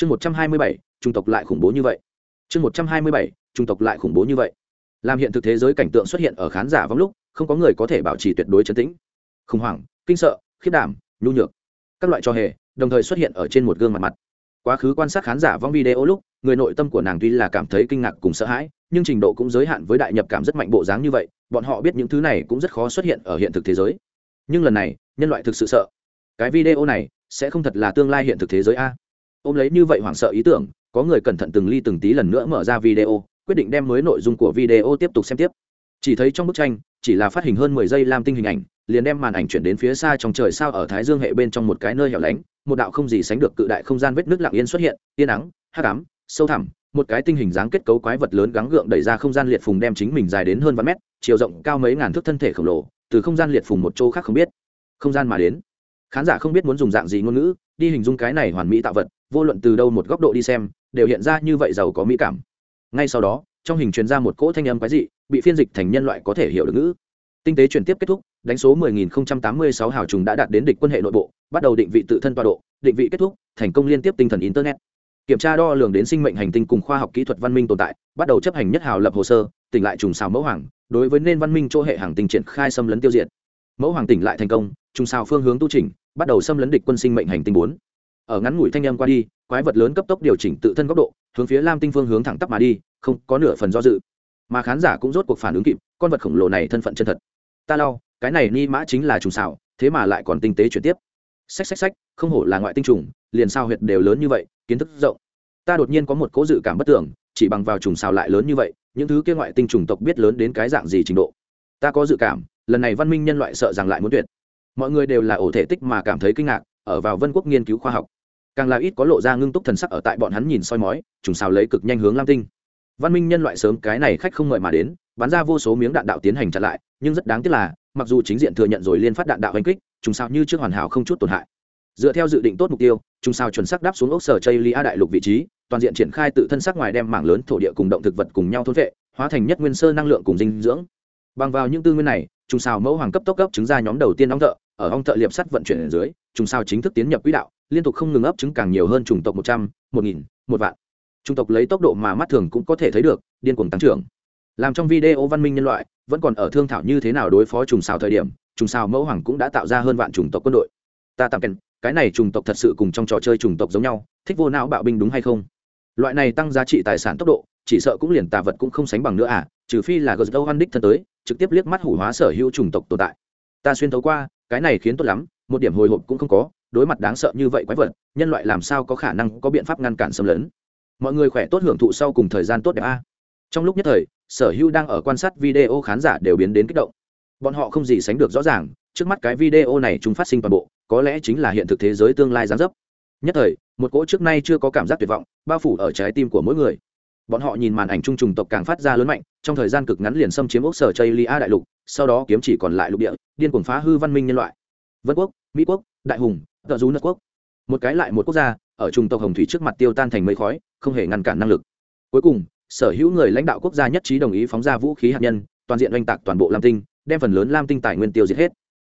chương một trăm hai mươi bảy, chủng tộc lại khủng bố như vậy. chương một trăm hai mươi bảy, chủng tộc lại khủng bố như vậy. Làm hiện thực thế giới cảnh tượng xuất hiện ở khán giả vắng lúc, không có người có thể bảo trì tuyệt đối chấn tĩnh. Khủng hoảng, kinh sợ khiết đảm, nhu nhược. Các loại trò hề đồng thời xuất hiện ở trên một gương mặt mặt. Quá khứ quan sát khán giả vong video lúc, người nội tâm của nàng tuy là cảm thấy kinh ngạc cùng sợ hãi, nhưng trình độ cũng giới hạn với đại nhập cảm rất mạnh bộ dáng như vậy, bọn họ biết những thứ này cũng rất khó xuất hiện ở hiện thực thế giới. Nhưng lần này, nhân loại thực sự sợ. Cái video này sẽ không thật là tương lai hiện thực thế giới a ôm lấy như vậy hoảng sợ ý tưởng, có người cẩn thận từng ly từng tí lần nữa mở ra video, quyết định đem mới nội dung của video tiếp tục xem tiếp. Chỉ thấy trong bức tranh, chỉ là phát hình hơn mười giây lam tinh hình ảnh, liền đem màn ảnh chuyển đến phía xa trong trời sao ở thái dương hệ bên trong một cái nơi hẻo lánh, một đạo không gì sánh được cự đại không gian vết nước lặng yên xuất hiện, yên ắng, hắc ám, sâu thẳm, một cái tinh hình dáng kết cấu quái vật lớn gắng gượng đẩy ra không gian liệt phùng đem chính mình dài đến hơn vạn mét, chiều rộng cao mấy ngàn thước thân thể khổng lồ, từ không gian liệt phùng một chỗ khác không biết. Không gian mà đến. Khán giả không biết muốn dùng dạng gì ngôn ngữ, đi hình dung cái này hoàn mỹ tạo vật vô luận từ đâu một góc độ đi xem, đều hiện ra như vậy giàu có mỹ cảm. Ngay sau đó, trong hình truyền ra một cỗ thanh âm quái dị, bị phiên dịch thành nhân loại có thể hiểu được ngữ. Tinh tế chuyển tiếp kết thúc, đánh số 10.086 hào trùng đã đạt đến địch quân hệ nội bộ, bắt đầu định vị tự thân tọa độ, định vị kết thúc, thành công liên tiếp tinh thần internet. Kiểm tra đo lường đến sinh mệnh hành tinh cùng khoa học kỹ thuật văn minh tồn tại, bắt đầu chấp hành nhất hào lập hồ sơ, tỉnh lại trùng xào mẫu hoàng, đối với nên văn minh chỗ hệ hàng tinh triển khai xâm lấn tiêu diệt. Mẫu hoàng tỉnh lại thành công, trùng xào phương hướng tu trình bắt đầu xâm lấn địch quân sinh mệnh hành tinh bốn ở ngắn ngủi thanh âm qua đi quái vật lớn cấp tốc điều chỉnh tự thân góc độ hướng phía lam tinh phương hướng thẳng tắp mà đi không có nửa phần do dự. Mà khán giả cũng rốt cuộc phản ứng kịp con vật khổng lồ này thân phận chân thật. Ta lau cái này ni mã chính là trùng xảo, thế mà lại còn tinh tế chuyển tiếp. Xách xách xách không hổ là ngoại tinh trùng liền sao huyệt đều lớn như vậy kiến thức rộng. Ta đột nhiên có một cố dự cảm bất tưởng chỉ bằng vào trùng xào lại lớn như vậy những thứ kia ngoại tinh trùng tộc biết lớn đến cái dạng gì trình độ. Ta có dự cảm lần này văn minh nhân loại sợ rằng lại muốn tuyệt. Mọi người đều là ổ thể tích mà cảm thấy kinh ngạc ở vào vân quốc nghiên cứu khoa học càng là ít có lộ ra ngưng túc thần sắc ở tại bọn hắn nhìn soi mói, trùng xào lấy cực nhanh hướng lam tinh. Văn minh nhân loại sớm cái này khách không mời mà đến, bắn ra vô số miếng đạn đạo tiến hành chặn lại, nhưng rất đáng tiếc là, mặc dù chính diện thừa nhận rồi liên phát đạn đạo hành kích, trùng sao như trước hoàn hảo không chút tổn hại. Dựa theo dự định tốt mục tiêu, trùng sao chuẩn xác đáp xuống ốc sở chây lia đại lục vị trí, toàn diện triển khai tự thân sắc ngoài đem mảng lớn thổ địa cùng động thực vật cùng nhau thôn vệ, hóa thành nhất nguyên sơ năng lượng cùng dinh dưỡng. Bằng vào những tư nguyên này, trùng sao mẫu hoàng cấp tốc cấp chứng ra nhóm đầu tiên ong thợ, ở ong thợ liệp sắt vận chuyển ở dưới, trùng sao chính thức tiến nhập quỹ đạo liên tục không ngừng ấp trứng càng nhiều hơn chủng tộc một trăm, một nghìn, một vạn. Chủng tộc lấy tốc độ mà mắt thường cũng có thể thấy được, điên cuồng tăng trưởng. Làm trong video văn minh nhân loại, vẫn còn ở thương thảo như thế nào đối phó trùng xào thời điểm, trùng xào mẫu hoàng cũng đã tạo ra hơn vạn chủng tộc quân đội. Ta tạm kèn cái này chủng tộc thật sự cùng trong trò chơi chủng tộc giống nhau, thích vô não bạo binh đúng hay không? Loại này tăng giá trị tài sản tốc độ, chỉ sợ cũng liền tà vật cũng không sánh bằng nữa à trừ phi là gờ đâu hoan đích thân tới, trực tiếp liếc mắt hủ hóa sở hữu chủng tộc tồn tại. Ta xuyên thấu qua, cái này khiến tốt lắm, một điểm hồi hộp cũng không có đối mặt đáng sợ như vậy quái vật, nhân loại làm sao có khả năng có biện pháp ngăn cản xâm lấn? Mọi người khỏe tốt hưởng thụ sau cùng thời gian tốt đẹp a. Trong lúc nhất thời, sở hữu đang ở quan sát video khán giả đều biến đến kích động. Bọn họ không gì sánh được rõ ràng, trước mắt cái video này chúng phát sinh toàn bộ, có lẽ chính là hiện thực thế giới tương lai gián dấp. Nhất thời, một cỗ trước nay chưa có cảm giác tuyệt vọng, bao phủ ở trái tim của mỗi người. Bọn họ nhìn màn ảnh trung trùng tộc càng phát ra lớn mạnh, trong thời gian cực ngắn liền xâm chiếm ốc sở chây lia đại lục, sau đó kiếm chỉ còn lại lục địa, điên cuồng phá hư văn minh nhân loại. Vân quốc, mỹ quốc, đại hùng tờ rú nước quốc. Một cái lại một quốc gia, ở trung tộc hồng thủy trước mặt tiêu tan thành mây khói, không hề ngăn cản năng lực. Cuối cùng, sở hữu người lãnh đạo quốc gia nhất trí đồng ý phóng ra vũ khí hạt nhân, toàn diện oanh tạc toàn bộ lam tinh, đem phần lớn lam tinh tài nguyên tiêu diệt hết.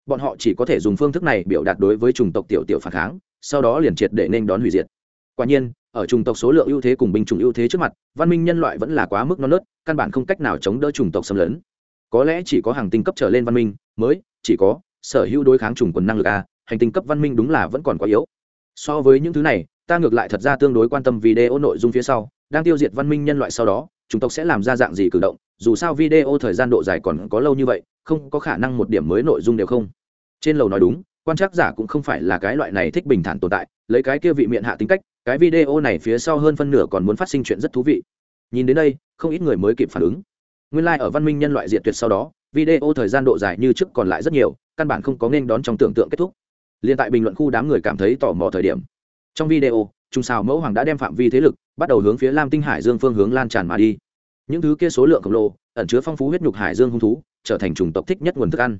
Bọn họ chỉ có thể dùng phương thức này biểu đạt đối với chủng tộc tiểu tiểu phản kháng, sau đó liền triệt để nên đón hủy diệt. Quả nhiên, ở chủng tộc số lượng ưu thế cùng binh chủng ưu thế trước mặt, văn minh nhân loại vẫn là quá mức non nớt, căn bản không cách nào chống đỡ chủng tộc xâm lấn. Có lẽ chỉ có hàng tinh cấp trở lên văn minh mới, chỉ có sở hữu đối kháng chủng quần năng lực a hành tinh cấp văn minh đúng là vẫn còn quá yếu. So với những thứ này, ta ngược lại thật ra tương đối quan tâm video nội dung phía sau, đang tiêu diệt văn minh nhân loại sau đó, chúng tộc sẽ làm ra dạng gì cử động, dù sao video thời gian độ dài còn có lâu như vậy, không có khả năng một điểm mới nội dung đều không. Trên lầu nói đúng, quan trắc giả cũng không phải là cái loại này thích bình thản tồn tại, lấy cái kia vị miệng hạ tính cách, cái video này phía sau hơn phân nửa còn muốn phát sinh chuyện rất thú vị. Nhìn đến đây, không ít người mới kịp phản ứng. Nguyên lai、like、ở văn minh nhân loại diệt tuyệt sau đó, video thời gian độ dài như trước còn lại rất nhiều, căn bản không có nên đón trong tưởng tượng kết thúc liền tại bình luận khu đám người cảm thấy tò mò thời điểm, trong video, trung xào mẫu hoàng đã đem phạm vi thế lực bắt đầu hướng phía lam tinh hải dương phương hướng lan tràn mà đi. Những thứ kia số lượng khổng lồ, ẩn chứa phong phú huyết nhục hải dương hung thú, trở thành chủng tộc thích nhất nguồn thức ăn.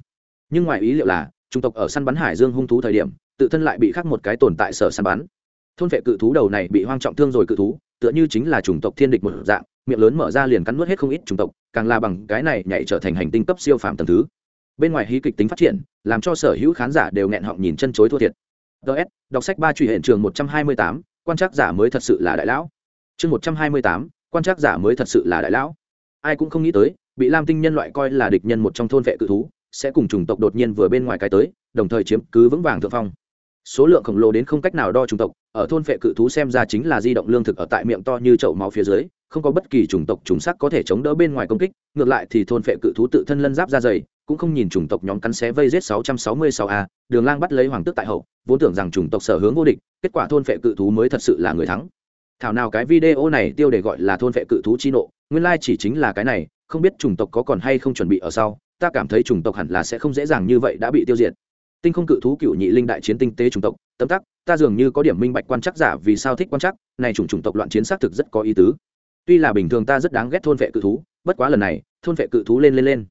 Nhưng ngoài ý liệu là, chủng tộc ở săn bắn hải dương hung thú thời điểm, tự thân lại bị khắc một cái tồn tại sở săn bắn. Thôn vệ cự thú đầu này bị hoang trọng thương rồi cự thú, tựa như chính là chủng tộc thiên địch một dạng, miệng lớn mở ra liền cắn nuốt hết không ít chủng tộc, càng là bằng cái này nhảy trở thành hành tinh cấp siêu phàm tầng thứ bên ngoài hí kịch tính phát triển, làm cho sở hữu khán giả đều nghẹn họng nhìn chân chối thua thiệt. Ts đọc sách ba truy hiện trường một trăm hai mươi tám, quan trắc giả mới thật sự là đại lão. Chương một trăm hai mươi tám, quan trắc giả mới thật sự là đại lão. Ai cũng không nghĩ tới, bị lam tinh nhân loại coi là địch nhân một trong thôn vệ cự thú, sẽ cùng chủng tộc đột nhiên vừa bên ngoài cái tới, đồng thời chiếm cứ vững vàng thượng phong. Số lượng khổng lồ đến không cách nào đo chủng tộc, ở thôn vệ cự thú xem ra chính là di động lương thực ở tại miệng to như chậu máu phía dưới, không có bất kỳ chủng tộc chủng sắc có thể chống đỡ bên ngoài công kích, ngược lại thì thôn vệ cự thú tự thân lân giáp ra dày cũng không nhìn chủng tộc nhóm cắn xé vây giết 666 a, đường lang bắt lấy hoàng tước tại hậu, vốn tưởng rằng chủng tộc sở hướng vô địch, kết quả thôn vệ cự thú mới thật sự là người thắng. Thảo nào cái video này tiêu đề gọi là thôn vệ cự thú chi nộ, nguyên lai chỉ chính là cái này, không biết chủng tộc có còn hay không chuẩn bị ở sau, ta cảm thấy chủng tộc hẳn là sẽ không dễ dàng như vậy đã bị tiêu diệt. Tinh không cự thú cựu nhị linh đại chiến tinh tế chủng tộc, tấm tắc, ta dường như có điểm minh bạch quan chắc giả vì sao thích quan chắc, này chủng chủng tộc loạn chiến xác thực rất có ý tứ. Tuy là bình thường ta rất đáng ghét thôn vệ cự thú, bất quá lần này, thôn vệ cự thú lên lên lên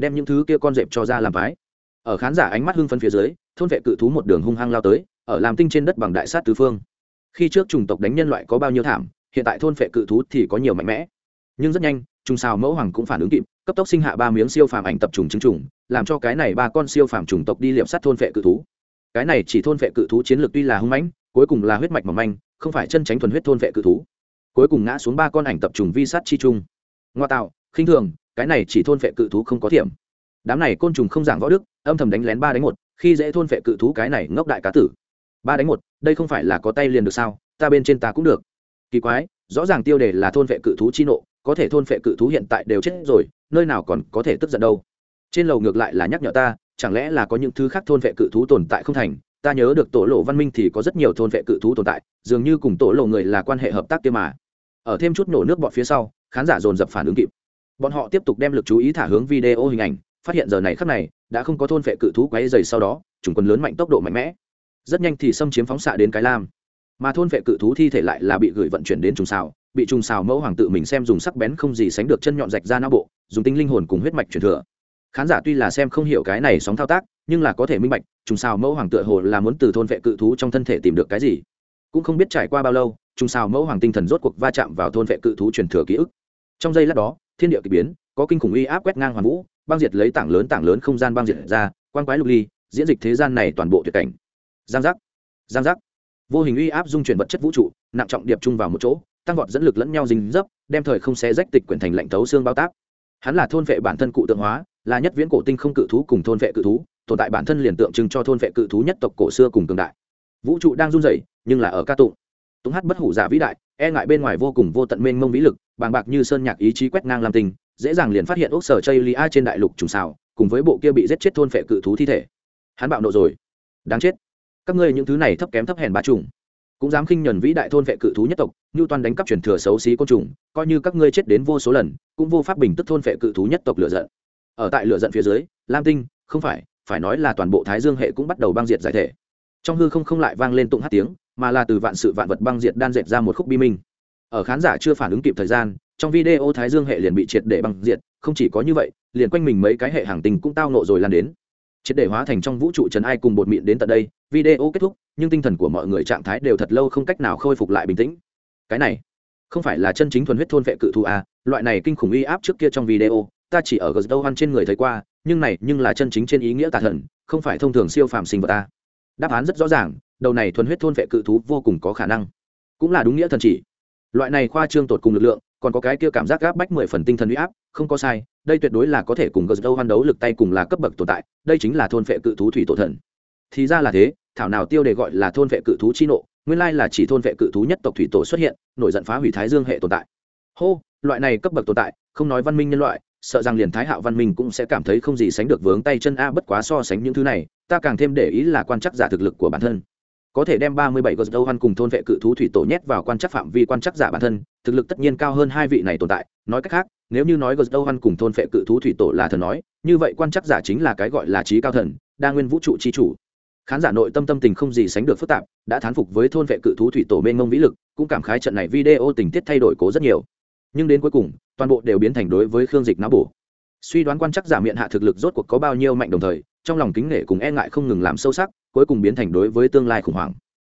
đem những thứ kia con dẹp cho ra làm vái. ở khán giả ánh mắt hưng phân phía dưới, thôn vệ cự thú một đường hung hăng lao tới, ở làm tinh trên đất bằng đại sát tứ phương. Khi trước chủng tộc đánh nhân loại có bao nhiêu thảm, hiện tại thôn vệ cự thú thì có nhiều mạnh mẽ. Nhưng rất nhanh, trùng sao mẫu hoàng cũng phản ứng kịp, cấp tốc sinh hạ ba miếng siêu phàm ảnh tập trùng chứng trùng, làm cho cái này ba con siêu phàm chủng tộc đi liệm sát thôn vệ cự thú. Cái này chỉ thôn vệ cự thú chiến lược tuy là hung mãnh, cuối cùng là huyết mạch mỏng manh, không phải chân tránh thuần huyết thôn vệ cự thú. Cuối cùng ngã xuống ba con ảnh tập trùng vi sát chi trung. Ngoa tạo, khinh thường cái này chỉ thôn vệ cự thú không có thiểm. Đám này côn trùng không giảng võ đức, âm thầm đánh lén ba đánh một, khi dễ thôn vệ cự thú cái này ngốc đại cá tử. Ba đánh một, đây không phải là có tay liền được sao? Ta bên trên ta cũng được. Kỳ quái, rõ ràng tiêu đề là thôn vệ cự thú chi nộ, có thể thôn vệ cự thú hiện tại đều chết rồi, nơi nào còn có thể tức giận đâu. Trên lầu ngược lại là nhắc nhở ta, chẳng lẽ là có những thứ khác thôn vệ cự thú tồn tại không thành? Ta nhớ được tổ lộ văn minh thì có rất nhiều thôn vệ cự thú tồn tại, dường như cùng tổ lộ người là quan hệ hợp tác kia mà. Ở thêm chút nổ nước bọt phía sau, khán giả dồn dập phản ứng kịp bọn họ tiếp tục đem lực chú ý thả hướng video hình ảnh, phát hiện giờ này khắc này, đã không có thôn vệ cự thú quáy dày sau đó, chủng quân lớn mạnh tốc độ mạnh mẽ. Rất nhanh thì xâm chiếm phóng xạ đến cái lam. Mà thôn vệ cự thú thi thể lại là bị gửi vận chuyển đến trùng xào, bị trùng xào mẫu hoàng tự mình xem dùng sắc bén không gì sánh được chân nhọn rạch ra não bộ, dùng tinh linh hồn cùng huyết mạch truyền thừa. Khán giả tuy là xem không hiểu cái này sóng thao tác, nhưng là có thể minh bạch, trùng xào mẫu hoàng tựa hồ là muốn từ thôn vệ cự thú trong thân thể tìm được cái gì. Cũng không biết trải qua bao lâu, trùng xào mẫu hoàng tinh thần rốt cuộc va chạm vào thôn vệ cự thú truyền thừa ký ức. Trong giây lát đó thiên địa k ỳ biến, có kinh khủng uy áp quét ngang hoàn vũ, băng diệt lấy tảng lớn tảng lớn không gian băng diệt ra quan quái lục ly, diễn dịch thế gian này toàn bộ tuyệt cảnh. Giang giác giang giác. Vô hình uy áp dung chuyển vật chất vũ trụ, nặng trọng điệp chung vào một chỗ, tăng vọt dẫn lực lẫn nhau dình dấp, đem thời không xé rách tịch quyển thành lạnh thấu xương bao tác. Hắn là thôn vệ bản thân cụ tượng hóa, là nhất viễn cổ tinh không cự thú cùng thôn vệ cự thú, tồn tại bản thân liền tượng trưng cho thôn vệ cự thú nhất tộc cổ xưa cùng cường đại. Vũ trụ đang run rẩy, nhưng là ở ca tụng. Túng hát bất hủ giả vĩ đại e ngại bên ngoài vô cùng vô tận mênh mông vĩ lực, bàng bạc như sơn nhạc ý chí quét ngang làm tình dễ dàng liền phát hiện ốc sở chây lia trên đại lục trùng xào, cùng với bộ kia bị giết chết thôn vệ cự thú thi thể. Hắn bạo nộ rồi. Đáng chết. Các ngươi những thứ này thấp kém thấp hèn bá trùng cũng dám khinh nhuần vĩ đại thôn vệ cự thú nhất tộc như toàn đánh cắp truyền thừa xấu xí côn trùng, coi như các ngươi chết đến vô số lần, cũng vô pháp bình tức thôn vệ cự thú nhất tộc lựa giận. Ở tại lựa giận phía dưới, lam tinh, không phải phải nói là toàn bộ thái dương hệ cũng bắt đầu băng diệt giải thể. Trong hư không không lại vang lên tụng hát tiếng mà là từ vạn sự vạn vật băng diệt đan dệt ra một khúc bi minh. Ở khán giả chưa phản ứng kịp thời gian, trong video thái dương hệ liền bị triệt để băng diệt, không chỉ có như vậy, liền quanh mình mấy cái hệ hàng tinh cũng tao nộ rồi lan đến. Triệt để hóa thành trong vũ trụ trần ai cùng bột mịn đến tận đây, video kết thúc, nhưng tinh thần của mọi người trạng thái đều thật lâu không cách nào khôi phục lại bình tĩnh. Cái này, không phải là chân chính thuần huyết thôn vệ cự thù a à, loại này kinh khủng uy áp trước kia trong video, ta chỉ ở gờ đâu ăn trên người thấy qua, nhưng này nhưng là chân chính trên ý nghĩa tà thần, không phải thông thường siêu phàm sinh vật ta. Đáp án rất rõ ràng đầu này thuần huyết thôn vệ cự thú vô cùng có khả năng. Cũng là đúng nghĩa thần chỉ. Loại này khoa trương tột cùng lực lượng, còn có cái kia cảm giác gáp bách mười phần tinh thần uy áp, không có sai, đây tuyệt đối là có thể cùng gờ dâu hoan đấu lực tay cùng là cấp bậc tồn tại, đây chính là thôn vệ cự thú thủy tổ thần. Thì ra là thế, thảo nào tiêu đề gọi là thôn vệ cự thú chi nộ, nguyên lai là chỉ thôn vệ cự thú nhất tộc thủy tổ xuất hiện, nổi giận phá hủy thái dương hệ tồn tại. Hô, loại này cấp bậc tồn tại, không nói văn minh nhân loại, sợ rằng liền thái hạo văn minh cũng sẽ cảm thấy không gì sánh được vướng tay chân a, bất quá so sánh những thứ này, ta càng thêm để ý là quan chắc giả thực lực của bản thân có thể đem ba mươi bảy gờ hoan cùng thôn vệ cự thú thủy tổ nhét vào quan chắc phạm vi quan chắc giả bản thân, thực lực tất nhiên cao hơn hai vị này tồn tại. Nói cách khác, nếu như nói gờ hoan cùng thôn vệ cự thú thủy tổ là thần nói, như vậy quan chắc giả chính là cái gọi là trí cao thần, đa nguyên vũ trụ chi chủ. Khán giả nội tâm tâm tình không gì sánh được phức tạp, đã thán phục với thôn vệ cự thú thủy tổ bên ngông vĩ lực, cũng cảm khái trận này video tình tiết thay đổi cố rất nhiều. Nhưng đến cuối cùng, toàn bộ đều biến thành đối với khương dịch não bổ. Suy đoán quan chắc giả miệng hạ thực lực rốt cuộc có bao nhiêu mạnh đồng thời, trong lòng kính nể cùng e ngại không ngừng làm sâu sắc cuối cùng biến thành đối với tương lai khủng hoảng.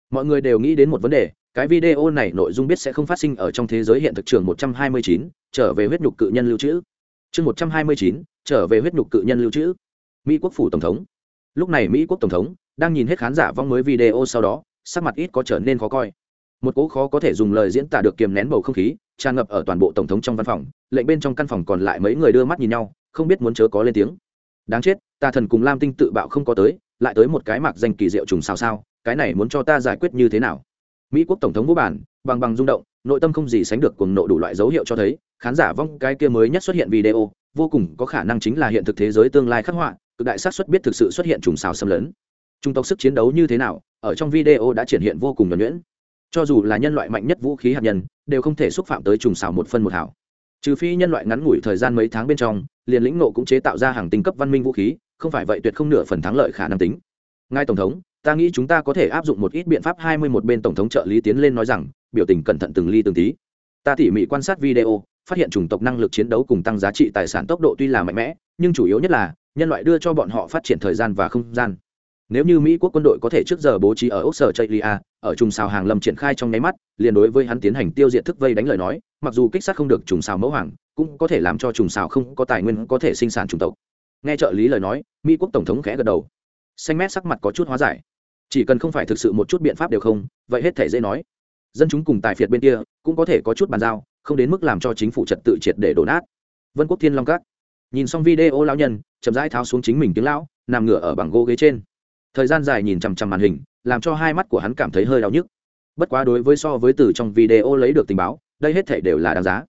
Mọi người đều nghĩ đến một vấn đề cái video này nội dung biết sẽ không phát sinh ở trong thế giới hiện thực trường 129, trở về huyết nhục cự nhân lưu trữ. Chương 129, trở về huyết nhục cự nhân lưu trữ. Mỹ quốc phủ tổng thống. Lúc này mỹ quốc tổng thống đang nhìn hết khán giả vong mới video sau đó sắc mặt ít có trở nên khó coi. Một cỗ khó có thể dùng lời diễn tả được kiềm nén bầu không khí tràn ngập ở toàn bộ tổng thống trong văn phòng lệnh bên trong căn phòng còn lại mấy người đưa mắt nhìn nhau không biết muốn chớ có lên tiếng. Đáng chết ta thần cùng lam tinh tự bạo không có tới lại tới một cái mặc danh kỳ diệu trùng sao sao, cái này muốn cho ta giải quyết như thế nào? Mỹ quốc tổng thống vô bản, bằng bằng rung động, nội tâm không gì sánh được Cuồng nộ đủ loại dấu hiệu cho thấy, khán giả vong cái kia mới nhất xuất hiện video, vô cùng có khả năng chính là hiện thực thế giới tương lai khắc họa, cực đại xác suất biết thực sự xuất hiện trùng xào xâm lấn. Trung tộc sức chiến đấu như thế nào, ở trong video đã triển hiện vô cùng nhuẩn nhuyễn. Cho dù là nhân loại mạnh nhất vũ khí hạt nhân, đều không thể xúc phạm tới trùng xào một phân một hảo trừ phi nhân loại ngắn ngủi thời gian mấy tháng bên trong, liền lĩnh nộ cũng chế tạo ra hàng tinh cấp văn minh vũ khí không phải vậy tuyệt không nửa phần thắng lợi khả năng tính. Ngài tổng thống, ta nghĩ chúng ta có thể áp dụng một ít biện pháp hai mươi một bên tổng thống trợ lý tiến lên nói rằng, biểu tình cẩn thận từng ly từng tí. Ta tỉ mỉ quan sát video, phát hiện chủng tộc năng lực chiến đấu cùng tăng giá trị tài sản tốc độ tuy là mạnh mẽ, nhưng chủ yếu nhất là, nhân loại đưa cho bọn họ phát triển thời gian và không gian. Nếu như mỹ quốc quân đội có thể trước giờ bố trí ở ốc sở chây ở trùng xào hàng lâm triển khai trong nháy mắt, liền đối với hắn tiến hành tiêu diệt thức vây đánh lời nói, mặc dù kích sát không được trùng xào mẫu hoàng cũng có thể làm cho trùng xào không có tài nguyên có thể sinh sản chủng tộc nghe trợ lý lời nói, mỹ quốc tổng thống khẽ gật đầu. Xanh mét sắc mặt có chút hóa giải. Chỉ cần không phải thực sự một chút biện pháp đều không, vậy hết thể dễ nói. Dân chúng cùng tài phiệt bên kia cũng có thể có chút bàn giao, không đến mức làm cho chính phủ trật tự triệt để đổ nát. Vân quốc thiên long cát nhìn xong video lão nhân, chậm rãi tháo xuống chính mình tiếng lão, nằm ngửa ở bằng gỗ ghế trên. Thời gian dài nhìn chằm chằm màn hình, làm cho hai mắt của hắn cảm thấy hơi đau nhức. Bất quá đối với so với từ trong video lấy được tình báo, đây hết thể đều là đáng giá.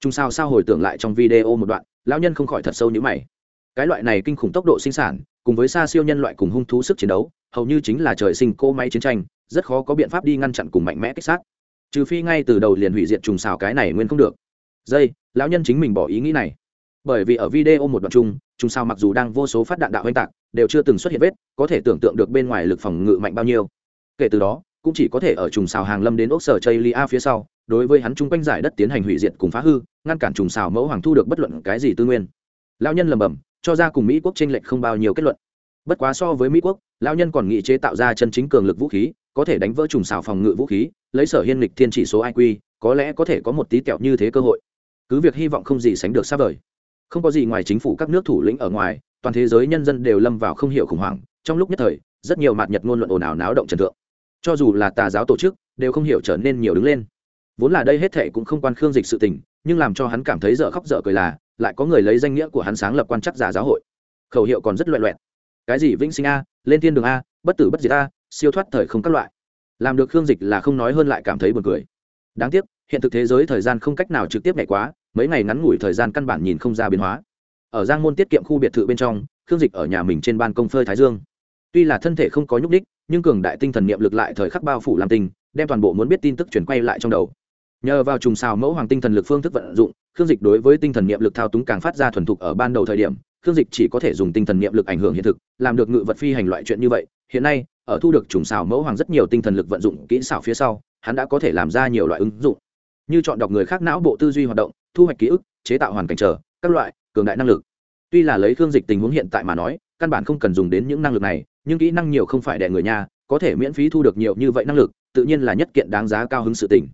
Chung sao sao hồi tưởng lại trong video một đoạn, lão nhân không khỏi thật sâu như mày cái loại này kinh khủng tốc độ sinh sản, cùng với xa siêu nhân loại cùng hung thú sức chiến đấu, hầu như chính là trời sinh cỗ máy chiến tranh, rất khó có biện pháp đi ngăn chặn cùng mạnh mẽ kích sát. Trừ phi ngay từ đầu liền hủy diệt trùng xào cái này nguyên không được. Dây, lão nhân chính mình bỏ ý nghĩ này. Bởi vì ở video một đoạn chung, trùng xào mặc dù đang vô số phát đạn đạo oanh tạc, đều chưa từng xuất hiện vết, có thể tưởng tượng được bên ngoài lực phòng ngự mạnh bao nhiêu. Kể từ đó, cũng chỉ có thể ở trùng xào hàng lâm đến ốc sở chây lia phía sau, đối với hắn chung quanh giải đất tiến hành hủy diệt cùng phá hư, ngăn cản trùng xào mẫu hoàng thu được bất luận cái gì tư nguyên. Lão nhân lầm bầm cho ra cùng mỹ quốc tranh lệch không bao nhiêu kết luận. Bất quá so với mỹ quốc, lão nhân còn nghị chế tạo ra chân chính cường lực vũ khí, có thể đánh vỡ trùng xào phòng ngự vũ khí, lấy sở hiên lịch thiên chỉ số iq có lẽ có thể có một tí kẹo như thế cơ hội. Cứ việc hy vọng không gì sánh được xa vời. Không có gì ngoài chính phủ các nước thủ lĩnh ở ngoài, toàn thế giới nhân dân đều lâm vào không hiểu khủng hoảng. Trong lúc nhất thời, rất nhiều mạt nhật ngôn luận ồn ào náo động trần tượng. cho dù là tà giáo tổ chức, đều không hiểu trở nên nhiều đứng lên. Vốn là đây hết thệ cũng không quan khương dịch sự tình, nhưng làm cho hắn cảm thấy dở khóc dở cười là lại có người lấy danh nghĩa của hắn sáng lập quan chắc giả giáo hội. Khẩu hiệu còn rất loẹ loẹt. Cái gì vĩnh sinh a, lên thiên đường a, bất tử bất diệt a, siêu thoát thời không các loại. Làm được khương dịch là không nói hơn lại cảm thấy buồn cười. Đáng tiếc, hiện thực thế giới thời gian không cách nào trực tiếp nhảy quá, mấy ngày ngắn ngủi thời gian căn bản nhìn không ra biến hóa. Ở giang môn tiết kiệm khu biệt thự bên trong, khương dịch ở nhà mình trên ban công phơi thái dương. Tuy là thân thể không có nhúc đích nhưng cường đại tinh thần niệm lực lại thời khắc bao phủ làm tình, đem toàn bộ muốn biết tin tức chuyển quay lại trong đầu. Nhờ vào trùng xào mẫu hoàng tinh thần lực phương thức vận dụng khương dịch đối với tinh thần niệm lực thao túng càng phát ra thuần thục ở ban đầu thời điểm, khương dịch chỉ có thể dùng tinh thần niệm lực ảnh hưởng hiện thực, làm được ngự vật phi hành loại chuyện như vậy. Hiện nay, ở thu được trùng xào mẫu hoàng rất nhiều tinh thần lực vận dụng kỹ xảo phía sau, hắn đã có thể làm ra nhiều loại ứng dụng. Như chọn đọc người khác não bộ tư duy hoạt động, thu hoạch ký ức, chế tạo hoàn cảnh trở các loại, cường đại năng lực. Tuy là lấy khương dịch tình huống hiện tại mà nói, căn bản không cần dùng đến những năng lực này, nhưng kỹ năng nhiều không phải đẻ người nhà, có thể miễn phí thu được nhiều như vậy năng lực, tự nhiên là nhất kiện đáng giá cao hứng sự tình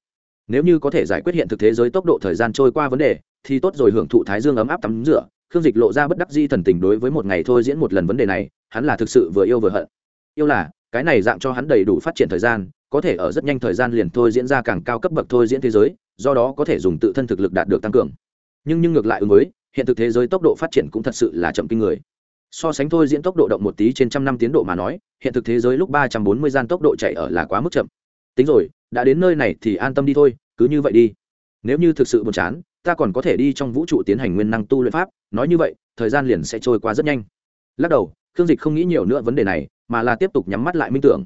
nếu như có thể giải quyết hiện thực thế giới tốc độ thời gian trôi qua vấn đề, thì tốt rồi hưởng thụ thái dương ấm áp tắm rửa. Khương dịch lộ ra bất đắc di thần tình đối với một ngày thôi diễn một lần vấn đề này, hắn là thực sự vừa yêu vừa hận. Yêu là, cái này dạng cho hắn đầy đủ phát triển thời gian, có thể ở rất nhanh thời gian liền thôi diễn ra càng cao cấp bậc thôi diễn thế giới, do đó có thể dùng tự thân thực lực đạt được tăng cường. Nhưng nhưng ngược lại ứng với, hiện thực thế giới tốc độ phát triển cũng thật sự là chậm kinh người. So sánh thôi diễn tốc độ động một tí trên trăm năm tiến độ mà nói, hiện thực thế giới lúc ba trăm bốn mươi gian tốc độ chạy ở là quá mức chậm tính rồi, đã đến nơi này thì an tâm đi thôi, cứ như vậy đi. Nếu như thực sự buồn chán, ta còn có thể đi trong vũ trụ tiến hành nguyên năng tu luyện pháp, nói như vậy, thời gian liền sẽ trôi qua rất nhanh. Lắc đầu, khương dịch không nghĩ nhiều nữa vấn đề này, mà là tiếp tục nhắm mắt lại minh tưởng.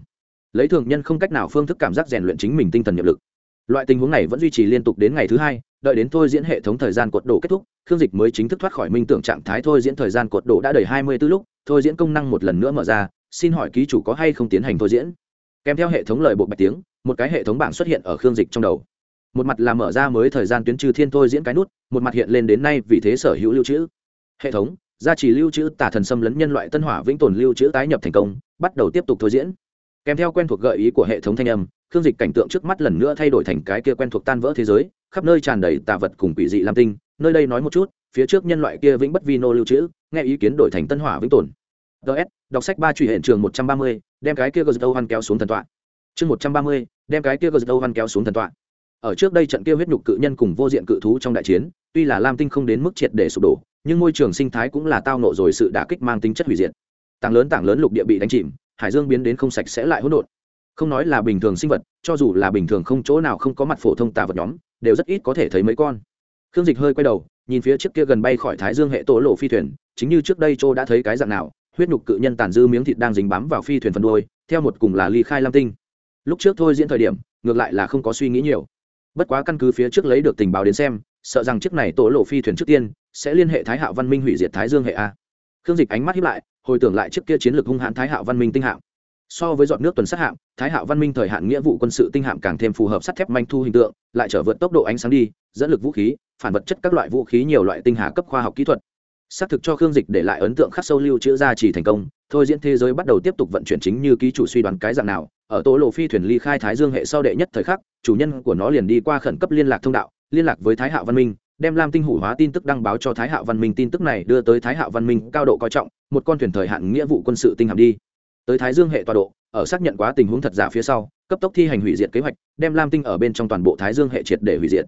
Lấy thường nhân không cách nào phương thức cảm giác rèn luyện chính mình tinh thần nhập lực. Loại tình huống này vẫn duy trì liên tục đến ngày thứ hai, đợi đến thôi diễn hệ thống thời gian cột đổ kết thúc, khương dịch mới chính thức thoát khỏi minh tưởng trạng thái thôi diễn thời gian cột đổ đã đầy hai mươi b ố lúc, thôi diễn công năng một lần nữa mở ra, xin hỏi ký chủ có hay không tiến hành thôi diễn? Kèm theo hệ thống lời bộ bạch tiếng một cái hệ thống bảng xuất hiện ở khương dịch trong đầu. Một mặt là mở ra mới thời gian tuyến trừ thiên thôi diễn cái nút, một mặt hiện lên đến nay vì thế sở hữu lưu trữ. Hệ thống, gia trì lưu trữ tả thần xâm lấn nhân loại tân hỏa vĩnh tồn lưu trữ tái nhập thành công, bắt đầu tiếp tục thôi diễn. Kèm theo quen thuộc gợi ý của hệ thống thanh âm, khương dịch cảnh tượng trước mắt lần nữa thay đổi thành cái kia quen thuộc tan vỡ thế giới, khắp nơi tràn đầy tà vật cùng quỷ dị lam tinh, nơi đây nói một chút, phía trước nhân loại kia vĩnh bất vi nô lưu trữ, nghe ý kiến đổi thành tân hỏa vĩnh tồn. Ts đọc sách ba truy hiện trường một trăm ba mươi, đem cái kia gờ dâu hoan kéo xuống thần tọa chương một trăm ba mươi, đem cái kia gờ đâu văn kéo xuống thần tọa. Ở trước đây trận kia huyết nhục cự nhân cùng vô diện cự thú trong đại chiến, tuy là lam tinh không đến mức triệt để sụp đổ, nhưng môi trường sinh thái cũng là tao nộ rồi sự đả kích mang tính chất hủy diệt. Tảng lớn tảng lớn lục địa bị đánh chìm, hải dương biến đến không sạch sẽ lại hỗn độn. Không nói là bình thường sinh vật, cho dù là bình thường không chỗ nào không có mặt phổ thông tà vật nhóm, đều rất ít có thể thấy mấy con. Khương dịch hơi quay đầu, nhìn phía trước kia gần bay khỏi thái dương hệ tổ lộ phi thuyền, chính như trước đây châu đã thấy cái dạng nào, huyết nhục cự nhân tàn dư miếng thịt đang dính bám vào phi thuyền phần đôi theo một cùng là ly khai lam tinh lúc trước thôi diễn thời điểm, ngược lại là không có suy nghĩ nhiều. Bất quá căn cứ phía trước lấy được tình báo đến xem, sợ rằng chiếc này tổ lộ phi thuyền trước tiên sẽ liên hệ thái hạo văn minh hủy diệt thái dương hệ a. Khương dịch ánh mắt hiếp lại, hồi tưởng lại chiếc kia chiến lược hung hãn thái hạo văn minh tinh hạm. So với dọn nước tuần sát hạm, thái hạo văn minh thời hạn nghĩa vụ quân sự tinh hạm càng thêm phù hợp sắt thép manh thu hình tượng, lại trở vượt tốc độ ánh sáng đi, dẫn lực vũ khí, phản vật chất các loại vũ khí nhiều loại tinh hà cấp khoa học kỹ thuật xác thực cho khương dịch để lại ấn tượng khắc sâu lưu trữ ra chỉ thành công, thôi diễn thế giới bắt đầu tiếp tục vận chuyển chính như ký chủ suy đoán cái dạng nào, ở tố lộ phi thuyền ly khai thái dương hệ sau đệ nhất thời khắc, chủ nhân của nó liền đi qua khẩn cấp liên lạc thông đạo, liên lạc với thái hạo văn minh, đem lam tinh hủ hóa tin tức đăng báo cho thái hạo văn minh tin tức này đưa tới thái hạo văn minh cao độ coi trọng, một con thuyền thời hạn nghĩa vụ quân sự tinh hạm đi. Tới thái dương hệ tọa độ, ở xác nhận quá tình huống thật giả phía sau, cấp tốc thi hành hủy diệt kế hoạch, đem lam tinh ở bên trong toàn bộ thái dương hệ triệt để hủy diệt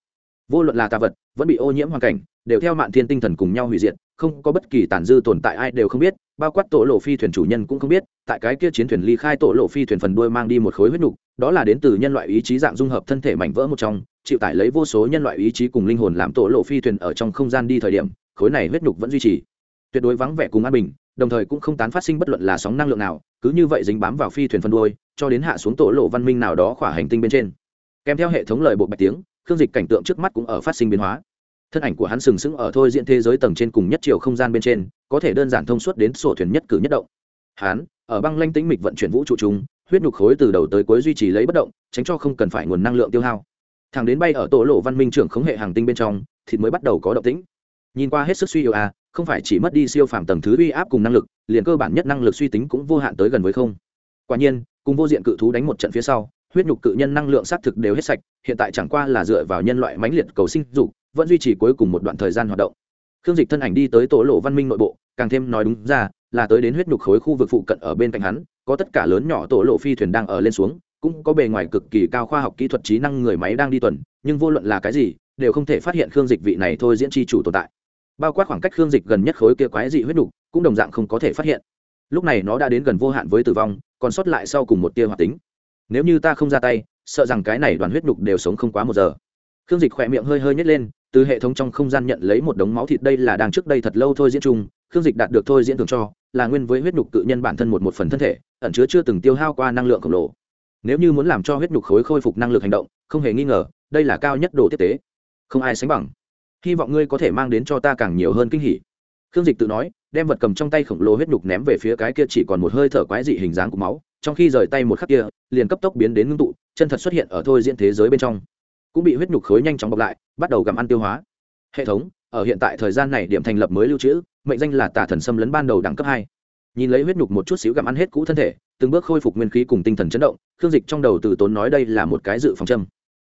vô luận là tà vật, vẫn bị ô nhiễm hoàn cảnh, đều theo mạn thiên tinh thần cùng nhau hủy diệt, không có bất kỳ tàn dư tồn tại ai đều không biết, bao quát tổ lộ phi thuyền chủ nhân cũng không biết, tại cái kia chiến thuyền ly khai tổ lộ phi thuyền phần đuôi mang đi một khối huyết nhục đó là đến từ nhân loại ý chí dạng dung hợp thân thể mảnh vỡ một trong, chịu tải lấy vô số nhân loại ý chí cùng linh hồn làm tổ lộ phi thuyền ở trong không gian đi thời điểm, khối này huyết nhục vẫn duy trì. Tuyệt đối vắng vẻ cùng an bình, đồng thời cũng không tán phát sinh bất luận là sóng năng lượng nào, cứ như vậy dính bám vào phi thuyền phân đuôi, cho đến hạ xuống tổ lộ văn minh nào đó khỏa hành tinh bên trên kèm theo hệ thống lời bộ bạch tiếng, khương dịch cảnh tượng trước mắt cũng ở phát sinh biến hóa. Thân ảnh của hắn sừng sững ở thôi diện thế giới tầng trên cùng nhất chiều không gian bên trên, có thể đơn giản thông suốt đến sổ thuyền nhất cử nhất động. Hắn, ở băng lanh tĩnh mịch vận chuyển vũ trụ chúng huyết nhục khối từ đầu tới cuối duy trì lấy bất động, tránh cho không cần phải nguồn năng lượng tiêu hao. Thằng đến bay ở tổ lộ văn minh trưởng khống hệ hàng tinh bên trong, thịt mới bắt đầu có động tĩnh. Nhìn qua hết sức suy yếu à không phải chỉ mất đi siêu phàm tầng thứ uy áp cùng năng lực, liền cơ bản nhất năng lực suy tính cũng vô hạn tới gần với không. Quả nhiên, cùng vô diện cự thú đánh một trận phía sau huyết nhục cự nhân năng lượng xác thực đều hết sạch, hiện tại chẳng qua là dựa vào nhân loại mãnh liệt cầu sinh dục, vẫn duy trì cuối cùng một đoạn thời gian hoạt động. Khương dịch thân ảnh đi tới tổ lộ văn minh nội bộ, càng thêm nói đúng ra, là tới đến huyết nhục khối khu vực phụ cận ở bên cạnh hắn, có tất cả lớn nhỏ tổ lộ phi thuyền đang ở lên xuống, cũng có bề ngoài cực kỳ cao khoa học kỹ thuật trí năng người máy đang đi tuần, nhưng vô luận là cái gì, đều không thể phát hiện khương dịch vị này thôi diễn tri chủ tồn tại. Bao quát khoảng cách khương dịch gần nhất khối kia quái dị huyết đục cũng đồng dạng không có thể phát hiện. Lúc này nó đã đến gần vô hạn với tử vong, còn sót lại sau cùng một tia hoạt tính nếu như ta không ra tay, sợ rằng cái này đoàn huyết nhục đều sống không quá một giờ. Khương dịch khỏe miệng hơi hơi nhét lên, từ hệ thống trong không gian nhận lấy một đống máu thịt đây là đang trước đây thật lâu thôi diễn chung, khương dịch đạt được thôi diễn thường cho, là nguyên với huyết nhục cự nhân bản thân một một phần thân thể, ẩn chứa chưa từng tiêu hao qua năng lượng khổng lồ. Nếu như muốn làm cho huyết nhục khối khôi phục năng lực hành động, không hề nghi ngờ, đây là cao nhất đồ tiếp tế. Không ai sánh bằng. Hy vọng ngươi có thể mang đến cho ta càng nhiều hơn kinh hỉ. Khương dịch tự nói, đem vật cầm trong tay khổng lồ huyết nhục ném về phía cái kia chỉ còn một hơi thở quái dị hình dáng của máu trong khi rời tay một khắc kia, liền cấp tốc biến đến ngưng tụ, chân thật xuất hiện ở thôi diễn thế giới bên trong. Cũng bị huyết nhục khối nhanh chóng bọc lại, bắt đầu gặm ăn tiêu hóa. Hệ thống, ở hiện tại thời gian này điểm thành lập mới lưu trữ, mệnh danh là tà thần xâm lấn ban đầu đẳng cấp hai. Nhìn lấy huyết nhục một chút xíu gặm ăn hết cũ thân thể, từng bước khôi phục nguyên khí cùng tinh thần chấn động, khương dịch trong đầu từ tốn nói đây là một cái dự phòng châm.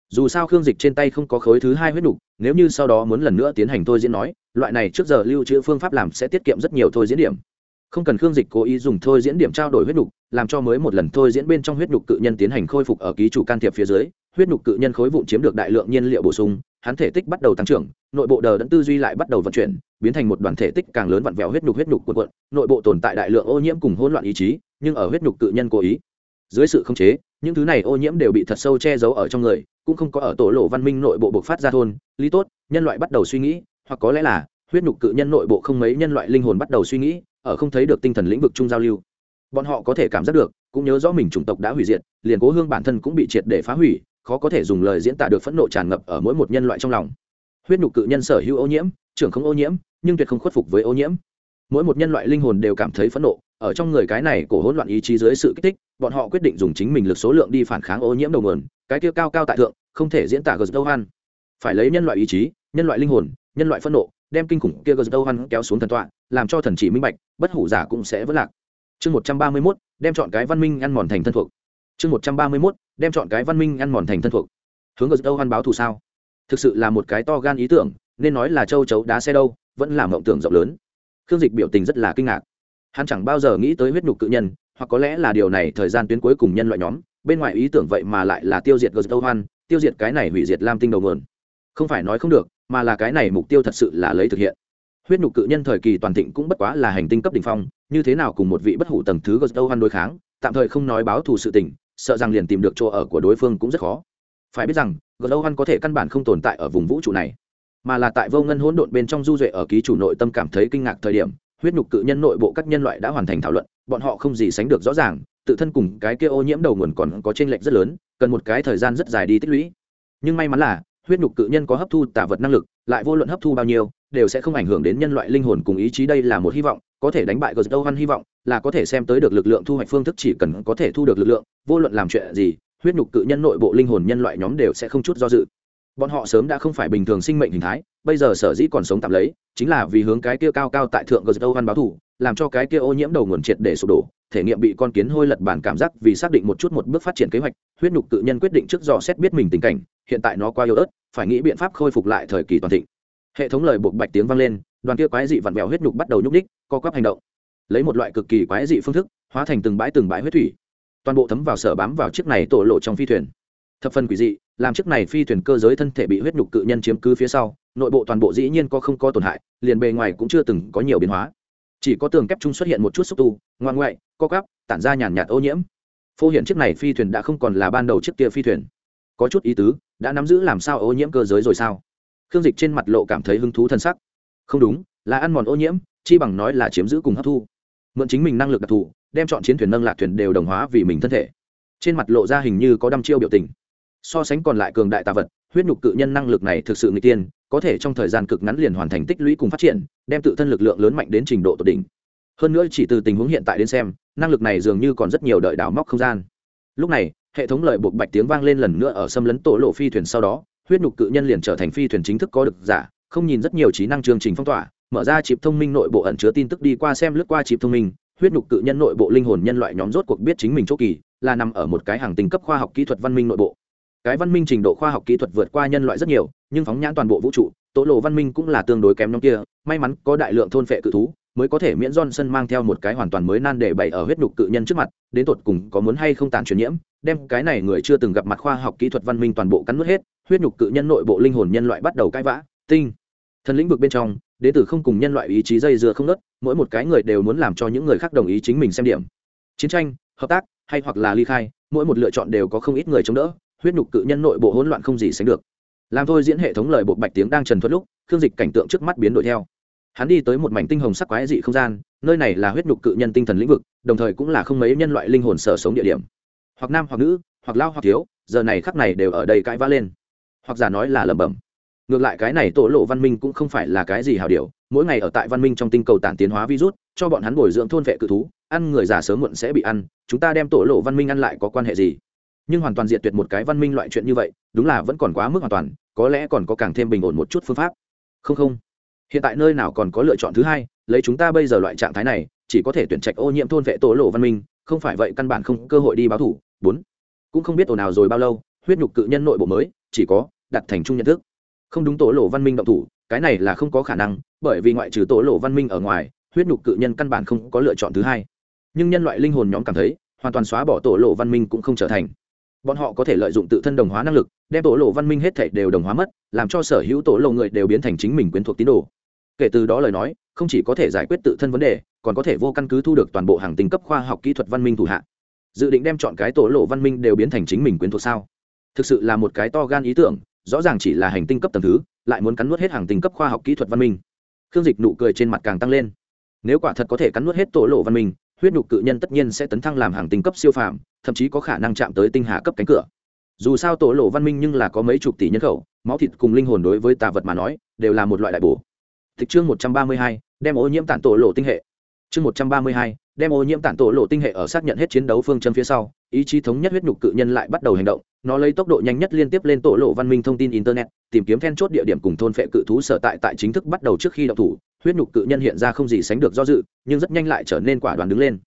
Dù sao khương dịch trên tay không có khối thứ hai huyết nhục, nếu như sau đó muốn lần nữa tiến hành thôi diễn nói, loại này trước giờ lưu trữ phương pháp làm sẽ tiết kiệm rất nhiều thôi diễn điểm không cần khương dịch cố ý dùng thôi diễn điểm trao đổi huyết nhục làm cho mới một lần thôi diễn bên trong huyết nhục cự nhân tiến hành khôi phục ở ký chủ can thiệp phía dưới, huyết nhục cự nhân khối vụn chiếm được đại lượng nhiên liệu bổ sung, hắn thể tích bắt đầu tăng trưởng, nội bộ đờ đẫn tư duy lại bắt đầu vận chuyển, biến thành một đoàn thể tích càng lớn vặn vẹo huyết nhục huyết nhục quần quận nội bộ tồn tại đại lượng ô nhiễm cùng hỗn loạn ý chí, nhưng ở huyết nhục cự nhân cố ý. Dưới sự khống chế, những thứ này ô nhiễm đều bị thật sâu che giấu ở trong người, cũng không có ở tổ lộ văn minh nội bộ bộc phát ra thôn, lý tốt, nhân loại bắt đầu suy nghĩ, hoặc có lẽ là, huyết nhục cự nhân nội bộ không mấy nhân loại linh hồn bắt đầu suy nghĩ ở không thấy được tinh thần lĩnh vực chung giao lưu. Bọn họ có thể cảm giác được, cũng nhớ rõ mình chủng tộc đã hủy diệt, liền cố hương bản thân cũng bị triệt để phá hủy, khó có thể dùng lời diễn tả được phẫn nộ tràn ngập ở mỗi một nhân loại trong lòng. Huyết nhục cự nhân sở hữu ô nhiễm, trưởng không ô nhiễm, nhưng tuyệt không khuất phục với ô nhiễm. Mỗi một nhân loại linh hồn đều cảm thấy phẫn nộ, ở trong người cái này cổ hỗn loạn ý chí dưới sự kích thích, bọn họ quyết định dùng chính mình lực số lượng đi phản kháng ô nhiễm đầu nguồn, cái kia cao cao tại thượng, không thể diễn tả gờ đâu han phải lấy nhân loại ý chí, nhân loại linh hồn, nhân loại phẫn nộ đem kinh khủng kia gờ đâu han kéo xuống thần tọa, làm cho thần chỉ minh bạch, bất hủ giả cũng sẽ vỡ lạc. Chương một trăm ba mươi mốt, đem chọn cái văn minh ăn mòn thành thân thuộc. Chương một trăm ba mươi mốt, đem chọn cái văn minh ăn mòn thành thân thuộc. Hướng gờ đâu han báo thù sao? Thực sự là một cái to gan ý tưởng, nên nói là châu chấu đá xe đâu, vẫn là mộng tưởng rộng lớn. Khương dịch biểu tình rất là kinh ngạc. Hắn chẳng bao giờ nghĩ tới huyết nhục cự nhân, hoặc có lẽ là điều này thời gian tuyến cuối cùng nhân loại nhóm, bên ngoài ý tưởng vậy mà lại là tiêu diệt gờ tâu hoan, tiêu diệt cái này hủy diệt lam tinh đầu nguồn. Không phải nói không được mà là cái này mục tiêu thật sự là lấy thực hiện. Huyết nhục cự nhân thời kỳ toàn thịnh cũng bất quá là hành tinh cấp đỉnh phong, như thế nào cùng một vị bất hủ tầng thứ gờ tâu hoan đối kháng, tạm thời không nói báo thù sự tình, sợ rằng liền tìm được chỗ ở của đối phương cũng rất khó. Phải biết rằng gờ tâu hoan có thể căn bản không tồn tại ở vùng vũ trụ này, mà là tại vô ngân hỗn độn bên trong du duệ ở ký chủ nội tâm cảm thấy kinh ngạc thời điểm, huyết nhục cự nhân nội bộ các nhân loại đã hoàn thành thảo luận, bọn họ không gì sánh được rõ ràng, tự thân cùng cái kia ô nhiễm đầu nguồn còn có t r ê n lệch rất lớn, cần một cái thời gian rất dài đi tích lũy. Nhưng may mắn là huyết nhục cự nhân có hấp thu tả vật năng lực, lại vô luận hấp thu bao nhiêu, đều sẽ không ảnh hưởng đến nhân loại linh hồn cùng ý chí. Đây là một hy vọng, có thể đánh bại gờ đâu hy vọng, là có thể xem tới được lực lượng thu hoạch phương thức, chỉ cần có thể thu được lực lượng, vô luận làm chuyện gì, huyết nhục cự nhân nội bộ linh hồn nhân loại nhóm đều sẽ không chút do dự bọn họ sớm đã không phải bình thường sinh mệnh hình thái, bây giờ sở dĩ còn sống tạm lấy, chính là vì hướng cái kia cao cao tại thượng gờ đâu báo thủ, làm cho cái kia ô nhiễm đầu nguồn triệt để sụp đổ, thể nghiệm bị con kiến hôi lật bản cảm giác vì xác định một chút một bước phát triển kế hoạch, huyết nhục tự nhân quyết định trước dò xét biết mình tình cảnh, hiện tại nó qua yếu ớt, phải nghĩ biện pháp khôi phục lại thời kỳ toàn thịnh. Hệ thống lời buộc bạch tiếng vang lên, đoàn kia quái dị vặn vẹo huyết nhục bắt đầu nhúc ních co quắp hành động. Lấy một loại cực kỳ quái dị phương thức, hóa thành từng bãi từng bãi huyết thủy. Toàn bộ thấm vào sở bám vào chiếc này tổ lộ trong phi thuyền thập phần quỷ dị, làm chiếc này phi thuyền cơ giới thân thể bị huyết nhục cự nhân chiếm cứ phía sau, nội bộ toàn bộ dĩ nhiên có không có tổn hại, liền bề ngoài cũng chưa từng có nhiều biến hóa. Chỉ có tường kép chung xuất hiện một chút xúc tu, ngoan ngoại co cắp tản ra nhàn nhạt ô nhiễm. Phô hiện chiếc này phi thuyền đã không còn là ban đầu chiếc kia phi thuyền. Có chút ý tứ, đã nắm giữ làm sao ô nhiễm cơ giới rồi sao? Khương dịch trên mặt lộ cảm thấy hứng thú thân sắc. Không đúng, là ăn mòn ô nhiễm, chi bằng nói là chiếm giữ cùng hấp thu. Mượn chính mình năng lực đặc thù, đem chọn chiến thuyền nâng lạc thuyền đều đồng hóa vì mình thân thể. Trên mặt lộ ra hình như có đăm chiêu biểu tình so sánh còn lại cường đại tà vật, huyết nhục cự nhân năng lực này thực sự người tiên, có thể trong thời gian cực ngắn liền hoàn thành tích lũy cùng phát triển, đem tự thân lực lượng lớn mạnh đến trình độ tột đỉnh. Hơn nữa chỉ từ tình huống hiện tại đến xem, năng lực này dường như còn rất nhiều đợi đào móc không gian. Lúc này, hệ thống lợi buộc bạch tiếng vang lên lần nữa ở xâm lấn tổ lộ phi thuyền sau đó, huyết nhục cự nhân liền trở thành phi thuyền chính thức có được giả, không nhìn rất nhiều trí năng chương trình phong tỏa, mở ra chịp thông minh nội bộ ẩn chứa tin tức đi qua xem lướt qua chịp thông minh, huyết nhục cự nhân nội bộ linh hồn nhân loại nhóm rốt cuộc biết chính mình chỗ kỳ, là nằm ở một cái hàng tinh cấp khoa học kỹ thuật văn minh nội bộ cái văn minh trình độ khoa học kỹ thuật vượt qua nhân loại rất nhiều nhưng phóng nhãn toàn bộ vũ trụ tố lộ văn minh cũng là tương đối kém nhóm kia may mắn có đại lượng thôn phệ cự thú mới có thể miễn Johnson mang theo một cái hoàn toàn mới nan để bày ở huyết nhục cự nhân trước mặt, đến tột cùng có muốn hay không tàn truyền nhiễm, đem cái này người chưa từng gặp mặt khoa học kỹ thuật văn minh toàn bộ cắn nuốt hết, huyết nhục cự nhân nội bộ linh hồn nhân loại bắt đầu cãi vã, tinh. Thần lĩnh vực bên trong, đệ tử không cùng nhân loại ý chí dây dưa không nớt, mỗi một cái người đều muốn làm cho những người khác đồng ý chính mình xem điểm. Chiến tranh, hợp tác, hay hoặc là ly khai, mỗi một lựa chọn đều có không ít người chống đỡ, huyết nhục cự nhân nội bộ hỗn loạn không gì sánh được. Làm thôi diễn hệ thống lời bộ bạch tiếng đang trần thuật lúc, khương dịch cảnh tượng trước mắt biến đổi theo. Hắn đi tới một mảnh tinh hồng sắc quái dị không gian nơi này là huyết nhục cự nhân tinh thần lĩnh vực đồng thời cũng là không mấy nhân loại linh hồn sở sống địa điểm. Hoặc nam hoặc nữ hoặc lao hoặc thiếu giờ này khắc này đều ở đây cãi vã lên. Hoặc giả nói là lẩm bẩm. Ngược lại cái này tổ lộ văn minh cũng không phải là cái gì hào điều mỗi ngày ở tại văn minh trong tinh cầu tản tiến hóa virus cho bọn hắn bồi dưỡng thôn vệ cự thú ăn người già sớm muộn sẽ bị ăn chúng ta đem tổ lộ văn minh ăn lại có quan hệ gì? Nhưng hoàn toàn diệt tuyệt một cái văn minh loại chuyện như vậy, đúng là vẫn còn quá mức hoàn toàn, có lẽ còn có càng thêm bình ổn một chút phương pháp. Không không. Hiện tại nơi nào còn có lựa chọn thứ hai, lấy chúng ta bây giờ loại trạng thái này, chỉ có thể tuyển trạch ô nhiễm thôn vệ tổ lộ văn minh, không phải vậy căn bản không cơ hội đi báo thủ. Bốn. Cũng không biết ồn nào rồi bao lâu, huyết nhục cự nhân nội bộ mới, chỉ có đặt thành chung nhận thức. Không đúng tổ lộ văn minh động thủ, cái này là không có khả năng, bởi vì ngoại trừ tổ lộ văn minh ở ngoài, huyết nhục cự nhân căn bản không có lựa chọn thứ hai. Nhưng nhân loại linh hồn nhóm cảm thấy, hoàn toàn xóa bỏ tổ lộ văn minh cũng không trở thành bọn họ có thể lợi dụng tự thân đồng hóa năng lực, đem tổ lộ văn minh hết thể đều đồng hóa mất, làm cho sở hữu tổ lộ người đều biến thành chính mình quyến thuộc tín đồ. Kể từ đó lời nói, không chỉ có thể giải quyết tự thân vấn đề, còn có thể vô căn cứ thu được toàn bộ hàng tinh cấp khoa học kỹ thuật văn minh thủ hạ. Dự định đem chọn cái tổ lộ văn minh đều biến thành chính mình quyến thuộc sao? Thực sự là một cái to gan ý tưởng, rõ ràng chỉ là hành tinh cấp tầng thứ, lại muốn cắn nuốt hết hàng tinh cấp khoa học kỹ thuật văn minh. Khương dịch nụ cười trên mặt càng tăng lên. Nếu quả thật có thể cắn nuốt hết tổ lộ văn minh huyết nhục cự nhân tất nhiên sẽ tấn thăng làm hàng tinh cấp siêu phàm thậm chí có khả năng chạm tới tinh hà cấp cánh cửa. Dù sao tổ lộ văn minh nhưng là có mấy chục tỷ nhân khẩu máu thịt cùng linh hồn đối với tà vật mà nói đều là một loại đại bổ. Tịch chương 132, đem ô nhiễm tản tổ lộ tinh hệ. Chương 132, đem ô nhiễm tản tổ lộ tinh hệ ở xác nhận hết chiến đấu phương châm phía sau, ý chí thống nhất huyết nhục cự nhân lại bắt đầu hành động, nó lấy tốc độ nhanh nhất liên tiếp lên tổ lộ văn minh thông tin internet, tìm kiếm then chốt địa điểm cùng thôn phệ cự thú sở tại tại chính thức bắt đầu trước khi động thủ, huyết nhục cự nhân hiện ra không gì sánh được do dự, nhưng rất nhanh lại trở nên quả đoàn đứng lên.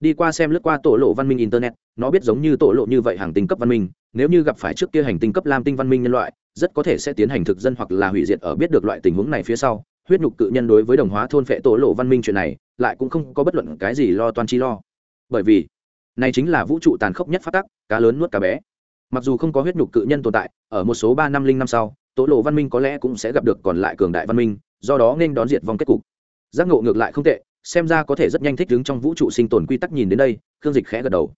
Đi qua xem lướt qua tổ lộ văn minh internet, nó biết giống như tổ lộ như vậy hàng tinh cấp văn minh, nếu như gặp phải trước kia hành tinh cấp lam tinh văn minh nhân loại, rất có thể sẽ tiến hành thực dân hoặc là hủy diệt ở biết được loại tình huống này phía sau, huyết nhục cự nhân đối với đồng hóa thôn phệ tổ lộ văn minh chuyện này lại cũng không có bất luận cái gì lo toan chi lo. Bởi vì này chính là vũ trụ tàn khốc nhất phát tắc cá lớn nuốt cá bé. Mặc dù không có huyết nhục cự nhân tồn tại ở một số ba năm linh năm sau tổ lộ văn minh có lẽ cũng sẽ gặp được còn lại cường đại văn minh do đó nên đón diệt vong kết cục. Giác ngộ ngược lại không tệ, xem ra có thể rất nhanh thích ứng trong vũ trụ sinh tồn quy tắc nhìn đến đây, khương dịch khẽ gật đầu.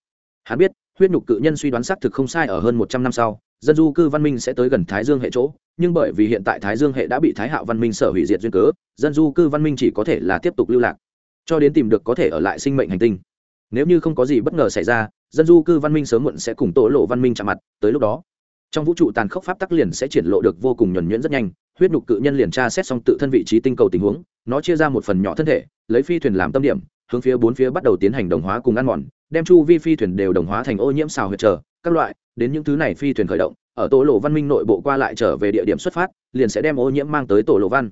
Hắn biết, huyết nhục cự nhân suy đoán xác thực không sai ở hơn một trăm năm sau, dân du cư văn minh sẽ tới gần thái dương hệ chỗ, nhưng bởi vì hiện tại thái dương hệ đã bị thái hạo văn minh sở hủy diệt duyên cớ, dân du cư văn minh chỉ có thể là tiếp tục lưu lạc, cho đến tìm được có thể ở lại sinh mệnh hành tinh. Nếu như không có gì bất ngờ xảy ra, dân du cư văn minh sớm muộn sẽ cùng tổ lộ văn minh chạm mặt, tới lúc đó trong vũ trụ tàn khốc pháp tắc liền sẽ triển lộ được vô cùng nhuẩn nhuyễn rất nhanh, huyết nhục cự nhân liền tra xét xong tự thân vị trí tinh cầu tình huống, nó chia ra một phần nhỏ thân thể, lấy phi thuyền làm tâm điểm, hướng phía bốn phía bắt đầu tiến hành đồng hóa cùng ăn mòn, đem chu vi phi thuyền đều đồng hóa thành ô nhiễm xào huyệt trở, các loại, đến những thứ này phi thuyền khởi động, ở tổ lộ văn minh nội bộ qua lại trở về địa điểm xuất phát, liền sẽ đem ô nhiễm mang tới tổ lộ văn.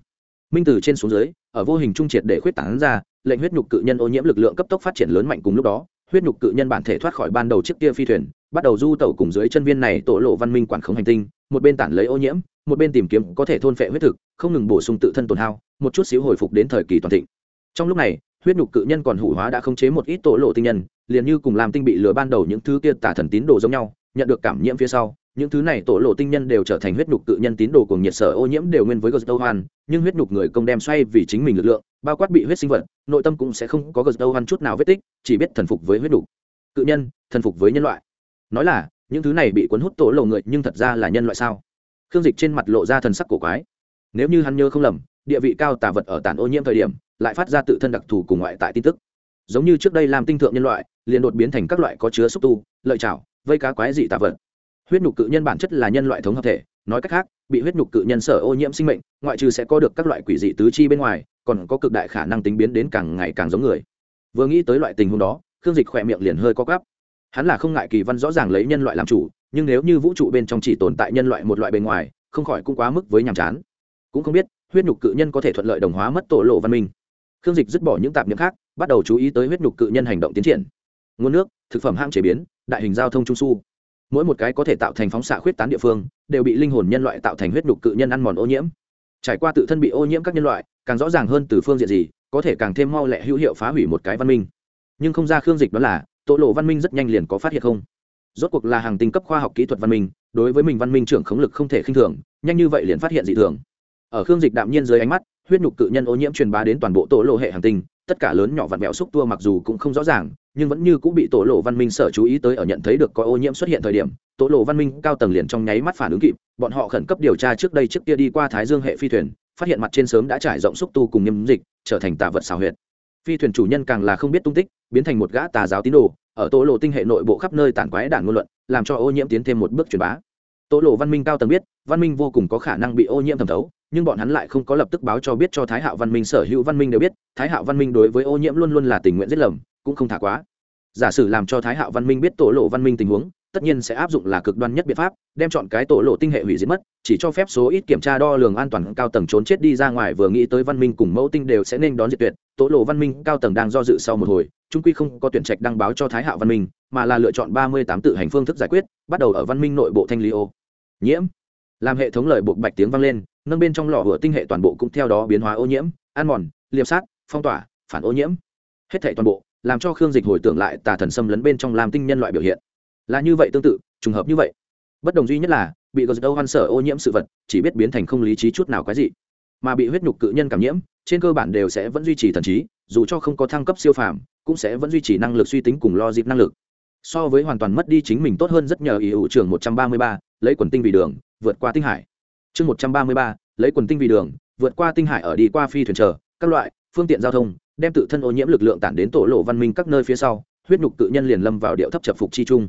Minh từ trên xuống dưới, ở vô hình trung triệt để khuyết tảng ra, lệnh huyết nhục cự nhân ô nhiễm lực lượng cấp tốc phát triển lớn mạnh cùng lúc đó huyết nhục cự nhân bản thể thoát khỏi ban đầu chiếc kia phi thuyền, bắt đầu du tẩu cùng dưới chân viên này tổ lộ văn minh quản khống hành tinh, một bên tản lấy ô nhiễm, một bên tìm kiếm có thể thôn phệ huyết thực, không ngừng bổ sung tự thân tổn hao, một chút xíu hồi phục đến thời kỳ toàn thịnh. Trong lúc này, huyết nhục cự nhân còn hủ hóa đã khống chế một ít tổ lộ tinh nhân, liền như cùng làm tinh bị lừa ban đầu những thứ kia tả thần tín đồ giống nhau, nhận được cảm nhiễm phía sau những thứ này tổ lộ tinh nhân đều trở thành huyết nhục cự nhân tín đồ cùng nhiệt sở ô nhiễm đều nguyên với gờ hoan nhưng huyết nhục người công đem xoay vì chính mình lực lượng, bao quát bị huyết sinh vật, nội tâm cũng sẽ không có gờ hoan chút nào vết tích, chỉ biết thần phục với huyết nhục. Cự nhân, thần phục với nhân loại. Nói là, những thứ này bị cuốn hút tổ lộ người, nhưng thật ra là nhân loại sao? Khương dịch trên mặt lộ ra thần sắc cổ quái. Nếu như hắn nhớ không lầm, địa vị cao tà vật ở tản ô nhiễm thời điểm, lại phát ra tự thân đặc thù cùng ngoại tại tin tức. Giống như trước đây làm tinh thượng nhân loại, liền đột biến thành các loại có chứa xúc tu, lợi chảo vây cá quái dị tà vật huyết nhục cự nhân bản chất là nhân loại thống hợp thể, nói cách khác, bị huyết nhục cự nhân sở ô nhiễm sinh mệnh, ngoại trừ sẽ có được các loại quỷ dị tứ chi bên ngoài, còn có cực đại khả năng tính biến đến càng ngày càng giống người. Vừa nghĩ tới loại tình huống đó, khương dịch khỏe miệng liền hơi co gắp hắn là không ngại kỳ văn rõ ràng lấy nhân loại làm chủ, nhưng nếu như vũ trụ bên trong chỉ tồn tại nhân loại một loại bên ngoài, không khỏi cũng quá mức với nhàm chán. Cũng không biết, huyết nhục cự nhân có thể thuận lợi đồng hóa mất tổ lộ văn minh. Khương dịch dứt bỏ những tạp niệm khác, bắt đầu chú ý tới huyết nhục cự nhân hành động tiến triển. Nguồn nước, thực phẩm hãng chế biến, đại hình giao thông trung su mỗi một cái có thể tạo thành phóng xạ khuyết tán địa phương, đều bị linh hồn nhân loại tạo thành huyết nhục cự nhân ăn mòn ô nhiễm. Trải qua tự thân bị ô nhiễm các nhân loại, càng rõ ràng hơn từ phương diện gì, có thể càng thêm mau lẹ hữu hiệu phá hủy một cái văn minh. Nhưng không ra khương dịch đó là, tổ lộ văn minh rất nhanh liền có phát hiện không. Rốt cuộc là hàng tinh cấp khoa học kỹ thuật văn minh, đối với mình văn minh trưởng khống lực không thể khinh thường, nhanh như vậy liền phát hiện dị thường. Ở khương dịch đạm nhiên dưới ánh mắt, huyết nhục cự nhân ô nhiễm truyền bá đến toàn bộ tổ lộ hệ hàng tinh, tất cả lớn nhỏ vặn mẹo xúc tua mặc dù cũng không rõ ràng nhưng vẫn như cũng bị tổ lộ văn minh sở chú ý tới ở nhận thấy được có ô nhiễm xuất hiện thời điểm, tổ lộ văn minh cao tầng liền trong nháy mắt phản ứng kịp, bọn họ khẩn cấp điều tra trước đây trước kia đi qua thái dương hệ phi thuyền, phát hiện mặt trên sớm đã trải rộng xúc tu cùng nghiêm dịch, trở thành tà vật xào huyệt. Phi thuyền chủ nhân càng là không biết tung tích, biến thành một gã tà giáo tín đồ, ở tổ lộ tinh hệ nội bộ khắp nơi tản quái đảng ngôn luận, làm cho ô nhiễm tiến thêm một bước truyền bá. Tổ lộ văn minh cao tầng biết, văn minh vô cùng có khả năng bị ô nhiễm thẩm thấu nhưng bọn hắn lại không có lập tức báo cho biết cho thái hạo văn minh, sở hữu văn minh đều biết, thái hạo văn minh đối với ô nhiễm luôn luôn là tình nguyện giết lầm, cũng không thả quá. Giả sử làm cho thái hạo văn minh biết tổ lộ văn minh tình huống, tất nhiên sẽ áp dụng là cực đoan nhất biện pháp, đem chọn cái tổ lộ tinh hệ hủy diệt mất, chỉ cho phép số ít kiểm tra đo lường an toàn cao tầng trốn chết đi ra ngoài, vừa nghĩ tới văn minh cùng mẫu tinh đều sẽ nên đón diệt tuyệt, tổ lộ văn minh cao tầng đang do dự sau một hồi trung quy không có tuyển trạch đăng báo cho thái hạo văn minh, mà là lựa chọn ba mươi tám tự hành phương thức giải quyết, bắt đầu ở văn minh nội bộ thanh lý ô nhiễm. Làm hệ thống lời buộc bạch tiếng vang lên nâng bên trong lò hửa tinh hệ toàn bộ cũng theo đó biến hóa ô nhiễm ăn mòn liệp sát phong tỏa phản ô nhiễm. Hết thể toàn bộ làm cho khương dịch hồi tưởng lại tà thần xâm lấn bên trong làm tinh nhân loại biểu hiện. Là như vậy tương tự trùng hợp như vậy. Bất đồng duy nhất là bị gờ dâu hoan sở ô nhiễm sự vật chỉ biết biến thành không lý trí chút nào quái dị, mà bị huyết nhục cự nhân cảm nhiễm trên cơ bản đều sẽ vẫn duy trì thần trí dù cho không có thăng cấp siêu phàm cũng sẽ vẫn duy trì năng lực suy tính cùng lo dịp năng lực. So với hoàn toàn mất đi chính mình tốt hơn rất nhờ ý hữu trường một trăm ba mươi ba lấy quần tinh vì đường vượt qua tinh hải chương một trăm ba mươi ba, lấy quần tinh vì đường, vượt qua tinh hải ở đi qua phi thuyền chờ, các loại, phương tiện giao thông, đem tự thân ô nhiễm lực lượng tản đến tổ lộ văn minh các nơi phía sau, huyết nhục cự nhân liền lâm vào điệu thấp chập phục chi chung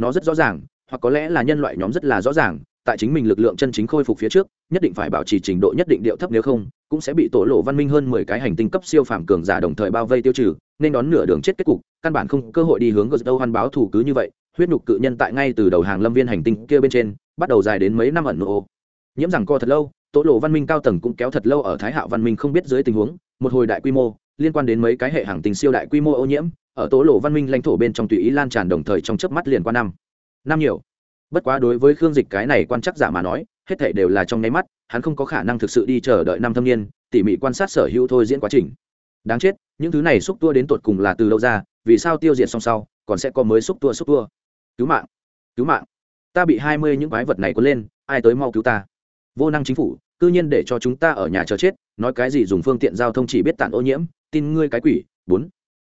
nó rất rõ ràng, hoặc có lẽ là nhân loại nhóm rất là rõ ràng, tại chính mình lực lượng chân chính khôi phục phía trước, nhất định phải bảo trì trình độ nhất định điệu thấp nếu không, cũng sẽ bị tổ lộ văn minh hơn mười cái hành tinh cấp siêu phàm cường giả đồng thời bao vây tiêu trừ, nên đón nửa đường chết kết cục, căn bản không cơ hội đi hướng gờ đâu hoan báo thủ cứ như vậy, huyết nhục cự nhân tại ngay từ đầu hàng lâm viên hành tinh kia bên trên, bắt đầu dài đến mấy năm ẩn nộ nhiễm rằng co thật lâu, tố lộ văn minh cao tầng cũng kéo thật lâu ở thái hạo văn minh không biết dưới tình huống, một hồi đại quy mô, liên quan đến mấy cái hệ hàng tình siêu đại quy mô ô nhiễm, ở tố lộ văn minh lãnh thổ bên trong tùy ý lan tràn đồng thời trong chớp mắt liền qua năm. Năm nhiều. Bất quá đối với khương dịch cái này quan chắc giả mà nói, hết thể đều là trong nháy mắt, hắn không có khả năng thực sự đi chờ đợi năm thâm niên, tỉ mỉ quan sát sở hữu thôi diễn quá trình. Đáng chết, những thứ này xúc tua đến tột cùng là từ đâu ra, vì sao tiêu diệt xong sau, còn sẽ có mới xúc tua xúc tua? Cứu mạng cứu mạng. Ta bị hai mươi những quái vật này cuốn lên, ai tới mau cứu ta? Vô năng chính phủ, cư nhiên để cho chúng ta ở nhà chờ chết, nói cái gì dùng phương tiện giao thông chỉ biết tản ô nhiễm, tin ngươi cái quỷ. Bốn,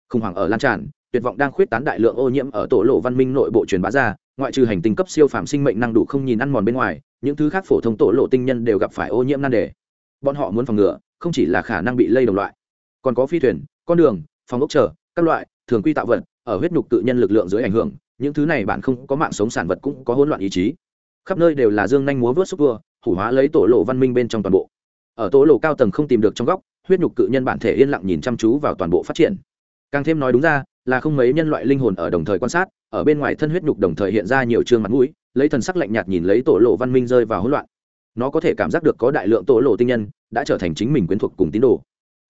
khủng hoảng ở lan tràn, tuyệt vọng đang khuyết tán đại lượng ô nhiễm ở tổ lộ văn minh nội bộ truyền bá ra, ngoại trừ hành tinh cấp siêu phạm sinh mệnh năng đủ không nhìn ăn mòn bên ngoài, những thứ khác phổ thông tổ lộ tinh nhân đều gặp phải ô nhiễm nan đề. Bọn họ muốn phòng ngừa, không chỉ là khả năng bị lây đồng loại, còn có phi thuyền, con đường, phòng ốc chờ, các loại, thường quy tạo vật, ở huyết nhục tự nhân lực lượng dưới ảnh hưởng, những thứ này bạn không có mạng sống sản vật cũng có hỗn loạn ý chí. Khắp nơi đều là dương nhanh múa vớt xúc vua hủ hóa lấy tổ lộ văn minh bên trong toàn bộ. Ở tổ lộ cao tầng không tìm được trong góc, huyết nhục cự nhân bản thể yên lặng nhìn chăm chú vào toàn bộ phát triển. Càng thêm nói đúng ra, là không mấy nhân loại linh hồn ở đồng thời quan sát, ở bên ngoài thân huyết nhục đồng thời hiện ra nhiều chương mặt mũi, lấy thần sắc lạnh nhạt nhìn lấy tổ lộ văn minh rơi vào hỗn loạn. Nó có thể cảm giác được có đại lượng tổ lộ tinh nhân đã trở thành chính mình quyến thuộc cùng tín đồ.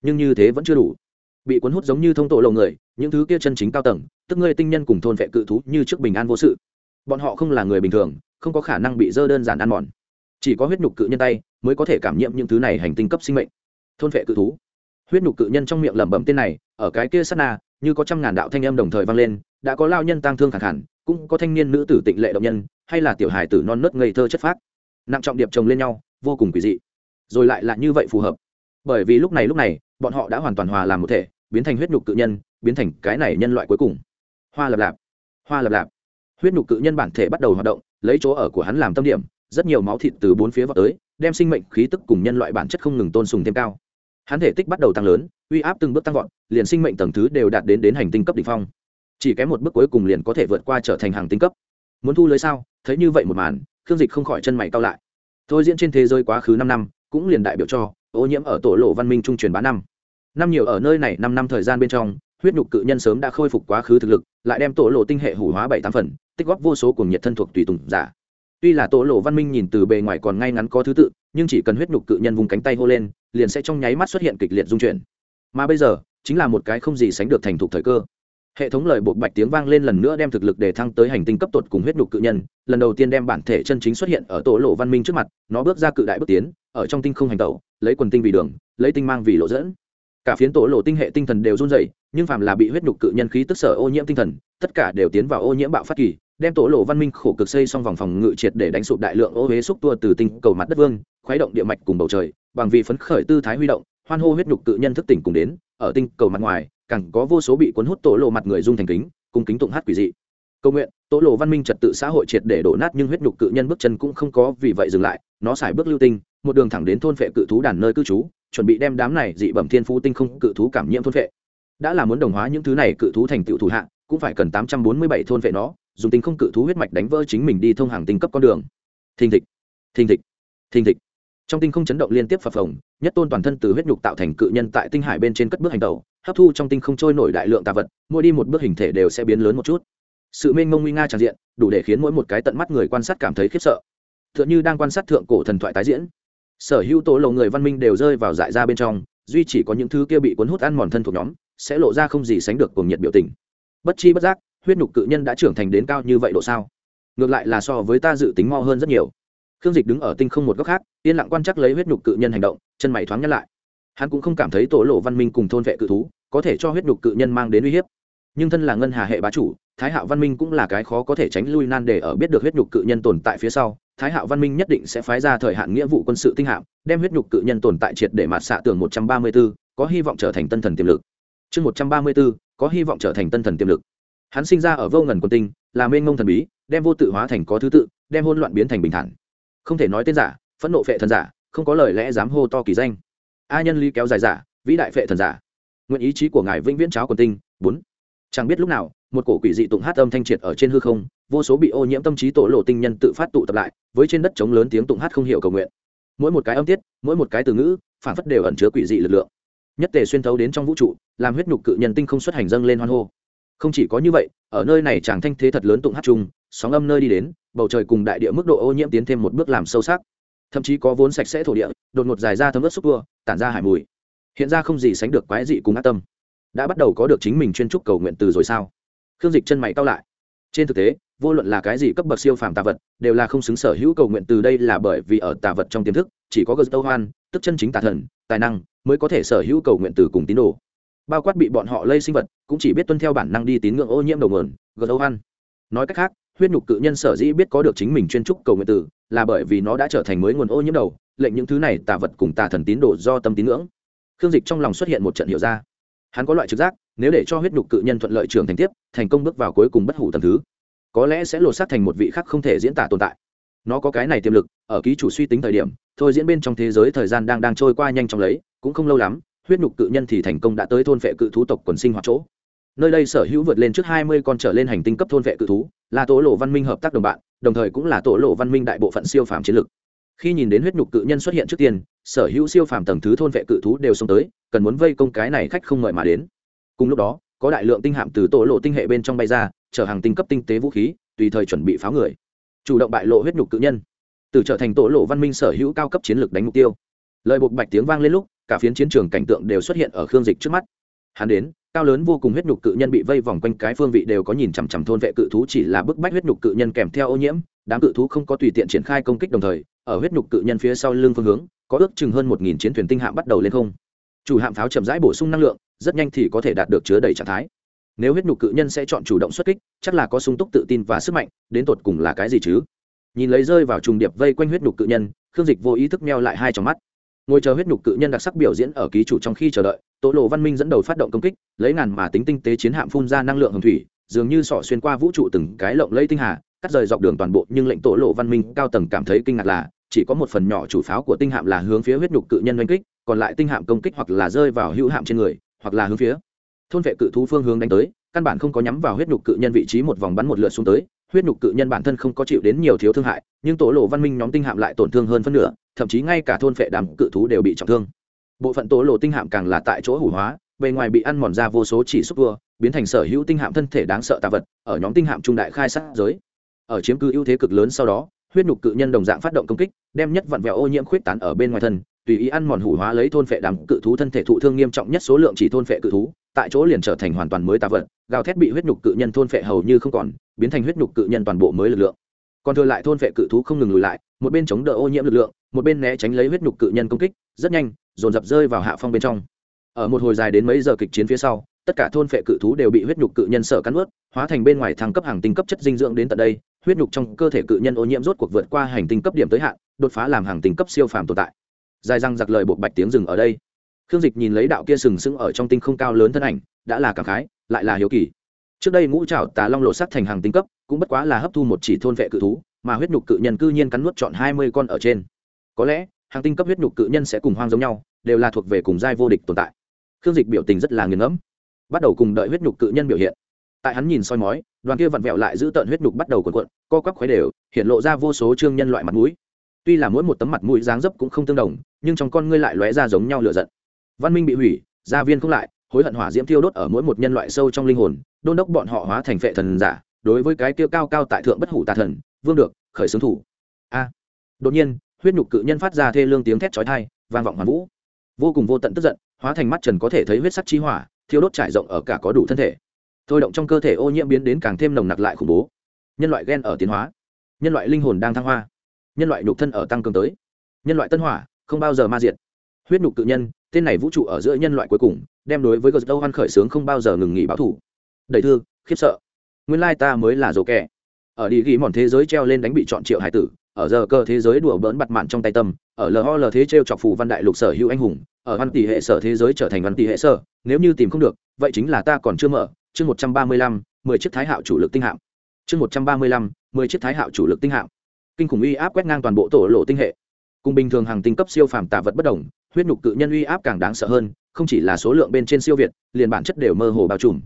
Nhưng như thế vẫn chưa đủ. Bị cuốn hút giống như thông tổ lộ người, những thứ kia chân chính cao tầng, tức ngươi tinh nhân cùng thôn vệ cự thú như trước bình an vô sự. Bọn họ không là người bình thường, không có khả năng bị dơ đơn giản ăn mòn chỉ có huyết nhục cự nhân tay mới có thể cảm nhiễm những thứ này hành tinh cấp sinh mệnh. Thôn vệ cự thú. Huyết nhục cự nhân trong miệng lẩm bẩm tên này, ở cái kia sát na, như có trăm ngàn đạo thanh âm đồng thời vang lên, đã có lao nhân tang thương khẳng hẳn cũng có thanh niên nữ tử tịnh lệ động nhân, hay là tiểu hài tử non nớt ngây thơ chất phác. Nặng trọng điệp chồng lên nhau, vô cùng quỷ dị. Rồi lại là như vậy phù hợp. Bởi vì lúc này lúc này, bọn họ đã hoàn toàn hòa làm một thể, biến thành huyết nhục cự nhân, biến thành cái này nhân loại cuối cùng. Hoa lập lạp. Hoa lập lạp. Huyết nhục cự nhân bản thể bắt đầu hoạt động, lấy chỗ ở của hắn làm tâm điểm rất nhiều máu thịt từ bốn phía vào tới, đem sinh mệnh khí tức cùng nhân loại bản chất không ngừng tôn sùng thêm cao. Hắn thể tích bắt đầu tăng lớn, uy áp từng bước tăng vọt, liền sinh mệnh tầng thứ đều đạt đến đến hành tinh cấp đ ỉ n h phong. Chỉ kém một bước cuối cùng liền có thể vượt qua trở thành hàng tinh cấp. Muốn thu lưới sao? Thấy như vậy một màn, khương dịch không khỏi chân mày cao lại. Thôi diễn trên thế giới quá khứ năm năm, cũng liền đại biểu cho, ô nhiễm ở tổ lộ văn minh trung truyền bá năm. Năm nhiều ở nơi này, năm năm thời gian bên trong, huyết nhục cự nhân sớm đã khôi phục quá khứ thực lực, lại đem tổ lộ tinh hệ hủ hóa bảy tám phần, tích góp vô số cùng nhiệt thân thuộc tùy tùng giả tuy là tổ lộ văn minh nhìn từ bề ngoài còn ngay ngắn có thứ tự, nhưng chỉ cần huyết nhục cự nhân vùng cánh tay hô lên, liền sẽ trong nháy mắt xuất hiện kịch liệt dung chuyển. Mà bây giờ, chính là một cái không gì sánh được thành thục thời cơ. Hệ thống lời buộc bạch tiếng vang lên lần nữa đem thực lực để thăng tới hành tinh cấp tột cùng huyết nhục cự nhân, lần đầu tiên đem bản thể chân chính xuất hiện ở tổ lộ văn minh trước mặt, nó bước ra cự đại bước tiến, ở trong tinh không hành tẩu, lấy quần tinh vì đường, lấy tinh mang vì lộ dẫn. Cả phiến tổ lộ tinh hệ tinh thần đều run dày nhưng phàm là bị huyết nhục cự nhân khí tức sở ô nhiễm tinh thần, tất cả đều tiến vào ô nhiễm bạo phát kỳ đem tổ lộ văn minh khổ cực xây xong vòng phòng ngự triệt để đánh sụp đại lượng ô huế xúc tua từ tinh cầu mặt đất vương, khuấy động địa mạch cùng bầu trời, bằng vì phấn khởi tư thái huy động, hoan hô huyết nhục tự nhân thức tỉnh cùng đến, ở tinh cầu mặt ngoài, càng có vô số bị cuốn hút tổ lộ mặt người dung thành kính, cùng kính tụng hát quỷ dị. Cầu nguyện, tổ lộ văn minh trật tự xã hội triệt để đổ nát nhưng huyết nhục cự nhân bước chân cũng không có, vì vậy dừng lại, nó xài bước lưu tinh, một đường thẳng đến thôn vệ cự thú đàn nơi cư trú, chuẩn bị đem đám này dị bẩm thiên phú tinh không cự thú cảm nhiễm thôn vệ. Đã là muốn đồng hóa những thứ này cự thú thành tựu thủ hạ, cũng phải cần tám trăm bốn mươi bảy thôn vệ nó dùng tinh không cự thú huyết mạch đánh vỡ chính mình đi thông hàng tinh cấp con đường. Thình thịch thình thịch thình thịch. Trong tinh không chấn động liên tiếp phập phồng, nhất tôn toàn thân từ huyết nhục tạo thành cự nhân tại tinh hải bên trên cất bước hành tàu hấp thu trong tinh không trôi nổi đại lượng tà vật, mỗi đi một bước hình thể đều sẽ biến lớn một chút. Sự mênh mông nguy nga tràn diện, đủ để khiến mỗi một cái tận mắt người quan sát cảm thấy khiếp sợ. T h ư ợ n h ư đang quan sát thượng cổ thần thoại tái diễn. Sở hữu tổ lầu người văn minh đều rơi vào dại ra bên trong, duy chỉ có những thứ kia bị cuốn hút ăn mòn thân thuộc nhóm, sẽ lộ ra không gì sánh được cùng nhiệt biểu tình. Bất chi bất giác huyết nhục cự nhân đã trưởng thành đến cao như vậy độ sao? Ngược lại là so với ta dự tính mo hơn rất nhiều. Khương dịch đứng ở tinh không một góc khác, yên lặng quan chắc lấy huyết nhục cự nhân hành động, chân mày thoáng nhắc lại. Hắn cũng không cảm thấy tổ lộ văn minh cùng thôn vệ cự thú có thể cho huyết nhục cự nhân mang đến uy hiếp. Nhưng thân là ngân hà hệ bá chủ, thái hạo văn minh cũng là cái khó có thể tránh lui nan để ở biết được huyết nhục cự nhân tồn tại phía sau, thái hạo văn minh nhất định sẽ phái ra thời hạn nghĩa vụ quân sự tinh hạm, đem huyết nhục cự nhân tồn tại triệt để mạt xạ tường một trăm ba mươi b ố có hy vọng trở thành tân thần tiềm lực. Chương một trăm ba mươi b ố có hy vọng trở thành tân thần tiềm lực hắn sinh ra ở vô ngần quân tinh, là mênh ngông thần bí, đem vô tự hóa thành có thứ tự, đem hôn loạn biến thành bình thản. Không thể nói tên giả, phẫn nộ phệ thần giả, không có lời lẽ dám hô to kỳ danh. A nhân lý kéo dài giả, vĩ đại phệ thần giả. Nguyện ý chí của ngài vĩnh viễn cháo quần tinh. Bốn. Chẳng biết lúc nào, một cổ quỷ dị tụng hát âm thanh triệt ở trên hư không, vô số bị ô nhiễm tâm trí tổ lộ tinh nhân tự phát tụ tập lại, với trên đất chống lớn tiếng tụng hát không hiểu cầu nguyện. Mỗi một cái âm tiết, mỗi một cái từ ngữ, phản phất đều ẩn chứa quỷ dị lực lượng. Nhất tề xuyên thấu đến trong vũ trụ, làm huyết nhục cự nhân tinh không xuất hành dâng lên hoan hô không chỉ có như vậy, ở nơi này chàng thanh thế thật lớn tụng hát chung, sóng âm nơi đi đến, bầu trời cùng đại địa mức độ ô nhiễm tiến thêm một bước làm sâu sắc. Thậm chí có vốn sạch sẽ thổ địa, đột ngột dài ra thấm ướt xúc tua, tản ra hải mùi. Hiện ra không gì sánh được quái dị cùng ác tâm. Đã bắt đầu có được chính mình chuyên trúc cầu nguyện từ rồi sao? Khương dịch chân mày cao lại. Trên thực tế, vô luận là cái gì cấp bậc siêu phàm tà vật, đều là không xứng sở hữu cầu nguyện từ đây là bởi vì ở tà vật trong tiềm thức, chỉ có gờ tâu hoan tức chân chính tà thần, tài năng, mới có thể sở hữu cầu nguyện từ cùng tín đồ bao quát bị bọn họ lây sinh vật, cũng chỉ biết tuân theo bản năng đi tín ngưỡng ô nhiễm đầu nguồn gờ đâu ăn nói cách khác, huyết nhục cự nhân sở dĩ biết có được chính mình chuyên trúc cầu nguyện tử là bởi vì nó đã trở thành mới nguồn ô nhiễm đầu, lệnh những thứ này tà vật cùng tà thần tín đồ do tâm tín ngưỡng. Khương dịch trong lòng xuất hiện một trận hiểu ra. Hắn có loại trực giác, nếu để cho huyết nhục cự nhân thuận lợi trưởng thành tiếp, thành công bước vào cuối cùng bất hủ tầm thứ, có lẽ sẽ lột xác thành một vị khác không thể diễn tả tồn tại. Nó có cái này tiềm lực, ở ký chủ suy tính thời điểm, thôi diễn bên trong thế giới thời gian đang đang trôi qua nhanh chóng lấy, cũng không lâu lắm huyết nhục cự nhân thì thành công đã tới thôn vệ cự thú tộc quần sinh hoạt chỗ. Nơi đây sở hữu vượt lên trước hai mươi con trở lên hành tinh cấp thôn vệ cự thú, là tổ lộ văn minh hợp tác đồng bạn, đồng thời cũng là tổ lộ văn minh đại bộ phận siêu phàm chiến lực. Khi nhìn đến huyết nhục cự nhân xuất hiện trước tiên, sở hữu siêu phàm tầng thứ thôn vệ cự thú đều xông tới, cần muốn vây công cái này khách không mời mà đến. Cùng lúc đó, có đại lượng tinh hạm từ tổ lộ tinh hệ bên trong bay ra, chở hàng tinh cấp tinh tế vũ khí, tùy thời chuẩn bị pháo người. Chủ động bại lộ huyết nhục cự nhân. Từ trở thành tổ lộ văn minh sở hữu cao cấp chiến lược đánh mục tiêu. Lời buộc bạch tiếng vang lên lúc cả phiến chiến trường cảnh tượng đều xuất hiện ở khương dịch trước mắt. Hắn đến, cao lớn vô cùng huyết nhục cự nhân bị vây vòng quanh cái phương vị đều có nhìn chằm chằm thôn vệ cự thú, chỉ là bức bách huyết nhục cự nhân kèm theo ô nhiễm, đám cự thú không có tùy tiện triển khai công kích đồng thời, ở huyết nhục cự nhân phía sau lưng phương hướng, có ước chừng hơn một nghìn chiến thuyền tinh hạm bắt đầu lên không. Chủ hạm pháo chậm rãi bổ sung năng lượng, rất nhanh thì có thể đạt được chứa đầy trạng thái. Nếu huyết nhục cự nhân sẽ chọn chủ động xuất kích, chắc là có sung túc tự tin và sức mạnh, đến tột cùng là cái gì chứ? Nhìn lấy rơi vào trùng điệp vây quanh huyết nhục cự nhân, khương dịch vô ý thức meo lại hai trong mắt ngồi chờ huyết nhục cự nhân đặc sắc biểu diễn ở ký chủ trong khi chờ đợi tổ lộ văn minh dẫn đầu phát động công kích, lấy ngàn mà tính tinh tế chiến hạm phun ra năng lượng hồng thủy, dường như sỏ xuyên qua vũ trụ từng cái lộng lây tinh hà, cắt rời dọc đường toàn bộ, nhưng lệnh tổ lộ văn minh cao tầng cảm thấy kinh ngạc là, chỉ có một phần nhỏ chủ pháo của tinh hạm là hướng phía huyết nhục cự nhân oanh kích, còn lại tinh hạm công kích hoặc là rơi vào hữu hạm trên người, hoặc là hướng phía thôn vệ cự thú phương hướng đánh tới, căn bản không có nhắm vào huyết nhục cự nhân vị trí một vòng bắn một lượt xuống tới, huyết nhục cự nhân bản thân không có chịu đến nhiều thiếu thương hại, nhưng tổ lộ văn minh nhóm tinh hạm lại tổn thương hơn phân nửa thậm chí ngay cả thôn phệ đám cự thú đều bị trọng thương. Bộ phận tổ lộ tinh hạm càng là tại chỗ hủ hóa, bề ngoài bị ăn mòn ra vô số chỉ xúc vua, biến thành sở hữu tinh hạm thân thể đáng sợ tạ vật, ở nhóm tinh hạm trung đại khai sát giới. Ở chiếm cứ ưu thế cực lớn sau đó, huyết nhục cự nhân đồng dạng phát động công kích, đem nhất vặn vẹo ô nhiễm khuyết tán ở bên ngoài thân, tùy ý ăn mòn hủ hóa lấy thôn phệ đám cự thú thân thể thụ thương nghiêm trọng nhất số lượng chỉ thôn phệ cự thú, tại chỗ liền trở thành hoàn toàn mới tạ vật, gào thét bị huyết nhục cự nhân thôn phệ hầu như không còn, biến thành huyết nhục cự nhân toàn bộ mới lực lượng. Còn thừa lại thôn phệ cự thú không ngừng lùi lại, một bên chống đỡ ô nhiễm lực lượng một bên né tránh lấy huyết nhục cự nhân công kích, rất nhanh, dồn dập rơi vào hạ phong bên trong. Ở một hồi dài đến mấy giờ kịch chiến phía sau, tất cả thôn phệ cự thú đều bị huyết nhục cự nhân sợ cắn ướt hóa thành bên ngoài thăng cấp hàng tinh cấp chất dinh dưỡng đến tận đây, huyết nhục trong cơ thể cự nhân ô nhiễm rốt cuộc vượt qua hành tinh cấp điểm tới hạn, đột phá làm hàng tinh cấp siêu phàm tồn tại. Dài răng giặc lời buộc bạch tiếng rừng ở đây. Khương dịch nhìn lấy đạo kia sừng sững ở trong tinh không cao lớn thân ảnh, đã là cảm khái, lại là hiếu kỳ. Trước đây ngũ trảo tà long lộ sắc thành hàng tinh cấp, cũng bất quá là hấp thu một chỉ thôn vệ cự thú, mà huyết nhục cự nhân cư nhiên cắn nuốt chọn hai mươi con ở trên có lẽ, hàng tinh cấp huyết nhục cự nhân sẽ cùng hoang giống nhau, đều là thuộc về cùng giai vô địch tồn tại. Khương dịch biểu tình rất là nghiền ngẫm. Bắt đầu cùng đợi huyết nhục cự nhân biểu hiện. Tại hắn nhìn soi mói, đoàn kia vặn vẹo lại giữ tợn huyết nhục bắt đầu cuộn cuộn, co quắp khuấy đều, hiện lộ ra vô số trương nhân loại mặt mũi. Tuy là mỗi một tấm mặt mũi dáng dấp cũng không tương đồng, nhưng trong con ngươi lại lóe ra giống nhau lựa giận. Văn minh bị hủy, gia viên không lại, hối hận hỏa diễm thiêu đốt ở mỗi một nhân loại sâu trong linh hồn, đôn đốc bọn họ hóa thành phệ thần giả, đối với cái kia cao cao tại thượng bất hủ tà thần, vương được, khởi xướng thủ. A. Đột nhiên huyết nhục cự nhân phát ra thê lương tiếng thét chói tai, vang vọng hoàn vũ. Vô cùng vô tận tức giận, hóa thành mắt trần có thể thấy huyết sắc chi hỏa, thiêu đốt trải rộng ở cả có đủ thân thể. Thôi động trong cơ thể ô nhiễm biến đến càng thêm nồng nặc lại khủng bố. Nhân loại gen ở tiến hóa. Nhân loại linh hồn đang thăng hoa. Nhân loại nhục thân ở tăng cường tới. Nhân loại tân hỏa, không bao giờ ma diệt. Huyết nhục cự nhân, tên này vũ trụ ở giữa nhân loại cuối cùng, đem đối với gật đâu hoan khởi sướng không bao giờ ngừng nghỉ báo thủ. Đầy thương khiếp sợ. Nguyên lai ta mới là rồ kẻ. Ở đi ghi mòn thế giới treo lên đánh bị chọn triệu hải tử ở giờ cơ thế giới đùa bỡn bặt mạn trong tay tâm, ở lol thế t r e o chọc phù văn đại lục sở hữu anh hùng, ở văn tỷ hệ sở thế giới trở thành văn tỷ hệ sở, nếu như tìm không được, vậy chính là ta còn chưa mở, chương một trăm ba mươi lăm, mười chiếc thái hạo chủ lực tinh hạm. Chương một trăm ba mươi lăm, mười chiếc thái hạo chủ lực tinh hạm. Kinh khủng uy áp quét ngang toàn bộ tổ lộ tinh hệ. Cùng bình thường hàng tinh cấp siêu phàm tạ vật bất đồng, huyết nhục cự nhân uy áp càng đáng sợ hơn, không chỉ là số lượng bên trên siêu việt, liền bản chất đều mơ hồ bao trùm.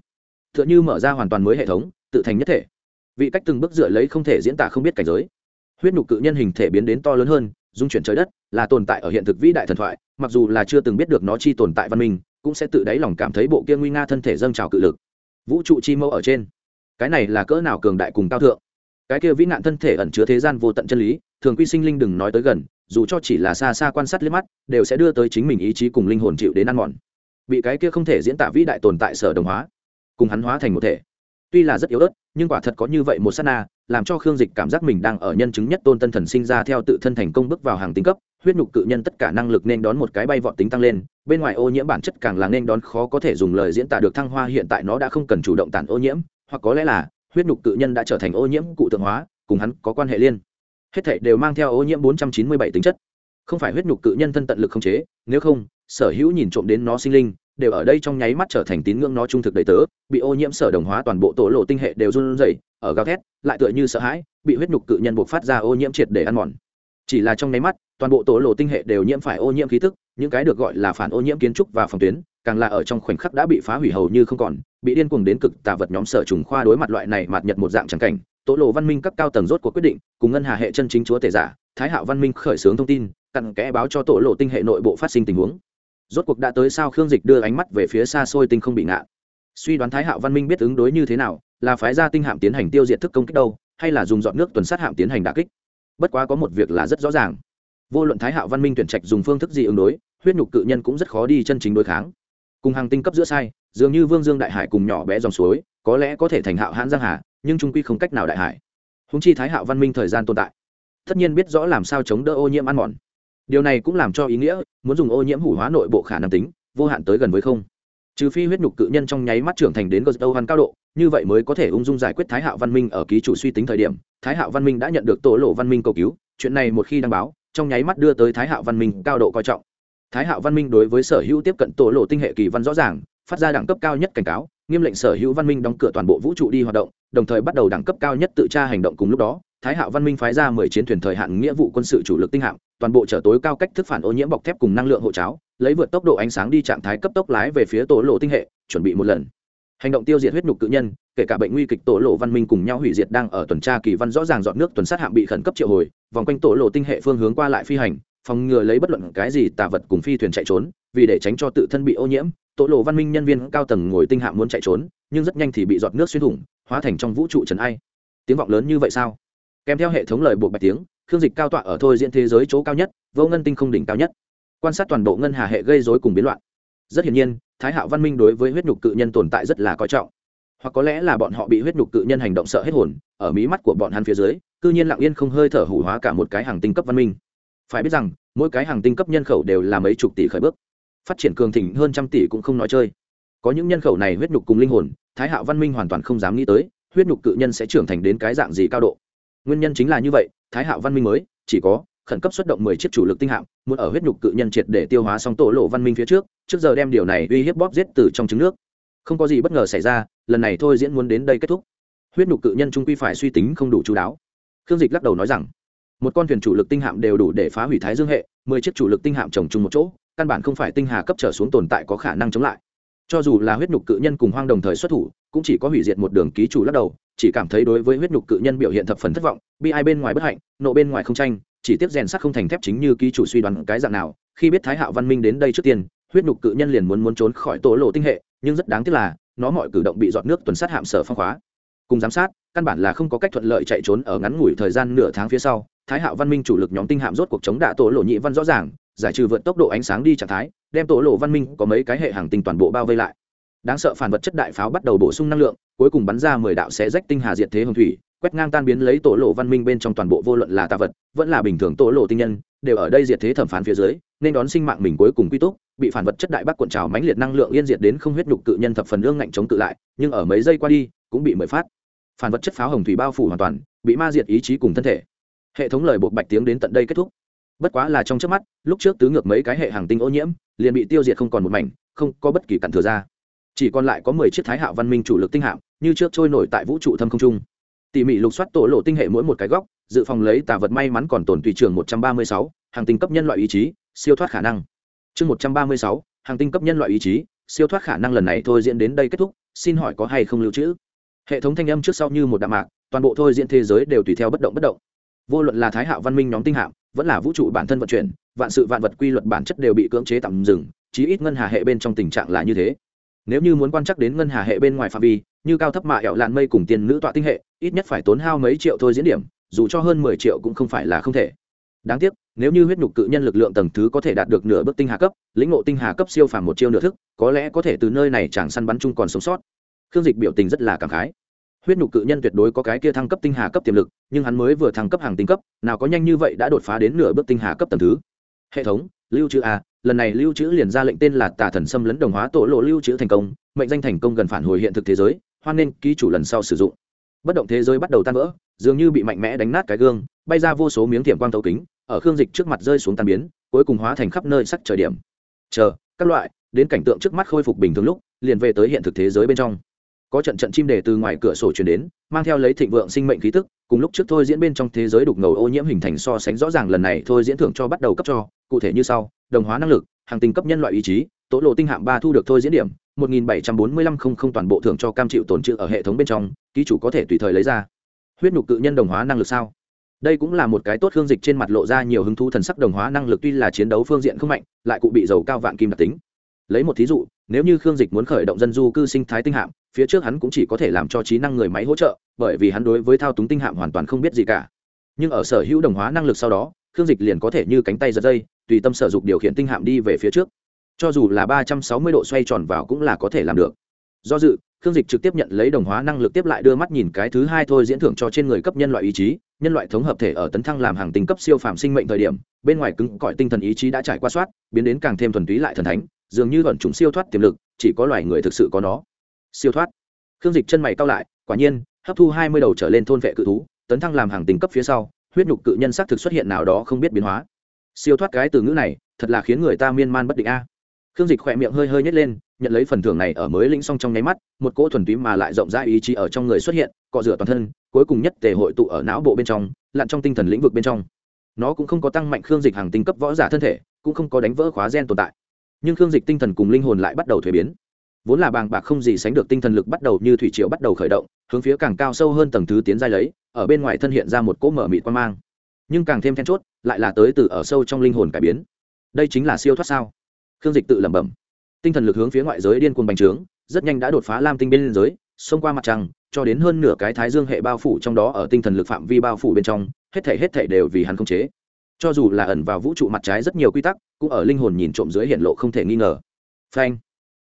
T h ư ợ n h ư mở ra hoàn toàn mới hệ thống, tự thành nhất thể. Vị cách từng bước dựa lấy không thể diễn tả không biết cảnh giới huyết nhục cự nhân hình thể biến đến to lớn hơn, dung chuyển trời đất, là tồn tại ở hiện thực vĩ đại thần thoại, mặc dù là chưa từng biết được nó chi tồn tại văn minh, cũng sẽ tự đáy lòng cảm thấy bộ kia nguy nga thân thể dâng trào cự lực. Vũ trụ chi mẫu ở trên. Cái này là cỡ nào cường đại cùng cao thượng? Cái kia vĩ nạn thân thể ẩn chứa thế gian vô tận chân lý, thường quy sinh linh đừng nói tới gần, dù cho chỉ là xa xa quan sát liếc mắt, đều sẽ đưa tới chính mình ý chí cùng linh hồn chịu đến ăn mòn. Bị cái kia không thể diễn tả vĩ đại tồn tại sở đồng hóa, cùng hắn hóa thành một thể. Tuy là rất yếu ớt, nhưng quả thật có như vậy một s á t na làm cho khương dịch cảm giác mình đang ở nhân chứng nhất tôn tân thần sinh ra theo tự thân thành công bước vào hàng tính cấp, huyết nhục cự nhân tất cả năng lực nên đón một cái bay vọt tính tăng lên, bên ngoài ô nhiễm bản chất càng là nên đón khó có thể dùng lời diễn tả được thăng hoa, hiện tại nó đã không cần chủ động tản ô nhiễm, hoặc có lẽ là huyết nhục cự nhân đã trở thành ô nhiễm cụ tượng hóa, cùng hắn có quan hệ liên. Hết thảy đều mang theo ô nhiễm 497 tính chất. Không phải huyết nhục cự nhân thân tận lực không chế, nếu không, sở hữu nhìn trộm đến nó sinh linh đều ở đây trong nháy mắt trở thành tín ngưỡng nó trung thực đầy tớ, bị ô nhiễm sở đồng hóa toàn bộ tổ lộ tinh hệ đều run rẩy, ở gào thét, lại tựa như sợ hãi, bị huyết nhục cự nhân buộc phát ra ô nhiễm triệt để ăn mòn. Chỉ là trong nháy mắt, toàn bộ tổ lộ tinh hệ đều nhiễm phải ô nhiễm khí tức, những cái được gọi là phản ô nhiễm kiến trúc và phòng tuyến, càng là ở trong khoảnh khắc đã bị phá hủy hầu như không còn, bị điên cuồng đến cực tà vật nhóm sở trùng khoa đối mặt loại này mạt nhật một dạng trắng cảnh. Tổ lộ văn minh cấp cao tầng rốt của quyết định, cùng ngân hà hệ chân chính chúa tể giả, thái hạo văn minh khởi xướng thông tin, cặn kẽ báo cho tổ lộ tinh hệ nội bộ phát sinh tình huống rốt cuộc đã tới sao khương dịch đưa ánh mắt về phía xa xôi tinh không bị ngạn suy đoán thái hạo văn minh biết ứng đối như thế nào, là phái gia tinh hạm tiến hành tiêu diệt thức công kích đâu, hay là dùng dọn nước tuần sát hạm tiến hành đà kích? Bất quá có một việc là rất rõ ràng. Vô luận thái hạo văn minh tuyển trạch dùng phương thức gì ứng đối, huyết nhục cự nhân cũng rất khó đi chân chính đối kháng. Cùng hàng tinh cấp giữa sai, dường như vương dương đại hải cùng nhỏ bé dòng suối, có lẽ có thể thành hạo hãn giang hà, nhưng trung quy không cách nào đại hải. Húng chi thái hạo văn minh thời gian tồn tại, tất nhiên biết rõ làm sao chống đỡ ô nhiễm ăn mòn điều này cũng làm cho ý nghĩa, muốn dùng ô nhiễm hủ hóa nội bộ khả năng tính, vô hạn tới gần với không. Trừ phi huyết nhục cự nhân trong nháy mắt trưởng thành đến gờ âu hoàn cao độ, như vậy mới có thể ung dung giải quyết thái hạo văn minh ở ký chủ suy tính thời điểm. Thái hạo văn minh đã nhận được tổ lộ văn minh cầu cứu, chuyện này một khi đăng báo, trong nháy mắt đưa tới thái hạo văn minh cao độ coi trọng. Thái hạo văn minh đối với sở hữu tiếp cận tổ lộ tinh hệ kỳ văn rõ ràng, phát ra đẳng cấp cao nhất cảnh cáo, nghiêm lệnh sở hữu văn minh đóng cửa toàn bộ vũ trụ đi hoạt động, đồng thời bắt đầu đẳng cấp cao nhất tự tra hành động cùng lúc đó thái hạo văn minh phái ra mười chiến thuyền thời hạn nghĩa vụ quân sự chủ lực tinh hạm, toàn bộ trở tối cao cách thức phản ô nhiễm bọc thép cùng năng lượng hộ cháo, lấy vượt tốc độ ánh sáng đi trạng thái cấp tốc lái về phía tổ lộ tinh hệ, chuẩn bị một lần. Hành động tiêu diệt huyết nhục cự nhân, kể cả bệnh nguy kịch tổ lộ văn minh cùng nhau hủy diệt đang ở tuần tra kỳ văn rõ ràng dọn nước tuần sát hạm bị khẩn cấp triệu hồi, vòng quanh tổ lộ tinh hệ phương hướng qua lại phi hành, phòng ngừa lấy bất luận cái gì tà vật cùng phi thuyền chạy trốn, vì để tránh cho tự thân bị ô nhiễm, tổ lộ văn minh nhân viên cao tầng ngồi tinh hạm muốn chạy trốn, nhưng rất nhanh thì bị giọt nước xuyên thủng, hóa thành trong vũ trụ trần ai. Tiếng vọng lớn như vậy sao? Kèm theo hệ thống lời buộc bạch tiếng, khương dịch cao tọa ở thôi diễn thế giới chỗ cao nhất, vô ngân tinh không đỉnh cao nhất. Quan sát toàn bộ ngân hà hệ gây dối cùng biến loạn. Rất hiển nhiên, thái hạo văn minh đối với huyết nhục cự nhân tồn tại rất là coi trọng. Hoặc có lẽ là bọn họ bị huyết nhục cự nhân hành động sợ hết hồn, ở mí mắt của bọn hắn phía dưới, cư nhiên lặng yên không hơi thở hủ hóa cả một cái hàng tinh cấp văn minh. Phải biết rằng, mỗi cái hàng tinh cấp nhân khẩu đều là mấy chục tỷ khởi bước. Phát triển cường thịnh hơn trăm tỷ cũng không nói chơi. Có những nhân khẩu này huyết nhục cùng linh hồn, thái hạo văn minh hoàn toàn không dám nghĩ tới, huyết nhục cự nhân sẽ trưởng thành đến cái dạng gì cao độ nguyên nhân chính là như vậy, thái hạo văn minh mới, chỉ có khẩn cấp xuất động mười chiếc chủ lực tinh hạm, muốn ở huyết nhục cự nhân triệt để tiêu hóa xong tổ lộ văn minh phía trước trước giờ đem điều này uy hiếp bóp giết từ trong trứng nước. Không có gì bất ngờ xảy ra, lần này thôi diễn muốn đến đây kết thúc. Huyết nhục cự nhân trung quy phải suy tính không đủ chú đáo. Khương dịch lắc đầu nói rằng, một con thuyền chủ lực tinh hạm đều đủ để phá hủy thái dương hệ, mười chiếc chủ lực tinh hạm trồng chung một chỗ, căn bản không phải tinh hà cấp trở xuống tồn tại có khả năng chống lại. Cho dù là huyết nhục cự nhân cùng hoang đồng thời xuất thủ, cũng chỉ có hủy diệt một đường ký chủ lắc đầu chỉ cảm thấy đối với huyết nhục cự nhân biểu hiện thập phần thất vọng, bi ai bên ngoài bất hạnh, nộ bên ngoài không tranh, chỉ tiếp rèn sắt không thành thép chính như ký chủ suy đoán cái dạng nào. Khi biết thái hạo văn minh đến đây trước tiên, huyết nhục cự nhân liền muốn muốn trốn khỏi tổ lộ tinh hệ, nhưng rất đáng tiếc là, nó mọi cử động bị giọt nước tuần sát hạm sở phong khóa. Cùng giám sát, căn bản là không có cách thuận lợi chạy trốn ở ngắn ngủi thời gian nửa tháng phía sau, thái hạo văn minh chủ lực nhóm tinh hạm rốt cuộc chống đạ tổ lộ nhị văn rõ ràng, giải trừ vượt tốc độ ánh sáng đi trạng thái, đem tổ lộ văn minh có mấy cái hệ hàng tinh toàn bộ bao vây lại đáng sợ phản vật chất đại pháo bắt đầu bổ sung năng lượng, cuối cùng bắn ra mười đạo xé rách tinh hà diệt thế hồng thủy, quét ngang tan biến lấy tổ lộ văn minh bên trong toàn bộ vô luận là tạ vật, vẫn là bình thường tổ lộ tinh nhân, đều ở đây diệt thế thẩm phán phía dưới, nên đón sinh mạng mình cuối cùng quy túc, bị phản vật chất đại bác cuộn trào mãnh liệt năng lượng yên diệt đến không huyết nhục cự nhân thập phần lương ngạnh chống cự lại, nhưng ở mấy giây qua đi, cũng bị mười phát. Phản vật chất pháo hồng thủy bao phủ hoàn toàn, bị ma diệt ý chí cùng thân thể. Hệ thống lời buộc bạch tiếng đến tận đây kết thúc. Bất quá là trong trước mắt, lúc trước tứ ngược mấy cái hệ hàng tinh ô nhiễm, liền bị tiêu diệt không còn một mảnh, không có bất kỳ cặn thừa ra chỉ còn lại có mười chiếc thái hạo văn minh chủ lực tinh hạm, như trước trôi nổi tại vũ trụ thâm không trung. Tỉ mỉ lục soát tổ lộ tinh hệ mỗi một cái góc, dự phòng lấy tà vật may mắn còn tồn tùy trường một trăm ba mươi sáu, hàng tinh cấp nhân loại ý chí, siêu thoát khả năng. Chương một trăm ba mươi sáu, hàng tinh cấp nhân loại ý chí, siêu thoát khả năng lần này thôi diễn đến đây kết thúc, xin hỏi có hay không lưu trữ? Hệ thống thanh âm trước sau như một đạm mạc, toàn bộ thôi diễn thế giới đều tùy theo bất động bất động. Vô luận là thái hạo văn minh nhóm tinh hạm, vẫn là vũ trụ bản thân vận chuyển, vạn sự vạn vật quy luật bản chất đều bị cưỡng chế tạm dừng, chí ít ngân hà hệ bên trong tình trạng là như thế nếu như muốn quan trắc đến ngân hà hệ bên ngoài phạm vi, như cao thấp mạ hẹo lạn mây cùng tiền nữ tọa tinh hệ, ít nhất phải tốn hao mấy triệu thôi diễn điểm, dù cho hơn mười triệu cũng không phải là không thể. Đáng tiếc, nếu như huyết nhục cự nhân lực lượng tầng thứ có thể đạt được nửa bước tinh hà cấp, lĩnh ngộ tinh hà cấp siêu phàm một chiêu nửa thức, có lẽ có thể từ nơi này chẳng săn bắn chung còn sống sót. Khương dịch biểu tình rất là cảm khái. Huyết nhục cự nhân tuyệt đối có cái kia thăng cấp tinh hà cấp tiềm lực, nhưng hắn mới vừa thăng cấp hàng tinh cấp, nào có nhanh như vậy đã đột phá đến nửa bước tinh hà cấp tầng thứ. Hệ thống lưu trữ a lần này lưu trữ liền ra lệnh tên là tà thần xâm lấn đồng hóa tổ lộ lưu trữ thành công, mệnh danh thành công gần phản hồi hiện thực thế giới, hoan nên ký chủ lần sau sử dụng. Bất động thế giới bắt đầu tan vỡ, dường như bị mạnh mẽ đánh nát cái gương, bay ra vô số miếng thiểm quang thấu kính, ở khương dịch trước mặt rơi xuống tan biến, cuối cùng hóa thành khắp nơi sắc trời điểm. Chờ, các loại, đến cảnh tượng trước mắt khôi phục bình thường lúc, liền về tới hiện thực thế giới bên trong. Có trận trận chim đề từ ngoài cửa sổ chuyển đến, mang theo lấy thịnh vượng sinh mệnh khí tức, cùng lúc trước thôi diễn bên trong thế giới đục ngầu ô nhiễm hình thành so sánh rõ ràng lần này thôi diễn thưởng cho bắt đầu cấp cho cụ thể như sau, đồng hóa năng lực, hàng tinh cấp nhân loại ý chí, tố lộ tinh hạng ba thu được thôi diễn điểm, một nghìn bảy trăm bốn mươi lăm không không toàn bộ thưởng cho cam chịu tồn trữ ở hệ thống bên trong, ký chủ có thể tùy thời lấy ra. Huyết nhục cự nhân đồng hóa năng lực sao? Đây cũng là một cái tốt hương dịch trên mặt lộ ra nhiều hứng thú thần sắc đồng hóa năng lực tuy là chiến đấu phương diện không mạnh, lại cụ bị dầu cao vạn kim đặc tính. Lấy một thí dụ, nếu như khương dịch muốn khởi động dân du cư sinh thái tinh hạm, phía trước hắn cũng chỉ có thể làm cho trí năng người máy hỗ trợ, bởi vì hắn đối với thao túng tinh hạm hoàn toàn không biết gì cả. Nhưng ở sở hữu đồng hóa năng lực sau đó khương dịch liền có thể như cánh tay giật dây tùy tâm sở dục điều khiển tinh hạm đi về phía trước. Cho dù là ba trăm sáu mươi độ xoay tròn vào cũng là có thể làm được. Do dự, khương dịch trực tiếp nhận lấy đồng hóa năng lực tiếp lại đưa mắt nhìn cái thứ hai thôi diễn thưởng cho trên người cấp nhân loại ý chí, nhân loại thống hợp thể ở tấn thăng làm hàng tính cấp siêu phàm sinh mệnh thời điểm, bên ngoài cứng cỏi tinh thần ý chí đã trải qua soát, biến đến càng thêm thuần túy lại thần thánh, dường như vận chúng siêu thoát tiềm lực, chỉ có loài người thực sự có nó. Siêu thoát. Khương dịch chân mày cao lại, quả nhiên, hấp thu hai mươi đầu trở lên thôn vệ cự thú, tấn thăng làm hàng tính cấp phía sau, huyết nhục cự nhân xác thực xuất hiện nào đó không biết biến hóa siêu thoát cái từ ngữ này, thật là khiến người ta miên man bất định a. Khương dịch khỏe miệng hơi hơi nhét lên, nhận lấy phần thưởng này ở mới lĩnh xong trong nháy mắt, một cỗ thuần túy mà lại rộng rãi ý chí ở trong người xuất hiện, cọ rửa toàn thân, cuối cùng nhất tề hội tụ ở não bộ bên trong, lặn trong tinh thần lĩnh vực bên trong. Nó cũng không có tăng mạnh khương dịch hàng tinh cấp võ giả thân thể, cũng không có đánh vỡ khóa gen tồn tại. Nhưng khương dịch tinh thần cùng linh hồn lại bắt đầu thuế biến. Vốn là bàng bạc không gì sánh được tinh thần lực bắt đầu như thủy triệu bắt đầu khởi động, hướng phía càng cao sâu hơn tầng thứ tiến giai lấy, ở bên ngoài thân hiện ra một cỗ mở mịt quan mang nhưng càng thêm then chốt, lại là tới từ ở sâu trong linh hồn cải biến. Đây chính là siêu thoát sao? Khương dịch tự lẩm bẩm. Tinh thần lực hướng phía ngoại giới điên cuồng bành trướng, rất nhanh đã đột phá lam tinh bên giới xông qua mặt trăng, cho đến hơn nửa cái thái dương hệ bao phủ trong đó ở tinh thần lực phạm vi bao phủ bên trong, hết thể hết thể đều vì hắn không chế. Cho dù là ẩn vào vũ trụ mặt trái rất nhiều quy tắc, cũng ở linh hồn nhìn trộm dưới hiện lộ không thể nghi ngờ. Phanh.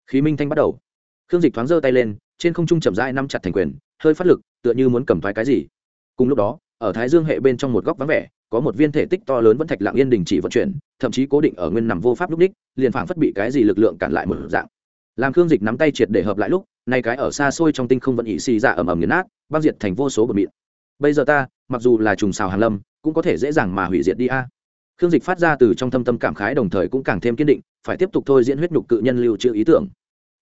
Khí minh thanh bắt đầu. Khương dịch thoáng giơ tay lên, trên không trung chậm rãi nắm chặt thành quyền, hơi phát lực, tựa như muốn cầm thoái cái gì. Cùng lúc đó, ở thái dương hệ bên trong một góc vắng vẻ có một viên thể tích to lớn vẫn thạch lặng yên đình chỉ vận chuyển, thậm chí cố định ở nguyên nằm vô pháp lúc đích, liền phảng phất bị cái gì lực lượng cản lại một dạng. Làm khương dịch nắm tay triệt để hợp lại lúc, nay cái ở xa xôi trong tinh không vẫn ỉ xì ra ầm ầm nghiền nát, băng diệt thành vô số bờ mịn. Bây giờ ta, mặc dù là trùng xào hàn lâm, cũng có thể dễ dàng mà hủy diệt đi a. Khương dịch phát ra từ trong thâm tâm cảm khái đồng thời cũng càng thêm kiên định, phải tiếp tục thôi diễn huyết nhục cự nhân lưu trữ ý tưởng.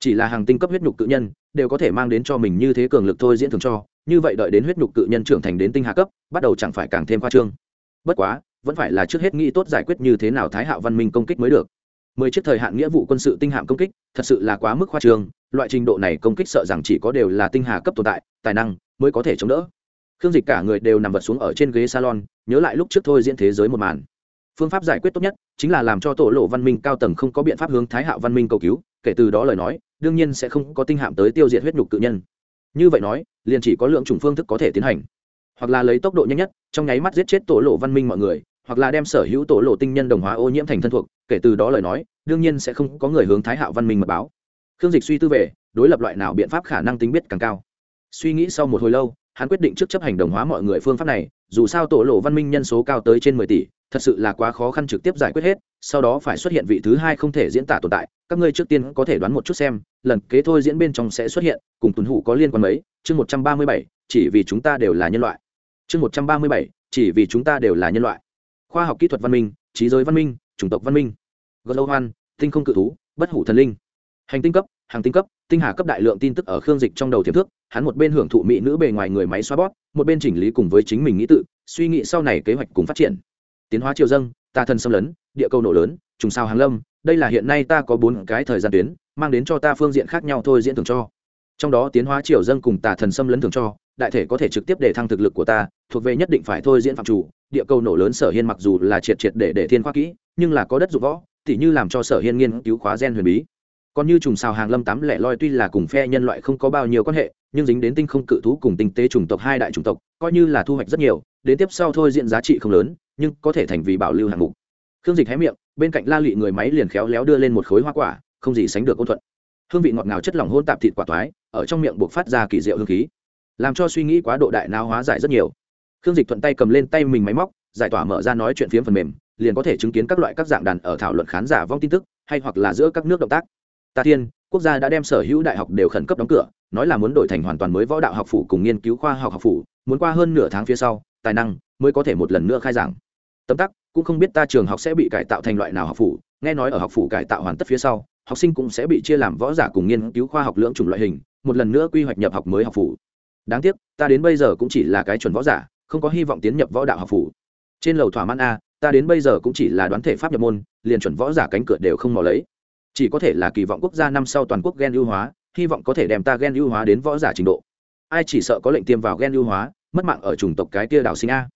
Chỉ là hàng tinh cấp huyết nhục cự nhân, đều có thể mang đến cho mình như thế cường lực thôi diễn thường cho, như vậy đợi đến huyết nhục cự nhân trưởng thành đến tinh hạ cấp, bắt đầu chẳng phải càng thêm khoa trương bất quá, vẫn phải là trước hết nghĩ tốt giải quyết như thế nào thái hạo văn minh công kích mới được. Mười chiếc thời hạn nghĩa vụ quân sự tinh hạm công kích, thật sự là quá mức khoa trương, loại trình độ này công kích sợ rằng chỉ có đều là tinh hà cấp tồn tại, tài năng mới có thể chống đỡ. Khương dịch cả người đều nằm vật xuống ở trên ghế salon, nhớ lại lúc trước thôi diễn thế giới một màn. Phương pháp giải quyết tốt nhất chính là làm cho tổ lộ văn minh cao tầng không có biện pháp hướng thái hạo văn minh cầu cứu, kể từ đó lời nói, đương nhiên sẽ không có tinh hạm tới tiêu diệt huyết nhục tự nhân. Như vậy nói, liền chỉ có lượng chủng phương thức có thể tiến hành hoặc là lấy tốc độ nhanh nhất, trong nháy mắt giết chết tổ lộ văn minh mọi người, hoặc là đem sở hữu tổ lộ tinh nhân đồng hóa ô nhiễm thành thân thuộc, kể từ đó lời nói, đương nhiên sẽ không có người hướng thái hạo văn minh mật báo. Khương dịch suy tư về, đối lập loại nào biện pháp khả năng tính biết càng cao. Suy nghĩ sau một hồi lâu, hắn quyết định trước chấp hành đồng hóa mọi người phương pháp này, dù sao tổ lộ văn minh nhân số cao tới trên mười tỷ, thật sự là quá khó khăn trực tiếp giải quyết hết, sau đó phải xuất hiện vị thứ hai không thể diễn tả tồn tại, các ngươi trước tiên có thể đoán một chút xem, lần kế thôi diễn bên trong sẽ xuất hiện, cùng tuần hủ có liên quan mấy, chương một trăm ba mươi bảy, chỉ vì chúng ta đều là nhân loại chương một trăm ba mươi bảy, chỉ vì chúng ta đều là nhân loại. Khoa học kỹ thuật văn minh, trí giới văn minh, chủng tộc văn minh. Gật lâu hoan tinh không cự thú, bất hủ thần linh. Hành tinh cấp, hàng tinh cấp, tinh hà cấp đại lượng tin tức ở khương dịch trong đầu tiềm thức hắn một bên hưởng thụ mỹ nữ bề ngoài người máy xoa bóp, một bên chỉnh lý cùng với chính mình nghĩ tự, suy nghĩ sau này kế hoạch cùng phát triển. Tiến hóa triều dâng, ta thần xâm lấn, địa cầu nổ lớn, trùng sao hàng lâm, đây là hiện nay ta có bốn cái thời gian tuyến, mang đến cho ta phương diện khác nhau thôi diễn thường cho trong đó tiến hóa triều dâng cùng tà thần xâm lấn thường cho, đại thể có thể trực tiếp để thăng thực lực của ta, thuộc về nhất định phải thôi diễn phạm chủ, địa cầu nổ lớn sở hiên mặc dù là triệt triệt để để thiên khoa kỹ, nhưng là có đất dụng võ, tỉ như làm cho sở hiên nghiên cứu khóa gen huyền bí. Còn như trùng xào hàng lâm tám lẻ loi tuy là cùng phe nhân loại không có bao nhiêu quan hệ, nhưng dính đến tinh không cự thú cùng tinh tế chủng tộc hai đại chủng tộc, coi như là thu hoạch rất nhiều, đến tiếp sau thôi diện giá trị không lớn, nhưng có thể thành vì bảo lưu hạng mục. Khương dịch hé miệng, bên cạnh la lụy người máy liền khéo léo đưa lên một khối hoa quả, không gì sánh được ôn thuận hương vị ngọt ngào chất lỏng hôn tạp thịt quả toái ở trong miệng buộc phát ra kỳ diệu hương khí, làm cho suy nghĩ quá độ đại não hóa giải rất nhiều. Khương dịch thuận tay cầm lên tay mình máy móc, giải tỏa mở ra nói chuyện phiếm phần mềm, liền có thể chứng kiến các loại các dạng đàn ở thảo luận khán giả vong tin tức, hay hoặc là giữa các nước động tác. Ta thiên, quốc gia đã đem sở hữu đại học đều khẩn cấp đóng cửa, nói là muốn đổi thành hoàn toàn mới võ đạo học phủ cùng nghiên cứu khoa học học phủ, muốn qua hơn nửa tháng phía sau, tài năng mới có thể một lần nữa khai giảng. Tấm tắc, cũng không biết ta trường học sẽ bị cải tạo thành loại nào học phủ, nghe nói ở học phủ cải tạo hoàn tất phía sau học sinh cũng sẽ bị chia làm võ giả cùng nghiên cứu khoa học lưỡng chủng loại hình, một lần nữa quy hoạch nhập học mới học phủ. Đáng tiếc, ta đến bây giờ cũng chỉ là cái chuẩn võ giả, không có hy vọng tiến nhập võ đạo học phủ. Trên lầu thỏa mãn a, ta đến bây giờ cũng chỉ là đoán thể pháp nhập môn, liền chuẩn võ giả cánh cửa đều không mò lấy. Chỉ có thể là kỳ vọng quốc gia năm sau toàn quốc gen ưu hóa, hy vọng có thể đem ta gen ưu hóa đến võ giả trình độ. Ai chỉ sợ có lệnh tiêm vào gen ưu hóa, mất mạng ở chủng tộc cái tia đảo sinh a.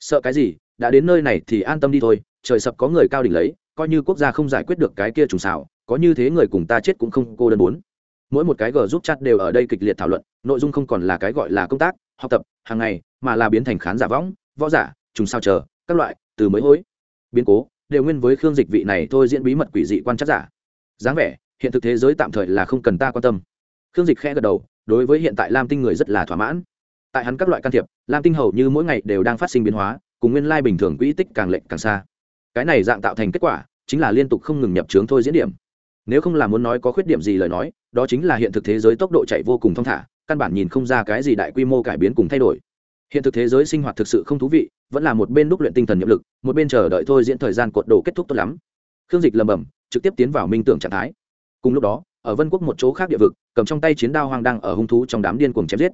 Sợ cái gì, đã đến nơi này thì an tâm đi thôi, trời sập có người cao đỉnh lấy, coi như quốc gia không giải quyết được cái kia trùng xảo có như thế người cùng ta chết cũng không cô đơn bốn. Mỗi một cái g giúp chat đều ở đây kịch liệt thảo luận, nội dung không còn là cái gọi là công tác, học tập, hàng ngày, mà là biến thành khán giả võng, võ giả, trùng sao chờ, các loại, từ mới hối. Biến cố, đều nguyên với khương dịch vị này thôi diễn bí mật quỷ dị quan chắc giả. Dáng vẻ, hiện thực thế giới tạm thời là không cần ta quan tâm. Khương dịch khẽ gật đầu, đối với hiện tại lam tinh người rất là thỏa mãn. Tại hắn các loại can thiệp, lam tinh hầu như mỗi ngày đều đang phát sinh biến hóa, cùng nguyên lai bình thường quỹ tích càng lệnh càng xa. Cái này dạng tạo thành kết quả, chính là liên tục không ngừng nhập trướng thôi diễn điểm nếu không là muốn nói có khuyết điểm gì lời nói, đó chính là hiện thực thế giới tốc độ chạy vô cùng thong thả, căn bản nhìn không ra cái gì đại quy mô cải biến cùng thay đổi. Hiện thực thế giới sinh hoạt thực sự không thú vị, vẫn là một bên đúc luyện tinh thần nhiệm lực, một bên chờ đợi thôi diễn thời gian cột đồ kết thúc tốt lắm. Khương dịch lầm bầm trực tiếp tiến vào minh tưởng trạng thái. Cùng lúc đó, ở vân quốc một chỗ khác địa vực, cầm trong tay chiến đao hoang đang ở hung thú trong đám điên cuồng chém giết.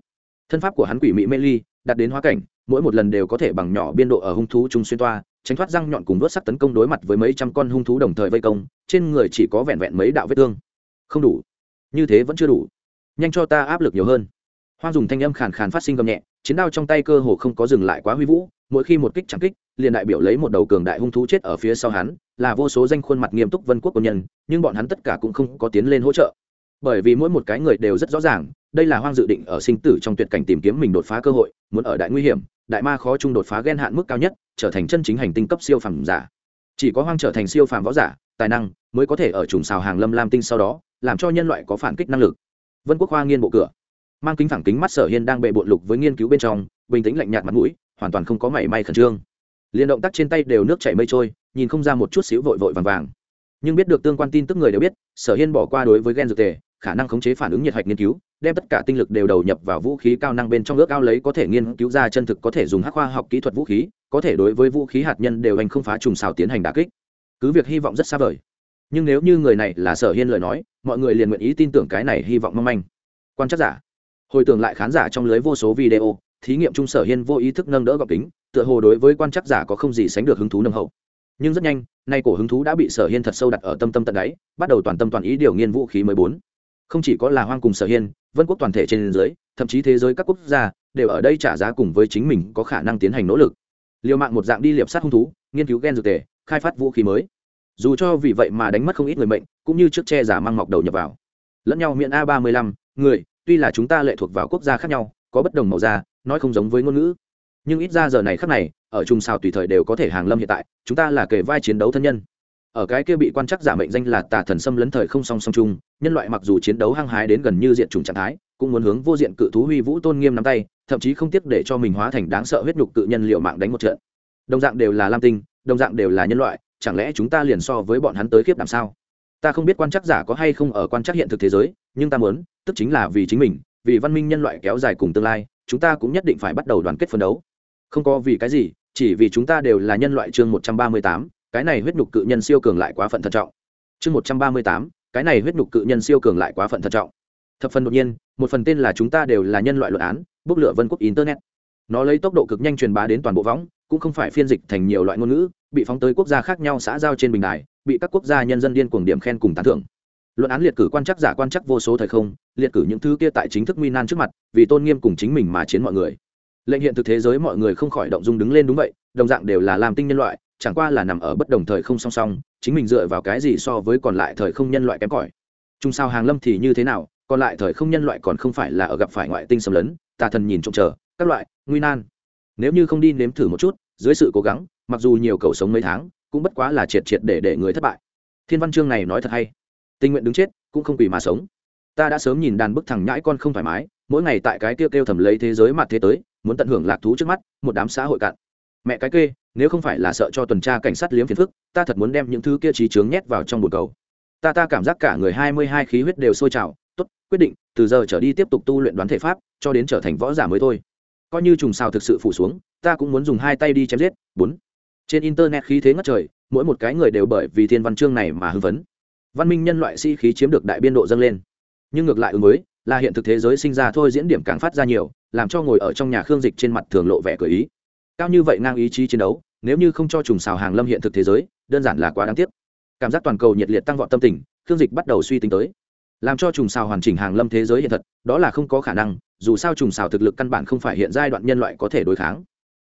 Thân pháp của hắn quỷ mị mê ly đạt đến hóa cảnh, mỗi một lần đều có thể bằng nhỏ biên độ ở hung thú trung xuyên toa, tránh thoát răng nhọn cùng vớt sắc tấn công đối mặt với mấy trăm con hung thú đồng thời vây công, trên người chỉ có vẹn vẹn mấy đạo vết thương. Không đủ. Như thế vẫn chưa đủ. Nhanh cho ta áp lực nhiều hơn. Hoang dùng thanh âm khàn khàn phát sinh gầm nhẹ, chiến đao trong tay cơ hồ không có dừng lại quá huy vũ, mỗi khi một kích chẳng kích, liền đại biểu lấy một đầu cường đại hung thú chết ở phía sau hắn, là vô số danh khuôn mặt nghiêm túc vân quốc quân nhân, nhưng bọn hắn tất cả cũng không có tiến lên hỗ trợ bởi vì mỗi một cái người đều rất rõ ràng, đây là hoang dự định ở sinh tử trong tuyệt cảnh tìm kiếm mình đột phá cơ hội, muốn ở đại nguy hiểm, đại ma khó chung đột phá ghen hạn mức cao nhất, trở thành chân chính hành tinh cấp siêu phàm giả. Chỉ có hoang trở thành siêu phàm võ giả, tài năng, mới có thể ở trùng xào hàng lâm lam tinh sau đó, làm cho nhân loại có phản kích năng lực. Vân quốc hoa nghiên bộ cửa. Mang kính phẳng kính mắt sở hiên đang bệ bộn lục với nghiên cứu bên trong, bình tĩnh lạnh nhạt mặt mũi, hoàn toàn không có mảy may khẩn trương. Liên động tác trên tay đều nước chảy mây trôi, nhìn không ra một chút xíu vội vội vàng vàng. Nhưng biết được tương quan tin tức người đều biết, sở hiên bỏ qua đối với ghen dược tề khả năng khống chế phản ứng nhiệt hạch nghiên cứu, đem tất cả tinh lực đều đầu nhập vào vũ khí cao năng bên trong ước ao lấy có thể nghiên cứu ra chân thực có thể dùng hắc khoa học kỹ thuật vũ khí, có thể đối với vũ khí hạt nhân đều hành không phá trùng xào tiến hành đà kích. Cứ việc hy vọng rất xa vời, nhưng nếu như người này là sở hiên lời nói, mọi người liền nguyện ý tin tưởng cái này hy vọng mong manh. Quan chắc giả, hồi tưởng lại khán giả trong lưới vô số video, thí nghiệm trung sở hiên vô ý thức nâng đỡ gọc kính, tựa hồ đối với quan chắc giả có không gì sánh được hứng thú nâng hậu. Nhưng rất nhanh, nay cổ hứng thú đã bị sở hiên thật sâu đặt ở tâm tâm tận đáy, bắt đầu toàn tâm toàn ý điều nghiên vũ khí mới bốn không chỉ có là hoang cùng sở hiên, vân quốc toàn thể trên dưới, thậm chí thế giới các quốc gia đều ở đây trả giá cùng với chính mình có khả năng tiến hành nỗ lực. Liều mạng một dạng đi liệp sát hung thú, nghiên cứu gen dược tề, khai phát vũ khí mới. Dù cho vì vậy mà đánh mất không ít người mệnh, cũng như trước che giả mang mọc đầu nhập vào. Lẫn nhau miệng a ba mươi lăm người, tuy là chúng ta lệ thuộc vào quốc gia khác nhau, có bất đồng màu da, nói không giống với ngôn ngữ. Nhưng ít ra giờ này khác này, ở trung sao tùy thời đều có thể hàng lâm hiện tại, chúng ta là kề vai chiến đấu thân nhân ở cái kia bị quan chắc giả mệnh danh là tà thần xâm lấn thời không song song chung, nhân loại mặc dù chiến đấu hăng hái đến gần như diện trùng trạng thái, cũng muốn hướng vô diện cự thú huy vũ tôn nghiêm nắm tay, thậm chí không tiếc để cho mình hóa thành đáng sợ huyết nhục cự nhân liệu mạng đánh một trận. Đồng dạng đều là lam tinh, đồng dạng đều là nhân loại, chẳng lẽ chúng ta liền so với bọn hắn tới khiếp làm sao? Ta không biết quan chắc giả có hay không ở quan chắc hiện thực thế giới, nhưng ta muốn, tức chính là vì chính mình, vì văn minh nhân loại kéo dài cùng tương lai, chúng ta cũng nhất định phải bắt đầu đoàn kết phấn đấu. Không có vì cái gì, chỉ vì chúng ta đều là nhân loại chương một trăm ba mươi tám cái này huyết nhục cự nhân siêu cường lại quá phận thận trọng. Chương một trăm ba mươi tám, cái này huyết nhục cự nhân siêu cường lại quá phận thận trọng. Thập phần đột nhiên, một phần tên là chúng ta đều là nhân loại luận án, bốc lửa vân quốc internet. Nó lấy tốc độ cực nhanh truyền bá đến toàn bộ võng, cũng không phải phiên dịch thành nhiều loại ngôn ngữ, bị phóng tới quốc gia khác nhau xã giao trên bình đài, bị các quốc gia nhân dân điên cuồng điểm khen cùng tán thưởng. Luận án liệt cử quan chắc giả quan chắc vô số thời không, liệt cử những thứ kia tại chính thức nguy nan trước mặt, vì tôn nghiêm cùng chính mình mà chiến mọi người. Lệnh hiện thực thế giới mọi người không khỏi động dung đứng lên đúng vậy, đồng dạng đều là làm tinh nhân loại chẳng qua là nằm ở bất đồng thời không song song, chính mình dựa vào cái gì so với còn lại thời không nhân loại kém cỏi. Chung sao hàng lâm thì như thế nào, còn lại thời không nhân loại còn không phải là ở gặp phải ngoại tinh xâm lấn, tà thần nhìn trông chờ, các loại, nguy nan. Nếu như không đi nếm thử một chút, dưới sự cố gắng, mặc dù nhiều cầu sống mấy tháng, cũng bất quá là triệt triệt để để người thất bại. Thiên văn chương này nói thật hay. Tình nguyện đứng chết, cũng không quỳ mà sống. Ta đã sớm nhìn đàn bức thằng nhãi con không thoải mái, mỗi ngày tại cái kêu kêu thầm lấy thế giới mặt thế tới, muốn tận hưởng lạc thú trước mắt, một đám xã hội cạn mẹ cái kê, nếu không phải là sợ cho tuần tra cảnh sát liếm phiền phức, ta thật muốn đem những thứ kia trí trướng nhét vào trong bồn cầu. Ta ta cảm giác cả người hai mươi hai khí huyết đều sôi trào. Tốt, quyết định, từ giờ trở đi tiếp tục tu luyện đoán thể pháp, cho đến trở thành võ giả mới thôi. Coi như trùng sao thực sự phủ xuống, ta cũng muốn dùng hai tay đi chém giết. Bốn. Trên internet khí thế ngất trời, mỗi một cái người đều bởi vì thiên văn chương này mà hưng phấn. Văn minh nhân loại sĩ、si、khí chiếm được đại biên độ dâng lên. Nhưng ngược lại ứng mới là hiện thực thế giới sinh ra thôi diễn điểm càng phát ra nhiều, làm cho ngồi ở trong nhà khương dịch trên mặt thường lộ vẻ cởi ý cao như vậy ngang ý chí chiến đấu, nếu như không cho trùng xào hàng lâm hiện thực thế giới, đơn giản là quá đáng tiếc. Cảm giác toàn cầu nhiệt liệt tăng vọt tâm tình thương dịch bắt đầu suy tính tới. Làm cho trùng xào hoàn chỉnh hàng lâm thế giới hiện thật đó là không có khả năng, dù sao trùng xào thực lực căn bản không phải hiện giai đoạn nhân loại có thể đối kháng.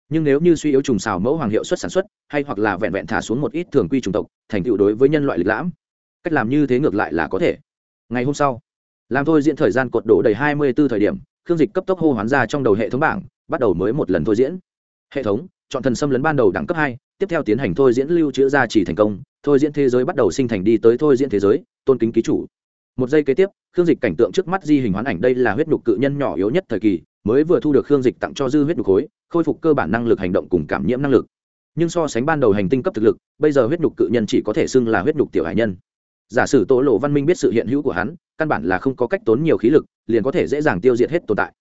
Nhưng nếu như suy yếu trùng xào mẫu hoàng hiệu suất sản xuất, hay hoặc là vẹn vẹn thả xuống một ít thường quy chủng tộc, thành tựu đối với nhân loại lịch lãm, cách làm như thế ngược lại là có thể. Ngày hôm sau, làm thôi diễn thời gian cột đổ đầy hai mươi b ố thời điểm, khương dịch cấp tốc hô hoán ra trong đầu hệ thống bảng, bắt đầu mới một lần thôi diễn hệ thống, chọn thần xâm lấn ban đầu đẳng cấp hai, tiếp theo tiến hành thôi diễn lưu trữ gia chỉ thành công, thôi diễn thế giới bắt đầu sinh thành đi tới thôi diễn thế giới, tôn kính ký chủ. Một giây kế tiếp, khương dịch cảnh tượng trước mắt di hình hoán ảnh đây là huyết nhục cự nhân nhỏ yếu nhất thời kỳ, mới vừa thu được khương dịch tặng cho dư huyết nhục khối, khôi phục cơ bản năng lực hành động cùng cảm nhiễm năng lực. Nhưng so sánh ban đầu hành tinh cấp thực lực, bây giờ huyết nhục cự nhân chỉ có thể xưng là huyết nhục tiểu hải nhân. Giả sử tổ lộ văn minh biết sự hiện hữu của hắn, căn bản là không có cách tốn nhiều khí lực, liền có thể dễ dàng tiêu diệt hết tồn tại.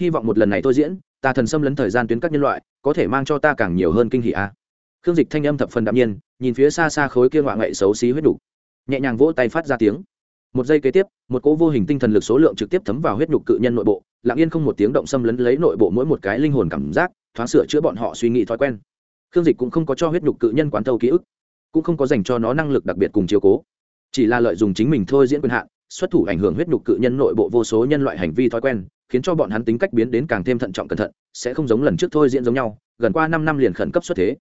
Hy vọng một lần này tôi diễn tà thần xâm lấn thời gian tuyến các nhân loại, có thể mang cho ta càng nhiều hơn kinh hỷ a à? khương dịch thanh âm thập phần đạm nhiên, nhìn phía xa xa khối kia ngoạ ngậy xấu xí huyết đục nhẹ nhàng vỗ tay phát ra tiếng. Một giây kế tiếp, một cỗ vô hình tinh thần lực số lượng trực tiếp thấm vào huyết nhục cự nhân nội bộ, lặng yên không một tiếng động xâm lấn lấy nội bộ mỗi một cái linh hồn cảm giác, thoáng sửa chữa bọn họ suy nghĩ thói quen. Khương dịch cũng không có cho huyết nhục cự nhân quán thâu ký ức, cũng không có dành cho nó năng lực đặc biệt cùng chiếu cố. Chỉ là lợi dụng chính mình thôi diễn quyền hạn, xuất thủ ảnh hưởng huyết nhục cự nhân nội bộ vô số nhân loại hành vi thói quen khiến cho bọn hắn tính cách biến đến càng thêm thận trọng cẩn thận, sẽ không giống lần trước thôi diễn giống nhau, gần qua năm năm liền khẩn cấp xuất thế.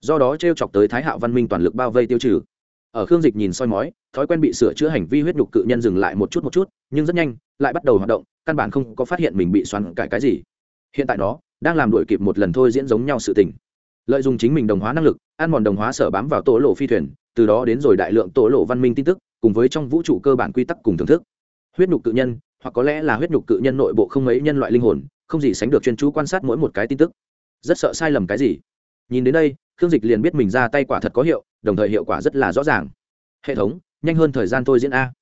Do đó t r e o chọc tới thái hạo văn minh toàn lực bao vây tiêu trừ. Ở khương dịch nhìn soi mói, thói quen bị sửa chữa hành vi huyết nhục cự nhân dừng lại một chút một chút, nhưng rất nhanh, lại bắt đầu hoạt động, căn bản không có phát hiện mình bị xoắn cải cái gì. Hiện tại nó đang làm đuổi kịp một lần thôi diễn giống nhau sự tình. Lợi dụng chính mình đồng hóa năng lực, ăn mòn đồng hóa sở bám vào tổ lộ phi thuyền, từ đó đến rồi đại lượng tổ lộ văn minh tin tức, cùng với trong vũ trụ cơ bản quy tắc cùng thưởng thức. Huyết nhục cự nhân hoặc có lẽ là huyết nhục cự nhân nội bộ không mấy nhân loại linh hồn, không gì sánh được chuyên chú quan sát mỗi một cái tin tức. Rất sợ sai lầm cái gì? Nhìn đến đây, khương dịch liền biết mình ra tay quả thật có hiệu, đồng thời hiệu quả rất là rõ ràng. Hệ thống, nhanh hơn thời gian thôi diễn a.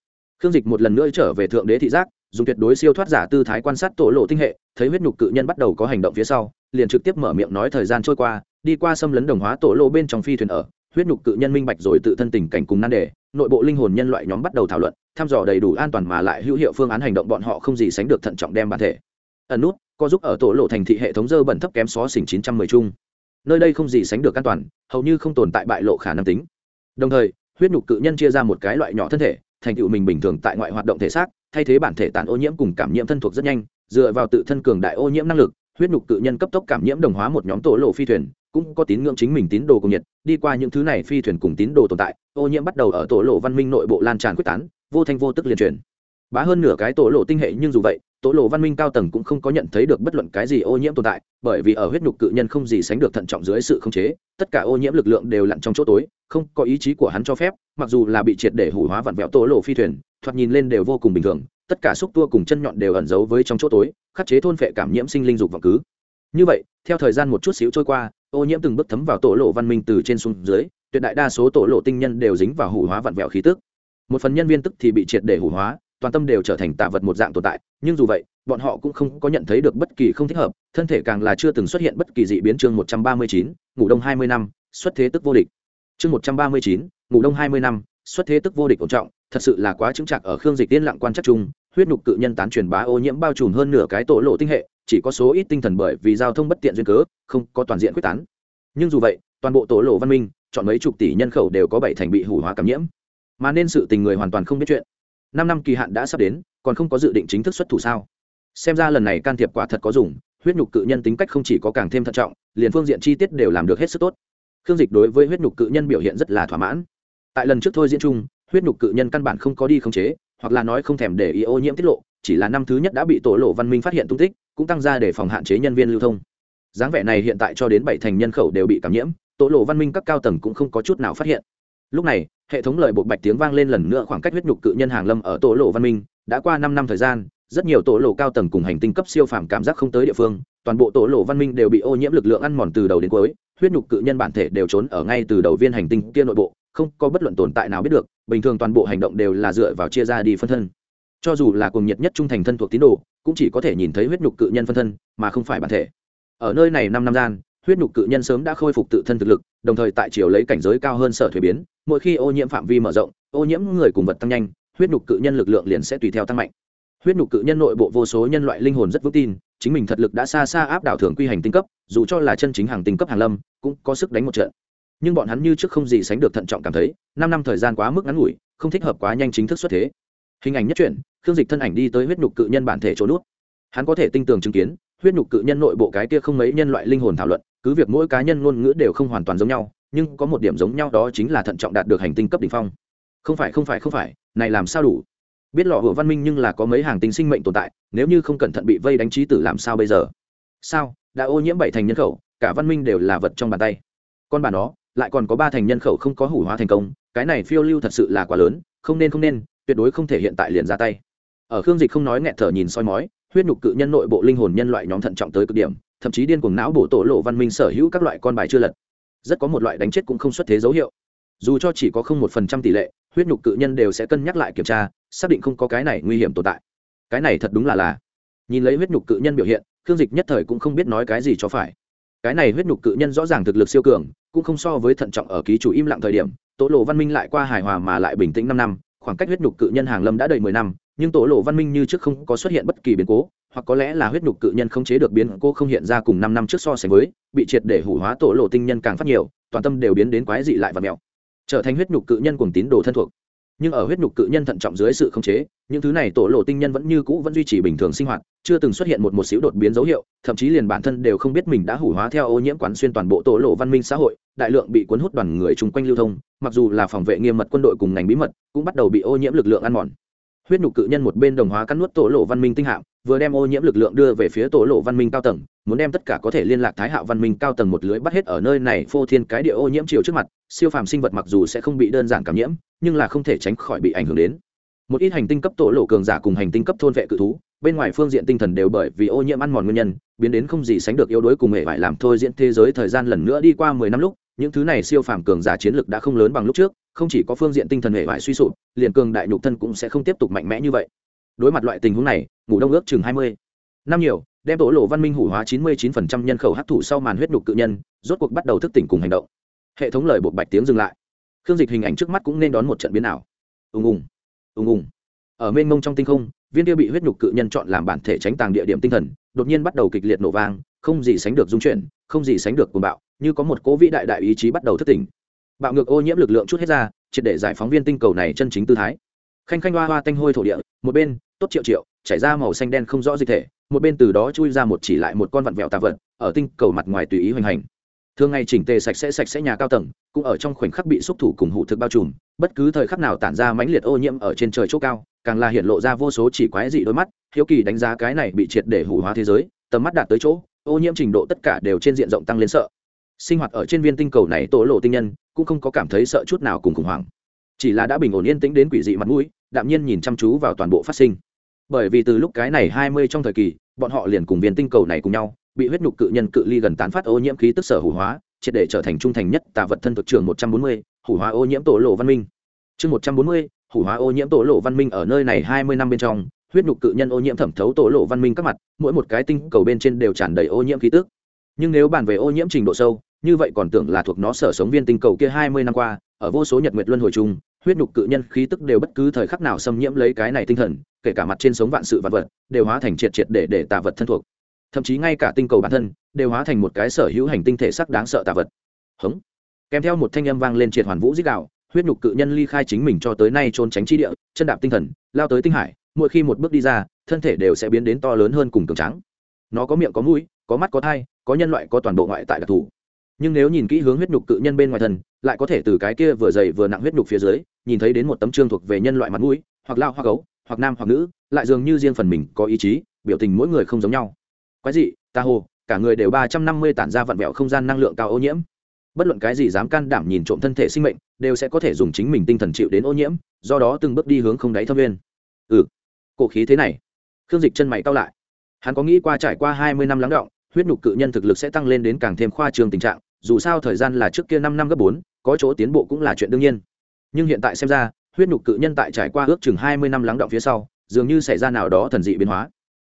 Khương dịch một lần nữa trở về thượng đế thị giác, dùng tuyệt đối siêu thoát giả tư thái quan sát tổ lộ tinh hệ, thấy huyết nhục cự nhân bắt đầu có hành động phía sau, liền trực tiếp mở miệng nói thời gian trôi qua, đi qua xâm lấn đồng hóa tổ lộ bên trong phi thuyền ở huyết nhục cự nhân minh bạch rồi tự thân tình cảnh cùng nan đề, nội bộ linh hồn nhân loại nhóm bắt đầu thảo luận, thăm dò đầy đủ an toàn mà lại hữu hiệu phương án hành động bọn họ không gì sánh được thận trọng đem bản thể. Ẩn nút, có giúp ở tổ lộ thành thị hệ thống dơ bẩn thấp kém xó xỉnh chín trăm mười chung. Nơi đây không gì sánh được an toàn, hầu như không tồn tại bại lộ khả năng tính. Đồng thời, huyết nhục cự nhân chia ra một cái loại nhỏ thân thể, thành tựu mình bình thường tại ngoại hoạt động thể xác, thay thế bản thể tản ô nhiễm cùng cảm nhiễm thân thuộc rất nhanh, dựa vào tự thân cường đại ô nhiễm năng lực, huyết nhục cự nhân cấp tốc cảm nhiễm đồng hóa một nhóm tổ lộ phi thuyền cũng có tín ngưỡng chính mình tín đồ cùng nhiệt, đi qua những thứ này phi thuyền cùng tín đồ tồn tại, ô nhiễm bắt đầu ở tổ lộ văn minh nội bộ lan tràn quyết tán, vô thanh vô tức liên truyền. Bá hơn nửa cái tổ lộ tinh hệ nhưng dù vậy, tổ lộ văn minh cao tầng cũng không có nhận thấy được bất luận cái gì ô nhiễm tồn tại, bởi vì ở huyết nhục cự nhân không gì sánh được thận trọng dưới sự khống chế, tất cả ô nhiễm lực lượng đều lặn trong chỗ tối, không có ý chí của hắn cho phép, mặc dù là bị triệt để hủ hóa vặn vẹo tổ lộ phi thuyền, thoạt nhìn lên đều vô cùng bình thường, tất cả xúc tua cùng chân nhọn đều ẩn giấu với trong chỗ tối, khắc chế thôn phệ cảm nhiễm sinh linh dục vọng cứ như vậy, theo thời gian một chút xíu trôi qua, ô nhiễm từng bước thấm vào tổ lộ văn minh từ trên xuống dưới, tuyệt đại đa số tổ lộ tinh nhân đều dính vào hủ hóa vặn vẹo khí tức. Một phần nhân viên tức thì bị triệt để hủ hóa, toàn tâm đều trở thành tạ vật một dạng tồn tại, nhưng dù vậy, bọn họ cũng không có nhận thấy được bất kỳ không thích hợp, thân thể càng là chưa từng xuất hiện bất kỳ dị biến chương một trăm ba mươi chín, ngủ đông hai mươi năm, xuất thế tức vô địch. Chương một trăm ba mươi chín, ngủ đông hai mươi năm, xuất thế tức vô địch ổn trọng, thật sự là quá chứng chặt ở khương dịch tiên lặng quan chắc chung, huyết nhục cự nhân tán truyền bá ô nhiễm bao trùm hơn nửa cái tổ lộ tinh hệ chỉ có số ít tinh thần bởi vì giao thông bất tiện duyên cớ, không có toàn diện quyết tán. Nhưng dù vậy, toàn bộ tổ lộ văn minh, chọn mấy chục tỷ nhân khẩu đều có bảy thành bị hủ hóa cảm nhiễm. Mà nên sự tình người hoàn toàn không biết chuyện. Năm năm kỳ hạn đã sắp đến, còn không có dự định chính thức xuất thủ sao? Xem ra lần này can thiệp quả thật có dùng, huyết nhục cự nhân tính cách không chỉ có càng thêm thận trọng, liền phương diện chi tiết đều làm được hết sức tốt. Khương dịch đối với huyết nhục cự nhân biểu hiện rất là thỏa mãn. Tại lần trước thôi diễn chung, huyết nhục cự nhân căn bản không có đi khống chế, hoặc là nói không thèm để ý ô nhiễm tiết lộ chỉ là năm thứ nhất đã bị tổ lộ văn minh phát hiện tung tích, cũng tăng ra để phòng hạn chế nhân viên lưu thông. Dáng vẻ này hiện tại cho đến bảy thành nhân khẩu đều bị cảm nhiễm, tổ lộ văn minh các cao tầng cũng không có chút nào phát hiện. Lúc này, hệ thống lời bộ bạch tiếng vang lên lần nữa khoảng cách huyết nhục cự nhân hàng lâm ở tổ lộ văn minh, đã qua năm năm thời gian, rất nhiều tổ lộ cao tầng cùng hành tinh cấp siêu phàm cảm giác không tới địa phương, toàn bộ tổ lộ văn minh đều bị ô nhiễm lực lượng ăn mòn từ đầu đến cuối, huyết nhục cự nhân bản thể đều trốn ở ngay từ đầu viên hành tinh kia nội bộ, không có bất luận tồn tại nào biết được, bình thường toàn bộ hành động đều là dựa vào chia ra đi phân thân cho dù là cùng nhiệt nhất trung thành thân thuộc tín đồ, cũng chỉ có thể nhìn thấy huyết nhục cự nhân phân thân, mà không phải bản thể. Ở nơi này năm năm gian, huyết nhục cự nhân sớm đã khôi phục tự thân thực lực, đồng thời tại chiều lấy cảnh giới cao hơn sở thuế biến, mỗi khi ô nhiễm phạm vi mở rộng, ô nhiễm người cùng vật tăng nhanh, huyết nhục cự nhân lực lượng liền sẽ tùy theo tăng mạnh. Huyết nhục cự nhân nội bộ vô số nhân loại linh hồn rất vững tin, chính mình thật lực đã xa xa áp đảo thường quy hành tinh cấp, dù cho là chân chính hàng tinh cấp hàng lâm, cũng có sức đánh một trận. Nhưng bọn hắn như trước không gì sánh được thận trọng cảm thấy, năm năm thời gian quá mức ngắn ngủi, không thích hợp quá nhanh chính thức xuất thế hình ảnh nhất truyện khương dịch thân ảnh đi tới huyết nhục cự nhân bản thể chỗ nút. Hắn có thể tinh tường chứng kiến, huyết nhục cự nhân nội bộ cái kia không mấy nhân loại linh hồn thảo luận, cứ việc mỗi cá nhân ngôn ngữ đều không hoàn toàn giống nhau, nhưng có một điểm giống nhau đó chính là thận trọng đạt được hành tinh cấp đ ỉ n h phong. Không phải không phải không phải, này làm sao đủ? Biết lọ hựa văn minh nhưng là có mấy hàng tính sinh mệnh tồn tại, nếu như không cẩn thận bị vây đánh trí tử làm sao bây giờ? Sao? Đã ô nhiễm bảy thành nhân khẩu, cả văn minh đều là vật trong bàn tay. Con bà nó, lại còn có ba thành nhân khẩu không có hủ hóa thành công, cái này phiêu lưu thật sự là quá lớn, không nên không nên tuyệt đối không thể hiện tại liền ra tay. Ở khương dịch không nói nghẹt thở nhìn soi mói, huyết nhục cự nhân nội bộ linh hồn nhân loại nhóm thận trọng tới cực điểm, thậm chí điên cuồng não bổ tổ lộ văn minh sở hữu các loại con bài chưa lật. Rất có một loại đánh chết cũng không xuất thế dấu hiệu. Dù cho chỉ có không một phần trăm tỷ lệ, huyết nhục cự nhân đều sẽ cân nhắc lại kiểm tra, xác định không có cái này nguy hiểm tồn tại. Cái này thật đúng là là. Nhìn lấy huyết nhục cự nhân biểu hiện, khương dịch nhất thời cũng không biết nói cái gì cho phải. Cái này huyết nhục cự nhân rõ ràng thực lực siêu cường, cũng không so với thận trọng ở ký chủ im lặng thời điểm, tổ lộ văn minh lại qua hài hòa mà lại bình tĩnh năm năm khoảng cách huyết nhục cự nhân hàng lâm đã đầy mười năm, nhưng tổ lộ văn minh như trước không có xuất hiện bất kỳ biến cố, hoặc có lẽ là huyết nhục cự nhân không chế được biến cố không hiện ra cùng năm năm trước so sánh với, bị triệt để hủ hóa tổ lộ tinh nhân càng phát nhiều, toàn tâm đều biến đến quái dị lại và mèo. Trở thành huyết nhục cự nhân cùng tín đồ thân thuộc. Nhưng ở huyết nhục cự nhân thận trọng dưới sự khống chế những thứ này tổ lộ tinh nhân vẫn như cũ vẫn duy trì bình thường sinh hoạt, chưa từng xuất hiện một một xíu đột biến dấu hiệu, thậm chí liền bản thân đều không biết mình đã hủ hóa theo ô nhiễm quán xuyên toàn bộ tổ lộ văn minh xã hội, đại lượng bị cuốn hút đoàn người chung quanh lưu thông, mặc dù là phòng vệ nghiêm mật quân đội cùng ngành bí mật, cũng bắt đầu bị ô nhiễm lực lượng ăn mòn. Huyết nhục cự nhân một bên đồng hóa cắn nuốt tổ lộ văn minh tinh hạm, vừa đem ô nhiễm lực lượng đưa về phía tổ lộ văn minh cao tầng, muốn đem tất cả có thể liên lạc thái hạo văn minh cao tầng một lưới bắt hết ở nơi này phô thiên cái địa ô nhiễm chiều trước mặt, siêu phàm sinh vật mặc dù sẽ không bị đơn giản cảm nhiễm, nhưng là không thể tránh khỏi bị ảnh hưởng đến một ít hành tinh cấp tổ lộ cường giả cùng hành tinh cấp thôn vệ cự thú, bên ngoài phương diện tinh thần đều bởi vì ô nhiễm ăn mòn nguyên nhân, biến đến không gì sánh được yếu đuối cùng hệ vải làm thôi diễn thế giới thời gian lần nữa đi qua mười năm lúc, những thứ này siêu phàm cường giả chiến lực đã không lớn bằng lúc trước, không chỉ có phương diện tinh thần hệ vải suy sụp, liền cường đại nhục thân cũng sẽ không tiếp tục mạnh mẽ như vậy. Đối mặt loại tình huống này, ngủ đông ước chừng hai mươi. Năm nhiều, đem tổ lộ văn minh hủ hóa chín mươi chín phần trăm nhân khẩu hấp thụ sau màn huyết nhục cự nhân, rốt cuộc bắt đầu thức tỉnh cùng hành động. Hệ thống lời buộc bạch tiếng dừng lại. Khương dịch hình ảnh trước mắt cũng nên đón một trận biến ảo. Ùng ùng ùng ùng. Ở mênh mông trong tinh không, viên kia bị huyết nhục cự nhân chọn làm bản thể tránh tàng địa điểm tinh thần, đột nhiên bắt đầu kịch liệt nổ vang, không gì sánh được dung chuyển, không gì sánh được cuồng bạo, như có một cố vĩ đại đại ý chí bắt đầu thức tỉnh. Bạo ngược ô nhiễm lực lượng chút hết ra, triệt để giải phóng viên tinh cầu này chân chính tư thái. Khanh khanh hoa hoa tanh hôi thổ địa, một bên, tốt triệu triệu, chảy ra màu xanh đen không rõ dịch thể, một bên từ đó chui ra một chỉ lại một con vặn vẹo tà vật, ở tinh cầu mặt ngoài tùy ý hoành hành thường ngày chỉnh tề sạch sẽ sạch sẽ nhà cao tầng, cũng ở trong khoảnh khắc bị xúc thủ cùng hụ thực bao trùm, bất cứ thời khắc nào tản ra mãnh liệt ô nhiễm ở trên trời chỗ cao, càng là hiện lộ ra vô số chỉ quái dị đôi mắt, hiếu kỳ đánh giá cái này bị triệt để hủ hóa thế giới, tầm mắt đạt tới chỗ, ô nhiễm trình độ tất cả đều trên diện rộng tăng lên sợ. Sinh hoạt ở trên viên tinh cầu này tổ lộ tinh nhân, cũng không có cảm thấy sợ chút nào cùng khủng hoảng. Chỉ là đã bình ổn yên tĩnh đến quỷ dị mặt mũi, đạm nhiên nhìn chăm chú vào toàn bộ phát sinh. Bởi vì từ lúc cái này hai mươi trong thời kỳ, bọn họ liền cùng viên tinh cầu này cùng nhau bị huyết nhục cự nhân cự ly gần tán phát ô nhiễm khí tức sở hủ hóa, triệt để trở thành trung thành nhất tà vật thân thực trường một trăm bốn mươi, hủ hóa ô nhiễm tổ lộ văn minh. Chương một trăm bốn mươi, hủ hóa ô nhiễm tổ lộ văn minh ở nơi này hai mươi năm bên trong, huyết nhục cự nhân ô nhiễm thẩm thấu tổ lộ văn minh các mặt, mỗi một cái tinh cầu bên trên đều tràn đầy ô nhiễm khí tức. Nhưng nếu bàn về ô nhiễm trình độ sâu, như vậy còn tưởng là thuộc nó sở sống viên tinh cầu kia hai mươi năm qua, ở vô số nhật nguyệt luân hồi chung, huyết nhục cự nhân khí tức đều bất cứ thời khắc nào xâm nhiễm lấy cái này tinh thần, kể cả mặt trên sống vạn sự vạn vật, đều hóa thành triệt triệt để để tà vật thân thuộc thậm chí ngay cả tinh cầu bản thân đều hóa thành một cái sở hữu hành tinh thể sắc đáng sợ tà vật. Hống. Kèm theo một thanh âm vang lên triệt hoàn vũ dích đạo, huyết nhục cự nhân ly khai chính mình cho tới nay trốn tránh chi địa, chân đạp tinh thần, lao tới tinh hải, mỗi khi một bước đi ra, thân thể đều sẽ biến đến to lớn hơn cùng cường trắng nó có miệng, có mũi, có mắt, có thai, có nhân loại, có toàn bộ ngoại tại đặc thù. Nhưng nếu nhìn kỹ hướng huyết nhục cự nhân bên ngoài thân, lại có thể từ cái kia vừa dày vừa nặng huyết nhục phía dưới, nhìn thấy đến một tấm trương thuộc về nhân loại mặt mũi, hoặc lao, hoặc gấu, hoặc nam, hoặc nữ, lại dường như riêng phần mình có ý chí, biểu tình mỗi người không giống nhau quái dị ta hồ, cả người đều ba trăm năm mươi tản ra vặn vẹo không gian năng lượng cao ô nhiễm. Bất luận cái gì dám can đảm nhìn trộm thân thể sinh mệnh, đều sẽ có thể dùng chính mình tinh thần chịu đến ô nhiễm, do đó từng bước đi hướng không đáy thâm viên ừ cổ khí thế này. Khương dịch chân mày cao lại. Hắn có nghĩ qua trải qua hai mươi năm lắng động, huyết nhục cự nhân thực lực sẽ tăng lên đến càng thêm khoa trương tình trạng, dù sao thời gian là trước kia năm năm gấp bốn, có chỗ tiến bộ cũng là chuyện đương nhiên. Nhưng hiện tại xem ra, huyết nhục cự nhân tại trải qua ước chừng hai mươi năm lắng động phía sau, dường như xảy ra nào đó thần dị biến hóa.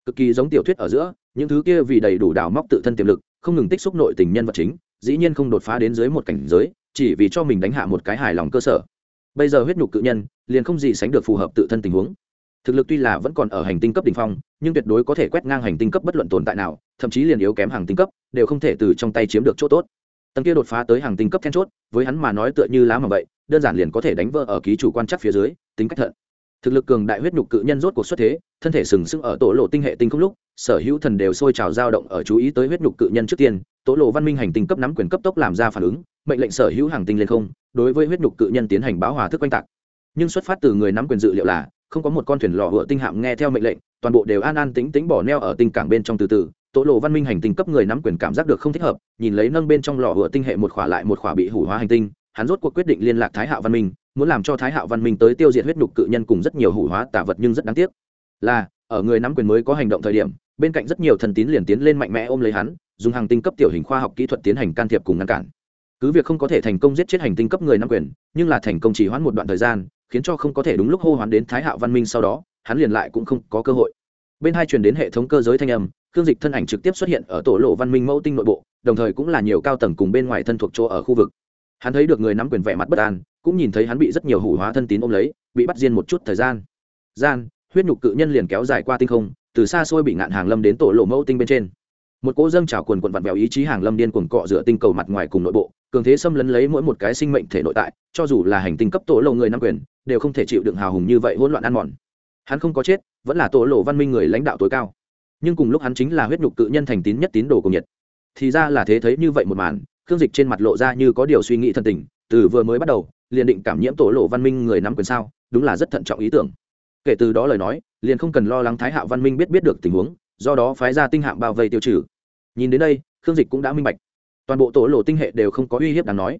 Cực kỳ giống tiểu thuyết ở giữa những thứ kia vì đầy đủ đào móc tự thân tiềm lực, không ngừng tích xúc nội tình nhân vật chính, dĩ nhiên không đột phá đến dưới một cảnh giới, chỉ vì cho mình đánh hạ một cái hài lòng cơ sở. Bây giờ huyết nhục cự nhân, liền không gì sánh được phù hợp tự thân tình huống. Thực lực tuy là vẫn còn ở hành tinh cấp đ ỉ n h phong, nhưng tuyệt đối có thể quét ngang hành tinh cấp bất luận tồn tại nào, thậm chí liền yếu kém hàng tinh cấp, đều không thể từ trong tay chiếm được chỗ tốt. Tầng kia đột phá tới hàng tinh cấp then chốt, với hắn mà nói tựa như lá mà vậy, đơn giản liền có thể đánh vỡ ở ký chủ quan chắc phía dưới, tính cách thận thực lực cường đại huyết nhục cự nhân rốt cuộc xuất thế, thân thể sừng sững ở tổ lộ tinh hệ tinh không lúc, sở hữu thần đều sôi trào dao động ở chú ý tới huyết nhục cự nhân trước tiên. Tổ lộ văn minh hành tinh cấp nắm quyền cấp tốc làm ra phản ứng, mệnh lệnh sở hữu hàng tinh lên không, đối với huyết nhục cự nhân tiến hành báo hòa thức oanh tạc. Nhưng xuất phát từ người nắm quyền dự liệu là, không có một con thuyền lò hựa tinh hạm nghe theo mệnh lệnh, toàn bộ đều an an tính tính bỏ neo ở tinh cảng bên trong từ từ. Tổ lộ văn minh hành tinh cấp người nắm quyền cảm giác được không thích hợp, nhìn lấy nâng bên trong lò hựa tinh hệ một khỏa lại một khỏa bị hủ hóa hành tinh, hắn rốt cuộc quyết định liên lạc thái hạo văn minh muốn làm cho thái hạo văn minh tới tiêu diệt huyết nhục cự nhân cùng rất nhiều hủ hóa tả vật nhưng rất đáng tiếc. Là, ở người nắm quyền mới có hành động thời điểm, bên cạnh rất nhiều thần tín liền tiến lên mạnh mẽ ôm lấy hắn, dùng hàng tinh cấp tiểu hình khoa học kỹ thuật tiến hành can thiệp cùng ngăn cản. Cứ việc không có thể thành công giết chết hành tinh cấp người nắm quyền, nhưng là thành công chỉ hoãn một đoạn thời gian, khiến cho không có thể đúng lúc hô hoán đến thái hạo văn minh sau đó, hắn liền lại cũng không có cơ hội. Bên hai truyền đến hệ thống cơ giới thanh âm cương dịch thân ảnh trực tiếp xuất hiện ở tổ lộ văn minh mẫu tinh nội bộ, đồng thời cũng là nhiều cao tầng cùng bên ngoài thân thuộc chỗ ở khu vực hắn thấy được người nắm quyền vẻ mặt bất an, cũng nhìn thấy hắn bị rất nhiều hủ hóa thân tín ôm lấy, bị bắt riêng một chút thời gian. Gian, huyết nhục cự nhân liền kéo dài qua tinh không, từ xa xôi bị ngạn hàng lâm đến tổ lộ mẫu tinh bên trên. Một cỗ dâng trào quần quần vặn vẹo ý chí hàng lâm điên cuồng cọ rửa tinh cầu mặt ngoài cùng nội bộ, cường thế xâm lấn lấy mỗi một cái sinh mệnh thể nội tại, cho dù là hành tinh cấp tổ lộ người nắm quyền, đều không thể chịu đựng hào hùng như vậy hỗn loạn ăn mòn. Hắn không có chết, vẫn là tổ lộ văn minh người lãnh đạo tối cao. Nhưng cùng lúc hắn chính là huyết nhục cự nhân thành tín nhất tín đồ cùng nhiệt thì ra là thế thấy như vậy một màn khương dịch trên mặt lộ ra như có điều suy nghĩ thân tình, từ vừa mới bắt đầu, liền định cảm nhiễm tổ lộ văn minh người nắm quyền sao, đúng là rất thận trọng ý tưởng. Kể từ đó lời nói, liền không cần lo lắng thái hạo văn minh biết biết được tình huống, do đó phái ra tinh hạm bao vây tiêu trừ. Nhìn đến đây, khương dịch cũng đã minh bạch. Toàn bộ tổ lộ tinh hệ đều không có uy hiếp đáng nói.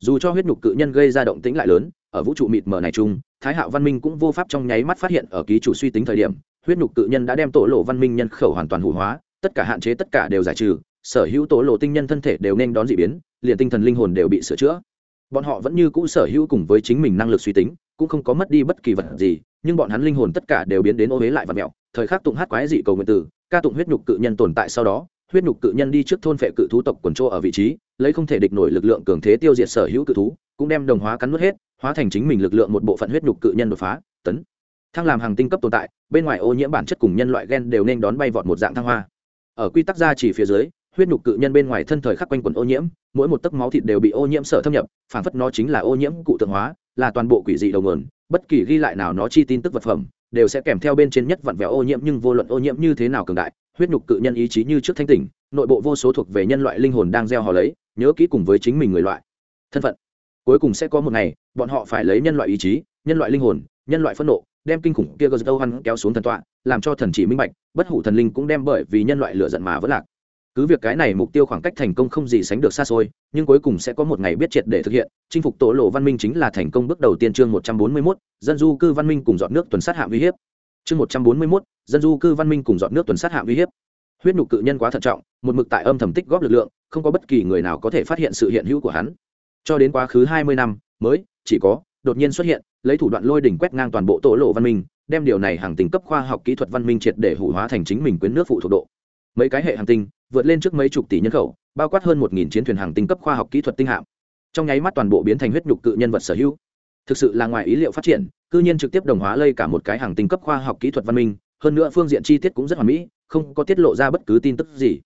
Dù cho huyết nhục cự nhân gây ra động tĩnh lại lớn, ở vũ trụ mịt mờ này chung, thái hạo văn minh cũng vô pháp trong nháy mắt phát hiện ở ký chủ suy tính thời điểm, huyết nhục cự nhân đã đem tổ lộ văn minh nhân khẩu hoàn toàn hủ hóa, tất cả hạn chế tất cả đều giải trừ sở hữu tổ lộ tinh nhân thân thể đều nên đón d ị biến, liền tinh thần linh hồn đều bị sửa chữa. Bọn họ vẫn như cũ sở hữu cùng với chính mình năng lực suy tính, cũng không có mất đi bất kỳ vật gì, nhưng bọn hắn linh hồn tất cả đều biến đến ô huế lại vật mẹo. Thời khắc tụng hát quái dị cầu nguyện tử ca tụng huyết nhục cự nhân tồn tại sau đó, huyết nhục cự nhân đi trước thôn phệ cự thú tộc quần trô ở vị trí, lấy không thể địch nổi lực lượng cường thế tiêu diệt sở hữu cự thú, cũng đem đồng hóa cắn nuốt hết, hóa thành chính mình lực lượng một bộ phận huyết nhục cự nhân đột phá, tấn. Thăng làm hàng tinh cấp tồn tại, bên ngoài ô nhiễm bản chất cùng nhân loại gen đều nên đón bay vọt một dạng thăng hoa. Ở quy tắc gia chỉ phía dưới huyết nhục cự nhân bên ngoài thân thời khắc quanh quần ô nhiễm, mỗi một tấc máu thịt đều bị ô nhiễm sợ thâm nhập, phản phất nó chính là ô nhiễm cụ tượng hóa, là toàn bộ quỷ dị đầu nguồn, bất kỳ ghi lại nào nó chi tin tức vật phẩm, đều sẽ kèm theo bên trên nhất vặn vẹo ô nhiễm nhưng vô luận ô nhiễm như thế nào cường đại, huyết nhục cự nhân ý chí như trước thanh tỉnh, nội bộ vô số thuộc về nhân loại linh hồn đang gieo họ lấy, nhớ kỹ cùng với chính mình người loại. Thân phận. Cuối cùng sẽ có một ngày, bọn họ phải lấy nhân loại ý chí, nhân loại linh hồn, nhân loại phẫn nộ, đem kinh khủng kia gờ dâu hắn kéo xuống thần tọa, làm cho thần chỉ minh bạch, bất hủ thần linh cũng đem bởi vì nhân loại lựa giận mà vẫn lạc cứ việc cái này mục tiêu khoảng cách thành công không gì sánh được xa xôi, nhưng cuối cùng sẽ có một ngày biết triệt để thực hiện. Chinh phục tổ lộ văn minh chính là thành công bước đầu tiên chương một trăm bốn mươi mốt, dân du cư văn minh cùng dọn nước tuần sát hạm uy hiếp. Chương một trăm bốn mươi mốt, dân du cư văn minh cùng dọn nước tuần sát hạm uy hiếp. Huyết nhục cự nhân quá thận trọng, một mực tại âm thầm tích góp lực lượng, không có bất kỳ người nào có thể phát hiện sự hiện hữu của hắn. Cho đến quá khứ hai mươi năm, mới, chỉ có, đột nhiên xuất hiện, lấy thủ đoạn lôi đỉnh quét ngang toàn bộ tổ lộ văn minh, đem điều này hàng tính cấp khoa học kỹ thuật văn minh triệt để hủ hóa thành chính mình quyến nước phụ thuộc độ mấy cái hệ hành tinh, vượt lên trước mấy chục tỷ nhân khẩu, bao quát hơn một nghìn chiến thuyền hàng tinh cấp khoa học kỹ thuật tinh hạm. Trong nháy mắt toàn bộ biến thành huyết nhục cự nhân vật sở hữu. Thực sự là ngoài ý liệu phát triển, cư nhiên trực tiếp đồng hóa lây cả một cái hàng tinh cấp khoa học kỹ thuật văn minh, hơn nữa phương diện chi tiết cũng rất hoàn mỹ, không có tiết lộ ra bất cứ tin tức gì.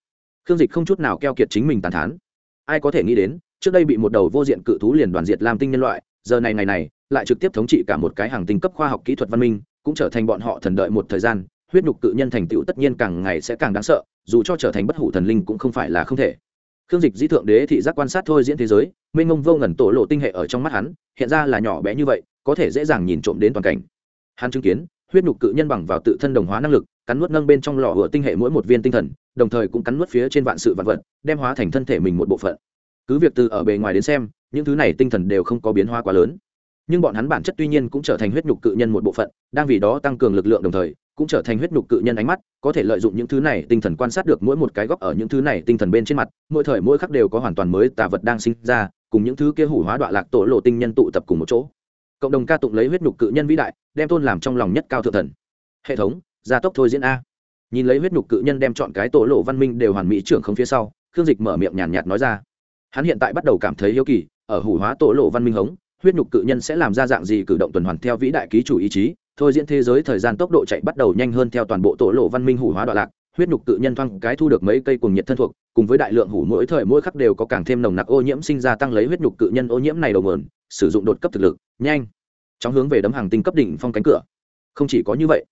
Khương dịch không chút nào keo kiệt chính mình tàn thán. Ai có thể nghĩ đến, trước đây bị một đầu vô diện cự thú liền đoàn diệt làm tinh nhân loại, giờ này ngày này, lại trực tiếp thống trị cả một cái hàng tinh cấp khoa học kỹ thuật văn minh, cũng trở thành bọn họ thần đợi một thời gian huyết nhục cự nhân thành tựu tất nhiên càng ngày sẽ càng đáng sợ, dù cho trở thành bất hủ thần linh cũng không phải là không thể. Khương dịch dĩ thượng đế thị giác quan sát thôi diễn thế giới, mênh mông vô ngẩn tổ lộ tinh hệ ở trong mắt hắn, hiện ra là nhỏ bé như vậy, có thể dễ dàng nhìn trộm đến toàn cảnh. Hắn chứng kiến, huyết nhục cự nhân bằng vào tự thân đồng hóa năng lực, cắn nuốt nâng bên trong lò hựa tinh hệ mỗi một viên tinh thần, đồng thời cũng cắn nuốt phía trên vạn sự vạn vật, đem hóa thành thân thể mình một bộ phận. Cứ việc từ ở bề ngoài đến xem, những thứ này tinh thần đều không có biến hóa quá lớn. Nhưng bọn hắn bản chất tuy nhiên cũng trở thành huyết nhục cự nhân một bộ phận, đang vì đó tăng cường lực lượng đồng thời cũng trở thành huyết nhục cự nhân ánh mắt, có thể lợi dụng những thứ này tinh thần quan sát được mỗi một cái góc ở những thứ này tinh thần bên trên mặt, mỗi thời mỗi khắc đều có hoàn toàn mới tà vật đang sinh ra, cùng những thứ kia hủ hóa đoạn lạc tổ lộ tinh nhân tụ tập cùng một chỗ. Cộng đồng ca tụng lấy huyết nhục cự nhân vĩ đại, đem tôn làm trong lòng nhất cao thượng thần. Hệ thống, gia tốc thôi diễn a. Nhìn lấy huyết nhục cự nhân đem chọn cái tổ lộ văn minh đều hoàn mỹ trưởng không phía sau, khương dịch mở miệng nhàn nhạt nói ra. Hắn hiện tại bắt đầu cảm thấy hiếu kỳ, ở hủ hóa tổ lộ văn minh hống, huyết nhục cự nhân sẽ làm ra dạng gì cử động tuần hoàn theo vĩ đại ký chủ ý chí thôi diễn thế giới thời gian tốc độ chạy bắt đầu nhanh hơn theo toàn bộ tổ lộ văn minh hủ hóa đoạn lạc, huyết nhục tự nhân thoang cái thu được mấy cây cùng nhiệt thân thuộc, cùng với đại lượng hủ mỗi thời mỗi khắc đều có càng thêm nồng nặc ô nhiễm sinh ra tăng lấy huyết nhục tự nhân ô nhiễm này đầu nguồn, sử dụng đột cấp thực lực, nhanh. Chóng hướng về đấm hàng tinh cấp đỉnh phong cánh cửa. Không chỉ có như vậy,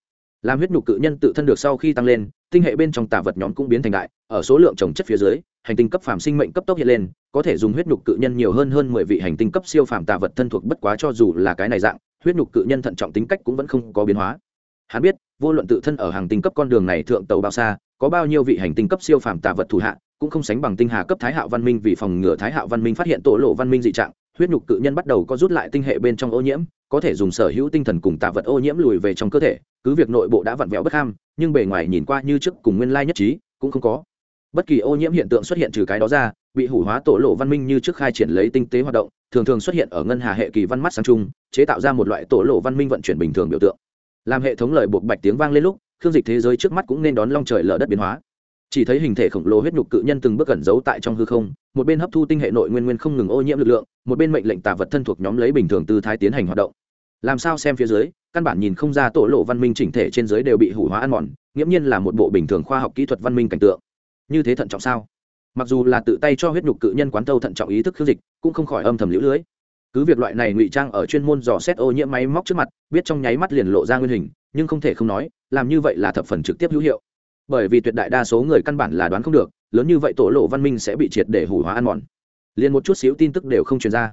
làm huyết nhục cự nhân tự thân được sau khi tăng lên, tinh hệ bên trong tà vật nhóm cũng biến thành đại, ở số lượng trồng chất phía dưới, hành tinh cấp phàm sinh mệnh cấp tốc hiện lên, có thể dùng huyết nhục cự nhân nhiều hơn hơn mười vị hành tinh cấp siêu phàm tà vật thân thuộc bất quá cho dù là cái này dạng huyết nhục cự nhân thận trọng tính cách cũng vẫn không có biến hóa. Hắn biết, vô luận tự thân ở hàng tinh cấp con đường này thượng tàu bao xa, có bao nhiêu vị hành tinh cấp siêu phàm tà vật thủ hạ, cũng không sánh bằng tinh hà cấp thái hạo văn minh vì phòng ngừa thái hạo văn minh phát hiện tổ lộ văn minh dị trạng, huyết nhục cự nhân bắt đầu có rút lại tinh hệ bên trong ô nhiễm, có thể dùng sở hữu tinh thần cùng tạ vật ô nhiễm lùi về trong cơ thể, cứ việc nội bộ đã vặn vẹo bất ham, nhưng bề ngoài nhìn qua như trước cùng nguyên lai nhất trí, cũng không có. Bất kỳ ô nhiễm hiện tượng xuất hiện trừ cái đó ra, bị hủ hóa tổ lộ văn minh như trước khai triển lấy tinh tế hoạt động thường thường xuất hiện ở ngân hà hệ kỳ văn mắt sang trung, chế tạo ra một loại tổ lộ văn minh vận chuyển bình thường biểu tượng. Làm hệ thống lời buộc bạch tiếng vang lên lúc thương dịch thế giới trước mắt cũng nên đón long trời lở đất biến hóa. Chỉ thấy hình thể khổng lồ huyết nhục cự nhân từng bước cẩn giấu tại trong hư không, một bên hấp thu tinh hệ nội nguyên nguyên không ngừng ô nhiễm lực lượng, một bên mệnh lệnh tà vật thân thuộc nhóm lấy bình thường tư thái tiến hành hoạt động. Làm sao xem phía dưới, căn bản nhìn không ra tổ lộ văn minh chỉnh thể trên dưới đều bị hủ hóa ăn mòn, nghiễm nhiên là một bộ bình thường khoa học kỹ thuật văn minh cảnh tượng. Như thế thận trọng sao? Mặc dù là tự tay cho huyết nhục cự nhân quán tâu thận trọng ý thức khiêu dịch, cũng không khỏi âm thầm lũ lưới. Cứ việc loại này ngụy trang ở chuyên môn dò xét ô nhiễm máy móc trước mặt, biết trong nháy mắt liền lộ ra nguyên hình, nhưng không thể không nói, làm như vậy là thập phần trực tiếp hữu hiệu. Bởi vì tuyệt đại đa số người căn bản là đoán không được, lớn như vậy tổ lộ văn minh sẽ bị triệt để hủ hóa ăn mòn. Liền một chút xíu tin tức đều không truyền ra.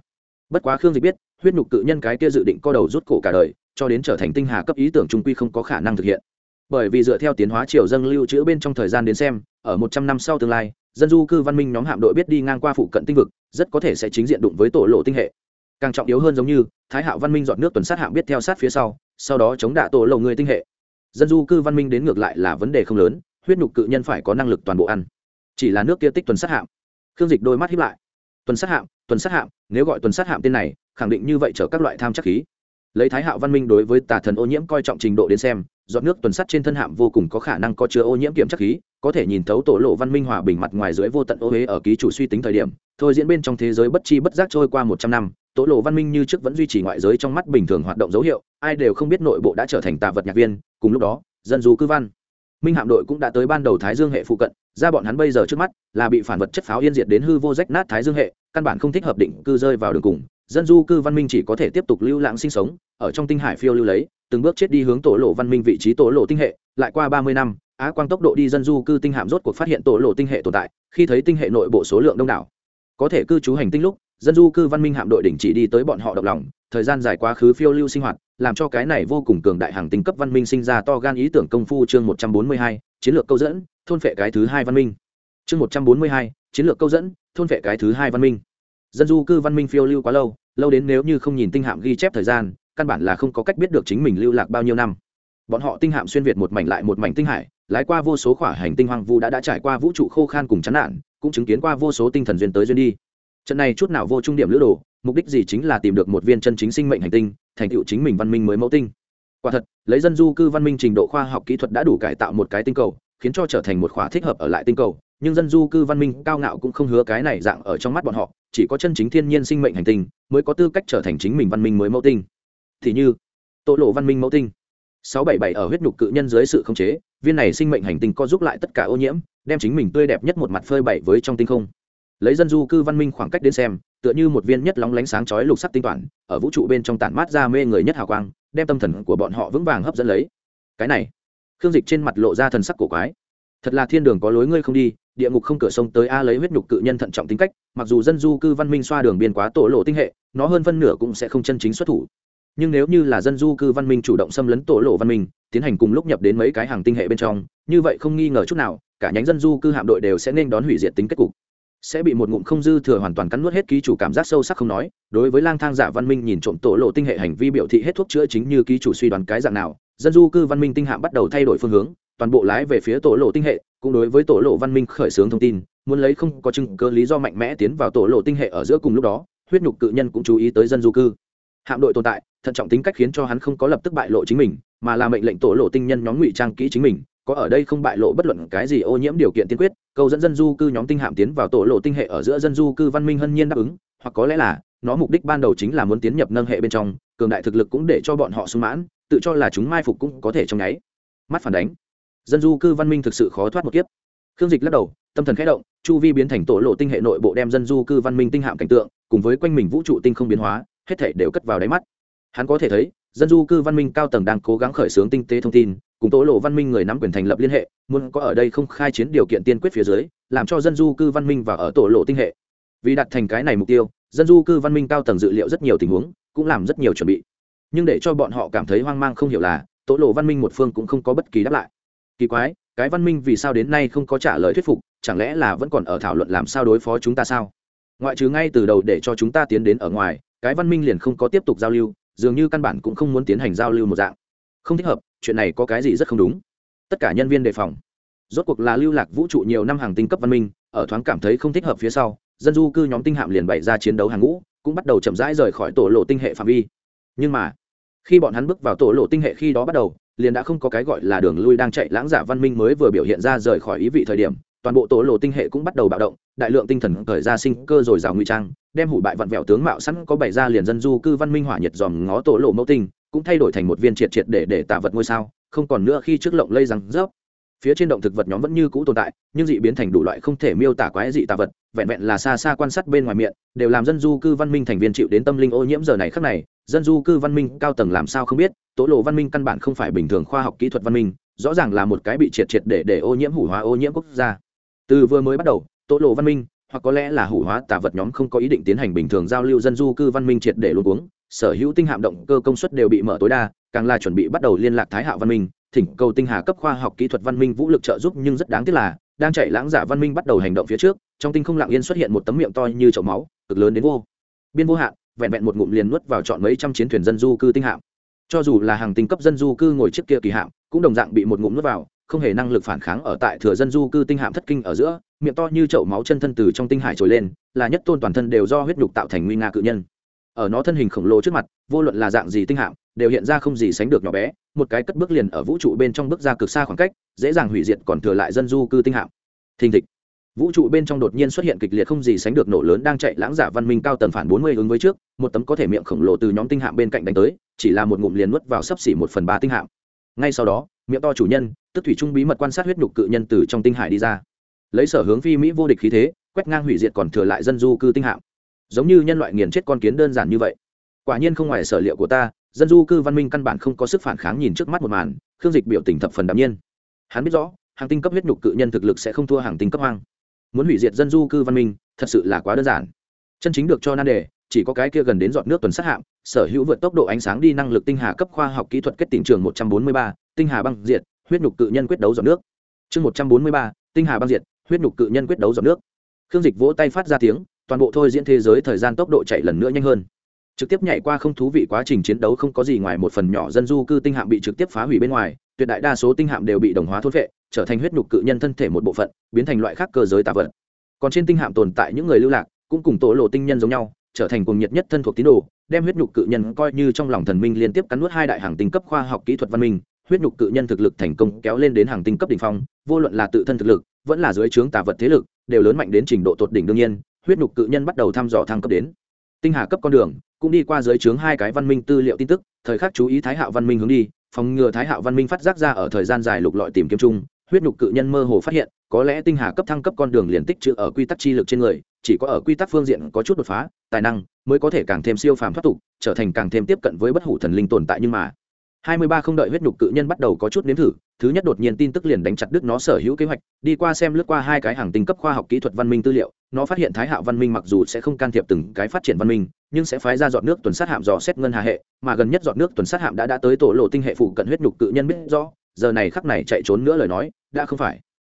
Bất quá khương dịch biết, huyết nhục cự nhân cái kia dự định co đầu rút cổ cả đời, cho đến trở thành tinh hà cấp ý tưởng trung quy không có khả năng thực hiện. Bởi vì dựa theo tiến hóa triều dâng lưu trữ bên trong thời gian đến xem, ở một trăm năm sau tương lai dân du cư văn minh nhóm hạm đội biết đi ngang qua phụ cận tinh vực, rất có thể sẽ chính diện đụng với tổ lộ tinh hệ. Càng trọng yếu hơn giống như, thái hạo văn minh dọn nước tuần sát hạm biết theo sát phía sau sau đó chống đạ tổ lộ người tinh hệ. Dân du cư văn minh đến ngược lại là vấn đề không lớn, huyết nhục cự nhân phải có năng lực toàn bộ ăn. Chỉ là nước kia tích tuần sát hạm. Khương dịch đôi mắt hiếp lại. Tuần sát hạm, tuần sát hạm, nếu gọi tuần sát hạm tên này, khẳng định như vậy chở các loại tham chắc khí lấy thái hạo văn minh đối với tà thần ô nhiễm coi trọng trình độ đến xem dọn nước tuần sắt trên thân hạm vô cùng có khả năng có chứa ô nhiễm kiểm chắc khí, có thể nhìn thấu tổ lộ văn minh hòa bình mặt ngoài dưới vô tận ô huế ở ký chủ suy tính thời điểm. Thôi diễn bên trong thế giới bất chi bất giác trôi qua một trăm năm, tổ lộ văn minh như trước vẫn duy trì ngoại giới trong mắt bình thường hoạt động dấu hiệu, ai đều không biết nội bộ đã trở thành tà vật nhạc viên. Cùng lúc đó, dân du cư văn, minh hạm đội cũng đã tới ban đầu thái dương hệ phụ cận, ra bọn hắn bây giờ trước mắt là bị phản vật chất pháo yên diệt đến hư vô rách nát thái dương hệ, căn bản không thích hợp định cư rơi vào đường cùng dân du cư văn minh chỉ có thể tiếp tục lưu lãng sinh sống, ở trong tinh hải phiêu lưu lấy, từng bước chết đi hướng tổ lộ văn minh vị trí tổ lộ tinh hệ, lại qua ba mươi năm, á quang tốc độ đi dân du cư tinh hạm rốt cuộc phát hiện tổ lộ tinh hệ tồn tại, khi thấy tinh hệ nội bộ số lượng đông đảo. Có thể cư trú hành tinh lúc, dân du cư văn minh hạm đội đỉnh chỉ đi tới bọn họ động lòng, thời gian dài quá khứ phiêu lưu sinh hoạt, làm cho cái này vô cùng cường đại hàng tinh cấp văn minh sinh ra to gan ý tưởng công phu chương một trăm bốn mươi hai, chiến lược câu dẫn, thôn phệ cái thứ hai văn minh. Chương một trăm bốn mươi hai, chiến lược câu dẫn, thôn phệ cái thứ hai văn minh dân du cư văn minh phiêu lưu quá lâu lâu đến nếu như không nhìn tinh hạm ghi chép thời gian, căn bản là không có cách biết được chính mình lưu lạc bao nhiêu năm. Bọn họ tinh hạm xuyên việt một mảnh lại một mảnh tinh hải, lái qua vô số khỏa hành tinh hoang vu đã đã trải qua vũ trụ khô khan cùng chán nản, cũng chứng kiến qua vô số tinh thần duyên tới duyên đi. Trận này chút nào vô trung điểm lữ đồ, mục đích gì chính là tìm được một viên chân chính sinh mệnh hành tinh, thành tựu chính mình văn minh mới mẫu tinh. Quả thật, lấy dân du cư văn minh trình độ khoa học kỹ thuật đã đủ cải tạo một cái tinh cầu, khiến cho trở thành một khóa thích hợp ở lại tinh cầu nhưng dân du cư văn minh cao ngạo cũng không hứa cái này dạng ở trong mắt bọn họ, chỉ có chân chính thiên nhiên sinh mệnh hành tinh mới có tư cách trở thành chính mình văn minh mới mẫu tinh. Thì như, tổ lộ văn minh mẫu tinh. Sáu bảy bảy ở huyết nhục cự nhân dưới sự khống chế, viên này sinh mệnh hành tinh có giúp lại tất cả ô nhiễm, đem chính mình tươi đẹp nhất một mặt phơi bày với trong tinh không. Lấy dân du cư văn minh khoảng cách đến xem, tựa như một viên nhất lóng lánh sáng chói lục sắc tinh toàn, ở vũ trụ bên trong tản mát ra mê người nhất hào quang, đem tâm thần của bọn họ vững vàng hấp dẫn lấy. Cái này, khương dịch trên mặt lộ ra thần sắc cổ quái thật là thiên đường có lối ngươi không đi, địa ngục không cửa sông tới a lấy huyết nhục cự nhân thận trọng tính cách, mặc dù dân du cư văn minh xoa đường biên quá tổ lộ tinh hệ, nó hơn phân nửa cũng sẽ không chân chính xuất thủ. Nhưng nếu như là dân du cư văn minh chủ động xâm lấn tổ lộ văn minh, tiến hành cùng lúc nhập đến mấy cái hàng tinh hệ bên trong, như vậy không nghi ngờ chút nào, cả nhánh dân du cư hạm đội đều sẽ nên đón hủy diệt tính kết cục. Sẽ bị một ngụm không dư thừa hoàn toàn cắn nuốt hết ký chủ cảm giác sâu sắc không nói, đối với lang thang giả văn minh nhìn trộm tổ lộ tinh hệ hành vi biểu thị hết thuốc chữa chính như ký chủ suy đoán cái dạng nào, dân du cư văn minh tinh hạm bắt đầu thay đổi phương hướng toàn bộ lái về phía tổ lộ tinh hệ, cũng đối với tổ lộ văn minh khởi xướng thông tin, muốn lấy không có chứng cơ lý do mạnh mẽ tiến vào tổ lộ tinh hệ ở giữa cùng lúc đó, huyết nhục cự nhân cũng chú ý tới dân du cư. Hạm đội tồn tại, thận trọng tính cách khiến cho hắn không có lập tức bại lộ chính mình, mà là mệnh lệnh tổ lộ tinh nhân nhóm ngụy trang kỹ chính mình, có ở đây không bại lộ bất luận cái gì ô nhiễm điều kiện tiên quyết, câu dẫn dân du cư nhóm tinh hạm tiến vào tổ lộ tinh hệ ở giữa dân du cư văn minh hân nhiên đáp ứng, hoặc có lẽ là, nó mục đích ban đầu chính là muốn tiến nhập nâng hệ bên trong, cường đại thực lực cũng để cho bọn họ sung mãn, tự cho là chúng mai phục cũng có thể trong nháy. Mắt phản đánh dân du cư văn minh thực sự khó thoát một kiếp. Khương dịch lắc đầu, tâm thần khẽ động, chu vi biến thành tổ lộ tinh hệ nội bộ đem dân du cư văn minh tinh hạm cảnh tượng, cùng với quanh mình vũ trụ tinh không biến hóa, hết thể đều cất vào đáy mắt. Hắn có thể thấy, dân du cư văn minh cao tầng đang cố gắng khởi xướng tinh tế thông tin, cùng tổ lộ văn minh người nắm quyền thành lập liên hệ, muốn có ở đây không khai chiến điều kiện tiên quyết phía dưới, làm cho dân du cư văn minh và ở tổ lộ tinh hệ. Vì đặt thành cái này mục tiêu, dân du cư văn minh cao tầng dự liệu rất nhiều tình huống, cũng làm rất nhiều chuẩn bị. Nhưng để cho bọn họ cảm thấy hoang mang không hiểu là, tổ lộ văn minh một phương cũng không có bất kỳ đáp lại kỳ quái, cái văn minh vì sao đến nay không có trả lời thuyết phục, chẳng lẽ là vẫn còn ở thảo luận làm sao đối phó chúng ta sao? Ngoại trừ ngay từ đầu để cho chúng ta tiến đến ở ngoài, cái văn minh liền không có tiếp tục giao lưu, dường như căn bản cũng không muốn tiến hành giao lưu một dạng. Không thích hợp, chuyện này có cái gì rất không đúng. Tất cả nhân viên đề phòng. Rốt cuộc là lưu lạc vũ trụ nhiều năm hàng tinh cấp văn minh, ở thoáng cảm thấy không thích hợp phía sau, dân du cư nhóm tinh hạm liền bày ra chiến đấu hàng ngũ, cũng bắt đầu chậm rãi rời khỏi tổ lộ tinh hệ phạm vi. Nhưng mà khi bọn hắn bước vào tổ lộ tinh hệ khi đó bắt đầu, liền đã không có cái gọi là đường lui đang chạy lãng giả văn minh mới vừa biểu hiện ra rời khỏi ý vị thời điểm, toàn bộ tổ lộ tinh hệ cũng bắt đầu bạo động, đại lượng tinh thần khởi ra sinh cơ rồi rào nguy trang, đem hủ bại vặn vẹo tướng mạo sẵn có bày ra liền dân du cư văn minh hỏa nhiệt dòm ngó tổ lộ mẫu tinh, cũng thay đổi thành một viên triệt triệt để để tạ vật ngôi sao, không còn nữa khi trước lộng lây rằng rớp phía trên động thực vật nhóm vẫn như cũ tồn tại, nhưng dị biến thành đủ loại không thể miêu tả quái dị tạ vật, vẹn vẹn là xa xa quan sát bên ngoài miệng, đều làm dân du cư văn minh thành viên chịu đến tâm linh ô nhiễm giờ này khắc này. Dân du cư văn minh cao tầng làm sao không biết, tố lộ văn minh căn bản không phải bình thường khoa học kỹ thuật văn minh, rõ ràng là một cái bị triệt triệt để để ô nhiễm hủ hóa ô nhiễm quốc gia. Từ vừa mới bắt đầu, tố lộ văn minh, hoặc có lẽ là hủ hóa tà vật nhóm không có ý định tiến hành bình thường giao lưu dân du cư văn minh triệt để luôn uống sở hữu tinh hạm động cơ công suất đều bị mở tối đa, càng là chuẩn bị bắt đầu liên lạc thái hạo văn minh thỉnh cầu tinh hà cấp khoa học kỹ thuật văn minh vũ lực trợ giúp nhưng rất đáng tiếc là, đang chạy lãng giả văn minh bắt đầu hành động phía trước, trong tinh không lặng yên xuất hiện một tấm miệng to như chậu máu, cực lớn đến vô. Biên vô hạn, vẹn vẹn một ngụm liền nuốt vào chọn mấy trăm chiến thuyền dân du cư tinh hạm. Cho dù là hàng tinh cấp dân du cư ngồi trước kia kỳ hạm, cũng đồng dạng bị một ngụm nuốt vào, không hề năng lực phản kháng ở tại thừa dân du cư tinh hạm thất kinh ở giữa, miệng to như chậu máu chân thân từ trong tinh hải trồi lên, là nhất tôn toàn thân đều do huyết nhục tạo thành nguy nga cự nhân ở nó thân hình khổng lồ trước mặt, vô luận là dạng gì tinh hạm, đều hiện ra không gì sánh được nhỏ bé, một cái cất bước liền ở vũ trụ bên trong bước ra cực xa khoảng cách, dễ dàng hủy diệt còn thừa lại dân du cư tinh hạm. Thình thịch. Vũ trụ bên trong đột nhiên xuất hiện kịch liệt không gì sánh được nổ lớn đang chạy lãng giả văn minh cao tầng phản bốn mươi ứng với trước, một tấm có thể miệng khổng lồ từ nhóm tinh hạm bên cạnh đánh tới, chỉ là một ngụm liền nuốt vào sấp xỉ một phần ba tinh hạm. Ngay sau đó, miệng to chủ nhân, tức thủy trung bí mật quan sát huyết nhục cự nhân từ trong tinh hải đi ra. Lấy sở hướng phi mỹ vô địch khí thế, quét ngang hủy diệt còn thừa lại dân du cư tinh hạm giống như nhân loại nghiền chết con kiến đơn giản như vậy. Quả nhiên không ngoài sở liệu của ta, dân du cư văn minh căn bản không có sức phản kháng nhìn trước mắt một màn, khương dịch biểu tình thập phần đ nhiên. Hắn biết rõ, hàng tinh cấp huyết nhục cự nhân thực lực sẽ không thua hàng tinh cấp hoang. Muốn hủy diệt dân du cư văn minh, thật sự là quá đơn giản. Chân chính được cho nan đề, chỉ có cái kia gần đến dọn nước tuần sát hạm, sở hữu vượt tốc độ ánh sáng đi năng lực tinh hà cấp khoa học kỹ thuật kết tỉnh trường một trăm bốn mươi ba, tinh hà băng diệt, huyết nhục cự nhân quyết đấu dọn nước. Chương một trăm bốn mươi ba, tinh hà băng diệt, huyết nhục cự nhân quyết đấu dọn nước. Khương dịch vỗ tay phát ra tiếng toàn bộ thôi diễn thế giới thời gian tốc độ chạy lần nữa nhanh hơn. Trực tiếp nhảy qua không thú vị quá trình chiến đấu không có gì ngoài một phần nhỏ dân du cư tinh hạm bị trực tiếp phá hủy bên ngoài, tuyệt đại đa số tinh hạm đều bị đồng hóa thốt vệ, trở thành huyết nhục cự nhân thân thể một bộ phận, biến thành loại khác cơ giới tạ vật. Còn trên tinh hạm tồn tại những người lưu lạc, cũng cùng tổ lộ tinh nhân giống nhau, trở thành cùng nhiệt nhất thân thuộc tín đồ, đem huyết nhục cự nhân coi như trong lòng thần minh liên tiếp cắn nuốt hai đại hàng tinh cấp khoa học kỹ thuật văn minh, huyết nhục cự nhân thực lực thành công kéo lên đến hàng tinh cấp đỉnh phong, vô luận là tự thân thực lực, vẫn là dưới trướng tà vật thế lực, đều lớn mạnh đến trình độ tột đỉnh đương nhiên huyết nhục cự nhân bắt đầu thăm dò thăng cấp đến. Tinh hà cấp con đường, cũng đi qua dưới trướng hai cái văn minh tư liệu tin tức, thời khắc chú ý thái hạo văn minh hướng đi, phòng ngừa thái hạo văn minh phát giác ra ở thời gian dài lục lọi tìm kiếm chung, huyết nhục cự nhân mơ hồ phát hiện, có lẽ tinh hà cấp thăng cấp con đường liền tích trữ ở quy tắc chi lực trên người, chỉ có ở quy tắc phương diện có chút đột phá, tài năng mới có thể càng thêm siêu phàm thoát tục, trở thành càng thêm tiếp cận với bất hủ thần linh tồn tại nhưng mà. Hai mươi ba không đợi huyết nhục cự nhân bắt đầu có chút nếm thử, thứ nhất đột nhiên tin tức liền đánh chặt đứt nó sở hữu kế hoạch, đi qua xem lướt qua hai cái hàng tinh cấp khoa học kỹ thuật văn minh tư liệu nó phát hiện thái hạo văn minh mặc dù sẽ không can thiệp từng cái phát triển văn minh, nhưng sẽ phái ra dọn nước tuần sát hạm dò xét ngân hà hệ, mà gần nhất dọn nước tuần sát hạm đã đã tới tổ lộ tinh hệ phụ cận huyết nhục cự nhân biết rõ, giờ này khắc này chạy trốn nữa lời nói, đã không phải.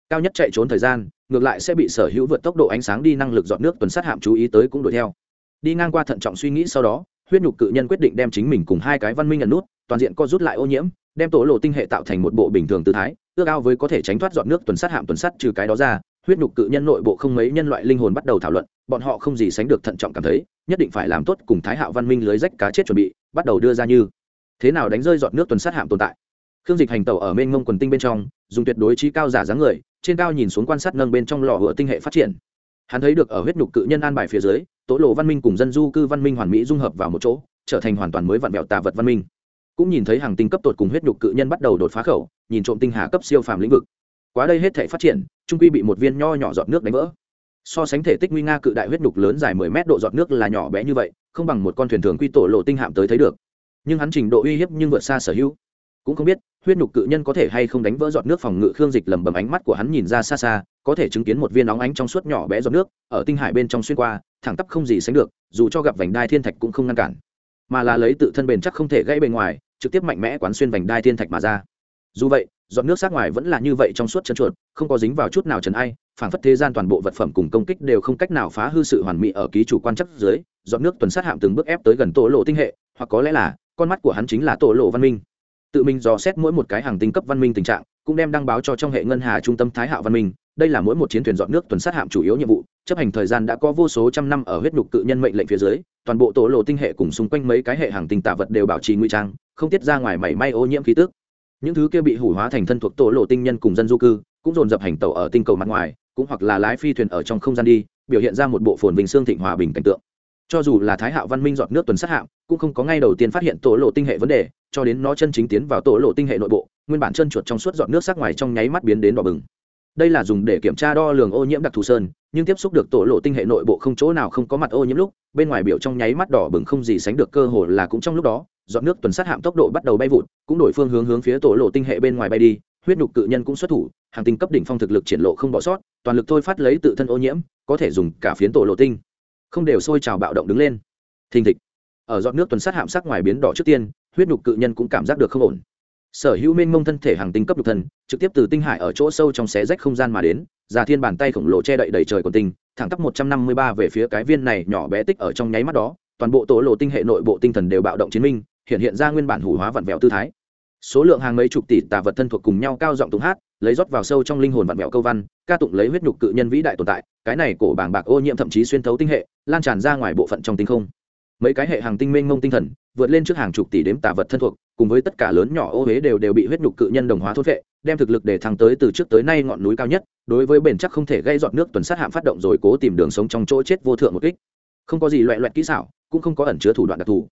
Cao nhất chạy trốn thời gian, ngược lại sẽ bị sở hữu vượt tốc độ ánh sáng đi năng lực dọn nước tuần sát hạm chú ý tới cũng đuổi theo. Đi ngang qua thận trọng suy nghĩ sau đó, huyết nhục cự nhân quyết định đem chính mình cùng hai cái văn minh ẩn nút, toàn diện co rút lại ô nhiễm, đem tổ lộ tinh hệ tạo thành một bộ bình thường tư thái, ước ao với có thể tránh thoát dọn nước tuần sát hạm tuần sát trừ cái đó ra huyết nhục cự nhân nội bộ không mấy nhân loại linh hồn bắt đầu thảo luận, bọn họ không gì sánh được thận trọng cảm thấy, nhất định phải làm tốt cùng thái hạo văn minh lưới rách cá chết chuẩn bị, bắt đầu đưa ra như. Thế nào đánh rơi giọt nước tuần sát hạm tồn tại? Khương dịch hành tàu ở mênh ngông quần tinh bên trong, dùng tuyệt đối trí cao giả dáng người, trên cao nhìn xuống quan sát nâng bên trong lò hựa tinh hệ phát triển. Hắn thấy được ở huyết nhục cự nhân an bài phía dưới, tố lộ văn minh cùng dân du cư văn minh hoàn mỹ dung hợp vào một chỗ, trở thành hoàn toàn mới vạn vẹo tà vật văn minh. Cũng nhìn thấy hàng tinh cấp tột cùng huyết nhục cự nhân bắt đầu đột phá khẩu, nhìn trộm tinh hà cấp siêu phàm lĩnh vực quá đây hết thể phát triển, trung quy bị một viên nho nhỏ giọt nước đánh vỡ. So sánh thể tích nguy nga cự đại huyết nhục lớn dài mười mét độ giọt nước là nhỏ bé như vậy, không bằng một con thuyền thường quy tổ lộ tinh hạm tới thấy được. Nhưng hắn trình độ uy hiếp nhưng vượt xa sở hữu. Cũng không biết, huyết nhục cự nhân có thể hay không đánh vỡ giọt nước phòng ngự khương dịch lầm bầm ánh mắt của hắn nhìn ra xa xa, có thể chứng kiến một viên nóng ánh trong suốt nhỏ bé giọt nước, ở tinh hải bên trong xuyên qua, thẳng tắp không gì sánh được, dù cho gặp vành đai thiên thạch cũng không ngăn cản. Mà là lấy tự thân bền chắc không thể gãy bề ngoài, trực tiếp mạnh mẽ quán xuyên vành đai thiên thạch mà ra. Dù vậy giọt nước sát ngoài vẫn là như vậy trong suốt chân chuột, không có dính vào chút nào trần ai, phảng phất thế gian toàn bộ vật phẩm cùng công kích đều không cách nào phá hư sự hoàn mỹ ở ký chủ quan chắc dưới, giọt nước tuần sát hạm từng bước ép tới gần tổ lộ tinh hệ, hoặc có lẽ là, con mắt của hắn chính là tổ lộ văn minh. Tự mình dò xét mỗi một cái hàng tinh cấp văn minh tình trạng, cũng đem đăng báo cho trong hệ ngân hà trung tâm thái hạo văn minh, đây là mỗi một chiến thuyền dọn nước tuần sát hạm chủ yếu nhiệm vụ, chấp hành thời gian đã có vô số trăm năm ở huyết nhục tự nhân mệnh lệnh phía dưới, toàn bộ tổ lộ tinh hệ cùng xung quanh mấy cái hệ hàng tinh tạ vật đều bảo trì nguy trang, không tiết ra ngoài mảy may ô nhiễm khí tức những thứ kia bị hủ hóa thành thân thuộc tổ lộ tinh nhân cùng dân du cư, cũng dồn dập hành tàu ở tinh cầu mặt ngoài, cũng hoặc là lái phi thuyền ở trong không gian đi, biểu hiện ra một bộ phồn bình xương thịnh hòa bình cảnh tượng. Cho dù là thái hạo văn minh dọn nước tuần sát hạm, cũng không có ngay đầu tiên phát hiện tổ lộ tinh hệ vấn đề, cho đến nó chân chính tiến vào tổ lộ tinh hệ nội bộ, nguyên bản chân chuột trong suốt dọn nước sắc ngoài trong nháy mắt biến đến đỏ bừng. Đây là dùng để kiểm tra đo lường ô nhiễm đặc thù sơn, nhưng tiếp xúc được tổ lộ tinh hệ nội bộ không chỗ nào không có mặt ô nhiễm lúc, bên ngoài biểu trong nháy mắt đỏ bừng không gì sánh được, cơ hồ là cũng trong lúc đó dọn nước tuần sát hạm tốc độ bắt đầu bay vụt cũng đổi phương hướng hướng phía tổ lộ tinh hệ bên ngoài bay đi huyết nhục cự nhân cũng xuất thủ hàng tinh cấp đỉnh phong thực lực triển lộ không bỏ sót toàn lực thôi phát lấy tự thân ô nhiễm có thể dùng cả phiến tổ lộ tinh không đều sôi trào bạo động đứng lên. Thình thịch. Ở giọt nước tuần sát hạm sắc ngoài biến đỏ trước tiên huyết nhục cự nhân cũng cảm giác được không ổn. Sở hữu minh mông thân thể hàng tinh cấp nhục thần, trực tiếp từ tinh hải ở chỗ sâu trong xé rách không gian mà đến già thiên bàn tay khổng lồ che đậy đầy trời của tinh thẳng tắp một trăm năm mươi ba về phía cái viên này nhỏ bé tích ở trong nháy mắt đó toàn bộ tổ lộ tinh hệ nội bộ tinh thần đều bạo động chiến minh hiện hiện ra nguyên bản hủ hóa vặn vẹo tư thái. Số lượng hàng mấy chục tỷ tà vật thân thuộc cùng nhau cao giọng tụng hát, lấy rót vào sâu trong linh hồn vặn vẹo câu văn, ca tụng lấy huyết nhục cự nhân vĩ đại tồn tại, cái này cổ bảng bạc ô nhiễm thậm chí xuyên thấu tinh hệ, lan tràn ra ngoài bộ phận trong tinh không. Mấy cái hệ hàng tinh mênh mông tinh thần, vượt lên trước hàng chục tỷ đếm tà vật thân thuộc, cùng với tất cả lớn nhỏ ô huế đều đều bị huyết nhục cự nhân đồng hóa thốt vệ đem thực lực để thăng tới từ trước tới nay ngọn núi cao nhất, đối với bền chắc không thể gây dọn nước tuần sát hạm phát động rồi cố tìm đường sống trong chỗ chết vô thượng một kích. Không có gì loại loại kỹ xảo, cũng không có ẩn chứa thủ đoạn đặc thù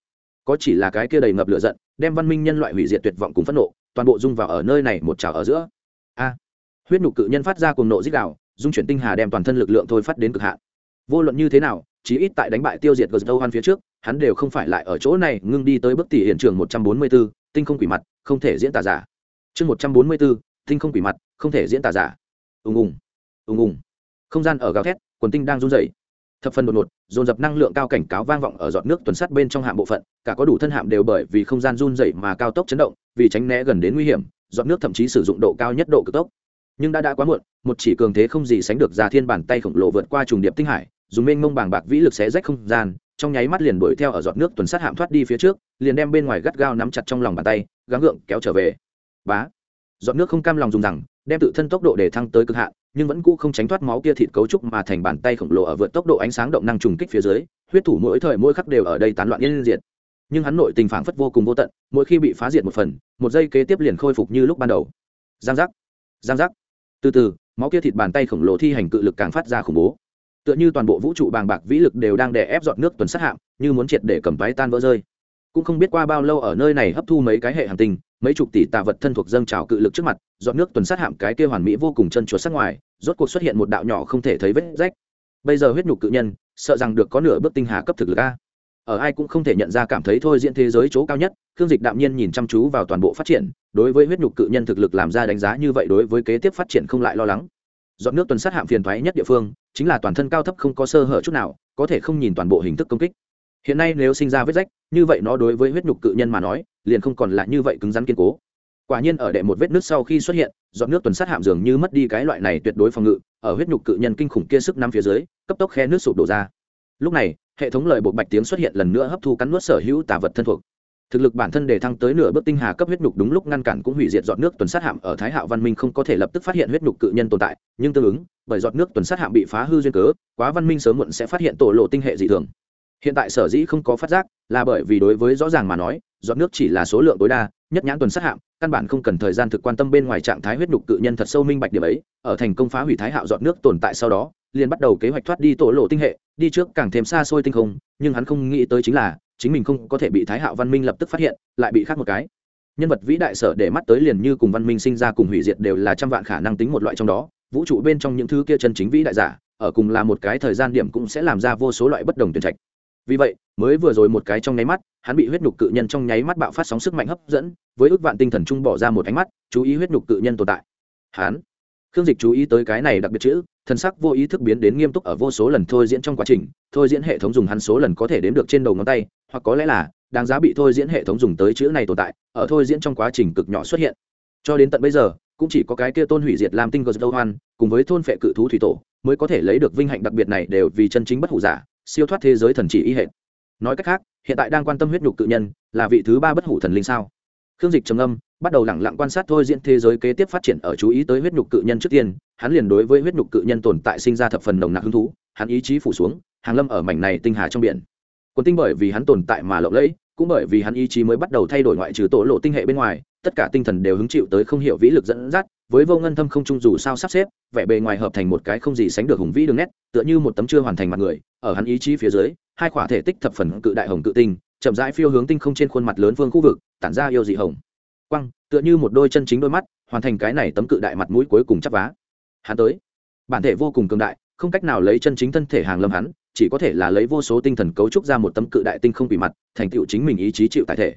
có chỉ là cái kia đầy ngập lửa giận đem văn minh nhân loại hủy diệt tuyệt vọng cùng phẫn nộ toàn bộ dung vào ở nơi này một trào ở giữa. A huyết nhục cự nhân phát ra cùng nộ dích đạo dung chuyển tinh hà đem toàn thân lực lượng thôi phát đến cực hạn. Vô luận như thế nào chí ít tại đánh bại tiêu diệt gờ hoan phía trước hắn đều không phải lại ở chỗ này ngưng đi tới bức tỷ hiện trường một trăm bốn mươi 144, tinh không quỷ mặt không thể diễn tả giả. Chương một trăm bốn mươi 144, tinh không quỷ mặt không thể diễn tả giả. Ùng ùng ùng ùng. Không gian ở gào thét quần tinh đang run rẩy thập phần đột ngột, dồn dập năng lượng cao cảnh cáo vang vọng ở giọt nước tuần sắt bên trong hạm bộ phận, cả có đủ thân hạm đều bởi vì không gian run dày mà cao tốc chấn động, vì tránh né gần đến nguy hiểm, giọt nước thậm chí sử dụng độ cao nhất độ cực tốc. Nhưng đã đã quá muộn, một chỉ cường thế không gì sánh được già thiên bàn tay khổng lồ vượt qua trùng điệp tinh hải, dùng mênh mông bàng bạc vĩ lực xé rách không gian, trong nháy mắt liền đuổi theo ở giọt nước tuần sát hạm thoát đi phía trước, liền đem bên ngoài gắt gao nắm chặt trong lòng bàn tay, gắng gượng kéo trở về. Bá! Giọt nước không cam lòng dùng rằng, đem tự thân tốc độ để thăng tới cực hạn nhưng vẫn cũ không tránh thoát máu kia thịt cấu trúc mà thành bàn tay khổng lồ ở vượt tốc độ ánh sáng động năng trùng kích phía dưới, huyết thủ mỗi thời mỗi khắc đều ở đây tán loạn yên diệt. Nhưng hắn nội tình phảng phất vô cùng vô tận, mỗi khi bị phá diệt một phần, một giây kế tiếp liền khôi phục như lúc ban đầu. Giang giác giang giác. Từ từ, máu kia thịt bàn tay khổng lồ thi hành cự lực càng phát ra khủng bố. Tựa như toàn bộ vũ trụ bàng bạc vĩ lực đều đang đè ép giọt nước tuần sát hạm, như muốn triệt để cầm váy tan vỡ rơi. Cũng không biết qua bao lâu ở nơi này hấp thu mấy cái hệ hành tinh mấy chục tỷ tạ vật thân thuộc dâng trào cự lực trước mặt dọn nước tuần sát hạm cái kia hoàn mỹ vô cùng chân chuột sát ngoài, rốt cuộc xuất hiện một đạo nhỏ không thể thấy vết rách. Bây giờ huyết nhục cự nhân, sợ rằng được có nửa bước tinh hà cấp thực lực a. Ở ai cũng không thể nhận ra cảm thấy thôi diễn thế giới chỗ cao nhất, khương dịch đạm nhiên nhìn chăm chú vào toàn bộ phát triển, đối với huyết nhục cự nhân thực lực làm ra đánh giá như vậy đối với kế tiếp phát triển không lại lo lắng. Dọn nước tuần sát hạm phiền thoái nhất địa phương, chính là toàn thân cao thấp không có sơ hở chút nào, có thể không nhìn toàn bộ hình thức công kích. Hiện nay nếu sinh ra vết rách, như vậy nó đối với huyết nhục cự nhân mà nói liền không còn là như vậy cứng rắn kiên cố. Quả nhiên ở đệ một vết nước sau khi xuất hiện dọn nước tuần sát hạm dường như mất đi cái loại này tuyệt đối phòng ngự, ở huyết nhục cự nhân kinh khủng kia sức năm phía dưới, cấp tốc khe nước sụp đổ ra. Lúc này, hệ thống lời bộ bạch tiếng xuất hiện lần nữa hấp thu cắn nuốt sở hữu tà vật thân thuộc. Thực lực bản thân để thăng tới nửa bước tinh hà cấp huyết nhục đúng lúc ngăn cản cũng hủy diệt giọt nước tuần sát hạm ở thái hạo văn minh không có thể lập tức phát hiện huyết nhục cự nhân tồn tại, nhưng tương ứng, bởi giọt nước tuần sát hạm bị phá hư duyên cớ, quá văn minh sớm muộn sẽ phát hiện tổ lộ tinh hệ dị thường. Hiện tại sở dĩ không có phát giác, là bởi vì đối với rõ ràng mà nói giọt nước chỉ là số lượng tối đa, nhất nhãn tuần sát hạm, căn bản không cần thời gian thực quan tâm bên ngoài trạng thái huyết nhục cự nhân thật sâu minh bạch điểm ấy, ở thành công phá hủy thái hạo giọt nước tồn tại sau đó, liền bắt đầu kế hoạch thoát đi tổ lộ tinh hệ, đi trước càng thêm xa xôi tinh không, nhưng hắn không nghĩ tới chính là, chính mình không có thể bị thái hạo văn minh lập tức phát hiện, lại bị khác một cái. Nhân vật vĩ đại sở để mắt tới liền như cùng văn minh sinh ra cùng hủy diệt đều là trăm vạn khả năng tính một loại trong đó, vũ trụ bên trong những thứ kia chân chính vĩ đại giả, ở cùng là một cái thời gian điểm cũng sẽ làm ra vô số loại bất đồng tuyển trạch vì vậy, mới vừa rồi một cái trong nháy mắt, hắn bị huyết nhục cự nhân trong nháy mắt bạo phát sóng sức mạnh hấp dẫn, với ước vạn tinh thần trung bỏ ra một ánh mắt, chú ý huyết nhục cự nhân tồn tại. Hắn. Khương dịch chú ý tới cái này đặc biệt chữ, thần sắc vô ý thức biến đến nghiêm túc ở vô số lần thôi diễn trong quá trình, thôi diễn hệ thống dùng hắn số lần có thể đếm được trên đầu ngón tay, hoặc có lẽ là, đáng giá bị thôi diễn hệ thống dùng tới chữ này tồn tại, ở thôi diễn trong quá trình cực nhỏ xuất hiện. Cho đến tận bây giờ, cũng chỉ có cái kia tôn hủy diệt làm tinh gờ đâu hoan, cùng với thôn phệ cự thú thủy tổ, mới có thể lấy được vinh hạnh đặc biệt này đều vì chân chính bất hủ giả siêu thoát thế giới thần chỉ y hệ nói cách khác, hiện tại đang quan tâm huyết nhục cự nhân, là vị thứ ba bất hủ thần linh sao? Khương dịch trầm âm bắt đầu lẳng lặng quan sát thôi diễn thế giới kế tiếp phát triển ở chú ý tới huyết nhục cự nhân trước tiên. Hắn liền đối với huyết nhục cự nhân tồn tại sinh ra thập phần nồng nặc hứng thú. Hắn ý chí phủ xuống, hàng lâm ở mảnh này tinh hà trong biển. Còn tinh bởi vì hắn tồn tại mà lộng lẫy cũng bởi vì hắn ý chí mới bắt đầu thay đổi ngoại trừ tổ lộ tinh hệ bên ngoài, tất cả tinh thần đều hứng chịu tới không hiểu vĩ lực dẫn dắt, với vô ngân thâm không trung dù sao sắp xếp, vẻ bề ngoài hợp thành một cái không gì sánh được hùng vĩ đường nét, tựa như một tấm chưa hoàn thành mặt người, ở hắn ý chí phía dưới, hai khỏa thể tích thập phần cự đại hồng cự tinh, chậm rãi phiêu hướng tinh không trên khuôn mặt lớn phương khu vực, tản ra yêu dị hồng quăng tựa như một đôi chân chính đôi mắt, hoàn thành cái này tấm cự đại mặt mũi cuối cùng chắp vá. Hắn tới. Bản thể vô cùng cường đại, không cách nào lấy chân chính thân thể hàng lâm hắn chỉ có thể là lấy vô số tinh thần cấu trúc ra một tấm cự đại tinh không bị mặt, thành tựu chính mình ý chí chịu tại thể.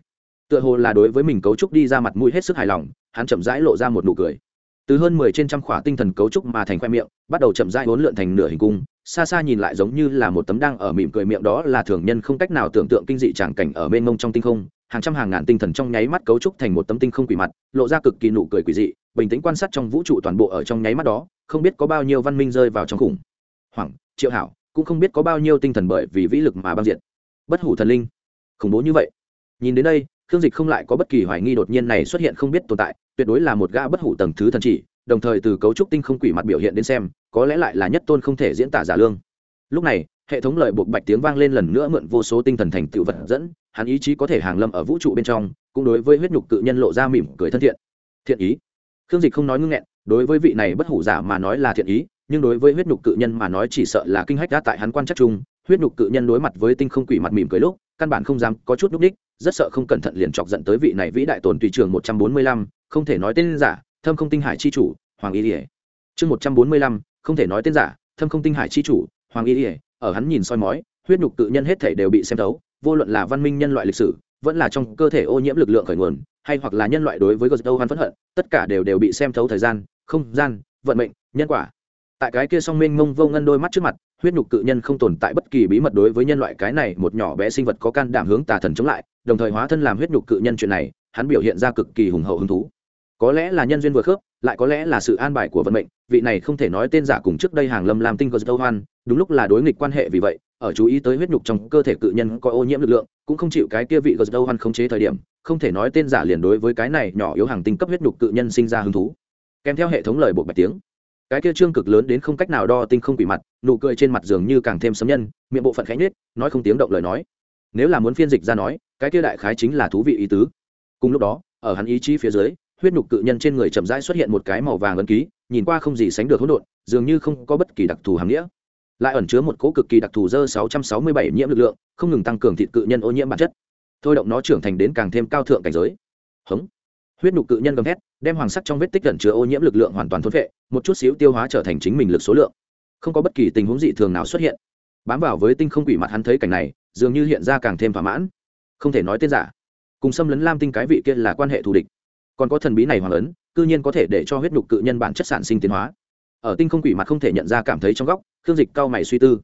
Tựa hồ là đối với mình cấu trúc đi ra mặt mũi hết sức hài lòng, hắn chậm rãi lộ ra một nụ cười. Từ hơn mười trên trăm khỏa tinh thần cấu trúc mà thành khoe miệng, bắt đầu chậm rãi hỗn lượn thành nửa hình cung, xa xa nhìn lại giống như là một tấm đang ở mỉm cười miệng đó là thường nhân không cách nào tưởng tượng kinh dị tràng cảnh ở mênh mông trong tinh không, hàng trăm hàng ngàn tinh thần trong nháy mắt cấu trúc thành một tấm tinh không quỷ mặt, lộ ra cực kỳ nụ cười quỷ dị, bình tĩnh quan sát trong vũ trụ toàn bộ ở trong nháy mắt đó, không biết có bao nhiêu văn minh rơi vào trong khủng. Hoảng, triệu hảo cũng không biết có bao nhiêu tinh thần bởi vì vĩ lực mà băng diệt. Bất hủ thần linh. Khủng bố như vậy. Nhìn đến đây, khương dịch không lại có bất kỳ hoài nghi đột nhiên này xuất hiện không biết tồn tại, tuyệt đối là một gã bất hủ tầng thứ thần chỉ, đồng thời từ cấu trúc tinh không quỷ mặt biểu hiện đến xem, có lẽ lại là nhất tôn không thể diễn tả giả lương. Lúc này, hệ thống lợi buộc bạch tiếng vang lên lần nữa mượn vô số tinh thần thành tựu vật dẫn, hắn ý chí có thể hàng lâm ở vũ trụ bên trong, cũng đối với huyết nhục cự nhân lộ ra mỉm cười thân thiện. Thiện ý. Khương dịch không nói ngưng nghẹn, đối với vị này bất hủ giả mà nói là thiện ý nhưng đối với huyết nhục cự nhân mà nói chỉ sợ là kinh hách đã tại hắn quan chắc chung, huyết nhục cự nhân đối mặt với tinh không quỷ mặt mỉm cười lúc, căn bản không dám có chút núp đích, rất sợ không cẩn thận liền chọc giận tới vị này vĩ đại tồn tùy trường một trăm bốn mươi lăm, không thể nói tên giả, thâm không tinh hải chi chủ, hoàng y ỉa chương một trăm bốn mươi lăm, không thể nói tên giả, thâm không tinh hải chi chủ, hoàng y ỉa ở hắn nhìn soi mói, huyết nhục cự nhân hết thể đều bị xem thấu, vô luận là văn minh nhân loại lịch sử, vẫn là trong cơ thể ô nhiễm lực lượng khởi nguồn, hay hoặc là nhân loại đối với gờ đâu hoan phẫn hận, tất cả đều đều bị xem thấu thời gian, không gian, vận mệnh, nhân quả tại cái kia song mênh mông vô ngân đôi mắt trước mặt, huyết nhục cự nhân không tồn tại bất kỳ bí mật đối với nhân loại cái này một nhỏ bé sinh vật có can đảm hướng tà thần chống lại, đồng thời hóa thân làm huyết nhục cự nhân chuyện này, hắn biểu hiện ra cực kỳ hùng hậu hứng thú. Có lẽ là nhân duyên vừa khớp, lại có lẽ là sự an bài của vận mệnh, vị này không thể nói tên giả cùng trước đây hàng lâm làm tinh gờ hoan, đúng lúc là đối nghịch quan hệ vì vậy, ở chú ý tới huyết nhục trong cơ thể cự nhân có ô nhiễm lực lượng, cũng không chịu cái kia vị gờ hoan khống chế thời điểm, không thể nói tên giả liền đối với cái này nhỏ yếu hàng tinh cấp huyết nhục cự nhân sinh ra hứng thú. Kèm theo hệ thống lời buộc bạch tiếng cái kia trương cực lớn đến không cách nào đo tinh không quỷ mặt, nụ cười trên mặt dường như càng thêm sấm nhân, miệng bộ phận khánh nết nói không tiếng động lời nói. Nếu là muốn phiên dịch ra nói, cái kia đại khái chính là thú vị ý tứ. Cùng lúc đó, ở hắn ý chí phía dưới, huyết nhục cự nhân trên người chậm rãi xuất hiện một cái màu vàng ấn ký, nhìn qua không gì sánh được hỗn độn, dường như không có bất kỳ đặc thù hàm nghĩa. Lại ẩn chứa một cỗ cực kỳ đặc thù dơ 667 nhiễm lực lượng, không ngừng tăng cường thịt cự nhân ô nhiễm bản chất. Thôi động nó trưởng thành đến càng thêm cao thượng cảnh giới. Hống huyết nhục cự nhân gầm thét, đem hoàng sắc trong vết tích gần chứa ô nhiễm lực lượng hoàn toàn thôn vệ một chút xíu tiêu hóa trở thành chính mình lực số lượng. Không có bất kỳ tình huống dị thường nào xuất hiện. Bám vào với tinh không quỷ mặt hắn thấy cảnh này, dường như hiện ra càng thêm thỏa mãn. Không thể nói tên giả. Cùng xâm lấn lam tinh cái vị kia là quan hệ thù địch. Còn có thần bí này hoàng ấn, cư nhiên có thể để cho huyết nhục cự nhân bản chất sản sinh tiến hóa. Ở tinh không quỷ mặt không thể nhận ra cảm thấy trong góc, khương dịch cao mày suy tư.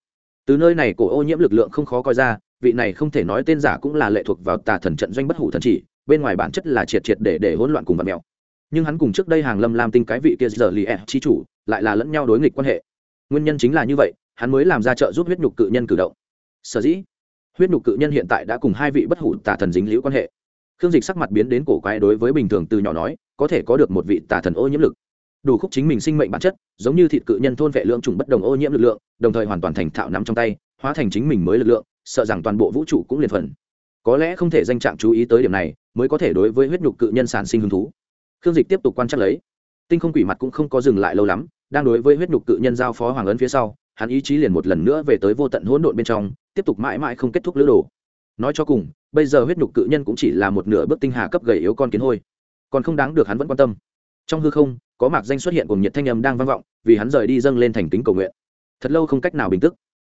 Từ nơi này cổ ô nhiễm lực lượng không khó coi ra, vị này không thể nói tên giả cũng là lệ thuộc vào tà thần trận doanh bất hủ thần chỉ bên ngoài bản chất là triệt triệt để để hỗn loạn cùng vật mèo. Nhưng hắn cùng trước đây hàng lâm lam tinh cái vị kia giờ lì ẹ chi chủ, lại là lẫn nhau đối nghịch quan hệ. Nguyên nhân chính là như vậy, hắn mới làm ra trợ giúp huyết nhục cự nhân cử động. Sở dĩ, huyết nhục cự nhân hiện tại đã cùng hai vị bất hủ tà thần dính liễu quan hệ. Khương dịch sắc mặt biến đến cổ quái đối với bình thường từ nhỏ nói, có thể có được một vị tà thần ô nhiễm lực. Đủ khúc chính mình sinh mệnh bản chất, giống như thịt cự nhân thôn vệ lượng trùng bất đồng ô nhiễm lực lượng, đồng thời hoàn toàn thành thạo nắm trong tay, hóa thành chính mình mới lực lượng, sợ rằng toàn bộ vũ trụ cũng liền phần. Có lẽ không thể danh trạng chú ý tới điểm này mới có thể đối với huyết nhục cự nhân sản sinh hứng thú. Khương dịch tiếp tục quan trắc lấy. Tinh không quỷ mặt cũng không có dừng lại lâu lắm, đang đối với huyết nhục cự nhân giao phó hoàng ấn phía sau, hắn ý chí liền một lần nữa về tới vô tận hỗn độn bên trong, tiếp tục mãi mãi không kết thúc lữ đồ. Nói cho cùng, bây giờ huyết nhục cự nhân cũng chỉ là một nửa bước tinh hà cấp gầy yếu con kiến hôi. Còn không đáng được hắn vẫn quan tâm. Trong hư không, có mạc danh xuất hiện cùng nhiệt thanh âm đang vang vọng, vì hắn rời đi dâng lên thành kính cầu nguyện. Thật lâu không cách nào bình tức.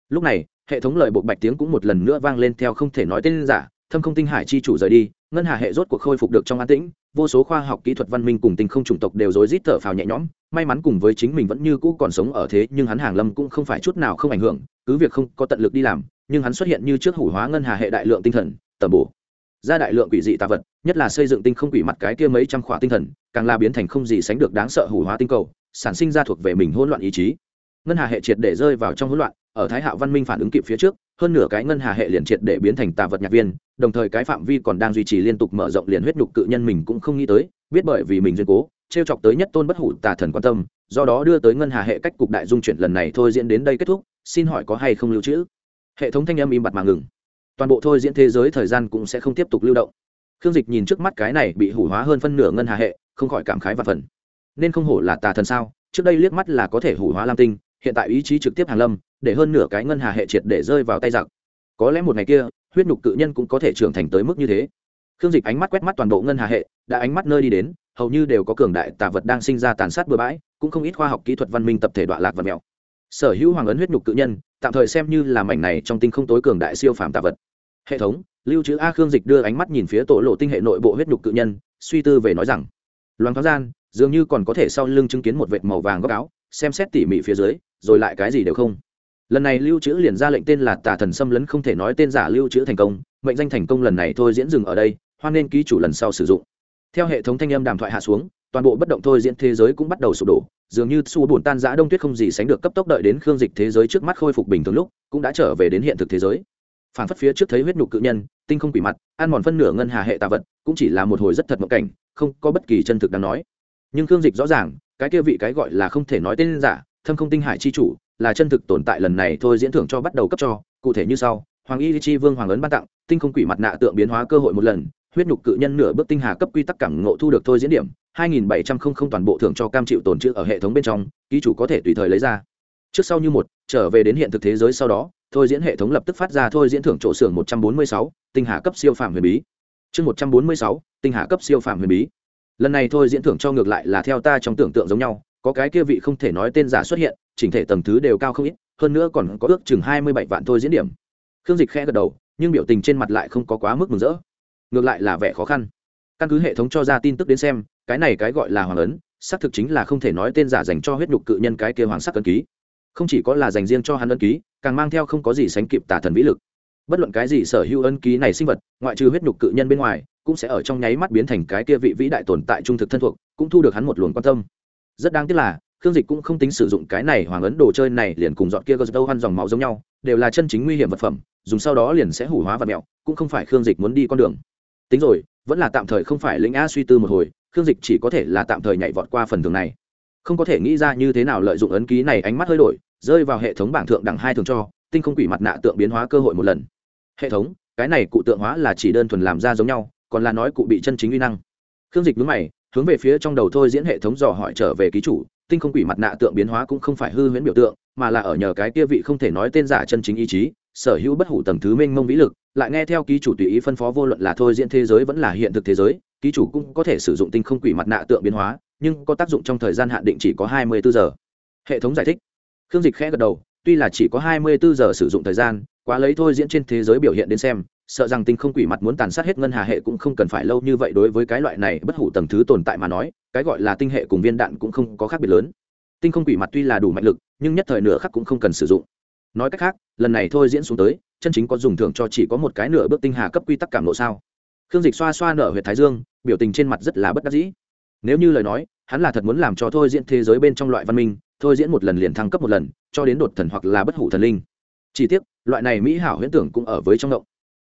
Lúc này, hệ thống lời bộ bạch tiếng cũng một lần nữa vang lên theo không thể nói tên giả thâm không tinh hải chi chủ rời đi, ngân hà hệ rốt cuộc khôi phục được trong an tĩnh, vô số khoa học kỹ thuật văn minh cùng tinh không chủng tộc đều rối rít thở phào nhẹ nhõm, may mắn cùng với chính mình vẫn như cũ còn sống ở thế, nhưng hắn hàng lâm cũng không phải chút nào không ảnh hưởng, cứ việc không có tận lực đi làm, nhưng hắn xuất hiện như trước hủ hóa ngân hà hệ đại lượng tinh thần, tầm bổ. Ra đại lượng quỷ dị tạ vật, nhất là xây dựng tinh không quỷ mặt cái kia mấy trăm khỏa tinh thần, càng la biến thành không gì sánh được đáng sợ hủ hóa tinh cầu, sản sinh ra thuộc về mình hỗn loạn ý chí. Ngân hà hệ triệt để rơi vào trong hỗn loạn, ở thái hạo văn minh phản ứng kịp phía trước hơn nửa cái ngân hà hệ liền triệt để biến thành tà vật nhạc viên, đồng thời cái phạm vi còn đang duy trì liên tục mở rộng liền huyết nhục cự nhân mình cũng không nghĩ tới, biết bởi vì mình duyên cố t r e o chọc tới nhất tôn bất hủ tà thần quan tâm, do đó đưa tới ngân hà hệ cách cục đại dung chuyển lần này thôi diễn đến đây kết thúc, xin hỏi có hay không lưu trữ? Hệ thống thanh âm im bặt mà ngừng. Toàn bộ thôi diễn thế giới thời gian cũng sẽ không tiếp tục lưu động. Khương dịch nhìn trước mắt cái này bị hủ hóa hơn phân nửa ngân hà hệ, không khỏi cảm khái và phần. Nên không hổ là tà thần sao? Trước đây liếc mắt là có thể hủ hóa lam tinh hiện tại ý chí trực tiếp hàng lâm, để hơn nửa cái ngân hà hệ triệt để rơi vào tay giặc. Có lẽ một ngày kia, huyết nhục cự nhân cũng có thể trưởng thành tới mức như thế. Khương dịch ánh mắt quét mắt toàn bộ ngân hà hệ, đã ánh mắt nơi đi đến, hầu như đều có cường đại tà vật đang sinh ra tàn sát bừa bãi, cũng không ít khoa học kỹ thuật văn minh tập thể đoạn lạc và mèo. Sở hữu hoàng ấn huyết nhục cự nhân, tạm thời xem như là mảnh này trong tinh không tối cường đại siêu phàm tà vật. Hệ thống, lưu trữ a khương dịch đưa ánh mắt nhìn phía tổ lộ tinh hệ nội bộ huyết nhục cự nhân, suy tư về nói rằng loáng thoáng gian, dường như còn có thể sau lưng chứng kiến một vệt màu vàng góc áo, xem xét tỉ mỉ phía dưới rồi lại cái gì đều không. Lần này lưu trữ liền ra lệnh tên là tà thần xâm lấn, không thể nói tên giả lưu trữ thành công, mệnh danh thành công lần này thôi diễn dừng ở đây, hoan nên ký chủ lần sau sử dụng. Theo hệ thống thanh âm đàm thoại hạ xuống, toàn bộ bất động thôi diễn thế giới cũng bắt đầu sụp đổ, dường như xu buồn tan giã đông tuyết không gì sánh được cấp tốc đợi đến khương dịch thế giới trước mắt khôi phục bình thường lúc, cũng đã trở về đến hiện thực thế giới. Phản phất phía trước thấy huyết nhục cự nhân, tinh không quỷ mặt, ăn mòn phân nửa ngân hà hệ tạ vật, cũng chỉ là một hồi rất thật mộng cảnh, không có bất kỳ chân thực đáng nói. Nhưng khương dịch rõ ràng, cái kia vị cái gọi là không thể nói tên giả thâm không tinh hải chi chủ, là chân thực tồn tại lần này thôi diễn thưởng cho bắt đầu cấp cho, cụ thể như sau, hoàng y chi vương hoàng ấn ban tặng, tinh không quỷ mặt nạ tượng biến hóa cơ hội một lần, huyết nhục cự nhân nửa bước tinh hà cấp quy tắc cảm ngộ thu được thôi diễn điểm, hai nghìn bảy trăm không không toàn bộ thưởng cho cam chịu tồn trữ ở hệ thống bên trong, ký chủ có thể tùy thời lấy ra. Trước sau như một, trở về đến hiện thực thế giới sau đó, thôi diễn hệ thống lập tức phát ra thôi diễn thưởng chỗ xưởng một trăm bốn mươi sáu, tinh hà cấp siêu phạm huyền bí. Chương một trăm bốn mươi sáu, tinh hà cấp siêu phạm huyền bí. Lần này thôi diễn thưởng cho ngược lại là theo ta trong tưởng tượng giống nhau có cái kia vị không thể nói tên giả xuất hiện, chỉnh thể tầng thứ đều cao không ít, hơn nữa còn có ước chừng hai mươi bảy vạn thôi diễn điểm. Khương dịch khẽ gật đầu, nhưng biểu tình trên mặt lại không có quá mức mừng rỡ. Ngược lại là vẻ khó khăn. Căn cứ hệ thống cho ra tin tức đến xem, cái này cái gọi là hoàng ấn, xác thực chính là không thể nói tên giả dành cho huyết nhục cự nhân cái kia hoàng sắc ấn ký. Không chỉ có là dành riêng cho hắn ấn ký, càng mang theo không có gì sánh kịp tả thần vĩ lực. Bất luận cái gì sở hữu ấn ký này sinh vật, ngoại trừ huyết nhục cự nhân bên ngoài, cũng sẽ ở trong nháy mắt biến thành cái kia vị vĩ đại tồn tại trung thực thân thuộc, cũng thu được hắn một luồng quan tâm rất đáng tiếc là, khương dịch cũng không tính sử dụng cái này hoàng ấn đồ chơi này liền cùng dọn kia gờ đâu hoan dòng máu giống nhau, đều là chân chính nguy hiểm vật phẩm, dùng sau đó liền sẽ hủ hóa vật mẹo, cũng không phải khương dịch muốn đi con đường. Tính rồi, vẫn là tạm thời không phải lĩnh a suy tư một hồi, khương dịch chỉ có thể là tạm thời nhảy vọt qua phần thường này. Không có thể nghĩ ra như thế nào lợi dụng ấn ký này ánh mắt hơi đổi, rơi vào hệ thống bảng thượng đẳng hai thường cho, tinh không quỷ mặt nạ tượng biến hóa cơ hội một lần. Hệ thống, cái này cụ tượng hóa là chỉ đơn thuần làm ra giống nhau, còn là nói cụ bị chân chính uy năng. Khương dịch đúng mày hướng về phía trong đầu thôi diễn hệ thống dò hỏi trở về ký chủ, tinh không quỷ mặt nạ tượng biến hóa cũng không phải hư huyễn biểu tượng, mà là ở nhờ cái kia vị không thể nói tên giả chân chính ý chí, sở hữu bất hủ tầng thứ mênh mông vĩ lực, lại nghe theo ký chủ tùy ý phân phó vô luận là thôi diễn thế giới vẫn là hiện thực thế giới, ký chủ cũng có thể sử dụng tinh không quỷ mặt nạ tượng biến hóa, nhưng có tác dụng trong thời gian hạn định chỉ có hai mươi bốn giờ. Hệ thống giải thích. Khương dịch khẽ gật đầu, tuy là chỉ có hai mươi bốn giờ sử dụng thời gian, quá lấy thôi diễn trên thế giới biểu hiện đến xem sợ rằng tinh không quỷ mặt muốn tàn sát hết ngân hà hệ cũng không cần phải lâu như vậy đối với cái loại này bất hủ tầng thứ tồn tại mà nói, cái gọi là tinh hệ cùng viên đạn cũng không có khác biệt lớn. Tinh không quỷ mặt tuy là đủ mạnh lực, nhưng nhất thời nửa khắc cũng không cần sử dụng. Nói cách khác, lần này thôi diễn xuống tới, chân chính có dùng thưởng cho chỉ có một cái nửa bước tinh hà cấp quy tắc cảm lộ sao? Khương dịch xoa xoa nở huyệt thái dương, biểu tình trên mặt rất là bất đắc dĩ. Nếu như lời nói, hắn là thật muốn làm cho thôi diễn thế giới bên trong loại văn minh, thôi diễn một lần liền thăng cấp một lần, cho đến đột thần hoặc là bất hủ thần linh. Chỉ tiếc, loại này mỹ hảo huyễn tưởng cũng ở với trong động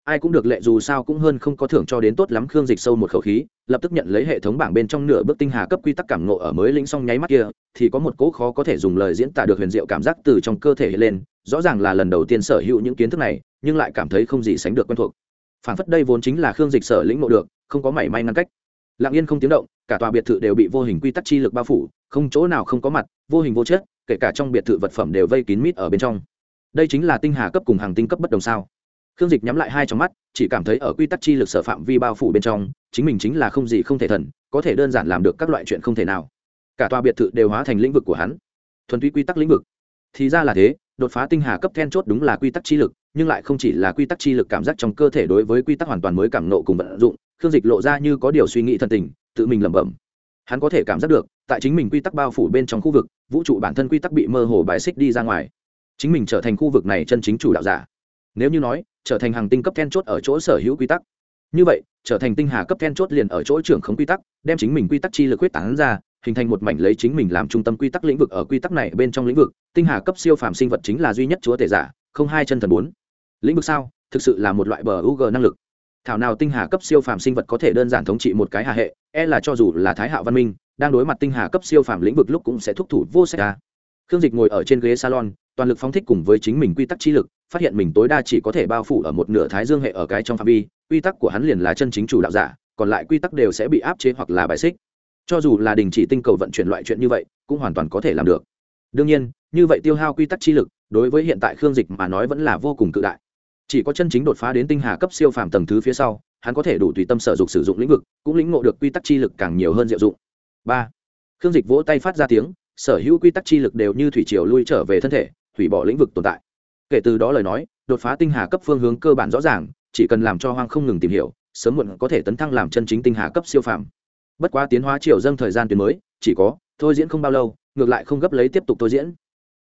ai cũng được lệ dù sao cũng hơn không có thưởng cho đến tốt lắm khương dịch sâu một khẩu khí, lập tức nhận lấy hệ thống bảng bên trong nửa bước tinh hà cấp quy tắc cảm ngộ ở mới lĩnh xong nháy mắt kia, thì có một cỗ khó có thể dùng lời diễn tả được huyền diệu cảm giác từ trong cơ thể hiện lên, rõ ràng là lần đầu tiên sở hữu những kiến thức này, nhưng lại cảm thấy không gì sánh được quen thuộc. Phản phất đây vốn chính là khương dịch sở lĩnh ngộ được, không có mảy may ngăn cách. Lặng yên không tiếng động, cả tòa biệt thự đều bị vô hình quy tắc chi lực bao phủ, không chỗ nào không có mặt, vô hình vô chất, kể cả trong biệt thự vật phẩm đều vây kín mít ở bên trong. Đây chính là tinh hà cấp cùng hàng tinh cấp bất đồng sao? Khương dịch nhắm lại hai trong mắt, chỉ cảm thấy ở quy tắc chi lực sở phạm vi bao phủ bên trong, chính mình chính là không gì không thể thần, có thể đơn giản làm được các loại chuyện không thể nào. Cả tòa biệt thự đều hóa thành lĩnh vực của hắn. Thuần túy quy tắc lĩnh vực. Thì ra là thế, đột phá tinh hà cấp then chốt đúng là quy tắc chi lực, nhưng lại không chỉ là quy tắc chi lực cảm giác trong cơ thể đối với quy tắc hoàn toàn mới cảm nộ cùng vận dụng, khương dịch lộ ra như có điều suy nghĩ thân tình, tự mình lẩm bẩm. Hắn có thể cảm giác được, tại chính mình quy tắc bao phủ bên trong khu vực, vũ trụ bản thân quy tắc bị mơ hồ bài xích đi ra ngoài. Chính mình trở thành khu vực này chân chính chủ đạo giả. Nếu như nói trở thành hàng tinh cấp then chốt ở chỗ sở hữu quy tắc. Như vậy, trở thành tinh hà cấp then chốt liền ở chỗ trưởng khống quy tắc, đem chính mình quy tắc chi lực quyết tán ra, hình thành một mảnh lấy chính mình làm trung tâm quy tắc lĩnh vực ở quy tắc này bên trong lĩnh vực. Tinh hà cấp siêu phàm sinh vật chính là duy nhất chúa tể giả, không hai chân thần bốn. Lĩnh vực sao? Thực sự là một loại bờ u g năng lực. Thảo nào tinh hà cấp siêu phàm sinh vật có thể đơn giản thống trị một cái hà hệ e là cho dù là thái hạo văn minh, đang đối mặt tinh hà cấp siêu phàm lĩnh vực lúc cũng sẽ thúc thủ vô sách ra khương dịch ngồi ở trên ghế salon, toàn lực phóng thích cùng với chính mình quy tắc chi lực, phát hiện mình tối đa chỉ có thể bao phủ ở một nửa thái dương hệ ở cái trong phạm vi, quy tắc của hắn liền là chân chính chủ đạo giả, còn lại quy tắc đều sẽ bị áp chế hoặc là bài xích. Cho dù là đình chỉ tinh cầu vận chuyển loại chuyện như vậy, cũng hoàn toàn có thể làm được. Đương nhiên, như vậy tiêu hao quy tắc chi lực, đối với hiện tại khương dịch mà nói vẫn là vô cùng cự đại. Chỉ có chân chính đột phá đến tinh hà cấp siêu phàm tầng thứ phía sau, hắn có thể đủ tùy tâm sở dục sử dụng lĩnh vực, cũng lĩnh ngộ được quy tắc chi lực càng nhiều hơn diệu dụng. Ba. Khương dịch vỗ tay phát ra tiếng sở hữu quy tắc chi lực đều như thủy triều lui trở về thân thể, hủy bỏ lĩnh vực tồn tại. Kể từ đó lời nói, đột phá tinh hà cấp phương hướng cơ bản rõ ràng, chỉ cần làm cho hoang không ngừng tìm hiểu, sớm muộn có thể tấn thăng làm chân chính tinh hà cấp siêu phàm. Bất quá tiến hóa triều dâng thời gian tuyến mới, chỉ có, thôi diễn không bao lâu, ngược lại không gấp lấy tiếp tục thôi diễn.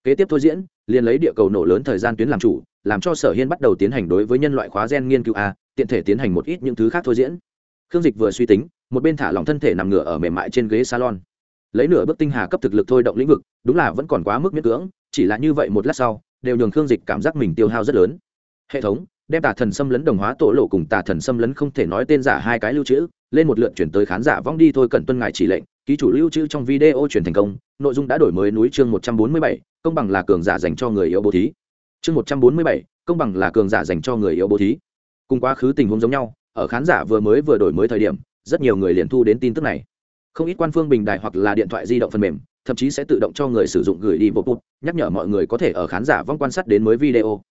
Kế tiếp thôi diễn, liền lấy địa cầu nổ lớn thời gian tuyến làm chủ, làm cho sở hiên bắt đầu tiến hành đối với nhân loại khóa gen nghiên cứu a, tiện thể tiến hành một ít những thứ khác thôi diễn. Khương dịch vừa suy tính, một bên thả lỏng thân thể nằm ngửa ở mềm mại trên ghế salon lấy nửa bước tinh hà cấp thực lực thôi động lĩnh vực, đúng là vẫn còn quá mức miễn cưỡng, chỉ là như vậy một lát sau, đều nhường khương dịch cảm giác mình tiêu hao rất lớn. Hệ thống, đem tà thần xâm lấn đồng hóa tổ lộ cùng tà thần xâm lấn không thể nói tên giả hai cái lưu trữ, lên một lượt chuyển tới khán giả vong đi thôi cần tuân ngài chỉ lệnh, ký chủ lưu trữ trong video chuyển thành công, nội dung đã đổi mới núi chương một trăm bốn mươi bảy, công bằng là cường giả dành cho người yếu bố thí. Chương một trăm bốn mươi bảy, công bằng là cường giả dành cho người yếu bố thí. Cùng quá khứ tình huống giống nhau, ở khán giả vừa mới vừa đổi mới thời điểm, rất nhiều người liền thu đến tin tức này không ít quan phương bình đài hoặc là điện thoại di động phần mềm thậm chí sẽ tự động cho người sử dụng gửi đi vô bút nhắc nhở mọi người có thể ở khán giả vong quan sát đến mới video.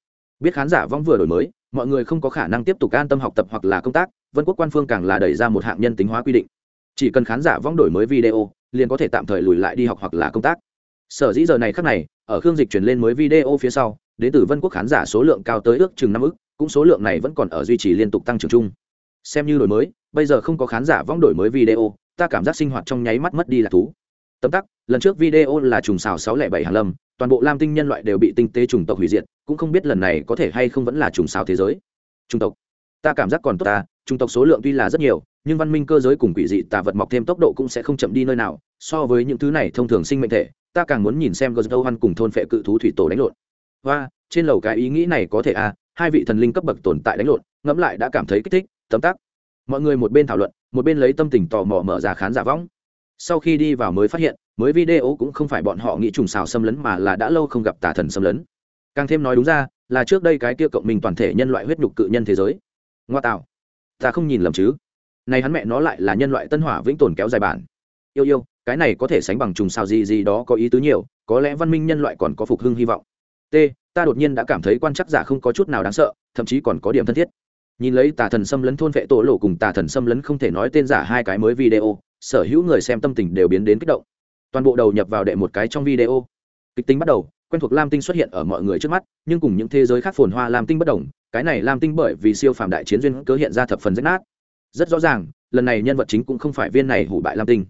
Biết khán giả vong vừa đổi mới mọi người không có khả năng tiếp tục an tâm học tập hoặc là công tác vân quốc quan phương càng là đẩy ra một hạng nhân tính hóa quy định. Chỉ cần khán giả vong đổi mới video liền có thể tạm thời lùi lại đi học hoặc là công tác. Sở dĩ giờ này khác này ở khương dịch chuyển lên mới video phía sau đến từ vân quốc khán giả số lượng cao tới ước chừng năm ước, cũng số lượng này vẫn còn ở duy trì liên tục tăng trưởng chung xem như đổi mới, bây giờ không có khán giả vong đổi mới video, ta cảm giác sinh hoạt trong nháy mắt mất đi là thú. Tấm tắc, lần trước video là trùng xào sáu lẻ bảy hàng lâm, toàn bộ lam tinh nhân loại đều bị tinh tế trùng tộc hủy diệt, cũng không biết lần này có thể hay không vẫn là trùng xào thế giới. Trùng tộc, ta cảm giác còn tốt ta trùng tộc số lượng tuy là rất nhiều, nhưng văn minh cơ giới cùng quỷ dị tà vật mọc thêm tốc độ cũng sẽ không chậm đi nơi nào, so với những thứ này thông thường sinh mệnh thể, ta càng muốn nhìn xem gờ dâu hoan cùng thôn phệ cự thú thủy tổ đánh lộn. Và trên lầu cái ý nghĩ này có thể à hai vị thần linh cấp bậc tồn tại đánh lộn, ngẫm lại đã cảm thấy kích thích tấm tắc. Mọi người một bên thảo luận, một bên lấy tâm tình tò mò mở ra khán giả võng. Sau khi đi vào mới phát hiện, mới video cũng không phải bọn họ nghĩ trùng xào xâm lấn mà là đã lâu không gặp tà thần xâm lấn. Càng thêm nói đúng ra, là trước đây cái kia cộng mình toàn thể nhân loại huyết nhục cự nhân thế giới. Ngoa tạo. Ta không nhìn lầm chứ. Này hắn mẹ nó lại là nhân loại tân hỏa vĩnh tồn kéo dài bản. Yêu yêu, cái này có thể sánh bằng trùng sao gì gì đó có ý tứ nhiều, có lẽ văn minh nhân loại còn có phục hưng hy vọng. T, ta đột nhiên đã cảm thấy quan chắc giả không có chút nào đáng sợ, thậm chí còn có điểm thân thiết nhìn lấy tà thần xâm lấn thôn vệ tổ lộ cùng tà thần xâm lấn không thể nói tên giả hai cái mới video, sở hữu người xem tâm tình đều biến đến kích động. Toàn bộ đầu nhập vào đệ một cái trong video. Kịch tính bắt đầu, quen thuộc lam tinh xuất hiện ở mọi người trước mắt, nhưng cùng những thế giới khác phồn hoa lam tinh bất đồng, cái này lam tinh bởi vì siêu phàm đại chiến duyên cớ hiện ra thập phần rách nát. Rất rõ ràng, lần này nhân vật chính cũng không phải viên này hủ bại lam tinh.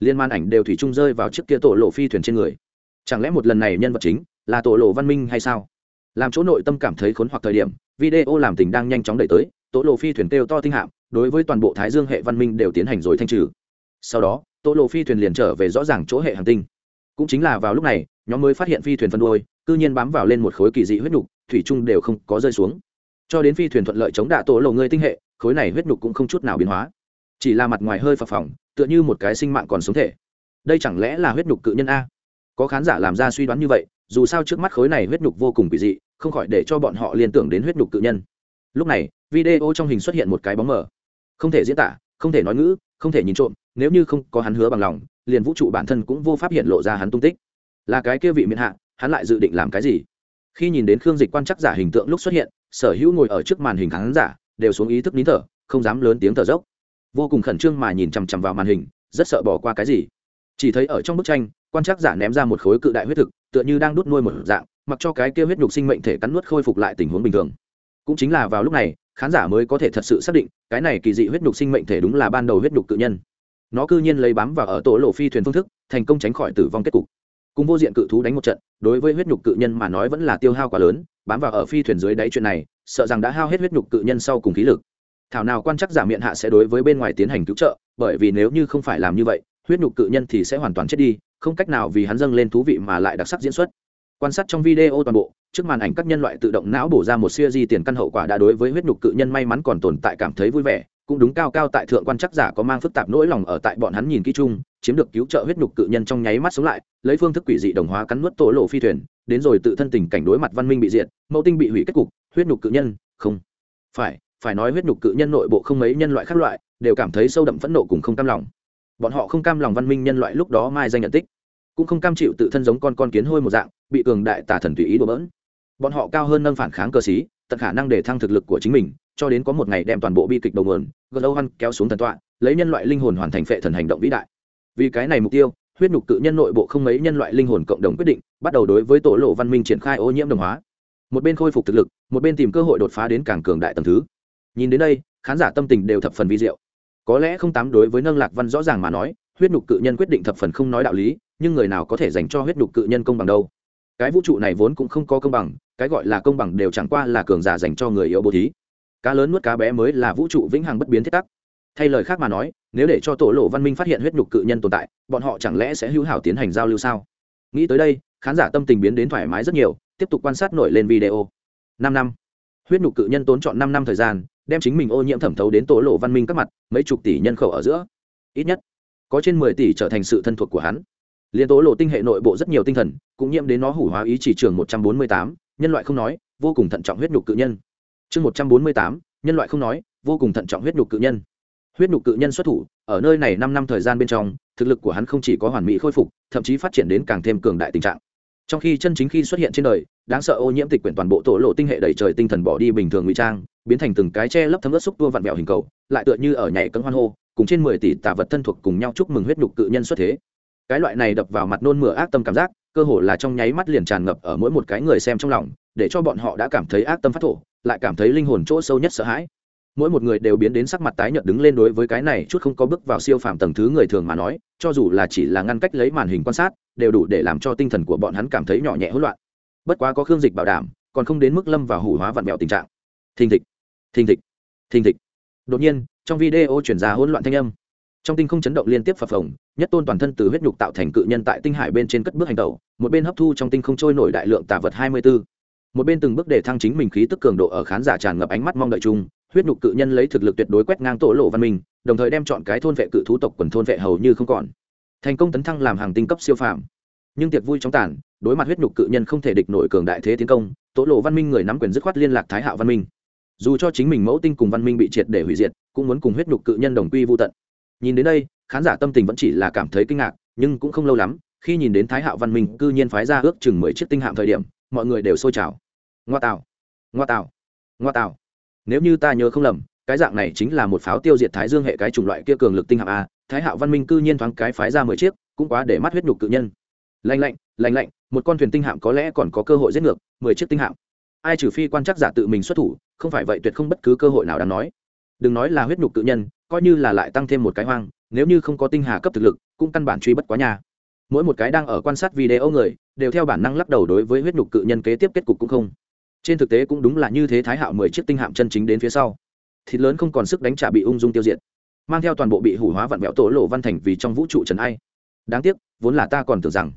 Liên man ảnh đều thủy chung rơi vào chiếc kia tổ lộ phi thuyền trên người. Chẳng lẽ một lần này nhân vật chính là tổ lộ văn minh hay sao? Làm chỗ nội tâm cảm thấy khốn hoặc thời điểm video làm tình đang nhanh chóng đẩy tới tố lộ phi thuyền kêu to tinh hạm, đối với toàn bộ thái dương hệ văn minh đều tiến hành rồi thanh trừ. Sau đó tố lộ phi thuyền liền trở về rõ ràng chỗ hệ hành tinh. Cũng chính là vào lúc này, nhóm mới phát hiện phi thuyền phân đôi cư nhiên bám vào lên một khối kỳ dị huyết nục, thủy chung đều không có rơi xuống. Cho đến phi thuyền thuận lợi chống đạ tổ lộ ngươi tinh hệ, khối này huyết nục cũng không chút nào biến hóa. Chỉ là mặt ngoài hơi phập phỏng tựa như một cái sinh mạng còn sống thể. Đây chẳng lẽ là huyết nục cự nhân a? Có khán giả làm ra suy đoán như vậy, dù sao trước mắt khối này huyết nục vô cùng kỳ dị không khỏi để cho bọn họ liên tưởng đến huyết nhục cự nhân. Lúc này, video trong hình xuất hiện một cái bóng mờ. Không thể diễn tả, không thể nói ngữ, không thể nhìn trộm, nếu như không có hắn hứa bằng lòng, liền vũ trụ bản thân cũng vô pháp hiện lộ ra hắn tung tích. Là cái kia vị miền hạ, hắn lại dự định làm cái gì? Khi nhìn đến khương dịch quan chắc giả hình tượng lúc xuất hiện, sở hữu ngồi ở trước màn hình khán giả đều xuống ý thức nín thở, không dám lớn tiếng thở dốc. Vô cùng khẩn trương mà nhìn chằm chằm vào màn hình, rất sợ bỏ qua cái gì. Chỉ thấy ở trong bức tranh, quan trắc giả ném ra một khối cự đại huyết thực, tựa như đang đút nuôi một dạng mặc cho cái kia huyết nhục sinh mệnh thể cắn nuốt khôi phục lại tình huống bình thường. Cũng chính là vào lúc này, khán giả mới có thể thật sự xác định, cái này kỳ dị huyết nhục sinh mệnh thể đúng là ban đầu huyết nhục cự nhân. Nó cư nhiên lấy bám vào ở tổ lộ phi thuyền phương thức, thành công tránh khỏi tử vong kết cục. Cùng vô diện cự thú đánh một trận, đối với huyết nhục cự nhân mà nói vẫn là tiêu hao quá lớn, bám vào ở phi thuyền dưới đáy chuyện này, sợ rằng đã hao hết huyết nhục cự nhân sau cùng khí lực. Thảo nào quan chắc giả miệng hạ sẽ đối với bên ngoài tiến hành cứu trợ, bởi vì nếu như không phải làm như vậy, huyết nhục cự nhân thì sẽ hoàn toàn chết đi, không cách nào vì hắn dâng lên thú vị mà lại đặc sắc diễn xuất quan sát trong video toàn bộ, trước màn ảnh các nhân loại tự động não bổ ra một siêu di tiền căn hậu quả đã đối với huyết nhục cự nhân may mắn còn tồn tại cảm thấy vui vẻ, cũng đúng cao cao tại thượng quan chắc giả có mang phức tạp nỗi lòng ở tại bọn hắn nhìn kỹ chung, chiếm được cứu trợ huyết nhục cự nhân trong nháy mắt sống lại, lấy phương thức quỷ dị đồng hóa cắn nuốt tổ lộ phi thuyền, đến rồi tự thân tình cảnh đối mặt văn minh bị diệt, mẫu tinh bị hủy kết cục, huyết nhục cự nhân, không phải phải nói huyết nhục cự nhân nội bộ không mấy nhân loại khác loại, đều cảm thấy sâu đậm phẫn nộ cùng không cam lòng. Bọn họ không cam lòng văn minh nhân loại lúc đó mai danh nhận tích cũng không cam chịu tự thân giống con con kiến hôi một dạng, bị cường đại tà thần tùy ý đổ bỡn. Bọn họ cao hơn nâng phản kháng cơ sĩ, tận khả năng để thăng thực lực của chính mình, cho đến có một ngày đem toàn bộ bi kịch đầu nguồn gật lâu hăn kéo xuống thần tọa, lấy nhân loại linh hồn hoàn thành phệ thần hành động vĩ đại. Vì cái này mục tiêu, huyết nhục tự nhân nội bộ không mấy nhân loại linh hồn cộng đồng quyết định, bắt đầu đối với tổ lộ văn minh triển khai ô nhiễm đồng hóa. Một bên khôi phục thực lực, một bên tìm cơ hội đột phá đến càng cường đại tầng thứ. Nhìn đến đây, khán giả tâm tình đều thập phần vi diệu. Có lẽ không tám đối với nâng lạc văn rõ ràng mà nói, huyết nhục cự nhân quyết định thập phần không nói đạo lý nhưng người nào có thể dành cho huyết đục cự nhân công bằng đâu. Cái vũ trụ này vốn cũng không có công bằng, cái gọi là công bằng đều chẳng qua là cường giả dành cho người yếu bố thí. Cá lớn nuốt cá bé mới là vũ trụ vĩnh hằng bất biến thiết tắc. Thay lời khác mà nói, nếu để cho tổ lộ văn minh phát hiện huyết nhục cự nhân tồn tại, bọn họ chẳng lẽ sẽ hữu hảo tiến hành giao lưu sao? Nghĩ tới đây, khán giả tâm tình biến đến thoải mái rất nhiều, tiếp tục quan sát nổi lên video. Năm năm. Huyết nhục cự nhân tốn chọn năm năm thời gian, đem chính mình ô nhiễm thẩm thấu đến tổ lộ văn minh các mặt, mấy chục tỷ nhân khẩu ở giữa. Ít nhất, có trên mười tỷ trở thành sự thân thuộc của hắn liên tố lộ tinh hệ nội bộ rất nhiều tinh thần, cũng nhiễm đến nó hủ hóa ý chỉ trường một trăm bốn mươi tám, nhân loại không nói, vô cùng thận trọng huyết nhục cự nhân. Chương một trăm bốn mươi tám, nhân loại không nói, vô cùng thận trọng huyết nhục cự nhân. Huyết nhục cự nhân xuất thủ, ở nơi này năm năm thời gian bên trong, thực lực của hắn không chỉ có hoàn mỹ khôi phục, thậm chí phát triển đến càng thêm cường đại tình trạng. Trong khi chân chính khi xuất hiện trên đời, đáng sợ ô nhiễm tịch quyển toàn bộ tổ lộ tinh hệ đầy trời tinh thần bỏ đi bình thường ngụy trang, biến thành từng cái che lấp thấm ớt xúc tua vặn vẹo hình cầu, lại tựa như ở nhảy cấm hoan hô, cùng trên mười tỷ tà vật thân thuộc cùng nhau chúc mừng huyết nhục cự nhân xuất thế cái loại này đập vào mặt nôn mửa ác tâm cảm giác, cơ hồ là trong nháy mắt liền tràn ngập ở mỗi một cái người xem trong lòng, để cho bọn họ đã cảm thấy ác tâm phát thổ, lại cảm thấy linh hồn chỗ sâu nhất sợ hãi. Mỗi một người đều biến đến sắc mặt tái nhợt đứng lên đối với cái này chút không có bước vào siêu phàm tầng thứ người thường mà nói, cho dù là chỉ là ngăn cách lấy màn hình quan sát, đều đủ để làm cho tinh thần của bọn hắn cảm thấy nhỏ nhẹ hỗn loạn. Bất quá có khương dịch bảo đảm, còn không đến mức lâm vào hủ hóa vặn mẹo tình trạng. Thình thịch thình thịch thình thịch. Đột nhiên, trong video chuyển ra hỗn loạn thanh âm trong tinh không chấn động liên tiếp phập phồng, nhất tôn toàn thân từ huyết nhục tạo thành cự nhân tại tinh hải bên trên cất bước hành tẩu, một bên hấp thu trong tinh không trôi nổi đại lượng tà vật hai mươi 24. một bên từng bước để thăng chính mình khí tức cường độ ở khán giả tràn ngập ánh mắt mong đợi chung, huyết nhục cự nhân lấy thực lực tuyệt đối quét ngang tổ lộ văn minh, đồng thời đem chọn cái thôn vệ cự thú tộc quần thôn vệ hầu như không còn. Thành công tấn thăng làm hàng tinh cấp siêu phàm. Nhưng tiệc vui trong tàn, đối mặt huyết nhục cự nhân không thể địch nổi cường đại thế tiến công, tổ lộ văn minh người nắm quyền dứt khoát liên lạc thái hạo văn minh. Dù cho chính mình mẫu tinh cùng văn minh bị triệt để hủy diệt, cũng muốn cùng huyết nhục cự nhân đồng quy vô tận nhìn đến đây, khán giả tâm tình vẫn chỉ là cảm thấy kinh ngạc, nhưng cũng không lâu lắm, khi nhìn đến thái hạo văn minh cư nhiên phái ra ước chừng mười chiếc tinh hạm thời điểm, mọi người đều sôi trào. Ngoa tạo ngoa tạo ngoa tạo. Nếu như ta nhớ không lầm, cái dạng này chính là một pháo tiêu diệt thái dương hệ cái chủng loại kia cường lực tinh hạm a, thái hạo văn minh cư nhiên thoáng cái phái ra mười chiếc, cũng quá để mắt huyết nhục cự nhân. Lạnh lạnh lạnh lạnh, một con thuyền tinh hạm có lẽ còn có cơ hội giết ngược, mười chiếc tinh hạm. Ai trừ phi quan chắc giả tự mình xuất thủ, không phải vậy tuyệt không bất cứ cơ hội nào đáng nói đừng nói là huyết nhục cự nhân, coi như là lại tăng thêm một cái hoang, nếu như không có tinh hà cấp thực lực, cũng căn bản truy bất quá nhà. Mỗi một cái đang ở quan sát video người, đều theo bản năng lắc đầu đối với huyết nhục cự nhân kế tiếp kết cục cũng không. Trên thực tế cũng đúng là như thế thái hạo mười chiếc tinh hạm chân chính đến phía sau. Thịt lớn không còn sức đánh trả bị ung dung tiêu diệt. Mang theo toàn bộ bị hủ hóa vặn vẹo tổ lộ văn thành vì trong vũ trụ trần ai. Đáng tiếc, vốn là ta còn tưởng rằng,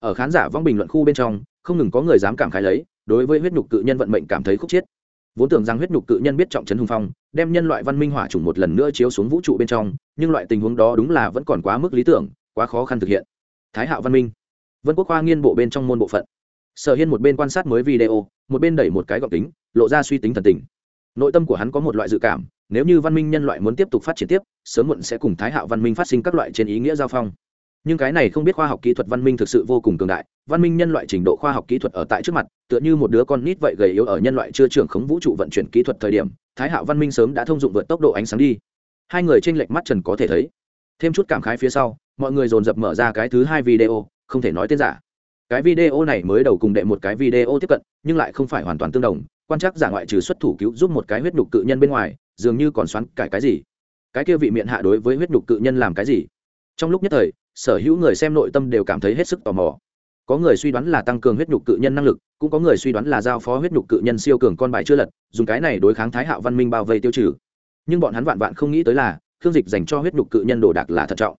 ở khán giả vong bình luận khu bên trong, không ngừng có người dám cảm khái lấy, đối với huyết nhục cự nhân vận mệnh cảm thấy khúc chiết vốn tưởng rằng huyết nhục cự nhân biết trọng trấn hùng phong, đem nhân loại văn minh hỏa chủng một lần nữa chiếu xuống vũ trụ bên trong, nhưng loại tình huống đó đúng là vẫn còn quá mức lý tưởng, quá khó khăn thực hiện. Thái hạo văn minh. Vân quốc khoa nghiên bộ bên trong môn bộ phận. Sở hiên một bên quan sát mới video, một bên đẩy một cái gọc kính, lộ ra suy tính thần tình. Nội tâm của hắn có một loại dự cảm, nếu như văn minh nhân loại muốn tiếp tục phát triển tiếp, sớm muộn sẽ cùng thái hạo văn minh phát sinh các loại trên ý nghĩa giao phong nhưng cái này không biết khoa học kỹ thuật văn minh thực sự vô cùng cường đại, văn minh nhân loại trình độ khoa học kỹ thuật ở tại trước mặt, tựa như một đứa con nít vậy gầy yếu ở nhân loại chưa trưởng khống vũ trụ vận chuyển kỹ thuật thời điểm, thái hạo văn minh sớm đã thông dụng vượt tốc độ ánh sáng đi. Hai người trên lệch mắt trần có thể thấy. Thêm chút cảm khái phía sau, mọi người dồn dập mở ra cái thứ hai video, không thể nói tên giả. Cái video này mới đầu cùng đệ một cái video tiếp cận, nhưng lại không phải hoàn toàn tương đồng, quan chắc giả ngoại trừ xuất thủ cứu giúp một cái huyết nhục cự nhân bên ngoài, dường như còn xoắn cải cái gì. Cái kia vị miệng hạ đối với huyết nhục cự nhân làm cái gì? Trong lúc nhất thời sở hữu người xem nội tâm đều cảm thấy hết sức tò mò. Có người suy đoán là tăng cường huyết nhục cự nhân năng lực, cũng có người suy đoán là giao phó huyết nhục cự nhân siêu cường con bài chưa lật, dùng cái này đối kháng thái hạo văn minh bao vây tiêu trừ. Nhưng bọn hắn vạn vạn không nghĩ tới là, khương dịch dành cho huyết nhục cự nhân đồ đạc là thận trọng.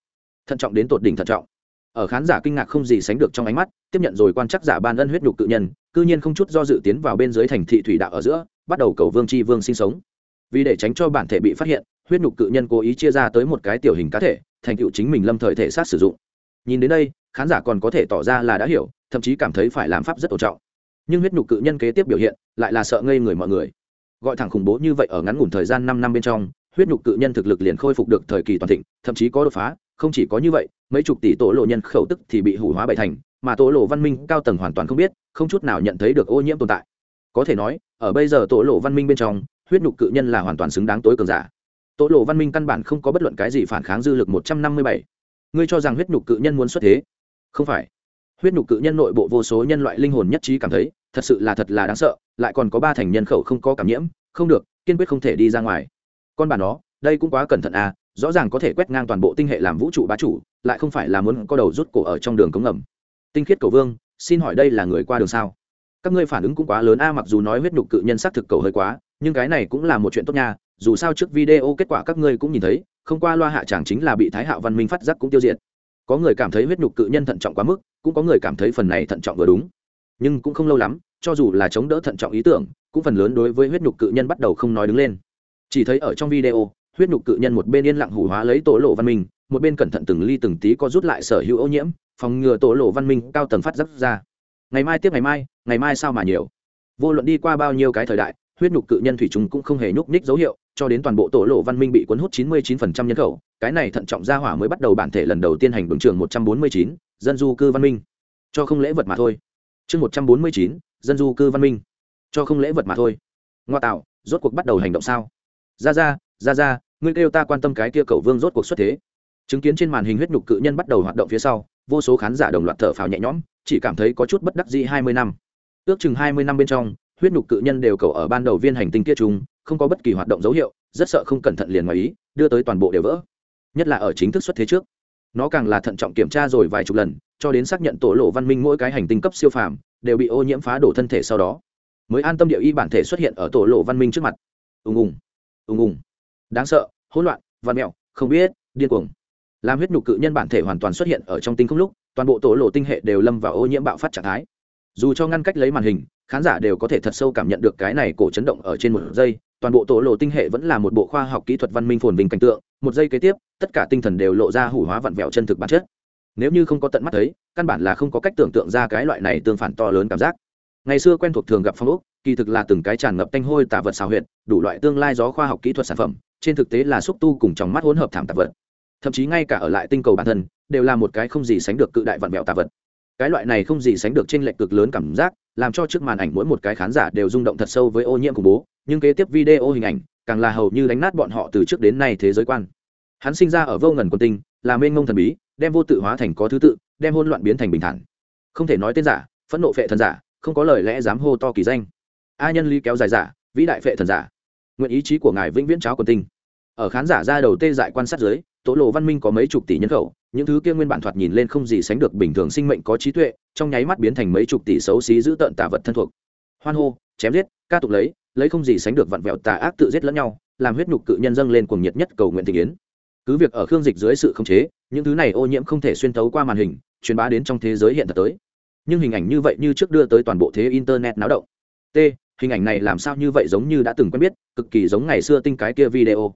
Thận trọng đến tột đỉnh thận trọng. Ở khán giả kinh ngạc không gì sánh được trong ánh mắt, tiếp nhận rồi quan chắc giả ban ân huyết nhục cự nhân, cư nhiên không chút do dự tiến vào bên dưới thành thị thủy đạo ở giữa, bắt đầu cầu vương tri vương sinh sống. Vì để tránh cho bản thể bị phát hiện huyết nhục cự nhân cố ý chia ra tới một cái tiểu hình cá thể, thành tựu chính mình lâm thời thể sát sử dụng. Nhìn đến đây, khán giả còn có thể tỏ ra là đã hiểu, thậm chí cảm thấy phải làm pháp rất tổ trọng. Nhưng huyết nhục cự nhân kế tiếp biểu hiện, lại là sợ ngây người mọi người. Gọi thẳng khủng bố như vậy ở ngắn ngủn thời gian năm năm bên trong, huyết nhục cự nhân thực lực liền khôi phục được thời kỳ toàn thịnh, thậm chí có đột phá, không chỉ có như vậy, mấy chục tỷ tổ lộ nhân khẩu tức thì bị hủ hóa bại thành, mà tổ lộ văn minh cao tầng hoàn toàn không biết, không chút nào nhận thấy được ô nhiễm tồn tại. Có thể nói, ở bây giờ tổ lộ văn minh bên trong, huyết nhục cự nhân là hoàn toàn xứng đáng tối cường giả tố lộ văn minh căn bản không có bất luận cái gì phản kháng dư lực một trăm năm mươi bảy. Ngươi cho rằng huyết nhục cự nhân muốn xuất thế? Không phải. Huyết nhục cự nhân nội bộ vô số nhân loại linh hồn nhất trí cảm thấy, thật sự là thật là đáng sợ, lại còn có ba thành nhân khẩu không có cảm nhiễm, không được, kiên quyết không thể đi ra ngoài. Con bà nó, đây cũng quá cẩn thận à rõ ràng có thể quét ngang toàn bộ tinh hệ làm vũ trụ bá chủ, lại không phải là muốn có đầu rút cổ ở trong đường cống ngầm. Tinh khiết cầu vương, xin hỏi đây là người qua đường sao? Các ngươi phản ứng cũng quá lớn a mặc dù nói huyết nhục cự nhân xác thực cầu hơi quá, nhưng cái này cũng là một chuyện tốt nha dù sao trước video kết quả các ngươi cũng nhìn thấy, không qua loa hạ tràng chính là bị thái hạo văn minh phát giác cũng tiêu diệt. Có người cảm thấy huyết nhục cự nhân thận trọng quá mức, cũng có người cảm thấy phần này thận trọng vừa đúng. Nhưng cũng không lâu lắm, cho dù là chống đỡ thận trọng ý tưởng, cũng phần lớn đối với huyết nhục cự nhân bắt đầu không nói đứng lên. Chỉ thấy ở trong video, huyết nhục cự nhân một bên yên lặng hủ hóa lấy tổ lộ văn minh, một bên cẩn thận từng ly từng tí có rút lại sở hữu ô nhiễm, phòng ngừa tổ lộ văn minh cao tầng phát giác ra. Ngày mai tiếp ngày mai ngày mai sao mà nhiều? Vô luận đi qua bao nhiêu cái thời đại huyết nhục cự nhân thủy trùng cũng không hề nhúc nhích dấu hiệu cho đến toàn bộ tổ lộ văn minh bị cuốn hút 99% nhân khẩu cái này thận trọng gia hỏa mới bắt đầu bản thể lần đầu tiên hành đường trường 149, dân du cư văn minh. Cho không lễ vật mà thôi. Chương 149, dân du cư văn minh. Cho không lễ vật mà thôi. Ngoa tạo rốt cuộc bắt đầu hành động sao? Ra ra ra ra ngươi kêu ta quan tâm cái kia cầu vương rốt cuộc xuất thế. Chứng kiến trên màn hình huyết nhục cự nhân bắt đầu hoạt động phía sau vô số khán giả đồng loạt thở phào nhẹ nhõm chỉ cảm thấy có chút bất đắc dĩ hai mươi năm. Ước chừng hai mươi năm bên trong huyết nhục cự nhân đều cầu ở ban đầu viên hành tinh kia chung, không có bất kỳ hoạt động dấu hiệu rất sợ không cẩn thận liền ngoài ý đưa tới toàn bộ đều vỡ. Nhất là ở chính thức xuất thế trước. Nó càng là thận trọng kiểm tra rồi vài chục lần cho đến xác nhận tổ lộ văn minh mỗi cái hành tinh cấp siêu phàm đều bị ô nhiễm phá đổ thân thể sau đó. Mới an tâm địa y bản thể xuất hiện ở tổ lộ văn minh trước mặt. Ùng ùng ùng ùng. Đáng sợ hỗn loạn văn mẹo không biết điên cuồng. Làm huyết nhục cự nhân bản thể hoàn toàn xuất hiện ở trong tinh không lúc toàn bộ tổ lộ tinh hệ đều lâm vào ô nhiễm bạo phát trạng thái dù cho ngăn cách lấy màn hình, khán giả đều có thể thật sâu cảm nhận được cái này cổ chấn động ở trên một giây. Toàn bộ tổ lộ tinh hệ vẫn là một bộ khoa học kỹ thuật văn minh phồn vinh cảnh tượng. Một giây kế tiếp, tất cả tinh thần đều lộ ra hủ hóa vặn vẹo chân thực bản chất. Nếu như không có tận mắt thấy, căn bản là không có cách tưởng tượng ra cái loại này tương phản to lớn cảm giác. Ngày xưa quen thuộc thường gặp phong ốc, kỳ thực là từng cái tràn ngập tanh hôi tả vật xào huyệt, đủ loại tương lai gió khoa học kỹ thuật sản phẩm, trên thực tế là xúc tu cùng trong mắt hỗn hợp thảm tạp vật. Thậm chí ngay cả ở lại tinh cầu bản thân, đều là một cái không gì sánh được cự đại vặn vẹo tạp vật cái loại này không gì sánh được trên lệch cực lớn cảm giác, làm cho trước màn ảnh mỗi một cái khán giả đều rung động thật sâu với ô nhiễm khủng bố, nhưng kế tiếp video hình ảnh càng là hầu như đánh nát bọn họ từ trước đến nay thế giới quan. Hắn sinh ra ở vô ngần quân tinh, là mênh ngông thần bí, đem vô tự hóa thành có thứ tự, đem hôn loạn biến thành bình thản. Không thể nói tên giả, phẫn nộ phệ thần giả, không có lời lẽ dám hô to kỳ danh. A nhân ly kéo dài giả, vĩ đại phệ thần giả. Nguyện ý chí của ngài vĩnh viễn cháo quần tinh. Ở khán giả ra đầu tê dại quan sát dưới, tố lộ văn minh có mấy chục tỷ nhân khẩu những thứ kia nguyên bản thoạt nhìn lên không gì sánh được bình thường sinh mệnh có trí tuệ, trong nháy mắt biến thành mấy chục tỷ xấu xí giữ tợn tả vật thân thuộc. Hoan hô, chém giết, ca tục lấy lấy không gì sánh được vặn vẹo tà ác tự giết lẫn nhau, làm huyết nhục cự nhân dâng lên cuồng nhiệt nhất cầu nguyện tình yến. Cứ việc ở khương dịch dưới sự khống chế, những thứ này ô nhiễm không thể xuyên thấu qua màn hình, truyền bá đến trong thế giới hiện thực tới. Nhưng hình ảnh như vậy như trước đưa tới toàn bộ thế internet náo động. T, hình ảnh này làm sao như vậy giống như đã từng quen biết, cực kỳ giống ngày xưa tinh cái kia video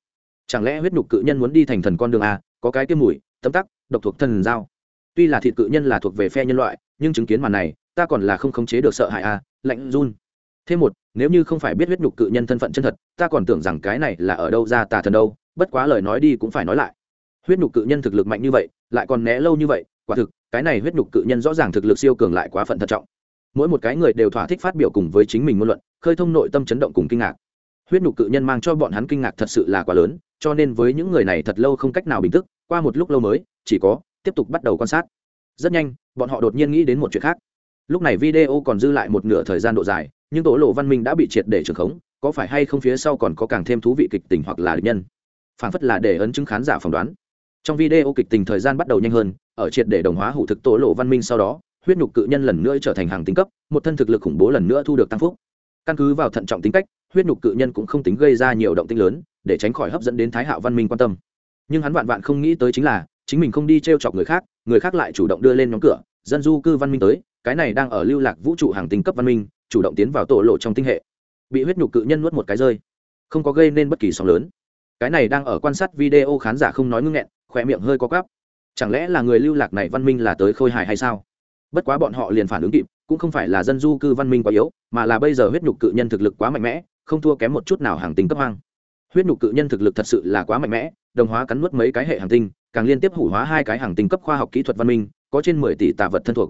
chẳng lẽ huyết nhục cự nhân muốn đi thành thần con đường a có cái tiêm mùi, tấm tắc, độc thuộc thần giao. Tuy là thịt cự nhân là thuộc về phe nhân loại, nhưng chứng kiến màn này, ta còn là không khống chế được sợ hãi a lạnh run. Thêm một, nếu như không phải biết huyết nhục cự nhân thân phận chân thật, ta còn tưởng rằng cái này là ở đâu ra tà thần đâu, bất quá lời nói đi cũng phải nói lại. Huyết nhục cự nhân thực lực mạnh như vậy, lại còn né lâu như vậy, quả thực, cái này huyết nhục cự nhân rõ ràng thực lực siêu cường lại quá phận thận trọng. Mỗi một cái người đều thỏa thích phát biểu cùng với chính mình ngôn luận, khơi thông nội tâm chấn động cùng kinh ngạc. Huyết nhục cự nhân mang cho bọn hắn kinh ngạc thật sự là quá lớn cho nên với những người này thật lâu không cách nào bình tức, qua một lúc lâu mới, chỉ có tiếp tục bắt đầu quan sát. Rất nhanh, bọn họ đột nhiên nghĩ đến một chuyện khác. Lúc này video còn dư lại một nửa thời gian độ dài, nhưng tổ lộ văn minh đã bị triệt để trường khống, có phải hay không phía sau còn có càng thêm thú vị kịch tình hoặc là địch nhân? Phản phất là để ấn chứng khán giả phỏng đoán. Trong video kịch tình thời gian bắt đầu nhanh hơn, ở triệt để đồng hóa hủ thực tổ lộ văn minh sau đó, huyết nhục cự nhân lần nữa trở thành hàng tính cấp, một thân thực lực khủng bố lần nữa thu được tăng phúc. Căn cứ vào thận trọng tính cách, huyết nhục cự nhân cũng không tính gây ra nhiều động tinh lớn để tránh khỏi hấp dẫn đến thái hạo văn minh quan tâm. Nhưng hắn vạn vạn không nghĩ tới chính là, chính mình không đi t r e o chọc người khác người khác lại chủ động đưa lên nhóm cửa, dân du cư văn minh tới, cái này đang ở lưu lạc vũ trụ hàng tinh cấp văn minh, chủ động tiến vào tổ lộ trong tinh hệ. Bị huyết nhục cự nhân nuốt một cái rơi. Không có gây nên bất kỳ sóng lớn. Cái này đang ở quan sát video khán giả không nói ngưng nghẹn khỏe miệng hơi có cắp chẳng lẽ là người lưu lạc này văn minh là tới khôi hài hay sao? Bất quá bọn họ liền phản ứng kịp, cũng không phải là dân du cư văn minh quá yếu, mà là bây giờ huyết nhục cự nhân thực lực quá mạnh mẽ, không thua kém một chút nào hàng tinh cấp hoang huyết nhục cự nhân thực lực thật sự là quá mạnh mẽ, đồng hóa cắn nuốt mấy cái hệ hàng tinh, càng liên tiếp hủ hóa hai cái hàng tinh cấp khoa học kỹ thuật văn minh, có trên mười tỷ tạ vật thân thuộc.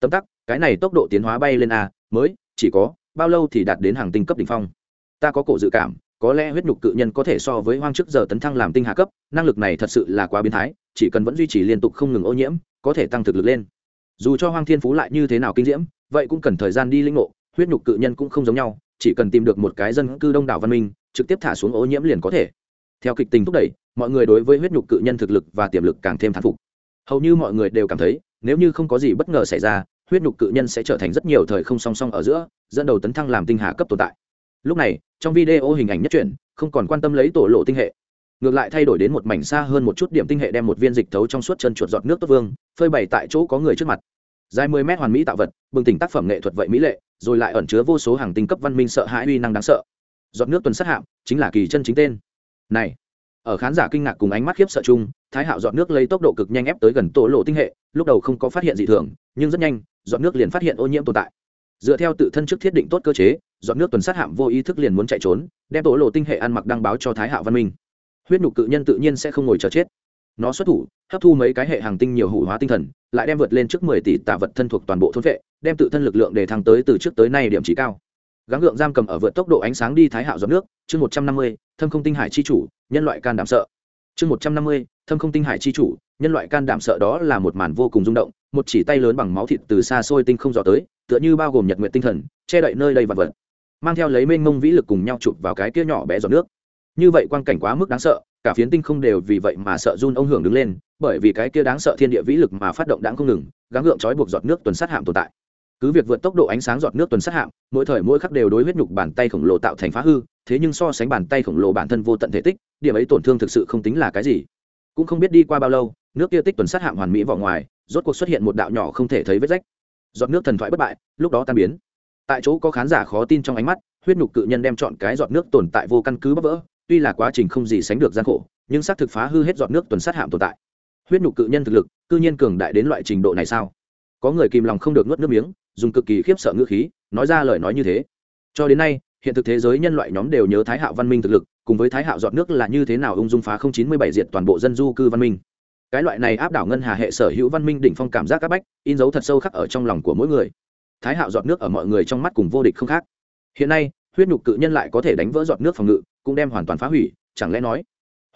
Tấm tắc, cái này tốc độ tiến hóa bay lên a, mới, chỉ có, bao lâu thì đạt đến hàng tinh cấp đ ỉ n h phong? Ta có cổ dự cảm, có lẽ huyết nhục cự nhân có thể so với hoang trước giờ tấn thăng làm tinh hạ cấp, năng lực này thật sự là quá biến thái, chỉ cần vẫn duy trì liên tục không ngừng ô nhiễm, có thể tăng thực lực lên. Dù cho hoang thiên phú lại như thế nào kinh diễm, vậy cũng cần thời gian đi linh ngộ, huyết nhục cự nhân cũng không giống nhau chỉ cần tìm được một cái dân cư đông đảo văn minh, trực tiếp thả xuống ô nhiễm liền có thể. Theo kịch tình thúc đẩy, mọi người đối với huyết nhục cự nhân thực lực và tiềm lực càng thêm thán phục. Hầu như mọi người đều cảm thấy, nếu như không có gì bất ngờ xảy ra, huyết nhục cự nhân sẽ trở thành rất nhiều thời không song song ở giữa, dẫn đầu tấn thăng làm tinh hà cấp tồn tại. Lúc này, trong video hình ảnh nhất truyện, không còn quan tâm lấy tổ lộ tinh hệ. Ngược lại thay đổi đến một mảnh xa hơn một chút điểm tinh hệ đem một viên dịch thấu trong suốt chân chuột giọt nước tốt vương, phơi bày tại chỗ có người trước mặt. Dài mười mét hoàn mỹ tạo vật, bừng tỉnh tác phẩm nghệ thuật vậy mỹ lệ rồi lại ẩn chứa vô số hàng tinh cấp văn minh sợ hãi uy năng đáng sợ. Giọt nước tuần sát hạm, chính là kỳ chân chính tên. Này, ở khán giả kinh ngạc cùng ánh mắt khiếp sợ chung, thái hạo dọn nước lấy tốc độ cực nhanh ép tới gần tổ lộ tinh hệ, lúc đầu không có phát hiện gì thường, nhưng rất nhanh dọn nước liền phát hiện ô nhiễm tồn tại. Dựa theo tự thân trước thiết định tốt cơ chế dọn nước tuần sát hạm vô ý thức liền muốn chạy trốn, đem tổ lộ tinh hệ ăn mặc đăng báo cho thái hạo văn minh. Huyết nhục cự nhân tự nhiên sẽ không ngồi chờ chết nó xuất thủ, hấp thu mấy cái hệ hàng tinh nhiều hủ hóa tinh thần, lại đem vượt lên trước mười tỷ tạ vật thân thuộc toàn bộ thôn vệ, đem tự thân lực lượng để thăng tới từ trước tới nay điểm trí cao. Gắng gượng giam cầm ở vượt tốc độ ánh sáng đi thái hạo giọt nước, chương một trăm năm mươi, thâm không tinh hải chi chủ, nhân loại can đảm sợ. Chương một trăm năm mươi, thâm không tinh hải chi chủ, nhân loại can đảm sợ đó là một màn vô cùng rung động, một chỉ tay lớn bằng máu thịt từ xa xôi tinh không dò tới, tựa như bao gồm nhật nguyện tinh thần, che đậy nơi đây vật vật, mang theo lấy mênh mông vĩ lực cùng nhau chụp vào cái kia nhỏ bé giọt nước. Như vậy quang cảnh quá mức đáng sợ cả phiến tinh không đều vì vậy mà sợ run ông hưởng đứng lên, bởi vì cái kia đáng sợ thiên địa vĩ lực mà phát động đáng không ngừng, gắng gượng trói buộc giọt nước tuần sát hạm tồn tại. Cứ việc vượt tốc độ ánh sáng giọt nước tuần sát hạm, mỗi thời mỗi khắc đều đối huyết nhục bàn tay khổng lồ tạo thành phá hư, thế nhưng so sánh bàn tay khổng lồ bản thân vô tận thể tích, điểm ấy tổn thương thực sự không tính là cái gì. Cũng không biết đi qua bao lâu, nước kia tích tuần sát hạm hoàn mỹ vào ngoài, rốt cuộc xuất hiện một đạo nhỏ không thể thấy vết rách. Giọt nước thần thoại bất bại, lúc đó tan biến. Tại chỗ có khán giả khó tin trong ánh mắt, huyết nhục cự nhân đem chọn cái giọt nước tồn tại vô căn cứ bắp vỡ tuy là quá trình không gì sánh được gian khổ, nhưng xác thực phá hư hết giọt nước tuần sát hạm tồn tại. Huyết nhục cự nhân thực lực, cư nhiên cường đại đến loại trình độ này sao? Có người kìm lòng không được nuốt nước miếng, dùng cực kỳ khiếp sợ ngữ khí, nói ra lời nói như thế. Cho đến nay, hiện thực thế giới nhân loại nhóm đều nhớ thái hạo văn minh thực lực, cùng với thái hạo giọt nước là như thế nào ung dung phá không chín mươi bảy diện toàn bộ dân du cư văn minh. Cái loại này áp đảo ngân hà hệ sở hữu văn minh đỉnh phong cảm giác áp bách, in dấu thật sâu khắc ở trong lòng của mỗi người. Thái hạo giọt nước ở mọi người trong mắt cùng vô địch không khác. Hiện nay huyết nhục cự nhân lại có thể đánh vỡ giọt nước phòng ngự, cũng đem hoàn toàn phá hủy, chẳng lẽ nói,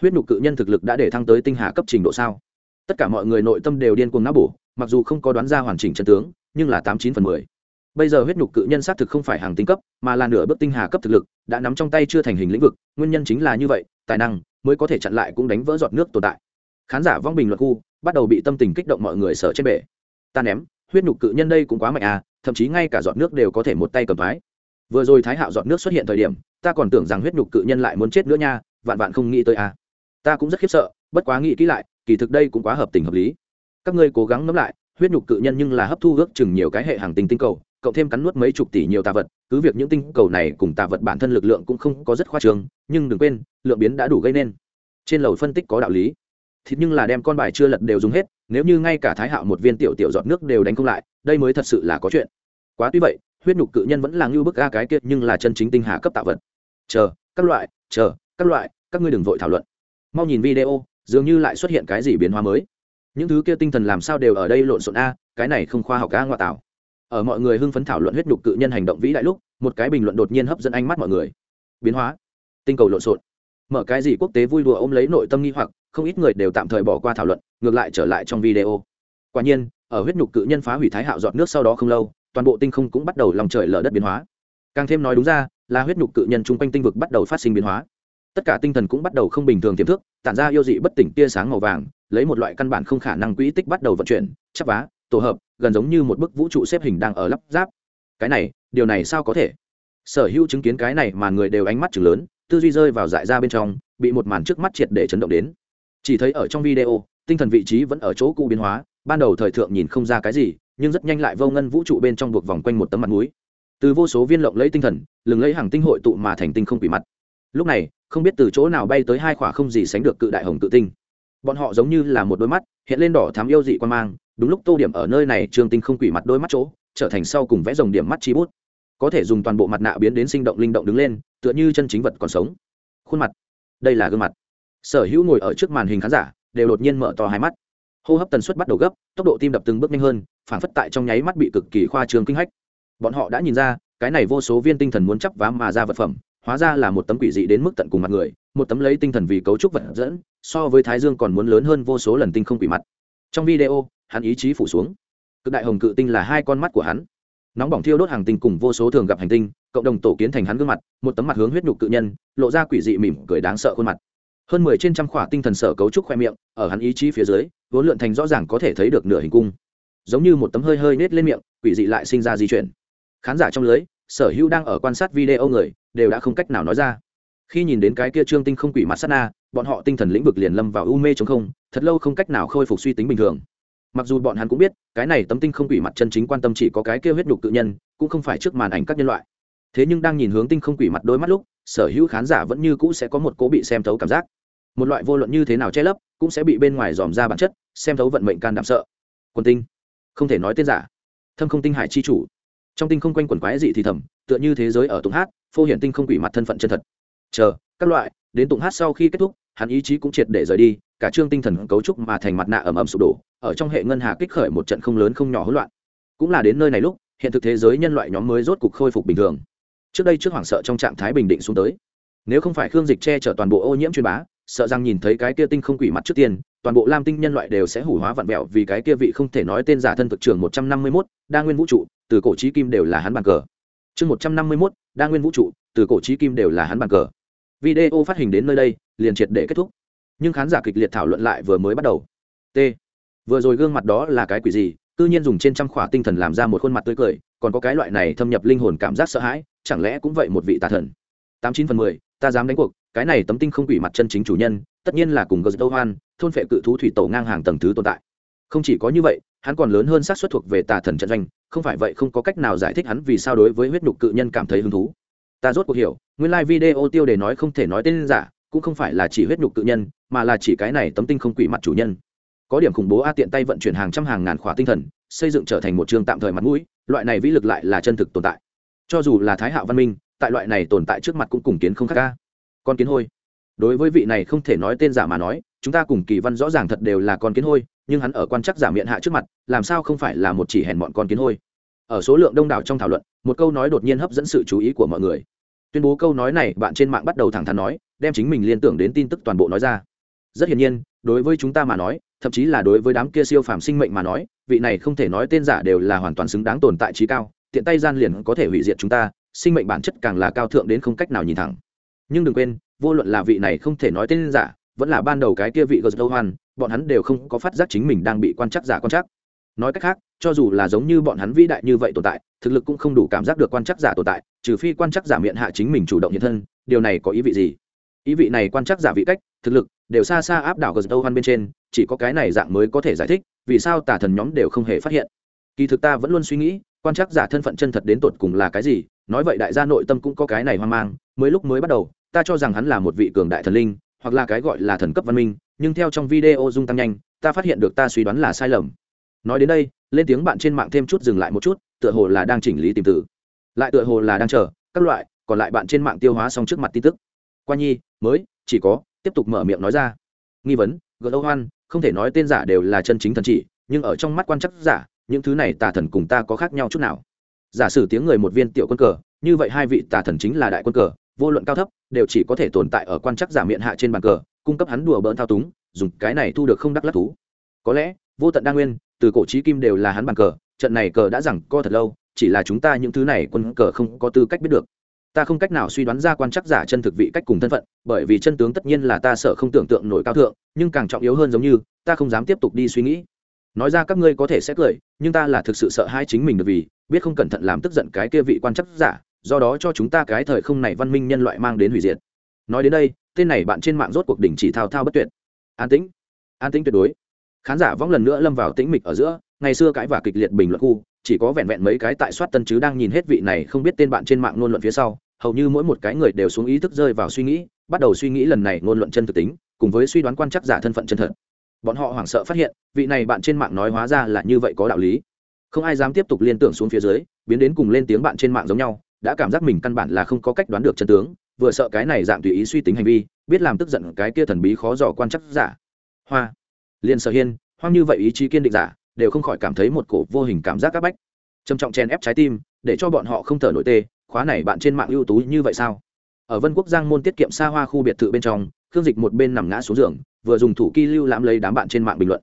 huyết nhục cự nhân thực lực đã để thăng tới tinh hà cấp trình độ sao? Tất cả mọi người nội tâm đều điên cuồng náo bổ, mặc dù không có đoán ra hoàn chỉnh chân tướng, nhưng là tám chín phần mười. Bây giờ huyết nhục cự nhân xác thực không phải hàng tinh cấp, mà là nửa bước tinh hà cấp thực lực, đã nắm trong tay chưa thành hình lĩnh vực, nguyên nhân chính là như vậy, tài năng mới có thể chặn lại cũng đánh vỡ giọt nước tồn tại. Khán giả vong bình luận khu, bắt đầu bị tâm tình kích động mọi người sợ trên bể. Ta ném, huyết nhục cự nhân đây cũng quá mạnh à thậm chí ngay cả giọt nước đều có thể một tay cầm thái vừa rồi thái hạo dọn nước xuất hiện thời điểm, ta còn tưởng rằng huyết nhục cự nhân lại muốn chết nữa nha, vạn vạn không nghĩ tới à. Ta cũng rất khiếp sợ, bất quá nghĩ kỹ lại, kỳ thực đây cũng quá hợp tình hợp lý. Các ngươi cố gắng ngẫm lại, huyết nhục cự nhân nhưng là hấp thu ước chừng nhiều cái hệ hàng tinh tinh cầu, cộng thêm cắn nuốt mấy chục tỷ nhiều tà vật, cứ việc những tinh cầu này cùng tà vật bản thân lực lượng cũng không có rất khoa trường nhưng đừng quên, lượng biến đã đủ gây nên. Trên lầu phân tích có đạo lý. Thịt nhưng là đem con bài chưa lật đều dùng hết, nếu như ngay cả thái hạo một viên tiểu tiểu giọt nước đều đánh không lại, đây mới thật sự là có chuyện. Quá tuy vậy huyết nhục cự nhân vẫn là ngưu bức a cái kia, nhưng là chân chính tinh hà cấp tạo vật. Chờ, các loại, chờ, các loại, các ngươi đừng vội thảo luận. Mau nhìn video, dường như lại xuất hiện cái gì biến hóa mới. Những thứ kia tinh thần làm sao đều ở đây lộn xộn a, cái này không khoa học a ngoại tạo. Ở mọi người hưng phấn thảo luận huyết nhục cự nhân hành động vĩ đại lúc, một cái bình luận đột nhiên hấp dẫn ánh mắt mọi người. Biến hóa. Tinh cầu lộn xộn. Mở cái gì quốc tế vui đùa ôm lấy nội tâm nghi hoặc, không ít người đều tạm thời bỏ qua thảo luận, ngược lại trở lại trong video. Quả nhiên, ở huyết nhục cự nhân phá hủy thái hạo dọn nước sau đó không lâu toàn bộ tinh không cũng bắt đầu lòng trời lở đất biến hóa. Càng thêm nói đúng ra, là huyết nhục cự nhân chung quanh tinh vực bắt đầu phát sinh biến hóa. Tất cả tinh thần cũng bắt đầu không bình thường tiềm thức, tản ra yêu dị bất tỉnh tia sáng màu vàng, lấy một loại căn bản không khả năng quỹ tích bắt đầu vận chuyển, chắp vá, tổ hợp, gần giống như một bức vũ trụ xếp hình đang ở lắp ráp. Cái này, điều này sao có thể? Sở hữu chứng kiến cái này mà người đều ánh mắt chừng lớn, tư duy rơi vào dại ra bên trong, bị một màn trước mắt triệt để chấn động đến. Chỉ thấy ở trong video, tinh thần vị trí vẫn ở chỗ cũ biến hóa, ban đầu thời thượng nhìn không ra cái gì nhưng rất nhanh lại vô ngân vũ trụ bên trong buộc vòng quanh một tấm mặt núi từ vô số viên lộng lấy tinh thần, lừng lấy hàng tinh hội tụ mà thành tinh không quỷ mặt. Lúc này, không biết từ chỗ nào bay tới hai khỏa không gì sánh được cự đại hồng tự tinh. Bọn họ giống như là một đôi mắt, hiện lên đỏ thám yêu dị quan mang, đúng lúc tô điểm ở nơi này trường tinh không quỷ mặt đôi mắt chỗ, trở thành sau cùng vẽ dòng điểm mắt chi bút. Có thể dùng toàn bộ mặt nạ biến đến sinh động linh động đứng lên, tựa như chân chính vật còn sống. Khuôn mặt. Đây là gương mặt. Sở hữu ngồi ở trước màn hình khán giả, đều đột nhiên mở to hai mắt. Hô hấp tần suất bắt đầu gấp, tốc độ tim đập từng bước nhanh hơn phản phất tại trong nháy mắt bị cực kỳ khoa trương kinh hách. Bọn họ đã nhìn ra, cái này vô số viên tinh thần muốn chấp vá mà ra vật phẩm, hóa ra là một tấm quỷ dị đến mức tận cùng mặt người, một tấm lấy tinh thần vì cấu trúc vật dẫn, so với thái dương còn muốn lớn hơn vô số lần tinh không quỷ mặt. Trong video, hắn ý chí phủ xuống. Cực đại hồng cự tinh là hai con mắt của hắn. Nóng bỏng thiêu đốt hàng tinh cùng vô số thường gặp hành tinh, cộng đồng tổ kiến thành hắn gương mặt, một tấm mặt hướng huyết nhục cự nhân, lộ ra quỷ dị mỉm cười đáng sợ khuôn mặt. Hơn mười trên trăm khỏa tinh thần sở cấu trúc khoe miệng, ở hắn ý chí phía dưới, vốn lượn thành rõ ràng có thể thấy được nửa hình cung giống như một tấm hơi hơi nết lên miệng, quỷ dị lại sinh ra di chuyển. Khán giả trong lưới, sở hữu đang ở quan sát video người, đều đã không cách nào nói ra. Khi nhìn đến cái kia trương tinh không quỷ mặt sát na, bọn họ tinh thần lĩnh vực liền lâm vào u mê chống không, thật lâu không cách nào khôi phục suy tính bình thường. Mặc dù bọn hắn cũng biết, cái này tấm tinh không quỷ mặt chân chính quan tâm chỉ có cái kia huyết nhục tự nhân, cũng không phải trước màn ảnh các nhân loại. Thế nhưng đang nhìn hướng tinh không quỷ mặt đôi mắt lúc, sở hữu khán giả vẫn như cũ sẽ có một cố bị xem thấu cảm giác. Một loại vô luận như thế nào che lấp, cũng sẽ bị bên ngoài dòm ra bản chất, xem thấu vận mệnh can đảm sợ. Quân tinh không thể nói tên giả. Thâm không tinh hải chi chủ. Trong tinh không quanh quần quái dị thì thầm, tựa như thế giới ở tụng hát, phô hiển tinh không quỷ mặt thân phận chân thật. Chờ, các loại, đến tụng hát sau khi kết thúc, hắn ý chí cũng triệt để rời đi, cả trương tinh thần cấu trúc mà thành mặt nạ ẩm ẩm sụp đổ, ở trong hệ ngân hà kích khởi một trận không lớn không nhỏ hỗn loạn. Cũng là đến nơi này lúc, hiện thực thế giới nhân loại nhóm mới rốt cục khôi phục bình thường. Trước đây trước hoảng sợ trong trạng thái bình định xuống tới. Nếu không phải khương dịch che chở toàn bộ ô nhiễm truyền bá sợ rằng nhìn thấy cái kia tinh không quỷ mặt trước tiên, toàn bộ lam tinh nhân loại đều sẽ hủ hóa vặn vẹo vì cái kia vị không thể nói tên giả thân thực trường một trăm năm mươi mốt, đa nguyên vũ trụ, từ cổ trí kim đều là hắn bàn cờ. Chương một trăm năm mươi mốt, đa nguyên vũ trụ, từ cổ trí kim đều là hắn bàn cờ. Video phát hình đến nơi đây, liền triệt để kết thúc. Nhưng khán giả kịch liệt thảo luận lại vừa mới bắt đầu. T. Vừa rồi gương mặt đó là cái quỷ gì? Tư nhiên dùng trên trăm khỏa tinh thần làm ra một khuôn mặt tươi cười, còn có cái loại này thâm nhập linh hồn cảm giác sợ hãi, chẳng lẽ cũng vậy một vị tà thần? Tám chín phần mười, ta dám đánh cuộc cái này tấm tinh không quỷ mặt chân chính chủ nhân, tất nhiên là cùng gờ dâu hoan, thôn phệ cự thú thủy tổ ngang hàng tầng thứ tồn tại. Không chỉ có như vậy, hắn còn lớn hơn xác suất thuộc về tà thần trận doanh, không phải vậy không có cách nào giải thích hắn vì sao đối với huyết nhục cự nhân cảm thấy hứng thú. Ta rốt cuộc hiểu, nguyên lai、like、video tiêu đề nói không thể nói tên giả, cũng không phải là chỉ huyết nhục cự nhân, mà là chỉ cái này tấm tinh không quỷ mặt chủ nhân. Có điểm khủng bố a tiện tay vận chuyển hàng trăm hàng ngàn khóa tinh thần, xây dựng trở thành một trường tạm thời mặt mũi, loại này vĩ lực lại là chân thực tồn tại. Cho dù là thái hạo văn minh, tại loại này tồn tại trước mặt cũng cùng kiến không khác ca con kiến hôi. Đối với vị này không thể nói tên giả mà nói, chúng ta cùng kỳ văn rõ ràng thật đều là con kiến hôi, nhưng hắn ở quan chắc giả miệng hạ trước mặt, làm sao không phải là một chỉ hèn bọn con kiến hôi? Ở số lượng đông đảo trong thảo luận, một câu nói đột nhiên hấp dẫn sự chú ý của mọi người. Tuyên bố câu nói này, bạn trên mạng bắt đầu thẳng thắn nói, đem chính mình liên tưởng đến tin tức toàn bộ nói ra. Rất hiển nhiên, đối với chúng ta mà nói, thậm chí là đối với đám kia siêu phàm sinh mệnh mà nói, vị này không thể nói tên giả đều là hoàn toàn xứng đáng tồn tại trí cao, tiện tay gian liền có thể hủy diệt chúng ta, sinh mệnh bản chất càng là cao thượng đến không cách nào nhìn thẳng nhưng đừng quên, vô luận là vị này không thể nói tên giả, vẫn là ban đầu cái kia vị gờ hoan, bọn hắn đều không có phát giác chính mình đang bị quan trắc giả quan trắc. Nói cách khác, cho dù là giống như bọn hắn vĩ đại như vậy tồn tại, thực lực cũng không đủ cảm giác được quan trắc giả tồn tại, trừ phi quan trắc giả miệng hạ chính mình chủ động hiện thân, điều này có ý vị gì? Ý vị này quan trắc giả vị cách, thực lực, đều xa xa áp đảo gờ hoan bên trên, chỉ có cái này dạng mới có thể giải thích, vì sao tà thần nhóm đều không hề phát hiện. Kỳ thực ta vẫn luôn suy nghĩ, quan trắc giả thân phận chân thật đến tột cùng là cái gì, nói vậy đại gia nội tâm cũng có cái này hoang mang mới lúc mới bắt đầu, ta cho rằng hắn là một vị cường đại thần linh, hoặc là cái gọi là thần cấp văn minh, nhưng theo trong video dung tăng nhanh, ta phát hiện được ta suy đoán là sai lầm. Nói đến đây, lên tiếng bạn trên mạng thêm chút dừng lại một chút, tựa hồ là đang chỉnh lý tìm tử lại tựa hồ là đang chờ, các loại, còn lại bạn trên mạng tiêu hóa xong trước mặt tin tức. Qua nhi, mới, chỉ có, tiếp tục mở miệng nói ra. Nghi vấn gỡ âu hoan, không thể nói tên giả đều là chân chính thần chỉ, nhưng ở trong mắt quan chắc giả, những thứ này tà thần cùng ta có khác nhau chút nào? Giả sử tiếng người một viên tiểu quân cờ, như vậy hai vị tà thần chính là đại quân cờ vô luận cao thấp, đều chỉ có thể tồn tại ở quan chắc giả miệng hạ trên bàn cờ, cung cấp hắn đùa bỡn thao túng, dùng cái này thu được không đắc lắc thú. Có lẽ, vô tận đa nguyên, từ cổ trí kim đều là hắn bàn cờ, trận này cờ đã rằng co thật lâu, chỉ là chúng ta những thứ này quân cờ không có tư cách biết được. Ta không cách nào suy đoán ra quan chắc giả chân thực vị cách cùng thân phận, bởi vì chân tướng tất nhiên là ta sợ không tưởng tượng nổi cao thượng, nhưng càng trọng yếu hơn giống như, ta không dám tiếp tục đi suy nghĩ. Nói ra các ngươi có thể sẽ cười, nhưng ta là thực sự sợ hai chính mình được vì, biết không cẩn thận làm tức giận cái kia vị quan chắc giả do đó cho chúng ta cái thời không này văn minh nhân loại mang đến hủy diệt. Nói đến đây, tên này bạn trên mạng rốt cuộc đỉnh chỉ thao thao bất tuyệt. An tĩnh an tĩnh tuyệt đối. Khán giả vong lần nữa lâm vào tĩnh mịch ở giữa, ngày xưa cãi vả kịch liệt bình luận khu, chỉ có vẹn vẹn mấy cái tại soát tân chứ đang nhìn hết vị này không biết tên bạn trên mạng ngôn luận phía sau, hầu như mỗi một cái người đều xuống ý thức rơi vào suy nghĩ, bắt đầu suy nghĩ lần này ngôn luận chân thực tính, cùng với suy đoán quan chắc giả thân phận chân thật. Bọn họ hoảng sợ phát hiện, vị này bạn trên mạng nói hóa ra là như vậy có đạo lý. Không ai dám tiếp tục liên tưởng xuống phía dưới, biến đến cùng lên tiếng bạn trên mạng giống nhau đã cảm giác mình căn bản là không có cách đoán được chân tướng, vừa sợ cái này dạng tùy ý suy tính hành vi, biết làm tức giận cái kia thần bí khó dò quan chắc giả. Hoa. Liền sở hiên, hoang như vậy ý chí kiên định giả, đều không khỏi cảm thấy một cổ vô hình cảm giác áp bách. Trầm trọng chèn ép trái tim, để cho bọn họ không thở nổi tê, khóa này bạn trên mạng ưu tú như vậy sao? Ở vân quốc giang môn tiết kiệm xa hoa khu biệt thự bên trong, khương dịch một bên nằm ngã xuống giường, vừa dùng thủ kỳ lưu lãm lấy đám bạn trên mạng bình luận.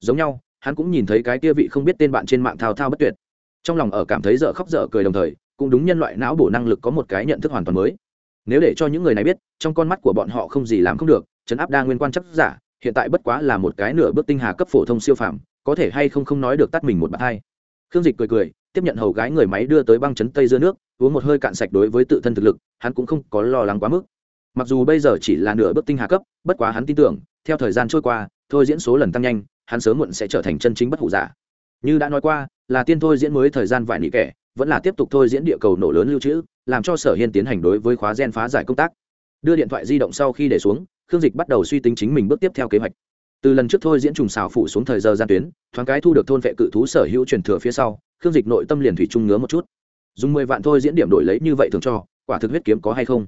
Giống nhau, hắn cũng nhìn thấy cái kia vị không biết tên bạn trên mạng thao thao bất tuyệt. Trong lòng ở cảm thấy dở khóc dở cười đồng thời cũng đúng nhân loại não bổ năng lực có một cái nhận thức hoàn toàn mới. Nếu để cho những người này biết, trong con mắt của bọn họ không gì làm không được, chấn áp đa nguyên quan chấp giả, hiện tại bất quá là một cái nửa bước tinh hà cấp phổ thông siêu phàm, có thể hay không không nói được tắt mình một bàn hai. Khương dịch cười cười, tiếp nhận hầu gái người máy đưa tới băng chấn tây dưa nước, uống một hơi cạn sạch đối với tự thân thực lực, hắn cũng không có lo lắng quá mức. Mặc dù bây giờ chỉ là nửa bước tinh hà cấp, bất quá hắn tin tưởng, theo thời gian trôi qua, thôi diễn số lần tăng nhanh, hắn sớm muộn sẽ trở thành chân chính bất hủ giả. Như đã nói qua, là tiên thôi diễn mới thời gian vài nị kẻ vẫn là tiếp tục thôi diễn địa cầu nổ lớn lưu trữ, làm cho sở hiên tiến hành đối với khóa gen phá giải công tác. Đưa điện thoại di động sau khi để xuống, khương dịch bắt đầu suy tính chính mình bước tiếp theo kế hoạch. Từ lần trước thôi diễn trùng xào phủ xuống thời giờ gian tuyến, thoáng cái thu được thôn vệ cự thú sở hữu truyền thừa phía sau, khương dịch nội tâm liền thủy trung ngứa một chút. Dùng mười vạn thôi diễn điểm đổi lấy như vậy thường cho, quả thực huyết kiếm có hay không?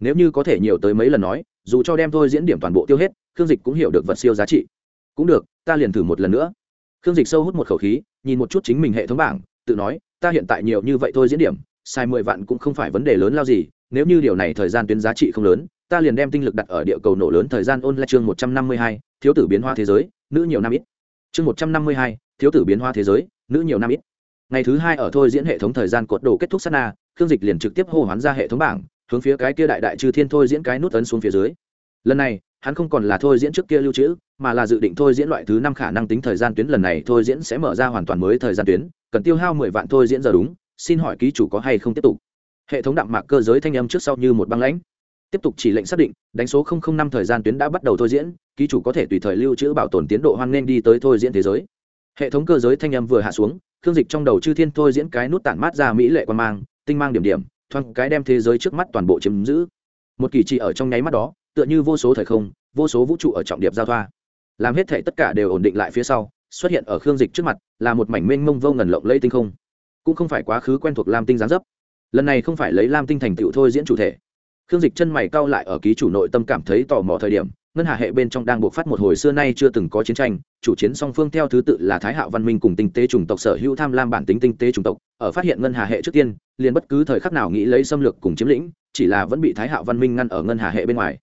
Nếu như có thể nhiều tới mấy lần nói, dù cho đem thôi diễn điểm toàn bộ tiêu hết, khương dịch cũng hiểu được vật siêu giá trị. Cũng được, ta liền thử một lần nữa. Khương dịch sâu hút một khẩu khí, nhìn một chút chính mình hệ thống bảng, tự nói ta hiện tại nhiều như vậy thôi diễn điểm sai mười vạn cũng không phải vấn đề lớn lao gì, nếu như điều này thời gian tuyến giá trị không lớn, ta liền đem tinh lực đặt ở địa cầu nổ lớn thời gian ôn lại chương một trăm năm mươi hai, thiếu tử biến hoa thế giới, nữ nhiều năm ít. Chương một trăm năm mươi hai, thiếu tử biến hoa thế giới, nữ nhiều năm ít. Ngày thứ hai ở thôi diễn hệ thống thời gian cột đồ kết thúc sát na, khương dịch liền trực tiếp hô hoán ra hệ thống bảng, hướng phía cái kia đại đại trừ thiên thôi diễn cái nút ấn xuống phía dưới. Lần này, hắn không còn là thôi diễn trước kia lưu trữ, mà là dự định thôi diễn loại thứ năm khả năng tính thời gian tuyến, lần này thôi diễn sẽ mở ra hoàn toàn mới thời gian tuyến cần tiêu hao mười vạn thôi diễn giờ đúng, xin hỏi ký chủ có hay không tiếp tục? Hệ thống đạm mạc cơ giới thanh âm trước sau như một băng lãnh. Tiếp tục chỉ lệnh xác định, đánh số năm thời gian tuyến đã bắt đầu thôi diễn, ký chủ có thể tùy thời lưu trữ bảo tồn tiến độ hoan nghênh đi tới thôi diễn thế giới. Hệ thống cơ giới thanh âm vừa hạ xuống, thương dịch trong đầu chư thiên thôi diễn cái nút tản mát ra mỹ lệ quan mang, tinh mang điểm điểm, thoáng cái đem thế giới trước mắt toàn bộ chiếm giữ. Một kỳ trị ở trong nháy mắt đó, tựa như vô số thời không, vô số vũ trụ ở trọng điệp giao thoa. Làm hết thể tất cả đều ổn định lại phía sau xuất hiện ở khương dịch trước mặt, là một mảnh mênh mông vô ngần lộng lây tinh không. Cũng không phải quá khứ quen thuộc lam tinh gián dấp. Lần này không phải lấy lam tinh thành tựu thôi diễn chủ thể. Khương dịch chân mày cau lại ở ký chủ nội tâm cảm thấy tò mò thời điểm, ngân hà hệ bên trong đang buộc phát một hồi xưa nay chưa từng có chiến tranh, chủ chiến song phương theo thứ tự là thái hạo văn minh cùng tinh tế chủng tộc sở hữu tham lam bản tính tinh tế chủng tộc, ở phát hiện ngân hà hệ trước tiên, liền bất cứ thời khắc nào nghĩ lấy xâm lược cùng chiếm lĩnh, chỉ là vẫn bị thái hạo văn minh ngăn ở ngân hà hệ bên ngoài.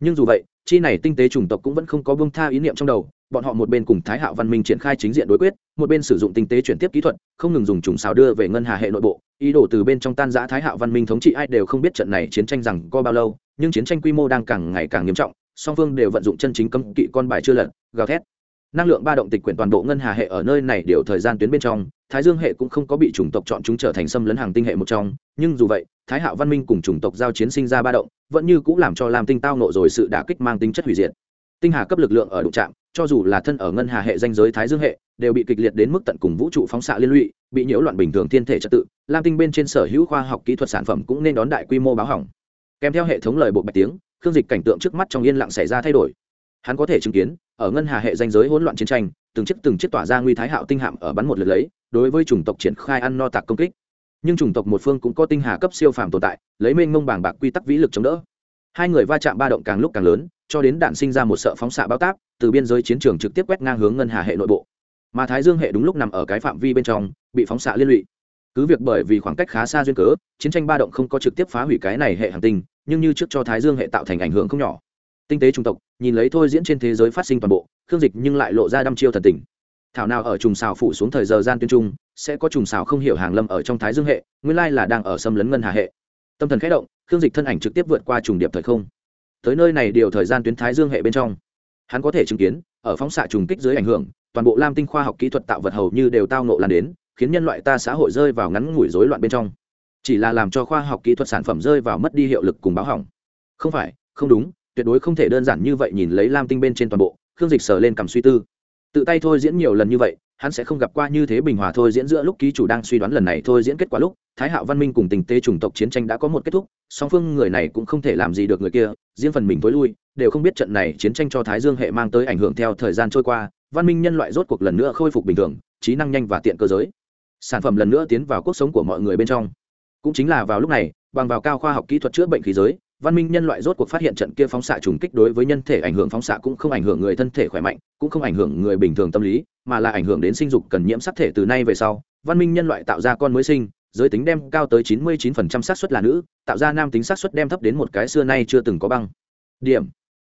Nhưng dù vậy, chi này tinh tế chủng tộc cũng vẫn không có bông tha ý niệm trong đầu bọn họ một bên cùng thái hạo văn minh triển khai chính diện đối quyết, một bên sử dụng tinh tế chuyển tiếp kỹ thuật, không ngừng dùng trùng xào đưa về ngân hà hệ nội bộ. Ý đồ từ bên trong tan giã thái hạo văn minh thống trị ai đều không biết trận này chiến tranh rằng có bao lâu, nhưng chiến tranh quy mô đang càng ngày càng nghiêm trọng, song phương đều vận dụng chân chính cấm kỵ con bài chưa lật, gào thét. Năng lượng ba động tịch quyển toàn bộ ngân hà hệ ở nơi này đều thời gian tuyến bên trong, thái dương hệ cũng không có bị chủng tộc chọn chúng trở thành xâm lấn hàng tinh hệ một trong, nhưng dù vậy, thái hạo văn minh cùng chủng tộc giao chiến sinh ra ba động, vẫn như cũng làm cho lam tinh tao nộ rồi sự đả kích mang tính chất hủy diệt. Tinh hà cấp lực lượng ở đụng trạm cho dù là thân ở ngân hà hệ danh giới thái dương hệ, đều bị kịch liệt đến mức tận cùng vũ trụ phóng xạ liên lụy, bị nhiễu loạn bình thường thiên thể trật tự, lam tinh bên trên sở hữu khoa học kỹ thuật sản phẩm cũng nên đón đại quy mô báo hỏng. Kèm theo hệ thống lời bộ bạch tiếng, khương dịch cảnh tượng trước mắt trong yên lặng xảy ra thay đổi. Hắn có thể chứng kiến, ở ngân hà hệ danh giới hỗn loạn chiến tranh, từng chiếc từng chiếc tỏa ra nguy thái hạo tinh hạm ở bắn một lượt lấy, đối với chủng tộc triển khai ăn no tạc công kích. Nhưng chủng tộc một phương cũng có tinh hà cấp siêu phàm tồn tại, lấy mênh mông bảng bạc quy tắc vĩ lực chống đỡ. Hai người va chạm ba động càng lúc càng lớn cho đến đạn sinh ra một sợ phóng xạ bao táp, từ biên giới chiến trường trực tiếp quét ngang hướng ngân hà hệ nội bộ. Mà thái dương hệ đúng lúc nằm ở cái phạm vi bên trong, bị phóng xạ liên lụy. Cứ việc bởi vì khoảng cách khá xa duyên cớ, chiến tranh ba động không có trực tiếp phá hủy cái này hệ hành tinh, nhưng như trước cho thái dương hệ tạo thành ảnh hưởng không nhỏ. Tinh tế trung tộc, nhìn lấy thôi diễn trên thế giới phát sinh toàn bộ, khương dịch nhưng lại lộ ra đăm chiêu thần tình. Thảo nào ở trùng xào phủ xuống thời giờ gian tuyên trung, sẽ có trùng xào không hiểu hàng lâm ở trong thái dương hệ, nguyên lai là đang ở xâm lấn ngân hà hệ. Tâm thần khẽ động, khương dịch thân ảnh trực tiếp vượt qua trùng điệp thời không tới nơi này điều thời gian tuyến thái dương hệ bên trong. Hắn có thể chứng kiến, ở phóng xạ trùng kích dưới ảnh hưởng, toàn bộ lam tinh khoa học kỹ thuật tạo vật hầu như đều tao nộ lan đến, khiến nhân loại ta xã hội rơi vào ngắn ngủi rối loạn bên trong. Chỉ là làm cho khoa học kỹ thuật sản phẩm rơi vào mất đi hiệu lực cùng báo hỏng. Không phải, không đúng, tuyệt đối không thể đơn giản như vậy nhìn lấy lam tinh bên trên toàn bộ, khương dịch sờ lên cầm suy tư. Tự tay thôi diễn nhiều lần như vậy hắn sẽ không gặp qua như thế bình hòa thôi diễn giữa lúc ký chủ đang suy đoán lần này thôi diễn kết quả lúc, thái hạo văn minh cùng tình tế chủng tộc chiến tranh đã có một kết thúc, song phương người này cũng không thể làm gì được người kia, riêng phần mình t lui, đều không biết trận này chiến tranh cho thái dương hệ mang tới ảnh hưởng theo thời gian trôi qua, văn minh nhân loại rốt cuộc lần nữa khôi phục bình thường, trí năng nhanh và tiện cơ giới. Sản phẩm lần nữa tiến vào cuộc sống của mọi người bên trong. Cũng chính là vào lúc này, bằng vào cao khoa học kỹ thuật chữa bệnh khí giới văn minh nhân loại rốt cuộc phát hiện trận kia phóng xạ trùng kích đối với nhân thể ảnh hưởng phóng xạ cũng không ảnh hưởng người thân thể khỏe mạnh, cũng không ảnh hưởng người bình thường tâm lý, mà là ảnh hưởng đến sinh dục cần nhiễm sắc thể từ nay về sau, văn minh nhân loại tạo ra con mới sinh, giới tính đem cao tới 99% xác suất là nữ, tạo ra nam tính xác suất đem thấp đến một cái xưa nay chưa từng có băng. Điểm.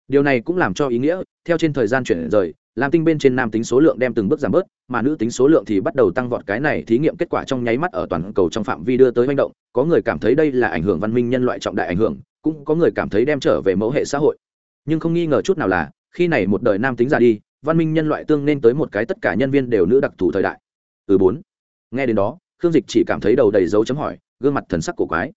Điều này cũng làm cho ý nghĩa, theo trên thời gian chuyển rời, lam tinh bên trên nam tính số lượng đem từng bước giảm bớt, mà nữ tính số lượng thì bắt đầu tăng vọt cái này thí nghiệm kết quả trong nháy mắt ở toàn cầu trong phạm vi đưa tới manh động, có người cảm thấy đây là ảnh hưởng văn minh nhân loại trọng đại ảnh hưởng cũng có người cảm thấy đem trở về mẫu hệ xã hội. Nhưng không nghi ngờ chút nào là, khi này một đời nam tính ra đi, văn minh nhân loại tương nên tới một cái tất cả nhân viên đều nữ đặc thù thời đại. Ừ bốn. Nghe đến đó, khương dịch chỉ cảm thấy đầu đầy dấu chấm hỏi, gương mặt thần sắc cổ quái.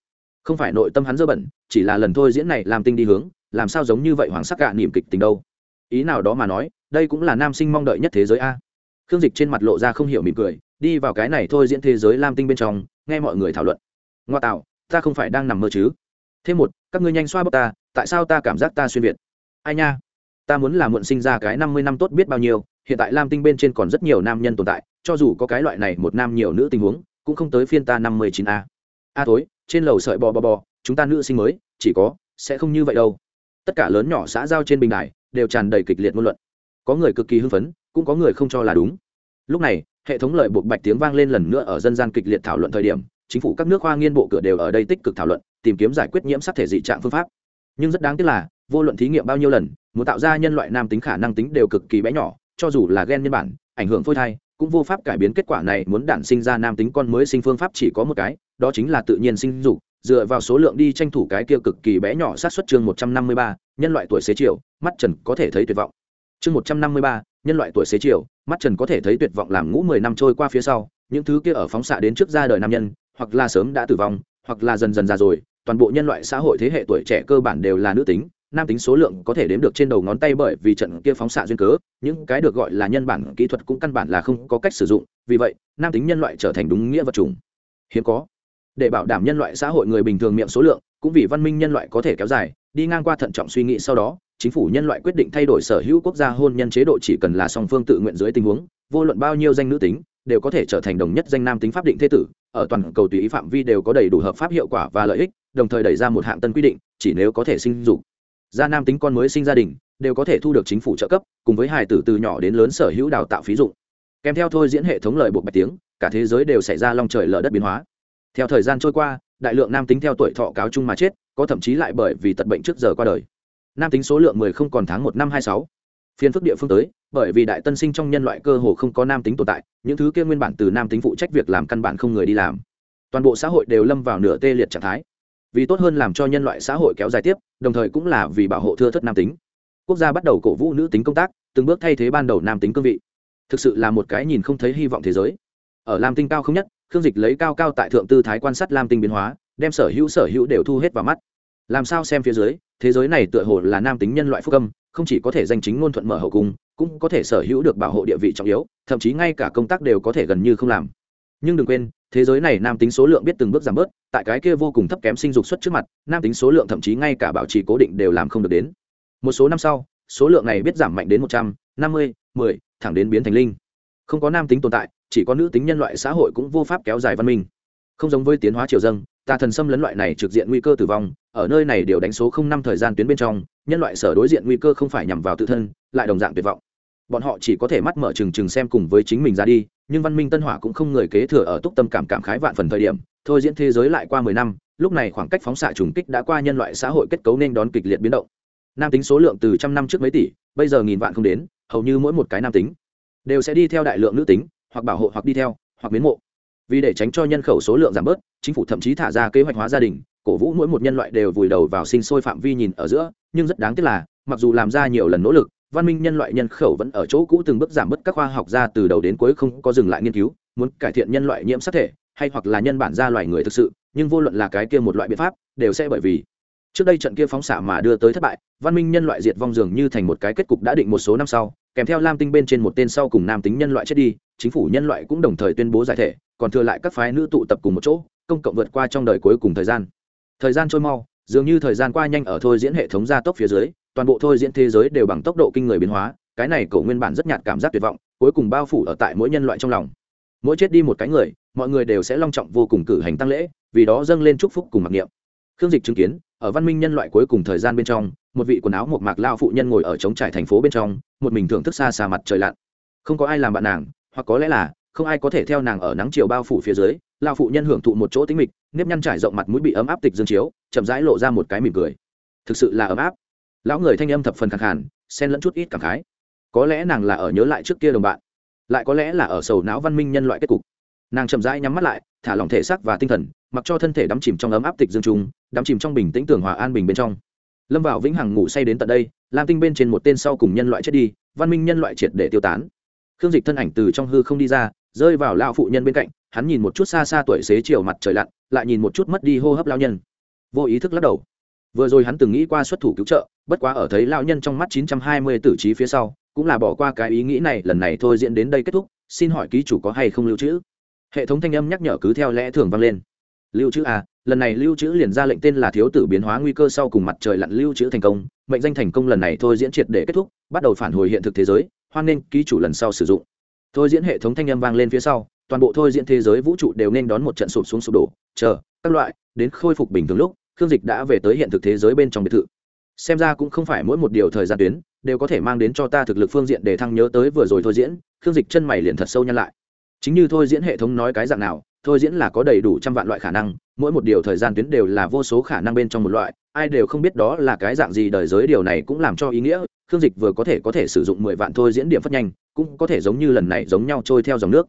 Không phải nội tâm hắn dơ bẩn, chỉ là lần thôi diễn này làm tinh đi hướng, làm sao giống như vậy hoàng sắc gạ niềm kịch tình đâu. Ý nào đó mà nói, đây cũng là nam sinh mong đợi nhất thế giới a. Khương dịch trên mặt lộ ra không hiểu mỉm cười, đi vào cái này thôi diễn thế giới lam tinh bên trong, nghe mọi người thảo luận. Ngoa tạo, ta không phải đang nằm mơ chứ? Thêm một, các ngươi nhanh xoa bóc ta, tại sao ta cảm giác ta xuyên việt? Ai nha? Ta muốn là muộn sinh ra cái năm mươi năm tốt biết bao nhiêu, hiện tại lam tinh bên trên còn rất nhiều nam nhân tồn tại, cho dù có cái loại này một nam nhiều nữ tình huống, cũng không tới phiên ta năm mươi chín a. A tối trên lầu sợi bò bò bò, chúng ta nữ sinh mới, chỉ có, sẽ không như vậy đâu. Tất cả lớn nhỏ xã giao trên bình đài, đều tràn đầy kịch liệt ngôn luận. Có người cực kỳ hưng phấn, cũng có người không cho là đúng. Lúc này, hệ thống lợi buộc bạch tiếng vang lên lần nữa ở dân gian kịch liệt thảo luận thời điểm, chính phủ các nước hoa nghiên bộ cửa đều ở đây tích cực thảo luận tìm kiếm giải quyết nhiễm sắc thể dị trạng phương pháp. Nhưng rất đáng tiếc là, vô luận thí nghiệm bao nhiêu lần, muốn tạo ra nhân loại nam tính khả năng tính đều cực kỳ bé nhỏ, cho dù là gen nhân bản, ảnh hưởng phôi thai, cũng vô pháp cải biến kết quả này muốn đản sinh ra nam tính con mới sinh phương pháp chỉ có một cái, đó chính là tự nhiên sinh dục, dựa vào số lượng đi tranh thủ cái kia cực kỳ bé nhỏ sát xuất chương một trăm năm mươi ba, nhân loại tuổi xế chiều, mắt trần có thể thấy tuyệt vọng. Chương một trăm năm mươi ba, nhân loại tuổi xế chiều, mắt trần có thể thấy tuyệt vọng làm ngũ mười năm trôi qua phía sau, những thứ kia ở phóng xạ đến trước ra đời nam nhân, hoặc là sớm đã tử vong, hoặc là dần dần già rồi toàn bộ nhân loại xã hội thế hệ tuổi trẻ cơ bản đều là nữ tính, nam tính số lượng có thể đếm được trên đầu ngón tay bởi vì trận kia phóng xạ duyên cớ, những cái được gọi là nhân bản kỹ thuật cũng căn bản là không có cách sử dụng, vì vậy, nam tính nhân loại trở thành đúng nghĩa vật chủng. Hiếm có. Để bảo đảm nhân loại xã hội người bình thường miệng số lượng, cũng vì văn minh nhân loại có thể kéo dài, đi ngang qua thận trọng suy nghĩ sau đó, chính phủ nhân loại quyết định thay đổi sở hữu quốc gia hôn nhân chế độ chỉ cần là song phương tự nguyện dưới tình huống, vô luận bao nhiêu danh nữ tính, đều có thể trở thành đồng nhất danh nam tính pháp định thế tử, ở toàn cầu tùy ý phạm vi đều có đầy đủ hợp pháp hiệu quả và lợi ích đồng thời đẩy ra một hạng tân quy định, chỉ nếu có thể sinh dục. Gia nam tính con mới sinh gia đình, đều có thể thu được chính phủ trợ cấp, cùng với hài tử từ nhỏ đến lớn sở hữu đào tạo phí dụng. Kèm theo thôi diễn hệ thống lời buộc bạch tiếng, cả thế giới đều xảy ra long trời lở đất biến hóa. Theo thời gian trôi qua, đại lượng nam tính theo tuổi thọ cáo chung mà chết, có thậm chí lại bởi vì tật bệnh trước giờ qua đời. Nam tính số lượng mười không còn tháng một năm hai sáu. Phiên phức địa phương tới, bởi vì đại tân sinh trong nhân loại cơ hồ không có nam tính tồn tại, những thứ kia nguyên bản từ nam tính phụ trách việc làm căn bản không người đi làm. Toàn bộ xã hội đều lâm vào nửa tê liệt trạng thái vì tốt hơn làm cho nhân loại xã hội kéo dài tiếp, đồng thời cũng là vì bảo hộ thưa thất nam tính. Quốc gia bắt đầu cổ vũ nữ tính công tác, từng bước thay thế ban đầu nam tính cương vị. Thực sự là một cái nhìn không thấy hy vọng thế giới. Ở lam tinh cao không nhất, khương dịch lấy cao cao tại thượng tư thái quan sát lam tinh biến hóa, đem sở hữu sở hữu đều thu hết vào mắt. Làm sao xem phía dưới, thế giới này tựa hồ là nam tính nhân loại phúc âm, không chỉ có thể danh chính ngôn thuận mở hậu cung, cũng có thể sở hữu được bảo hộ địa vị trọng yếu, thậm chí ngay cả công tác đều có thể gần như không làm nhưng đừng quên, thế giới này nam tính số lượng biết từng bước giảm bớt, tại cái kia vô cùng thấp kém sinh dục xuất trước mặt, nam tính số lượng thậm chí ngay cả bảo trì cố định đều làm không được đến. Một số năm sau, số lượng này biết giảm mạnh đến một trăm, năm mươi, mười, thẳng đến biến thành linh. Không có nam tính tồn tại, chỉ có nữ tính nhân loại xã hội cũng vô pháp kéo dài văn minh. Không giống với tiến hóa triều dâng tà thần xâm lấn loại này trực diện nguy cơ tử vong, ở nơi này đều đánh số không năm thời gian tuyến bên trong, nhân loại sở đối diện nguy cơ không phải nhằm vào tự thân, lại đồng dạng tuyệt vọng. Bọn họ chỉ có thể mắt mở trừng trừng xem cùng với chính mình ra đi nhưng văn minh tân hỏa cũng không người kế thừa ở túc tâm cảm cảm khái vạn phần thời điểm. Thôi diễn thế giới lại qua mười năm, lúc này khoảng cách phóng xạ trùng kích đã qua nhân loại xã hội kết cấu nên đón kịch liệt biến động. Nam tính số lượng từ trăm năm trước mấy tỷ, bây giờ nghìn vạn không đến, hầu như mỗi một cái nam tính đều sẽ đi theo đại lượng nữ tính, hoặc bảo hộ hoặc đi theo, hoặc biến mộ. Vì để tránh cho nhân khẩu số lượng giảm bớt, chính phủ thậm chí thả ra kế hoạch hóa gia đình, cổ vũ mỗi một nhân loại đều vùi đầu vào sinh sôi phạm vi nhìn ở giữa, nhưng rất đáng tiếc là, mặc dù làm ra nhiều lần nỗ lực văn minh nhân loại nhân khẩu vẫn ở chỗ cũ từng bước giảm bớt các khoa học gia từ đầu đến cuối không có dừng lại nghiên cứu, muốn cải thiện nhân loại nhiễm sắc thể, hay hoặc là nhân bản ra loài người thực sự, nhưng vô luận là cái kia một loại biện pháp, đều sẽ bởi vì trước đây trận kia phóng xạ mà đưa tới thất bại, văn minh nhân loại diệt vong dường như thành một cái kết cục đã định một số năm sau, kèm theo lam tinh bên trên một tên sau cùng nam tính nhân loại chết đi, chính phủ nhân loại cũng đồng thời tuyên bố giải thể, còn thừa lại các phái nữ tụ tập cùng một chỗ, công cộng vượt qua trong đời cuối cùng thời gian. Thời gian trôi mau, dường như thời gian qua nhanh ở thôi diễn hệ thống gia tốc phía dưới toàn bộ thôi diễn thế giới đều bằng tốc độ kinh người biến hóa, cái này cậu nguyên bản rất nhạt cảm giác tuyệt vọng, cuối cùng bao phủ ở tại mỗi nhân loại trong lòng. Mỗi chết đi một cái người, mọi người đều sẽ long trọng vô cùng cử hành tăng lễ, vì đó dâng lên chúc phúc cùng mặc niệm. Khương dịch chứng kiến, ở văn minh nhân loại cuối cùng thời gian bên trong, một vị quần áo một mạc lao phụ nhân ngồi ở trống trải thành phố bên trong, một mình thưởng thức xa xa mặt trời lặn. Không có ai làm bạn nàng, hoặc có lẽ là, không ai có thể theo nàng ở nắng chiều bao phủ phía dưới, lao phụ nhân hưởng thụ một chỗ tính mịch, nếp nhăn trải rộng mặt mũi bị ấm áp tịch dương chiếu, chậm rãi lộ ra một cái mỉm cười. Thực sự là ấm áp lão người thanh âm thập phần khẳng hẳn, xen lẫn chút ít cảm khái. Có lẽ nàng là ở nhớ lại trước kia đồng bạn lại có lẽ là ở sầu não văn minh nhân loại kết cục. Nàng chậm rãi nhắm mắt lại thả lỏng thể xác và tinh thần mặc cho thân thể đắm chìm trong ấm áp tịch dương trung đắm chìm trong bình tĩnh tưởng hòa an bình bên trong. Lâm vào vĩnh hằng ngủ say đến tận đây lam tinh bên trên một tên sau cùng nhân loại chết đi văn minh nhân loại triệt để tiêu tán. Khương dịch thân ảnh từ trong hư không đi ra rơi vào lao phụ nhân bên cạnh hắn nhìn một chút xa xa tuổi xế chiều mặt trời lặn lại nhìn một chút mất đi hô hấp lao nhân. Vô ý thức lắc đầu vừa rồi hắn từng nghĩ qua xuất thủ cứu trợ, bất quá ở thấy lao nhân trong mắt 920 tử trí phía sau, cũng là bỏ qua cái ý nghĩ này, lần này thôi diễn đến đây kết thúc, xin hỏi ký chủ có hay không lưu trữ? Hệ thống thanh âm nhắc nhở cứ theo lẽ thường vang lên. Lưu trữ à lần này lưu trữ liền ra lệnh tên là thiếu tử biến hóa nguy cơ sau cùng mặt trời lặn lưu trữ thành công, mệnh danh thành công lần này thôi diễn triệt để kết thúc, bắt đầu phản hồi hiện thực thế giới, hoan nên ký chủ lần sau sử dụng. Thôi diễn hệ thống thanh âm vang lên phía sau, toàn bộ thôi diễn thế giới vũ trụ đều nên đón một trận sụp xuống sụp đổ, chờ, các loại, đến khôi phục bình thường lúc khương dịch đã về tới hiện thực thế giới bên trong biệt thự. Xem ra cũng không phải mỗi một điều thời gian tuyến đều có thể mang đến cho ta thực lực phương diện để thăng nhớ tới vừa rồi thôi diễn, khương dịch chân mày liền thật sâu nhăn lại. Chính như thôi diễn hệ thống nói cái dạng nào, thôi diễn là có đầy đủ trăm vạn loại khả năng, mỗi một điều thời gian tuyến đều là vô số khả năng bên trong một loại, ai đều không biết đó là cái dạng gì đời giới điều này cũng làm cho ý nghĩa, khương dịch vừa có thể có thể sử dụng mười vạn thôi diễn điểm phất nhanh, cũng có thể giống như lần này giống nhau trôi theo dòng nước.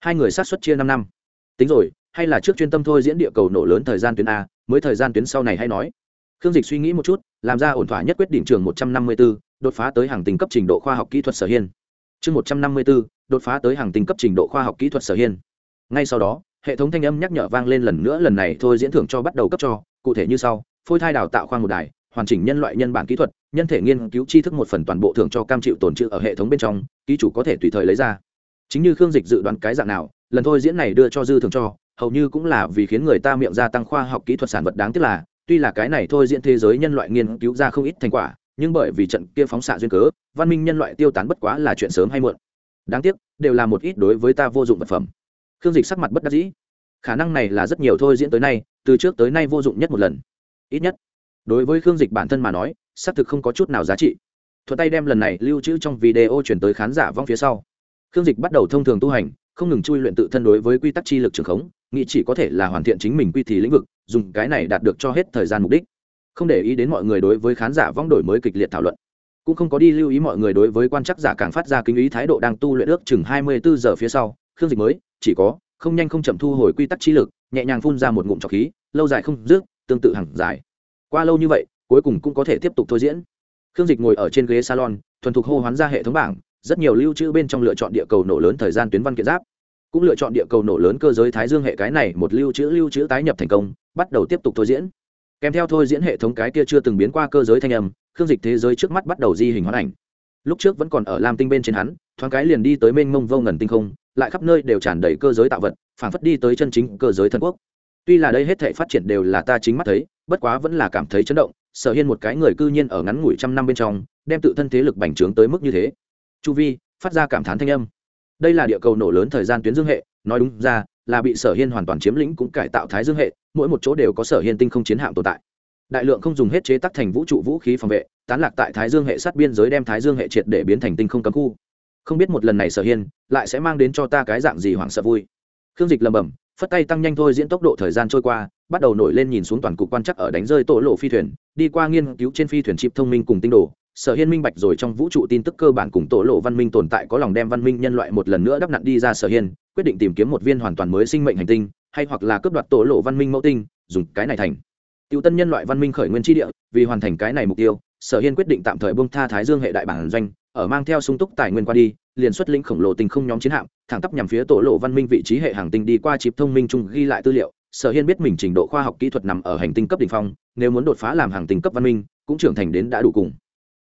Hai người sát xuất chia năm năm. Tính rồi, hay là trước chuyên tâm thôi diễn địa cầu nổ lớn thời gian tuyến a mới thời gian tuyến sau này hay nói. Khương dịch suy nghĩ một chút, làm ra ổn thỏa nhất quyết định trường một trăm năm mươi b ố đột phá tới hàng tinh cấp trình độ khoa học kỹ thuật sở hiên. Chương một trăm năm mươi b ố đột phá tới hàng tinh cấp trình độ khoa học kỹ thuật sở hiên. Ngay sau đó, hệ thống thanh âm nhắc nhở vang lên lần nữa, lần này thôi diễn thưởng cho bắt đầu cấp cho, cụ thể như sau, phôi thai đào tạo khoang một đài, hoàn chỉnh nhân loại nhân bản kỹ thuật, nhân thể nghiên cứu tri thức một phần toàn bộ thưởng cho cam chịu tồn trữ ở hệ thống bên trong, ký chủ có thể tùy thời lấy ra. Chính như khương dịch dự đoán cái dạng nào, lần thôi diễn này đưa cho dư thường cho hầu như cũng là vì khiến người ta miệng gia tăng khoa học kỹ thuật sản vật đáng tiếc là, tuy là cái này thôi diễn thế giới nhân loại nghiên cứu ra không ít thành quả, nhưng bởi vì trận kia phóng xạ duyên cớ, văn minh nhân loại tiêu tán bất quá là chuyện sớm hay muộn. Đáng tiếc, đều là một ít đối với ta vô dụng vật phẩm. Khương dịch sắc mặt bất đắc dĩ. Khả năng này là rất nhiều thôi diễn tới nay, từ trước tới nay vô dụng nhất một lần. Ít nhất, đối với khương dịch bản thân mà nói, xác thực không có chút nào giá trị. Thuận tay đem lần này lưu trữ trong video chuyển tới khán giả vong phía sau. Khương dịch bắt đầu thông thường tu hành, không ngừng chui luyện tự thân đối với quy tắc chi lực trường khống nghĩ chỉ có thể là hoàn thiện chính mình quy thì lĩnh vực, dùng cái này đạt được cho hết thời gian mục đích. Không để ý đến mọi người đối với khán giả vong đổi mới kịch liệt thảo luận. Cũng không có đi lưu ý mọi người đối với quan chắc giả càng phát ra kinh ý thái độ đang tu luyện ước chừng hai mươi bốn giờ phía sau, khương dịch mới, chỉ có, không nhanh không chậm thu hồi quy tắc trí lực, nhẹ nhàng phun ra một ngụm trọc khí, lâu dài không dứt, tương tự hàng dài. Qua lâu như vậy, cuối cùng cũng có thể tiếp tục thôi diễn. Khương dịch ngồi ở trên ghế salon, thuần thục hô hoán ra hệ thống bảng, rất nhiều lưu trữ bên trong lựa chọn địa cầu nổ lớn thời gian tuyến văn kiện giáp cũng lựa chọn địa cầu nổ lớn cơ giới thái dương hệ cái này một lưu trữ lưu trữ tái nhập thành công, bắt đầu tiếp tục thôi diễn. Kèm theo thôi diễn hệ thống cái kia chưa từng biến qua cơ giới thanh âm, khương dịch thế giới trước mắt bắt đầu di hình hoán ảnh. Lúc trước vẫn còn ở lam tinh bên trên hắn, thoáng cái liền đi tới mênh mông vô ngần tinh không, lại khắp nơi đều tràn đầy cơ giới tạo vật, phản phất đi tới chân chính cơ giới thần quốc. Tuy là đây hết thể phát triển đều là ta chính mắt thấy, bất quá vẫn là cảm thấy chấn động, sở hiên một cái người cư nhiên ở ngắn ngủi trăm năm bên trong, đem tự thân thế lực bành trướng tới mức như thế. Chu vi, phát ra cảm thán thanh âm đây là địa cầu nổ lớn thời gian tuyến dương hệ, nói đúng ra, là bị sở hiên hoàn toàn chiếm lĩnh cũng cải tạo thái dương hệ, mỗi một chỗ đều có sở hiên tinh không chiến hạm tồn tại. Đại lượng không dùng hết chế tắc thành vũ trụ vũ khí phòng vệ, tán lạc tại thái dương hệ sát biên giới đem thái dương hệ triệt để biến thành tinh không cấm khu. Không biết một lần này sở hiên lại sẽ mang đến cho ta cái dạng gì hoảng sợ vui. Khương dịch lầm bầm phất tay tăng nhanh thôi diễn tốc độ thời gian trôi qua bắt đầu nổi lên nhìn xuống toàn cục quan chắc ở đánh rơi tổ lộ phi thuyền, đi qua nghiên cứu trên phi thuyền chip thông minh cùng tinh đồ. Sở hiên minh bạch rồi trong vũ trụ tin tức cơ bản cùng tổ lộ văn minh tồn tại có lòng đem văn minh nhân loại một lần nữa đắp nặn đi ra sở hiên, quyết định tìm kiếm một viên hoàn toàn mới sinh mệnh hành tinh, hay hoặc là cướp đoạt tổ lộ văn minh mẫu tinh, dùng cái này thành. Tiêu tân nhân loại văn minh khởi nguyên tri địa, vì hoàn thành cái này mục tiêu, sở hiên quyết định tạm thời bông tha thái dương hệ đại bản doanh, ở mang theo sung túc tài nguyên qua đi, liền xuất lĩnh khổng lồ tình không nhóm chiến hạm, thẳng tắp nhằm phía tổ lộ văn minh vị trí hệ hàng tinh đi qua chịp thông minh chung ghi lại tư liệu sở hiên biết mình trình độ khoa học kỹ thuật nằm ở hành tinh cấp đ ỉ n h phong, nếu muốn đột phá làm hàng tinh cấp văn minh, cũng trưởng thành đến đã đủ cùng.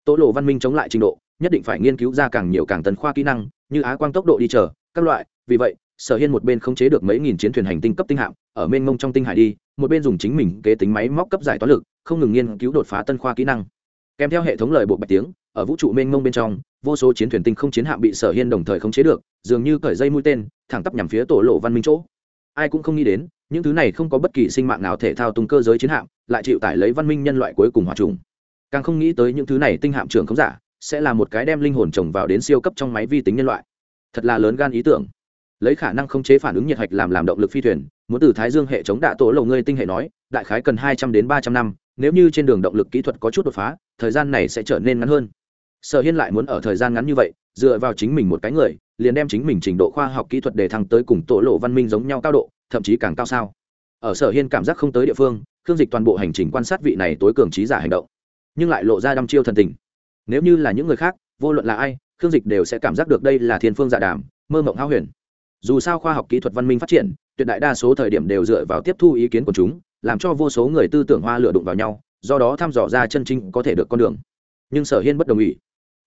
Tổ lộ văn minh chống lại trình độ, nhất định phải nghiên cứu ra càng nhiều càng tân khoa kỹ năng, như á quang tốc độ đi chờ, các loại. Vì vậy, sở hiên một bên khống chế được mấy nghìn chiến thuyền hành tinh cấp tinh hạm, ở mênh mông trong tinh hải đi, một bên dùng chính mình kế tính máy móc cấp giải toán lực, không ngừng nghiên cứu đột phá tân khoa kỹ năng. Kèm theo hệ thống lời bộ bạch tiếng, ở vũ trụ mênh mông bên trong, vô số chiến thuyền tinh không chiến hạm bị sở hiên đồng thời khống chế được, dường như cởi dây mũi tên, thẳng tắp nhằm phía tổ lộ văn minh chỗ. Ai cũng không nghĩ đến những thứ này không có bất kỳ sinh mạng nào thể thao tung cơ giới chiến hạm, lại chịu tải lấy văn minh nhân loại cuối cùng hòa trùng. Càng không nghĩ tới những thứ này tinh hạm trưởng không giả, sẽ là một cái đem linh hồn trồng vào đến siêu cấp trong máy vi tính nhân loại. Thật là lớn gan ý tưởng. Lấy khả năng khống chế phản ứng nhiệt hạch làm làm động lực phi thuyền, muốn từ thái dương hệ chống đạ tổ lộ ngươi tinh hệ nói, đại khái cần hai trăm đến ba trăm năm, nếu như trên đường động lực kỹ thuật có chút đột phá, thời gian này sẽ trở nên ngắn hơn. Sở hiên lại muốn ở thời gian ngắn như vậy, dựa vào chính mình một cái người, liền đem chính mình trình độ khoa học kỹ thuật để thăng tới cùng tổ lộ văn minh giống nhau cao độ thậm chí càng cao sao? Ở sở hiên cảm giác không tới địa phương, khương dịch toàn bộ hành trình quan sát vị này tối cường trí giả hành động, nhưng lại lộ ra đăm chiêu thần tình. Nếu như là những người khác, vô luận là ai, khương dịch đều sẽ cảm giác được đây là thiên phương dạ đàm, mơ mộng hao huyền. Dù sao khoa học kỹ thuật văn minh phát triển, tuyệt đại đa số thời điểm đều dựa vào tiếp thu ý kiến của chúng, làm cho vô số người tư tưởng hoa lửa đụng vào nhau, do đó thăm dò ra chân chính có thể được con đường. Nhưng sở hiên bất đồng ý.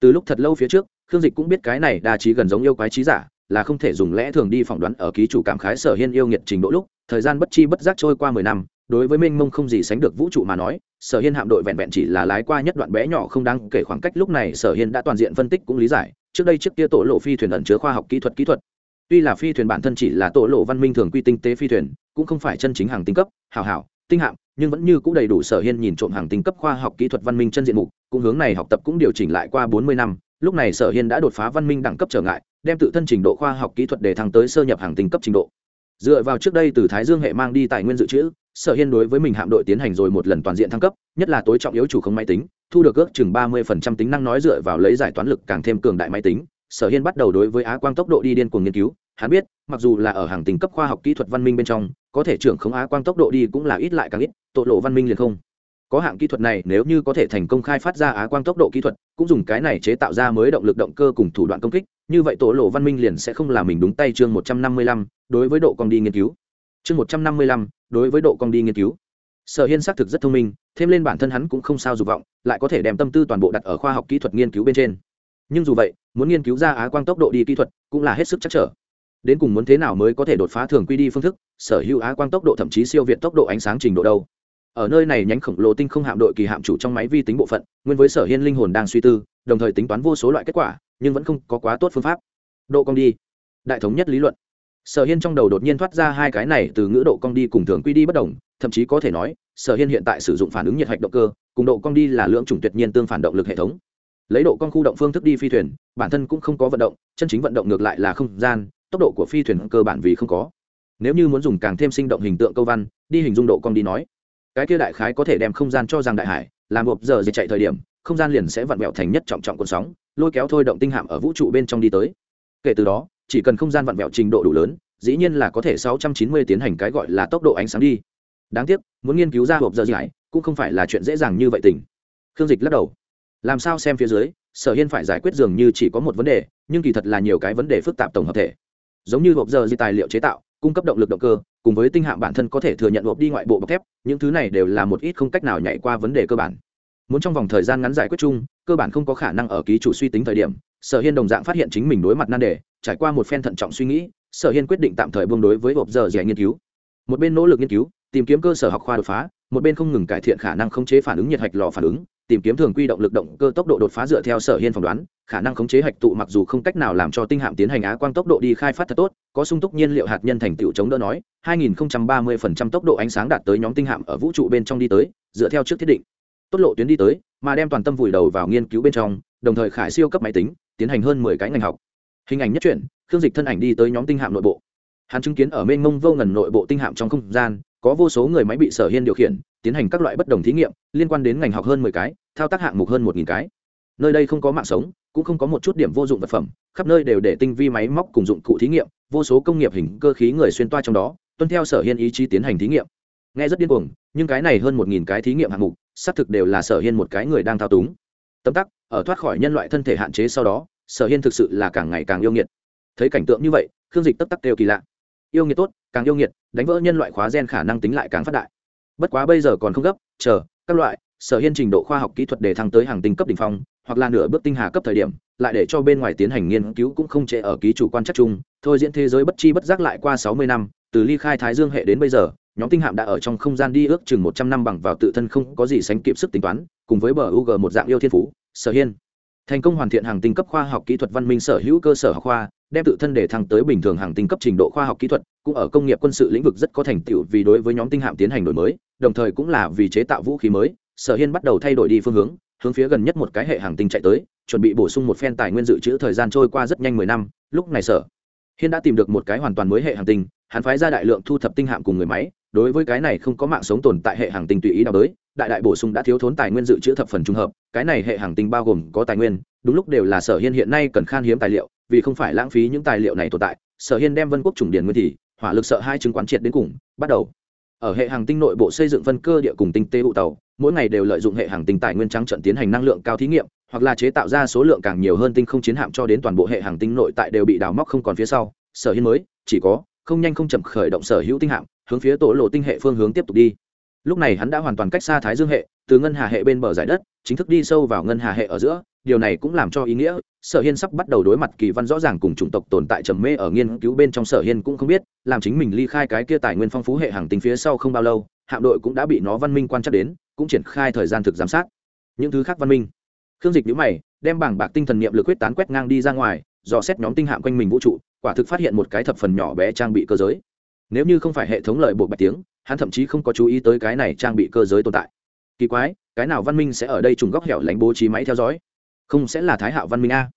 Từ lúc thật lâu phía trước, khương dịch cũng biết cái này đa trí gần giống yêu quái trí giả là không thể dùng lẽ thường đi phỏng đoán ở ký chủ cảm khái sở hiên yêu nghiệt trình độ lúc, thời gian bất chi bất giác trôi qua mười năm, đối với minh mông không gì sánh được vũ trụ mà nói, sở hiên hạm đội vẹn vẹn chỉ là lái qua nhất đoạn bé nhỏ không đáng kể khoảng cách lúc này sở hiên đã toàn diện phân tích cũng lý giải, trước đây trước kia tổ lộ phi thuyền ẩn chứa khoa học kỹ thuật kỹ thuật. Tuy là phi thuyền bản thân chỉ là tổ lộ văn minh thường quy tinh tế phi thuyền, cũng không phải chân chính hàng tinh cấp hảo hảo tinh hạm, nhưng vẫn như cũng đầy đủ sở hiên nhìn trộm hàng tinh cấp khoa học kỹ thuật văn minh chân diện mục, cũng hướng này học tập cũng điều chỉnh lại qua bốn mươi năm lúc này sở hiên đã đột phá văn minh đẳng cấp trở ngại, đem tự thân trình độ khoa học kỹ thuật để thăng tới sơ nhập hàng tinh cấp trình độ. Dựa vào trước đây từ thái dương hệ mang đi tài nguyên dự trữ, sở hiên đối với mình hạm đội tiến hành rồi một lần toàn diện thăng cấp, nhất là tối trọng yếu chủ không máy tính, thu được ước chừng ba mươi tính năng nói dựa vào lấy giải toán lực càng thêm cường đại máy tính, sở hiên bắt đầu đối với á quang tốc độ đi điên cuồng nghiên cứu. Hắn biết, mặc dù là ở hàng tình cấp khoa học kỹ thuật văn minh bên trong, có thể trưởng không á quang tốc độ đi cũng là ít lại càng ít, tội lộ văn minh liền không có hạng kỹ thuật này, nếu như có thể thành công khai phát ra á quang tốc độ kỹ thuật, cũng dùng cái này chế tạo ra mới động lực động cơ cùng thủ đoạn công kích, như vậy tổ lộ văn minh liền sẽ không làm mình đúng tay chương một trăm năm mươi lăm, đối với độ con đi nghiên cứu. Chương một trăm năm mươi lăm, đối với độ con đi nghiên cứu. Sở hiên xác thực rất thông minh, thêm lên bản thân hắn cũng không sao dục vọng, lại có thể đem tâm tư toàn bộ đặt ở khoa học kỹ thuật nghiên cứu bên trên. Nhưng dù vậy, muốn nghiên cứu ra á quang tốc độ đi kỹ thuật cũng là hết sức chắc trở. Đến cùng muốn thế nào mới có thể đột phá thường quy đi phương thức, sở hữu á quang tốc độ thậm chí siêu việt tốc độ ánh sáng trình độ đâu? Ở nơi này nhánh khổng lồ tinh không hạm đội kỳ hạm chủ trong máy vi tính bộ phận, nguyên với sở hiên linh hồn đang suy tư, đồng thời tính toán vô số loại kết quả, nhưng vẫn không có quá tốt phương pháp. Độ cong đi. Đại thống nhất lý luận. Sở hiên trong đầu đột nhiên thoát ra hai cái này từ ngữ độ cong đi cùng thường quy đi bất đồng, thậm chí có thể nói, sở hiên hiện tại sử dụng phản ứng nhiệt hạch động cơ, cùng độ cong đi là lượng chủng tuyệt nhiên tương phản động lực hệ thống. Lấy độ cong khu động phương thức đi phi thuyền, bản thân cũng không có vận động, chân chính vận động ngược lại là không gian, tốc độ của phi thuyền cơ bản vì không có. Nếu như muốn dùng càng thêm sinh động hình tượng câu văn, đi hình dung độ cong đi nói cái kia đại khái có thể đem không gian cho rằng đại hải, làm hộp giờ dịch chạy thời điểm, không gian liền sẽ vặn vẹo thành nhất trọng trọng cuộn sóng, lôi kéo thôi động tinh hạm ở vũ trụ bên trong đi tới. Kể từ đó, chỉ cần không gian vặn vẹo trình độ đủ lớn, dĩ nhiên là có thể 690 tiến hành cái gọi là tốc độ ánh sáng đi. Đáng tiếc, muốn nghiên cứu ra hộp giờ giải cũng không phải là chuyện dễ dàng như vậy tình. khương dịch lắc đầu. Làm sao xem phía dưới, sở hiên phải giải quyết dường như chỉ có một vấn đề, nhưng kỳ thật là nhiều cái vấn đề phức tạp tổng hợp thể. Giống như hộp giờ di tài liệu chế tạo cung cấp động lực động cơ, cùng với tinh hạm bản thân có thể thừa nhận hộp đi ngoại bộ bọc thép, những thứ này đều là một ít không cách nào nhảy qua vấn đề cơ bản. Muốn trong vòng thời gian ngắn giải quyết chung, cơ bản không có khả năng ở ký chủ suy tính thời điểm, sở hiên đồng dạng phát hiện chính mình đối mặt nan đề, trải qua một phen thận trọng suy nghĩ, sở hiên quyết định tạm thời buông đối với hộp giờ rẻ nghiên cứu. Một bên nỗ lực nghiên cứu, tìm kiếm cơ sở học khoa đột phá, một bên không ngừng cải thiện khả năng khống chế phản ứng nhiệt hạch lò phản ứng tìm kiếm thường quy động lực động cơ tốc độ đột phá dựa theo sở hiên phỏng đoán, khả năng khống chế hạch tụ mặc dù không cách nào làm cho tinh hạm tiến hành á quang tốc độ đi khai phát thật tốt, có sung túc nhiên liệu hạt nhân thành tựu chống đỡ nói 2030% tốc độ ánh sáng đạt tới nhóm tinh hạm ở vũ trụ bên trong đi tới, dựa theo trước thiết định. Tốt lộ tuyến đi tới, mà đem toàn tâm vùi đầu vào nghiên cứu bên trong, đồng thời khải siêu cấp máy tính, tiến hành hơn mười cái ngành học. Hình ảnh nhất truyện, khương dịch thân ảnh đi tới nhóm tinh hạm nội bộ. Hắn chứng kiến ở mênh mông vô ngần nội bộ tinh hạm trong không gian, có vô số người máy bị sở hiên điều khiển, tiến hành các loại bất đồng thí nghiệm, liên quan đến ngành học hơn mười cái thao tác hạng mục hơn một nghìn cái. Nơi đây không có mạng sống, cũng không có một chút điểm vô dụng vật phẩm, khắp nơi đều để tinh vi máy móc cùng dụng cụ thí nghiệm, vô số công nghiệp hình cơ khí người xuyên toa trong đó, tuân theo sở hiên ý chí tiến hành thí nghiệm. Nghe rất điên cuồng, nhưng cái này hơn một nghìn cái thí nghiệm hạng mục, xác thực đều là sở hiên một cái người đang thao túng. Tấm tắc, ở thoát khỏi nhân loại thân thể hạn chế sau đó, sở hiên thực sự là càng ngày càng yêu nghiệt. Thấy cảnh tượng như vậy, khương dịch tất tắc đều kỳ lạ. Yêu nghiệt tốt, càng yêu nghiệt, đánh vỡ nhân loại khóa gen khả năng tính lại càng phát đại. Bất quá bây giờ còn không gấp, chờ, các loại sở hiên trình độ khoa học kỹ thuật để thăng tới hàng tinh cấp đ ỉ n h phong, hoặc là nửa bước tinh hà cấp thời điểm, lại để cho bên ngoài tiến hành nghiên cứu cũng không trễ ở ký chủ quan chắc chung. Thôi diễn thế giới bất chi bất giác lại qua sáu mươi năm, từ ly khai thái dương hệ đến bây giờ, nhóm tinh hạm đã ở trong không gian đi ước chừng một trăm năm bằng vào tự thân không có gì sánh kịp sức tính toán, cùng với bờ u g một dạng yêu thiên phú, sở hiên. Thành công hoàn thiện hàng tinh cấp khoa học kỹ thuật văn minh sở hữu cơ sở học khoa, đem tự thân để thăng tới bình thường hàng tinh cấp trình độ khoa học kỹ thuật, cũng ở công nghiệp quân sự lĩnh vực rất có thành tựu vì đối với nhóm tinh hạm tiến hành đổi mới, đồng thời cũng là vì chế tạo vũ khí mới sở hiên bắt đầu thay đổi đi phương hướng hướng phía gần nhất một cái hệ hàng tinh chạy tới chuẩn bị bổ sung một phen tài nguyên dự trữ thời gian trôi qua rất nhanh mười năm. Lúc này sở hiên đã tìm được một cái hoàn toàn mới hệ hàng tinh hắn phái ra đại lượng thu thập tinh hạm cùng người máy đối với cái này không có mạng sống tồn tại hệ hàng tinh tùy ý đào tới, đại đại bổ sung đã thiếu thốn tài nguyên dự trữ thập phần trung hợp cái này hệ hàng tinh bao gồm có tài nguyên đúng lúc đều là sở hiên hiện nay cần khan hiếm tài liệu vì không phải lãng phí những tài liệu này tồn tại sở hiên đem vân quốc chủng điển nguyên thì hỏa lực sợ hai chứng quán triệt đến cùng bắt đầu. Ở hệ hàng tinh nội bộ xây dựng phân cơ địa cùng tinh tế vụ tàu mỗi ngày đều lợi dụng hệ hàng tinh tài nguyên trắng trận tiến hành năng lượng cao thí nghiệm, hoặc là chế tạo ra số lượng càng nhiều hơn tinh không chiến hạm cho đến toàn bộ hệ hàng tinh nội tại đều bị đào móc không còn phía sau. Sở hiên mới, chỉ có, không nhanh không chậm khởi động sở hữu tinh hạm, hướng phía tổ lộ tinh hệ phương hướng tiếp tục đi. Lúc này hắn đã hoàn toàn cách xa thái dương hệ, từ ngân hà hệ bên bờ giải đất, chính thức đi sâu vào ngân hà hệ ở giữa, điều này cũng làm cho ý nghĩa, sở hiên sắp bắt đầu đối mặt kỳ văn rõ ràng cùng chủng tộc tồn tại trầm mê ở nghiên cứu bên trong sở hiên cũng không biết, làm chính mình ly khai cái kia tài nguyên phong phú hệ hàng tinh phía sau không bao lâu, hạm đội cũng đã bị nó văn minh quan trắc đến cũng triển khai thời gian thực giám sát. Những thứ khác văn minh. Khương dịch nhữ mày, đem bảng bạc tinh thần niệm lực quyết tán quét ngang đi ra ngoài, dò xét nhóm tinh hạm quanh mình vũ trụ, quả thực phát hiện một cái thập phần nhỏ bé trang bị cơ giới. Nếu như không phải hệ thống lợi buộc bạch tiếng, hắn thậm chí không có chú ý tới cái này trang bị cơ giới tồn tại. Kỳ quái, cái nào văn minh sẽ ở đây trùng góc hẻo lánh bố trí máy theo dõi? Không sẽ là thái hạo văn minh a.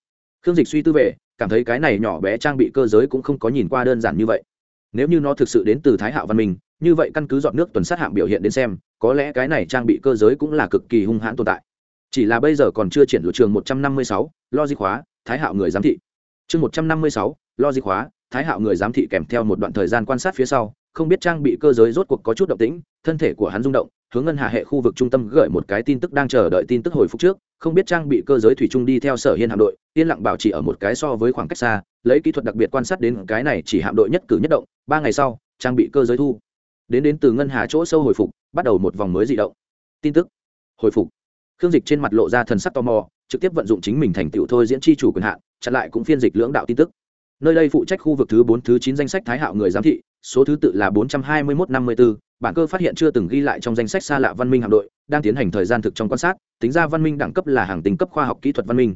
Khương dịch suy tư về, cảm thấy cái này nhỏ bé trang bị cơ giới cũng không có nhìn qua đơn giản như vậy. Nếu như nó thực sự đến từ thái hạo văn minh, như vậy căn cứ dọn nước tuần sát hạng biểu hiện đến xem có lẽ cái này trang bị cơ giới cũng là cực kỳ hung hãn tồn tại. Chỉ là bây giờ còn chưa triển lộ trường một trăm năm mươi sáu lo di khóa thái hạo người giám thị. Chương một trăm năm mươi sáu lo di khóa thái hạo người giám thị kèm theo một đoạn thời gian quan sát phía sau, không biết trang bị cơ giới rốt cuộc có chút động tĩnh, thân thể của hắn rung động, hướng ngân hà hệ khu vực trung tâm gửi một cái tin tức đang chờ đợi tin tức hồi phục trước, không biết trang bị cơ giới thủy trung đi theo sở hiên hạm đội, yên lặng bảo trì ở một cái so với khoảng cách xa, lấy kỹ thuật đặc biệt quan sát đến cái này chỉ hạm đội nhất cử nhất động, ba ngày sau, trang bị cơ giới thu đến đến từ ngân hà chỗ sâu hồi phục, bắt đầu một vòng mới dị động. Tin tức. Hồi phục. Khương dịch trên mặt lộ ra thần sắc tò mò, trực tiếp vận dụng chính mình thành tựu thôi diễn tri chủ quyền hạn, chặn lại cũng phiên dịch lưỡng đạo tin tức. Nơi đây phụ trách khu vực thứ bốn, thứ chín danh sách thái hạo người giám thị, số thứ tự là bốn trăm hai mươi mốt năm mươi bốn bản cơ phát hiện chưa từng ghi lại trong danh sách xa lạ văn minh hạm đội, đang tiến hành thời gian thực trong quan sát, tính ra văn minh đẳng cấp là hàng tính cấp khoa học kỹ thuật văn minh.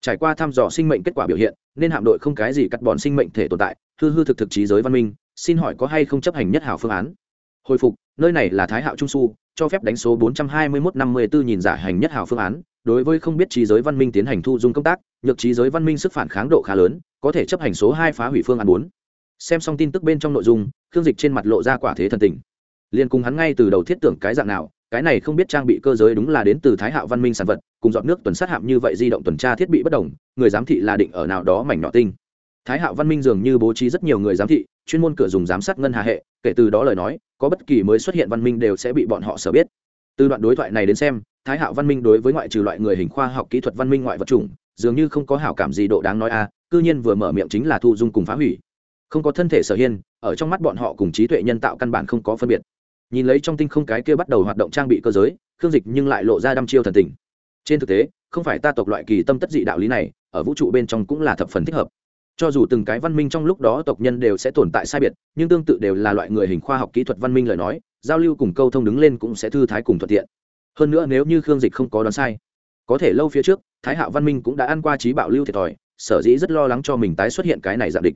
Trải qua thăm dò sinh mệnh kết quả biểu hiện, nên hạm đội không cái gì cắt bọn sinh mệnh thể tồn tại, hư hư thực thực trí giới văn minh, xin hỏi có hay không chấp hành nhất hảo phương án? Hồi phục, nơi này là thái hạo trung su, cho phép đánh số bốn trăm hai mươi mốt năm mươi bốn nhìn giả hành nhất hảo phương án, đối với không biết trí giới văn minh tiến hành thu dung công tác, nhược trí giới văn minh sức phản kháng độ khá lớn, có thể chấp hành số hai phá hủy phương án bốn. Xem xong tin tức bên trong nội dung, khương dịch trên mặt lộ ra quả thế thần tình. Liền cùng hắn ngay từ đầu thiết tưởng cái dạng nào, cái này không biết trang bị cơ giới đúng là đến từ thái hạo văn minh sản vật, cùng dọn nước tuần sát hạm như vậy di động tuần tra thiết bị bất đồng, người giám thị là định ở nào đó mảnh nọ tinh. Thái hạo văn minh dường như bố trí rất nhiều người giám thị, chuyên môn cửa dùng giám sát ngân hà hệ, kể từ đó lời nói có bất kỳ mới xuất hiện văn minh đều sẽ bị bọn họ sở biết. Từ đoạn đối thoại này đến xem thái hạo văn minh đối với ngoại trừ loại người hình khoa học kỹ thuật văn minh ngoại vật chủng dường như không có hảo cảm gì độ đáng nói a à, cư nhiên vừa mở miệng chính là thu dung cùng phá hủy. Không có thân thể sở hiên ở trong mắt bọn họ cùng trí tuệ nhân tạo căn bản không có phân biệt. Nhìn lấy trong tinh không cái kia bắt đầu hoạt động trang bị cơ giới khương dịch nhưng lại lộ ra đăm chiêu thần tình. Trên thực tế không phải ta tộc loại kỳ tâm tất dị đạo lý này ở vũ trụ bên trong cũng là thập phần thích hợp cho dù từng cái văn minh trong lúc đó tộc nhân đều sẽ tồn tại sai biệt, nhưng tương tự đều là loại người hình khoa học kỹ thuật văn minh lời nói, giao lưu cùng câu thông đứng lên cũng sẽ thư thái cùng thuận tiện. Hơn nữa nếu như khương dịch không có đoán sai, có thể lâu phía trước, thái hạo văn minh cũng đã ăn qua trí bạo lưu thiệt thòi, sở dĩ rất lo lắng cho mình tái xuất hiện cái này giảm địch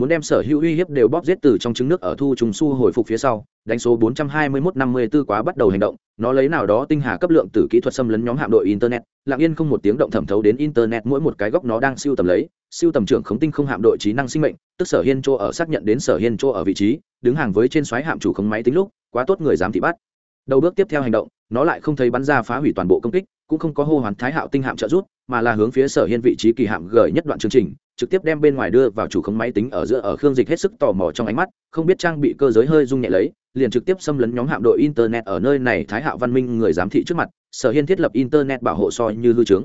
muốn đem sở hữu uy hiếp đều bóp giết từ trong trứng nước ở thu trùng su hồi phục phía sau, đánh số 421-54 quá bắt đầu hành động, nó lấy nào đó tinh hà cấp lượng từ kỹ thuật xâm lấn nhóm hạm đội internet, lặng yên không một tiếng động thẩm thấu đến internet mỗi một cái góc nó đang siêu tầm lấy, siêu tầm trưởng khống tinh không hạm đội trí năng sinh mệnh, tức sở hiên chỗ ở xác nhận đến sở hiên chỗ ở vị trí, đứng hàng với trên xoáy hạm chủ khống máy tính lúc, quá tốt người dám thị bắt. Đầu bước tiếp theo hành động, nó lại không thấy bắn ra phá hủy toàn bộ công kích, cũng không có hô hoán thái hạo tinh hạm trợ rút mà là hướng phía sở hiên vị trí kỳ hạm gửi nhất đoạn chương trình trực tiếp đem bên ngoài đưa vào chủ khống máy tính ở giữa ở khương dịch hết sức tò mò trong ánh mắt, không biết trang bị cơ giới hơi rung nhẹ lấy, liền trực tiếp xâm lấn nhóm hạm đội internet ở nơi này thái hạo văn minh người giám thị trước mặt, sở hiên thiết lập internet bảo hộ soi như hư trướng.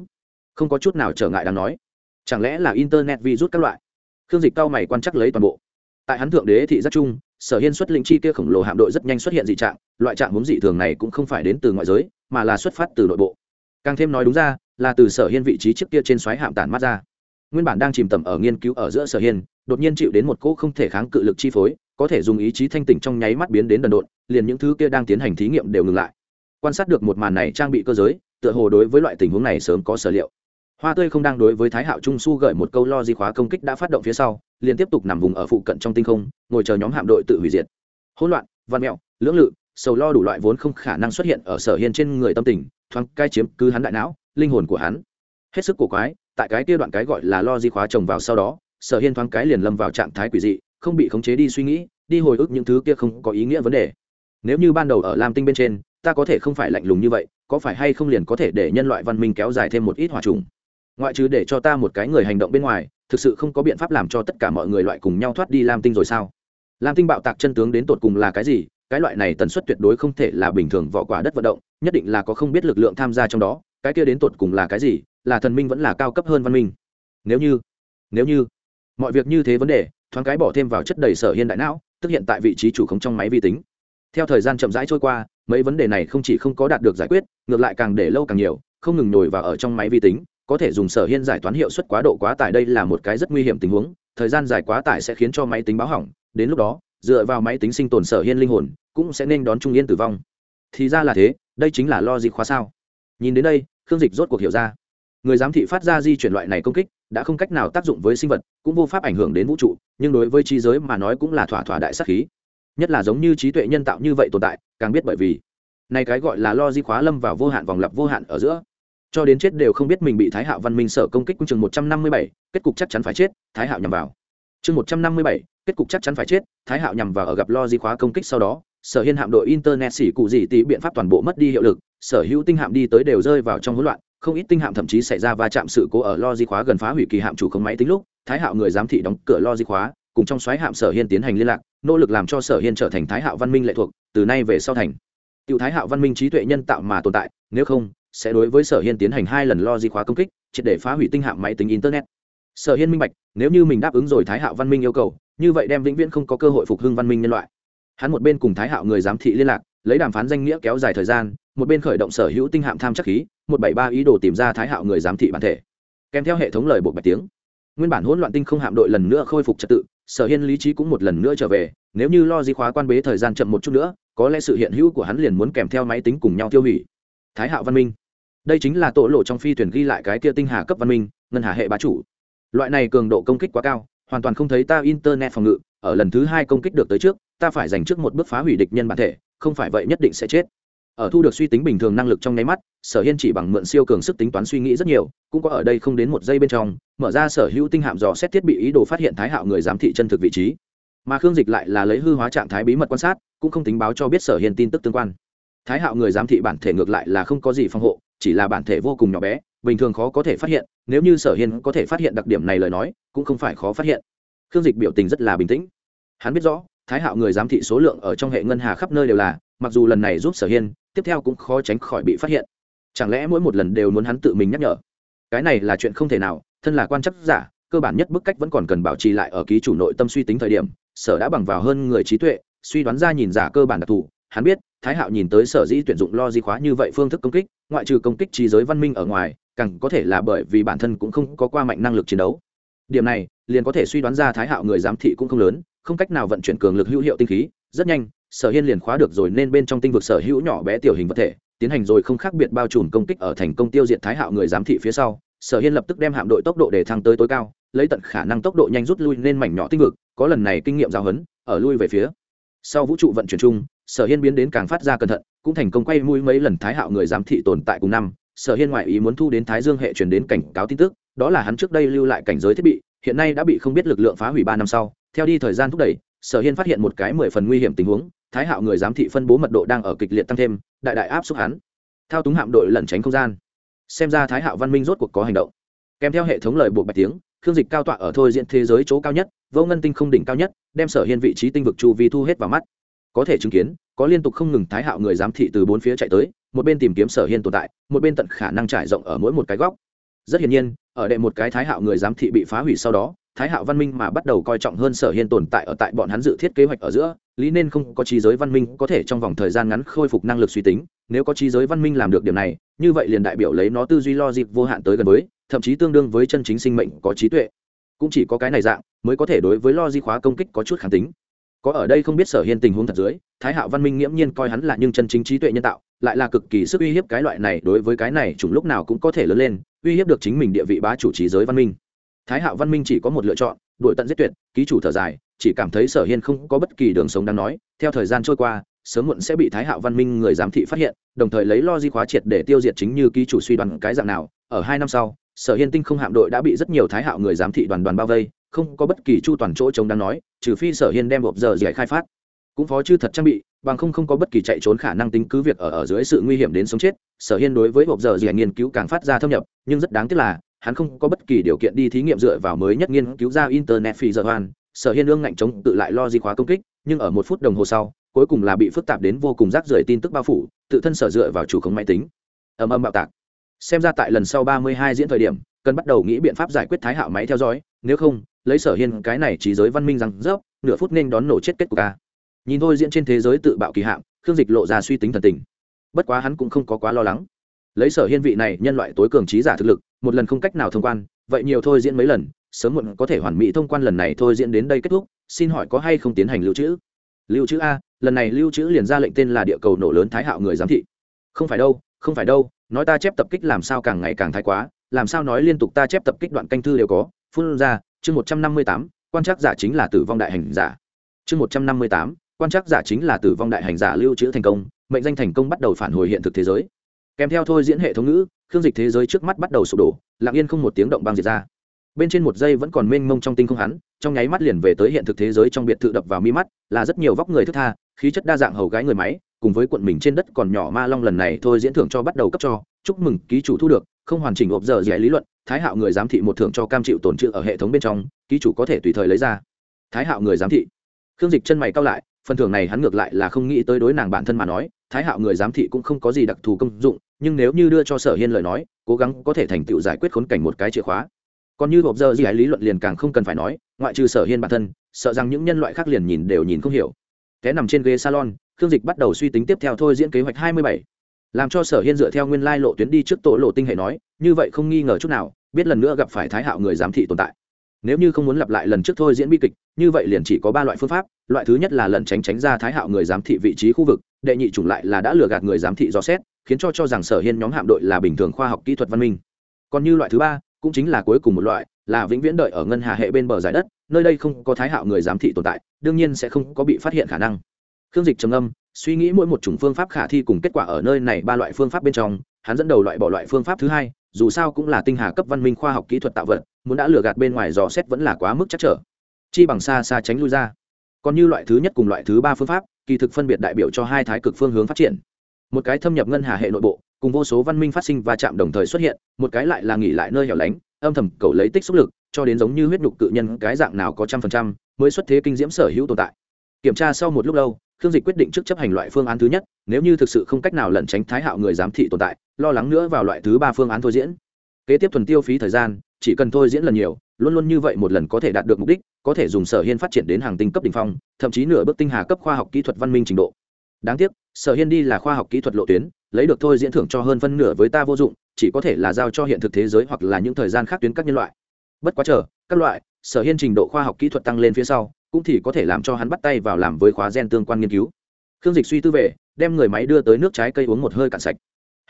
Không có chút nào trở ngại đáng nói. Chẳng lẽ là internet virus các loại? Khương dịch cao mày quan chắc lấy toàn bộ. Tại hắn thượng đế thị giác chung, sở hiên xuất lĩnh chi kia khổng lồ hạm đội rất nhanh xuất hiện dị trạng, loại trạng vốn dị thường này cũng không phải đến từ ngoại giới, mà là xuất phát từ nội bộ. Càng thêm nói đúng ra, là từ sở hiên vị trí trước kia trên xoáy hạm tản mắt ra nguyên bản đang chìm tầm ở nghiên cứu ở giữa sở hiên, đột nhiên chịu đến một cỗ không thể kháng cự lực chi phối, có thể dùng ý chí thanh tỉnh trong nháy mắt biến đến đần độn, liền những thứ kia đang tiến hành thí nghiệm đều ngừng lại. Quan sát được một màn này trang bị cơ giới, tựa hồ đối với loại tình huống này sớm có sở liệu. Hoa tươi không đang đối với thái hạo trung su gợi một câu lo di khóa công kích đã phát động phía sau, liền tiếp tục nằm vùng ở phụ cận trong tinh không, ngồi chờ nhóm hạm đội tự hủy diệt. Hỗn loạn văn mẹo, lưỡng lự, sầu lo đủ loại vốn không khả năng xuất hiện ở sở hiên trên người tâm tình, thoáng cai chiếm cứ hắn đại não, linh hồn của hắn. Hết sức cổ quái tại cái kia đoạn cái gọi là lo di khóa trồng vào sau đó, sở hiên thoáng cái liền lâm vào trạng thái quỷ dị, không bị khống chế đi suy nghĩ, đi hồi ức những thứ kia không có ý nghĩa vấn đề. Nếu như ban đầu ở lam tinh bên trên, ta có thể không phải lạnh lùng như vậy, có phải hay không liền có thể để nhân loại văn minh kéo dài thêm một ít hòa trùng? Ngoại trừ để cho ta một cái người hành động bên ngoài, thực sự không có biện pháp làm cho tất cả mọi người loại cùng nhau thoát đi lam tinh rồi sao? Lam tinh bạo tạc chân tướng đến tột cùng là cái gì? Cái loại này tần suất tuyệt đối không thể là bình thường vỏ quả đất vận động, nhất định là có không biết lực lượng tham gia trong đó, cái kia đến tột cùng là cái gì? Là thần minh vẫn là cao cấp hơn văn minh. Nếu như nếu như, mọi việc như thế vấn đề, thoáng cái bỏ thêm vào chất đầy sở hiên đại não, tức hiện tại vị trí chủ khống trong máy vi tính. Theo thời gian chậm rãi trôi qua, mấy vấn đề này không chỉ không có đạt được giải quyết, ngược lại càng để lâu càng nhiều, không ngừng nổi vào ở trong máy vi tính, có thể dùng sở hiên giải toán hiệu suất quá độ quá tải đây là một cái rất nguy hiểm tình huống, thời gian dài quá tải sẽ khiến cho máy tính báo hỏng, đến lúc đó, dựa vào máy tính sinh tồn sở hiên linh hồn, cũng sẽ nên đón trung yên tử vong. Thì ra là thế, đây chính là lo gì khóa sao. Nhìn đến đây, khương dịch rốt cuộc hiểu ra người giám thị phát ra di chuyển loại này công kích đã không cách nào tác dụng với sinh vật, cũng vô pháp ảnh hưởng đến vũ trụ, nhưng đối với trí giới mà nói cũng là thỏa thỏa đại sắc khí. Nhất là giống như trí tuệ nhân tạo như vậy tồn tại, càng biết bởi vì, này cái gọi là lo di khóa lâm vào vô hạn vòng lặp vô hạn ở giữa. Cho đến chết đều không biết mình bị thái hạo văn minh sở công kích cung trường một trăm năm mươi bảy, kết cục chắc chắn phải chết, thái hạo nhằm vào. Chương một trăm năm mươi bảy, kết cục chắc chắn phải chết, thái hạo nhằm vào ở gặp lo di khóa công kích sau đó, sở hiên hạm đội internet xỉ cụ gì tí biện pháp toàn bộ mất đi hiệu lực, sở hữu tinh hạm đi tới đều rơi vào trong hỗn loạn không ít tinh hạm thậm chí xảy ra va chạm sự cố ở lo di khóa gần phá hủy kỳ hạm chủ không máy tính lúc, thái hạo người giám thị đóng cửa lo di khóa, cùng trong xoáy hạm sở hiên tiến hành liên lạc, nỗ lực làm cho sở hiên trở thành thái hạo văn minh lệ thuộc, từ nay về sau thành. Tiểu thái hạo văn minh trí tuệ nhân tạo mà tồn tại, nếu không, sẽ đối với sở hiên tiến hành hai lần lo di khóa công kích, triệt để phá hủy tinh hạm máy tính internet. Sở hiên minh bạch, nếu như mình đáp ứng rồi thái hạo văn minh yêu cầu, như vậy đem vĩnh viễn không có cơ hội phục hưng văn minh nhân loại hắn một bên cùng thái hạo người giám thị liên lạc, lấy đàm phán danh nghĩa kéo dài thời gian, một bên khởi động sở hữu tinh hạm tham chắc khí, một bảy ba ý đồ tìm ra thái hạo người giám thị bản thể. Kèm theo hệ thống lời bộ bạch tiếng. Nguyên bản hỗn loạn tinh không hạm đội lần nữa khôi phục trật tự, sở hiên lý trí cũng một lần nữa trở về, nếu như lo di khóa quan bế thời gian chậm một chút nữa, có lẽ sự hiện hữu của hắn liền muốn kèm theo máy tính cùng nhau tiêu hủy. Thái hạo văn minh. Đây chính là tổ lộ trong phi thuyền ghi lại cái kia tinh hà cấp văn minh, ngân hà hệ bá chủ. Loại này cường độ công kích quá cao, hoàn toàn không thấy ta internet phòng ngự, ở lần thứ hai công kích được tới trước ta phải dành trước một bước phá hủy địch nhân bản thể, không phải vậy nhất định sẽ chết. Ở thu được suy tính bình thường năng lực trong nháy mắt, sở hiên chỉ bằng mượn siêu cường sức tính toán suy nghĩ rất nhiều, cũng có ở đây không đến một giây bên trong, mở ra sở hữu tinh hạm dò xét thiết bị ý đồ phát hiện thái hạo người giám thị chân thực vị trí. Mà khương dịch lại là lấy hư hóa trạng thái bí mật quan sát, cũng không tính báo cho biết sở hiên tin tức tương quan. Thái hạo người giám thị bản thể ngược lại là không có gì phòng hộ, chỉ là bản thể vô cùng nhỏ bé, bình thường khó có thể phát hiện, nếu như sở hiên có thể phát hiện đặc điểm này lời nói, cũng không phải khó phát hiện. Khương dịch biểu tình rất là bình tĩnh. Hắn biết rõ thái hạo người giám thị số lượng ở trong hệ ngân hà khắp nơi đều là, mặc dù lần này giúp sở hiên, tiếp theo cũng khó tránh khỏi bị phát hiện. Chẳng lẽ mỗi một lần đều muốn hắn tự mình nhắc nhở? Cái này là chuyện không thể nào, thân là quan chắc giả, cơ bản nhất bức cách vẫn còn cần bảo trì lại ở ký chủ nội tâm suy tính thời điểm, sở đã bằng vào hơn người trí tuệ, suy đoán ra nhìn giả cơ bản đặc thù. Hắn biết, thái hạo nhìn tới sở dĩ tuyển dụng lo di khóa như vậy phương thức công kích, ngoại trừ công kích trí giới văn minh ở ngoài, càng có thể là bởi vì bản thân cũng không có qua mạnh năng lực chiến đấu. Điểm này, liền có thể suy đoán ra thái hạo người giám thị cũng không lớn không cách nào vận chuyển cường lực hữu hiệu tinh khí, rất nhanh, sở hiên liền khóa được rồi nên bên trong tinh vực sở hữu nhỏ bé tiểu hình vật thể, tiến hành rồi không khác biệt bao trùm công kích ở thành công tiêu diệt thái hạo người giám thị phía sau. Sở hiên lập tức đem hạm đội tốc độ để thăng tới tối cao, lấy tận khả năng tốc độ nhanh rút lui nên mảnh nhỏ tinh vực, có lần này kinh nghiệm giáo huấn, ở lui về phía. Sau vũ trụ vận chuyển chung, sở hiên biến đến càng phát ra cẩn thận, cũng thành công quay mũi mấy lần thái hạo người giám thị tồn tại cùng năm. Sở hiên ngoại ý muốn thu đến thái dương hệ truyền đến cảnh cáo tin tức, đó là hắn trước đây lưu lại cảnh giới thiết bị, hiện nay đã bị không biết lực lượng phá hủy ba năm sau theo đi thời gian thúc đẩy, sở hiên phát hiện một cái mười phần nguy hiểm tình huống, thái hạo người giám thị phân bố mật độ đang ở kịch liệt tăng thêm, đại đại áp xúc hắn. Thao túng hạm đội lẩn tránh không gian. Xem ra thái hạo văn minh rốt cuộc có hành động. Kèm theo hệ thống lời buộc bạch tiếng, khương dịch cao tọa ở thôi diện thế giới chỗ cao nhất, vô ngân tinh không đỉnh cao nhất, đem sở hiên vị trí tinh vực chu vi thu hết vào mắt. Có thể chứng kiến, có liên tục không ngừng thái hạo người giám thị từ bốn phía chạy tới, một bên tìm kiếm sở hiên tồn tại, một bên tận khả năng trải rộng ở mỗi một cái góc. Rất hiển nhiên, ở đệ một cái thái hạo người giám thị bị phá hủy sau đó thái hạo văn minh mà bắt đầu coi trọng hơn sở hiên tồn tại ở tại bọn hắn dự thiết kế hoạch ở giữa, lý nên không có trí giới văn minh có thể trong vòng thời gian ngắn khôi phục năng lực suy tính, nếu có trí giới văn minh làm được điểm này, như vậy liền đại biểu lấy nó tư duy lo dịp vô hạn tới gần với, thậm chí tương đương với chân chính sinh mệnh có trí tuệ. Cũng chỉ có cái này dạng, mới có thể đối với lo di khóa công kích có chút kháng tính. Có ở đây không biết sở hiên tình huống thật dưới, thái hạo văn minh nghiễm nhiên coi hắn là nhưng chân chính trí tuệ nhân tạo, lại là cực kỳ sức uy hiếp cái loại này đối với cái này chủng lúc nào cũng có thể lớn lên, uy hiếp được chính mình địa vị bá chủ trí giới văn minh thái hạo văn minh chỉ có một lựa chọn, đuổi tận giết tuyệt, ký chủ thở dài, chỉ cảm thấy sở hiên không có bất kỳ đường sống đáng nói. Theo thời gian trôi qua, sớm muộn sẽ bị thái hạo văn minh người giám thị phát hiện, đồng thời lấy lo di khóa triệt để tiêu diệt chính như ký chủ suy đoán cái dạng nào. Ở hai năm sau, sở hiên tinh không hạm đội đã bị rất nhiều thái hạo người giám thị đoàn đoàn bao vây, không có bất kỳ chu toàn chỗ chống đáng nói, trừ phi sở hiên đem hộp giờ giải khai phát. Cũng phó chư thật trang bị, bằng không không có bất kỳ chạy trốn khả năng tính cứ việc ở ở dưới sự nguy hiểm đến sống chết, sở hiên đối với hộp giờ giải nghiên cứu càng phát ra thâm nhập, nhưng rất đáng tiếc là hắn không có bất kỳ điều kiện đi thí nghiệm dựa vào mới nhất nghiên cứu ra internet phi giờ hoàn. sở hiên ương ngạnh chống tự lại lo di khóa công kích, nhưng ở một phút đồng hồ sau, cuối cùng là bị phức tạp đến vô cùng rác rưởi tin tức bao phủ, tự thân sở dựa vào chủ khống máy tính. Ầm ầm bạo tạc. Xem ra tại lần sau ba mươi hai diễn thời điểm, cần bắt đầu nghĩ biện pháp giải quyết thái hạo máy theo dõi, nếu không, lấy sở hiên cái này trí giới văn minh rằng rớp nửa phút nên đón nổ chết kết của ca à. nhìn thôi diễn trên thế giới tự bạo kỳ hạm khương dịch lộ ra suy tính thần tình. Bất quá hắn cũng không có quá lo lắng lấy sở hiên vị này nhân loại tối cường trí giả thực lực, một lần không cách nào thông quan, vậy nhiều thôi diễn mấy lần, sớm muộn có thể hoàn mỹ thông quan lần này thôi diễn đến đây kết thúc, xin hỏi có hay không tiến hành lưu trữ? Lưu trữ a, lần này lưu trữ liền ra lệnh tên là địa cầu nổ lớn thái hạo người giám thị. Không phải đâu, không phải đâu, nói ta chép tập kích làm sao càng ngày càng thái quá, làm sao nói liên tục ta chép tập kích đoạn canh thư đều có. Phun ra, chương một trăm năm mươi tám, quan trắc giả chính là tử vong đại hành giả. Chương một trăm năm mươi tám, quan trắc giả chính là tử vong đại hành giả lưu trữ thành công, mệnh danh thành công bắt đầu phản hồi hiện thực thế giới kèm theo thôi diễn hệ thống ngữ, khương dịch thế giới trước mắt bắt đầu sụp đổ, lặng yên không một tiếng động băng diệt ra. Bên trên một giây vẫn còn mênh mông trong tinh không hắn, trong nháy mắt liền về tới hiện thực thế giới trong biệt thự đập vào mi mắt, là rất nhiều vóc người thức tha, khí chất đa dạng hầu gái người máy, cùng với quận mình trên đất còn nhỏ ma long lần này thôi diễn thưởng cho bắt đầu cấp cho, chúc mừng ký chủ thu được, không hoàn chỉnh ộp giờ giải lý luận, thái hạo người giám thị một thưởng cho cam chịu tổn trữ ở hệ thống bên trong, ký chủ có thể tùy thời lấy ra. Thái hạo người giám thị. Khương dịch chân mày cao lại, phần thưởng này hắn ngược lại là không nghĩ tới đối nàng bản thân mà nói thái hạo người giám thị cũng không có gì đặc thù công dụng, nhưng nếu như đưa cho sở hiên lời nói, cố gắng có thể thành tựu giải quyết khốn cảnh một cái chìa khóa. Còn như hộp giờ gì lý luận liền càng không cần phải nói, ngoại trừ sở hiên bản thân, sợ rằng những nhân loại khác liền nhìn đều nhìn không hiểu. Té nằm trên ghế salon, khương dịch bắt đầu suy tính tiếp theo thôi diễn kế hoạch hai mươi bảy. Làm cho sở hiên dựa theo nguyên lai lộ tuyến đi trước tổ lộ tinh hệ nói, như vậy không nghi ngờ chút nào, biết lần nữa gặp phải thái hạo người giám thị tồn tại. Nếu như không muốn lặp lại lần trước thôi diễn bi kịch, như vậy liền chỉ có ba loại phương pháp, loại thứ nhất là lần tránh tránh ra thái hạo người giám thị vị trí khu vực đệ nhị chủng lại là đã lừa gạt người giám thị dò xét, khiến cho cho rằng sở hiên nhóm hạm đội là bình thường khoa học kỹ thuật văn minh. Còn như loại thứ ba, cũng chính là cuối cùng một loại, là vĩnh viễn đợi ở ngân hà hệ bên bờ giải đất, nơi đây không có thái hạo người giám thị tồn tại, đương nhiên sẽ không có bị phát hiện khả năng. Khương dịch trầm âm suy nghĩ mỗi một chủng phương pháp khả thi cùng kết quả ở nơi này ba loại phương pháp bên trong, hắn dẫn đầu loại bỏ loại phương pháp thứ hai, dù sao cũng là tinh hà cấp văn minh khoa học kỹ thuật tạo vật, muốn đã lừa gạt bên ngoài dò xét vẫn là quá mức chắc trở. Chi bằng xa xa tránh lui ra. Còn như loại thứ nhất cùng loại thứ ba phương pháp kỳ thực phân biệt đại biểu cho hai thái cực phương hướng phát triển. Một cái thâm nhập ngân hà hệ nội bộ, cùng vô số văn minh phát sinh và chạm đồng thời xuất hiện, một cái lại là nghỉ lại nơi hẻo lánh, âm thầm cầu lấy tích xúc lực, cho đến giống như huyết nhục cự nhân cái dạng nào có trăm phần trăm, mới xuất thế kinh diễm sở hữu tồn tại. Kiểm tra sau một lúc lâu, khương dịch quyết định trước chấp hành loại phương án thứ nhất, nếu như thực sự không cách nào lẩn tránh thái hạo người giám thị tồn tại, lo lắng nữa vào loại thứ ba phương án thôi diễn. Kế tiếp thuần tiêu phí thời gian, chỉ cần thôi diễn lần nhiều luôn luôn như vậy một lần có thể đạt được mục đích, có thể dùng sở hiên phát triển đến hàng tinh cấp đ ỉ n h phong, thậm chí nửa bước tinh hà cấp khoa học kỹ thuật văn minh trình độ. Đáng tiếc, sở hiên đi là khoa học kỹ thuật lộ tuyến, lấy được thôi diễn thưởng cho hơn phân nửa với ta vô dụng, chỉ có thể là giao cho hiện thực thế giới hoặc là những thời gian khác tuyến các nhân loại. Bất quá chờ, các loại, sở hiên trình độ khoa học kỹ thuật tăng lên phía sau, cũng thì có thể làm cho hắn bắt tay vào làm với khóa gen tương quan nghiên cứu. Khương dịch suy tư về, đem người máy đưa tới nước trái cây uống một hơi cạn sạch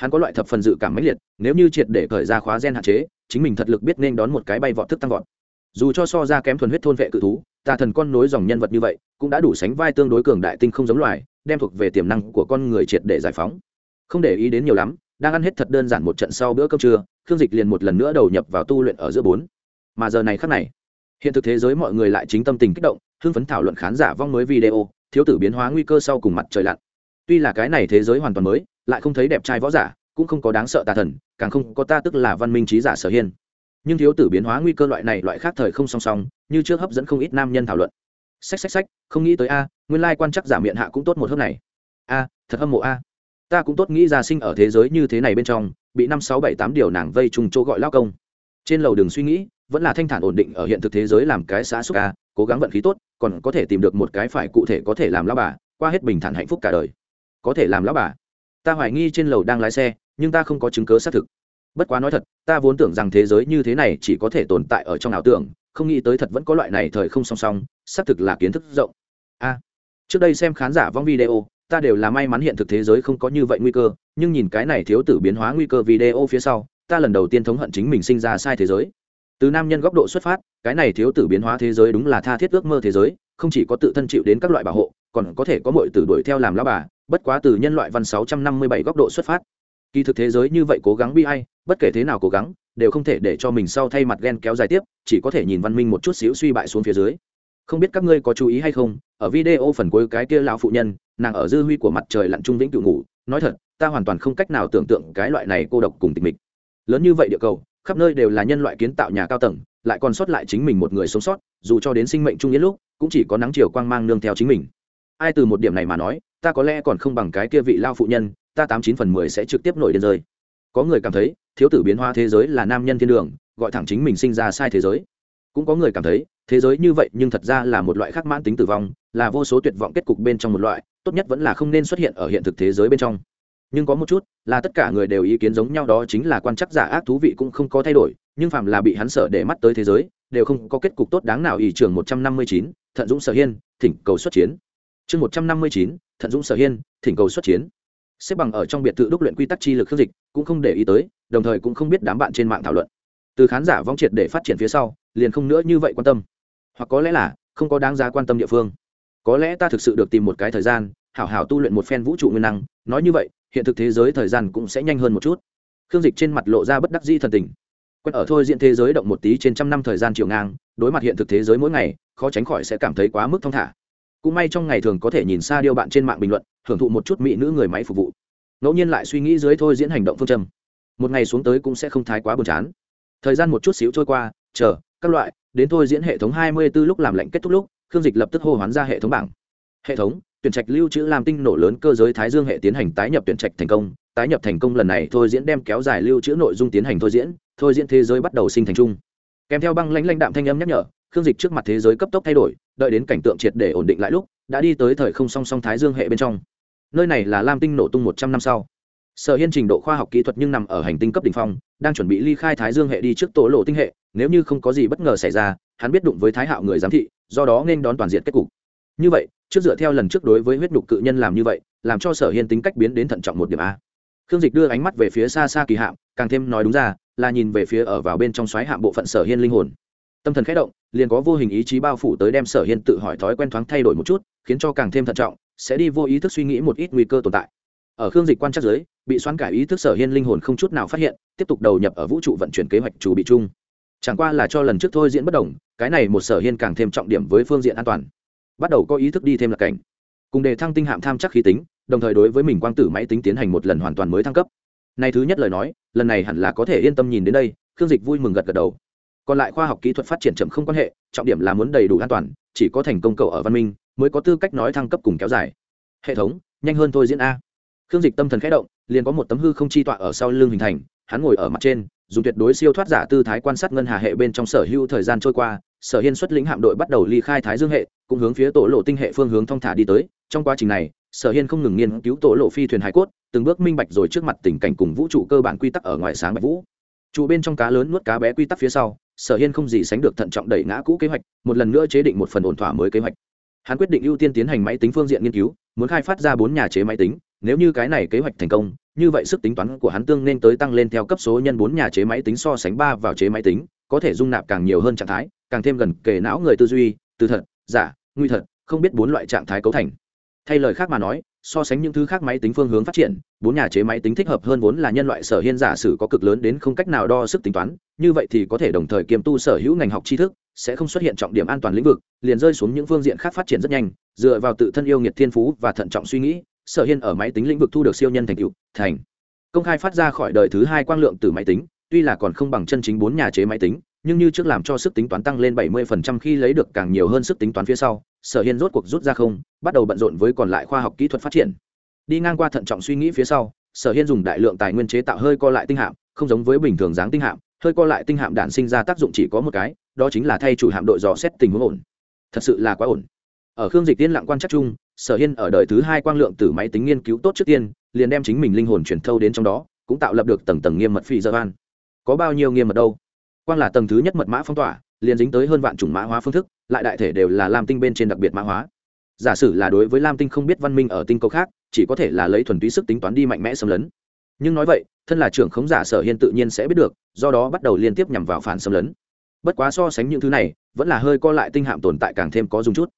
hắn có loại thập phần dự cảm mãnh liệt, nếu như triệt để khởi ra khóa gen hạn chế, chính mình thật lực biết nên đón một cái bay vọt thức tăng vọt. Dù cho so ra kém thuần huyết thôn vệ cự thú, tà thần con nối dòng nhân vật như vậy, cũng đã đủ sánh vai tương đối cường đại tinh không giống loài, đem thuộc về tiềm năng của con người triệt để giải phóng. Không để ý đến nhiều lắm, đang ăn hết thật đơn giản một trận sau bữa cơm trưa, khương dịch liền một lần nữa đầu nhập vào tu luyện ở giữa bốn. Mà giờ này khắc này, hiện thực thế giới mọi người lại chính tâm tình kích động, hưng phấn thảo luận khán giả vong mới video, thiếu tử biến hóa nguy cơ sau cùng mặt trời lặn tuy là cái này thế giới hoàn toàn mới lại không thấy đẹp trai võ giả cũng không có đáng sợ tà thần càng không có ta tức là văn minh trí giả sở hiên. Nhưng thiếu tử biến hóa nguy cơ loại này loại khác thời không song song như trước hấp dẫn không ít nam nhân thảo luận. Sách sách sách, không nghĩ tới a nguyên lai quan chắc giả miệng hạ cũng tốt một hớp này. A thật hâm mộ a. Ta cũng tốt nghĩ ra sinh ở thế giới như thế này bên trong bị năm sáu bảy tám điều nàng vây trùng chỗ gọi lao công. Trên lầu đường suy nghĩ vẫn là thanh thản ổn định ở hiện thực thế giới làm cái xã xúc a cố gắng vận khí tốt còn có thể tìm được một cái phải cụ thể có thể làm lao bà qua hết bình thản hạnh phúc cả đời có thể làm lão bà. Ta hoài nghi trên lầu đang lái xe, nhưng ta không có chứng cớ xác thực. Bất quá nói thật, ta vốn tưởng rằng thế giới như thế này chỉ có thể tồn tại ở trong ảo tưởng, không nghĩ tới thật vẫn có loại này thời không song song, xác thực là kiến thức rộng. A, trước đây xem khán giả vong video, ta đều là may mắn hiện thực thế giới không có như vậy nguy cơ, nhưng nhìn cái này thiếu tử biến hóa nguy cơ video phía sau, ta lần đầu tiên thống hận chính mình sinh ra sai thế giới. Từ nam nhân góc độ xuất phát, cái này thiếu tử biến hóa thế giới đúng là tha thiết ước mơ thế giới, không chỉ có tự thân chịu đến các loại bảo hộ, còn có thể có mọi tử đuổi theo làm lao bà bất quá từ nhân loại văn sáu trăm năm mươi bảy góc độ xuất phát kỳ thực thế giới như vậy cố gắng bi ai, bất kể thế nào cố gắng đều không thể để cho mình sau thay mặt ghen kéo dài tiếp chỉ có thể nhìn văn minh một chút xíu suy bại xuống phía dưới. Không biết các ngươi có chú ý hay không ở video phần cuối cái kia lão phụ nhân nàng ở dư huy của mặt trời lặn trung vĩnh cựu ngủ nói thật ta hoàn toàn không cách nào tưởng tượng cái loại này cô độc cùng tịch mịch. Lớn như vậy địa cầu khắp nơi đều là nhân loại kiến tạo nhà cao tầng lại còn sót lại chính mình một người sống sót dù cho đến sinh mệnh trung yên lúc cũng chỉ có nắng chiều quang mang nương theo chính mình. Ai từ một điểm này mà nói ta có lẽ còn không bằng cái kia vị lao phụ nhân, ta tám chín phần mười sẽ trực tiếp nổi điên rơi. Có người cảm thấy, thiếu tử biến hóa thế giới là nam nhân thiên đường, gọi thẳng chính mình sinh ra sai thế giới. Cũng có người cảm thấy, thế giới như vậy nhưng thật ra là một loại khác mãn tính tử vong, là vô số tuyệt vọng kết cục bên trong một loại, tốt nhất vẫn là không nên xuất hiện ở hiện thực thế giới bên trong. Nhưng có một chút, là tất cả người đều ý kiến giống nhau đó chính là quan chắc giả ác thú vị cũng không có thay đổi, nhưng phạm là bị hắn sợ để mắt tới thế giới, đều không có kết cục tốt đáng nào. Ỷ trường một trăm năm mươi chín, thận dũng sở hiên, thỉnh cầu xuất chiến. Chương một trăm năm mươi chín thận dũng sở hiên, thỉnh cầu xuất chiến. Xếp bằng ở trong biệt thự đúc luyện quy tắc chi lực khước dịch, cũng không để ý tới, đồng thời cũng không biết đám bạn trên mạng thảo luận. Từ khán giả vong triệt để phát triển phía sau, liền không nữa như vậy quan tâm. Hoặc có lẽ là, không có đáng giá quan tâm địa phương. Có lẽ ta thực sự được tìm một cái thời gian, hảo hảo tu luyện một phen vũ trụ nguyên năng. Nói như vậy, hiện thực thế giới thời gian cũng sẽ nhanh hơn một chút. Khương dịch trên mặt lộ ra bất đắc di thần tình. Quen ở thôi diện thế giới động một tí trên trăm năm thời gian chiều ngang, đối mặt hiện thực thế giới mỗi ngày, khó tránh khỏi sẽ cảm thấy quá mức thong thả cũng may trong ngày thường có thể nhìn xa điêu bạn trên mạng bình luận hưởng thụ một chút mỹ nữ người máy phục vụ. Ngẫu nhiên lại suy nghĩ dưới thôi diễn hành động phương châm. Một ngày xuống tới cũng sẽ không thái quá buồn chán. Thời gian một chút xíu trôi qua, chờ, các loại, đến thôi diễn hệ thống hai mươi 24 lúc làm lệnh kết thúc lúc, khương dịch lập tức hô hoán ra hệ thống bảng. Hệ thống, tuyển trạch lưu trữ làm tinh nổ lớn cơ giới thái dương hệ tiến hành tái nhập tuyển trạch thành công. Tái nhập thành công lần này thôi diễn đem kéo dài lưu trữ nội dung tiến hành thôi diễn thôi diễn thế giới bắt đầu sinh thành chung. Kèm theo băng lãnh lãnh đạm thanh âm nhắc nhở, khương dịch trước mặt thế giới cấp tốc thay đổi đợi đến cảnh tượng triệt để ổn định lại lúc, đã đi tới thời không song song thái dương hệ bên trong. Nơi này là lam tinh nổ tung một trăm năm sau. Sở hiên trình độ khoa học kỹ thuật nhưng nằm ở hành tinh cấp đ ỉ n h phong, đang chuẩn bị ly khai thái dương hệ đi trước tổ lộ tinh hệ, nếu như không có gì bất ngờ xảy ra, hắn biết đụng với thái hạo người giám thị, do đó nên đón toàn diện kết cục. Như vậy, trước dựa theo lần trước đối với huyết nhục cự nhân làm như vậy, làm cho sở hiên tính cách biến đến thận trọng một điểm a. Khương dịch đưa ánh mắt về phía xa xa kỳ hạm, càng thêm nói đúng ra, là nhìn về phía ở vào bên trong xoáy hạm bộ phận sở hiên linh hồn tâm thần khẽ động, liền có vô hình ý chí bao phủ tới đem sở hiên tự hỏi thói quen thoáng thay đổi một chút, khiến cho càng thêm thận trọng, sẽ đi vô ý thức suy nghĩ một ít nguy cơ tồn tại. Ở khương dịch quan trắc giới, bị xoắn cải ý thức sở hiên linh hồn không chút nào phát hiện, tiếp tục đầu nhập ở vũ trụ vận chuyển kế hoạch chủ bị chung. Chẳng qua là cho lần trước thôi diễn bất đồng, cái này một sở hiên càng thêm trọng điểm với phương diện an toàn. Bắt đầu có ý thức đi thêm là cảnh. Cùng đề thăng tinh hạm tham chắc khí tính, đồng thời đối với mình quang tử máy tính tiến hành một lần hoàn toàn mới thăng cấp. Này thứ nhất lời nói, lần này hẳn là có thể yên tâm nhìn đến đây, khương dịch vui mừng gật gật đầu còn lại khoa học kỹ thuật phát triển chậm không quan hệ, trọng điểm là muốn đầy đủ an toàn, chỉ có thành công cầu ở văn minh, mới có tư cách nói thăng cấp cùng kéo dài. Hệ thống, nhanh hơn thôi diễn a. Khương dịch tâm thần khẽ động, liền có một tấm hư không chi tọa ở sau lưng hình thành, hắn ngồi ở mặt trên, dùng tuyệt đối siêu thoát giả tư thái quan sát ngân hà hệ bên trong sở hữu thời gian trôi qua, sở hiên xuất lĩnh hạm đội bắt đầu ly khai thái dương hệ, cũng hướng phía tổ lộ tinh hệ phương hướng thong thả đi tới. Trong quá trình này, sở hiên không ngừng nghiên cứu tổ lộ phi thuyền hải cốt, từng bước minh bạch rồi trước mặt tình cảnh cùng vũ trụ cơ bản quy tắc ở ngoài sáng bạch vũ. Trụ bên trong cá lớn nuốt cá bé quy tắc phía sau sở hiên không gì sánh được thận trọng đẩy ngã cũ kế hoạch, một lần nữa chế định một phần ổn thỏa mới kế hoạch. Hắn quyết định ưu tiên tiến hành máy tính phương diện nghiên cứu, muốn khai phát ra bốn nhà chế máy tính, nếu như cái này kế hoạch thành công, như vậy sức tính toán của hắn tương nên tới tăng lên theo cấp số nhân bốn nhà chế máy tính so sánh ba vào chế máy tính, có thể dung nạp càng nhiều hơn trạng thái, càng thêm gần kề não người tư duy, từ thật, giả, nguy thật, không biết bốn loại trạng thái cấu thành. Thay lời khác mà nói so sánh những thứ khác máy tính phương hướng phát triển, bốn nhà chế máy tính thích hợp hơn vốn là nhân loại sở hiên giả sử có cực lớn đến không cách nào đo sức tính toán, như vậy thì có thể đồng thời kiêm tu sở hữu ngành học tri thức, sẽ không xuất hiện trọng điểm an toàn lĩnh vực, liền rơi xuống những phương diện khác phát triển rất nhanh, dựa vào tự thân yêu nghiệt thiên phú và thận trọng suy nghĩ, sở hiên ở máy tính lĩnh vực thu được siêu nhân thành tựu, thành công khai phát ra khỏi đời thứ hai quang lượng từ máy tính, tuy là còn không bằng chân chính bốn nhà chế máy tính nhưng như trước làm cho sức tính toán tăng lên 70% khi lấy được càng nhiều hơn sức tính toán phía sau, sở hiên rốt cuộc rút ra không, bắt đầu bận rộn với còn lại khoa học kỹ thuật phát triển. Đi ngang qua thận trọng suy nghĩ phía sau, sở hiên dùng đại lượng tài nguyên chế tạo hơi co lại tinh hạm, không giống với bình thường dáng tinh hạm, hơi co lại tinh hạm đản sinh ra tác dụng chỉ có một cái, đó chính là thay chủ hạm đội dò xét tình huống ổn. Thật sự là quá ổn. Ở khương dịch tiên lặng quan chắc chung, sở hiên ở đời thứ hai quang lượng tử máy tính nghiên cứu tốt trước tiên, liền đem chính mình linh hồn truyền thâu đến trong đó, cũng tạo lập được tầng tầng nghiêm mật phi dơ an có bao nhiêu nghiêm mật đâu? Quang là tầng thứ nhất mật mã phong tỏa, liền dính tới hơn vạn chủng mã hóa phương thức, lại đại thể đều là lam tinh bên trên đặc biệt mã hóa. Giả sử là đối với lam tinh không biết văn minh ở tinh cầu khác, chỉ có thể là lấy thuần túy sức tính toán đi mạnh mẽ xâm lấn. Nhưng nói vậy, thân là trưởng khống giả sở hiên tự nhiên sẽ biết được, do đó bắt đầu liên tiếp nhằm vào phản xâm lấn. Bất quá so sánh những thứ này, vẫn là hơi co lại tinh hạm tồn tại càng thêm có dùng chút.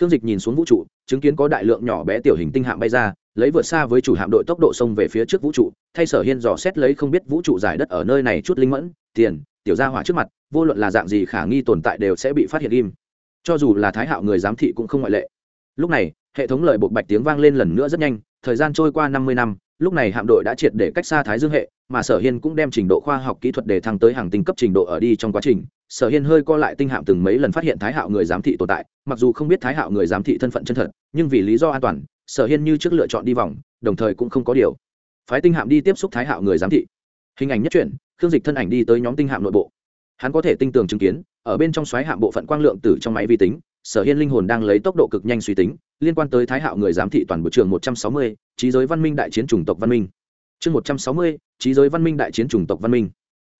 Khương dịch nhìn xuống vũ trụ, chứng kiến có đại lượng nhỏ bé tiểu hình tinh hạm bay ra, lấy vượt xa với chủ hạm đội tốc độ sông về phía trước vũ trụ, thay sở hiên dò xét lấy không biết vũ trụ giải đất ở nơi này chút linh mẫn, tiền tiểu gia hỏa trước mặt, vô luận là dạng gì khả nghi tồn tại đều sẽ bị phát hiện im. Cho dù là thái hạo người giám thị cũng không ngoại lệ. Lúc này, hệ thống lợi bộ bạch tiếng vang lên lần nữa rất nhanh, thời gian trôi qua năm mươi năm, lúc này hạm đội đã triệt để cách xa thái dương hệ, mà sở hiên cũng đem trình độ khoa học kỹ thuật để thăng tới hàng tinh cấp trình độ ở đi trong quá trình. Sở hiên hơi co lại tinh hạm từng mấy lần phát hiện thái hạo người giám thị tồn tại, mặc dù không biết thái hạo người giám thị thân phận chân thật, nhưng vì lý do an toàn, sở hiên như trước lựa chọn đi vòng, đồng thời cũng không có điều. Phái tinh hạm đi tiếp xúc thái hạo người giám thị. Hình ảnh nhất truyện khương dịch thân ảnh đi tới nhóm tinh hạm nội bộ. Hắn có thể tinh tường chứng kiến, ở bên trong xoáy hạm bộ phận quang lượng tử trong máy vi tính, sở hiên linh hồn đang lấy tốc độ cực nhanh suy tính, liên quan tới thái hạo người giám thị toàn bộ trường một trăm sáu mươi, trí giới văn minh đại chiến chủng tộc văn minh. Chương một trăm sáu mươi, trí giới văn minh đại chiến chủng tộc văn minh.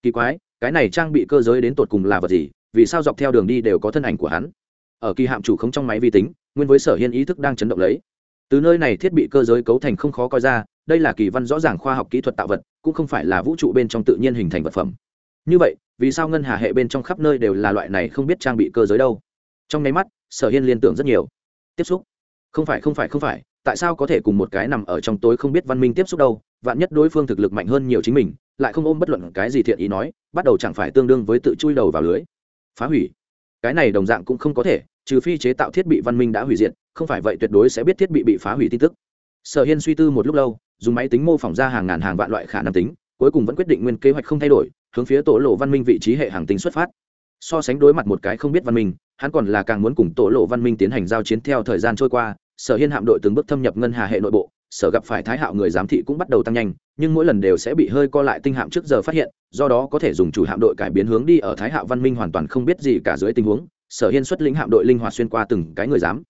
Kỳ quái, cái này trang bị cơ giới đến tột cùng là vật gì, vì sao dọc theo đường đi đều có thân ảnh của hắn? Ở kỳ hạm chủ không trong máy vi tính, nguyên với sở hiên ý thức đang chấn động lấy từ nơi này thiết bị cơ giới cấu thành không khó coi ra, đây là kỳ văn rõ ràng khoa học kỹ thuật tạo vật, cũng không phải là vũ trụ bên trong tự nhiên hình thành vật phẩm. Như vậy, vì sao ngân hà hệ bên trong khắp nơi đều là loại này không biết trang bị cơ giới đâu? Trong nháy mắt, sở hiên liên tưởng rất nhiều. Tiếp xúc. Không phải không phải không phải, tại sao có thể cùng một cái nằm ở trong tối không biết văn minh tiếp xúc đâu? Vạn nhất đối phương thực lực mạnh hơn nhiều chính mình, lại không ôm bất luận cái gì thiện ý nói, bắt đầu chẳng phải tương đương với tự chui đầu vào lưới. Phá hủy. Cái này đồng dạng cũng không có thể trừ phi chế tạo thiết bị văn minh đã hủy diệt, không phải vậy tuyệt đối sẽ biết thiết bị bị phá hủy tin tức. Sở hiên suy tư một lúc lâu, dùng máy tính mô phỏng ra hàng ngàn hàng vạn loại khả năng tính, cuối cùng vẫn quyết định nguyên kế hoạch không thay đổi, hướng phía tổ lộ văn minh vị trí hệ hàng tính xuất phát. So sánh đối mặt một cái không biết văn minh, hắn còn là càng muốn cùng tổ lộ văn minh tiến hành giao chiến theo thời gian trôi qua, sở hiên hạm đội từng bước thâm nhập ngân hà hệ nội bộ, sở gặp phải thái hạo người giám thị cũng bắt đầu tăng nhanh, nhưng mỗi lần đều sẽ bị hơi co lại tinh hạm trước giờ phát hiện, do đó có thể dùng chủ hạm đội cải biến hướng đi ở thái hạo văn minh hoàn toàn không biết gì cả dưới tình huống sở hiên xuất lĩnh hạm đội linh hoạt xuyên qua từng cái người dám,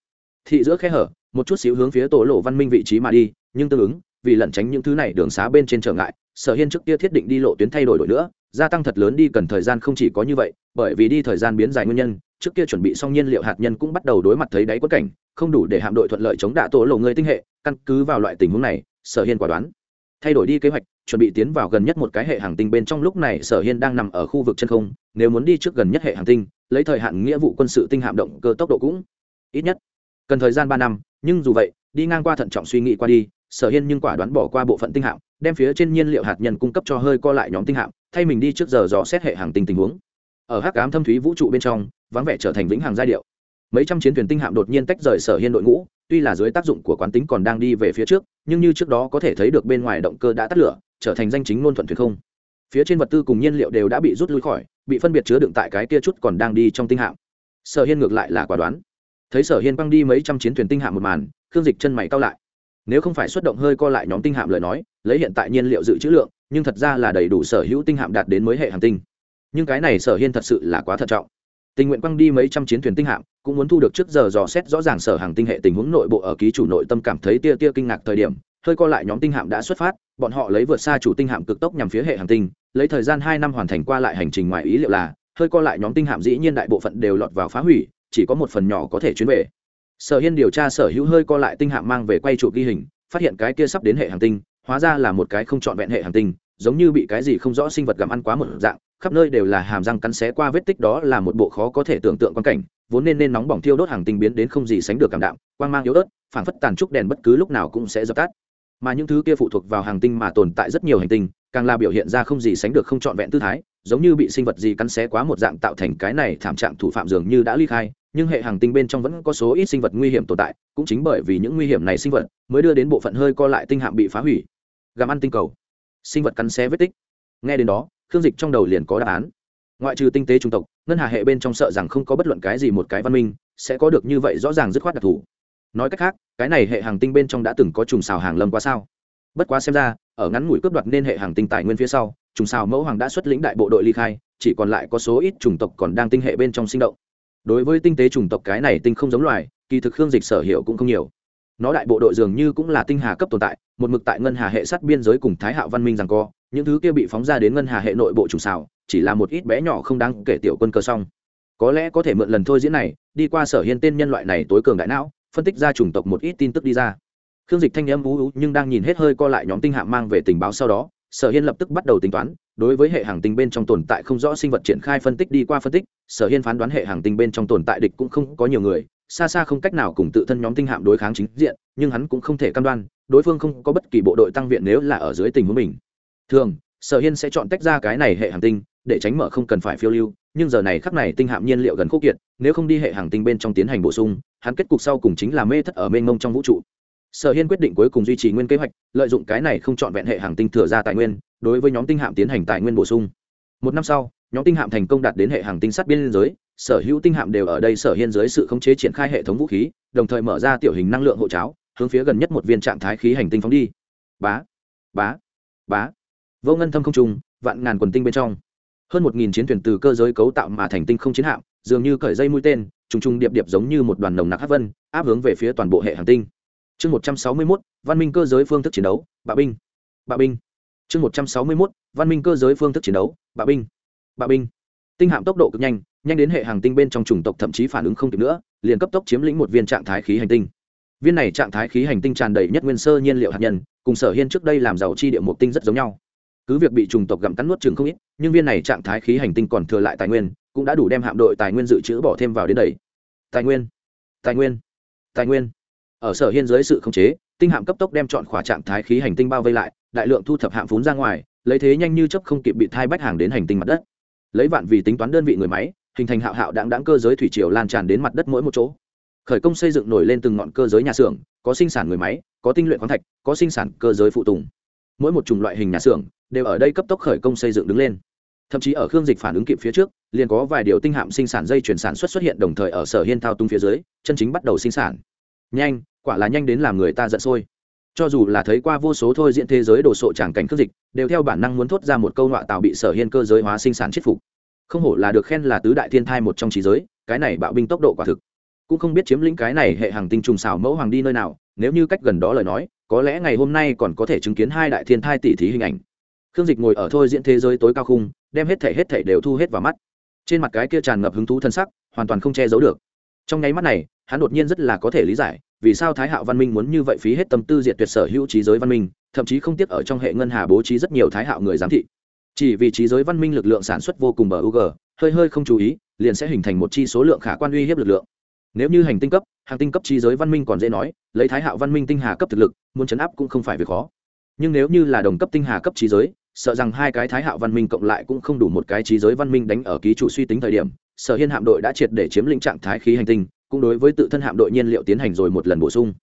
thị giữa khe hở một chút xíu hướng phía tổ lộ văn minh vị trí mà đi nhưng tương ứng vì lẩn tránh những thứ này đường xá bên trên trở ngại sở hiên trước kia thiết định đi lộ tuyến thay đổi đổi nữa gia tăng thật lớn đi cần thời gian không chỉ có như vậy bởi vì đi thời gian biến dài nguyên nhân trước kia chuẩn bị xong nhiên liệu hạt nhân cũng bắt đầu đối mặt thấy đáy quất cảnh không đủ để hạm đội thuận lợi chống đạ tổ lộ người tinh hệ căn cứ vào loại tình huống này sở hiên quả đoán. Thay đổi đi kế hoạch chuẩn bị tiến vào gần nhất một cái hệ hàng tinh bên trong lúc này sở hiên đang nằm ở khu vực chân không nếu muốn đi trước gần nhất hệ hàng tinh lấy thời hạn nghĩa vụ quân sự tinh hạm động cơ tốc độ cũng ít nhất. Cần thời gian ba năm, nhưng dù vậy, đi ngang qua thận trọng suy nghĩ qua đi, sở hiên nhưng quả đoán bỏ qua bộ phận tinh hạm, đem phía trên nhiên liệu hạt nhân cung cấp cho hơi co lại nhóm tinh hạm, thay mình đi trước giờ dò xét hệ hàng tinh tình huống. Ở hắc ám thâm thúy vũ trụ bên trong, vắng vẻ trở thành vĩnh hằng giai điệu. Mấy trăm chiến thuyền tinh hạm đột nhiên tách rời sở hiên đội ngũ, tuy là dưới tác dụng của quán tính còn đang đi về phía trước, nhưng như trước đó có thể thấy được bên ngoài động cơ đã tắt lửa, trở thành danh chính ngôn thuận thuyền không. Phía trên vật tư cùng nhiên liệu đều đã bị rút lui khỏi bị phân biệt chứa đựng tại cái kia chút còn đang đi trong tinh hạm. Sở hiên ngược lại là quả đoán. Thấy sở hiên băng đi mấy trăm chiến thuyền tinh hạm một màn, khương dịch chân mày cao lại. Nếu không phải xuất động hơi co lại nhóm tinh hạm lời nói, lấy hiện tại nhiên liệu dự trữ lượng, nhưng thật ra là đầy đủ sở hữu tinh hạm đạt đến mới hệ hành tinh. Nhưng cái này sở hiên thật sự là quá thận trọng. Tình nguyện quăng đi mấy trăm chiến thuyền tinh hạm, cũng muốn thu được trước giờ dò xét rõ ràng sở hàng tinh hệ tình huống nội bộ ở ký chủ nội tâm cảm thấy tia tia kinh ngạc thời điểm, hơi co lại nhóm tinh hạm đã xuất phát, bọn họ lấy vượt xa chủ tinh hạm cực tốc nhằm phía hệ hành tinh lấy thời gian hai năm hoàn thành qua lại hành trình ngoài ý liệu là, hơi co lại nhóm tinh hạm dĩ nhiên đại bộ phận đều lọt vào phá hủy, chỉ có một phần nhỏ có thể chuyến về. Sở hiên điều tra sở hữu hơi co lại tinh hạm mang về quay chụp ghi hình, phát hiện cái kia sắp đến hệ hành tinh, hóa ra là một cái không trọn vẹn hệ hành tinh, giống như bị cái gì không rõ sinh vật gặm ăn quá một dạng, khắp nơi đều là hàm răng cắn xé qua vết tích đó là một bộ khó có thể tưởng tượng quan cảnh, vốn nên nên nóng bỏng thiêu đốt hàng tinh biến đến không gì sánh được cảm đạm, quang mang yếu ớt phản phất tàn trúc đèn bất cứ lúc nào cũng sẽ dập tắt. Mà những thứ kia phụ thuộc vào hàng tinh mà tồn tại rất nhiều hành tinh càng là biểu hiện ra không gì sánh được không trọn vẹn tư thái, giống như bị sinh vật gì cắn xé quá một dạng tạo thành cái này thảm trạng thủ phạm dường như đã ly khai, nhưng hệ hàng tinh bên trong vẫn có số ít sinh vật nguy hiểm tồn tại, cũng chính bởi vì những nguy hiểm này sinh vật mới đưa đến bộ phận hơi co lại tinh hạm bị phá hủy. Gặm ăn tinh cầu. Sinh vật cắn xé vết tích. Nghe đến đó, khương dịch trong đầu liền có đáp án. Ngoại trừ tinh tế trung tộc, ngân hà hệ bên trong sợ rằng không có bất luận cái gì một cái văn minh sẽ có được như vậy rõ ràng dứt khoát đặc thù. Nói cách khác, cái này hệ hàng tinh bên trong đã từng có trùng xào hàng lâm quá sao? Bất quá xem ra ở ngắn ngủi cướp đoạt nên hệ hàng tinh tài nguyên phía sau, trùng xào mẫu hoàng đã xuất lĩnh đại bộ đội ly khai, chỉ còn lại có số ít chủng tộc còn đang tinh hệ bên trong sinh động. Đối với tinh tế chủng tộc cái này tinh không giống loài, kỳ thực khương dịch sở hiệu cũng không nhiều. Nó đại bộ đội dường như cũng là tinh hà cấp tồn tại, một mực tại ngân hà hệ sát biên giới cùng thái hạo văn minh rằng co, những thứ kia bị phóng ra đến ngân hà hệ nội bộ trùng xào, chỉ là một ít bé nhỏ không đáng kể tiểu quân cơ xong. Có lẽ có thể mượn lần thôi diễn này, đi qua sở hiên tên nhân loại này tối cường đại não, phân tích ra chủng tộc một ít tin tức đi ra khương dịch thanh em ú ú nhưng đang nhìn hết hơi co lại nhóm tinh hạm mang về tình báo sau đó, sở hiên lập tức bắt đầu tính toán, đối với hệ hàng tinh bên trong tồn tại không rõ sinh vật triển khai phân tích đi qua phân tích, sở hiên phán đoán hệ hàng tinh bên trong tồn tại địch cũng không có nhiều người, xa xa không cách nào cùng tự thân nhóm tinh hạm đối kháng chính diện, nhưng hắn cũng không thể cam đoan, đối phương không có bất kỳ bộ đội tăng viện nếu là ở dưới tình huống mình. Thường, sở hiên sẽ chọn tách ra cái này hệ hàng tinh, để tránh mở không cần phải phiêu lưu, nhưng giờ này khắc này tinh hạm nhiên liệu gần khúc kiệt, nếu không đi hệ hàng tinh bên trong tiến hành bổ sung, hắn kết cục sau cùng chính là mê thất ở mênh mông trong vũ trụ sở hiên quyết định cuối cùng duy trì nguyên kế hoạch, lợi dụng cái này không chọn vẹn hệ hàng tinh thừa ra tài nguyên, đối với nhóm tinh hạm tiến hành tài nguyên bổ sung. Một năm sau, nhóm tinh hạm thành công đạt đến hệ hàng tinh sát biên giới, sở hữu tinh hạm đều ở đây sở hiên dưới sự khống chế triển khai hệ thống vũ khí, đồng thời mở ra tiểu hình năng lượng hộ cháo, hướng phía gần nhất một viên trạng thái khí hành tinh phóng đi. Bá bá bá. Vô ngân thâm không trung, vạn ngàn quần tinh bên trong. Hơn một nghìn chiến thuyền từ cơ giới cấu tạo mà thành tinh không chiến hạm, dường như cởi dây mũi tên, trùng trùng điệp điệp giống như một đoàn nồng nặc hát vân, áp hướng về phía toàn bộ hệ hành tinh chương một trăm sáu mươi mốt, văn minh cơ giới phương thức chiến đấu, bạ binh. Bạ binh. Chương một trăm sáu mươi mốt, văn minh cơ giới phương thức chiến đấu, bạ binh. Bạ binh. Tinh hạm tốc độ cực nhanh nhanh đến hệ hàng tinh bên trong chủng tộc thậm chí phản ứng không kịp nữa, liền cấp tốc chiếm lĩnh một viên trạng thái khí hành tinh. Viên này trạng thái khí hành tinh tràn đầy nhất nguyên sơ nhiên liệu hạt nhân, cùng sở hiên trước đây làm giàu chi địa một tinh rất giống nhau. Cứ việc bị trùng tộc gặm cắn nuốt chừng không ít, nhưng viên này trạng thái khí hành tinh còn thừa lại tài nguyên, cũng đã đủ đem hạm đội tài nguyên dự trữ bỏ thêm vào đến đầy tài nguyên. Tài nguyên. Tài nguyên ở sở hiên dưới sự khống chế, tinh hạm cấp tốc đem chọn khỏa trạng thái khí hành tinh bao vây lại, đại lượng thu thập hạm phún ra ngoài, lấy thế nhanh như chấp không kịp bị thai bách hàng đến hành tinh mặt đất. Lấy vạn vì tính toán đơn vị người máy, hình thành hạo hạo đáng đáng cơ giới thủy triều lan tràn đến mặt đất mỗi một chỗ. Khởi công xây dựng nổi lên từng ngọn cơ giới nhà xưởng, có sinh sản người máy, có tinh luyện khoáng thạch, có sinh sản cơ giới phụ tùng. Mỗi một chủng loại hình nhà xưởng đều ở đây cấp tốc khởi công xây dựng đứng lên. Thậm chí ở khương dịch phản ứng kịp phía trước, liền có vài điều tinh hạm sinh sản dây chuyển sản xuất xuất hiện đồng thời ở sở hiên thao tung phía dưới, chân chính bắt đầu sinh sản nhanh, quả là nhanh đến làm người ta giận sôi. Cho dù là thấy qua vô số thôi diễn thế giới đồ sộ tràng cảnh khước dịch, đều theo bản năng muốn thốt ra một câu nọa tạo bị sở hiên cơ giới hóa sinh sản chết phục. Không hổ là được khen là tứ đại thiên thai một trong trí giới, cái này bạo binh tốc độ quả thực. Cũng không biết chiếm lĩnh cái này hệ hàng tinh trùng xào mẫu hoàng đi nơi nào, nếu như cách gần đó lời nói, có lẽ ngày hôm nay còn có thể chứng kiến hai đại thiên thai tỷ thí hình ảnh. Khương dịch ngồi ở thôi diễn thế giới tối cao khung, đem hết thể hết thể đều thu hết vào mắt. Trên mặt cái kia tràn ngập hứng thú thân sắc, hoàn toàn không che giấu được trong nháy mắt này, hắn đột nhiên rất là có thể lý giải vì sao thái hạo văn minh muốn như vậy phí hết tâm tư diệt tuyệt sở hữu trí giới văn minh, thậm chí không tiếc ở trong hệ ngân hà bố trí rất nhiều thái hạo người giám thị. Chỉ vì trí giới văn minh lực lượng sản xuất vô cùng bờ ug hơi hơi không chú ý, liền sẽ hình thành một chi số lượng khả quan uy hiếp lực lượng. Nếu như hành tinh cấp, hàng tinh cấp trí giới văn minh còn dễ nói, lấy thái hạo văn minh tinh hà cấp thực lực, muốn chấn áp cũng không phải việc khó. Nhưng nếu như là đồng cấp tinh hà cấp trí giới, sợ rằng hai cái thái hạo văn minh cộng lại cũng không đủ một cái trí giới văn minh đánh ở ký trụ suy tính thời điểm sở hiên hạm đội đã triệt để chiếm lĩnh trạng thái khí hành tinh, cũng đối với tự thân hạm đội nhiên liệu tiến hành rồi một lần bổ sung.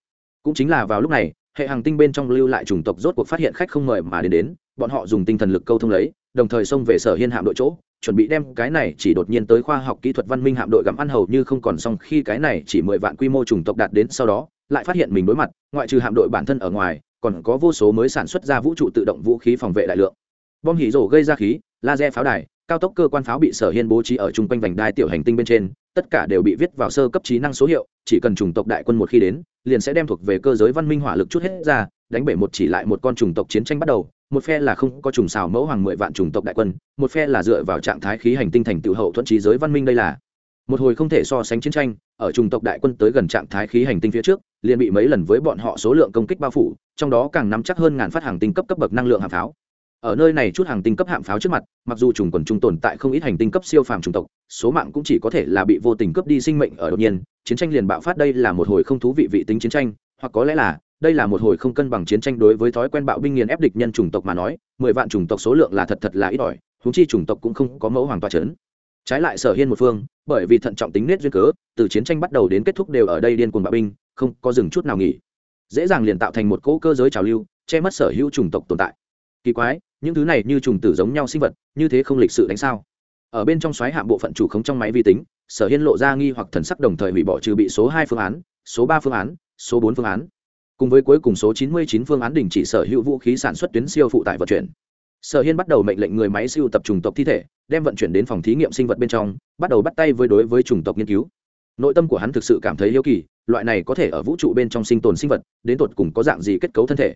Cũng chính là vào lúc này, hệ hàng tinh bên trong lưu lại chủng tộc rốt cuộc phát hiện khách không mời mà đến đến, bọn họ dùng tinh thần lực câu thông lấy, đồng thời xông về sở hiên hạm đội chỗ, chuẩn bị đem cái này chỉ đột nhiên tới khoa học kỹ thuật văn minh hạm đội gặm ăn hầu như không còn xong khi cái này chỉ mười vạn quy mô chủng tộc đạt đến sau đó, lại phát hiện mình đối mặt, ngoại trừ hạm đội bản thân ở ngoài, còn có vô số mới sản xuất ra vũ trụ tự động vũ khí phòng vệ đại lượng. Bom hỉ rổ gây ra khí, laser pháo đài cao tốc cơ quan pháo bị sở hiên bố trí ở chung quanh vành đai tiểu hành tinh bên trên, tất cả đều bị viết vào sơ cấp trí năng số hiệu, chỉ cần chủng tộc đại quân một khi đến, liền sẽ đem thuộc về cơ giới văn minh hỏa lực chút hết ra, đánh bể một chỉ lại một con chủng tộc chiến tranh bắt đầu, một phe là không có trùng xào mẫu hoàng mười vạn chủng tộc đại quân, một phe là dựa vào trạng thái khí hành tinh thành tựu hậu thuận trí giới văn minh đây là. Một hồi không thể so sánh chiến tranh, ở chủng tộc đại quân tới gần trạng thái khí hành tinh phía trước, liền bị mấy lần với bọn họ số lượng công kích bao phủ, trong đó càng nắm chắc hơn ngàn phát hàng tinh cấp cấp bậc năng lượng hạng pháo ở nơi này chút hàng tinh cấp hạm pháo trước mặt, mặc dù trùng quần trung tồn tại không ít hành tinh cấp siêu phàm chủng tộc, số mạng cũng chỉ có thể là bị vô tình cướp đi sinh mệnh ở đột nhiên, chiến tranh liền bạo phát đây là một hồi không thú vị vị tính chiến tranh, hoặc có lẽ là, đây là một hồi không cân bằng chiến tranh đối với thói quen bạo binh nghiền ép địch nhân chủng tộc mà nói, mười vạn chủng tộc số lượng là thật thật là ít ỏi húng chi chủng tộc cũng không có mẫu hoàng toa c trái lại sở hiên một phương, bởi vì thận trọng tính nết duyên cớ, từ chiến tranh bắt đầu đến kết thúc đều ở đây điên cuồng bạo binh, không có dừng chút nào nghỉ. Dễ dàng liền tạo thành một cỗ cơ giới trào lưu, che mất sở hữu chủng tộc tồn tại. Kỳ quái những thứ này như trùng tử giống nhau sinh vật, như thế không lịch sự đánh sao? Ở bên trong xoáy hạm bộ phận chủ khống trong máy vi tính, sở hiên lộ ra nghi hoặc thần sắc đồng thời hủy bỏ trừ bị số hai phương án, số ba phương án, số bốn phương án. Cùng với cuối cùng số chín mươi chín phương án đình chỉ sở hữu vũ khí sản xuất tuyến siêu phụ tải vận chuyển. Sở hiên bắt đầu mệnh lệnh người máy siêu tập trùng tộc thi thể, đem vận chuyển đến phòng thí nghiệm sinh vật bên trong, bắt đầu bắt tay với đối với trùng tộc nghiên cứu. Nội tâm của hắn thực sự cảm thấy hiếu kỳ, loại này có thể ở vũ trụ bên trong sinh tồn sinh vật, đến tột cùng có dạng gì kết cấu thân thể?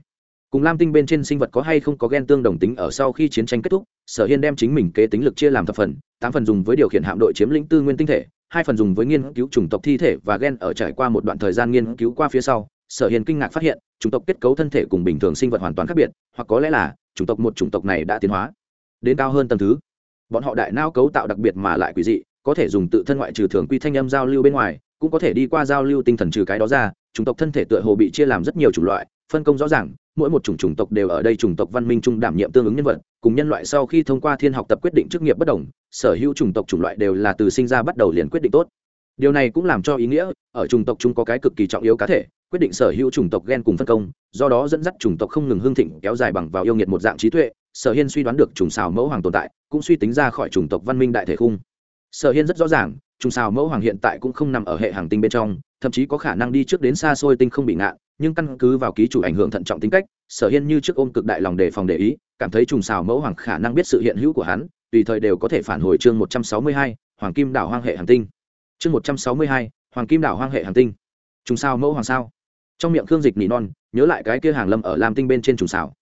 Cùng lam tinh bên trên sinh vật có hay không có g e n tương đồng tính ở sau khi chiến tranh kết thúc, sở hiên đem chính mình kế tính lực chia làm thập phần, tám phần dùng với điều khiển hạm đội chiếm lĩnh tư nguyên tinh thể, hai phần dùng với nghiên cứu chủng tộc thi thể và g e n ở trải qua một đoạn thời gian nghiên cứu qua phía sau. Sở hiên kinh ngạc phát hiện, chủng tộc kết cấu thân thể cùng bình thường sinh vật hoàn toàn khác biệt, hoặc có lẽ là chủng tộc một chủng tộc này đã tiến hóa đến cao hơn tầng thứ. Bọn họ đại nao cấu tạo đặc biệt mà lại quỷ dị, có thể dùng tự thân ngoại trừ thường quy thanh âm giao lưu bên ngoài, cũng có thể đi qua giao lưu tinh thần trừ cái đó ra, chủng tộc thân thể tựa hồ bị chia làm rất nhiều chủng loại, phân công rõ ràng mỗi một chủng chủng tộc đều ở đây chủng tộc văn minh chung đảm nhiệm tương ứng nhân vật, cùng nhân loại sau khi thông qua thiên học tập quyết định chức nghiệp bất đồng, sở hữu chủng tộc chủng loại đều là từ sinh ra bắt đầu liền quyết định tốt. Điều này cũng làm cho ý nghĩa, ở chủng tộc chung có cái cực kỳ trọng yếu cá thể, quyết định sở hữu chủng tộc gen cùng phân công, do đó dẫn dắt chủng tộc không ngừng hương thịnh, kéo dài bằng vào yêu nghiệt một dạng trí tuệ, sở hiên suy đoán được chủng xào mẫu hoàng tồn tại, cũng suy tính ra khỏi chủng tộc văn minh đại thể khung. Sở hiên rất rõ ràng, trùng xào mẫu hoàng hiện tại cũng không nằm ở hệ hàng tinh bên trong, thậm chí có khả năng đi trước đến xa xôi tinh không bị ngạn nhưng căn cứ vào ký chủ ảnh hưởng thận trọng tính cách, sở hiên như trước ôm cực đại lòng đề phòng để ý, cảm thấy trùng xào mẫu hoàng khả năng biết sự hiện hữu của hắn, tùy thời đều có thể phản hồi chương một trăm sáu mươi hai, hoàng kim đảo hoang hệ hàng tinh. Chương một trăm sáu mươi hai, hoàng kim đảo hoang hệ hàng tinh. Trùng sao mẫu hoàng sao? Trong miệng khương dịch nỉ non, nhớ lại cái kia hàng lâm ở lam tinh bên trên trùng xào.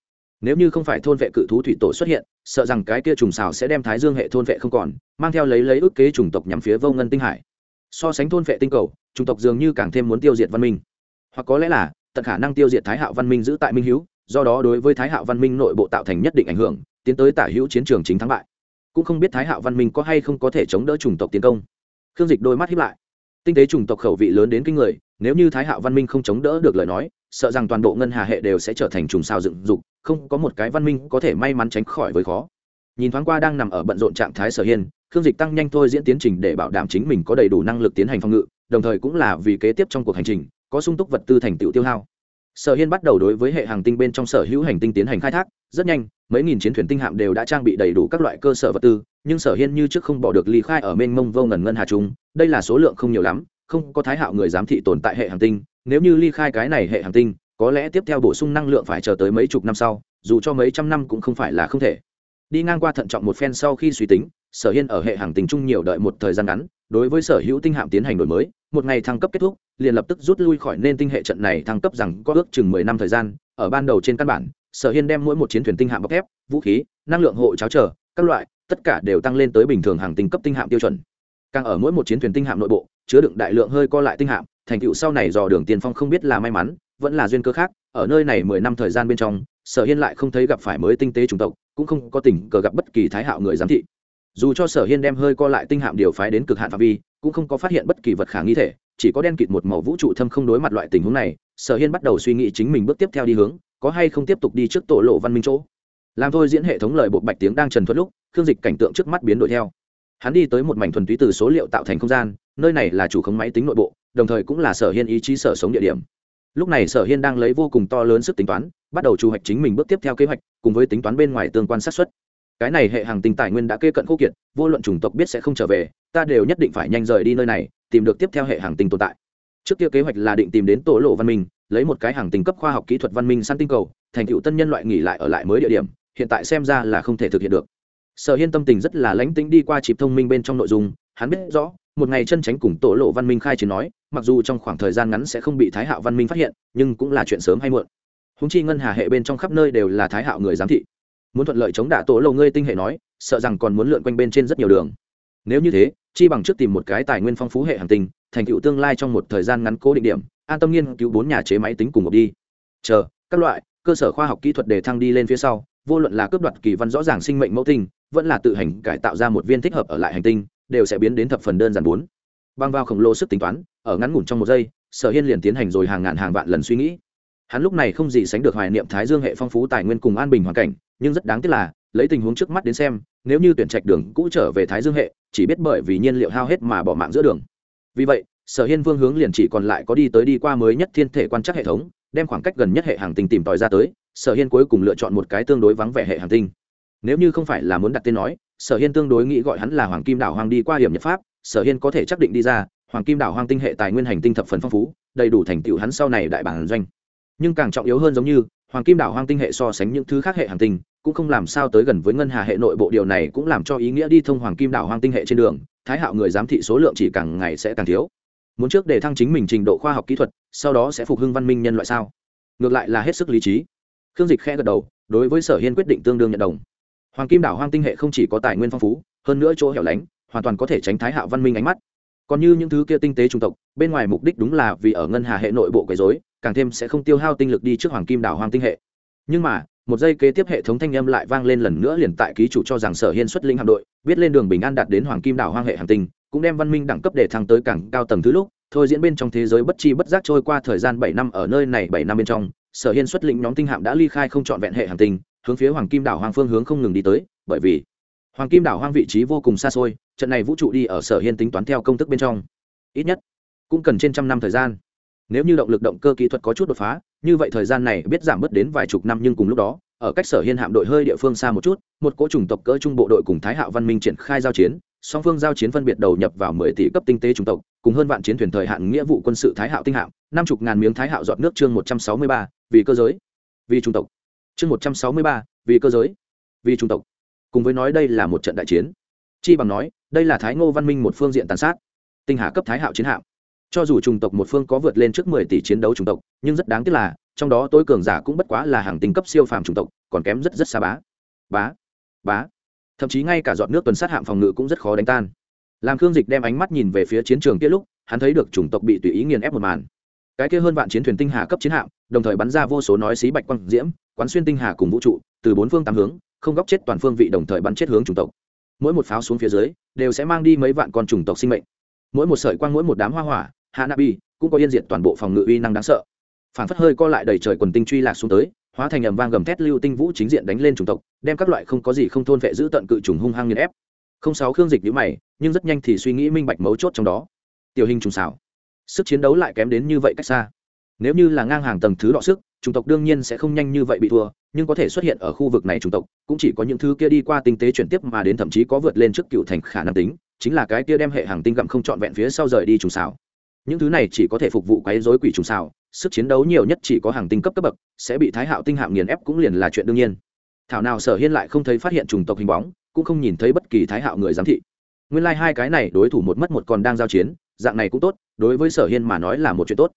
Nếu như không phải thôn vệ cự thú thủy tổ xuất hiện, sợ rằng cái kia trùng xào sẽ đem thái dương hệ thôn vệ không còn, mang theo lấy lấy ước kế chủng tộc nhằm phía vô ngân tinh hải. So sánh thôn vệ tinh cầu, chủng tộc dường như càng thêm muốn tiêu diệt văn minh. Hoặc có lẽ là tận khả năng tiêu diệt thái hạo văn minh giữ tại minh hữu do đó đối với thái hạo văn minh nội bộ tạo thành nhất định ảnh hưởng, tiến tới tả hữu chiến trường chính thắng bại. Cũng không biết thái hạo văn minh có hay không có thể chống đỡ chủng tộc tiến công. Khương dịch đôi mắt hiếp lại. Tinh tế chủng tộc khẩu vị lớn đến kinh người, nếu như thái hạo văn minh không chống đỡ được lời nói, sợ rằng toàn bộ ngân hà hệ đều sẽ trở thành trùng sao dựng dục, không có một cái văn minh có thể may mắn tránh khỏi với khó. Nhìn thoáng qua đang nằm ở bận rộn trạng thái sở hiên, khương dịch tăng nhanh thôi diễn tiến trình để bảo đảm chính mình có đầy đủ năng lực tiến hành phòng ngự, đồng thời cũng là vì kế tiếp trong cuộc hành trình có sung túc vật tư thành tựu tiêu hao. Sở hiên bắt đầu đối với hệ hàng tinh bên trong sở hữu hành tinh tiến hành khai thác, rất nhanh, mấy nghìn chiến thuyền tinh hạm đều đã trang bị đầy đủ các loại cơ sở vật tư, nhưng sở hiên như trước không bỏ được ly khai ở mênh mông vô ngần ngân hà trung, đây là số lượng không nhiều lắm, không có thái hạo người giám thị tồn tại hệ hàng tinh, nếu như ly khai cái này hệ hàng tinh, có lẽ tiếp theo bổ sung năng lượng phải chờ tới mấy chục năm sau, dù cho mấy trăm năm cũng không phải là không thể. Đi ngang qua thận trọng một phen sau khi suy tính, sở hiên ở hệ hàng tinh Chung nhiều đợi một thời gian ngắn, đối với sở hữu tinh hạm tiến hành đổi mới một ngày thăng cấp kết thúc, liền lập tức rút lui khỏi nên tinh hệ trận này thăng cấp rằng có ước chừng mười năm thời gian, ở ban đầu trên căn bản, sở hiên đem mỗi một chiến thuyền tinh hạm bọc thép, vũ khí, năng lượng hộ cháo trở các loại, tất cả đều tăng lên tới bình thường hàng tinh cấp tinh hạm tiêu chuẩn. Càng ở mỗi một chiến thuyền tinh hạm nội bộ, chứa đựng đại lượng hơi co lại tinh hạm, thành tựu sau này dò đường tiền phong không biết là may mắn, vẫn là duyên cơ khác, ở nơi này mười năm thời gian bên trong, sở hiên lại không thấy gặp phải mới tinh tế chủng tộc, cũng không có tình cờ gặp bất kỳ thái hạo người giám thị dù cho sở hiên đem hơi co lại tinh hạm điều phái đến cực hạn phạm vi, cũng không có phát hiện bất kỳ vật khả nghi thể, chỉ có đen kịt một màu vũ trụ thâm không đối mặt loại tình huống này, sở hiên bắt đầu suy nghĩ chính mình bước tiếp theo đi hướng, có hay không tiếp tục đi trước tổ lộ văn minh chỗ. Làm thôi diễn hệ thống lời bộ bạch tiếng đang trần thuật lúc thương dịch cảnh tượng trước mắt biến đổi theo. Hắn đi tới một mảnh thuần túy từ số liệu tạo thành không gian, nơi này là chủ khống máy tính nội bộ, đồng thời cũng là sở hiên ý chí sở sống địa điểm. Lúc này sở hiên đang lấy vô cùng to lớn sức tính toán, bắt đầu chủ hoạch chính mình bước tiếp theo kế hoạch, cùng với tính toán bên ngoài tương quan sát xuất cái này hệ hàng tinh tài nguyên đã kê cận khô kiệt, vô luận chủng tộc biết sẽ không trở về, ta đều nhất định phải nhanh rời đi nơi này, tìm được tiếp theo hệ hàng tinh tồn tại. Trước kia kế hoạch là định tìm đến tổ lộ văn minh, lấy một cái hàng tinh cấp khoa học kỹ thuật văn minh săn tinh cầu, thành tựu tân nhân loại nghỉ lại ở lại mới địa điểm, hiện tại xem ra là không thể thực hiện được. Sở hiên tâm tình rất là lánh tính đi qua chịp thông minh bên trong nội dung, hắn biết rõ, một ngày chân tránh cùng tổ lộ văn minh khai chiến nói, mặc dù trong khoảng thời gian ngắn sẽ không bị thái hạo văn minh phát hiện, nhưng cũng là chuyện sớm hay muộn. Húng chi ngân hà hệ bên trong khắp nơi đều là thái hạo người giám thị muốn thuận lợi chống đả tổ lầu ngươi tinh hệ nói, sợ rằng còn muốn lượn quanh bên trên rất nhiều đường. Nếu như thế, chi bằng trước tìm một cái tài nguyên phong phú hệ hành tinh, thành tựu tương lai trong một thời gian ngắn cố định điểm, an tâm nghiên cứu bốn nhà chế máy tính cùng một đi. Chờ, các loại, cơ sở khoa học kỹ thuật đề thăng đi lên phía sau, vô luận là cướp đoạt kỳ văn rõ ràng sinh mệnh mẫu tinh, vẫn là tự hành cải tạo ra một viên thích hợp ở lại hành tinh, đều sẽ biến đến thập phần đơn giản bốn. Băng vào khổng lồ sức tính toán, ở ngắn ngủn trong một giây, sở hiên liền tiến hành rồi hàng ngàn hàng vạn lần suy nghĩ hắn lúc này không gì sánh được hoài niệm thái dương hệ phong phú tài nguyên cùng an bình hoàn cảnh, nhưng rất đáng tiếc là, lấy tình huống trước mắt đến xem, nếu như tuyển trạch đường cũ trở về thái dương hệ, chỉ biết bởi vì nhiên liệu hao hết mà bỏ mạng giữa đường. Vì vậy, sở hiên vương hướng liền chỉ còn lại có đi tới đi qua mới nhất thiên thể quan trắc hệ thống, đem khoảng cách gần nhất hệ hàng tinh tìm tòi ra tới, sở hiên cuối cùng lựa chọn một cái tương đối vắng vẻ hệ hàng tinh. Nếu như không phải là muốn đặt tên nói, sở hiên tương đối nghĩ gọi hắn là hoàng kim đảo hoàng đi qua hiểm nhật pháp, sở hiên có thể chắc định đi ra, hoàng kim đảo hoàng tinh hệ tài nguyên hành tinh thập phần phong phú, đầy đủ thành tựu hắn sau này đại bản doanh nhưng càng trọng yếu hơn giống như, hoàng kim đảo hoàng tinh hệ so sánh những thứ khác hệ hành tinh, cũng không làm sao tới gần với ngân hà hệ nội bộ. Điều này cũng làm cho ý nghĩa đi thông hoàng kim đảo hoàng tinh hệ trên đường, thái hạo người giám thị số lượng chỉ càng ngày sẽ càng thiếu. Muốn trước để thăng chính mình trình độ khoa học kỹ thuật, sau đó sẽ phục hưng văn minh nhân loại sao? Ngược lại là hết sức lý trí. Khương dịch khẽ gật đầu, đối với sở hiên quyết định tương đương nhận đồng. Hoàng kim đảo hoang tinh hệ không chỉ có tài nguyên phong phú, hơn nữa chỗ hẻo lánh, hoàn toàn có thể tránh thái hạo văn minh ánh mắt còn như những thứ kia tinh tế trung tộc, bên ngoài mục đích đúng là vì ở ngân hà hệ nội bộ quấy dối càng thêm sẽ không tiêu hao tinh lực đi trước hoàng kim đảo hoang tinh hệ. Nhưng mà, một giây kế tiếp hệ thống thanh âm lại vang lên lần nữa liền tại ký chủ cho rằng sở hiên xuất linh hạm đội, biết lên đường bình an đạt đến hoàng kim đảo hoang hệ hành tinh, cũng đem văn minh đẳng cấp để thăng tới càng cao tầng thứ lúc, thôi diễn bên trong thế giới bất chi bất giác trôi qua thời gian bảy năm ở nơi này bảy năm bên trong, sở hiên xuất lĩnh nhóm tinh hạm đã ly khai không trọn vẹn hệ hành tinh, hướng phía hoàng kim đảo hoang phương hướng không ngừng đi tới, bởi vì hoàng kim đảo hoang vị trí vô cùng xa xôi trận này vũ trụ đi ở sở hiên tính toán theo công thức bên trong. Ít nhất, cũng cần trên trăm năm thời gian. Nếu như động lực động cơ kỹ thuật có chút đột phá, như vậy thời gian này biết giảm bớt đến vài chục năm nhưng cùng lúc đó, ở cách sở hiên hạm đội hơi địa phương xa một chút, một cỗ chủng tộc cỡ trung bộ đội cùng thái hạo văn minh triển khai giao chiến, song phương giao chiến phân biệt đầu nhập vào mười tỷ cấp tinh tế chủng tộc, cùng hơn vạn chiến thuyền thời hạn nghĩa vụ quân sự thái hạo tinh hạm, năm chục ngàn miếng thái hạo dọn nước chương một trăm sáu mươi ba, vì cơ giới, vì chủng tộc. Chương một trăm sáu mươi ba, vì cơ giới, vì chủng tộc. Cùng với nói đây là một trận đại chiến chi bằng nói, đây là thái ngô văn minh một phương diện tàn sát. Tinh hà cấp thái hạo chiến hạm. Cho dù chủng tộc một phương có vượt lên trước mười tỷ chiến đấu chủng tộc, nhưng rất đáng tiếc là, trong đó tối cường giả cũng bất quá là hàng tinh cấp siêu phàm chủng tộc, còn kém rất rất xa bá. Bá bá. Thậm chí ngay cả dọn nước tuần sát hạm phòng ngự cũng rất khó đánh tan. Làm khương dịch đem ánh mắt nhìn về phía chiến trường kia lúc, hắn thấy được chủng tộc bị tùy ý nghiền ép một màn. Cái kia hơn vạn chiến thuyền tinh hà cấp chiến hạm, đồng thời bắn ra vô số nói xí bạch quang diễm, quán xuyên tinh hà cùng vũ trụ, từ bốn phương tám hướng, không góc chết toàn phương vị đồng thời bắn chết hướng chủng tộc mỗi một pháo xuống phía dưới, đều sẽ mang đi mấy vạn con trùng tộc sinh mệnh. Mỗi một sợi quang, mỗi một đám hoa hỏa hạ nabi cũng có yên diệt toàn bộ phòng ngự uy năng đáng sợ. Phản phất hơi co lại đầy trời quần tinh truy lạc xuống tới, hóa thành ầm vang gầm thét lưu tinh vũ chính diện đánh lên chủng tộc, đem các loại không có gì không thôn vệ giữ tận cự trùng hung hăng nghiền ép. Không sáu khương dịch nhữ mày, nhưng rất nhanh thì suy nghĩ minh bạch mấu chốt trong đó. Tiểu hình trùng xảo. Sức chiến đấu lại kém đến như vậy cách xa. Nếu như là ngang hàng tầng thứ đọ sức, chủng tộc đương nhiên sẽ không nhanh như vậy bị thua nhưng có thể xuất hiện ở khu vực này chủng tộc, cũng chỉ có những thứ kia đi qua tinh tế chuyển tiếp mà đến thậm chí có vượt lên trước cựu thành khả năng tính, chính là cái kia đem hệ hàng tinh gặm không trọn vẹn phía sau rời đi trùng xảo những thứ này chỉ có thể phục vụ quấy rối quỷ trùng xảo sức chiến đấu nhiều nhất chỉ có hàng tinh cấp cấp bậc, sẽ bị thái hạo tinh hạm nghiền ép cũng liền là chuyện đương nhiên. Thảo nào sở hiên lại không thấy phát hiện chủng tộc hình bóng, cũng không nhìn thấy bất kỳ thái hạo người giám thị. Nguyên lai hai cái này đối thủ một mất một còn đang giao chiến, dạng này cũng tốt, đối với sở hiên mà nói là một chuyện tốt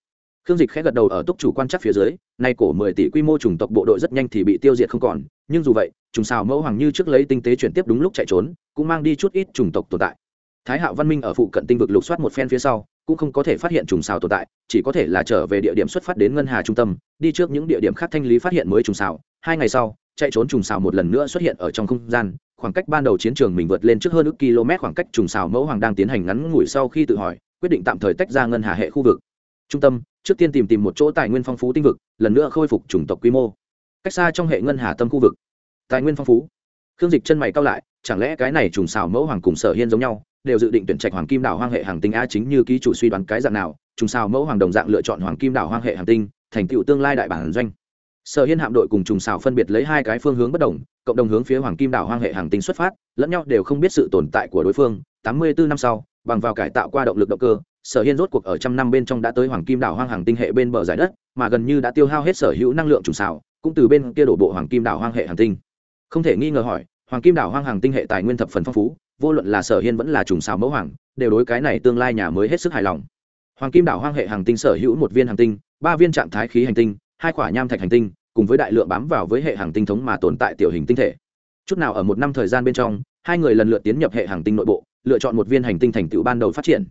khương dịch khẽ gật đầu ở túc chủ quan chắc phía dưới, nay cổ mười tỷ quy mô chủng tộc bộ đội rất nhanh thì bị tiêu diệt không còn, nhưng dù vậy trùng xào mẫu hoàng như trước lấy tinh tế chuyển tiếp đúng lúc chạy trốn, cũng mang đi chút ít chủng tộc tồn tại. Thái hạo văn minh ở phụ cận tinh vực lục soát một phen phía sau, cũng không có thể phát hiện trùng xào tồn tại, chỉ có thể là trở về địa điểm xuất phát đến ngân hà trung tâm, đi trước những địa điểm khác thanh lý phát hiện mới trùng xào. Hai ngày sau, chạy trốn trùng xào một lần nữa xuất hiện ở trong không gian, khoảng cách ban đầu chiến trường mình vượt lên trước hơn ước km khoảng cách trùng xào mẫu hoàng đang tiến hành ngắn ngủi sau khi tự hỏi, quyết định tạm thời tách ra ngân hà hệ khu vực. Trung tâm trước tiên tìm tìm một chỗ tài nguyên phong phú tinh vực, lần nữa khôi phục chủng tộc quy mô. Cách xa trong hệ ngân hà tâm khu vực. Tài nguyên phong phú. Khương dịch chân mày cao lại, chẳng lẽ cái này trùng xảo mẫu hoàng cùng sở hiên giống nhau, đều dự định tuyển trạch hoàng kim đảo hoang hệ hàng tinh a chính như ký chủ suy đoán cái dạng nào, trùng xảo mẫu hoàng đồng dạng lựa chọn hoàng kim đảo hoang hệ hàng tinh, thành tựu tương lai đại bản doanh. Sở hiên hạm đội cùng trùng xảo phân biệt lấy hai cái phương hướng bất đồng, cộng đồng hướng phía hoàng kim đảo hoang hệ hàng tinh xuất phát, lẫn nhau đều không biết sự tồn tại của đối phương, tám mươi bốn năm sau, bằng vào cải tạo qua động lực động cơ sở hiên rốt cuộc ở trăm năm bên trong đã tới hoàng kim đảo hoang hàng tinh hệ bên bờ giải đất, mà gần như đã tiêu hao hết sở hữu năng lượng trùng xào, cũng từ bên kia đổ bộ hoàng kim đảo hoang hệ hàng tinh. Không thể nghi ngờ hỏi, hoàng kim đảo hoang hàng tinh hệ tài nguyên thập phần phong phú, vô luận là sở hiên vẫn là trùng xào mẫu hoàng, đều đối cái này tương lai nhà mới hết sức hài lòng. Hoàng kim đảo hoang hệ hàng tinh sở hữu một viên hàng tinh, ba viên trạng thái khí hành tinh, hai quả nham thạch hành tinh, cùng với đại lượng bám vào với hệ hàng tinh thống mà tồn tại tiểu hình tinh thể. Chút nào ở một năm thời gian bên trong, hai người lần lượt tiến nhập hệ hàng tinh nội bộ, lựa chọn một viên hành tinh thành tựu ban đầu phát triển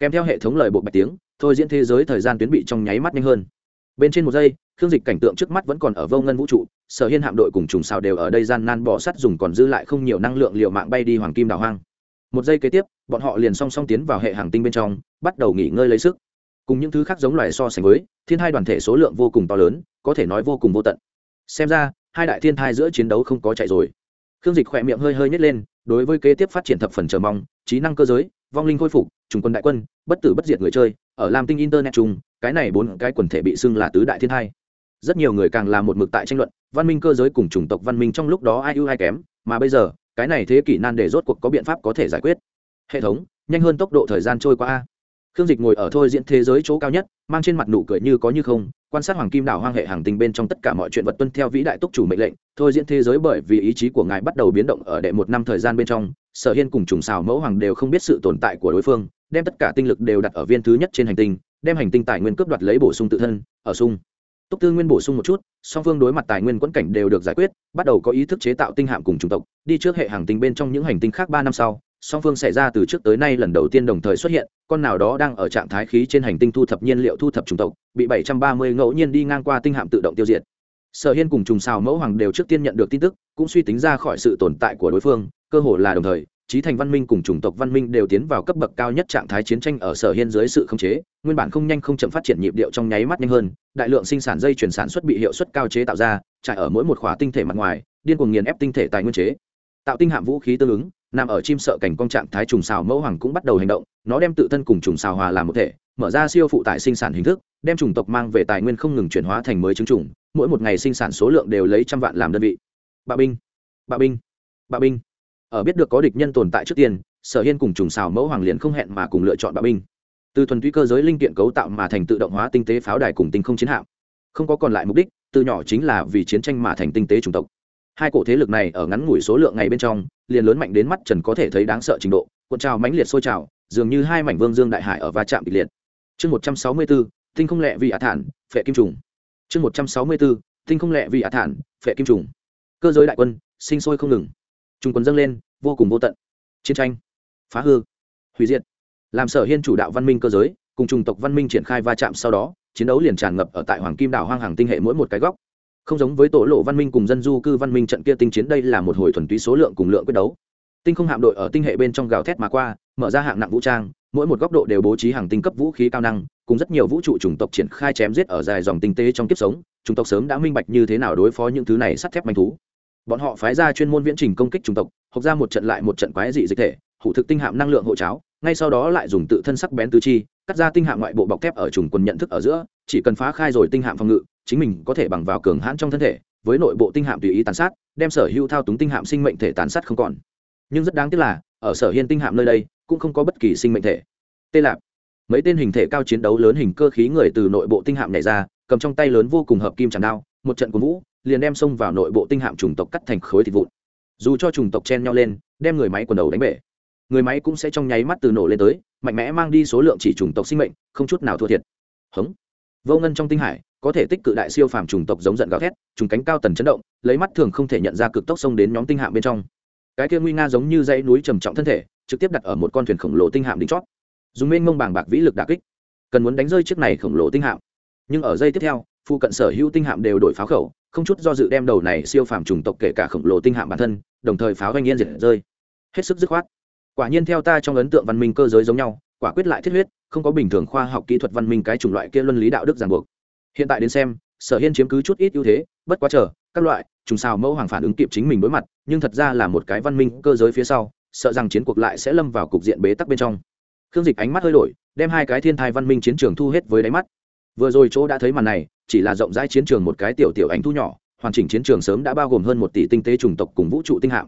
kèm theo hệ thống lời bộ bạch tiếng, thôi diễn thế giới thời gian tuyến bị trong nháy mắt nhanh hơn. Bên trên một giây, khương dịch cảnh tượng trước mắt vẫn còn ở vô ngân vũ trụ, sở hiên hạm đội cùng trùng xào đều ở đây gian nan bỏ sắt dùng còn dư lại không nhiều năng lượng liệu mạng bay đi hoàng kim đảo hoang. Một giây kế tiếp, bọn họ liền song song tiến vào hệ hàng tinh bên trong, bắt đầu nghỉ ngơi lấy sức. Cùng những thứ khác giống loài so sánh với, thiên hai đoàn thể số lượng vô cùng to lớn, có thể nói vô cùng vô tận. Xem ra, hai đại thiên thai giữa chiến đấu không có chạy rồi. Khương dịch khỏe miệng hơi hơi nhét lên, đối với kế tiếp phát triển thập phần chờ mong, trí năng cơ giới, vong linh khôi phục trùng quân đại quân, bất tử bất diệt người chơi, ở lam tinh internet chung cái này bốn cái quần thể bị xưng là tứ đại thiên hai. rất nhiều người càng là một mực tại tranh luận, văn minh cơ giới cùng chủng tộc văn minh trong lúc đó ai ưu ai kém, mà bây giờ, cái này thế kỷ nan để rốt cuộc có biện pháp có thể giải quyết hệ thống, nhanh hơn tốc độ thời gian trôi qua khương dịch ngồi ở thôi diễn thế giới chỗ cao nhất, mang trên mặt nụ cười như có như không, quan sát hoàng kim đảo hoang hệ hàng tinh bên trong tất cả mọi chuyện vật tuân theo vĩ đại túc chủ mệnh lệnh, thôi diễn thế giới bởi vì ý chí của ngài bắt đầu biến động ở đệ một năm thời gian bên trong sở hiên cùng trùng xào mẫu hoàng đều không biết sự tồn tại của đối phương, đem tất cả tinh lực đều đặt ở viên thứ nhất trên hành tinh, đem hành tinh tài nguyên cướp đoạt lấy bổ sung tự thân, ở sung. Túc tư nguyên bổ sung một chút, song phương đối mặt tài nguyên quẫn cảnh đều được giải quyết, bắt đầu có ý thức chế tạo tinh hạm cùng chủng tộc, đi trước hệ hàng tinh bên trong những hành tinh khác ba năm sau, song phương xảy ra từ trước tới nay lần đầu tiên đồng thời xuất hiện, con nào đó đang ở trạng thái khí trên hành tinh thu thập nhiên liệu thu thập chủng tộc, bị bảy trăm ba mươi ngẫu nhiên đi ngang qua tinh hạm tự động tiêu diệt sở hiên cùng trùng xào mẫu hoàng đều trước tiên nhận được tin tức, cũng suy tính ra khỏi sự tồn tại của đối phương, cơ hồ là đồng thời trí thành văn minh cùng chủng tộc văn minh đều tiến vào cấp bậc cao nhất trạng thái chiến tranh ở sở hiên dưới sự khống chế, nguyên bản không nhanh không chậm phát triển nhịp điệu trong nháy mắt nhanh hơn, đại lượng sinh sản dây chuyển sản xuất bị hiệu suất cao chế tạo ra, trải ở mỗi một khóa tinh thể mặt ngoài, điên cuồng nghiền ép tinh thể tài nguyên chế. Tạo tinh hạm vũ khí tương ứng, nằm ở chim sợ cảnh công trạng thái trùng xào mẫu hoàng cũng bắt đầu hành động, nó đem tự thân cùng trùng xào hòa làm một thể mở ra siêu phụ tải sinh sản hình thức, đem chủng tộc mang về tài nguyên không ngừng chuyển hóa thành mới chứng chủng, mỗi một ngày sinh sản số lượng đều lấy trăm vạn làm đơn vị. Bạ binh bạ binh bạ binh. Ở biết được có địch nhân tồn tại trước tiên, sở hiên cùng trùng xào mẫu hoàng liền không hẹn mà cùng lựa chọn bạo binh. Từ thuần túy cơ giới linh kiện cấu tạo mà thành tự động hóa tinh tế pháo đài cùng tinh không chiến hạm. Không có còn lại mục đích, từ nhỏ chính là vì chiến tranh mà thành tinh tế chủng tộc. Hai cổ thế lực này ở ngắn ngủi số lượng ngày bên trong, liền lớn mạnh đến mắt trần có thể thấy đáng sợ trình độ, cuộn trào mãnh liệt sôi trào, dường như hai mảnh vương dương đại hải ở va chạm kịch liệt chương một trăm sáu mươi bốn tinh không lẹ vì ả thản, phệ kim trùng. Chương một trăm sáu mươi bốn tinh không lẹ vì ả thản, phệ kim trùng. Cơ giới đại quân, sinh sôi không ngừng. Trung quân dâng lên, vô cùng vô tận. Chiến tranh, phá hư, hủy diệt. Làm sở hiên chủ đạo văn minh cơ giới, cùng chủng tộc văn minh triển khai va chạm sau đó, chiến đấu liền tràn ngập ở tại hoàng kim đảo hoang hàng tinh hệ mỗi một cái góc. Không giống với tổ lộ văn minh cùng dân du cư văn minh trận kia tinh chiến, đây là một hồi thuần túy số lượng cùng lượng quyết đấu. Tinh không hạm đội ở tinh hệ bên trong gào thét mà qua, mở ra hạng nặng vũ trang mỗi một góc độ đều bố trí hàng tinh cấp vũ khí cao năng, cùng rất nhiều vũ trụ chủng tộc triển khai chém giết ở dài dòng tinh tế trong kiếp sống, chủng tộc sớm đã minh bạch như thế nào đối phó những thứ này sắt thép manh thú. Bọn họ phái ra chuyên môn viễn trình công kích chủng tộc học ra một trận lại một trận quái dị dịch thể, hủ thực tinh hạm năng lượng hộ cháo, ngay sau đó lại dùng tự thân sắc bén tứ chi, cắt ra tinh hạm ngoại bộ bọc thép ở trùng quần nhận thức ở giữa, chỉ cần phá khai rồi tinh hạm phòng ngự, chính mình có thể bằng vào cường hãn trong thân thể, với nội bộ tinh hạm tùy ý tàn sát, đem sở hữu thao túng tinh hạm sinh mệnh thể tàn sát không còn. Nhưng rất đáng tiếc là, ở sở hiên tinh hạm nơi đây cũng không có bất kỳ sinh mệnh thể. Tê lạp. Mấy tên hình thể cao chiến đấu lớn hình cơ khí người từ nội bộ tinh hạm này ra, cầm trong tay lớn vô cùng hợp kim chẳng đao, một trận cuốn vũ, liền đem xông vào nội bộ tinh hạm chủng tộc cắt thành khối thịt vụn. Dù cho chủng tộc chen nhau lên, đem người máy quần đầu đánh bể. Người máy cũng sẽ trong nháy mắt từ nổ lên tới, mạnh mẽ mang đi số lượng chỉ chủng tộc sinh mệnh, không chút nào thua thiệt. Hống. Vô ngân trong tinh hải, có thể tích cự đại siêu phàm chủng tộc giống giận gào thét, trùng cánh cao tần chấn động, lấy mắt thường không thể nhận ra cực tốc xông đến nhóm tinh hạm bên trong. Cái kia nguy nga giống như dãy núi trầm trọng thân thể trực tiếp đặt ở một con thuyền khổng lồ tinh hạm đỉnh chót. Dùng mênh mông bàng bạc vĩ lực đà kích, cần muốn đánh rơi chiếc này khổng lồ tinh hạm. Nhưng ở giây tiếp theo, phụ cận sở hữu tinh hạm đều đổi pháo khẩu, không chút do dự đem đầu này siêu phàm chủng tộc kể cả khổng lồ tinh hạm bản thân, đồng thời pháo doanh yên diệt rơi. Hết sức dứt khoát. Quả nhiên theo ta trong ấn tượng văn minh cơ giới giống nhau, quả quyết lại thiết huyết, không có bình thường khoa học kỹ thuật văn minh cái chủng loại kia luân lý đạo đức ràng buộc. Hiện tại đến xem, sở hiên chiếm cứ chút ít ưu thế, bất quá chờ, các loại, trùng sao mẫu hoàng phản ứng kịp chính mình đối mặt, nhưng thật ra là một cái văn minh cơ giới phía sau sợ rằng chiến cuộc lại sẽ lâm vào cục diện bế tắc bên trong. Khương dịch ánh mắt hơi đổi, đem hai cái thiên thai văn minh chiến trường thu hết với đáy mắt. Vừa rồi chỗ đã thấy màn này, chỉ là rộng rãi chiến trường một cái tiểu tiểu ánh thu nhỏ, hoàn chỉnh chiến trường sớm đã bao gồm hơn một tỷ tinh tế chủng tộc cùng vũ trụ tinh hạm.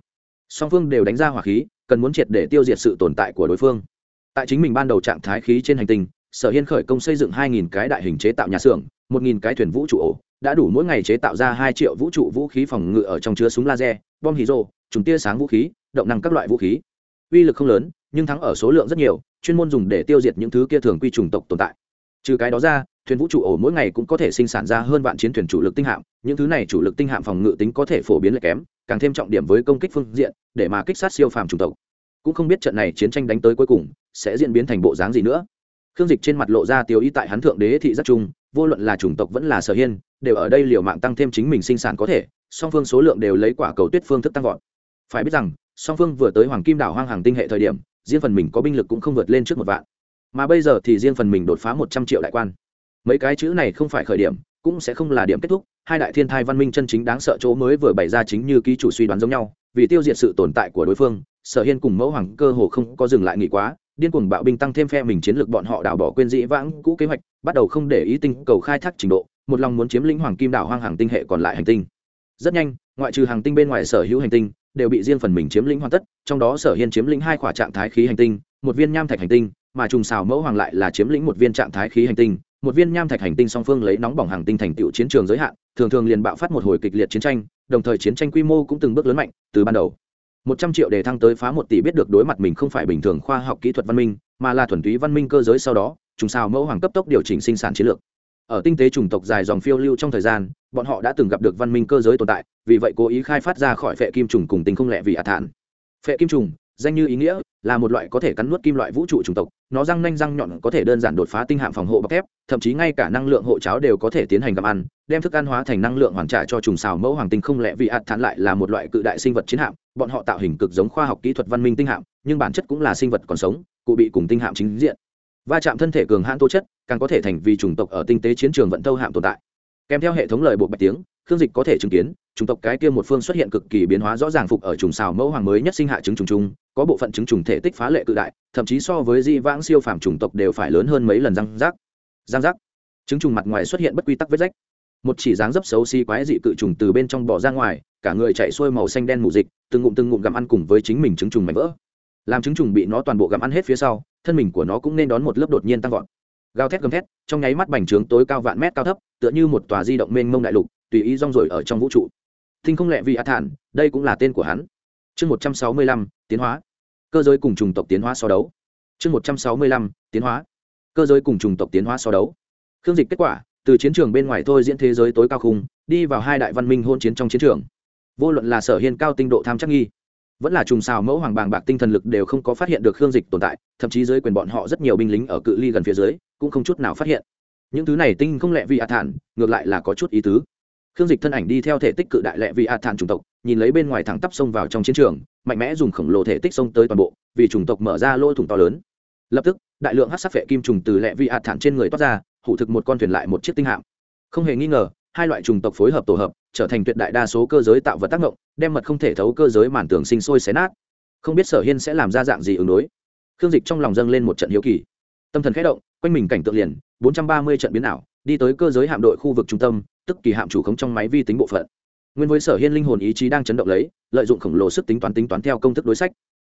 Song phương đều đánh ra hỏa khí, cần muốn triệt để tiêu diệt sự tồn tại của đối phương. Tại chính mình ban đầu trạng thái khí trên hành tinh, sở hiên khởi công xây dựng 2.000 cái đại hình chế tạo nhà xưởng 1.000 cái thuyền vũ trụ ổ, đã đủ mỗi ngày chế tạo ra 2 triệu vũ trụ vũ khí phòng ngự ở trong chứa súng laser, bom hydro trùng tia sáng vũ khí động năng các loại vũ khí. Uy lực không lớn, nhưng thắng ở số lượng rất nhiều, chuyên môn dùng để tiêu diệt những thứ kia thường quy chủng tộc tồn tại. Trừ cái đó ra, thuyền vũ trụ ổ mỗi ngày cũng có thể sinh sản ra hơn vạn chiến thuyền chủ lực tinh hạm, những thứ này chủ lực tinh hạm phòng ngự tính có thể phổ biến lại kém, càng thêm trọng điểm với công kích phương diện, để mà kích sát siêu phàm chủng tộc. Cũng không biết trận này chiến tranh đánh tới cuối cùng, sẽ diễn biến thành bộ dáng gì nữa. Khương dịch trên mặt lộ ra tiêu ý tại hắn thượng đế thị giác trung vô luận là chủng tộc vẫn là sở hiên, đều ở đây liều mạng tăng thêm chính mình sinh sản có thể, song phương số lượng đều lấy quả cầu tuyết phương thức tăng vọt. Phải biết rằng song phương vừa tới hoàng kim đảo hoang hàng tinh hệ thời điểm, riêng phần mình có binh lực cũng không vượt lên trước một vạn. Mà bây giờ thì riêng phần mình đột phá một trăm triệu đại quan. Mấy cái chữ này không phải khởi điểm, cũng sẽ không là điểm kết thúc, hai đại thiên thai văn minh chân chính đáng sợ chỗ mới vừa bày ra chính như ký chủ suy đoán giống nhau, vì tiêu diệt sự tồn tại của đối phương, sở hiên cùng mẫu hoàng cơ hồ không có dừng lại nghỉ quá, điên cuồng bạo binh tăng thêm phe mình chiến lược bọn họ đảo bỏ quên dĩ vãng cũ kế hoạch, bắt đầu không để ý tinh cầu khai thác trình độ, một lòng muốn chiếm lĩnh hoàng kim đảo hoang hàng tinh hệ còn lại hành tinh. Rất nhanh, ngoại trừ hàng tinh bên ngoài sở hữu hành tinh đều bị riêng phần mình chiếm lĩnh hoàn tất, trong đó sở hiên chiếm lĩnh hai khỏa trạng thái khí hành tinh, một viên nham thạch hành tinh, mà trùng xào mẫu hoàng lại là chiếm lĩnh một viên trạng thái khí hành tinh. Một viên nham thạch hành tinh song phương lấy nóng bỏng hàng tinh thành tựu chiến trường giới hạn, thường thường liền bạo phát một hồi kịch liệt chiến tranh, đồng thời chiến tranh quy mô cũng từng bước lớn mạnh, từ ban đầu, một trăm triệu đề thăng tới phá một tỷ biết được đối mặt mình không phải bình thường khoa học kỹ thuật văn minh, mà là thuần túy văn minh cơ giới sau đó, trùng sao mẫu hoàng cấp tốc điều chỉnh sinh sản chiến lược ở tinh tế chủng tộc dài dòng phiêu lưu trong thời gian, bọn họ đã từng gặp được văn minh cơ giới tồn tại, vì vậy cố ý khai phát ra khỏi phệ kim trùng cùng tinh không lẹ vì ả thản. Phệ kim trùng, danh như ý nghĩa, là một loại có thể cắn nuốt kim loại vũ trụ chủng tộc, nó răng nanh răng nhọn có thể đơn giản đột phá tinh hạm phòng hộ bọc thép, thậm chí ngay cả năng lượng hộ cháo đều có thể tiến hành gặm ăn, đem thức ăn hóa thành năng lượng hoàn trả cho trùng xào mẫu hoàng tinh không lẹ vì ạt thản lại là một loại cự đại sinh vật chiến hạm, bọn họ tạo hình cực giống khoa học kỹ thuật văn minh tinh hạm, nhưng bản chất cũng là sinh vật còn sống, cụ bị cùng tinh hạm chính diện va chạm thân thể cường hãn tố chất, càng có thể thành vì chủng tộc ở tinh tế chiến trường vận thâu hạm tồn tại. Kèm theo hệ thống lời bộ bạch tiếng, khương dịch có thể chứng kiến, chủng tộc cái kia một phương xuất hiện cực kỳ biến hóa rõ ràng phục ở trùng xào mẫu hoàng mới nhất sinh hạ trứng trùng trung có bộ phận trứng trùng thể tích phá lệ cự đại, thậm chí so với di vãng siêu phàm chủng tộc đều phải lớn hơn mấy lần răng rác răng rác trứng trùng mặt ngoài xuất hiện bất quy tắc vết rách. Một chỉ dáng dấp xấu xí quái dị cự trùng từ bên trong bỏ ra ngoài, cả người chạy xuôi màu xanh đen mù dịch, từng ngụm từng ngụm gặm ăn cùng với chính mình trứng trùng mảnh vỡ. Làm trứng trùng bị nó toàn bộ gặm ăn hết phía sau thân mình của nó cũng nên đón một lớp đột nhiên tăng vọt. Gào thét gầm thét, trong nháy mắt bành trướng tối cao vạn mét cao thấp, tựa như một tòa di động mênh mông đại lục, tùy ý rong rổi ở trong vũ trụ. Thinh không lẹ vì a thản, đây cũng là tên của hắn. Chương một trăm sáu mươi lăm, tiến hóa. Cơ giới cùng chủng tộc tiến hóa so đấu. Chương một trăm sáu mươi lăm, tiến hóa. Cơ giới cùng chủng tộc tiến hóa so đấu. Khương dịch kết quả, từ chiến trường bên ngoài thôi diễn thế giới tối cao khung đi vào hai đại văn minh hôn chiến trong chiến trường. Vô luận là sở hiên cao tinh độ tham chắc nghi vẫn là trùng xào mẫu hoàng bàng bạc tinh thần lực đều không có phát hiện được khương dịch tồn tại, thậm chí dưới quyền bọn họ rất nhiều binh lính ở cự ly gần phía dưới, cũng không chút nào phát hiện. Những thứ này tinh không lẹ vì hạ thản, ngược lại là có chút ý tứ. Khương dịch thân ảnh đi theo thể tích cự đại lẹ vì hạ thản chủng tộc, nhìn lấy bên ngoài thẳng tắp xông vào trong chiến trường, mạnh mẽ dùng khổng lồ thể tích xông tới toàn bộ, vì chủng tộc mở ra lỗ thủng to lớn. Lập tức, đại lượng hát sắc phệ kim trùng từ lẹ vì hạ thản trên người toát ra, hủ thực một con thuyền lại một chiếc tinh hạm. Không hề nghi ngờ, hai loại trùng tộc phối hợp tổ hợp trở thành tuyệt đại đa số cơ giới tạo vật tác động đem mật không thể thấu cơ giới màn tường sinh sôi xé nát. Không biết sở hiên sẽ làm ra dạng gì ứng đối. Khương dịch trong lòng dâng lên một trận hiếu kỳ. Tâm thần khẽ động, quanh mình cảnh tượng liền, bốn trăm ba mươi trận biến ảo, đi tới cơ giới hạm đội khu vực trung tâm, tức kỳ hạm chủ khống trong máy vi tính bộ phận. Nguyên với sở hiên linh hồn ý chí đang chấn động lấy, lợi dụng khổng lồ sức tính toán tính toán theo công thức đối sách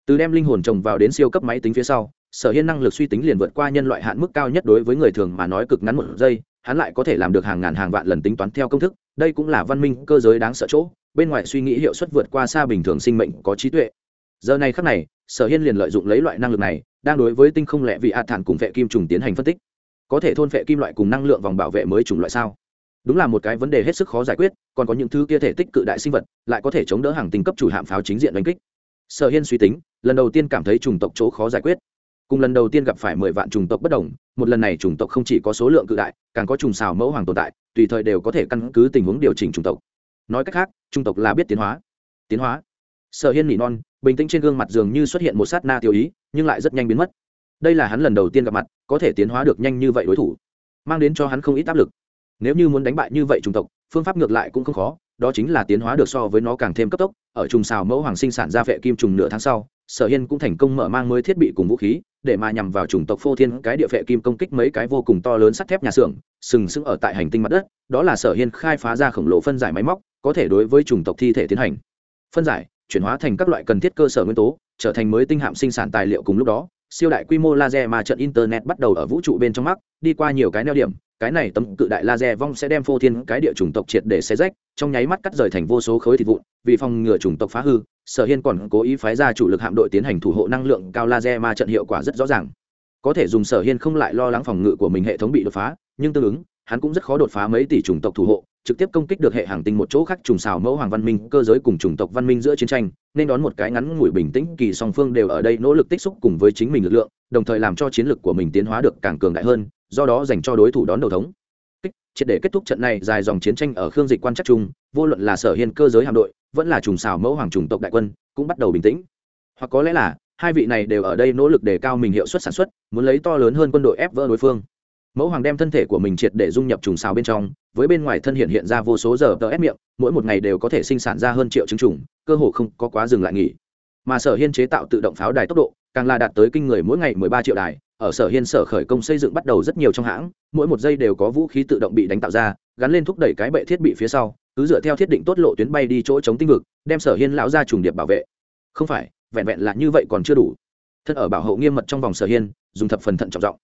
từ đem linh hồn trồng vào đến siêu cấp máy tính phía sau, sở hiên năng lực suy tính liền vượt qua nhân loại hạn mức cao nhất đối với người thường mà nói cực ngắn một giây, hắn lại có thể làm được hàng ngàn hàng vạn lần tính toán theo công thức, đây cũng là văn minh cơ giới đáng sợ chỗ, bên ngoài suy nghĩ hiệu suất vượt qua xa bình thường sinh mệnh có trí tuệ. Giờ này khắc này, sở hiên liền lợi dụng lấy loại năng lực này, đang đối với tinh không lẹ vị hạt thản cùng vệ kim trùng tiến hành phân tích. Có thể thôn vệ kim loại cùng năng lượng vòng bảo vệ mới chủng loại sao? Đúng là một cái vấn đề hết sức khó giải quyết, còn có những thứ kia thể tích cự đại sinh vật, lại có thể chống đỡ hàng tinh cấp chủ hạm pháo chính diện đánh kích sở hiên suy tính, lần đầu tiên cảm thấy chủng tộc chỗ khó giải quyết. Cùng lần đầu tiên gặp phải mười vạn chủng tộc bất đồng, một lần này chủng tộc không chỉ có số lượng cự đại, càng có trùng xào mẫu hoàng tồn tại, tùy thời đều có thể căn cứ tình huống điều chỉnh chủng tộc. Nói cách khác, chủng tộc là biết tiến hóa. Tiến hóa. Sở hiên nỉ non, bình tĩnh trên gương mặt dường như xuất hiện một sát na tiêu ý, nhưng lại rất nhanh biến mất. Đây là hắn lần đầu tiên gặp mặt, có thể tiến hóa được nhanh như vậy đối thủ, mang đến cho hắn không ít áp lực. Nếu như muốn đánh bại như vậy chủng tộc, phương pháp ngược lại cũng không khó đó chính là tiến hóa được so với nó càng thêm cấp tốc, ở trùng xào mẫu hoàng sinh sản ra vệ kim trùng nửa tháng sau, sở hiên cũng thành công mở mang mới thiết bị cùng vũ khí, để mà nhằm vào chủng tộc phô thiên cái địa vệ kim công kích mấy cái vô cùng to lớn sắt thép nhà xưởng, sừng sững ở tại hành tinh mặt đất, đó là sở hiên khai phá ra khổng lồ phân giải máy móc, có thể đối với chủng tộc thi thể tiến hành. Phân giải, chuyển hóa thành các loại cần thiết cơ sở nguyên tố, trở thành mới tinh hạm sinh sản tài liệu cùng lúc đó, siêu đại quy mô laser mà trận internet bắt đầu ở vũ trụ bên trong mắt, đi qua nhiều cái neo điểm, cái này tấm cự đại laser vong sẽ đem phô thiên cái địa chủng tộc triệt để xé rách trong nháy mắt cắt rời thành vô số khối thịt vụn, vì phòng ngừa chủng tộc phá hư, sở hiên còn cố ý phái ra chủ lực hạm đội tiến hành thủ hộ năng lượng cao laser ma trận hiệu quả rất rõ ràng. Có thể dùng sở hiên không lại lo lắng phòng ngự của mình hệ thống bị đột phá, nhưng tương ứng, hắn cũng rất khó đột phá mấy tỷ chủng tộc thủ hộ, trực tiếp công kích được hệ hàng tinh một chỗ khác trùng xào mẫu hoàng văn minh, cơ giới cùng chủng tộc văn minh giữa chiến tranh, nên đón một cái ngắn ngủi bình tĩnh, kỳ song phương đều ở đây nỗ lực tích xúc cùng với chính mình lực lượng, đồng thời làm cho chiến lược của mình tiến hóa được càng cường đại hơn, do đó dành cho đối thủ đón đầu thống triệt để kết thúc trận này dài dòng chiến tranh ở khương dịch quan chắc chung, vô luận là sở hiên cơ giới hạm đội, vẫn là trùng xào mẫu hoàng trùng tộc đại quân, cũng bắt đầu bình tĩnh. Hoặc có lẽ là, hai vị này đều ở đây nỗ lực đề cao mình hiệu suất sản xuất, muốn lấy to lớn hơn quân đội ép vỡ đối phương. Mẫu hoàng đem thân thể của mình triệt để dung nhập trùng xào bên trong, với bên ngoài thân hiện hiện ra vô số giờ tờ ép miệng, mỗi một ngày đều có thể sinh sản ra hơn triệu chứng trùng, cơ hồ không có quá dừng lại nghỉ. Mà sở hiên chế tạo tự động pháo đài tốc độ, càng là đạt tới kinh người mỗi ngày mười ba triệu đài ở sở hiên sở khởi công xây dựng bắt đầu rất nhiều trong hãng, mỗi một giây đều có vũ khí tự động bị đánh tạo ra, gắn lên thúc đẩy cái bệ thiết bị phía sau, cứ dựa theo thiết định tốt lộ tuyến bay đi chỗ chống tinh vực, đem sở hiên lão ra trùng điệp bảo vệ. Không phải, vẹn vẹn là như vậy còn chưa đủ. Thân ở bảo hộ nghiêm mật trong vòng sở hiên, dùng thập phần thận trọng trọng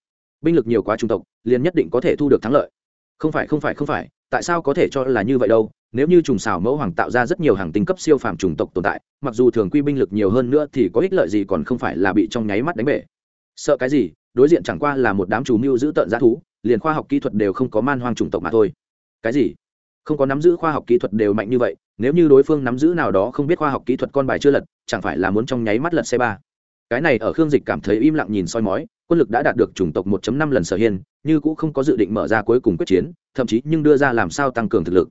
binh lực nhiều quá trung tộc, liền nhất định có thể thu được thắng lợi. Không phải không phải không phải, tại sao có thể cho là như vậy đâu? Nếu như trùng xào mẫu hoàng tạo ra rất nhiều hàng tinh cấp siêu phàm trùng tộc tồn tại, mặc dù thường quy binh lực nhiều hơn nữa thì có ích lợi gì còn không phải là bị trong nháy mắt đánh bể sợ cái gì? Đối diện chẳng qua là một đám chủ mưu giữ tận g thú, liền khoa học kỹ thuật đều không có man hoang chủng tộc mà thôi. Cái gì? Không có nắm giữ khoa học kỹ thuật đều mạnh như vậy, nếu như đối phương nắm giữ nào đó không biết khoa học kỹ thuật con bài chưa lật, chẳng phải là muốn trong nháy mắt lật xe ba? Cái này ở khương dịch cảm thấy im lặng nhìn soi mói, quân lực đã đạt được chủng tộc 1 năm lần sở hiên, như cũng không có dự định mở ra cuối cùng quyết chiến, thậm chí nhưng đưa ra làm sao tăng cường thực lực.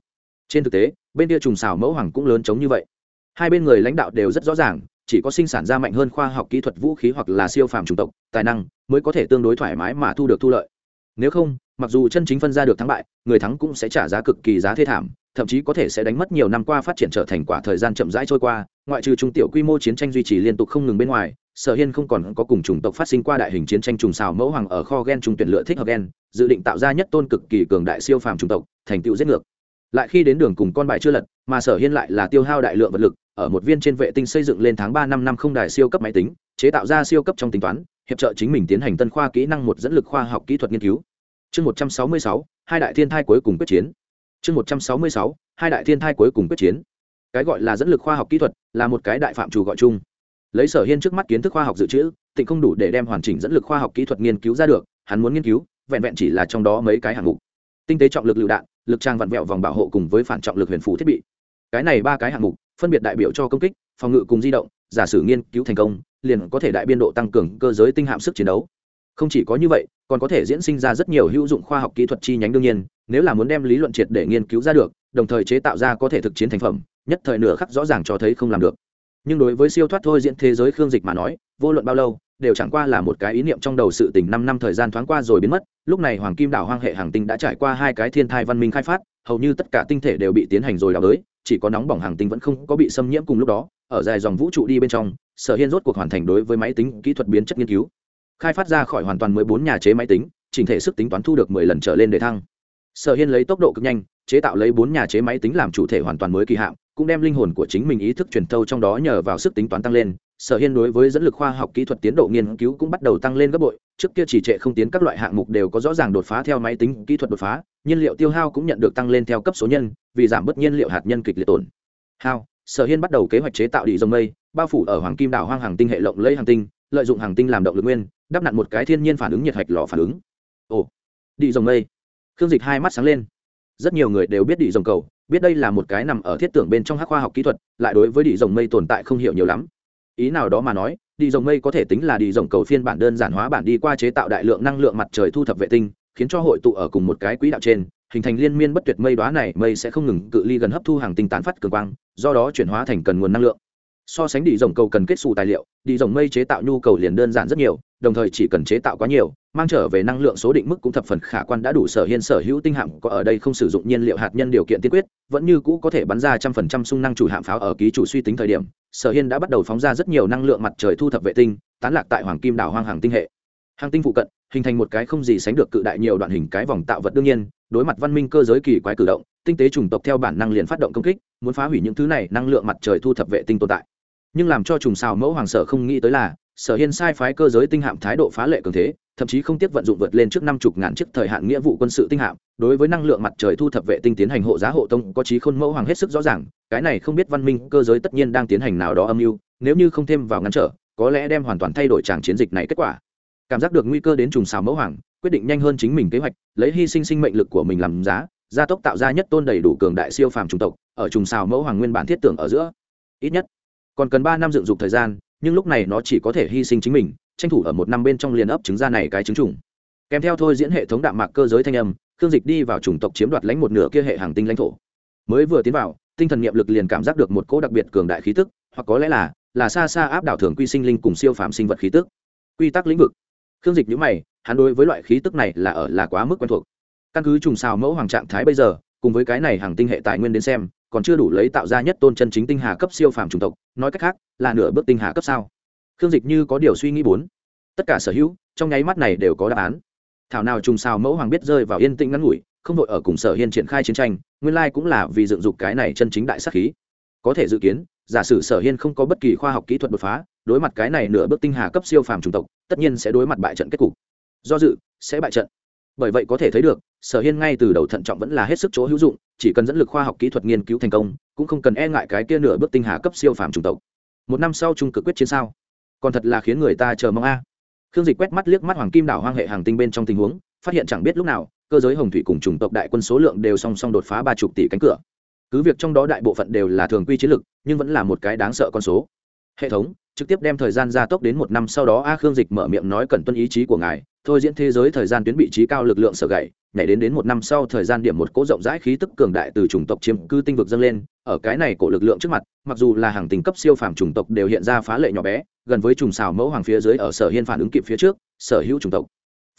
Trên thực tế, bên kia trùng xào mẫu hoàng cũng lớn chống như vậy. Hai bên người lãnh đạo đều rất rõ ràng chỉ có sinh sản ra mạnh hơn khoa học kỹ thuật vũ khí hoặc là siêu phàm chủng tộc, tài năng mới có thể tương đối thoải mái mà thu được thu lợi. Nếu không, mặc dù chân chính phân ra được thắng bại, người thắng cũng sẽ trả giá cực kỳ giá thê thảm, thậm chí có thể sẽ đánh mất nhiều năm qua phát triển trở thành quả thời gian chậm rãi trôi qua, ngoại trừ trung tiểu quy mô chiến tranh duy trì liên tục không ngừng bên ngoài, sở hiên không còn có cùng chủng tộc phát sinh qua đại hình chiến tranh trùng xào mẫu hoàng ở kho gen trùng tuyển lựa thích hợp gen, dự định tạo ra nhất tôn cực kỳ cường đại siêu phàm chủng tộc, thành tựu giết ngược lại khi đến đường cùng con bài chưa lật, mà sở hiên lại là tiêu hao đại lượng vật lực, ở một viên trên vệ tinh xây dựng lên tháng ba năm năm không đài siêu cấp máy tính, chế tạo ra siêu cấp trong tính toán, hiệp trợ chính mình tiến hành tân khoa kỹ năng một dẫn lực khoa học kỹ thuật nghiên cứu. Chương một trăm sáu mươi sáu, hai đại thiên thai cuối cùng quyết chiến. Chương một trăm sáu mươi sáu, hai đại thiên thai cuối cùng quyết chiến. Cái gọi là dẫn lực khoa học kỹ thuật là một cái đại phạm trù gọi chung. Lấy sở hiên trước mắt kiến thức khoa học dự trữ, tịnh không đủ để đem hoàn chỉnh dẫn lực khoa học kỹ thuật nghiên cứu ra được, hắn muốn nghiên cứu, vẹn vẹn chỉ là trong đó mấy cái hạng mục tinh tế trọng lực lựu đạn, lực trang vặn vẹo vòng bảo hộ cùng với phản trọng lực huyền phủ thiết bị. Cái này ba cái hạng mục, phân biệt đại biểu cho công kích, phòng ngự cùng di động, giả sử nghiên cứu thành công, liền có thể đại biên độ tăng cường cơ giới tinh hạm sức chiến đấu. Không chỉ có như vậy, còn có thể diễn sinh ra rất nhiều hữu dụng khoa học kỹ thuật chi nhánh đương nhiên, nếu là muốn đem lý luận triệt để nghiên cứu ra được, đồng thời chế tạo ra có thể thực chiến thành phẩm, nhất thời nửa khắc rõ ràng cho thấy không làm được. Nhưng đối với siêu thoát thôi diễn thế giới khương dịch mà nói, vô luận bao lâu đều chẳng qua là một cái ý niệm trong đầu sự tình năm năm thời gian thoáng qua rồi biến mất lúc này hoàng kim đảo hoang hệ hàng tinh đã trải qua hai cái thiên thai văn minh khai phát hầu như tất cả tinh thể đều bị tiến hành rồi đào đới chỉ có nóng bỏng hàng tinh vẫn không có bị xâm nhiễm cùng lúc đó ở dài dòng vũ trụ đi bên trong sở hiên rốt cuộc hoàn thành đối với máy tính kỹ thuật biến chất nghiên cứu. Khai phát ra khỏi hoàn toàn mười bốn nhà chế máy tính chỉnh thể sức tính toán thu được mười lần trở lên để thăng. Sở hiên lấy tốc độ cực nhanh chế tạo lấy bốn nhà chế máy tính làm chủ thể hoàn toàn mới kỳ hạn, cũng đem linh hồn của chính mình ý thức truyền thâu trong đó nhờ vào sức tính toán tăng lên sở hiên đối với dẫn lực khoa học kỹ thuật tiến độ nghiên cứu cũng bắt đầu tăng lên gấp bội. Trước kia chỉ trệ không tiến các loại hạng mục đều có rõ ràng đột phá theo máy tính kỹ thuật đột phá, nhiên liệu tiêu hao cũng nhận được tăng lên theo cấp số nhân, vì giảm bớt nhiên liệu hạt nhân kịch liệt tổn. Hao, sở hiên bắt đầu kế hoạch chế tạo đi dòng mây, bao phủ ở hoàng kim đảo hoang hàng tinh hệ lộng lấy hàng tinh, lợi dụng hàng tinh làm động lực nguyên, đắp nặn một cái thiên nhiên phản ứng nhiệt hạch lò phản ứng. Ồ đi dòng mây. Khương dịch hai mắt sáng lên. Rất nhiều người đều biết đi dòng cầu, biết đây là một cái nằm ở thiết tưởng bên trong hắc khoa học kỹ thuật, lại đối với đi dòng mây tồn tại không hiểu nhiều lắm ý nào đó mà nói, đi dòng mây có thể tính là đi dòng cầu phiên bản đơn giản hóa bản đi qua chế tạo đại lượng năng lượng mặt trời thu thập vệ tinh, khiến cho hội tụ ở cùng một cái quỹ đạo trên, hình thành liên miên bất tuyệt mây đoá này, mây sẽ không ngừng cự ly gần hấp thu hàng tinh tán phát cường quang, do đó chuyển hóa thành cần nguồn năng lượng. So sánh đi dòng cầu cần kết xù tài liệu, đi dòng mây chế tạo nhu cầu liền đơn giản rất nhiều, đồng thời chỉ cần chế tạo quá nhiều mang trở về năng lượng số định mức cũng thập phần khả quan đã đủ sở hiên sở hữu tinh hạm có ở đây không sử dụng nhiên liệu hạt nhân điều kiện tiên quyết, vẫn như cũ có thể bắn ra trăm phần trăm xung năng chủ hạm pháo ở ký chủ suy tính thời điểm, sở hiên đã bắt đầu phóng ra rất nhiều năng lượng mặt trời thu thập vệ tinh, tán lạc tại hoàng kim đảo hoang hàng tinh hệ. Hàng tinh phụ cận, hình thành một cái không gì sánh được cự đại nhiều đoạn hình cái vòng tạo vật đương nhiên, đối mặt văn minh cơ giới kỳ quái cử động, tinh tế chủng tộc theo bản năng liền phát động công kích, muốn phá hủy những thứ này năng lượng mặt trời thu thập vệ tinh tồn tại. Nhưng làm cho trùng xào mẫu hoàng sở không nghĩ tới là sở hiên sai phái cơ giới tinh hạm thái độ phá lệ cường thế, thậm chí không tiếc vận dụng vượt lên trước năm chục ngàn chiếc thời hạn nghĩa vụ quân sự tinh hạm, đối với năng lượng mặt trời thu thập vệ tinh tiến hành hộ giá hộ tông có trí khôn mẫu hoàng hết sức rõ ràng, cái này không biết văn minh cơ giới tất nhiên đang tiến hành nào đó âm mưu, nếu như không thêm vào ngăn trở, có lẽ đem hoàn toàn thay đổi tràng chiến dịch này kết quả. Cảm giác được nguy cơ đến trùng xào mẫu hoàng, quyết định nhanh hơn chính mình kế hoạch, lấy hy sinh sinh mệnh lực của mình làm giá, gia tốc tạo ra nhất tôn đầy đủ cường đại siêu phàm chủng tộc, ở trùng xào mẫu hoàng nguyên bản thiết tưởng ở giữa. Ít nhất, còn cần ba năm dựng dục thời gian nhưng lúc này nó chỉ có thể hy sinh chính mình, tranh thủ ở một năm bên trong liền ấp trứng ra này cái trứng trùng. Kèm theo thôi diễn hệ thống đạm mạc cơ giới thanh âm, khương dịch đi vào chủng tộc chiếm đoạt lãnh một nửa kia hệ hàng tinh lãnh thổ. Mới vừa tiến vào, tinh thần niệm lực liền cảm giác được một cỗ đặc biệt cường đại khí tức, hoặc có lẽ là là xa xa áp đảo thường quy sinh linh cùng siêu phàm sinh vật khí tức. Quy tắc lĩnh vực. Khương dịch nhữ mày, hắn đối với loại khí tức này là ở, là quá mức quen thuộc. Căn cứ trùng xào mẫu hoàng trạng thái bây giờ, cùng với cái này hàng tinh hệ tài nguyên đến xem còn chưa đủ lấy tạo ra nhất tôn chân chính tinh hà cấp siêu phàm chủng tộc, nói cách khác, là nửa bước tinh hà cấp sao? Khương dịch như có điều suy nghĩ bốn. Tất cả sở hữu, trong nháy mắt này đều có đáp án. Thảo nào trùng xào mẫu hoàng biết rơi vào yên tĩnh ngắn ngủi, không đội ở cùng sở hiên triển khai chiến tranh, nguyên lai cũng là vì dựng dục cái này chân chính đại sắc khí. Có thể dự kiến, giả sử sở hiên không có bất kỳ khoa học kỹ thuật đột phá, đối mặt cái này nửa bước tinh hà cấp siêu phàm chủng tộc, tất nhiên sẽ đối mặt bại trận kết cục. Do dự, sẽ bại trận bởi vậy có thể thấy được, sở hiên ngay từ đầu thận trọng vẫn là hết sức chỗ hữu dụng, chỉ cần dẫn lực khoa học kỹ thuật nghiên cứu thành công, cũng không cần e ngại cái kia nửa bước tinh hà cấp siêu phàm chủng tộc. Một năm sau trung cực quyết chiến sao? Còn thật là khiến người ta chờ mong a. Khương dịch quét mắt liếc mắt hoàng kim đảo hoang hệ hàng tinh bên trong tình huống, phát hiện chẳng biết lúc nào, cơ giới hồng thủy cùng chủng tộc đại quân số lượng đều song song đột phá ba chục tỷ cánh cửa. Cứ việc trong đó đại bộ phận đều là thường quy chiến lực, nhưng vẫn là một cái đáng sợ con số. Hệ thống, trực tiếp đem thời gian gia tốc đến một năm sau đó, a, khương dịch mở miệng nói cần tuân ý chí của ngài thôi diễn thế giới thời gian tuyến vị trí cao lực lượng sở gậy, nhảy đến đến một năm sau thời gian điểm một cỗ rộng rãi khí tức cường đại từ chủng tộc chiếm cư tinh vực dâng lên, ở cái này cổ lực lượng trước mặt, mặc dù là hàng tình cấp siêu phàm chủng tộc đều hiện ra phá lệ nhỏ bé, gần với trùng xào mẫu hoàng phía dưới ở sở hiên phản ứng kịp phía trước, sở hữu chủng tộc.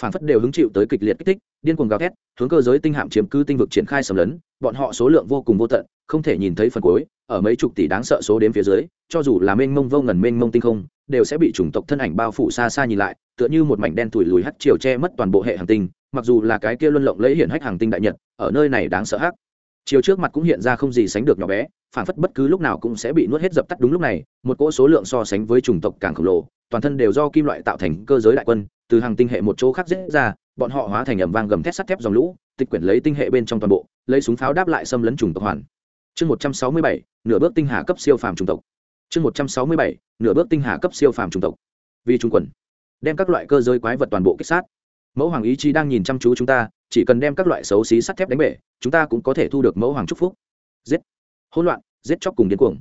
Phản phất đều hứng chịu tới kịch liệt kích thích, điên cuồng gào thét, hướng cơ giới tinh hạm chiếm cư tinh vực triển khai sầm lấn, bọn họ số lượng vô cùng vô tận, không thể nhìn thấy phần cuối, ở mấy chục tỷ đáng sợ số đến phía dưới, cho dù là mênh mông vô ngần mênh mông tinh không đều sẽ bị chủng tộc thân ảnh bao phủ xa xa nhìn lại, tựa như một mảnh đen thủi lùi hắt chiều che mất toàn bộ hệ hành tinh, mặc dù là cái kia luân lộng lấy hiển hách hàng tinh đại nhật, ở nơi này đáng sợ hắc. Chiều trước mặt cũng hiện ra không gì sánh được nhỏ bé, phản phất bất cứ lúc nào cũng sẽ bị nuốt hết dập tắt đúng lúc này, một cỗ số lượng so sánh với chủng tộc càng khổng lồ, toàn thân đều do kim loại tạo thành cơ giới đại quân, từ hàng tinh hệ một chỗ khác dễ ra, bọn họ hóa thành ẩm vang gầm thét sắt thép dòng lũ, tịch quyển lấy tinh hệ bên trong toàn bộ, lấy súng pháo đáp lại xâm lấn chủng tộc hoàn. Chương một trăm sáu mươi bảy, nửa bước tinh hà cấp siêu phàm chủng tộc chương một trăm sáu mươi bảy, nửa bước tinh hà cấp siêu phàm chủng tộc. Vì trung quần, đem các loại cơ giới quái vật toàn bộ kích sát. Mẫu hoàng ý chí đang nhìn chăm chú chúng ta, chỉ cần đem các loại xấu xí sắt thép đánh bể, chúng ta cũng có thể thu được mẫu hoàng chúc phúc. Giết! Hỗn loạn, giết chóc cùng điên cuồng.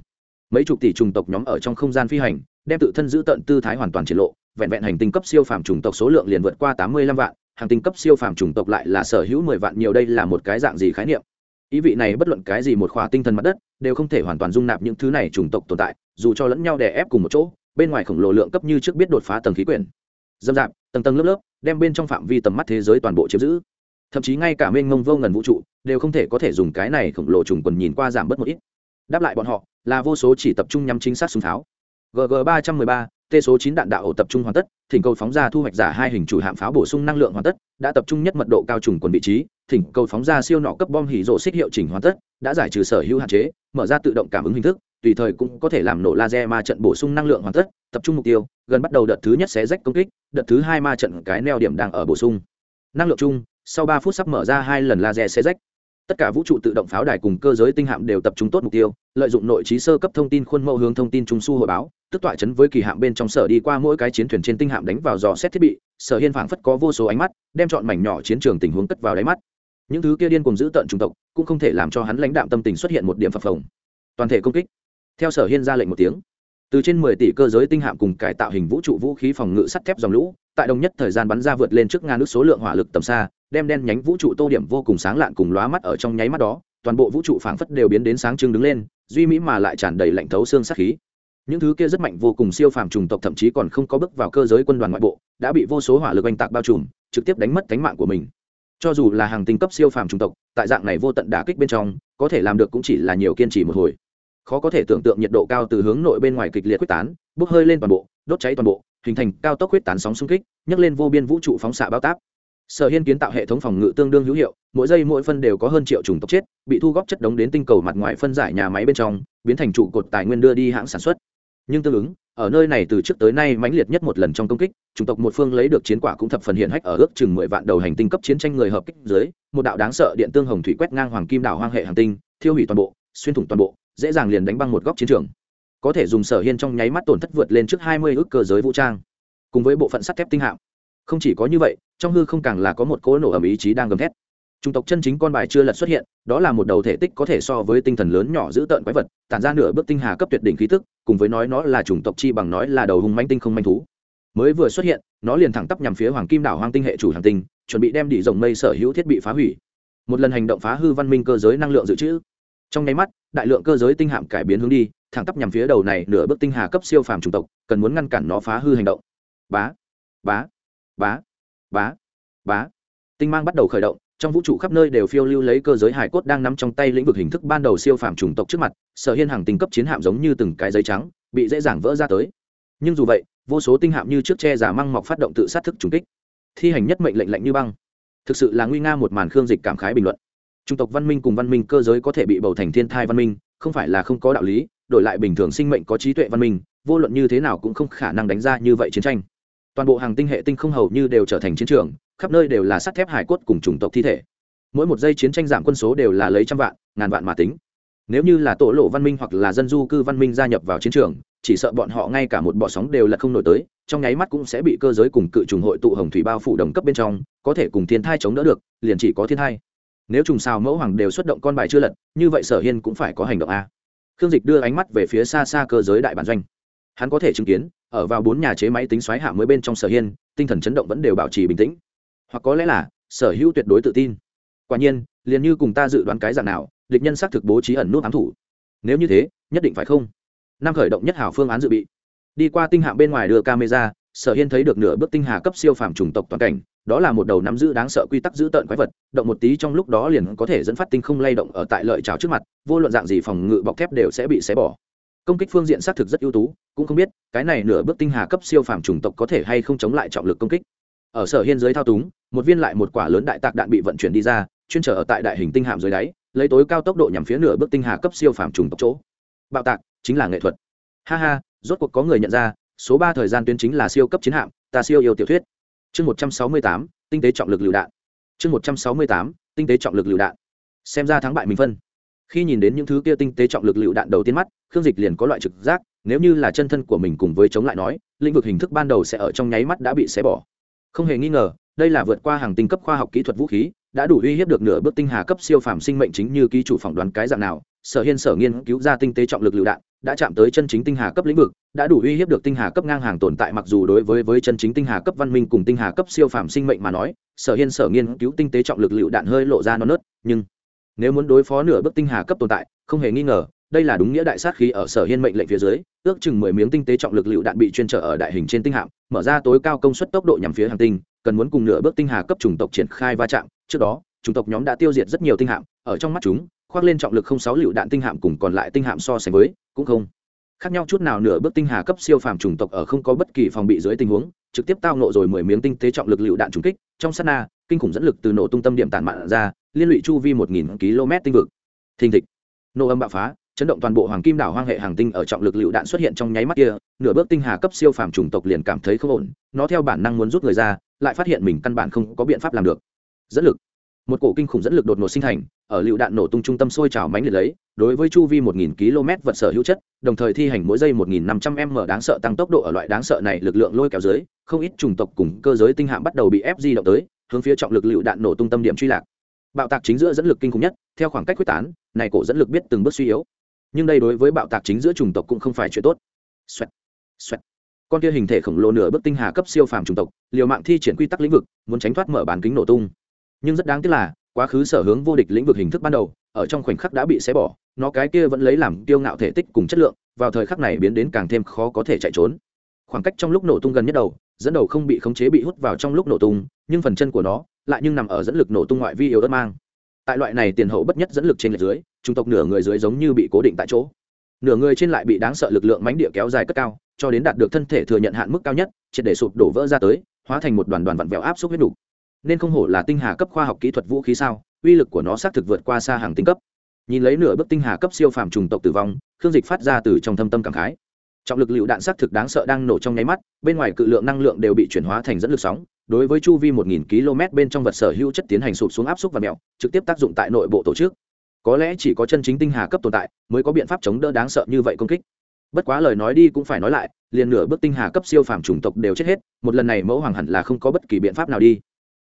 Mấy chục tỷ trùng tộc nhóm ở trong không gian phi hành, đem tự thân giữ tận tư thái hoàn toàn triển lộ, vẹn vẹn hành tinh cấp siêu phàm chủng tộc số lượng liền vượt qua tám mươi lăm vạn, hàng tinh cấp siêu phàm chủng tộc lại là sở hữu mười vạn, nhiều đây là một cái dạng gì khái niệm? Ý vị này bất luận cái gì một khỏa tinh thần mặt đất, đều không thể hoàn toàn dung nạp những thứ này chủng tộc tồn tại, dù cho lẫn nhau đè ép cùng một chỗ, bên ngoài khổng lồ lượng cấp như trước biết đột phá tầng khí quyển. Dâm dạp, tầng tầng lớp lớp, đem bên trong phạm vi tầm mắt thế giới toàn bộ chiếm giữ. Thậm chí ngay cả mênh mông vô ngần vũ trụ, đều không thể có thể dùng cái này khổng lồ trùng quần nhìn qua giảm bớt một ít. Đáp lại bọn họ, là vô số chỉ tập trung nhắm chính xác súng tháo gg ba trăm mười ba t số chín đạn đạo ổ tập trung hoàn tất, thỉnh cầu phóng ra thu hoạch giả hai hình chủ hạm pháo bổ sung năng lượng hoàn tất, đã tập trung nhất mật độ cao trùng quần vị trí thỉnh cầu phóng ra siêu nọ cấp bom hỉ rộ xích hiệu chỉnh hoàn tất, đã giải trừ sở hữu hạn chế, mở ra tự động cảm ứng hình thức, tùy thời cũng có thể làm nổ laser ma trận bổ sung năng lượng hoàn tất, tập trung mục tiêu, gần bắt đầu đợt thứ nhất sẽ rách công kích, đợt thứ hai ma trận cái neo điểm đang ở bổ sung. Năng lượng chung, sau ba phút sắp mở ra hai lần laser sẽ rách. Tất cả vũ trụ tự động pháo đài cùng cơ giới tinh hạm đều tập trung tốt mục tiêu, lợi dụng nội trí sơ cấp thông tin khuôn mẫu hướng thông tin trung su hội báo, tức tọa chấn với kỳ hạm bên trong sở đi qua mỗi cái chiến thuyền trên tinh hạm đánh vào dò xét thiết bị, sở hiên phảng phất có vô số ánh mắt, đem chọn mảnh nhỏ chiến trường tình huống cất vào đáy mắt những thứ kia điên cùng giữ tận chủng tộc cũng không thể làm cho hắn lãnh đạm tâm tình xuất hiện một điểm phập phồng. Toàn thể công kích. Theo sở hiên ra lệnh một tiếng. Từ trên mười tỷ cơ giới tinh hạm cùng cải tạo hình vũ trụ vũ khí phòng ngự sắt thép dòng lũ, tại đồng nhất thời gian bắn ra vượt lên trước ngàn nước số lượng hỏa lực tầm xa, đem đen nhánh vũ trụ tô điểm vô cùng sáng lạn cùng lóa mắt ở trong nháy mắt đó, toàn bộ vũ trụ phảng phất đều biến đến sáng trưng đứng lên, duy mỹ mà lại tràn đầy lạnh thấu xương sát khí. Những thứ kia rất mạnh vô cùng siêu phàm trùng tộc thậm chí còn không có bước vào cơ giới quân đoàn ngoại bộ, đã bị vô số hỏa lực oanh tạc bao trùm, trực tiếp đánh mất cánh mạng của mình cho dù là hàng tinh cấp siêu phàm trùng tộc, tại dạng này vô tận đả kích bên trong, có thể làm được cũng chỉ là nhiều kiên trì một hồi. Khó có thể tưởng tượng nhiệt độ cao từ hướng nội bên ngoài kịch liệt quyết tán, bốc hơi lên toàn bộ, đốt cháy toàn bộ, hình thành cao tốc quyết tán sóng xung kích, nhấc lên vô biên vũ trụ phóng xạ bao táp. Sở hiên kiến tạo hệ thống phòng ngự tương đương hữu hiệu, mỗi giây mỗi phân đều có hơn triệu chủng tộc chết, bị thu góp chất đống đến tinh cầu mặt ngoài phân giải nhà máy bên trong, biến thành trụ cột tài nguyên đưa đi hãng sản xuất. Nhưng tương ứng ở nơi này từ trước tới nay mãnh liệt nhất một lần trong công kích, chủng tộc một phương lấy được chiến quả cũng thập phần hiện hách ở ước chừng mười vạn đầu hành tinh cấp chiến tranh người hợp kích dưới, một đạo đáng sợ điện tương hồng thủy quét ngang hoàng kim đảo hoang hệ hành tinh, thiêu hủy toàn bộ, xuyên thủng toàn bộ, dễ dàng liền đánh băng một góc chiến trường. Có thể dùng sở hiên trong nháy mắt tổn thất vượt lên trước hai mươi ước cơ giới vũ trang. Cùng với bộ phận sắt thép tinh hạm. Không chỉ có như vậy, trong hư không càng là có một cỗ nổ ẩm ý chí đang gầm thét chủng tộc chân chính con bài chưa lật xuất hiện, đó là một đầu thể tích có thể so với tinh thần lớn nhỏ giữ tợn quái vật, tản ra nửa bước tinh hà cấp tuyệt đỉnh khí tức, cùng với nói nó là chủng tộc chi bằng nói là đầu hung manh tinh không manh thú. Mới vừa xuất hiện, nó liền thẳng tắp nhằm phía hoàng kim đảo hoang tinh hệ chủ hàng tinh, chuẩn bị đem đỉ rồng mây sở hữu thiết bị phá hủy. Một lần hành động phá hư văn minh cơ giới năng lượng dự trữ. Trong nháy mắt, đại lượng cơ giới tinh hạm cải biến hướng đi, thẳng tắp nhằm phía đầu này nửa bước tinh hà cấp siêu phàm chủng tộc, cần muốn ngăn cản nó phá hư hành động. Bá bá bá bá bá. Tinh mang bắt đầu khởi động trong vũ trụ khắp nơi đều phiêu lưu lấy cơ giới hải cốt đang nắm trong tay lĩnh vực hình thức ban đầu siêu phàm chủng tộc trước mặt, sở hiên hàng tinh cấp chiến hạm giống như từng cái giấy trắng, bị dễ dàng vỡ ra tới. Nhưng dù vậy, vô số tinh hạm như trước che giả măng mọc phát động tự sát thức trùng kích, thi hành nhất mệnh lệnh lạnh như băng. Thực sự là nguy nga một màn khương dịch cảm khái bình luận. Chủng tộc văn minh cùng văn minh cơ giới có thể bị bầu thành thiên thai văn minh, không phải là không có đạo lý, đổi lại bình thường sinh mệnh có trí tuệ văn minh, vô luận như thế nào cũng không khả năng đánh ra như vậy chiến tranh toàn bộ hàng tinh hệ tinh không hầu như đều trở thành chiến trường, khắp nơi đều là sắt thép hải cốt cùng chủng tộc thi thể. Mỗi một giây chiến tranh giảm quân số đều là lấy trăm vạn, ngàn vạn mà tính. Nếu như là tổ lộ văn minh hoặc là dân du cư văn minh gia nhập vào chiến trường, chỉ sợ bọn họ ngay cả một bọ sóng đều là không nổi tới, trong nháy mắt cũng sẽ bị cơ giới cùng cự trùng hội tụ hồng thủy bao phủ đồng cấp bên trong, có thể cùng thiên thai chống đỡ được, liền chỉ có thiên thai. Nếu trùng sao mẫu hoàng đều xuất động con bài chưa lật, như vậy sở hiên cũng phải có hành động a. Khương dịch đưa ánh mắt về phía xa xa cơ giới đại bản doanh hắn có thể chứng kiến, ở vào bốn nhà chế máy tính xoáy hạ mới bên trong sở hiên, tinh thần chấn động vẫn đều bảo trì bình tĩnh. Hoặc có lẽ là, sở hữu tuyệt đối tự tin. Quả nhiên, liền như cùng ta dự đoán cái dạng nào, địch nhân xác thực bố trí ẩn nút ám thủ. Nếu như thế, nhất định phải không? Năm khởi động nhất hảo phương án dự bị. Đi qua tinh hạng bên ngoài đưa camera, sở hiên thấy được nửa bước tinh hà cấp siêu phàm chủng tộc toàn cảnh, đó là một đầu nắm giữ đáng sợ quy tắc giữ tợn quái vật, động một tí trong lúc đó liền có thể dẫn phát tinh không lay động ở tại lợi trào trước mặt, vô luận dạng gì phòng ngự bọc thép đều sẽ bị xé bỏ công kích phương diện xác thực rất ưu tú, cũng không biết, cái này nửa bước tinh hà cấp siêu phàm chủng tộc có thể hay không chống lại trọng lực công kích. Ở sở hiên giới thao túng, một viên lại một quả lớn đại tạc đạn bị vận chuyển đi ra, chuyên trở ở tại đại hình tinh hạm dưới đáy, lấy tối cao tốc độ nhằm phía nửa bước tinh hà cấp siêu phàm trùng tộc chỗ. Bạo tạc, chính là nghệ thuật. Ha ha, rốt cuộc có người nhận ra, số ba thời gian tuyến chính là siêu cấp chiến hạm, ta siêu yêu tiểu thuyết. Chương một trăm sáu mươi tám, tinh tế trọng lực lựu đạn. Chương một trăm sáu mươi tám, tinh tế trọng lực lựu đạn. Xem ra thắng bại mình phân khi nhìn đến những thứ kia tinh tế trọng lực lựu đạn đầu tiên mắt, khương dịch liền có loại trực giác, nếu như là chân thân của mình cùng với chống lại nói, lĩnh vực hình thức ban đầu sẽ ở trong nháy mắt đã bị xé bỏ. Không hề nghi ngờ, đây là vượt qua hàng tinh cấp khoa học kỹ thuật vũ khí, đã đủ uy hiếp được nửa bước tinh hà cấp siêu phàm sinh mệnh chính như ký chủ phỏng đoán cái dạng nào. Sở hiên sở nghiên cứu ra tinh tế trọng lực lựu đạn, đã chạm tới chân chính tinh hà cấp lĩnh vực, đã đủ uy hiếp được tinh hà cấp ngang hàng tồn tại mặc dù đối với với chân chính tinh hà cấp văn minh cùng tinh hà cấp siêu phàm sinh mệnh mà nói, sở hiên sở nghiên cứu tinh tế trọng lực lựu đạn hơi lộ ra non nớt, nhưng nếu muốn đối phó nửa bước tinh hà cấp tồn tại, không hề nghi ngờ, đây là đúng nghĩa đại sát khí ở sở hiên mệnh lệnh phía dưới, ước chừng mười miếng tinh tế trọng lực lựu đạn bị chuyên trở ở đại hình trên tinh hạm, mở ra tối cao công suất tốc độ nhằm phía hàng tinh, cần muốn cùng nửa bước tinh hà cấp chủng tộc triển khai va chạm. Trước đó, chủng tộc nhóm đã tiêu diệt rất nhiều tinh hạm, ở trong mắt chúng, khoác lên trọng lực không sáu lựu đạn tinh hạm cùng còn lại tinh hạm so sánh với, cũng không khác nhau chút nào nửa bước tinh hà cấp siêu phàm chủng tộc ở không có bất kỳ phòng bị dưới tình huống, trực tiếp tao nộ rồi mười miếng tinh tế trọng lực lựu đạn trúng kích. Trong sát na, kinh khủng dẫn lực từ nổ tung tâm điểm tản mạn ra liên lụy chu vi một nghìn km tinh vực. Thình thịch. Nổ âm bạo phá, chấn động toàn bộ hoàng kim đảo hoang hệ hàng tinh ở trọng lực lựu đạn xuất hiện trong nháy mắt kia, nửa bước tinh hà cấp siêu phàm chủng tộc liền cảm thấy không ổn, nó theo bản năng muốn rút người ra, lại phát hiện mình căn bản không có biện pháp làm được. Dẫn lực. Một cổ kinh khủng dẫn lực đột ngột sinh thành, ở lựu đạn nổ tung trung tâm sôi trào mánh liệt lấy, đối với chu vi một nghìn km vật sở hữu chất, đồng thời thi hành mỗi giây một nghìn năm trăm m đáng sợ tăng tốc độ ở loại đáng sợ này lực lượng lôi kéo dưới, không ít chủng tộc cùng cơ giới tinh hạm bắt đầu bị ép di động tới, hướng phía trọng lực lựu đạn nổ tung tâm điểm truy lạc bạo tạc chính giữa dẫn lực kinh khủng nhất, theo khoảng cách quyết tán, này cổ dẫn lực biết từng bước suy yếu nhưng đây đối với bạo tạc chính giữa chủng tộc cũng không phải chuyện tốt Xoẹt. Xoẹt. con kia hình thể khổng lồ nửa bước tinh hà cấp siêu phàm chủng tộc, liều mạng thi triển quy tắc lĩnh vực, muốn tránh thoát mở bán kính nổ tung nhưng rất đáng tiếc là, quá khứ sở hướng vô địch lĩnh vực hình thức ban đầu, ở trong khoảnh khắc đã bị xé bỏ, nó cái kia vẫn lấy làm tiêu ngạo thể tích cùng chất lượng, vào thời khắc này biến đến càng thêm khó có thể chạy trốn khoảng cách trong lúc nổ tung gần nhất đầu, dẫn đầu không bị khống chế bị hút vào trong lúc nổ tung, nhưng phần chân của nó lại nhưng nằm ở dẫn lực nổ tung ngoại vi yếu ớt mang. Tại loại này tiền hậu bất nhất dẫn lực trên lệch dưới trung tộc nửa người dưới giống như bị cố định tại chỗ. Nửa người trên lại bị đáng sợ lực lượng mánh địa kéo dài cất cao, cho đến đạt được thân thể thừa nhận hạn mức cao nhất, triệt để sụp đổ vỡ ra tới, hóa thành một đoàn đoàn vặn vẹo áp suất huyết đủ nên không hổ là tinh hà cấp khoa học kỹ thuật vũ khí sao, uy lực của nó xác thực vượt qua xa hàng tinh cấp. Nhìn lấy nửa bức tinh hà cấp siêu phàm trùng tộc tử vong, khương dịch phát ra từ trong thâm tâm cảm khái. Trọng lực lựu đạn xác thực đáng sợ đang nổ trong nháy mắt, bên ngoài cự lượng năng lượng đều bị chuyển hóa thành dẫn lực sóng đối với chu vi một nghìn km bên trong vật sở hữu chất tiến hành sụp xuống áp suất và mèo trực tiếp tác dụng tại nội bộ tổ chức. Có lẽ chỉ có chân chính tinh hà cấp tồn tại mới có biện pháp chống đỡ đáng sợ như vậy công kích. Bất quá lời nói đi cũng phải nói lại, liền nửa bước tinh hà cấp siêu phàm chủng tộc đều chết hết, một lần này mẫu hoàng hẳn là không có bất kỳ biện pháp nào đi.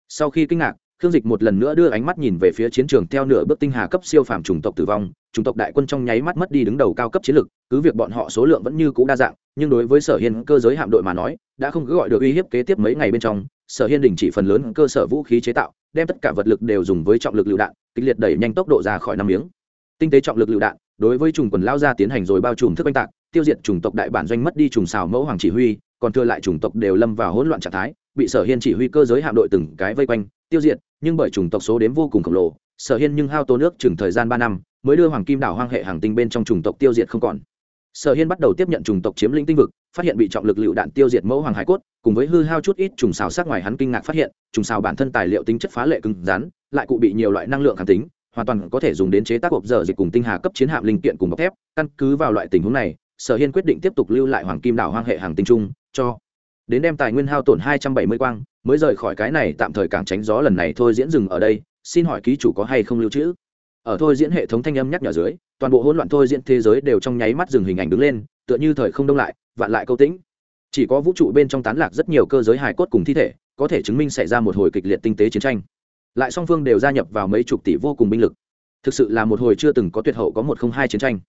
Sau khi kinh ngạc, khương dịch một lần nữa đưa ánh mắt nhìn về phía chiến trường theo nửa bước tinh hà cấp siêu phàm chủng tộc tử vong, chủng tộc đại quân trong nháy mắt mất đi đứng đầu cao cấp chiến lực, cứ việc bọn họ số lượng vẫn như cũ đa dạng, nhưng đối với sở hiên cơ giới hạm đội mà nói, đã không cứ gọi được uy hiếp kế tiếp mấy ngày bên trong sở hiên đình chỉ phần lớn cơ sở vũ khí chế tạo, đem tất cả vật lực đều dùng với trọng lực lựu đạn, kịch liệt đẩy nhanh tốc độ ra khỏi năm miếng. Tinh tế trọng lực lựu đạn, đối với trùng quần lao ra tiến hành rồi bao trùm thức oanh tạc, tiêu diệt chủng tộc đại bản doanh mất đi trùng xào mẫu hoàng chỉ huy, còn thừa lại chủng tộc đều lâm vào hỗn loạn trạng thái, bị sở hiên chỉ huy cơ giới hạm đội từng cái vây quanh, tiêu diệt, nhưng bởi chủng tộc số đếm vô cùng khổng lồ, sở hiên nhưng hao tốn nước chừng thời gian ba năm, mới đưa hoàng kim đảo hoang hệ hàng tinh bên trong chủng tộc tiêu diệt không còn sở hiên bắt đầu tiếp nhận chủng tộc chiếm lĩnh tinh vực, phát hiện bị trọng lực lựu đạn tiêu diệt mẫu hoàng hải cốt, cùng với hư hao chút ít trùng xào sát ngoài hắn kinh ngạc phát hiện trùng xào bản thân tài liệu tính chất phá lệ cứng rắn, lại cụ bị nhiều loại năng lượng kháng tính, hoàn toàn có thể dùng đến chế tác hộp dở dịch cùng tinh hà cấp chiến hạm linh kiện cùng bọc thép. Căn cứ vào loại tình huống này, sở hiên quyết định tiếp tục lưu lại hoàng kim đảo hoang hệ hàng tinh trung, cho đến đem tài nguyên hao tổn hai trăm bảy mươi quang, mới rời khỏi cái này, tạm thời càng tránh gió lần này thôi diễn dừng ở đây. Xin hỏi ký chủ có hay không lưu trữ? Ở thôi diễn hệ thống thanh âm nhắc nhở dưới, toàn bộ hỗn loạn thôi diễn thế giới đều trong nháy mắt dừng hình ảnh đứng lên, tựa như thời không đông lại, vạn lại câu tĩnh. Chỉ có vũ trụ bên trong tán lạc rất nhiều cơ giới hài cốt cùng thi thể, có thể chứng minh xảy ra một hồi kịch liệt tinh tế chiến tranh. Lại song phương đều gia nhập vào mấy chục tỷ vô cùng binh lực. Thực sự là một hồi chưa từng có tuyệt hậu có một không hai chiến tranh.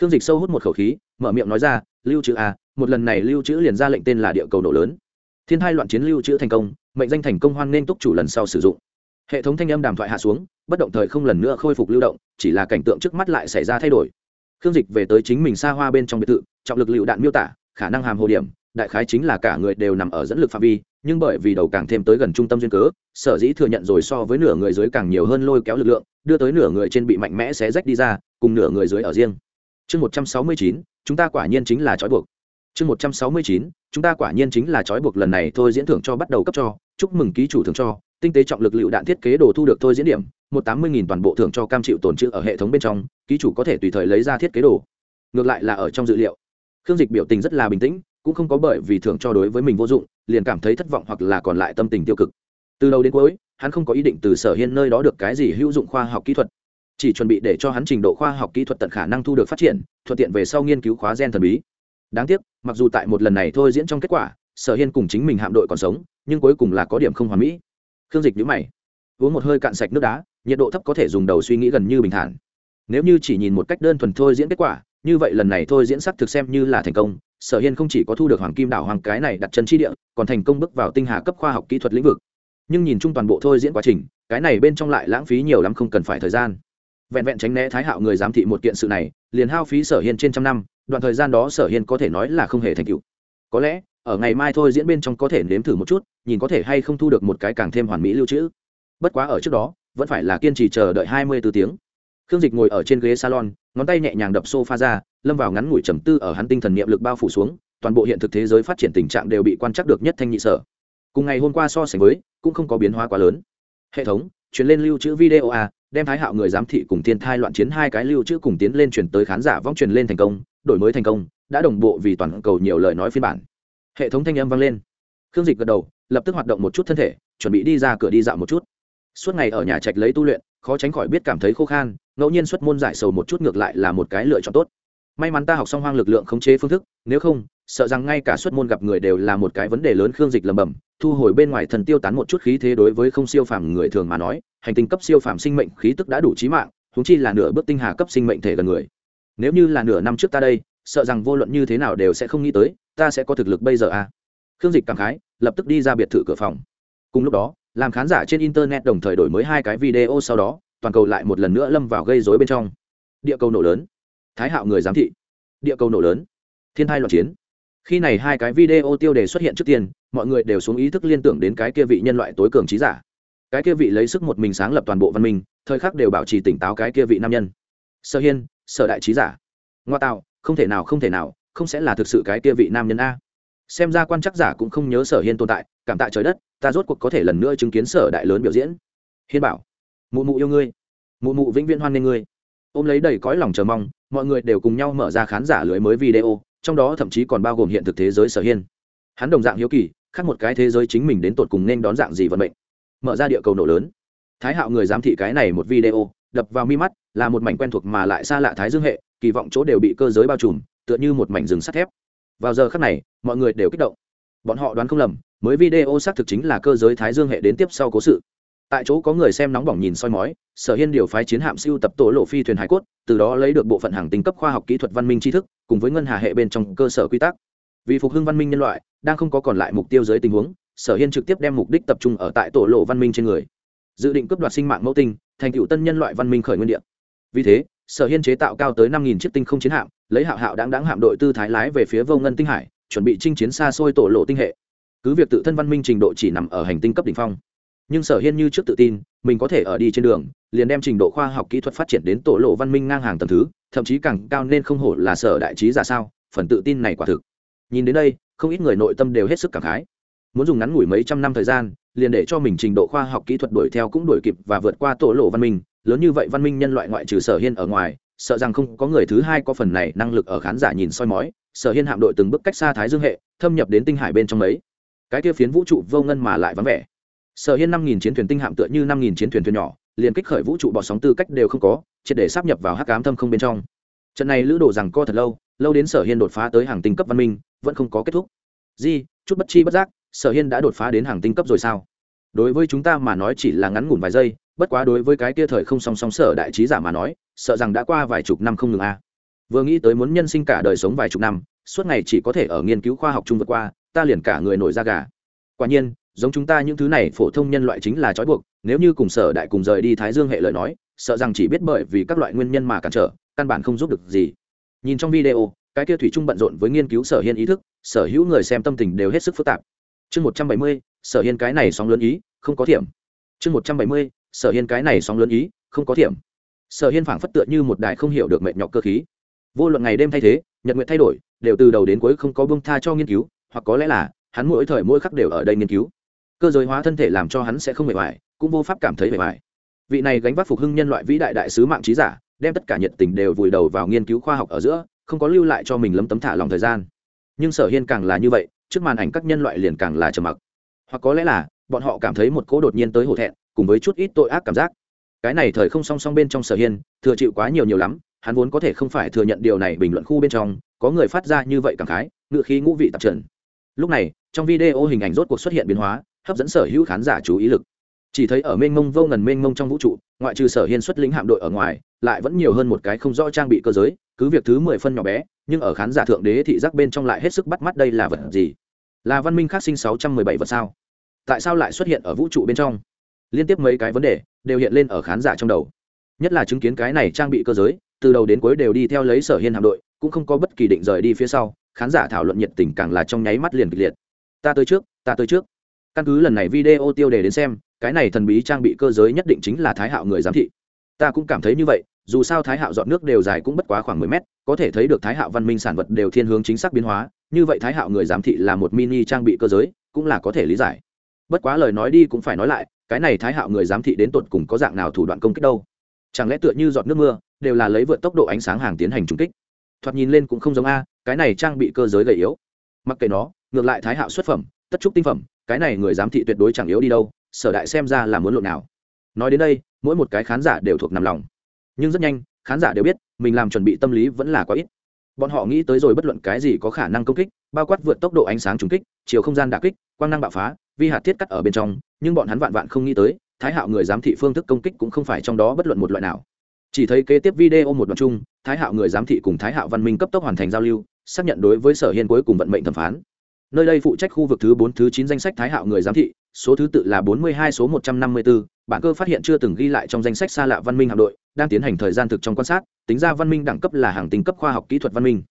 Khương dịch sâu hút một khẩu khí, mở miệng nói ra, lưu trữ a một lần này lưu trữ liền ra lệnh tên là địa cầu nổ lớn. Thiên hai loạn chiến lưu trữ thành công, mệnh danh thành công hoan nên túc chủ lần sau sử dụng. Hệ thống thanh âm đàm thoại hạ xuống bất động thời không lần nữa khôi phục lưu động, chỉ là cảnh tượng trước mắt lại xảy ra thay đổi. Khương dịch về tới chính mình xa hoa bên trong biệt thự, trọng lực lựu đạn miêu tả, khả năng hàm hồ điểm, đại khái chính là cả người đều nằm ở dẫn lực phạm vi, nhưng bởi vì đầu càng thêm tới gần trung tâm duyên cớ, sở dĩ thừa nhận rồi so với nửa người dưới càng nhiều hơn lôi kéo lực lượng, đưa tới nửa người trên bị mạnh mẽ xé rách đi ra, cùng nửa người dưới ở riêng. Chương một trăm sáu mươi chín, chúng ta quả nhiên chính là trói buộc. Chương một trăm sáu mươi chín, chúng ta quả nhiên chính là trói buộc lần này thôi diễn thưởng cho bắt đầu cấp cho, chúc mừng ký chủ thưởng cho, tinh tế trọng lực lựu đạn thiết kế đồ thu được thôi diễn điểm một tám mươi nghìn toàn bộ thưởng cho cam chịu tồn trữ ở hệ thống bên trong, ký chủ có thể tùy thời lấy ra thiết kế đồ. Ngược lại là ở trong dự liệu. Khương dịch biểu tình rất là bình tĩnh, cũng không có bởi vì thưởng cho đối với mình vô dụng, liền cảm thấy thất vọng hoặc là còn lại tâm tình tiêu cực. Từ đầu đến cuối, hắn không có ý định từ sở hiên nơi đó được cái gì hữu dụng khoa học kỹ thuật. Chỉ chuẩn bị để cho hắn trình độ khoa học kỹ thuật tận khả năng thu được phát triển, thuận tiện về sau nghiên cứu khóa gen thần bí. Đáng tiếc, mặc dù tại một lần này thôi diễn trong kết quả, sở hiên cùng chính mình hạm đội còn sống, nhưng cuối cùng là có điểm không hoàn mỹ. Khương dịch nhữ mày uống một hơi cạn sạch nước đá, nhiệt độ thấp có thể dùng đầu suy nghĩ gần như bình thản. Nếu như chỉ nhìn một cách đơn thuần thôi diễn kết quả, như vậy lần này thôi diễn sắc thực xem như là thành công. Sở hiên không chỉ có thu được hoàng kim đảo hoàng cái này đặt chân chi địa, còn thành công bước vào tinh hà cấp khoa học kỹ thuật lĩnh vực. Nhưng nhìn chung toàn bộ thôi diễn quá trình, cái này bên trong lại lãng phí nhiều lắm không cần phải thời gian. Vẹn vẹn tránh né thái hạo người giám thị một kiện sự này, liền hao phí sở hiên trên trăm năm, đoạn thời gian đó sở hiên có thể nói là không hề thành tựu. Có lẽ, ở ngày mai thôi diễn bên trong có thể nếm thử một chút, nhìn có thể hay không thu được một cái càng thêm hoàn mỹ lưu trữ bất quá ở trước đó, vẫn phải là kiên trì chờ đợi hai mươi b ố tiếng. Khương dịch ngồi ở trên ghế salon, ngón tay nhẹ nhàng đập s o f a ra, lâm vào ngắn ngủi trầm tư ở hắn tinh thần niệm lực bao phủ xuống, toàn bộ hiện thực thế giới phát triển tình trạng đều bị quan trắc được nhất thanh nhị sở. Cùng ngày hôm qua so sánh với, cũng không có biến hóa quá lớn. Hệ thống chuyển lên lưu trữ video a đem thái hạo người giám thị cùng thiên thai loạn chiến hai cái lưu trữ cùng tiến lên chuyển tới khán giả vong truyền lên thành công, đổi mới thành công, đã đồng bộ vì toàn cầu nhiều lời nói phiên bản. Hệ thống thanh âm vang lên. Khương dịch gật đầu, lập tức hoạt động một chút thân thể, chuẩn bị đi ra cửa đi dạo một chút suốt ngày ở nhà trạch lấy tu luyện, khó tránh khỏi biết cảm thấy khô khan, ngẫu nhiên xuất môn giải sầu một chút ngược lại là một cái lựa chọn tốt. May mắn ta học xong hoang lực lượng khống chế phương thức, nếu không, sợ rằng ngay cả xuất môn gặp người đều là một cái vấn đề lớn khương dịch lầm bầm thu hồi bên ngoài thần tiêu tán một chút khí thế đối với không siêu phàm người thường mà nói, hành tinh cấp siêu phàm sinh mệnh khí tức đã đủ trí mạng húng chi là nửa bước tinh hà cấp sinh mệnh thể gần người. Nếu như là nửa năm trước ta đây, sợ rằng vô luận như thế nào đều sẽ không nghĩ tới, ta sẽ có thực lực bây giờ à. Khương dịch cảm khái, lập tức đi ra biệt thự cửa phòng. Cùng lúc đó làm khán giả trên internet đồng thời đổi mới hai cái video sau đó, toàn cầu lại một lần nữa lâm vào gây dối bên trong. Địa cầu nổ lớn. Thái hạo người giám thị. Địa cầu nổ lớn. Thiên thai loạn chiến. Khi này hai cái video tiêu đề xuất hiện trước tiên, mọi người đều xuống ý thức liên tưởng đến cái kia vị nhân loại tối cường trí giả. Cái kia vị lấy sức một mình sáng lập toàn bộ văn minh, thời khắc đều bảo trì tỉnh táo cái kia vị nam nhân. Sơ hiên, sở đại trí giả. Ngoa tạo, không thể nào, không thể nào, không sẽ là thực sự cái kia vị nam nhân a xem ra quan chắc giả cũng không nhớ sở hiên tồn tại, cảm tạ trời đất, ta rốt cuộc có thể lần nữa chứng kiến sở đại lớn biểu diễn. Hiên bảo, mụ mụ yêu ngươi, mụ mụ vĩnh viễn hoan nghênh ngươi. Ôm lấy đầy cõi lòng chờ mong, mọi người đều cùng nhau mở ra khán giả lưới mới video, trong đó thậm chí còn bao gồm hiện thực thế giới sở hiên. Hắn đồng dạng hiếu kỳ, khác một cái thế giới chính mình đến tột cùng nên đón dạng gì vận mệnh. Mở ra địa cầu nổ lớn. Thái hạo người giám thị cái này một video, đập vào mi mắt, là một mảnh quen thuộc mà lại xa lạ thái dương hệ, kỳ vọng chỗ đều bị cơ giới bao trùm, tựa như một mảnh rừng sắt thép vào giờ khắc này, mọi người đều kích động. Bọn họ đoán không lầm, mới video xác thực chính là cơ giới thái dương hệ đến tiếp sau cố sự. Tại chỗ có người xem nóng bỏng nhìn soi mói, sở hiên điều phái chiến hạm siêu tập tổ lộ phi thuyền hải cốt, từ đó lấy được bộ phận hàng tinh cấp khoa học kỹ thuật văn minh tri thức, cùng với ngân hà hệ bên trong cơ sở quy tắc. Vì phục hưng văn minh nhân loại, đang không có còn lại mục tiêu dưới tình huống, sở hiên trực tiếp đem mục đích tập trung ở tại tổ lộ văn minh trên người. Dự định cướp đoạt sinh mạng mẫu tinh, thành tựu tân nhân loại văn minh khởi nguyên địa. Vì thế sở hiên chế tạo cao tới năm nghìn chiếc tinh không chiến hạm, lấy hạo hạo đáng đáng hạm đội tư thái lái về phía vô ngân tinh hải, chuẩn bị chinh chiến xa xôi tổ lộ tinh hệ. Cứ việc tự thân văn minh trình độ chỉ nằm ở hành tinh cấp đ ỉ n h phong, nhưng sở hiên như trước tự tin, mình có thể ở đi trên đường, liền đem trình độ khoa học kỹ thuật phát triển đến tổ lộ văn minh ngang hàng tầm thứ, thậm chí càng cao nên không hổ là sở đại trí giả sao, phần tự tin này quả thực. Nhìn đến đây, không ít người nội tâm đều hết sức cảm khái. Muốn dùng ngắn ngủi mấy trăm năm thời gian, liền để cho mình trình độ khoa học kỹ thuật đuổi theo cũng đuổi kịp và vượt qua tổ lộ văn minh lớn như vậy văn minh nhân loại ngoại trừ sở hiên ở ngoài, sợ rằng không có người thứ hai có phần này năng lực ở khán giả nhìn soi mói. Sở hiên hạm đội từng bước cách xa thái dương hệ, thâm nhập đến tinh hải bên trong ấy cái kia phiến vũ trụ vô ngân mà lại vắng vẻ. Sở hiên năm nghìn chiến thuyền tinh hạm tựa như năm nghìn chiến thuyền thuyền nhỏ, liền kích khởi vũ trụ bọt sóng tư cách đều không có, triệt để sắp nhập vào hắc cám thâm không bên trong. Trận này lữ đồ rằng co thật lâu lâu đến sở hiên đột phá tới hàng tinh cấp văn minh, vẫn không có kết thúc. Di, chút bất chi bất giác, sở hiên đã đột phá đến hàng tinh cấp rồi sao? Đối với chúng ta mà nói chỉ là ngắn ngủn vài giây, bất quá đối với cái kia thời không song song sở đại trí giả mà nói, sợ rằng đã qua vài chục năm không ngừng a. Vừa nghĩ tới muốn nhân sinh cả đời sống vài chục năm, suốt ngày chỉ có thể ở nghiên cứu khoa học chung vượt qua, ta liền cả người nổi da gà. Quả nhiên, giống chúng ta những thứ này phổ thông nhân loại chính là trói buộc, nếu như cùng sở đại cùng rời đi thái dương hệ lời nói, sợ rằng chỉ biết bởi vì các loại nguyên nhân mà cản trở, căn bản không giúp được gì. Nhìn trong video, cái kia thủy chung bận rộn với nghiên cứu sở hiên ý thức, sở hữu người xem tâm tình đều hết sức phức tạp. Chương một trăm bảy mươi sở hiên cái này sóng lớn ý, không có thiểm. Chương một trăm bảy mươi, sở hiên cái này sóng lớn ý, không có thiểm. Sở hiên phảng phất tựa như một đài không hiểu được mệt nhọc cơ khí. Vô luận ngày đêm thay thế, nhật nguyện thay đổi, đều từ đầu đến cuối không có bông tha cho nghiên cứu, hoặc có lẽ là, hắn mỗi thời mỗi khắc đều ở đây nghiên cứu. Cơ giới hóa thân thể làm cho hắn sẽ không mệt mỏi, cũng vô pháp cảm thấy mệt mỏi. Vị này gánh vác phục hưng nhân loại vĩ đại đại sứ mạng trí giả, đem tất cả nhiệt tình đều vùi đầu vào nghiên cứu khoa học ở giữa, không có lưu lại cho mình lấm tấm thả lòng thời gian. Nhưng sở hiên càng là như vậy, trước màn ảnh các nhân loại liền càng là trầm mặc hoặc có lẽ là, bọn họ cảm thấy một cỗ đột nhiên tới hổ thẹn, cùng với chút ít tội ác cảm giác. Cái này thời không song song bên trong sở hiên, thừa chịu quá nhiều nhiều lắm, hắn vốn có thể không phải thừa nhận điều này bình luận khu bên trong, có người phát ra như vậy cảm khái ngự khí ngũ vị tạp trần. Lúc này, trong video hình ảnh rốt cuộc xuất hiện biến hóa, hấp dẫn sở hữu khán giả chú ý lực. Chỉ thấy ở mênh mông vô ngần mênh mông trong vũ trụ, ngoại trừ sở hiên xuất lĩnh hạm đội ở ngoài, lại vẫn nhiều hơn một cái không rõ trang bị cơ giới, cứ việc thứ mười phân nhỏ bé, nhưng ở khán giả thượng đế thị giác bên trong lại hết sức bắt mắt đây là vật gì? Là văn minh khác sinh sáu trăm mười bảy vật sao? Tại sao lại xuất hiện ở vũ trụ bên trong? Liên tiếp mấy cái vấn đề đều hiện lên ở khán giả trong đầu. Nhất là chứng kiến cái này trang bị cơ giới, từ đầu đến cuối đều đi theo lấy sở hiên hạm đội, cũng không có bất kỳ định rời đi phía sau, khán giả thảo luận nhiệt tình càng là trong nháy mắt liền kịch liệt. Ta tới trước, ta tới trước. Căn cứ lần này video tiêu đề đến xem, cái này thần bí trang bị cơ giới nhất định chính là thái hạo người giám thị. Ta cũng cảm thấy như vậy, dù sao thái hạo dọn nước đều dài cũng bất quá khoảng mười mét, có thể thấy được thái hạo văn minh sản vật đều thiên hướng chính xác biến hóa, như vậy thái hạo người giám thị là một mini trang bị cơ giới, cũng là có thể lý giải bất quá lời nói đi cũng phải nói lại, cái này thái hạo người giám thị đến tột cùng có dạng nào thủ đoạn công kích đâu? Chẳng lẽ tựa như giọt nước mưa, đều là lấy vượt tốc độ ánh sáng hàng tiến hành trung kích? Thoạt nhìn lên cũng không giống a, cái này trang bị cơ giới gầy yếu. Mặc kệ nó, ngược lại thái hạo xuất phẩm, tất trúc tinh phẩm, cái này người giám thị tuyệt đối chẳng yếu đi đâu, sở đại xem ra là muốn lộn nào. Nói đến đây, mỗi một cái khán giả đều thuộc nằm lòng. Nhưng rất nhanh, khán giả đều biết, mình làm chuẩn bị tâm lý vẫn là quá ít. Bọn họ nghĩ tới rồi bất luận cái gì có khả năng công kích, bao quát vượt tốc độ ánh sáng trùng kích, chiều không gian đà kích, quang năng bạo phá vi hạt thiết cắt ở bên trong, nhưng bọn hắn vạn vạn không nghĩ tới, thái hạo người giám thị phương thức công kích cũng không phải trong đó bất luận một loại nào. Chỉ thấy kế tiếp video một đoạn chung, thái hạo người giám thị cùng thái hạo văn minh cấp tốc hoàn thành giao lưu, xác nhận đối với sở hiên cuối cùng vận mệnh thẩm phán. Nơi đây phụ trách khu vực thứ bốn, thứ chín danh sách thái hạo người giám thị, số thứ tự là bốn mươi hai, số một trăm năm mươi bốn. Bản cơ phát hiện chưa từng ghi lại trong danh sách xa lạ văn minh hạm đội, đang tiến hành thời gian thực trong quan sát, tính ra văn minh đẳng cấp là hàng tính cấp khoa học kỹ thuật văn minh.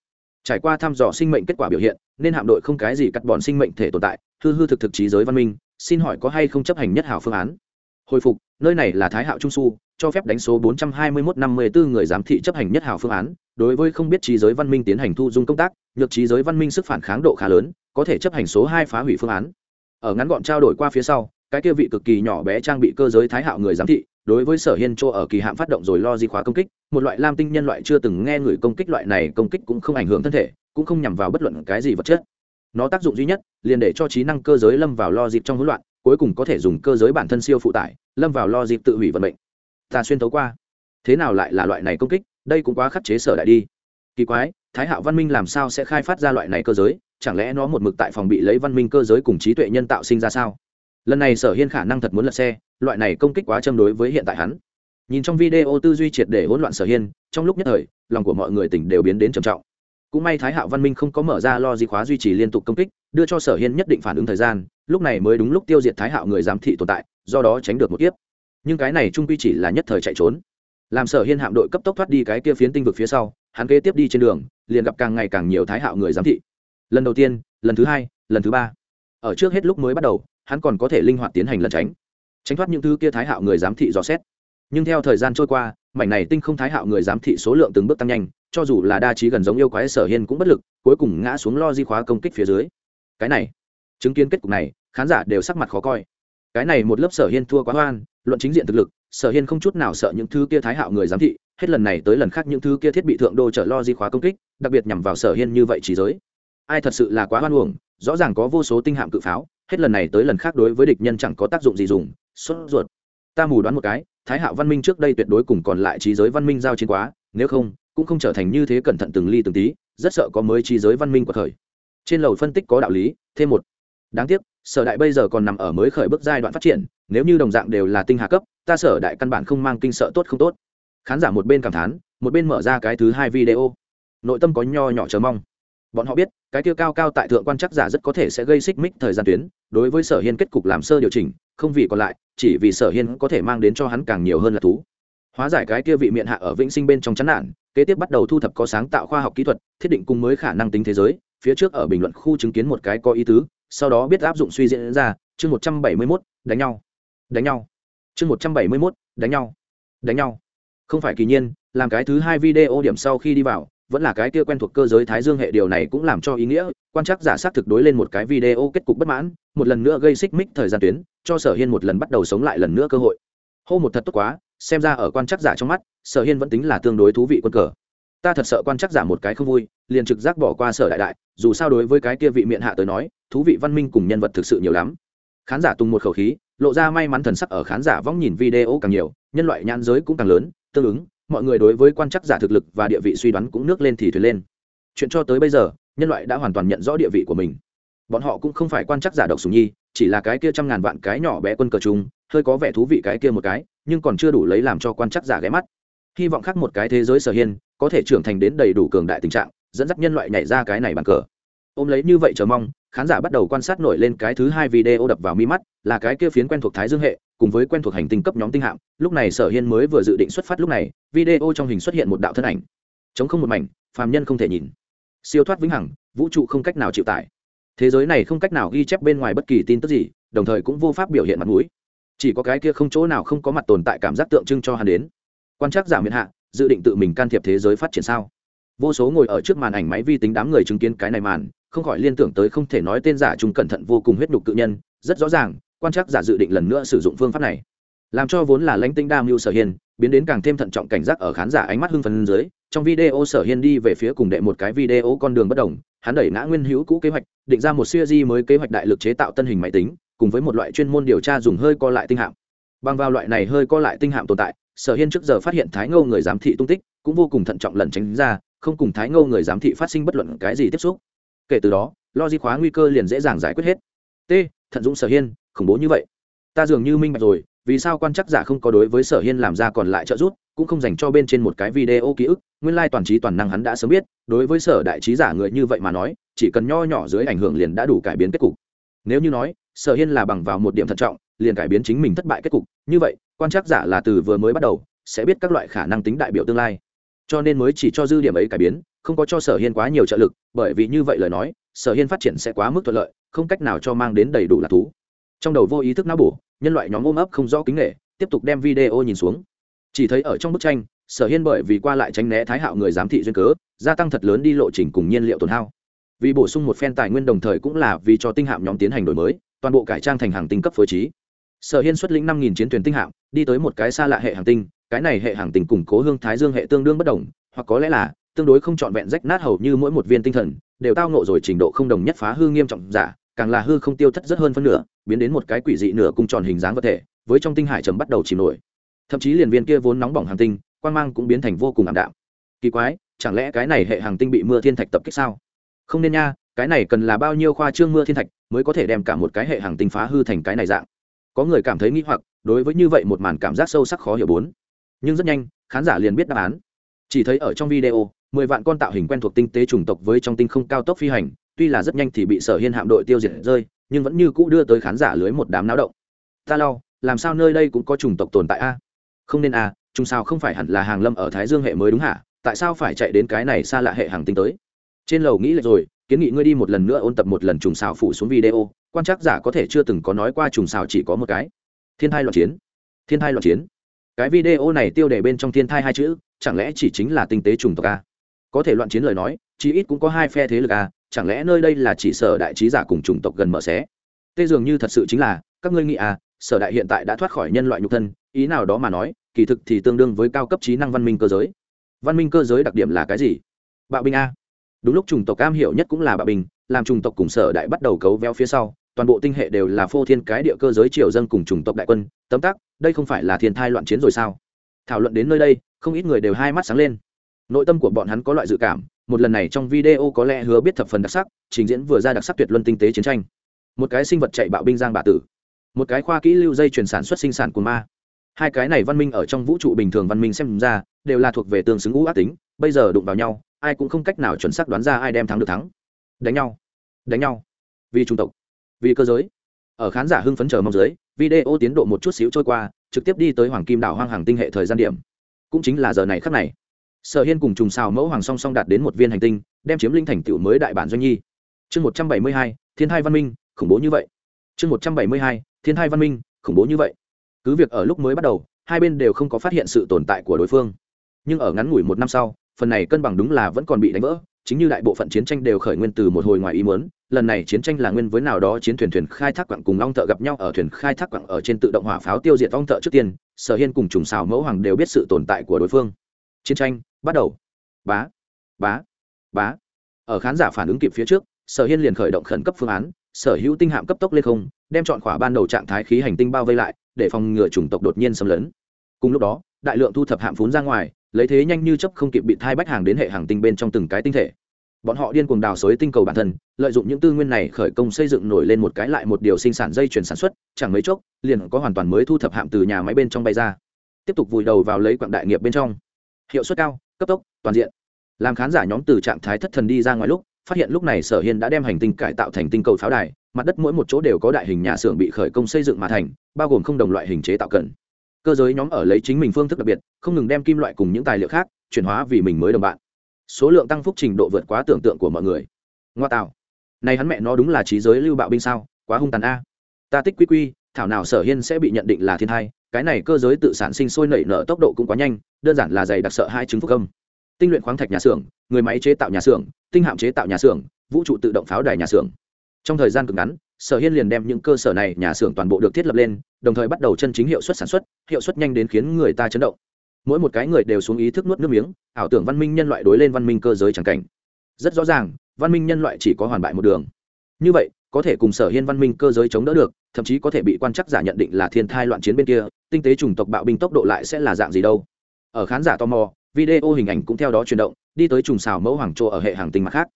Trải qua thăm dò sinh mệnh kết quả biểu hiện, nên hạm đội không cái gì cắt bọn sinh mệnh thể tồn tại hư hư thực thực trí giới văn minh, xin hỏi có hay không chấp hành nhất hảo phương án? Hồi phục, nơi này là thái hạo trung su, cho phép đánh số 421-54 người giám thị chấp hành nhất hảo phương án, đối với không biết trí giới văn minh tiến hành thu dung công tác, nhược trí giới văn minh sức phản kháng độ khá lớn, có thể chấp hành số hai phá hủy phương án. Ở ngắn gọn trao đổi qua phía sau, cái kia vị cực kỳ nhỏ bé trang bị cơ giới thái hạo người giám thị, đối với sở hiên châu ở kỳ hạm phát động rồi lo di khóa công kích, một loại lam tinh nhân loại chưa từng nghe người công kích loại này công kích cũng không ảnh hưởng thân thể, cũng không nhằm vào bất luận cái gì vật chất nó tác dụng duy nhất, liền để cho trí năng cơ giới lâm vào lo dịp trong hỗn loạn, cuối cùng có thể dùng cơ giới bản thân siêu phụ tải, lâm vào lo dịp tự hủy vận mệnh. Ta xuyên tấu qua. Thế nào lại là loại này công kích? Đây cũng quá khắc chế sở đại đi. Kỳ quái, thái hạo văn minh làm sao sẽ khai phát ra loại này cơ giới? Chẳng lẽ nó một mực tại phòng bị lấy văn minh cơ giới cùng trí tuệ nhân tạo sinh ra sao? Lần này sở hiên khả năng thật muốn lật xe, loại này công kích quá châm đối với hiện tại hắn. Nhìn trong video tư duy triệt để hỗn loạn sở hiên, trong lúc nhất thời, lòng của mọi người tỉnh đều biến đến trầm trọng cũng may thái hạo văn minh không có mở ra lo di khóa duy trì liên tục công kích, đưa cho sở hiên nhất định phản ứng thời gian, lúc này mới đúng lúc tiêu diệt thái hạo người giám thị tồn tại, do đó tránh được một kiếp. Nhưng cái này trung quy chỉ là nhất thời chạy trốn. Làm sở hiên hạm đội cấp tốc thoát đi cái kia phiến tinh vực phía sau, hắn kế tiếp đi trên đường, liền gặp càng ngày càng nhiều thái hạo người giám thị. Lần đầu tiên, lần thứ hai, lần thứ ba. Ở trước hết lúc mới bắt đầu, hắn còn có thể linh hoạt tiến hành lần tránh. Tránh thoát những thứ kia thái hạo người giám thị dò xét. Nhưng theo thời gian trôi qua mảnh này tinh không thái hạo người giám thị số lượng từng bước tăng nhanh, cho dù là đa trí gần giống yêu quái sở hiên cũng bất lực, cuối cùng ngã xuống lo di khóa công kích phía dưới. Cái này, chứng kiến kết cục này, khán giả đều sắc mặt khó coi. Cái này một lớp sở hiên thua quá hoan, luận chính diện thực lực, sở hiên không chút nào sợ những thứ kia thái hạo người giám thị, hết lần này tới lần khác những thứ kia thiết bị thượng đô trở lo di khóa công kích, đặc biệt nhằm vào sở hiên như vậy trí giới. Ai thật sự là quá hoan uổng, rõ ràng có vô số tinh hạm cự pháo, hết lần này tới lần khác đối với địch nhân chẳng có tác dụng gì dùng, sốt ruột. Ta mù đoán một cái thái hạo văn minh trước đây tuyệt đối cùng còn lại trí giới văn minh giao chiến quá, nếu không, cũng không trở thành như thế cẩn thận từng ly từng tí, rất sợ có mới trí giới văn minh của thời trên lầu phân tích có đạo lý, thêm một. Đáng tiếc, sở đại bây giờ còn nằm ở mới khởi bước giai đoạn phát triển, nếu như đồng dạng đều là tinh hạ cấp, ta sở đại căn bản không mang kinh sợ tốt không tốt. Khán giả một bên cảm thán, một bên mở ra cái thứ hai video. Nội tâm có nho nhỏ chờ mong bọn họ biết, cái tiêu cao cao tại thượng quan chắc giả rất có thể sẽ gây xích mích thời gian tuyến, đối với sở hiên kết cục làm sơ điều chỉnh, không vì còn lại, chỉ vì sở hiên có thể mang đến cho hắn càng nhiều hơn là thú. Hóa giải cái kia vị miệng hạ ở vĩnh sinh bên trong chán nản, kế tiếp bắt đầu thu thập có sáng tạo khoa học kỹ thuật, thiết định cùng mới khả năng tính thế giới, phía trước ở bình luận khu chứng kiến một cái có ý tứ, sau đó biết áp dụng suy diễn ra, chương một trăm bảy mươi mốt, đánh nhau. Đánh nhau. Chương một trăm bảy mươi mốt, đánh nhau. Đánh nhau. Không phải kỳ nhiên, làm cái thứ hai video điểm sau khi đi vào vẫn là cái kia quen thuộc cơ giới thái dương hệ điều này cũng làm cho ý nghĩa, quan chắc giả sát thực đối lên một cái video kết cục bất mãn, một lần nữa gây xích mích thời gian tuyến, cho sở hiên một lần bắt đầu sống lại lần nữa cơ hội. Hô một thật tốt quá, xem ra ở quan chắc giả trong mắt, sở hiên vẫn tính là tương đối thú vị quân cờ. Ta thật sợ quan chắc giả một cái không vui, liền trực giác bỏ qua sở đại đại, dù sao đối với cái kia vị miệng hạ tới nói, thú vị văn minh cùng nhân vật thực sự nhiều lắm. Khán giả tung một khẩu khí, lộ ra may mắn thần sắc ở khán giả vong nhìn video càng nhiều, nhân loại nhãn giới cũng càng lớn, tương ứng mọi người đối với quan chắc giả thực lực và địa vị suy đoán cũng nước lên thì thuyền lên. Chuyện cho tới bây giờ, nhân loại đã hoàn toàn nhận rõ địa vị của mình. Bọn họ cũng không phải quan chắc giả độc sùng nhi, chỉ là cái kia trăm ngàn vạn cái nhỏ bé quân cờ chung, hơi có vẻ thú vị cái kia một cái, nhưng còn chưa đủ lấy làm cho quan chắc giả ghé mắt. Hy vọng khác một cái thế giới sở hiên, có thể trưởng thành đến đầy đủ cường đại tình trạng, dẫn dắt nhân loại nhảy ra cái này bàn cờ. Ôm lấy như vậy chờ mong, khán giả bắt đầu quan sát nổi lên cái thứ hai video đập vào mi mắt, là cái kia phiến quen thuộc thái dương hệ cùng với quen thuộc hành tinh cấp nhóm tinh hạm, lúc này sở hiên mới vừa dự định xuất phát lúc này, video trong hình xuất hiện một đạo thân ảnh. Chống không một mảnh, phàm nhân không thể nhìn. Siêu thoát vĩnh hằng, vũ trụ không cách nào chịu tải. Thế giới này không cách nào ghi chép bên ngoài bất kỳ tin tức gì, đồng thời cũng vô pháp biểu hiện mặt mũi. Chỉ có cái kia không chỗ nào không có mặt tồn tại cảm giác tượng trưng cho hắn đến. Quan trắc giả miền hạ, dự định tự mình can thiệp thế giới phát triển sao? Vô số ngồi ở trước màn ảnh máy vi tính đám người chứng kiến cái này màn, không khỏi liên tưởng tới không thể nói tên giả chúng cẩn thận vô cùng huyết nhục cự nhân, rất rõ ràng quan trắc giả dự định lần nữa sử dụng phương pháp này. Làm cho vốn là lãnh tinh đa mưu sở hiên, biến đến càng thêm thận trọng cảnh giác ở khán giả ánh mắt hưng phấn dưới, trong video sở hiên đi về phía cùng đệ một cái video con đường bất đồng, hắn đẩy ngã nguyên hữu cũ kế hoạch, định ra một siêu di mới kế hoạch đại lực chế tạo tân hình máy tính, cùng với một loại chuyên môn điều tra dùng hơi co lại tinh hạm. Bằng vào loại này hơi co lại tinh hạm tồn tại, sở hiên trước giờ phát hiện thái ngô người giám thị tung tích, cũng vô cùng thận trọng lần tránh ra, không cùng thái ngô người giám thị phát sinh bất luận cái gì tiếp xúc. Kể từ đó lo di khóa nguy cơ liền dễ dàng giải quyết hết. T. Thận dũng sở hiên khủng bố như vậy. Ta dường như minh bạch rồi, vì sao quan chắc giả không có đối với sở hiên làm ra còn lại trợ giúp, cũng không dành cho bên trên một cái video ký ức, nguyên lai toàn trí toàn năng hắn đã sớm biết, đối với sở đại trí giả người như vậy mà nói, chỉ cần nho nhỏ dưới ảnh hưởng liền đã đủ cải biến kết cục. Nếu như nói, sở hiên là bằng vào một điểm thận trọng, liền cải biến chính mình thất bại kết cục, như vậy, quan trắc giả là từ vừa mới bắt đầu, sẽ biết các loại khả năng tính đại biểu tương lai. Cho nên mới chỉ cho dư điểm ấy cải biến, không có cho sở hiên quá nhiều trợ lực, bởi vì như vậy lời nói, sở hiên phát triển sẽ quá mức thuận lợi, không cách nào cho mang đến đầy đủ lạc thú trong đầu vô ý thức não bổ, nhân loại nhóm ôm ấp không rõ kính nghệ tiếp tục đem video nhìn xuống. Chỉ thấy ở trong bức tranh, sở hiên bởi vì qua lại tránh né thái hạo người giám thị duyên cớ, gia tăng thật lớn đi lộ trình cùng nhiên liệu tồn hao. Vì bổ sung một phen tài nguyên đồng thời cũng là vì cho tinh hạm nhóm tiến hành đổi mới, toàn bộ cải trang thành hàng tinh cấp phối trí. Sở hiên xuất lĩnh năm nghìn chiến thuyền tinh hạm, đi tới một cái xa lạ hệ hàng tinh, cái này hệ hàng tinh củng cố hương thái dương hệ tương đương bất đồng, hoặc có lẽ là tương đối không trọn vẹn rách nát hầu như mỗi một viên tinh thần, đều tao nộ rồi trình độ không đồng nhất phá hư nghiêm trọng giả, càng là hư không tiêu thất rất hơn phân nửa biến đến một cái quỷ dị nửa cung tròn hình dáng vật thể, với trong tinh hải trầm bắt đầu chìm nổi. Thậm chí liền viên kia vốn nóng bỏng hàng tinh quan mang cũng biến thành vô cùng ảm đạm. Kỳ quái, chẳng lẽ cái này hệ hàng tinh bị mưa thiên thạch tập kích sao? Không nên nha, cái này cần là bao nhiêu khoa trương mưa thiên thạch mới có thể đem cả một cái hệ hàng tinh phá hư thành cái này dạng? Có người cảm thấy nghĩ hoặc, đối với như vậy một màn cảm giác sâu sắc khó hiểu bốn. Nhưng rất nhanh, khán giả liền biết đáp án. Chỉ thấy ở trong video, mười vạn con tạo hình quen thuộc tinh tế chủng tộc với trong tinh không cao tốc phi hành, tuy là rất nhanh thì bị sở hiên hạm đội tiêu diệt rơi nhưng vẫn như cũ đưa tới khán giả lưới một đám náo động. Ta lau làm sao nơi đây cũng có chủng tộc tồn tại a? Không nên a, chúng sao không phải hẳn là hàng lâm ở thái dương hệ mới đúng hả? Tại sao phải chạy đến cái này xa lạ hệ hàng tinh tới? Trên lầu nghĩ lại rồi, kiến nghị ngươi đi một lần nữa ôn tập một lần trùng xào phủ xuống video, quan trắc giả có thể chưa từng có nói qua trùng xào chỉ có một cái. Thiên thai loạn chiến. Thiên thai loạn chiến. Cái video này tiêu đề bên trong thiên thai hai chữ, chẳng lẽ chỉ chính là tinh tế trùng tộc a? Có thể loạn chiến lời nói, chí ít cũng có hai phe thế lực a chẳng lẽ nơi đây là chỉ sở đại trí giả cùng chủng tộc gần mở xé? Tê dường như thật sự chính là, các ngươi nghĩ à sở đại hiện tại đã thoát khỏi nhân loại nhục thân, ý nào đó mà nói, kỳ thực thì tương đương với cao cấp trí năng văn minh cơ giới. Văn minh cơ giới đặc điểm là cái gì? Bạo binh a. Đúng lúc chủng tộc cam hiểu nhất cũng là bạo binh, làm chủng tộc cùng sở đại bắt đầu cấu véo phía sau, toàn bộ tinh hệ đều là phô thiên cái địa cơ giới triều dân cùng chủng tộc đại quân. Tấm tắc, đây không phải là thiên thai loạn chiến rồi sao? Thảo luận đến nơi đây, không ít người đều hai mắt sáng lên. Nội tâm của bọn hắn có loại dự cảm một lần này trong video có lẽ hứa biết thập phần đặc sắc, trình diễn vừa ra đặc sắc tuyệt luân tinh tế chiến tranh. Một cái sinh vật chạy bạo binh giang bà tử. Một cái khoa kỹ lưu dây chuyển sản xuất sinh sản của ma. Hai cái này văn minh ở trong vũ trụ bình thường văn minh xem ra, đều là thuộc về tương xứng ngũ ác tính, bây giờ đụng vào nhau, ai cũng không cách nào chuẩn xác đoán ra ai đem thắng được thắng. Đánh nhau. Đánh nhau. Vì trung tộc. Vì cơ giới. Ở khán giả hưng phấn chờ mong dưới, video tiến độ một chút xíu trôi qua, trực tiếp đi tới hoàng kim đảo hoang hàng tinh hệ thời gian điểm. Cũng chính là giờ này khắc này sở hiên cùng trùng xào mẫu hoàng song song đạt đến một viên hành tinh, đem chiếm linh thành tựu mới đại bản doanh nhi. Chương một trăm bảy mươi hai, thiên hai văn minh, khủng bố như vậy. Chương một trăm bảy mươi hai, thiên hai văn minh, khủng bố như vậy. Cứ việc ở lúc mới bắt đầu, hai bên đều không có phát hiện sự tồn tại của đối phương. Nhưng ở ngắn ngủi một năm sau, phần này cân bằng đúng là vẫn còn bị đánh vỡ, chính như đại bộ phận chiến tranh đều khởi nguyên từ một hồi ngoài ý muốn, lần này chiến tranh là nguyên với nào đó chiến thuyền thuyền khai thác quặng cùng long thợ gặp nhau ở thuyền khai thác quặng ở trên tự động hỏa pháo tiêu diệt long thợ trước tiên, sở hiên cùng trùng xào mẫu hoàng đều biết sự tồn tại của đối phương. Chiến tranh bắt đầu. Bá bá bá. Ở khán giả phản ứng kịp phía trước, sở hiên liền khởi động khẩn cấp phương án, sở hữu tinh hạm cấp tốc lên không, đem chọn khỏa ban đầu trạng thái khí hành tinh bao vây lại, để phòng ngừa chủng tộc đột nhiên xâm lấn. Cùng lúc đó, đại lượng thu thập hạm phún ra ngoài, lấy thế nhanh như chấp không kịp bị thai bách hàng đến hệ hàng tinh bên trong từng cái tinh thể. Bọn họ điên cuồng đào xới tinh cầu bản thân, lợi dụng những tư nguyên này khởi công xây dựng nổi lên một cái lại một điều sinh sản dây chuyển sản xuất, chẳng mấy chốc, liền có hoàn toàn mới thu thập hạm từ nhà máy bên trong bay ra. Tiếp tục vùi đầu vào lấy quặng đại nghiệp bên trong. Hiệu suất cao cấp tốc, toàn diện. Làm khán giả nhóm từ trạng thái thất thần đi ra ngoài lúc, phát hiện lúc này sở hiên đã đem hành tinh cải tạo thành tinh cầu pháo đài, mặt đất mỗi một chỗ đều có đại hình nhà xưởng bị khởi công xây dựng mà thành, bao gồm không đồng loại hình chế tạo cần. Cơ giới nhóm ở lấy chính mình phương thức đặc biệt, không ngừng đem kim loại cùng những tài liệu khác, chuyển hóa vì mình mới đồng bạn. Số lượng tăng phúc trình độ vượt quá tưởng tượng của mọi người. Ngoa tạo. Này hắn mẹ nó đúng là trí giới lưu bạo binh sao, quá hung tàn a. Ta tích quy quy, thảo nào sở hiên sẽ bị nhận định là thiên thai cái này cơ giới tự sản sinh sôi nảy nở tốc độ cũng quá nhanh, đơn giản là dày đặc sợ hai chứng phúc âm. Tinh luyện khoáng thạch nhà xưởng, người máy chế tạo nhà xưởng, tinh hạm chế tạo nhà xưởng, vũ trụ tự động pháo đài nhà xưởng. Trong thời gian cực ngắn, sở hiên liền đem những cơ sở này nhà xưởng toàn bộ được thiết lập lên, đồng thời bắt đầu chân chính hiệu suất sản xuất, hiệu suất nhanh đến khiến người ta chấn động. Mỗi một cái người đều xuống ý thức nuốt nước miếng, ảo tưởng văn minh nhân loại đối lên văn minh cơ giới chẳng cảnh. Rất rõ ràng, văn minh nhân loại chỉ có hoàn bại một đường. Như vậy, có thể cùng sở hiên văn minh cơ giới chống đỡ được, thậm chí có thể bị quan chắc giả nhận định là thiên thai loạn chiến bên kia tinh tế chủng tộc bạo binh tốc độ lại sẽ là dạng gì đâu. Ở khán giả tò mò, video hình ảnh cũng theo đó chuyển động, đi tới trùng xào mẫu hoàng trô ở hệ hàng tinh mặt khác.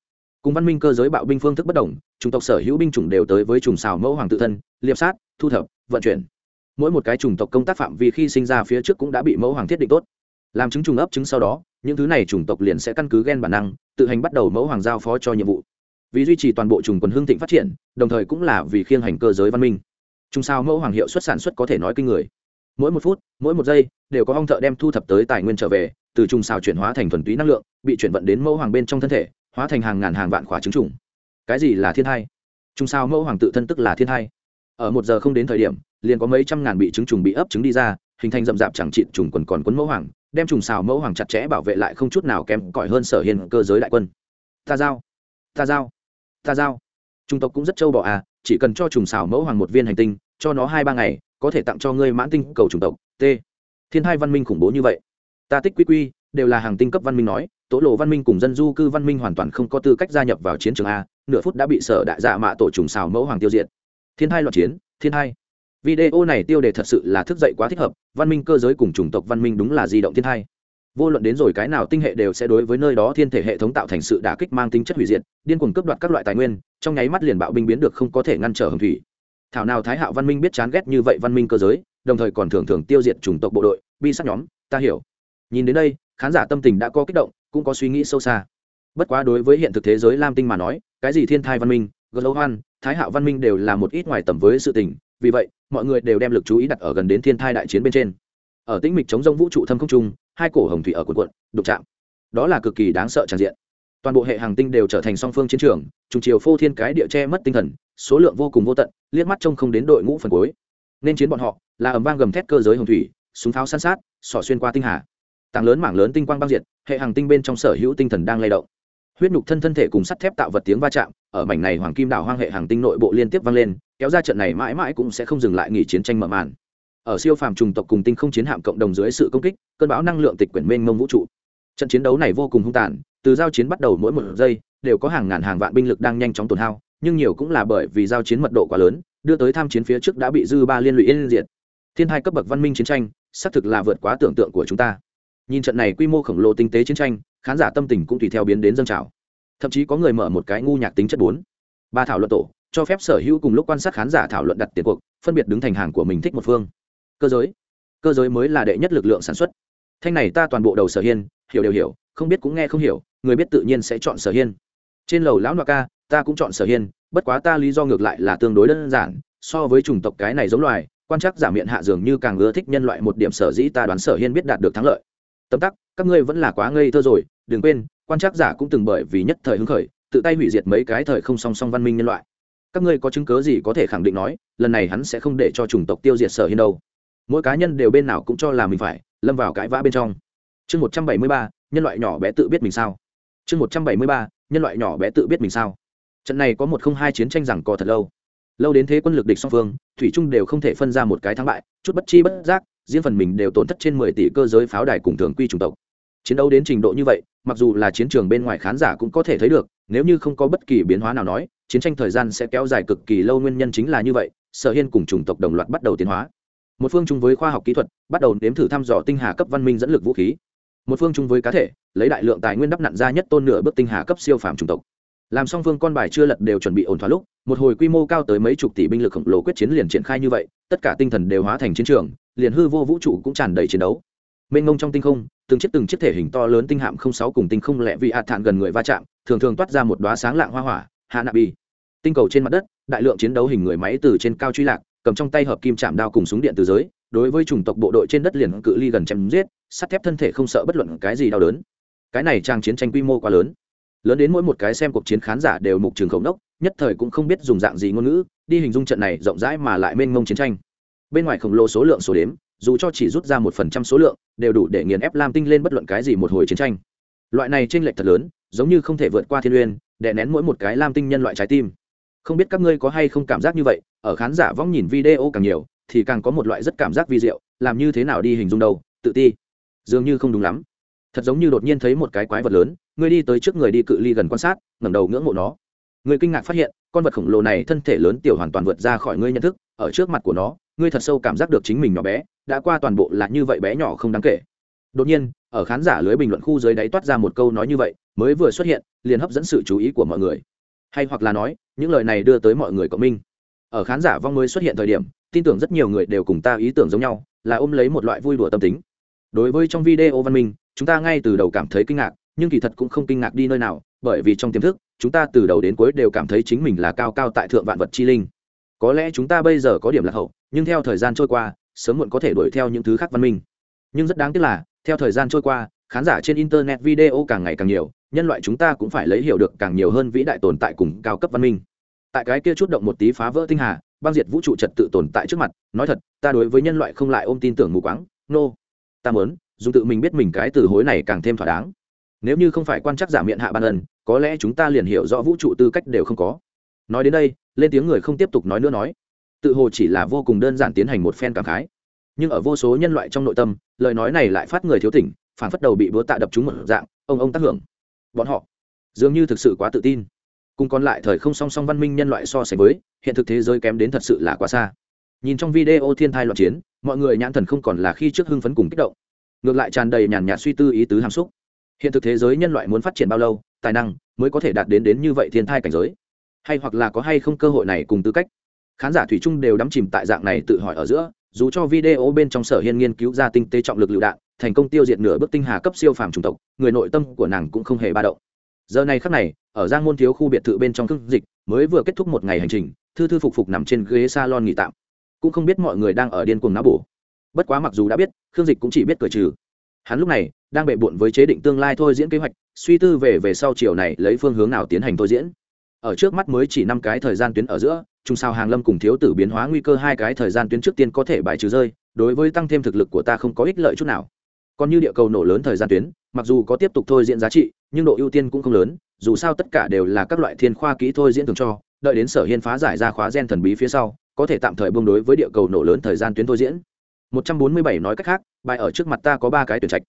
Cùng văn minh cơ giới bạo binh phương thức bất đồng, chủng tộc sở hữu binh chủng đều tới với trùng xào mẫu hoàng tự thân, liệp sát, thu thập, vận chuyển. Mỗi một cái chủng tộc công tác phạm vi khi sinh ra phía trước cũng đã bị mẫu hoàng thiết định tốt. Làm chứng trùng ấp chứng sau đó, những thứ này chủng tộc liền sẽ căn cứ g e n bản năng, tự hành bắt đầu mẫu hoàng giao phó cho nhiệm vụ. Vì duy trì toàn bộ trùng quần hương thịnh phát triển, đồng thời cũng là vì khiêng hành cơ giới văn minh. Trùng sao mẫu hoàng hiệu suất sản xuất có thể nói kinh người mỗi một phút, mỗi một giây đều có hong thợ đem thu thập tới tài nguyên trở về, từ trùng xào chuyển hóa thành thuần túy năng lượng, bị chuyển vận đến mẫu hoàng bên trong thân thể, hóa thành hàng ngàn hàng vạn khỏa trứng trùng. Cái gì là thiên hai trùng sao mẫu hoàng tự thân tức là thiên hai ở một giờ không đến thời điểm, liền có mấy trăm ngàn bị trứng trùng bị ấp trứng đi ra, hình thành rậm rạp chẳng trị trùng quần còn quấn mẫu hoàng, đem trùng xào mẫu hoàng chặt chẽ bảo vệ lại không chút nào kém cỏi hơn sở hiền cơ giới đại quân. Ta giao ta giao ta giao. Trung tộc cũng rất trâu bò à chỉ cần cho trùng xào mẫu hoàng một viên hành tinh, cho nó hai ba ngày có thể tặng cho ngươi mãn tinh cầu chủng tộc, t. Thiên hai văn minh khủng bố như vậy. Ta tích quy quy, đều là hàng tinh cấp văn minh nói, tố lộ văn minh cùng dân du cư văn minh hoàn toàn không có tư cách gia nhập vào chiến trường a, nửa phút đã bị sở đại dạ mạ tổ trùng xào mẫu hoàng tiêu diệt. Thiên hai loạn chiến, thiên hai. Video này tiêu đề thật sự là thức dậy quá thích hợp, văn minh cơ giới cùng chủng tộc văn minh đúng là di động thiên hai. Vô luận đến rồi cái nào tinh hệ đều sẽ đối với nơi đó thiên thể hệ thống tạo thành sự đả kích mang tính chất hủy diệt, điên cuồng cướp đoạt các loại tài nguyên, trong nháy mắt liền bạo binh biến được không có thể ngăn trở hồng thủy thảo nào thái hạo văn minh biết chán ghét như vậy văn minh cơ giới, đồng thời còn thường thường tiêu diệt chủng tộc bộ đội, bi sát nhóm, ta hiểu. Nhìn đến đây, khán giả tâm tình đã có kích động, cũng có suy nghĩ sâu xa. Bất quá đối với hiện thực thế giới lam tinh mà nói, cái gì thiên thai văn minh gờ lâu hoan thái hạo văn minh đều là một ít ngoài tầm với sự tình, vì vậy, mọi người đều đem lực chú ý đặt ở gần đến thiên thai đại chiến bên trên. Ở tĩnh mịch chống rông vũ trụ thâm không trung, hai cổ hồng thủy ở quần quận đục chạm. Đó là cực kỳ đáng sợ tràn diện. Toàn bộ hệ hàng tinh đều trở thành song phương chiến trường, trùng chiều phô thiên cái địa che mất tinh thần số lượng vô cùng vô tận, liếc mắt trông không đến đội ngũ phần cuối. Nên chiến bọn họ là ầm vang gầm thét cơ giới hồng thủy, súng pháo san sát, sỏ xuyên qua tinh hà. Tảng lớn mảng lớn tinh quang băng diệt, hệ hàng tinh bên trong sở hữu tinh thần đang lay động. Huyết nhục thân thân thể cùng sắt thép tạo vật tiếng va chạm, ở mảnh này hoàng kim đảo hoang hệ hàng tinh nội bộ liên tiếp vang lên, kéo ra trận này mãi mãi cũng sẽ không dừng lại nghỉ chiến tranh mở màn. Ở siêu phàm trùng tộc cùng tinh không chiến hạm cộng đồng dưới sự công kích, cơn bão năng lượng tịch quyển mênh mông vũ trụ. Trận chiến đấu này vô cùng hung tàn, từ giao chiến bắt đầu mỗi một giây, đều có hàng ngàn hàng vạn binh lực đang nhanh chóng tổn hao nhưng nhiều cũng là bởi vì giao chiến mật độ quá lớn, đưa tới tham chiến phía trước đã bị dư ba liên lụy yên diệt. Thiên hai cấp bậc văn minh chiến tranh, xác thực là vượt quá tưởng tượng của chúng ta. Nhìn trận này quy mô khổng lồ tinh tế chiến tranh, khán giả tâm tình cũng tùy theo biến đến dâng trào. Thậm chí có người mở một cái ngu nhạc tính chất bốn. Ba thảo luận tổ, cho phép sở hữu cùng lúc quan sát khán giả thảo luận đặt tiền cuộc, phân biệt đứng thành hàng của mình thích một phương. Cơ giới. Cơ giới mới là đệ nhất lực lượng sản xuất. Thanh này ta toàn bộ đầu sở hiên, hiểu đều hiểu, không biết cũng nghe không hiểu, người biết tự nhiên sẽ chọn sở hiên. Trên lầu lão nọ ca ta cũng chọn sở hiên, bất quá ta lý do ngược lại là tương đối đơn giản, so với chủng tộc cái này giống loài, quan chắc giả miệng hạ dường như càng ưa thích nhân loại một điểm sở dĩ ta đoán sở hiên biết đạt được thắng lợi. Tấm tắc, các ngươi vẫn là quá ngây thơ rồi, đừng quên, quan chắc giả cũng từng bởi vì nhất thời hứng khởi, tự tay hủy diệt mấy cái thời không song song văn minh nhân loại. Các ngươi có chứng cớ gì có thể khẳng định nói, lần này hắn sẽ không để cho chủng tộc tiêu diệt sở hiên đâu. Mỗi cá nhân đều bên nào cũng cho là mình phải, lâm vào cãi vã bên trong. Chương một trăm bảy mươi ba, nhân loại nhỏ bé tự biết mình sao. Chương một trăm bảy mươi ba, nhân loại nhỏ bé tự biết mình sao trận này có một không hai chiến tranh rằng co thật lâu. Lâu đến thế quân lực địch song phương, thủy trung đều không thể phân ra một cái thắng bại, chút bất chi bất giác, riêng phần mình đều tổn thất trên mười tỷ cơ giới pháo đài cùng thường quy chủng tộc. Chiến đấu đến trình độ như vậy, mặc dù là chiến trường bên ngoài khán giả cũng có thể thấy được, nếu như không có bất kỳ biến hóa nào nói, chiến tranh thời gian sẽ kéo dài cực kỳ lâu. Nguyên nhân chính là như vậy, sở hiên cùng chủng tộc đồng loạt bắt đầu tiến hóa. Một phương chung với khoa học kỹ thuật, bắt đầu nếm thử thăm dò tinh hà cấp văn minh dẫn lực vũ khí. Một phương chung với cá thể, lấy đại lượng tài nguyên đắp nặn ra nhất tôn nửa bước tinh hà cấp siêu phàm chủng tộc làm song phương con bài chưa lật đều chuẩn bị ổn thỏa lúc, một hồi quy mô cao tới mấy chục tỷ binh lực khổng lồ quyết chiến liền triển khai như vậy, tất cả tinh thần đều hóa thành chiến trường, liền hư vô vũ trụ cũng tràn đầy chiến đấu. Mênh ngông trong tinh không, từng chiếc từng chiếc thể hình to lớn tinh hạm không sáu cùng tinh không lẹ vị hạt thản gần người va chạm, thường thường toát ra một đoá sáng lạng hoa hỏa, hạ nạ bi tinh cầu trên mặt đất, đại lượng chiến đấu hình người máy từ trên cao truy lạc, cầm trong tay hợp kim chạm đao cùng súng điện từ giới, đối với chủng tộc bộ đội trên đất liền cự ly gần chém giết, sắt thép thân thể không sợ bất luận cái gì đau đớn. Cái này trang chiến tranh quy mô quá lớn lớn đến mỗi một cái xem cuộc chiến khán giả đều mục trường khổng đốc nhất thời cũng không biết dùng dạng gì ngôn ngữ, đi hình dung trận này rộng rãi mà lại mênh mông chiến tranh. Bên ngoài khổng lồ số lượng số đếm, dù cho chỉ rút ra một phần trăm số lượng, đều đủ để nghiền ép lam tinh lên bất luận cái gì một hồi chiến tranh. Loại này tranh lệch thật lớn, giống như không thể vượt qua thiên uyên đè nén mỗi một cái lam tinh nhân loại trái tim. Không biết các ngươi có hay không cảm giác như vậy, ở khán giả vong nhìn video càng nhiều, thì càng có một loại rất cảm giác vi diệu, làm như thế nào đi hình dung đâu, tự ti. Dường như không đúng lắm. Thật giống như đột nhiên thấy một cái quái vật lớn ngươi đi tới trước người đi cự ly gần quan sát, ngẩng đầu ngưỡng mộ nó. Ngươi kinh ngạc phát hiện, con vật khổng lồ này thân thể lớn tiểu hoàn toàn vượt ra khỏi ngươi nhận thức, ở trước mặt của nó, ngươi thật sâu cảm giác được chính mình nhỏ bé, đã qua toàn bộ là như vậy bé nhỏ không đáng kể. Đột nhiên, ở khán giả lưới bình luận khu dưới đáy toát ra một câu nói như vậy, mới vừa xuất hiện, liền hấp dẫn sự chú ý của mọi người. Hay hoặc là nói, những lời này đưa tới mọi người cộng minh. Ở khán giả vong mới xuất hiện thời điểm, tin tưởng rất nhiều người đều cùng ta ý tưởng giống nhau, là ôm lấy một loại vui đùa tâm tính. Đối với trong video văn minh, chúng ta ngay từ đầu cảm thấy kinh ngạc nhưng kỳ thật cũng không kinh ngạc đi nơi nào, bởi vì trong tiềm thức, chúng ta từ đầu đến cuối đều cảm thấy chính mình là cao cao tại thượng vạn vật chi linh. Có lẽ chúng ta bây giờ có điểm lạc hậu, nhưng theo thời gian trôi qua, sớm muộn có thể đuổi theo những thứ khác văn minh. Nhưng rất đáng tiếc là, theo thời gian trôi qua, khán giả trên internet video càng ngày càng nhiều, nhân loại chúng ta cũng phải lấy hiểu được càng nhiều hơn vĩ đại tồn tại cùng cao cấp văn minh. Tại cái kia chút động một tí phá vỡ tinh hà, băng diệt vũ trụ trật tự tồn tại trước mặt, nói thật, ta đối với nhân loại không lại ôm tin tưởng mù quáng. Nô、no. ta mớn dùng tự mình biết mình cái từ hối này càng thêm thỏa đáng nếu như không phải quan chắc giả miệng hạ ban ân, có lẽ chúng ta liền hiểu rõ vũ trụ tư cách đều không có. Nói đến đây, lên tiếng người không tiếp tục nói nữa nói. Tự hồ chỉ là vô cùng đơn giản tiến hành một phen cảm khái. Nhưng ở vô số nhân loại trong nội tâm, lời nói này lại phát người thiếu tỉnh phản phất đầu bị búa tạ đập trúng một dạng, ông ông tác hưởng. Bọn họ dường như thực sự quá tự tin. Cùng còn lại thời không song song văn minh nhân loại so sánh với, hiện thực thế giới kém đến thật sự là quá xa. Nhìn trong video thiên thai loạn chiến, mọi người nhãn thần không còn là khi trước hưng phấn cùng kích động. Ngược lại tràn đầy nhàn nhạt suy tư ý tứ hàm xúc hiện thực thế giới nhân loại muốn phát triển bao lâu, tài năng mới có thể đạt đến đến như vậy thiên thai cảnh giới? Hay hoặc là có hay không cơ hội này cùng tư cách? Khán giả thủy chung đều đắm chìm tại dạng này tự hỏi ở giữa, dù cho video bên trong sở hiên nghiên cứu ra tinh tế trọng lực lựu đạn, thành công tiêu diệt nửa bước tinh hà cấp siêu phàm chủng tộc, người nội tâm của nàng cũng không hề ba động. Giờ này khắc này, ở giang môn thiếu khu biệt thự bên trong thương dịch, mới vừa kết thúc một ngày hành trình, thư thư phục phục nằm trên ghế salon nghỉ tạm. Cũng không biết mọi người đang ở điên cuồng não bổ. Bất quá mặc dù đã biết khương dịch cũng chỉ biết cởi trừ hắn lúc này đang bệ bộn với chế định tương lai thôi diễn kế hoạch, suy tư về về sau chiều này lấy phương hướng nào tiến hành thôi diễn. Ở trước mắt mới chỉ năm cái thời gian tuyến ở giữa trung sao hàng lâm cùng thiếu tử biến hóa nguy cơ hai cái thời gian tuyến trước tiên có thể bài trừ rơi, đối với tăng thêm thực lực của ta không có ích lợi chút nào. Còn như địa cầu nổ lớn thời gian tuyến, mặc dù có tiếp tục thôi diễn giá trị, nhưng độ ưu tiên cũng không lớn, dù sao tất cả đều là các loại thiên khoa kỹ thôi diễn thường cho, đợi đến sở hiên phá giải ra khóa gen thần bí phía sau, có thể tạm thời buông đối với địa cầu nổ lớn thời gian tuyến thôi diễn. 147 nói cách khác, bài ở trước mặt ta có ba cái tuyển trạch.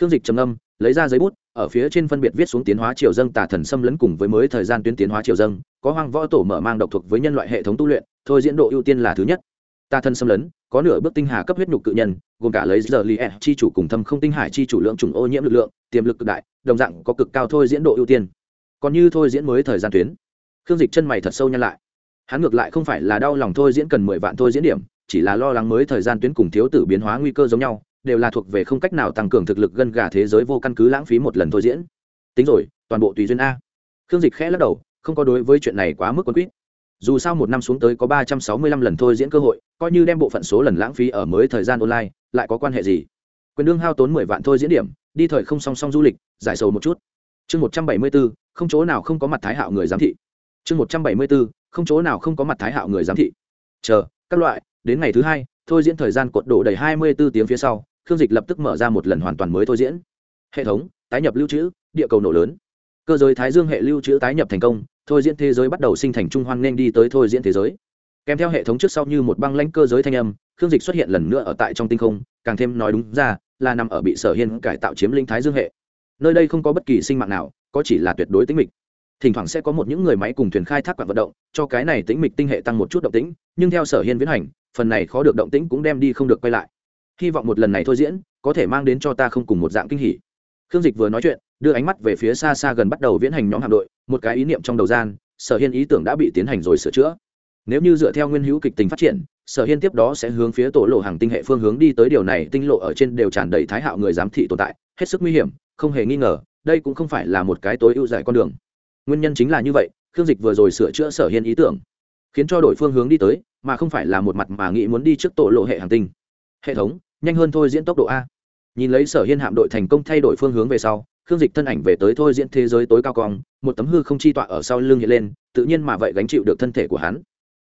Khương dịch trầm âm lấy ra giấy bút, ở phía trên phân biệt viết xuống tiến hóa triều dâng, tà thần xâm lấn cùng với mới thời gian tuyến tiến hóa triều dâng, có hoang võ tổ mở mang độc thuộc với nhân loại hệ thống tu luyện, thôi diễn độ ưu tiên là thứ nhất. Tà thần xâm lấn, có nửa bước tinh hà cấp huyết nhục cự nhân, gồm cả lấy giờ li e chi chủ cùng thâm không tinh hải chi chủ lượng trùng ô nhiễm lực lượng, tiềm lực cực đại, đồng dạng có cực cao thôi diễn độ ưu tiên. Còn như thôi diễn mới thời gian tuyến, khương dịch chân mày thật sâu nhăn lại. Hắn ngược lại không phải là đau lòng thôi diễn cần mười vạn thôi diễn điểm chỉ là lo lắng mới thời gian tuyến cùng thiếu tử biến hóa nguy cơ giống nhau, đều là thuộc về không cách nào tăng cường thực lực gân gà thế giới vô căn cứ lãng phí một lần thôi diễn. Tính rồi, toàn bộ tùy duyên a. Khương dịch khẽ lắc đầu, không có đối với chuyện này quá mức quân quýt. Dù sao một năm xuống tới có ba trăm sáu mươi lăm lần thôi diễn cơ hội, coi như đem bộ phận số lần lãng phí ở mới thời gian online, lại có quan hệ gì? Quyền đương hao tốn mười vạn thôi diễn điểm, đi thời không song song du lịch, giải sầu một chút. Chương một trăm bảy mươi bốn không chỗ nào không có mặt thái hạo người giám thị. Chương một trăm bảy mươi bốn không chỗ nào không có mặt thái hạo người giám thị. Chờ, các loại đến ngày thứ hai, thôi diễn thời gian cột đổ đầy hai mươi bốn tiếng phía sau, khương dịch lập tức mở ra một lần hoàn toàn mới thôi diễn. Hệ thống, tái nhập lưu trữ, địa cầu nổ lớn. Cơ giới thái dương hệ lưu trữ tái nhập thành công, thôi diễn thế giới bắt đầu sinh thành trung hoan nên đi tới thôi diễn thế giới. Kèm theo hệ thống trước sau như một băng lãnh cơ giới thanh âm, khương dịch xuất hiện lần nữa ở tại trong tinh không, càng thêm nói đúng ra là nằm ở bị sở hiên cải tạo chiếm linh thái dương hệ. Nơi đây không có bất kỳ sinh mạng nào, có chỉ là tuyệt đối tính mịch. Thỉnh thoảng sẽ có một những người máy cùng thuyền khai thác quạng vận động, cho cái này tính mịch tinh hệ tăng một chút động tĩnh, nhưng theo sở hiên viễn hành phần này khó được động tĩnh cũng đem đi không được quay lại. Hy vọng một lần này thôi diễn, có thể mang đến cho ta không cùng một dạng kinh hỉ. Khương dịch vừa nói chuyện, đưa ánh mắt về phía xa xa gần bắt đầu viễn hành nhóm hạm đội, một cái ý niệm trong đầu gian, sở hiên ý tưởng đã bị tiến hành rồi sửa chữa. Nếu như dựa theo nguyên hữu kịch tính phát triển, sở hiên tiếp đó sẽ hướng phía tổ lộ hàng tinh hệ phương hướng đi tới điều này, tinh lộ ở trên đều tràn đầy thái hạo người giám thị tồn tại, hết sức nguy hiểm, không hề nghi ngờ, đây cũng không phải là một cái tối ưu giải con đường. Nguyên nhân chính là như vậy, khương dịch vừa rồi sửa chữa sở hiên ý tưởng khiến cho đổi phương hướng đi tới, mà không phải là một mặt mà nghĩ muốn đi trước tổ lộ hệ hàng tinh. Hệ thống, nhanh hơn thôi diễn tốc độ a. Nhìn lấy sở hiên hạm đội thành công thay đổi phương hướng về sau, khương dịch thân ảnh về tới thôi diễn thế giới tối cao cong, một tấm hư không chi tọa ở sau lưng hiện lên, tự nhiên mà vậy gánh chịu được thân thể của hắn.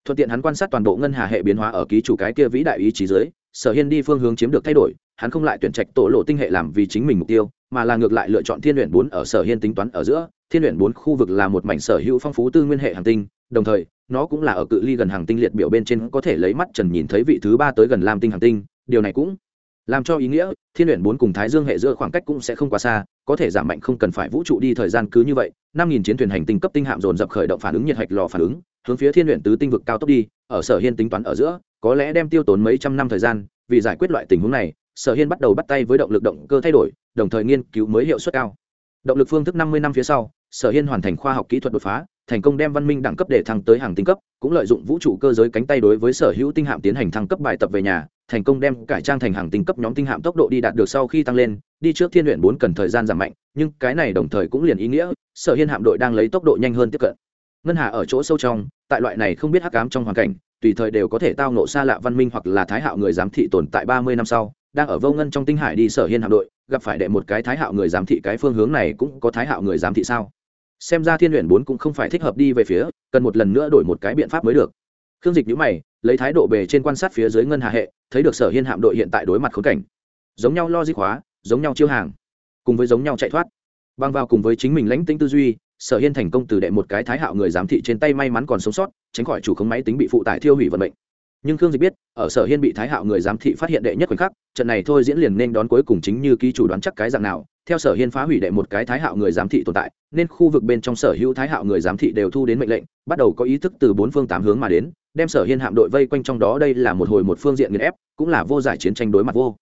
Thuận tiện hắn quan sát toàn bộ ngân hà hệ biến hóa ở ký chủ cái kia vĩ đại ý chí dưới, sở hiên đi phương hướng chiếm được thay đổi, hắn không lại tuyển trạch tổ lộ tinh hệ làm vì chính mình mục tiêu, mà là ngược lại lựa chọn thiên luyện bốn ở sở hiên tính toán ở giữa. Thiên luyện bốn khu vực là một mảnh sở hữu phong phú tư nguyên hệ hành tinh đồng thời, nó cũng là ở cự ly gần hàng tinh liệt biểu bên trên có thể lấy mắt trần nhìn thấy vị thứ ba tới gần lam tinh hàng tinh, điều này cũng làm cho ý nghĩa, thiên luyện bốn cùng thái dương hệ giữa khoảng cách cũng sẽ không quá xa, có thể giảm mạnh không cần phải vũ trụ đi thời gian cứ như vậy, năm nghìn chiến thuyền hành tinh cấp tinh hạm dồn dập khởi động phản ứng nhiệt hạch lò phản ứng, hướng phía thiên luyện tứ tinh vực cao tốc đi, ở sở hiên tính toán ở giữa, có lẽ đem tiêu tốn mấy trăm năm thời gian, vì giải quyết loại tình huống này, sở hiên bắt đầu bắt tay với động lực động cơ thay đổi, đồng thời nghiên cứu mới hiệu suất cao. Động lực phương thức năm mươi năm phía sau, sở hiên hoàn thành khoa học kỹ thuật đột phá thành công đem văn minh đẳng cấp để thăng tới hàng tinh cấp, cũng lợi dụng vũ trụ cơ giới cánh tay đối với sở hữu tinh hạm tiến hành thăng cấp bài tập về nhà, thành công đem cải trang thành hàng tinh cấp nhóm tinh hạm tốc độ đi đạt được sau khi tăng lên, đi trước thiên luyện bốn cần thời gian giảm mạnh, nhưng cái này đồng thời cũng liền ý nghĩa, sở hiên hạm đội đang lấy tốc độ nhanh hơn tiếp cận. Ngân hà ở chỗ sâu trong, tại loại này không biết hắc ám trong hoàn cảnh, tùy thời đều có thể tao nộ xa lạ văn minh hoặc là thái hạo người giám thị tồn tại ba mươi năm sau, đang ở vô ngân trong tinh hải đi sở hiên hạm đội, gặp phải đệ một cái thái hạo người giám thị cái phương hướng này cũng có thái hạo người giám thị sao? Xem ra thiên luyện bốn cũng không phải thích hợp đi về phía, cần một lần nữa đổi một cái biện pháp mới được. Khương dịch nhữ mày, lấy thái độ bề trên quan sát phía dưới ngân hà hệ, thấy được sở hiên hạm đội hiện tại đối mặt khốn cảnh. Giống nhau lo di khóa giống nhau chiêu hàng, cùng với giống nhau chạy thoát. Băng vào cùng với chính mình lãnh tính tư duy, sở hiên thành công từ đệ một cái thái hạo người giám thị trên tay may mắn còn sống sót, tránh khỏi chủ không máy tính bị phụ tải thiêu hủy vận mệnh nhưng khương dịch biết, ở sở hiên bị thái hạo người giám thị phát hiện đệ nhất khoảnh khắc, trận này thôi diễn liền nên đón cuối cùng chính như ký chủ đoán chắc cái dạng nào. Theo sở hiên phá hủy đệ một cái thái hạo người giám thị tồn tại, nên khu vực bên trong sở hữu thái hạo người giám thị đều thu đến mệnh lệnh, bắt đầu có ý thức từ bốn phương tám hướng mà đến, đem sở hiên hạm đội vây quanh trong đó đây là một hồi một phương diện nghiền ép, cũng là vô giải chiến tranh đối mặt vô.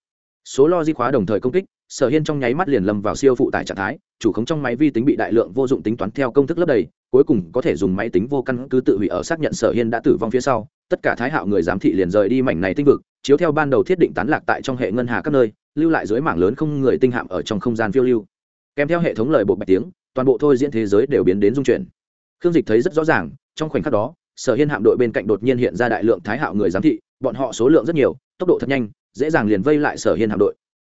Số lo di khóa đồng thời công kích, sở hiên trong nháy mắt liền lâm vào siêu phụ tải trạng thái, chủ khống trong máy vi tính bị đại lượng vô dụng tính toán theo công thức lấp đầy, cuối cùng có thể dùng máy tính vô căn cứ tự hủy ở xác nhận sở hiên đã tử vong phía sau tất cả thái hạo người giám thị liền rời đi mảnh này tinh vực, chiếu theo ban đầu thiết định tán lạc tại trong hệ ngân hà các nơi, lưu lại dưới mảng lớn không người tinh hạm ở trong không gian phiêu lưu. Kèm theo hệ thống lời bộ bạch tiếng, toàn bộ thôi diễn thế giới đều biến đến dung chuyển. Khương dịch thấy rất rõ ràng, trong khoảnh khắc đó, sở hiên hạm đội bên cạnh đột nhiên hiện ra đại lượng thái hạo người giám thị, bọn họ số lượng rất nhiều, tốc độ thật nhanh, dễ dàng liền vây lại sở hiên hạm đội.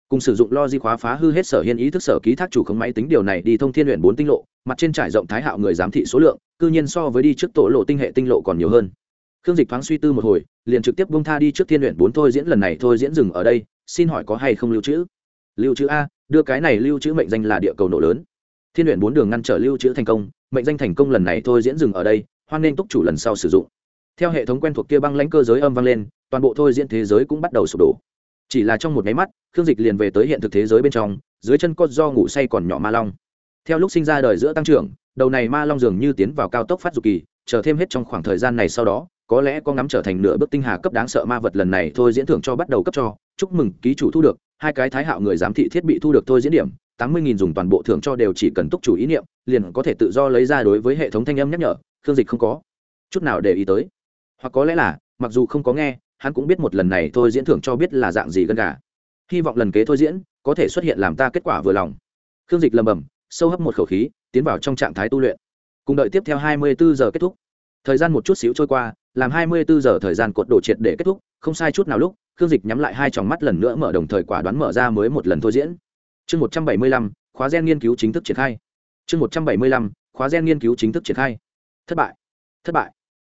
Cùng sử dụng lo di khóa phá hư hết sở hiên ý thức sở ký thác chủ khống máy tính điều này đi thông thiên luyện bốn tinh lộ, mặt trên trải rộng thái hạo người giám thị số lượng, cư nhiên so với đi trước tổ lộ tinh hệ tinh lộ còn nhiều hơn khương dịch thoáng suy tư một hồi, liền trực tiếp bông tha đi trước thiên luyện bốn thôi diễn lần này thôi diễn dừng ở đây, xin hỏi có hay không lưu trữ? Lưu trữ a, đưa cái này lưu trữ mệnh danh là địa cầu nổ lớn. Thiên luyện bốn đường ngăn trở lưu trữ thành công, mệnh danh thành công lần này thôi diễn dừng ở đây, hoan nên túc chủ lần sau sử dụng. Theo hệ thống quen thuộc kia băng lãnh cơ giới âm vang lên, toàn bộ thôi diễn thế giới cũng bắt đầu sụp đổ. Chỉ là trong một nháy mắt, khương dịch liền về tới hiện thực thế giới bên trong, dưới chân cốt do ngủ say còn nhỏ ma long. Theo lúc sinh ra đời giữa tăng trưởng, đầu này ma long dường như tiến vào cao tốc phát dục kỳ, chờ thêm hết trong khoảng thời gian này sau đó có lẽ có ngắm trở thành nửa bước tinh hà cấp đáng sợ ma vật lần này thôi diễn thưởng cho bắt đầu cấp cho. Chúc mừng ký chủ thu được, hai cái thái hạo người giám thị thiết bị thu được thôi diễn điểm, tám mươi nghìn dùng toàn bộ thưởng cho đều chỉ cần túc chủ ý niệm, liền có thể tự do lấy ra đối với hệ thống thanh âm nhắc nhở, khương dịch không có chút nào để ý tới. Hoặc có lẽ là, mặc dù không có nghe, hắn cũng biết một lần này thôi diễn thưởng cho biết là dạng gì gần cả hy vọng lần kế thôi diễn, có thể xuất hiện làm ta kết quả vừa lòng. Khương dịch lầm bầm, sâu hấp một khẩu khí, tiến vào trong trạng thái tu luyện. Cùng đợi tiếp theo hai mươi bốn giờ kết thúc. Thời gian một chút xíu trôi qua làm hai mươi bốn giờ thời gian cột độ triệt để kết thúc, không sai chút nào lúc, khương dịch nhắm lại hai tròng mắt lần nữa mở đồng thời quả đoán mở ra mới một lần thôi diễn. Chương một trăm bảy mươi lăm, khóa gen nghiên cứu chính thức triển khai. Chương một trăm bảy mươi lăm, khóa gen nghiên cứu chính thức triển khai. Thất bại thất bại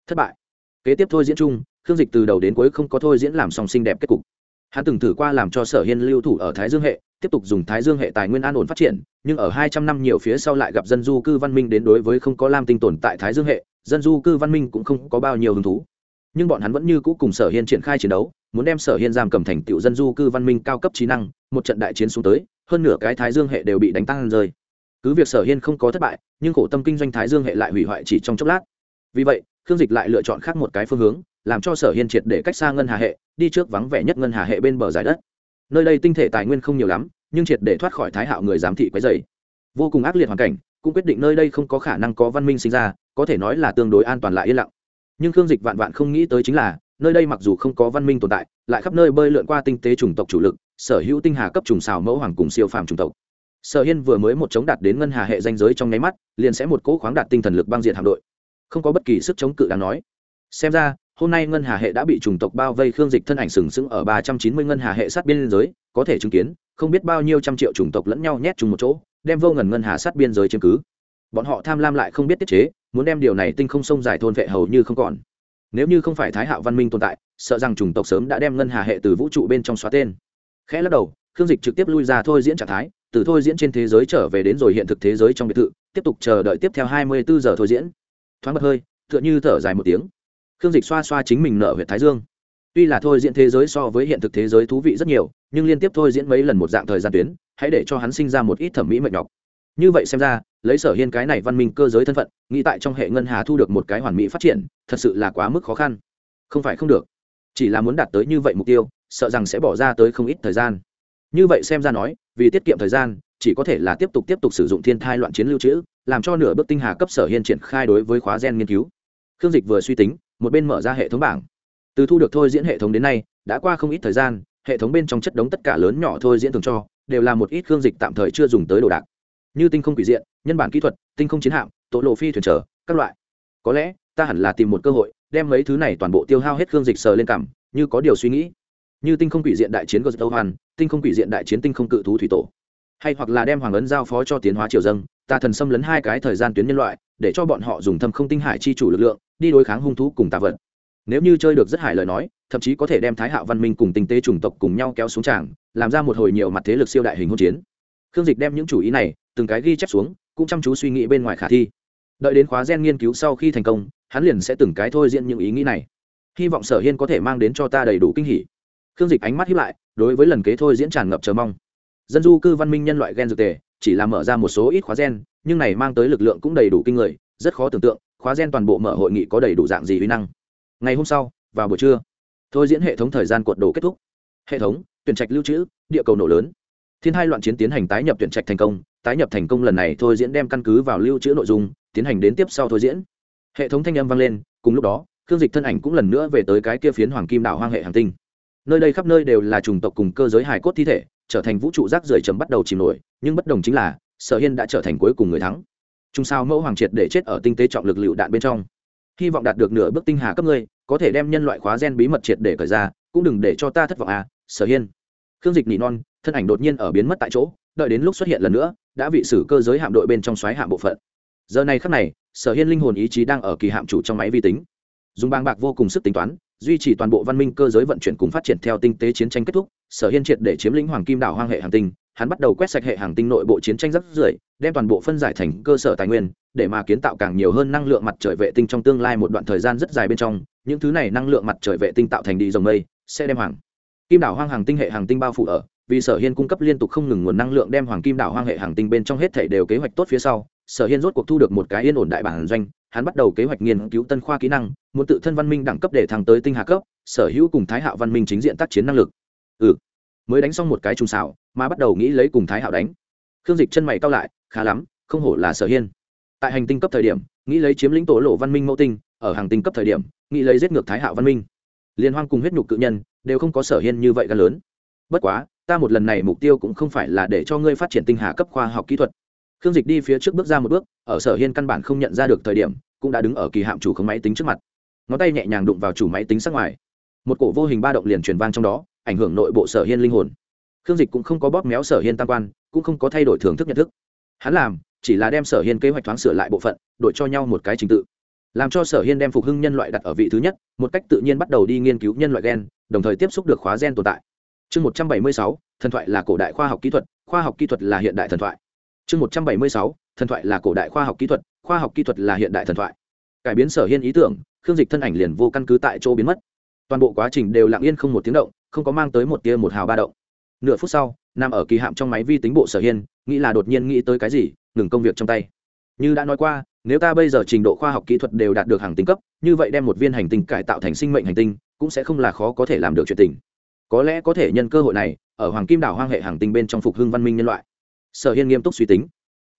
thất bại. Kế tiếp thôi diễn chung, khương dịch từ đầu đến cuối không có thôi diễn làm song xinh đẹp kết cục. Hắn từng thử qua làm cho sở hiên lưu thủ ở thái dương hệ, tiếp tục dùng thái dương hệ tài nguyên an ổn phát triển, nhưng ở hai trăm năm nhiều phía sau lại gặp dân du cư văn minh đến đối với không có lam tinh tồn tại thái dương hệ dân du cư văn minh cũng không có bao nhiêu hứng thú. Nhưng bọn hắn vẫn như cũ cùng sở hiên triển khai chiến đấu, muốn đem sở hiên giam cầm thành tựu dân du cư văn minh cao cấp trí năng, một trận đại chiến xuống tới, hơn nửa cái thái dương hệ đều bị đánh tăng rơi. Cứ việc sở hiên không có thất bại, nhưng khổ tâm kinh doanh thái dương hệ lại hủy hoại chỉ trong chốc lát. Vì vậy, khương dịch lại lựa chọn khác một cái phương hướng, làm cho sở hiên triệt để cách xa ngân hà hệ, đi trước vắng vẻ nhất ngân hà hệ bên bờ giải đất. Nơi đây tinh thể tài nguyên không nhiều lắm, nhưng triệt để thoát khỏi thái hạo người giám thị quấy dày vô cùng ác liệt hoàn cảnh cũng quyết định nơi đây không có khả năng có văn minh sinh ra, có thể nói là tương đối an toàn lại yên lặng. Nhưng khương dịch vạn vạn không nghĩ tới chính là, nơi đây mặc dù không có văn minh tồn tại, lại khắp nơi bơi lượn qua tinh tế chủng tộc chủ lực, sở hữu tinh hà cấp trùng xào mẫu hoàng cùng siêu phàm chủng tộc. Sở hiên vừa mới một chống đạt đến ngân hà hệ danh giới trong nháy mắt, liền sẽ một cỗ khoáng đạt tinh thần lực băng diện hạm đội. Không có bất kỳ sức chống cự đáng nói. Xem ra, hôm nay ngân hà hệ đã bị chủng tộc bao vây khương dịch thân ảnh sừng sững ở ba trăm chín mươi ngân hà hệ sát biên giới, có thể chứng kiến không biết bao nhiêu trăm triệu chủng tộc lẫn nhau nhét chung một chỗ, đem vô ngần ngân hà sát biên giới chiếm cứ. Bọn họ tham lam lại không biết tiết chế, muốn đem điều này tinh không sông dài thôn vệ hầu như không còn. Nếu như không phải thái hạo văn minh tồn tại, sợ rằng chủng tộc sớm đã đem ngân hà hệ từ vũ trụ bên trong xóa tên. Khẽ lắc đầu, khương dịch trực tiếp lui ra thôi diễn trạng thái, từ thôi diễn trên thế giới trở về đến rồi hiện thực thế giới trong biệt thự, tiếp tục chờ đợi tiếp theo hai mươi bốn giờ thôi diễn. Thoáng bật hơi, tựa như thở dài một tiếng. Khương dịch xoa xoa chính mình nợ huyện thái dương tuy là thôi diễn thế giới so với hiện thực thế giới thú vị rất nhiều, nhưng liên tiếp thôi diễn mấy lần một dạng thời gian tuyến, hãy để cho hắn sinh ra một ít thẩm mỹ mệt nhọc. Như vậy xem ra, lấy sở hiên cái này văn minh cơ giới thân phận, nghĩ tại trong hệ ngân hà thu được một cái hoàn mỹ phát triển, thật sự là quá mức khó khăn. Không phải không được. Chỉ là muốn đạt tới như vậy mục tiêu, sợ rằng sẽ bỏ ra tới không ít thời gian. Như vậy xem ra nói, vì tiết kiệm thời gian, chỉ có thể là tiếp tục tiếp tục sử dụng thiên thai loạn chiến lưu trữ, làm cho nửa bước tinh hà cấp sở hiên triển khai đối với khóa gen nghiên cứu. Khương dịch vừa suy tính, một bên mở ra hệ thống bảng từ thu được thôi diễn hệ thống đến nay, đã qua không ít thời gian, hệ thống bên trong chất đống tất cả lớn nhỏ thôi diễn thường cho, đều là một ít khương dịch tạm thời chưa dùng tới đồ đạc. Như tinh không quỷ diện, nhân bản kỹ thuật, tinh không chiến hạm, tổ lộ phi thuyền trở, các loại. Có lẽ, ta hẳn là tìm một cơ hội, đem mấy thứ này toàn bộ tiêu hao hết khương dịch sờ lên cảm, như có điều suy nghĩ. Như tinh không quỷ diện đại chiến gờ dâu hoàn tinh không quỷ diện đại chiến tinh không cự thú thủy tổ. Hay hoặc là đem hoàng ấn giao phó cho tiến hóa triều dâng, ta thần xâm lấn hai cái thời gian tuyến nhân loại, để cho bọn họ dùng thâm không tinh hải chi chủ lực lượng, đi đối kháng hung thú cùng tà vật nếu như chơi được rất hải lời nói, thậm chí có thể đem thái hạo văn minh cùng tinh tế chủng tộc cùng nhau kéo xuống tràng, làm ra một hồi nhiều mặt thế lực siêu đại hình hỗn chiến. Khương dịch đem những chủ ý này, từng cái ghi chép xuống, cũng chăm chú suy nghĩ bên ngoài khả thi. Đợi đến khóa gen nghiên cứu sau khi thành công, hắn liền sẽ từng cái thôi diễn những ý nghĩ này. Hy vọng sở hiên có thể mang đến cho ta đầy đủ kinh hỉ. Khương dịch ánh mắt hiếp lại, đối với lần kế thôi diễn tràn ngập chờ mong. Dân du cư văn minh nhân loại gen dược tề, chỉ là mở ra một số ít khóa gen, nhưng này mang tới lực lượng cũng đầy đủ kinh người, rất khó tưởng tượng, khóa gen toàn bộ mở hội nghị có đầy đủ dạng gì uy năng ngày hôm sau, vào buổi trưa, thôi diễn hệ thống thời gian cuộn đồ kết thúc. Hệ thống, tuyển trạch lưu trữ, địa cầu nổ lớn. Thiên hai loạn chiến tiến hành tái nhập tuyển trạch thành công, tái nhập thành công lần này thôi diễn đem căn cứ vào lưu trữ nội dung, tiến hành đến tiếp sau thôi diễn. Hệ thống thanh âm vang lên, cùng lúc đó, khương dịch thân ảnh cũng lần nữa về tới cái kia phiến hoàng kim đảo hoang hệ hành tinh. Nơi đây khắp nơi đều là chủng tộc cùng cơ giới hài cốt thi thể, trở thành vũ trụ rác rưởi chấm bắt đầu chìm nổi, nhưng bất đồng chính là, sở hiên đã trở thành cuối cùng người thắng. Trung sao mẫu hoàng triệt để chết ở tinh tế trọng lực lựu đạn bên trong hy vọng đạt được nửa bước tinh hà cấp ngươi, có thể đem nhân loại khóa gen bí mật triệt để cởi ra, cũng đừng để cho ta thất vọng à sở hiên. Khương dịch nỉ non, thân ảnh đột nhiên ở biến mất tại chỗ, đợi đến lúc xuất hiện lần nữa, đã vị sử cơ giới hạm đội bên trong xoáy hạm bộ phận. Giờ này khắc này, sở hiên linh hồn ý chí đang ở kỳ hạm chủ trong máy vi tính. Dùng bang bạc vô cùng sức tính toán duy trì toàn bộ văn minh cơ giới vận chuyển cùng phát triển theo tinh tế chiến tranh kết thúc, sở hiên triệt để chiếm lĩnh hoàng kim đảo hoang hệ hàng tinh, hắn bắt đầu quét sạch hệ hàng tinh nội bộ chiến tranh rất rưởi, đem toàn bộ phân giải thành cơ sở tài nguyên, để mà kiến tạo càng nhiều hơn năng lượng mặt trời vệ tinh trong tương lai một đoạn thời gian rất dài bên trong, những thứ này năng lượng mặt trời vệ tinh tạo thành đi dòng mây, sẽ đem hoàng kim đảo hoang hàng tinh hệ hàng tinh bao phủ ở, vì sở hiên cung cấp liên tục không ngừng nguồn năng lượng đem hoàng kim đảo hoang hệ hàng tinh bên trong hết thể đều kế hoạch tốt phía sau sở hiên rốt cuộc thu được một cái yên ổn đại bản doanh, hắn bắt đầu kế hoạch nghiên cứu tân khoa kỹ năng, muốn tự thân văn minh đẳng cấp để thăng tới tinh hạ cấp, sở hữu cùng thái hạo văn minh chính diện tác chiến năng lực. Ừ mới đánh xong một cái trùng xảo, mà bắt đầu nghĩ lấy cùng thái hạo đánh. Khương dịch chân mày cao lại, khá lắm, không hổ là sở hiên. Tại hành tinh cấp thời điểm, nghĩ lấy chiếm lĩnh tổ lộ văn minh mẫu tinh, ở hàng tinh cấp thời điểm, nghĩ lấy giết ngược thái hạo văn minh. Liên hoang cùng huyết nhục cự nhân, đều không có sở hiên như vậy gan lớn. Bất quá, ta một lần này mục tiêu cũng không phải là để cho ngươi phát triển tinh hà cấp khoa học kỹ thuật khương dịch đi phía trước bước ra một bước, ở sở hiên căn bản không nhận ra được thời điểm, cũng đã đứng ở kỳ hạm chủ không máy tính trước mặt. Ngón tay nhẹ nhàng đụng vào chủ máy tính sắc ngoài. Một cổ vô hình ba động liền truyền vang trong đó, ảnh hưởng nội bộ sở hiên linh hồn. Khương dịch cũng không có bóp méo sở hiên tam quan, cũng không có thay đổi thưởng thức nhận thức. Hắn làm, chỉ là đem sở hiên kế hoạch thoáng sửa lại bộ phận, đổi cho nhau một cái trình tự. Làm cho sở hiên đem phục hưng nhân loại đặt ở vị thứ nhất, một cách tự nhiên bắt đầu đi nghiên cứu nhân loại gen, đồng thời tiếp xúc được khóa gen tồn tại. Chương một trăm bảy mươi sáu, thần thoại là cổ đại khoa học kỹ thuật, khoa học kỹ thuật là hiện đại thần thoại chương một trăm bảy mươi sáu, thần thoại là cổ đại khoa học kỹ thuật, khoa học kỹ thuật là hiện đại thần thoại. Cải biến sở hiên ý tưởng, khương dịch thân ảnh liền vô căn cứ tại chỗ biến mất. Toàn bộ quá trình đều lặng yên không một tiếng động, không có mang tới một tia một hào ba động. Nửa phút sau, nằm ở kỳ hạm trong máy vi tính bộ sở hiên, nghĩ là đột nhiên nghĩ tới cái gì, ngừng công việc trong tay. Như đã nói qua, nếu ta bây giờ trình độ khoa học kỹ thuật đều đạt được hàng tinh cấp, như vậy đem một viên hành tinh cải tạo thành sinh mệnh hành tinh, cũng sẽ không là khó có thể làm được chuyện tình. Có lẽ có thể nhân cơ hội này, ở hoàng kim đảo hoang hệ hàng tinh bên trong phục hưng văn minh nhân loại sở hiên nghiêm túc suy tính.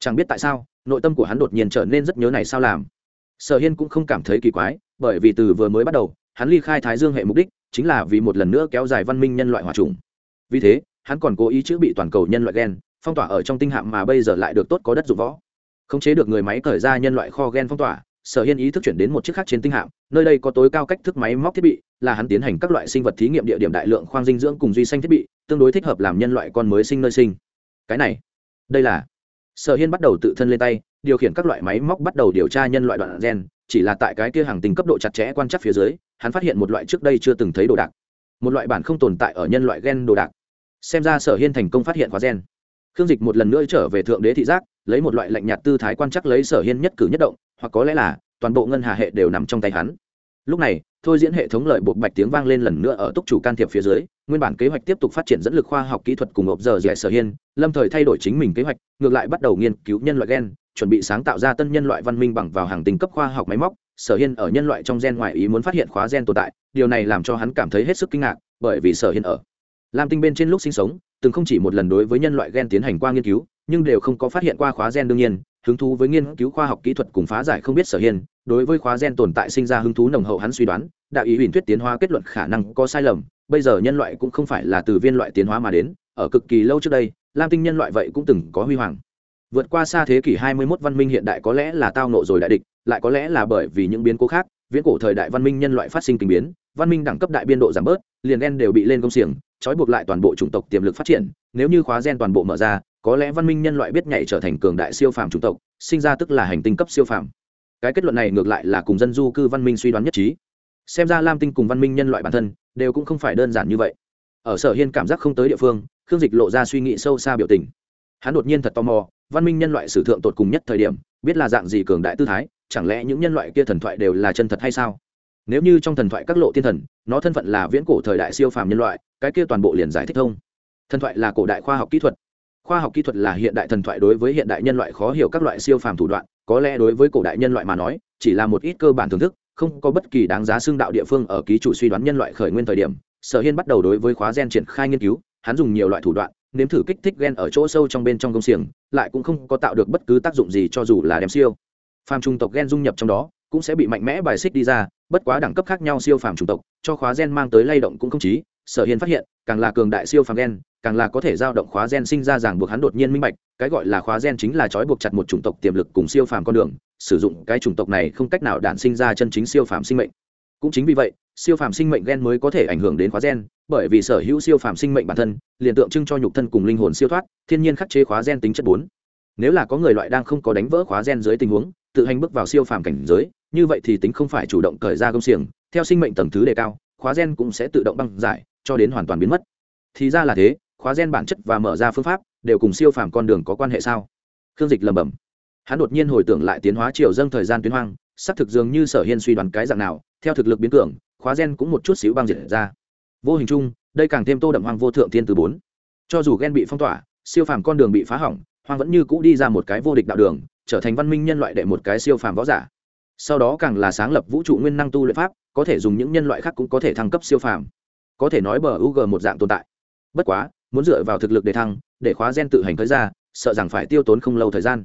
Chẳng biết tại sao, nội tâm của hắn đột nhiên trở nên rất nhớ này sao làm. Sở hiên cũng không cảm thấy kỳ quái, bởi vì từ vừa mới bắt đầu, hắn ly khai thái dương hệ mục đích chính là vì một lần nữa kéo dài văn minh nhân loại hòa trùng. Vì thế, hắn còn cố ý chữ bị toàn cầu nhân loại gen, phong tỏa ở trong tinh hạm mà bây giờ lại được tốt có đất dụng võ. Khống chế được người máy cởi ra nhân loại kho gen phong tỏa, sở hiên ý thức chuyển đến một chiếc khác trên tinh hạm, nơi đây có tối cao cách thức máy móc thiết bị, là hắn tiến hành các loại sinh vật thí nghiệm địa điểm đại lượng khoang dinh dưỡng cùng duy xanh thiết bị, tương đối thích hợp làm nhân loại con mới sinh nơi sinh. Cái này đây là sở hiên bắt đầu tự thân lên tay, điều khiển các loại máy móc bắt đầu điều tra nhân loại đoạn gen, chỉ là tại cái kia hàng tình cấp độ chặt chẽ quan trắc phía dưới, hắn phát hiện một loại trước đây chưa từng thấy đồ đạc. Một loại bản không tồn tại ở nhân loại gen đồ đạc. Xem ra sở hiên thành công phát hiện khóa gen. Khương dịch một lần nữa trở về thượng đế thị giác, lấy một loại lạnh nhạt tư thái quan chắc lấy sở hiên nhất cử nhất động, hoặc có lẽ là, toàn bộ ngân hà hệ đều nằm trong tay hắn. Lúc này, thôi diễn hệ thống lợi buộc bạch tiếng vang lên lần nữa ở túc chủ can thiệp phía dưới nguyên bản kế hoạch tiếp tục phát triển dẫn lực khoa học kỹ thuật cùng ộp giờ dẻ sở hiên, lâm thời thay đổi chính mình kế hoạch, ngược lại bắt đầu nghiên cứu nhân loại gen, chuẩn bị sáng tạo ra tân nhân loại văn minh bằng vào hàng tinh cấp khoa học máy móc. Sở hiên ở nhân loại trong gen ngoài ý muốn phát hiện khóa gen tồn tại, điều này làm cho hắn cảm thấy hết sức kinh ngạc, bởi vì sở hiên ở lam tinh bên trên lúc sinh sống, từng không chỉ một lần đối với nhân loại gen tiến hành qua nghiên cứu, nhưng đều không có phát hiện qua khóa gen đương nhiên hứng thú với nghiên cứu khoa học kỹ thuật cùng phá giải không biết sở hiên, đối với khóa gen tồn tại sinh ra hứng thú nồng hậu hắn suy đoán, đạo ý huyền thuyết tiến hóa kết luận khả năng có sai lầm, bây giờ nhân loại cũng không phải là từ viên loại tiến hóa mà đến, ở cực kỳ lâu trước đây, lam tinh nhân loại vậy cũng từng có huy hoàng. Vượt qua xa thế kỷ 21 văn minh hiện đại có lẽ là tao nộ rồi đại địch, lại có lẽ là bởi vì những biến cố khác, viễn cổ thời đại văn minh nhân loại phát sinh kinh biến, văn minh đẳng cấp đại biên độ giảm bớt, liền gen đều bị lên công xiềng, trói buộc lại toàn bộ chủng tộc tiềm lực phát triển, nếu như khóa gen toàn bộ mở ra có lẽ văn minh nhân loại biết nhảy trở thành cường đại siêu phàm chủng tộc, sinh ra tức là hành tinh cấp siêu phàm. Cái kết luận này ngược lại là cùng dân du cư văn minh suy đoán nhất trí. Xem ra lam tinh cùng văn minh nhân loại bản thân đều cũng không phải đơn giản như vậy. Ở sở hiên cảm giác không tới địa phương, khương dịch lộ ra suy nghĩ sâu xa biểu tình. Hắn đột nhiên thật tò mò, văn minh nhân loại sử thượng tột cùng nhất thời điểm, biết là dạng gì cường đại tư thái, chẳng lẽ những nhân loại kia thần thoại đều là chân thật hay sao? Nếu như trong thần thoại các lộ tiên thần, nó thân phận là viễn cổ thời đại siêu phàm nhân loại, cái kia toàn bộ liền giải thích thông. Thần thoại là cổ đại khoa học kỹ thuật khoa học kỹ thuật là hiện đại thần thoại đối với hiện đại nhân loại khó hiểu các loại siêu phàm thủ đoạn, có lẽ đối với cổ đại nhân loại mà nói, chỉ là một ít cơ bản thưởng thức, không có bất kỳ đáng giá xương đạo địa phương ở ký chủ suy đoán nhân loại khởi nguyên thời điểm. Sở hiên bắt đầu đối với khóa gen triển khai nghiên cứu, hắn dùng nhiều loại thủ đoạn, nếm thử kích thích gen ở chỗ sâu trong bên trong công xiềng, lại cũng không có tạo được bất cứ tác dụng gì cho dù là đem siêu phàm trung tộc gen dung nhập trong đó, cũng sẽ bị mạnh mẽ bài xích đi ra, bất quá đẳng cấp khác nhau siêu phàm chủng tộc, cho khóa gen mang tới lay động cũng không chí. Sở hiên phát hiện, càng là cường đại siêu phàm gen càng là có thể giao động khóa gen sinh ra ràng buộc hắn đột nhiên minh bạch, cái gọi là khóa gen chính là trói buộc chặt một chủng tộc tiềm lực cùng siêu phàm con đường, sử dụng cái chủng tộc này không cách nào đản sinh ra chân chính siêu phàm sinh mệnh. Cũng chính vì vậy, siêu phàm sinh mệnh gen mới có thể ảnh hưởng đến khóa gen, bởi vì sở hữu siêu phàm sinh mệnh bản thân, liền tượng trưng cho nhục thân cùng linh hồn siêu thoát, thiên nhiên khắc chế khóa gen tính chất bốn. Nếu là có người loại đang không có đánh vỡ khóa gen dưới tình huống, tự hành bước vào siêu phàm cảnh giới, như vậy thì tính không phải chủ động cởi ra công xiềng, theo sinh mệnh tầng thứ đề cao, khóa gen cũng sẽ tự động băng giải, cho đến hoàn toàn biến mất. Thì ra là thế khóa gen bản chất và mở ra phương pháp, đều cùng siêu phàm con đường có quan hệ sao? Khương dịch lầm bầm hắn đột nhiên hồi tưởng lại tiến hóa triều dâng thời gian tuyến hoang, xác thực dường như sở hiên suy đoán cái dạng nào, theo thực lực biến cường, khóa gen cũng một chút xíu băng diệt ra. Vô hình chung, đây càng thêm tô đậm hoang vô thượng thiên từ bốn. Cho dù gen bị phong tỏa, siêu phàm con đường bị phá hỏng, hoang vẫn như cũ đi ra một cái vô địch đạo đường, trở thành văn minh nhân loại đệ một cái siêu phàm võ giả. Sau đó càng là sáng lập vũ trụ nguyên năng tu luyện pháp, có thể dùng những nhân loại khác cũng có thể thăng cấp siêu phàm. Có thể nói bờ u g một dạng tồn tại. Bất quá muốn dựa vào thực lực để thăng, để khóa gen tự hành tới ra, sợ rằng phải tiêu tốn không lâu thời gian.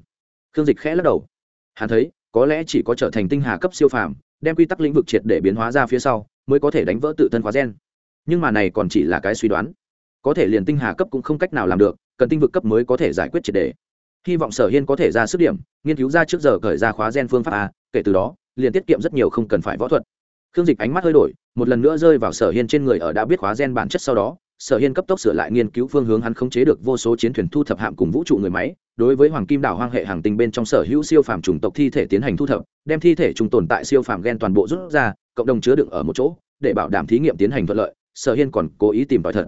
Khương dịch khẽ lắc đầu. Hắn thấy, có lẽ chỉ có trở thành tinh hà cấp siêu phàm, đem quy tắc lĩnh vực triệt để biến hóa ra phía sau, mới có thể đánh vỡ tự thân khóa gen. Nhưng mà này còn chỉ là cái suy đoán. Có thể liền tinh hà cấp cũng không cách nào làm được, cần tinh vực cấp mới có thể giải quyết triệt đề hy vọng sở hiên có thể ra sức điểm, nghiên cứu ra trước giờ khởi ra khóa gen phương pháp a, kể từ đó, liền tiết kiệm rất nhiều không cần phải võ thuật. Khương dịch ánh mắt hơi đổi, một lần nữa rơi vào sở hiên trên người ở đã biết khóa gen bản chất sau đó sở hiên cấp tốc sửa lại nghiên cứu phương hướng hắn khống chế được vô số chiến thuyền thu thập hạm cùng vũ trụ người máy, đối với hoàng kim đảo hoang hệ hàng tinh bên trong sở hữu siêu phàm chủng tộc thi thể tiến hành thu thập, đem thi thể trùng tồn tại siêu phàm gen toàn bộ rút ra, cộng đồng chứa đựng ở một chỗ, để bảo đảm thí nghiệm tiến hành thuận lợi, sở hiên còn cố ý tìm tòi thật.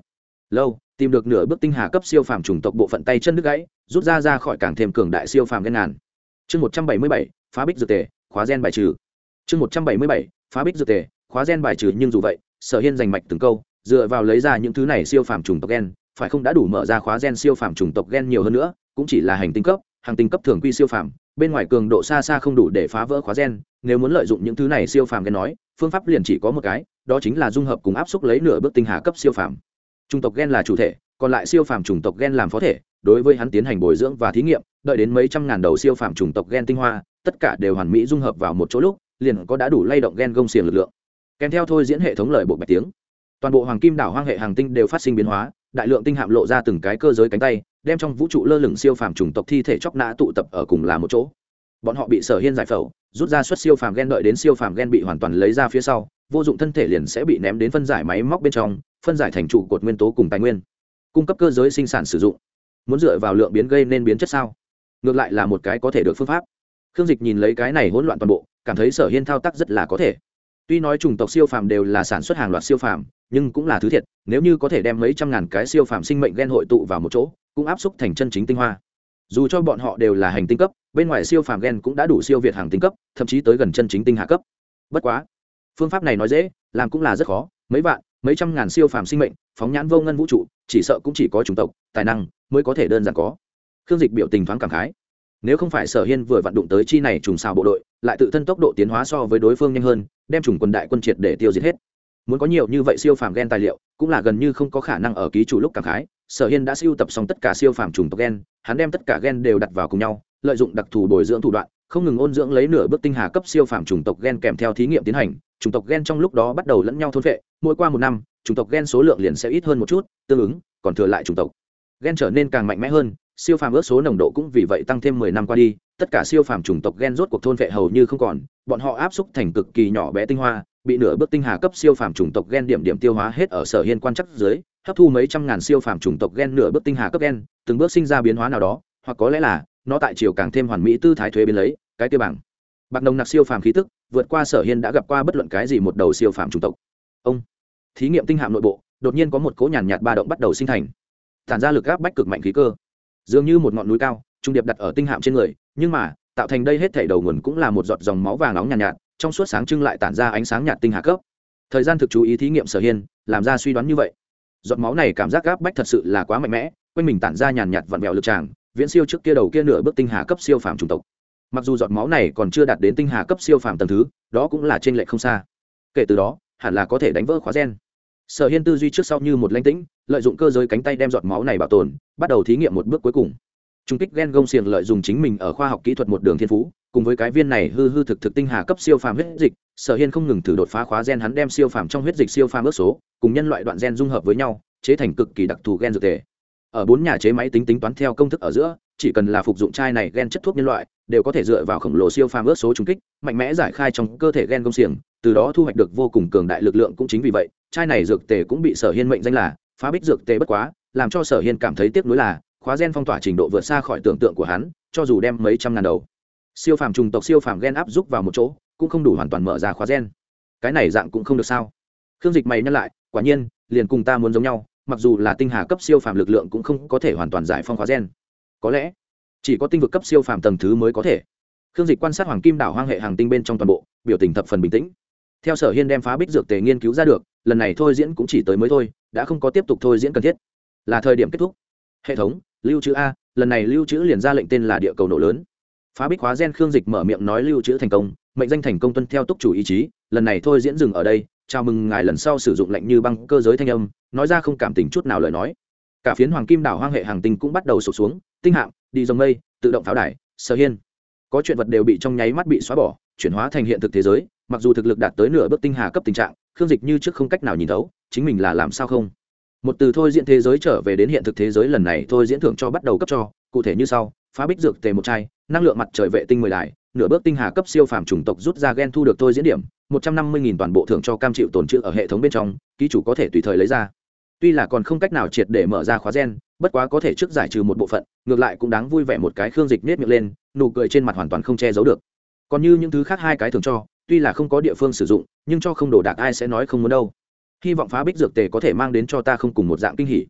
Lâu, tìm được nửa bước tinh hà cấp siêu phàm chủng tộc bộ phận tay chân nước gãy, rút ra ra khỏi càng thêm cường đại siêu phàm gen ngàn. Chương một trăm bảy mươi bảy, phá bích dược tề, khóa gen bài trừ. Chương một trăm bảy mươi bảy, phá bích dược tề, khóa gen bài trừ nhưng dù vậy, sở hiên giành mạch từng câu dựa vào lấy ra những thứ này siêu phàm trùng tộc gen, phải không đã đủ mở ra khóa gen siêu phàm trùng tộc gen nhiều hơn nữa, cũng chỉ là hành tinh cấp, hàng tinh cấp thường quy siêu phàm, bên ngoài cường độ xa xa không đủ để phá vỡ khóa gen, nếu muốn lợi dụng những thứ này siêu phàm gen nói, phương pháp liền chỉ có một cái, đó chính là dung hợp cùng áp xúc lấy nửa bước tinh hà cấp siêu phàm. Chủng tộc gen là chủ thể, còn lại siêu phàm chủng tộc gen làm phó thể, đối với hắn tiến hành bồi dưỡng và thí nghiệm, đợi đến mấy trăm ngàn đầu siêu phàm chủng tộc gen tinh hoa, tất cả đều hoàn mỹ dung hợp vào một chỗ lúc, liền có đã đủ lay động gen gông xiềng lực lượng. Kèm theo thôi diễn hệ thống lời bộ bạch tiếng toàn bộ hoàng kim đảo hoang hệ hàng tinh đều phát sinh biến hóa, đại lượng tinh hạm lộ ra từng cái cơ giới cánh tay, đem trong vũ trụ lơ lửng siêu phàm chủng tộc thi thể chóc nã tụ tập ở cùng là một chỗ. Bọn họ bị sở hiên giải phẫu, rút ra suất siêu phàm gen đợi đến siêu phàm gen bị hoàn toàn lấy ra phía sau, vô dụng thân thể liền sẽ bị ném đến phân giải máy móc bên trong, phân giải thành trụ cột nguyên tố cùng tài nguyên, cung cấp cơ giới sinh sản sử dụng. Muốn dựa vào lượng biến gây nên biến chất sao? Ngược lại là một cái có thể được phương pháp. Khương dịch nhìn lấy cái này hỗn loạn toàn bộ, cảm thấy sở hiên thao tác rất là có thể. Tuy nói chủng tộc siêu phàm đều là sản xuất hàng loạt siêu phàm nhưng cũng là thứ thiệt, nếu như có thể đem mấy trăm ngàn cái siêu phàm sinh mệnh ghen hội tụ vào một chỗ, cũng áp xúc thành chân chính tinh hoa. Dù cho bọn họ đều là hành tinh cấp, bên ngoài siêu phàm ghen cũng đã đủ siêu việt hàng tinh cấp, thậm chí tới gần chân chính tinh hạ cấp. Bất quá, phương pháp này nói dễ, làm cũng là rất khó, mấy vạn, mấy trăm ngàn siêu phàm sinh mệnh, phóng nhãn vô ngân vũ trụ, chỉ sợ cũng chỉ có chủng tộc, tài năng mới có thể đơn giản có. Khương dịch biểu tình thoáng cảm khái. Nếu không phải sở hiên vừa vặn đụng tới chi này trùng xào bộ đội, lại tự thân tốc độ tiến hóa so với đối phương nhanh hơn, đem chủng quân đại quân triệt để tiêu diệt hết muốn có nhiều như vậy siêu phàm gen tài liệu, cũng là gần như không có khả năng ở ký chủ lúc cảm khái, sở hiên đã siêu tập xong tất cả siêu phàm trùng tộc gen, hắn đem tất cả gen đều đặt vào cùng nhau, lợi dụng đặc thù bồi dưỡng thủ đoạn, không ngừng ôn dưỡng lấy nửa bước tinh hà cấp siêu phàm chủng tộc gen kèm theo thí nghiệm tiến hành, chủng tộc gen trong lúc đó bắt đầu lẫn nhau thôn phệ, mỗi qua một năm, chủng tộc gen số lượng liền sẽ ít hơn một chút, tương ứng, còn thừa lại chủng tộc. Gen trở nên càng mạnh mẽ hơn, siêu phàm ước số nồng độ cũng vì vậy tăng thêm mười năm qua đi, tất cả siêu phàm chủng tộc gen rốt cuộc thôn phệ hầu như không còn, bọn họ áp xúc thành cực kỳ nhỏ bé tinh hoa bị nửa bước tinh hà cấp siêu phàm chủng tộc gen điểm điểm tiêu hóa hết ở sở hiên quan chắc dưới hấp thu mấy trăm ngàn siêu phàm chủng tộc gen nửa bước tinh hà cấp gen từng bước sinh ra biến hóa nào đó hoặc có lẽ là nó tại chiều càng thêm hoàn mỹ tư thái thuế biến lấy cái tiêu bằng. Bạc nồng nặc siêu phàm khí tức vượt qua sở hiên đã gặp qua bất luận cái gì một đầu siêu phàm chủng tộc. Ông thí nghiệm tinh hạm nội bộ đột nhiên có một cỗ nhàn nhạt ba động bắt đầu sinh thành. Tản ra lực gáp bách cực mạnh khí cơ. Dường như một ngọn núi cao trung điệp đặt ở tinh hạm trên người nhưng mà tạo thành đây hết thảy đầu nguồn cũng là một giọt dòng máu vàng nóng nhàn nhạt, nhạt trong suốt sáng trưng lại tản ra ánh sáng nhạt tinh hạ cấp. Thời gian thực chú ý thí nghiệm sở hiên, làm ra suy đoán như vậy. Giọt máu này cảm giác gáp bách thật sự là quá mạnh mẽ, quanh mình tản ra nhàn nhạt vặn vẹo lực tràng, viễn siêu trước kia đầu kia nửa bước tinh hà cấp siêu phàm chủng tộc. Mặc dù giọt máu này còn chưa đạt đến tinh hà cấp siêu phàm tầng thứ, đó cũng là trên lệ không xa. Kể từ đó, hẳn là có thể đánh vỡ khóa gen. Sở hiên tư duy trước sau như một lãnh tĩnh, lợi dụng cơ giới cánh tay đem giọt máu này bảo tồn, bắt đầu thí nghiệm một bước cuối cùng. Trung kích gen gông xiềng lợi dụng chính mình ở khoa học kỹ thuật một đường thiên phú cùng với cái viên này hư hư thực thực tinh hà cấp siêu phàm huyết dịch, sở hiên không ngừng thử đột phá khóa gen hắn đem siêu phàm trong huyết dịch siêu phàm ước số, cùng nhân loại đoạn gen dung hợp với nhau, chế thành cực kỳ đặc thù gen dược tề ở bốn nhà chế máy tính tính toán theo công thức ở giữa, chỉ cần là phục dụng chai này gen chất thuốc nhân loại, đều có thể dựa vào khổng lồ siêu phàm ước số trùng kích, mạnh mẽ giải khai trong cơ thể gen công xiềng, từ đó thu hoạch được vô cùng cường đại lực lượng cũng chính vì vậy, chai này dược tề cũng bị sở hiên mệnh danh là phá bích dược tề bất quá, làm cho sở hiên cảm thấy tiếc nuối là, khóa gen phong tỏa trình độ vượt xa khỏi tưởng tượng của hắn, cho dù đem mấy trăm ngàn đầu siêu phàm trùng tộc siêu phàm gen áp giúp vào một chỗ, cũng không đủ hoàn toàn mở ra khóa gen. Cái này dạng cũng không được sao? Khương dịch mày nhắc lại, quả nhiên, liền cùng ta muốn giống nhau, mặc dù là tinh hà cấp siêu phàm lực lượng cũng không có thể hoàn toàn giải phong khóa gen. Có lẽ, chỉ có tinh vực cấp siêu phàm tầng thứ mới có thể. Khương dịch quan sát hoàng kim đảo hoang hệ hàng tinh bên trong toàn bộ, biểu tình thập phần bình tĩnh. Theo sở hiên đem phá bích dược tề nghiên cứu ra được, lần này thôi diễn cũng chỉ tới mới thôi, đã không có tiếp tục thôi diễn cần thiết. Là thời điểm kết thúc. Hệ thống, lưu trữ a, lần này lưu trữ liền ra lệnh tên là địa cầu nổ lớn phá bích hóa gen khương dịch mở miệng nói lưu trữ thành công, mệnh danh thành công tuân theo túc chủ ý chí, lần này thôi diễn dừng ở đây, chào mừng ngài lần sau sử dụng lệnh như băng cơ giới thanh âm, nói ra không cảm tình chút nào lời nói. Cả phiến hoàng kim đảo hoang hệ hàng tinh cũng bắt đầu sụp xuống, tinh hạng đi dòng mây, tự động pháo đài sở hiên. Có chuyện vật đều bị trong nháy mắt bị xóa bỏ, chuyển hóa thành hiện thực thế giới, mặc dù thực lực đạt tới nửa bước tinh hà cấp tình trạng, khương dịch như trước không cách nào nhìn thấu, chính mình là làm sao không? Một từ thôi diễn thế giới trở về đến hiện thực thế giới lần này thôi diễn thưởng cho bắt đầu cấp cho, cụ thể như sau, phá bích dược tề một chai năng lượng mặt trời vệ tinh mười đài, nửa bước tinh hà cấp siêu phàm chủng tộc rút ra gen thu được thôi diễn điểm, một trăm năm mươi nghìn toàn bộ thưởng cho cam chịu tồn trữ ở hệ thống bên trong, ký chủ có thể tùy thời lấy ra. Tuy là còn không cách nào triệt để mở ra khóa gen, bất quá có thể trước giải trừ một bộ phận, ngược lại cũng đáng vui vẻ một cái khương dịch nết miệng lên, nụ cười trên mặt hoàn toàn không che giấu được. Còn như những thứ khác hai cái thường cho, tuy là không có địa phương sử dụng, nhưng cho không đồ đạc ai sẽ nói không muốn đâu. Hy vọng phá bích dược tề có thể mang đến cho ta không cùng một dạng kinh hỉ.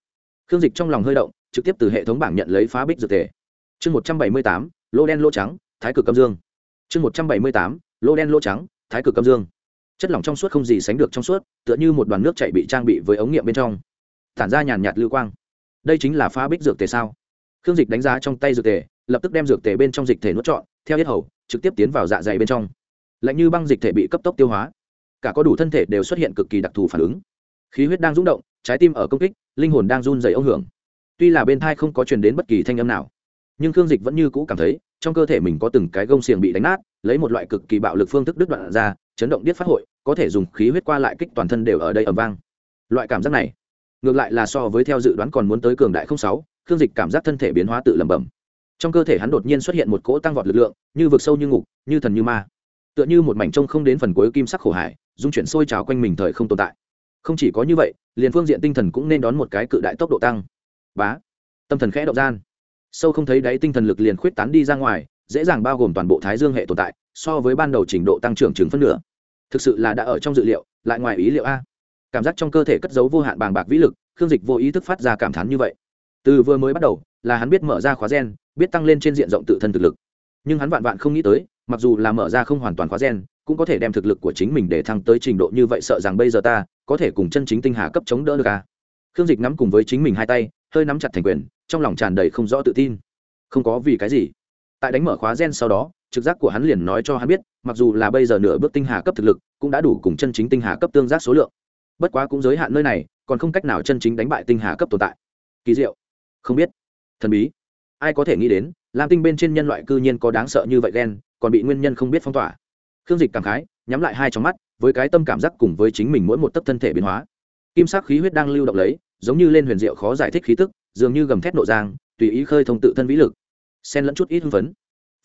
Khương dịch trong lòng hơi động, trực tiếp từ hệ thống bảng nhận lấy phá bích dược tề. Chương một trăm bảy mươi tám lô đen lô trắng, thái cực âm dương. Chương một trăm bảy mươi tám, lô đen lô trắng, thái cực âm dương. Chất lỏng trong suốt không gì sánh được trong suốt, tựa như một đoàn nước chạy bị trang bị với ống nghiệm bên trong. Tản ra nhàn nhạt lưu quang. Đây chính là phá bích dược tề sao? Khương dịch đánh giá trong tay dược tề, lập tức đem dược tề bên trong dịch thể nuốt trọn, theo yết hầu, trực tiếp tiến vào dạ dày bên trong. Lạnh như băng dịch thể bị cấp tốc tiêu hóa. Cả có đủ thân thể đều xuất hiện cực kỳ đặc thù phản ứng. Khí huyết đang rung động, trái tim ở công kích, linh hồn đang run dày ông hưởng. Tuy là bên thai không có truyền đến bất kỳ thanh âm nào nhưng khương dịch vẫn như cũ cảm thấy trong cơ thể mình có từng cái gông xiềng bị đánh nát, lấy một loại cực kỳ bạo lực phương thức đứt đoạn ra, chấn động điếc phát hội, có thể dùng khí huyết qua lại kích toàn thân đều ở đây ẩm vang. Loại cảm giác này, ngược lại là so với theo dự đoán còn muốn tới cường đại không sáu, khương dịch cảm giác thân thể biến hóa tự lẩm bẩm. Trong cơ thể hắn đột nhiên xuất hiện một cỗ tăng vọt lực lượng, như vực sâu như ngục, như thần như ma. Tựa như một mảnh trông không đến phần cuối kim sắc khổ hải, dung chuyển sôi trào quanh mình thời không tồn tại. Không chỉ có như vậy, liền phương diện tinh thần cũng nên đón một cái cự đại tốc độ tăng. Bá. Tâm thần khẽ động gian sâu không thấy đáy tinh thần lực liền khuyết tán đi ra ngoài, dễ dàng bao gồm toàn bộ thái dương hệ tồn tại, so với ban đầu trình độ tăng trưởng chứng phân nửa. Thực sự là đã ở trong dự liệu, lại ngoài ý liệu a. Cảm giác trong cơ thể cất giấu vô hạn bàng bạc vĩ lực, khương dịch vô ý thức phát ra cảm thán như vậy. Từ vừa mới bắt đầu, là hắn biết mở ra khóa gen, biết tăng lên trên diện rộng tự thân thực lực. Nhưng hắn vạn vạn không nghĩ tới, mặc dù là mở ra không hoàn toàn khóa gen, cũng có thể đem thực lực của chính mình để thăng tới trình độ như vậy sợ rằng bây giờ ta có thể cùng chân chính tinh hà cấp chống đỡ được à. khương dịch nắm cùng với chính mình hai tay, hơi nắm chặt thành quyền trong lòng tràn đầy không rõ tự tin. Không có vì cái gì. Tại đánh mở khóa gen sau đó, trực giác của hắn liền nói cho hắn biết, mặc dù là bây giờ nửa bước tinh hà cấp thực lực, cũng đã đủ cùng chân chính tinh hà cấp tương giác số lượng. Bất quá cũng giới hạn nơi này, còn không cách nào chân chính đánh bại tinh hà cấp tồn tại. Kỳ diệu. Không biết. Thần bí. Ai có thể nghĩ đến, lam tinh bên trên nhân loại cư nhiên có đáng sợ như vậy ghen còn bị nguyên nhân không biết phong tỏa. Khương dịch cảm khái, nhắm lại hai trong mắt, với cái tâm cảm giác cùng với chính mình mỗi một tấc thân thể biến hóa. Kim sắc khí huyết đang lưu động lấy, giống như lên huyền diệu khó giải thích khí tức dường như gầm thét nộ giang, tùy ý khơi thông tự thân vĩ lực. Xen lẫn chút ít hưng phấn.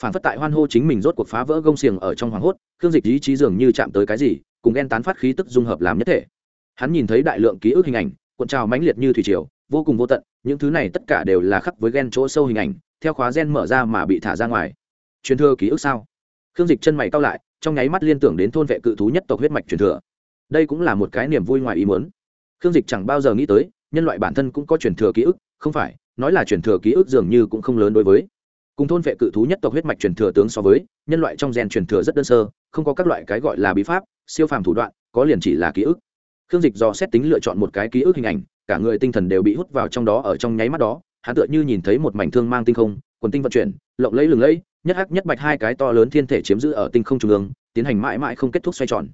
Phản phất tại hoan hô chính mình rốt cuộc phá vỡ gông xiềng ở trong hoàng hốt, khương dịch ý chí dường như chạm tới cái gì, cùng ghen tán phát khí tức dung hợp làm nhất thể. Hắn nhìn thấy đại lượng ký ức hình ảnh, cuộn trào mãnh liệt như thủy triều, vô cùng vô tận, những thứ này tất cả đều là khắc với gen chỗ sâu hình ảnh, theo khóa gen mở ra mà bị thả ra ngoài. Truyền thừa ký ức sao? Khương dịch chân mày cao lại, trong nháy mắt liên tưởng đến thôn vệ cự thú nhất tộc huyết mạch truyền thừa. Đây cũng là một cái niềm vui ngoài ý muốn. Khương dịch chẳng bao giờ nghĩ tới, nhân loại bản thân cũng có truyền thừa ký ức không phải, nói là truyền thừa ký ức dường như cũng không lớn đối với. Cùng thôn vệ cự thú nhất tộc huyết mạch truyền thừa tướng so với, nhân loại trong gen truyền thừa rất đơn sơ, không có các loại cái gọi là bí pháp, siêu phàm thủ đoạn, có liền chỉ là ký ức. Khương dịch do xét tính lựa chọn một cái ký ức hình ảnh, cả người tinh thần đều bị hút vào trong đó ở trong nháy mắt đó, hắn tựa như nhìn thấy một mảnh thương mang tinh không, quần tinh vận chuyển, lộng lẫy lừng lẫy, nhất hắc nhất bạch hai cái to lớn thiên thể chiếm giữ ở tinh không trung ương, tiến hành mãi mãi không kết thúc xoay tròn.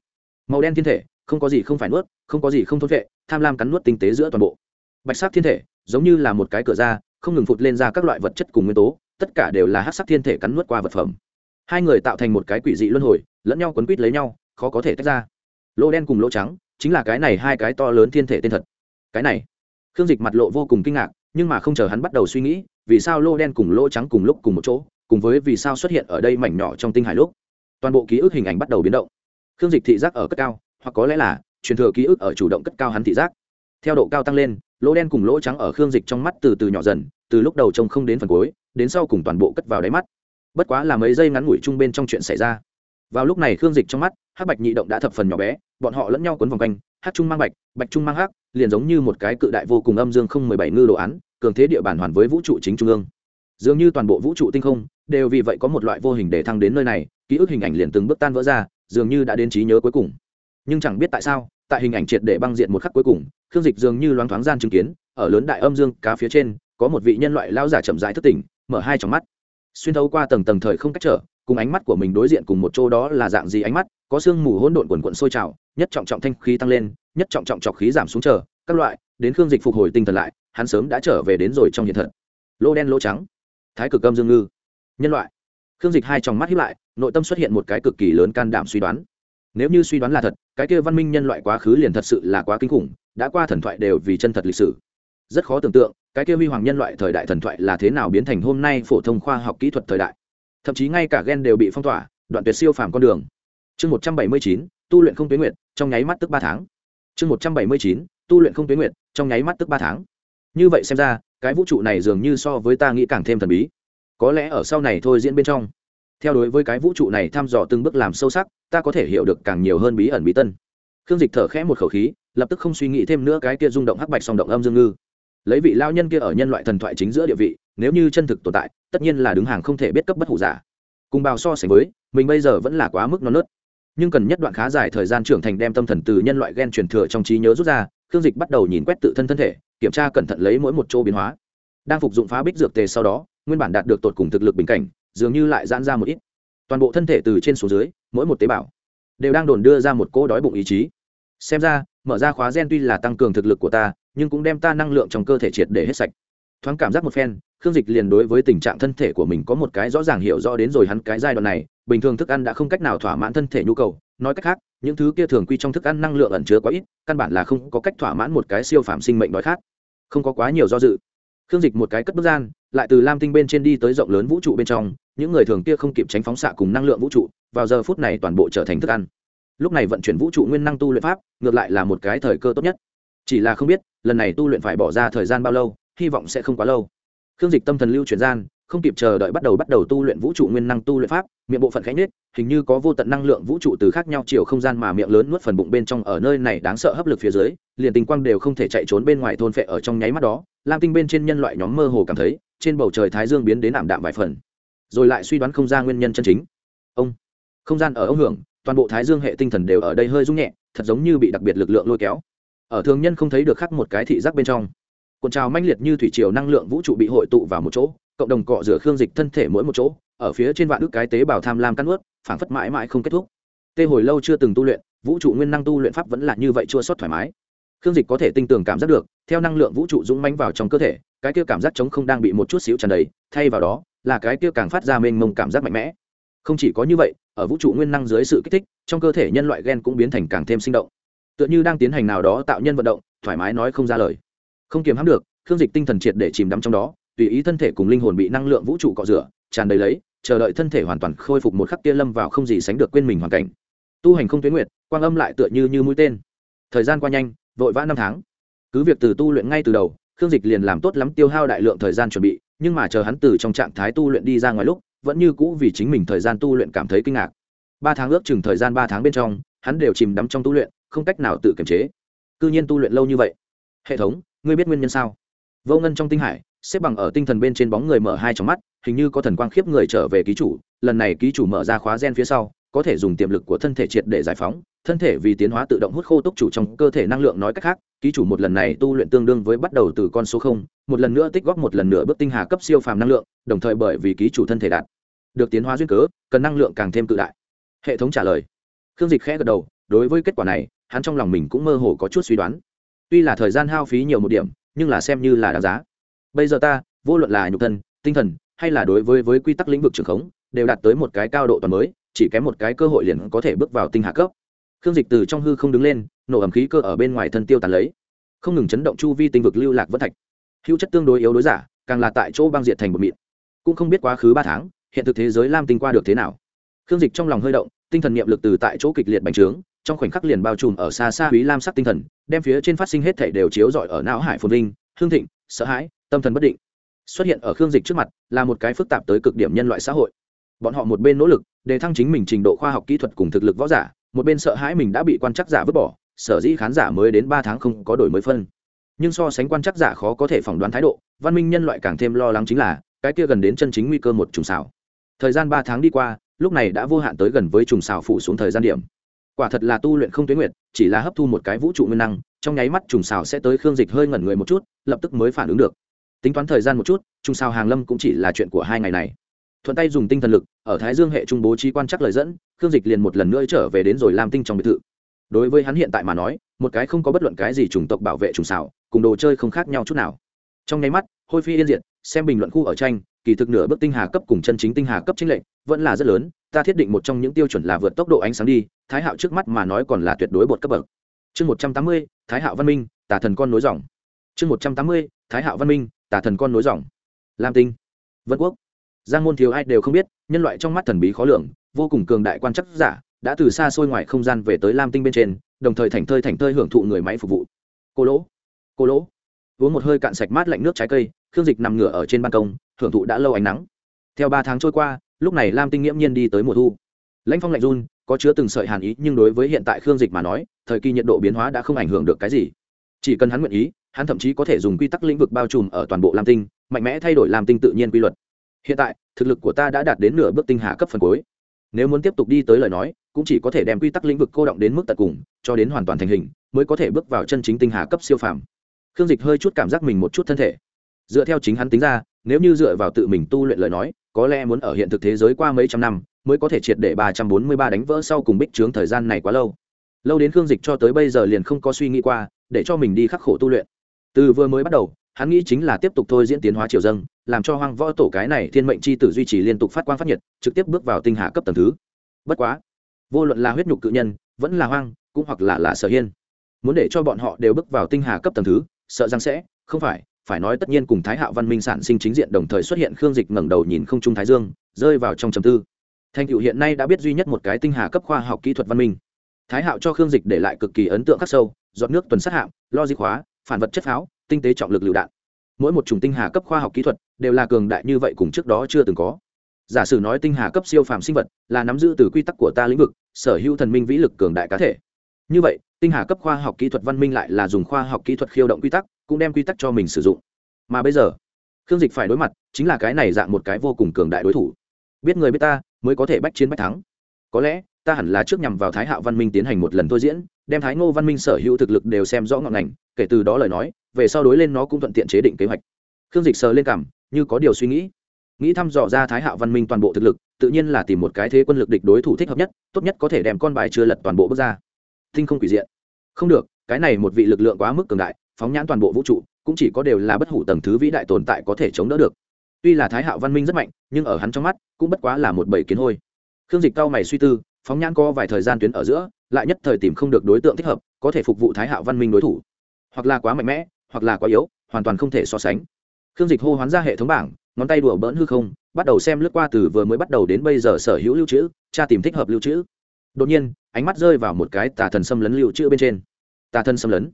Màu đen thiên thể, không có gì không phải nuốt, không có gì không thốt vệ, tham lam cắn nuốt tinh tế giữa toàn bộ bạch sắc thiên thể, giống như là một cái cửa ra, không ngừng phụt lên ra các loại vật chất cùng nguyên tố, tất cả đều là hắc sắc thiên thể cắn nuốt qua vật phẩm. Hai người tạo thành một cái quỷ dị luân hồi, lẫn nhau quấn quýt lấy nhau, khó có thể tách ra. Lỗ đen cùng lỗ trắng, chính là cái này hai cái to lớn thiên thể tên thật. Cái này, khương dịch mặt lộ vô cùng kinh ngạc, nhưng mà không chờ hắn bắt đầu suy nghĩ, vì sao lỗ đen cùng lỗ trắng cùng lúc cùng một chỗ, cùng với vì sao xuất hiện ở đây mảnh nhỏ trong tinh hải lúc. Toàn bộ ký ức hình ảnh bắt đầu biến động. Khương dịch thị giác ở cất cao, hoặc có lẽ là, truyền thừa ký ức ở chủ động cất cao hắn thị giác. Theo độ cao tăng lên lỗ đen cùng lỗ trắng ở khương dịch trong mắt từ từ nhỏ dần, từ lúc đầu trông không đến phần cuối, đến sau cùng toàn bộ cất vào đáy mắt. Bất quá là mấy giây ngắn ngủi chung bên trong chuyện xảy ra. Vào lúc này khương dịch trong mắt, hắc bạch nhị động đã thập phần nhỏ bé, bọn họ lẫn nhau quấn vòng quanh, hắc trung mang bạch bạch trung mang hắc, liền giống như một cái cự đại vô cùng âm dương không mười bảy ngư đồ án, cường thế địa bàn hoàn với vũ trụ chính trung ương. Dường như toàn bộ vũ trụ tinh không, đều vì vậy có một loại vô hình để thăng đến nơi này, ký ức hình ảnh liền từng bước tan vỡ ra, dường như đã đến trí nhớ cuối cùng. Nhưng chẳng biết tại sao, tại hình ảnh triệt để băng diện một khắc cuối cùng khương dịch dường như loáng thoáng gian chứng kiến, ở lớn đại âm dương cá phía trên, có một vị nhân loại lao giả chậm rãi thức tỉnh, mở hai trong mắt. Xuyên thấu qua tầng tầng thời không cách trở, cùng ánh mắt của mình đối diện cùng một chỗ đó là dạng gì ánh mắt, có sương mù hỗn độn quần quận sôi trào, nhất trọng trọng thanh khí tăng lên, nhất trọng trọng trọc khí giảm xuống chờ, các loại, đến khương dịch phục hồi tinh thần lại, hắn sớm đã trở về đến rồi trong hiện thật. Lô đen lô trắng. Thái cực âm dương ngư. Nhân loại. Khương dịch hai trong mắt hiếp lại, nội tâm xuất hiện một cái cực kỳ lớn can đảm suy đoán nếu như suy đoán là thật, cái kia văn minh nhân loại quá khứ liền thật sự là quá kinh khủng, đã qua thần thoại đều vì chân thật lịch sử. Rất khó tưởng tượng, cái kia huy hoàng nhân loại thời đại thần thoại là thế nào biến thành hôm nay phổ thông khoa học kỹ thuật thời đại. Thậm chí ngay cả gen đều bị phong tỏa, đoạn tuyệt siêu phàm con đường. Chương một trăm bảy mươi chín, tu luyện không tuyến nguyện trong nháy mắt tức ba tháng. Chương một trăm bảy mươi chín, tu luyện không tuyến nguyện trong nháy mắt tức ba tháng. Như vậy xem ra, cái vũ trụ này dường như so với ta nghĩ càng thêm thần bí. Có lẽ ở sau này thôi diễn bên trong. Theo đối với cái vũ trụ này thăm dò từng bước làm sâu sắc ta có thể hiểu được càng nhiều hơn bí ẩn bí tân. Khương dịch thở khẽ một khẩu khí, lập tức không suy nghĩ thêm nữa cái kia rung động hắc bạch song động âm dương ngư. Lấy vị lao nhân kia ở nhân loại thần thoại chính giữa địa vị, nếu như chân thực tồn tại, tất nhiên là đứng hàng không thể biết cấp bất hủ giả. Cùng bào so sánh với, mình bây giờ vẫn là quá mức non nớt. Nhưng cần nhất đoạn khá dài thời gian trưởng thành đem tâm thần từ nhân loại gen truyền thừa trong trí nhớ rút ra, khương dịch bắt đầu nhìn quét tự thân thân thể, kiểm tra cẩn thận lấy mỗi một chỗ biến hóa. Đang phục dụng phá bích dược tề sau đó, nguyên bản đạt được tột cùng thực lực bình cảnh, dường như lại giãn ra một ít. Toàn bộ thân thể từ trên xuống dưới mỗi một tế bào đều đang đồn đưa ra một cỗ đói bụng ý chí. Xem ra, mở ra khóa gen tuy là tăng cường thực lực của ta, nhưng cũng đem ta năng lượng trong cơ thể triệt để hết sạch. Thoáng cảm giác một phen, khương dịch liền đối với tình trạng thân thể của mình có một cái rõ ràng hiểu rõ đến rồi hắn cái giai đoạn này, bình thường thức ăn đã không cách nào thỏa mãn thân thể nhu cầu. Nói cách khác, những thứ kia thường quy trong thức ăn năng lượng ẩn chứa quá ít, căn bản là không có cách thỏa mãn một cái siêu phạm sinh mệnh đói khát. Không có quá nhiều do dự, khương dịch một cái cất bước gian, lại từ lam tinh bên trên đi tới rộng lớn vũ trụ bên trong những người thường kia không kịp tránh phóng xạ cùng năng lượng vũ trụ, vào giờ phút này toàn bộ trở thành thức ăn. Lúc này vận chuyển vũ trụ nguyên năng tu luyện pháp, ngược lại là một cái thời cơ tốt nhất. Chỉ là không biết, lần này tu luyện phải bỏ ra thời gian bao lâu, hy vọng sẽ không quá lâu. Khương dịch tâm thần lưu chuyển gian, không kịp chờ đợi bắt đầu bắt đầu tu luyện vũ trụ nguyên năng tu luyện pháp, miệng bộ phận khánh nết hình như có vô tận năng lượng vũ trụ từ khác nhau chiều không gian mà miệng lớn nuốt phần bụng bên trong ở nơi này đáng sợ hấp lực phía dưới, liền tình quang đều không thể chạy trốn bên ngoài thôn phệ ở trong nháy mắt đó. Lam tinh bên trên nhân loại nhóm mơ hồ cảm thấy, trên bầu trời thái dương biến đến ảm đạm vài phần rồi lại suy đoán không ra nguyên nhân chân chính. Ông, không gian ở ông hưởng, toàn bộ thái dương hệ tinh thần đều ở đây hơi rung nhẹ, thật giống như bị đặc biệt lực lượng lôi kéo. Ở thường nhân không thấy được khắc một cái thị giác bên trong. Cuộn trào manh liệt như thủy triều năng lượng vũ trụ bị hội tụ vào một chỗ, cộng đồng cọ rửa khương dịch thân thể mỗi một chỗ, ở phía trên vạn ước cái tế bào tham lam cắt ướt phảng phất mãi mãi không kết thúc. Tê hồi lâu chưa từng tu luyện, vũ trụ nguyên năng tu luyện pháp vẫn là như vậy chua sót thoải mái. Khương dịch có thể tinh tường cảm giác được, theo năng lượng vũ trụ dũng manh vào trong cơ thể, cái kia cảm giác chống không đang bị một chút xíu tràn đầy, thay vào đó là cái kia càng phát ra mênh mông cảm giác mạnh mẽ. Không chỉ có như vậy, ở vũ trụ nguyên năng dưới sự kích thích, trong cơ thể nhân loại gen cũng biến thành càng thêm sinh động. Tựa như đang tiến hành nào đó tạo nhân vận động, thoải mái nói không ra lời. Không kiềm hãm được, khương dịch tinh thần triệt để chìm đắm trong đó, tùy ý thân thể cùng linh hồn bị năng lượng vũ trụ cọ rửa, tràn đầy lấy, chờ đợi thân thể hoàn toàn khôi phục một khắc kia lâm vào không gì sánh được quên mình hoàn cảnh. Tu hành không tuyến nguyệt, quang âm lại tựa như như mũi tên. Thời gian qua nhanh, vội vã năm tháng. Cứ việc từ tu luyện ngay từ đầu, khương dịch liền làm tốt lắm tiêu hao đại lượng thời gian chuẩn bị nhưng mà chờ hắn từ trong trạng thái tu luyện đi ra ngoài lúc, vẫn như cũ vì chính mình thời gian tu luyện cảm thấy kinh ngạc. Ba tháng ước chừng thời gian ba tháng bên trong, hắn đều chìm đắm trong tu luyện, không cách nào tự kiềm chế. Cư nhiên tu luyện lâu như vậy. Hệ thống, ngươi biết nguyên nhân sao? Vô ngân trong tinh hải, xếp bằng ở tinh thần bên trên bóng người mở hai trong mắt, hình như có thần quang khiếp người trở về ký chủ, lần này ký chủ mở ra khóa gen phía sau, có thể dùng tiềm lực của thân thể triệt để giải phóng, thân thể vì tiến hóa tự động hút khô túc chủ trong cơ thể năng lượng nói cách khác, ký chủ một lần này tu luyện tương đương với bắt đầu từ con số không một lần nữa tích góp một lần nữa bước tinh hà cấp siêu phàm năng lượng, đồng thời bởi vì ký chủ thân thể đạt được tiến hóa duyên cớ, cần năng lượng càng thêm tự đại. Hệ thống trả lời. Khương dịch khẽ gật đầu, đối với kết quả này, hắn trong lòng mình cũng mơ hồ có chút suy đoán. Tuy là thời gian hao phí nhiều một điểm, nhưng là xem như là đáng giá. Bây giờ ta, vô luận là nhục thân, tinh thần, hay là đối với với quy tắc lĩnh vực trường khống, đều đạt tới một cái cao độ toàn mới, chỉ kém một cái cơ hội liền có thể bước vào tinh hạ cấp. Khương dịch từ trong hư không đứng lên, nổ ẩm khí cơ ở bên ngoài thân tiêu tàn lấy. Không ngừng chấn động chu vi tinh vực lưu lạc vẫn thạch hữu chất tương đối yếu đối giả, càng là tại chỗ băng diệt thành một mịn. Cũng không biết quá khứ ba tháng, hiện thực thế giới lam tinh qua được thế nào. Khương dịch trong lòng hơi động, tinh thần niệm lực từ tại chỗ kịch liệt bành trướng, trong khoảnh khắc liền bao trùm ở xa xa húy lam sắc tinh thần, đem phía trên phát sinh hết thể đều chiếu rọi ở não hải phồn vinh, hương thịnh, sợ hãi, tâm thần bất định. Xuất hiện ở khương dịch trước mặt, là một cái phức tạp tới cực điểm nhân loại xã hội. Bọn họ một bên nỗ lực, để thăng chính mình trình độ khoa học kỹ thuật cùng thực lực võ giả, một bên sợ hãi mình đã bị quan chắc giả vứt bỏ, sở dĩ khán giả mới đến ba tháng không có đổi mới phân nhưng so sánh quan chắc giả khó có thể phỏng đoán thái độ, văn minh nhân loại càng thêm lo lắng chính là, cái kia gần đến chân chính nguy cơ một trùng xào thời gian ba tháng đi qua, lúc này đã vô hạn tới gần với trùng xào phụ xuống thời gian điểm. Quả thật là tu luyện không tuyến nguyện chỉ là hấp thu một cái vũ trụ nguyên năng, trong nháy mắt trùng xào sẽ tới khương dịch hơi ngẩn người một chút, lập tức mới phản ứng được. Tính toán thời gian một chút, trùng xào hàng lâm cũng chỉ là chuyện của hai ngày này. Thuận tay dùng tinh thần lực, ở thái dương hệ trung bố trí quan chắc lời dẫn, khương dịch liền một lần nữa trở về đến rồi làm tinh trong biệt thự đối với hắn hiện tại mà nói, một cái không có bất luận cái gì chủng tộc bảo vệ trùng xảo, cùng đồ chơi không khác nhau chút nào. Trong nháy mắt, hôi phi yên diệt, xem bình luận khu ở tranh, kỳ thực nửa bước tinh hà cấp cùng chân chính tinh hà cấp chính lệnh vẫn là rất lớn, ta thiết định một trong những tiêu chuẩn là vượt tốc độ ánh sáng đi, thái hạo trước mắt mà nói còn là tuyệt đối bột cấp bậc. Chương một trăm tám mươi, thái hạo văn minh, tà thần con nối dòng. Chương một trăm tám mươi, thái hạo văn minh, tà thần con nối dòng. Lam tinh, vân quốc. Giang môn thiếu ai đều không biết, nhân loại trong mắt thần bí khó lường, vô cùng cường đại quan chắc giả đã từ xa xôi ngoài không gian về tới lam tinh bên trên, đồng thời thành thơi thành thơi hưởng thụ người máy phục vụ. Cô lỗ cô lỗ, uống một hơi cạn sạch mát lạnh nước trái cây, khương dịch nằm ngửa ở trên ban công, hưởng thụ đã lâu ánh nắng. Theo ba tháng trôi qua, lúc này lam tinh nghiễm nhiên đi tới mùa thu. Lãnh phong lạnh run, có chứa từng sợi hàn ý, nhưng đối với hiện tại khương dịch mà nói, thời kỳ nhiệt độ biến hóa đã không ảnh hưởng được cái gì. Chỉ cần hắn nguyện ý, hắn thậm chí có thể dùng quy tắc lĩnh vực bao trùm ở toàn bộ lam tinh, mạnh mẽ thay đổi lam tinh tự nhiên quy luật. Hiện tại, thực lực của ta đã đạt đến nửa bước tinh hạ cấp phần cuối. Nếu muốn tiếp tục đi tới lời nói cũng chỉ có thể đem quy tắc lĩnh vực cô động đến mức tận cùng, cho đến hoàn toàn thành hình, mới có thể bước vào chân chính tinh hà cấp siêu phàm. Khương dịch hơi chút cảm giác mình một chút thân thể. Dựa theo chính hắn tính ra, nếu như dựa vào tự mình tu luyện lời nói, có lẽ muốn ở hiện thực thế giới qua mấy trăm năm, mới có thể triệt để ba trăm bốn mươi ba đánh vỡ sau cùng bích trướng thời gian này quá lâu. Lâu đến khương dịch cho tới bây giờ liền không có suy nghĩ qua, để cho mình đi khắc khổ tu luyện. Từ vừa mới bắt đầu, hắn nghĩ chính là tiếp tục thôi diễn tiến hóa triều dâng, làm cho hoang võ tổ cái này thiên mệnh c h i tử duy trì liên tục phát quang phát nhiệt, trực tiếp bước vào tinh hà cấp tầng thứ. Bất quá vô luận là huyết nhục cự nhân, vẫn là hoang, cũng hoặc là là sở hiên. Muốn để cho bọn họ đều bước vào tinh hà cấp tầng thứ, sợ rằng sẽ, không phải phải nói tất nhiên cùng thái hạo văn minh sản sinh chính diện đồng thời xuất hiện khương dịch ngẩng đầu nhìn không trung thái dương, rơi vào trong trầm tư. Thành cựu hiện nay đã biết duy nhất một cái tinh hà cấp khoa học kỹ thuật văn minh. Thái hạo cho khương dịch để lại cực kỳ ấn tượng khắc sâu dọn nước tuần sát hạng lo di hóa, phản vật chất pháo, tinh tế trọng lực lựu đạn. Mỗi một chủng tinh hà cấp khoa học kỹ thuật đều là cường đại như vậy cùng trước đó chưa từng có giả sử nói tinh hà cấp siêu phàm sinh vật là nắm giữ từ quy tắc của ta lĩnh vực, sở hữu thần minh vĩ lực cường đại cá thể. Như vậy, tinh hà cấp khoa học kỹ thuật văn minh lại là dùng khoa học kỹ thuật khiêu động quy tắc, cũng đem quy tắc cho mình sử dụng. Mà bây giờ, khương dịch phải đối mặt chính là cái này dạng một cái vô cùng cường đại đối thủ. Biết người biết ta, mới có thể bách chiến bách thắng. Có lẽ, ta hẳn là trước nhằm vào thái hạo văn minh tiến hành một lần thôi diễn, đem thái ngô văn minh sở hữu thực lực đều xem rõ ngọn ngành, kể từ đó lời nói, về sau đối lên nó cũng thuận tiện chế định kế hoạch. Khương dịch sờ lên cảm, như có điều suy nghĩ nghĩ thăm dò ra thái hạo văn minh toàn bộ thực lực, tự nhiên là tìm một cái thế quân lực địch đối thủ thích hợp nhất, tốt nhất có thể đem con bài chưa lật toàn bộ bước ra. Thinh không quỷ diện. Không được, cái này một vị lực lượng quá mức cường đại, phóng nhãn toàn bộ vũ trụ, cũng chỉ có đều là bất hủ tầng thứ vĩ đại tồn tại có thể chống đỡ được. Tuy là thái hạo văn minh rất mạnh, nhưng ở hắn trong mắt, cũng bất quá là một bầy kiến hôi. Khương dịch cao mày suy tư, phóng nhãn co vài thời gian tuyến ở giữa, lại nhất thời tìm không được đối tượng thích hợp, có thể phục vụ thái hạo văn minh đối thủ. Hoặc là quá mạnh mẽ, hoặc là quá yếu, hoàn toàn không thể so sánh khương dịch hô hoán ra hệ thống bảng, ngón tay đùa bỡn hư không, bắt đầu xem lướt qua từ vừa mới bắt đầu đến bây giờ sở hữu lưu trữ, tra tìm thích hợp lưu trữ. Đột nhiên, ánh mắt rơi vào một cái tà thần xâm lấn lưu trữ bên trên. Tà thần xâm lấn.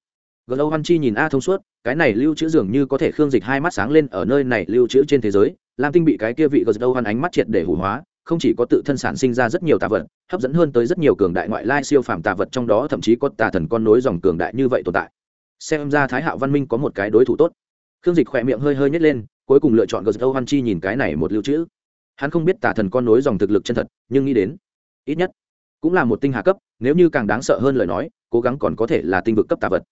Gờ lâu chi nhìn a thông suốt, cái này lưu trữ dường như có thể khương dịch hai mắt sáng lên ở nơi này lưu trữ trên thế giới, lam tinh bị cái kia vị gờ lâu ánh mắt triệt để hủ hóa, không chỉ có tự thân sản sinh ra rất nhiều tà vật, hấp dẫn hơn tới rất nhiều cường đại ngoại lai siêu phàm tà vật trong đó thậm chí có tà thần con nối dòng cường đại như vậy tồn tại. Xem ra thái hạo văn minh có một cái đối thủ tốt khương dịch khỏe miệng hơi hơi nhét lên, cuối cùng lựa chọn gờ Âu Hoan chi nhìn cái này một lưu trữ. Hắn không biết tà thần con nối dòng thực lực chân thật, nhưng nghĩ đến, ít nhất cũng là một tinh hà cấp, nếu như càng đáng sợ hơn lời nói, cố gắng còn có thể là tinh vực cấp tà vật.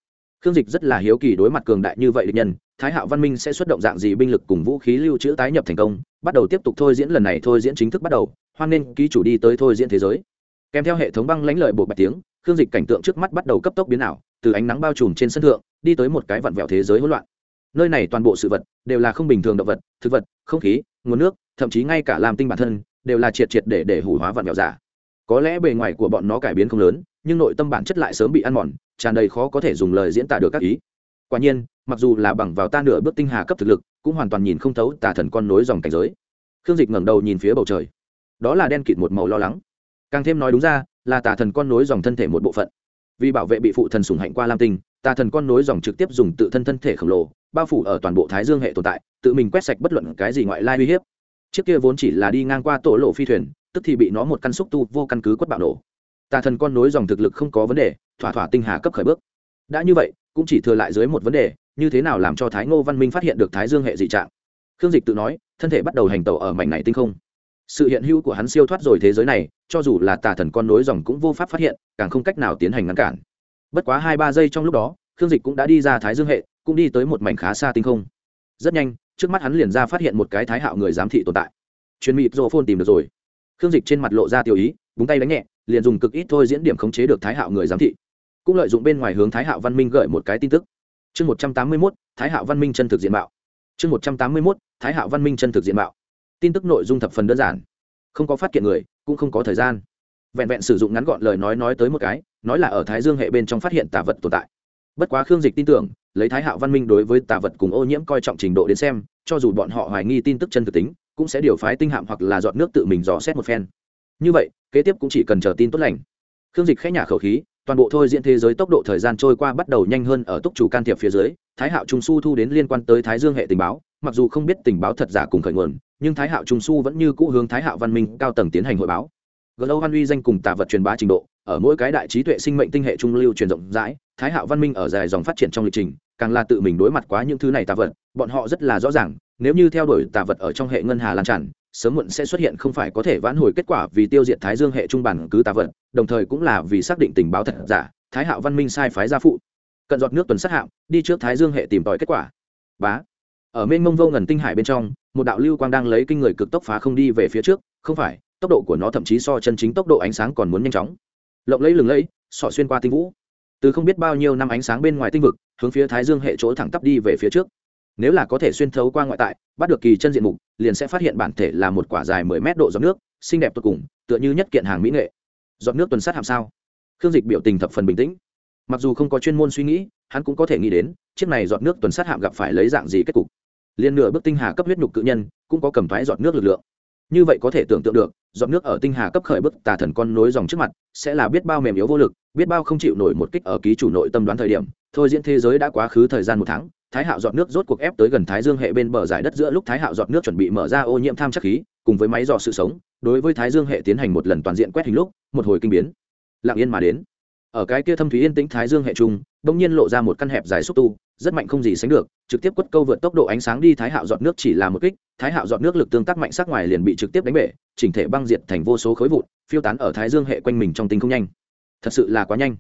Khương dịch rất là hiếu kỳ đối mặt cường đại như vậy địch nhân, thái hạo văn minh sẽ xuất động dạng gì binh lực cùng vũ khí lưu trữ tái nhập thành công, bắt đầu tiếp tục thôi diễn lần này thôi diễn chính thức bắt đầu, hoan nên ký chủ đi tới thôi diễn thế giới. Kèm theo hệ thống băng lãnh lợi bộ bạch tiếng, khương dịch cảnh tượng trước mắt bắt đầu cấp tốc biến ảo, từ ánh nắng bao trùm trên sân thượng, đi tới một cái vặn vẹo thế giới hỗn loạn nơi này toàn bộ sự vật đều là không bình thường động vật, thực vật, không khí, nguồn nước, thậm chí ngay cả làm tinh bản thân đều là triệt triệt để để hủ hóa vật mèo giả. Có lẽ bề ngoài của bọn nó cải biến không lớn, nhưng nội tâm bản chất lại sớm bị ăn mòn, tràn đầy khó có thể dùng lời diễn tả được các ý. Quả nhiên, mặc dù là bằng vào ta nửa bước tinh hà cấp thực lực, cũng hoàn toàn nhìn không thấu tà thần con nối dòng cảnh giới. Khương dịch ngẩng đầu nhìn phía bầu trời. Đó là đen kịt một màu lo lắng. Càng thêm nói đúng ra, là tà thần con nối dòng thân thể một bộ phận. Vì bảo vệ bị phụ thần sủng hạnh qua lam tinh, tà thần con nối dòng trực tiếp dùng tự thân thân thể khổng lồ bao phủ ở toàn bộ thái dương hệ tồn tại, tự mình quét sạch bất luận cái gì ngoại lai uy hiếp. Chiếc kia vốn chỉ là đi ngang qua tổ lộ phi thuyền, tức thì bị nó một căn xúc tu vô căn cứ quất bạo nổ. Tà thần con nối dòng thực lực không có vấn đề, thỏa thỏa tinh hà cấp khởi bước. Đã như vậy, cũng chỉ thừa lại dưới một vấn đề, như thế nào làm cho thái ngô văn minh phát hiện được thái dương hệ dị trạng? Khương dịch tự nói, thân thể bắt đầu hành tẩu ở mảnh này tinh không. Sự hiện hữu của hắn siêu thoát rồi thế giới này, cho dù là tà thần con nối dòng cũng vô pháp phát hiện, càng không cách nào tiến hành ngăn cản. Bất quá hai ba giây trong lúc đó khương dịch cũng đã đi ra thái dương hệ, cũng đi tới một mảnh khá xa tinh không. Rất nhanh, trước mắt hắn liền ra phát hiện một cái thái hạo người giám thị tồn tại. Chuyên mịp rộ phôn tìm được rồi. Khương dịch trên mặt lộ ra tiểu ý, búng tay đánh nhẹ, liền dùng cực ít thôi diễn điểm khống chế được thái hạo người giám thị. Cũng lợi dụng bên ngoài hướng thái hạo văn minh gợi một cái tin tức. Chương một trăm tám mươi mốt, thái hạo văn minh chân thực diện mạo. Chương một trăm tám mươi mốt, thái hạo văn minh chân thực diện mạo. Tin tức nội dung thập phần đơn giản. Không có phát kiện người, cũng không có thời gian. Vẹn vẹn sử dụng ngắn gọn lời nói nói tới một cái, nói là ở thái dương hệ bên trong phát hiện tà vật tồn tại bất quá khương dịch tin tưởng, lấy thái hạo văn minh đối với tà vật cùng ô nhiễm coi trọng trình độ đến xem, cho dù bọn họ hoài nghi tin tức chân thực tính, cũng sẽ điều phái tinh hạm hoặc là dọn nước tự mình dò xét một phen. Như vậy, kế tiếp cũng chỉ cần chờ tin tốt lành. Khương dịch khẽ nhả khẩu khí, toàn bộ thôi diễn thế giới tốc độ thời gian trôi qua bắt đầu nhanh hơn ở túc chủ can thiệp phía dưới, thái hạo trung su thu đến liên quan tới thái dương hệ tình báo, mặc dù không biết tình báo thật giả cùng khởi nguồn, nhưng thái hạo trung su vẫn như cũ hướng thái hạo văn minh cao tầng tiến hành hội báo. Gờ lâu văn uy danh cùng tà vật truyền bá trình độ, ở mỗi cái đại trí tuệ sinh mệnh tinh hệ trung lưu truyền rộng rãi thái hạo văn minh ở dài dòng phát triển trong lịch trình, càng là tự mình đối mặt quá những thứ này tà vật, bọn họ rất là rõ ràng, nếu như theo đuổi tà vật ở trong hệ ngân hà lan tràn, sớm muộn sẽ xuất hiện không phải có thể vãn hồi kết quả vì tiêu diệt thái dương hệ trung bản cứ tà vật, đồng thời cũng là vì xác định tình báo thật giả, thái hạo văn minh sai phái gia phụ. Cận giọt nước tuần sát hạm đi trước thái dương hệ tìm tòi kết quả. Bá. Ở mênh mông vô ngần tinh hải bên trong, một đạo lưu quang đang lấy kinh người cực tốc phá không đi về phía trước, không phải, tốc độ của nó thậm chí so chân chính tốc độ ánh sáng còn muốn nhanh chóng. Lộng lấy lừng lẫy, sọ xuyên qua tinh vũ từ không biết bao nhiêu năm ánh sáng bên ngoài tinh vực, hướng phía thái dương hệ chỗ thẳng tắp đi về phía trước. Nếu là có thể xuyên thấu qua ngoại tại, bắt được kỳ chân diện mục, liền sẽ phát hiện bản thể là một quả dài mười mét độ giọt nước, xinh đẹp tột cùng, tựa như nhất kiện hàng mỹ nghệ. Giọt nước tuần sát hàm sao? Khương dịch biểu tình thập phần bình tĩnh. Mặc dù không có chuyên môn suy nghĩ, hắn cũng có thể nghĩ đến, chiếc này giọt nước tuần sát hạm gặp phải lấy dạng gì kết cục. Liên nửa bước tinh hà cấp huyết nhục cự nhân, cũng có cầm thoái giọt nước lực lượng. Như vậy có thể tưởng tượng được giọt nước ở tinh hà cấp khởi bức tà thần con nối dòng trước mặt, sẽ là biết bao mềm yếu vô lực, biết bao không chịu nổi một kích ở ký chủ nội tâm đoán thời điểm. Thôi diễn thế giới đã quá khứ thời gian một tháng, thái hạo giọt nước rốt cuộc ép tới gần thái dương hệ bên bờ giải đất giữa lúc thái hạo giọt nước chuẩn bị mở ra ô nhiễm tham chắc khí, cùng với máy dò sự sống, đối với thái dương hệ tiến hành một lần toàn diện quét hình lúc, một hồi kinh biến. Lặng yên mà đến ở cái kia thâm thúy yên tĩnh thái dương hệ trung, bỗng nhiên lộ ra một căn hẹp dài xúc tu, rất mạnh không gì sánh được, trực tiếp quất câu vượt tốc độ ánh sáng đi thái hạo giọt nước chỉ là một kích, thái hạo giọt nước lực tương tác mạnh sắc ngoài liền bị trực tiếp đánh bể, chỉnh thể băng diệt thành vô số khối vụn, phiêu tán ở thái dương hệ quanh mình trong tinh không nhanh. Thật sự là quá nhanh.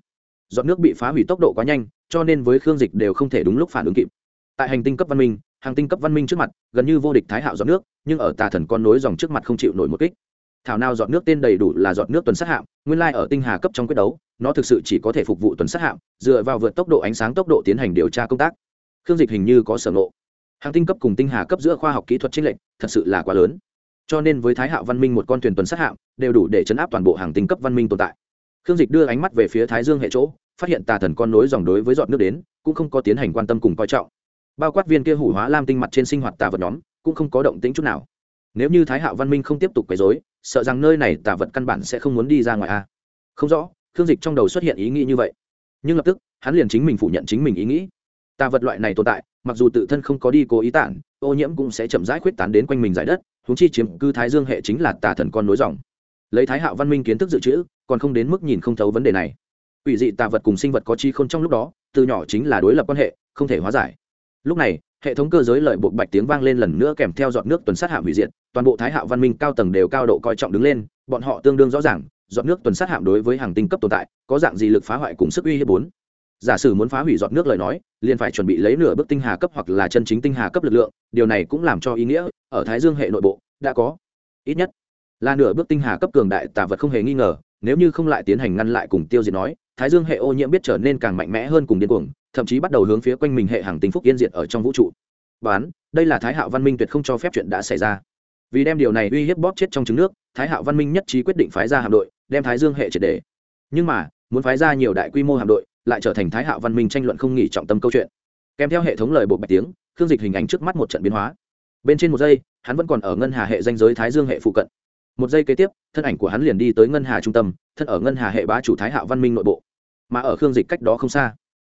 Giọt nước bị phá hủy tốc độ quá nhanh, cho nên với khương dịch đều không thể đúng lúc phản ứng kịp. Tại hành tinh cấp văn minh, hàng tinh cấp văn minh trước mặt, gần như vô địch thái hạo giọt nước, nhưng ở tà thần con nối dòng trước mặt không chịu nổi một kích. Thảo nào giọt nước tên đầy đủ là giọt nước tuần sát hạm, nguyên lai ở tinh hà cấp trong quyết đấu nó thực sự chỉ có thể phục vụ tuần sát hạm, dựa vào vượt tốc độ ánh sáng tốc độ tiến hành điều tra công tác. Khương dịch hình như có sở ngộ. Hàng tinh cấp cùng tinh hà cấp giữa khoa học kỹ thuật trích lệnh thật sự là quá lớn. Cho nên với thái hạo văn minh một con thuyền tuần sát hạm, đều đủ để chấn áp toàn bộ hàng tinh cấp văn minh tồn tại. Khương dịch đưa ánh mắt về phía thái dương hệ chỗ, phát hiện tà thần con nối dòng đối với giọt nước đến, cũng không có tiến hành quan tâm cùng coi trọng. Bao quát viên kia hủ hóa lam tinh mặt trên sinh hoạt tà vật nhóm, cũng không có động tính chút nào. Nếu như thái hạo văn minh không tiếp tục quấy dối sợ rằng nơi này tà vật căn bản sẽ không muốn đi ra ngoài a. Không rõ khương dịch trong đầu xuất hiện ý nghĩ như vậy. Nhưng lập tức, hắn liền chính mình phủ nhận chính mình ý nghĩ. Tà vật loại này tồn tại, mặc dù tự thân không có đi cố ý tản, ô nhiễm cũng sẽ chậm rãi khuyết tán đến quanh mình giải đất húng chi chiếm cư thái dương hệ chính là tà thần con nối dòng. Lấy thái hạo văn minh kiến thức dự trữ, còn không đến mức nhìn không thấu vấn đề này. Ủy dị tà vật cùng sinh vật có chi không trong lúc đó, từ nhỏ chính là đối lập quan hệ, không thể hóa giải. Lúc này, hệ thống cơ giới lợi buộc bạch tiếng vang lên lần nữa kèm theo dọn nước tuần sát hạ hủy diệt, toàn bộ thái hạo văn minh cao tầng đều cao độ coi trọng đứng lên, bọn họ tương đương rõ ràng dọn nước tuần sát hạm đối với hàng tinh cấp tồn tại, có dạng gì lực phá hoại cùng sức uy hiếp bốn? Giả sử muốn phá hủy dọn nước lời nói, liền phải chuẩn bị lấy nửa bước tinh hà cấp hoặc là chân chính tinh hà cấp lực lượng, điều này cũng làm cho ý nghĩa ở thái dương hệ nội bộ đã có. Ít nhất là nửa bước tinh hà cấp cường đại tà vật không hề nghi ngờ, nếu như không lại tiến hành ngăn lại cùng tiêu diệt nói, thái dương hệ ô nhiễm biết trở nên càng mạnh mẽ hơn cùng điên cuồng, thậm chí bắt đầu hướng phía quanh mình hệ hàng tinh phúc yên diệt ở trong vũ trụ. Bán, đây là thái hạo văn minh tuyệt không cho phép chuyện đã xảy ra. Vì đem điều này uy hiếp bóp chết trong trứng nước thái hạo văn minh nhất trí quyết định phái ra hạm đội, đem thái dương hệ triệt đề nhưng mà, muốn phái ra nhiều đại quy mô hạm đội, lại trở thành thái hạo văn minh tranh luận không nghỉ trọng tâm câu chuyện. Kèm theo hệ thống lời bộ bạch tiếng, khương dịch hình ảnh trước mắt một trận biến hóa. Bên trên một giây, hắn vẫn còn ở ngân hà hệ danh giới thái dương hệ phụ cận. Một giây kế tiếp, thân ảnh của hắn liền đi tới ngân hà trung tâm, thân ở ngân hà hệ bá chủ thái hạo văn minh nội bộ. Mà ở khương dịch cách đó không xa,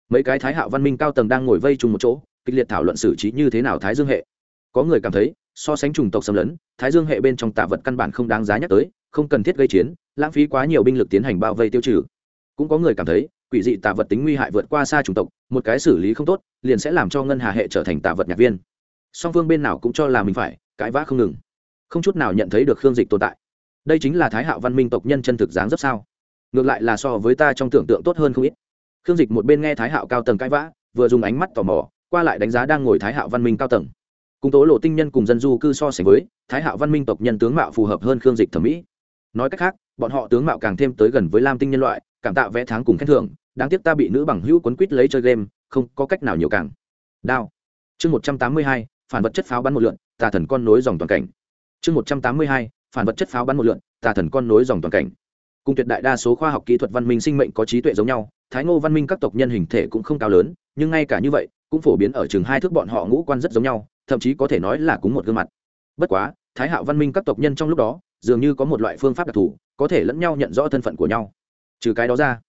mấy cái thái hạo văn minh cao tầng đang ngồi vây chung một chỗ, kịch liệt thảo luận xử trí như thế nào thái dương hệ. Có người cảm thấy so sánh chủng tộc xâm lấn, thái dương hệ bên trong tạ vật căn bản không đáng giá nhắc tới, không cần thiết gây chiến, lãng phí quá nhiều binh lực tiến hành bao vây tiêu trừ. Cũng có người cảm thấy, quỷ dị tạ vật tính nguy hại vượt qua xa chủng tộc, một cái xử lý không tốt, liền sẽ làm cho ngân hà hệ trở thành tạ vật nhạc viên. Song phương bên nào cũng cho là mình phải, cãi vã không ngừng. Không chút nào nhận thấy được khương dịch tồn tại. Đây chính là thái hạo văn minh tộc nhân chân thực dáng rất sao? Ngược lại là so với ta trong tưởng tượng tốt hơn không ít. Khương dịch một bên nghe thái hạo cao tầng cãi vã, vừa dùng ánh mắt tò mò, qua lại đánh giá đang ngồi thái hạo văn minh cao tầng cùng tố lộ tinh nhân cùng dân du cư so sánh với, thái hạo văn minh tộc nhân tướng mạo phù hợp hơn khương dịch thẩm mỹ. Nói cách khác, bọn họ tướng mạo càng thêm tới gần với lam tinh nhân loại, cảm tạo vẽ tháng cùng khen thưởng, đáng tiếc ta bị nữ bằng hữu quấn quýt lấy chơi game, không có cách nào nhiều càng. Đao. Chương một trăm tám mươi hai, phản vật chất pháo bắn một lượn, tà thần con nối dòng toàn cảnh. Chương một trăm tám mươi hai, phản vật chất pháo bắn một lượn, tà thần con nối dòng toàn cảnh. Cùng tuyệt đại đa số khoa học kỹ thuật văn minh sinh mệnh có trí tuệ giống nhau, thái ngô văn minh các tộc nhân hình thể cũng không cao lớn, nhưng ngay cả như vậy, cũng phổ biến ở chừng hai thước bọn họ ngũ quan rất giống nhau thậm chí có thể nói là cúng một gương mặt. Bất quá, thái hạo văn minh các tộc nhân trong lúc đó, dường như có một loại phương pháp đặc thù, có thể lẫn nhau nhận rõ thân phận của nhau. Trừ cái đó ra,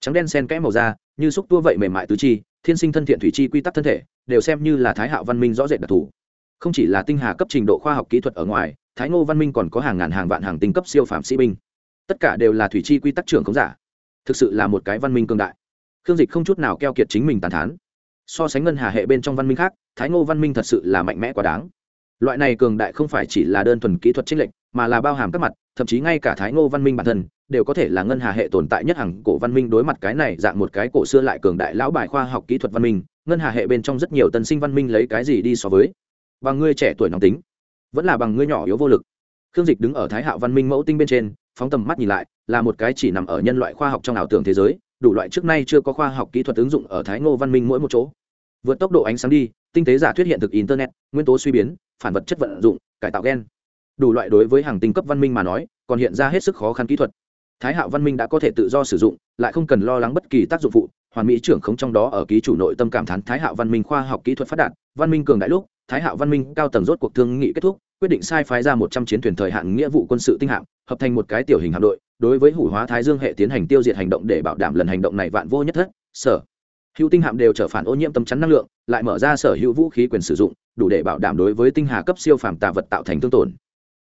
trắng đen sen kẽ màu da, như xúc tua vậy mềm mại tứ chi, thiên sinh thân thiện thủy chi quy tắc thân thể, đều xem như là thái hạo văn minh rõ rệt đặc thù. Không chỉ là tinh hà cấp trình độ khoa học kỹ thuật ở ngoài, thái ngô văn minh còn có hàng ngàn hàng vạn hàng tinh cấp siêu phạm sĩ binh. Tất cả đều là thủy chi quy tắc trưởng không giả. Thực sự là một cái văn minh cương đại. Khương dịch không chút nào keo kiệt chính mình tàn thán. So sánh ngân hà hệ bên trong văn minh khác thái ngô văn minh thật sự là mạnh mẽ quá đáng. Loại này cường đại không phải chỉ là đơn thuần kỹ thuật trích lệnh mà là bao hàm các mặt, thậm chí ngay cả thái ngô văn minh bản thân, đều có thể là ngân hà hệ tồn tại nhất hàng cổ văn minh đối mặt cái này dạng một cái cổ xưa lại cường đại lão bài khoa học kỹ thuật văn minh, ngân hà hệ bên trong rất nhiều tân sinh văn minh lấy cái gì đi so với. Bằng ngươi trẻ tuổi nóng tính, vẫn là bằng ngươi nhỏ yếu vô lực. Khương dịch đứng ở thái hạo văn minh mẫu tinh bên trên, phóng tầm mắt nhìn lại, là một cái chỉ nằm ở nhân loại khoa học trong ảo tưởng thế giới, đủ loại trước nay chưa có khoa học kỹ thuật ứng dụng ở thái ngô văn minh mỗi một chỗ vượt tốc độ ánh sáng đi, tinh tế giả thuyết hiện thực internet, nguyên tố suy biến, phản vật chất vận dụng, cải tạo gen. Đủ loại đối với hàng tinh cấp văn minh mà nói, còn hiện ra hết sức khó khăn kỹ thuật. Thái hạo văn minh đã có thể tự do sử dụng, lại không cần lo lắng bất kỳ tác dụng phụ. Hoàn mỹ trưởng không trong đó ở ký chủ nội tâm cảm thán thái hạo văn minh khoa học kỹ thuật phát đạt, văn minh cường đại lúc, thái hạo văn minh cao tầng rốt cuộc thương nghị kết thúc, quyết định sai phái ra một trăm chiến thuyền thời hạn nghĩa vụ quân sự tinh hạm, hợp thành một cái tiểu hình hạm đội, đối với hủ hóa thái dương hệ tiến hành tiêu diệt hành động để bảo đảm lần hành động này vạn vô nhất thất, sở hữu tinh hạm đều trở phản ô nhiễm tâm chắn năng lượng, lại mở ra sở hữu vũ khí quyền sử dụng, đủ để bảo đảm đối với tinh hà cấp siêu phàm tà vật tạo thành thương tổn.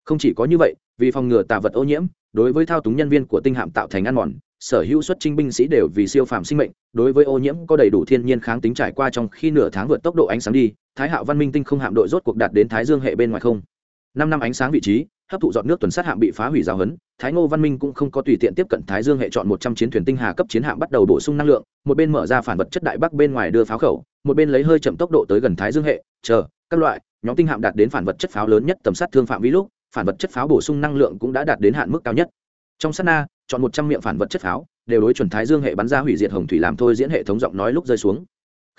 Không chỉ có như vậy, vì phòng ngừa tà vật ô nhiễm, đối với thao túng nhân viên của tinh hạm tạo thành ăn mòn, sở hữu xuất trinh binh sĩ đều vì siêu phàm sinh mệnh, đối với ô nhiễm có đầy đủ thiên nhiên kháng tính trải qua trong khi nửa tháng vượt tốc độ ánh sáng đi, thái hạo văn minh tinh không hạm đội rốt cuộc đạt đến thái dương hệ bên ngoài không. Năm năm ánh sáng vị trí hấp thụ dọn nước tuần sát hạm bị phá hủy rào hấn thái ngô văn minh cũng không có tùy tiện tiếp cận thái dương hệ chọn một trăm chiến thuyền tinh hà cấp chiến hạm bắt đầu bổ sung năng lượng, một bên mở ra phản vật chất đại bắc bên ngoài đưa pháo khẩu, một bên lấy hơi chậm tốc độ tới gần thái dương hệ, chờ, các loại, nhóm tinh hạm đạt đến phản vật chất pháo lớn nhất tầm sát thương phạm vi lúc, phản vật chất pháo bổ sung năng lượng cũng đã đạt đến hạn mức cao nhất. Trong sát na, chọn một trăm miệng phản vật chất pháo, đều đối chuẩn thái dương hệ bắn ra hủy diệt hồng thủy làm thôi diễn hệ thống giọng nói lúc rơi xuống.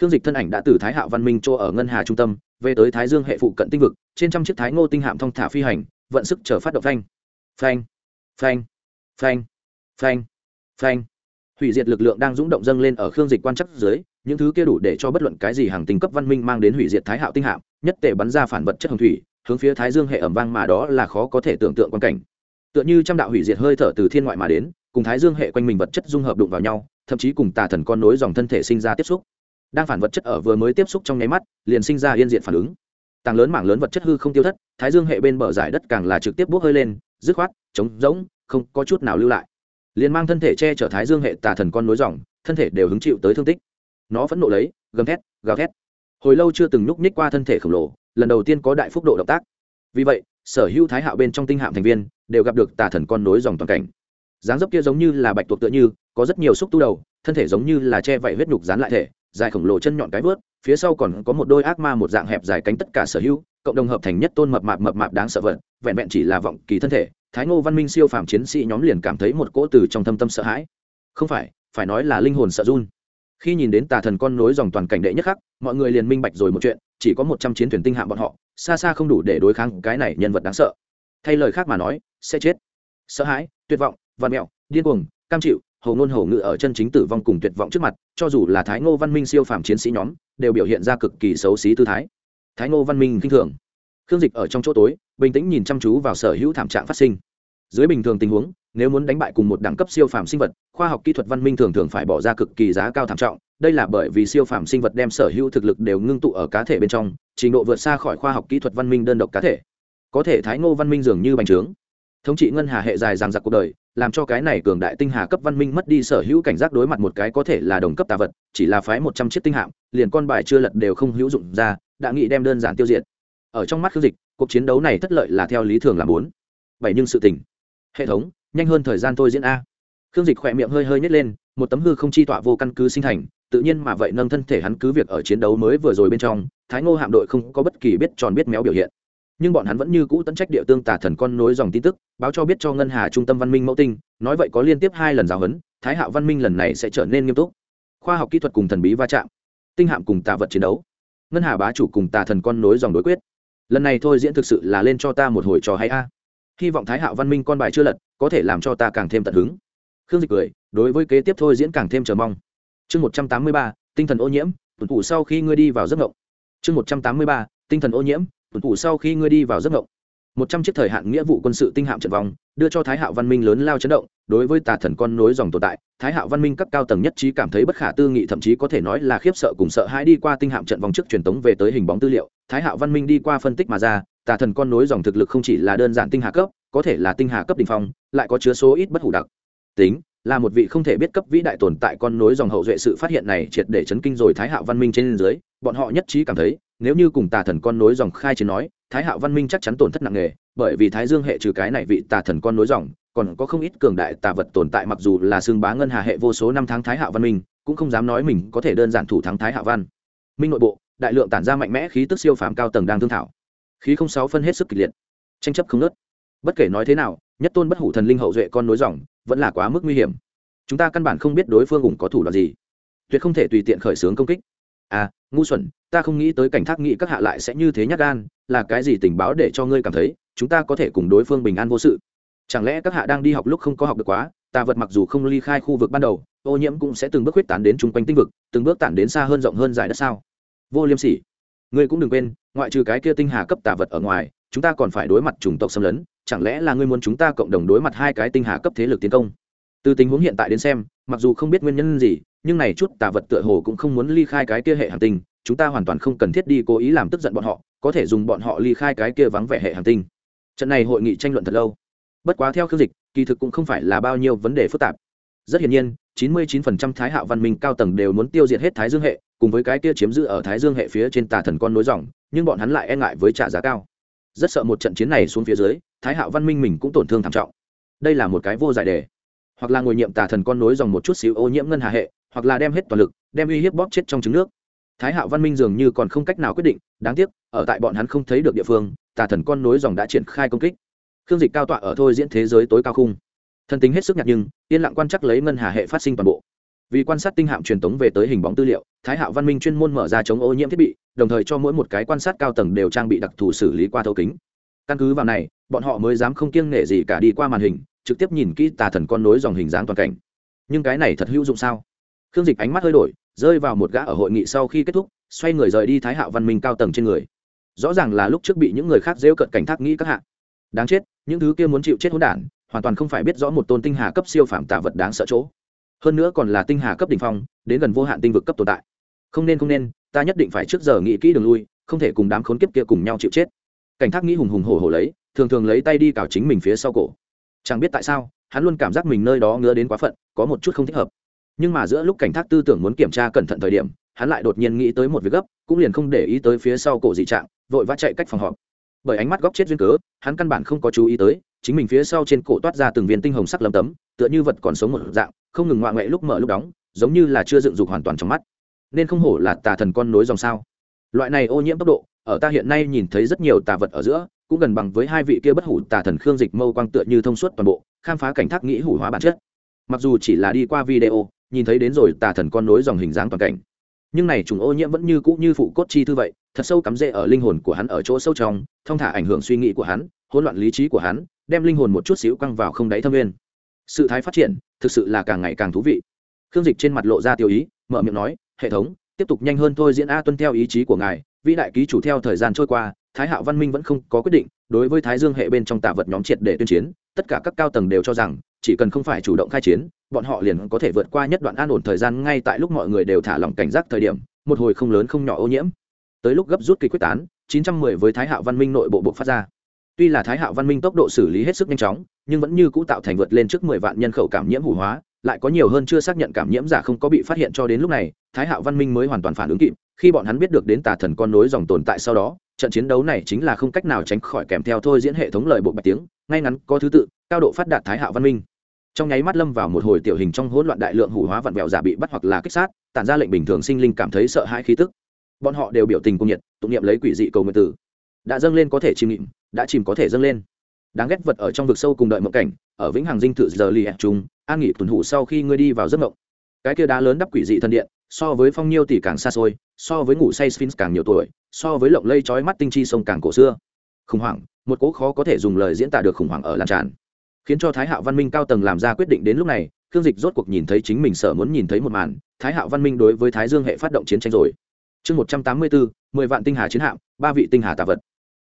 Khương dịch thân ảnh đã từ thái hạo văn minh chỗ ở ngân hà trung tâm, về tới thái dương hệ phụ cận tinh vực, trên trăm chiếc thái ngô tinh hạm thong thả phi hành vận sức chờ phát động phanh. Phanh phanh phanh phanh phanh. Hủy diệt lực lượng đang rúng động dâng lên ở khương dịch quan chắc dưới, những thứ kia đủ để cho bất luận cái gì hàng tinh cấp văn minh mang đến hủy diệt thái hạo tinh hạm, nhất tệ bắn ra phản vật chất hồng thủy, hướng phía thái dương hệ ẩm vang mà đó là khó có thể tưởng tượng quan cảnh. Tựa như trăm đạo hủy diệt hơi thở từ thiên ngoại mà đến, cùng thái dương hệ quanh mình vật chất dung hợp đụng vào nhau, thậm chí cùng tà thần con nối dòng thân thể sinh ra tiếp xúc. Đang phản vật chất ở vừa mới tiếp xúc trong nháy mắt, liền sinh ra yên diện phản ứng tàng lớn mảng lớn vật chất hư không tiêu thất, thái dương hệ bên bờ giải đất càng là trực tiếp bốc hơi lên, dứt khoát, trống rỗng, không có chút nào lưu lại. Liền mang thân thể che chở thái dương hệ tà thần con nối dòng, thân thể đều hứng chịu tới thương tích. Nó phẫn nộ lấy, gầm thét, gào thét. Hồi lâu chưa từng nhúc nhích qua thân thể khổng lồ, lần đầu tiên có đại phúc độ động tác. Vì vậy, sở hữu thái hạo bên trong tinh hạm thành viên đều gặp được tà thần con nối dòng toàn cảnh. Dáng dấp kia giống như là bạch tuộc tựa như, có rất nhiều xúc tu đầu, thân thể giống như là che vảy huyết nhục dán lại thể, dài khổng lồ chân nhọn cái vớt phía sau còn có một đôi ác ma một dạng hẹp dài cánh tất cả sở hữu, cộng đồng hợp thành nhất tôn mập mạp mập mạp đáng sợ vật, vẹn vẹn chỉ là vọng kỳ thân thể, thái ngô văn minh siêu phàm chiến sĩ nhóm liền cảm thấy một cỗ từ trong thâm tâm sợ hãi. Không phải phải nói là linh hồn sợ run. Khi nhìn đến tà thần con nối dòng toàn cảnh đệ nhất khắc, mọi người liền minh bạch rồi một chuyện, chỉ có một trăm chiến thuyền tinh hạng bọn họ, xa xa không đủ để đối kháng cái này nhân vật đáng sợ. Thay lời khác mà nói, sẽ chết. Sợ hãi, tuyệt vọng văn mẹo, điên cuồng, cam chịu hầu ngôn hầu ngự ở chân chính tử vong cùng tuyệt vọng trước mặt, cho dù là thái ngô văn minh siêu phàm chiến sĩ nhóm, đều biểu hiện ra cực kỳ xấu xí tư thái. Thái ngô văn minh kinh thường. Khương dịch ở trong chỗ tối, bình tĩnh nhìn chăm chú vào sở hữu thảm trạng phát sinh. Dưới bình thường tình huống, nếu muốn đánh bại cùng một đẳng cấp siêu phàm sinh vật, khoa học kỹ thuật văn minh thường thường phải bỏ ra cực kỳ giá cao thảm trọng. Đây là bởi vì siêu phàm sinh vật đem sở hữu thực lực đều ngưng tụ ở cá thể bên trong, trình độ vượt xa khỏi khoa học kỹ thuật văn minh đơn độc cá thể. Có thể thái ngô văn minh dường như bành trướng. Thống trị ngân hà hệ dài dằng dặc cuộc đời làm cho cái này cường đại tinh hà cấp văn minh mất đi sở hữu cảnh giác đối mặt một cái có thể là đồng cấp tà vật, chỉ là phái một trăm chiếc tinh hạm, liền con bài chưa lật đều không hữu dụng ra, đã nghĩ đem đơn giản tiêu diệt. Ở trong mắt khương dịch, cuộc chiến đấu này thất lợi là theo lý thường là bốn. Bảy nhưng sự tình. Hệ thống, nhanh hơn thời gian tôi diễn a. Khương dịch khỏe miệng hơi hơi nhét lên, một tấm hư không chi tọa vô căn cứ sinh thành, tự nhiên mà vậy nâng thân thể hắn cứ việc ở chiến đấu mới vừa rồi bên trong, thái ngô hạm đội không có bất kỳ biết tròn biết méo biểu hiện nhưng bọn hắn vẫn như cũ tận trách địa tương tả thần con nối dòng tin tức, báo cho biết cho ngân hà trung tâm văn minh mẫu tinh, nói vậy có liên tiếp hai lần giáo huấn, thái hạo văn minh lần này sẽ trở nên nghiêm túc. Khoa học kỹ thuật cùng thần bí va chạm, tinh hạm cùng tà vật chiến đấu. Ngân hà bá chủ cùng tà thần con nối dòng đối quyết. Lần này thôi diễn thực sự là lên cho ta một hồi trò hay a. Hy vọng thái hạo văn minh con bài chưa lật, có thể làm cho ta càng thêm tận hứng. Khương dịch cười, đối với kế tiếp thôi diễn càng thêm chờ mong. Chương một trăm tám mươi ba, tinh thần ô nhiễm tuần thủ sau khi ngươi đi vào giấc ngộng chương một trăm tám mươi ba, tinh thần ô nhiễm tuần thủ sau khi ngươi đi vào giấc ngộng. Một trăm chiếc thời hạn nghĩa vụ quân sự tinh hạm trận vòng đưa cho thái hạo văn minh lớn lao chấn động, đối với tà thần con nối dòng tồn tại, thái hạo văn minh các cao tầng nhất trí cảm thấy bất khả tư nghị, thậm chí có thể nói là khiếp sợ cùng sợ hãi đi qua tinh hạm trận vòng trước truyền tống về tới hình bóng tư liệu. Thái hạo văn minh đi qua phân tích mà ra, tà thần con nối dòng thực lực không chỉ là đơn giản tinh hạ cấp, có thể là tinh hạ cấp đ ỉ n h phong, lại có chứa số ít bất hủ đặc. Tính, là một vị không thể biết cấp vĩ đại tồn tại con nối dòng hậu duệ sự phát hiện này triệt để chấn kinh rồi thái hạo văn minh trên dưới, bọn họ nhất trí cảm thấy nếu như cùng tà thần con nối dòng khai chiến nói, thái hạo văn minh chắc chắn tổn thất nặng nề, bởi vì thái dương hệ trừ cái này vị tà thần con nối dòng, còn có không ít cường đại tà vật tồn tại mặc dù là xương bá ngân hà hệ vô số năm tháng thái hạo văn minh, cũng không dám nói mình có thể đơn giản thủ thắng thái hạo văn. Minh nội bộ, đại lượng tản ra mạnh mẽ khí tức siêu phàm cao tầng đang thương thảo. Khí không sáu phân hết sức kịch liệt. Tranh chấp không nớt bất kể nói thế nào, nhất tôn bất hủ thần linh hậu duệ con nối dòng, vẫn là quá mức nguy hiểm. Chúng ta căn bản không biết đối phương ủng có thủ đoạn gì. Tuyệt không thể tùy tiện khởi xướng công kích. À ngu xuẩn, ta không nghĩ tới cảnh thác nghĩ các hạ lại sẽ như thế nhắc gan, là cái gì tình báo để cho ngươi cảm thấy, chúng ta có thể cùng đối phương bình an vô sự. Chẳng lẽ các hạ đang đi học lúc không có học được quá tà vật mặc dù không ly khai khu vực ban đầu, ô nhiễm cũng sẽ từng bước huyết tán đến chung quanh tinh vực, từng bước tản đến xa hơn rộng hơn dài đất sao? Vô liêm sỉ. Ngươi cũng đừng quên, ngoại trừ cái kia tinh hà cấp tà vật ở ngoài, chúng ta còn phải đối mặt chủng tộc xâm lấn, chẳng lẽ là ngươi muốn chúng ta cộng đồng đối mặt hai cái tinh hà cấp thế lực tiến công? Từ tình huống hiện tại đến xem mặc dù không biết nguyên nhân gì, nhưng này chút tà vật tựa hồ cũng không muốn ly khai cái kia hệ hành tinh, chúng ta hoàn toàn không cần thiết đi cố ý làm tức giận bọn họ, có thể dùng bọn họ ly khai cái kia vắng vẻ hệ hành tinh. Trận này hội nghị tranh luận thật lâu. Bất quá theo khương dịch, kỳ thực cũng không phải là bao nhiêu vấn đề phức tạp. Rất hiển nhiên 99% thái hạo văn minh cao tầng đều muốn tiêu diệt hết thái dương hệ, cùng với cái kia chiếm giữ ở thái dương hệ phía trên tà thần con nối dòng, nhưng bọn hắn lại e ngại với trả giá cao. Rất sợ một trận chiến này xuống phía dưới, thái hạo văn minh mình cũng tổn thương thảm trọng. Đây là một cái vô giải đề hoặc là ngồi nhiệm tà thần con nối dòng một chút xíu ô nhiễm ngân hà hệ, hoặc là đem hết toàn lực, đem uy hiếp bóp chết trong trứng nước. Thái hạo văn minh dường như còn không cách nào quyết định, đáng tiếc, ở tại bọn hắn không thấy được địa phương, tà thần con nối dòng đã triển khai công kích. Khương dịch cao tọa ở thôi diễn thế giới tối cao khung. Thân tính hết sức nhạt nhưng, yên lặng quan chắc lấy ngân hà hệ phát sinh toàn bộ. Vì quan sát tinh hạm truyền tống về tới hình bóng tư liệu, thái hạo văn minh chuyên môn mở ra chống ô nhiễm thiết bị, đồng thời cho mỗi một cái quan sát cao tầng đều trang bị đặc thù xử lý qua thấu kính. Căn cứ vào này, bọn họ mới dám không kiêng nể gì cả đi qua màn hình trực tiếp nhìn kỹ tà thần con nối dòng hình dáng toàn cảnh. Nhưng cái này thật hữu dụng sao? Khương dịch ánh mắt hơi đổi, rơi vào một gã ở hội nghị sau khi kết thúc, xoay người rời đi thái hạo văn minh cao tầng trên người. Rõ ràng là lúc trước bị những người khác rêu cận cảnh thác nghĩ các hạ. Đáng chết, những thứ kia muốn chịu chết hỗn đản, hoàn toàn không phải biết rõ một tôn tinh hà cấp siêu phạm tạ vật đáng sợ chỗ. Hơn nữa còn là tinh hà cấp đ ỉ n h phong, đến gần vô hạn tinh vực cấp tồn tại. Không nên không nên, ta nhất định phải trước giờ nghĩ kỹ đường lui, không thể cùng đám khốn kiếp kia cùng nhau chịu chết. Cảnh thác nghĩ hùng hùng hổ hổ lấy, thường thường lấy tay đi cào chính mình phía sau cổ chẳng biết tại sao, hắn luôn cảm giác mình nơi đó ngứa đến quá phận, có một chút không thích hợp. Nhưng mà giữa lúc cảnh thác tư tưởng muốn kiểm tra cẩn thận thời điểm, hắn lại đột nhiên nghĩ tới một việc gấp, cũng liền không để ý tới phía sau cổ dị trạng, vội vã chạy cách phòng họp. Bởi ánh mắt góc chết duyên cớ, hắn căn bản không có chú ý tới, chính mình phía sau trên cổ toát ra từng viên tinh hồng sắc lấm tấm, tựa như vật còn sống một dạng, không ngừng ngoạ ngoại lúc mở lúc đóng, giống như là chưa dựng dục hoàn toàn trong mắt. Nên không hổ là tà thần con nối dòng sao. Loại này ô nhiễm tốc độ ở ta hiện nay nhìn thấy rất nhiều tà vật ở giữa, cũng gần bằng với hai vị kia bất hủ tà thần khương dịch mâu quang tựa như thông suốt toàn bộ, khám phá cảnh thác nghĩ hủ hóa bản chất. Mặc dù chỉ là đi qua video, nhìn thấy đến rồi tà thần con nối dòng hình dáng toàn cảnh. Nhưng này trùng ô nhiễm vẫn như cũ như phụ cốt chi thư vậy, thật sâu cắm rễ ở linh hồn của hắn ở chỗ sâu trong thông thả ảnh hưởng suy nghĩ của hắn, hỗn loạn lý trí của hắn, đem linh hồn một chút xíu quăng vào không đáy thâm nguyên. Sự thái phát triển, thực sự là càng ngày càng thú vị. Khương dịch trên mặt lộ ra tiêu ý, mở miệng nói, hệ thống, tiếp tục nhanh hơn thôi diễn a tuân theo ý chí của ngài vĩ đại ký chủ theo thời gian trôi qua, thái hạo văn minh vẫn không có quyết định, đối với thái dương hệ bên trong tạ vật nhóm triệt để tuyên chiến, tất cả các cao tầng đều cho rằng, chỉ cần không phải chủ động khai chiến, bọn họ liền có thể vượt qua nhất đoạn an ổn thời gian ngay tại lúc mọi người đều thả lỏng cảnh giác thời điểm, một hồi không lớn không nhỏ ô nhiễm. Tới lúc gấp rút kỳ quyết tán 910 với thái hạo văn minh nội bộ bộ phát ra. Tuy là thái hạo văn minh tốc độ xử lý hết sức nhanh chóng, nhưng vẫn như cũ tạo thành vượt lên trước 10 vạn nhân khẩu cảm nhiễm hủ hóa, lại có nhiều hơn chưa xác nhận cảm nhiễm giả không có bị phát hiện cho đến lúc này, thái hạo văn minh mới hoàn toàn phản ứng kịp khi bọn hắn biết được đến tà thần con nối dòng tồn tại sau đó, trận chiến đấu này chính là không cách nào tránh khỏi kèm theo thôi diễn hệ thống lời bộ bạch tiếng, ngay ngắn, có thứ tự, cao độ phát đạt thái hạo văn minh. Trong nháy mắt lâm vào một hồi tiểu hình trong hỗn loạn đại lượng hủ hóa vặn vẹo giả bị bắt hoặc là kích sát, tản ra lệnh bình thường sinh linh cảm thấy sợ hãi khí tức. Bọn họ đều biểu tình cung nhiệt, tụng niệm lấy quỷ dị cầu nguyện tử. Đã dâng lên có thể chìm nghịm, đã chìm có thể dâng lên. Đáng ghét vật ở trong vực sâu cùng đợi mộng cảnh, ở vĩnh hằng dinh thự giờ lì hẹn chúng an nghỉ tuần hủ sau khi ngươi đi vào giấc mộng. Cái kia đá lớn đắp quỷ dị thân điện so với phong nhiêu tỷ càng xa xôi, so với ngủ say sphinx càng nhiều tuổi, so với lộng lây trói mắt tinh chi sông càng cổ xưa. Khủng hoảng, một cố khó có thể dùng lời diễn tả được khủng hoảng ở làn tràn. Khiến cho thái hạo văn minh cao tầng làm ra quyết định đến lúc này, khương dịch rốt cuộc nhìn thấy chính mình sợ muốn nhìn thấy một màn, thái hạo văn minh đối với thái dương hệ phát động chiến tranh rồi. Chương một trăm tám mươi bốn, mười vạn tinh hà chiến hạm, ba vị tinh hà tạ vật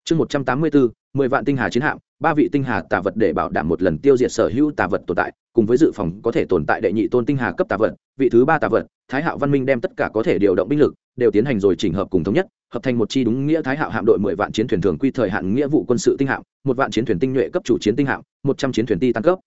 chương một trăm tám mươi bốn, mười vạn tinh hà chiến hạm, ba vị tinh hà tà vật để bảo đảm một lần tiêu diệt sở hữu tà vật tồn tại, cùng với dự phòng có thể tồn tại đệ nhị tôn tinh hà cấp tà vật, vị thứ ba tà vật, thái hạo văn minh đem tất cả có thể điều động binh lực, đều tiến hành rồi chỉnh hợp cùng thống nhất, hợp thành một chi đúng nghĩa thái hạo hạm đội mười vạn chiến thuyền thường quy thời hạn nghĩa vụ quân sự tinh hạm, một vạn chiến thuyền tinh nhuệ cấp chủ chiến tinh hạm, một trăm chiến thuyền ti tăng cấp.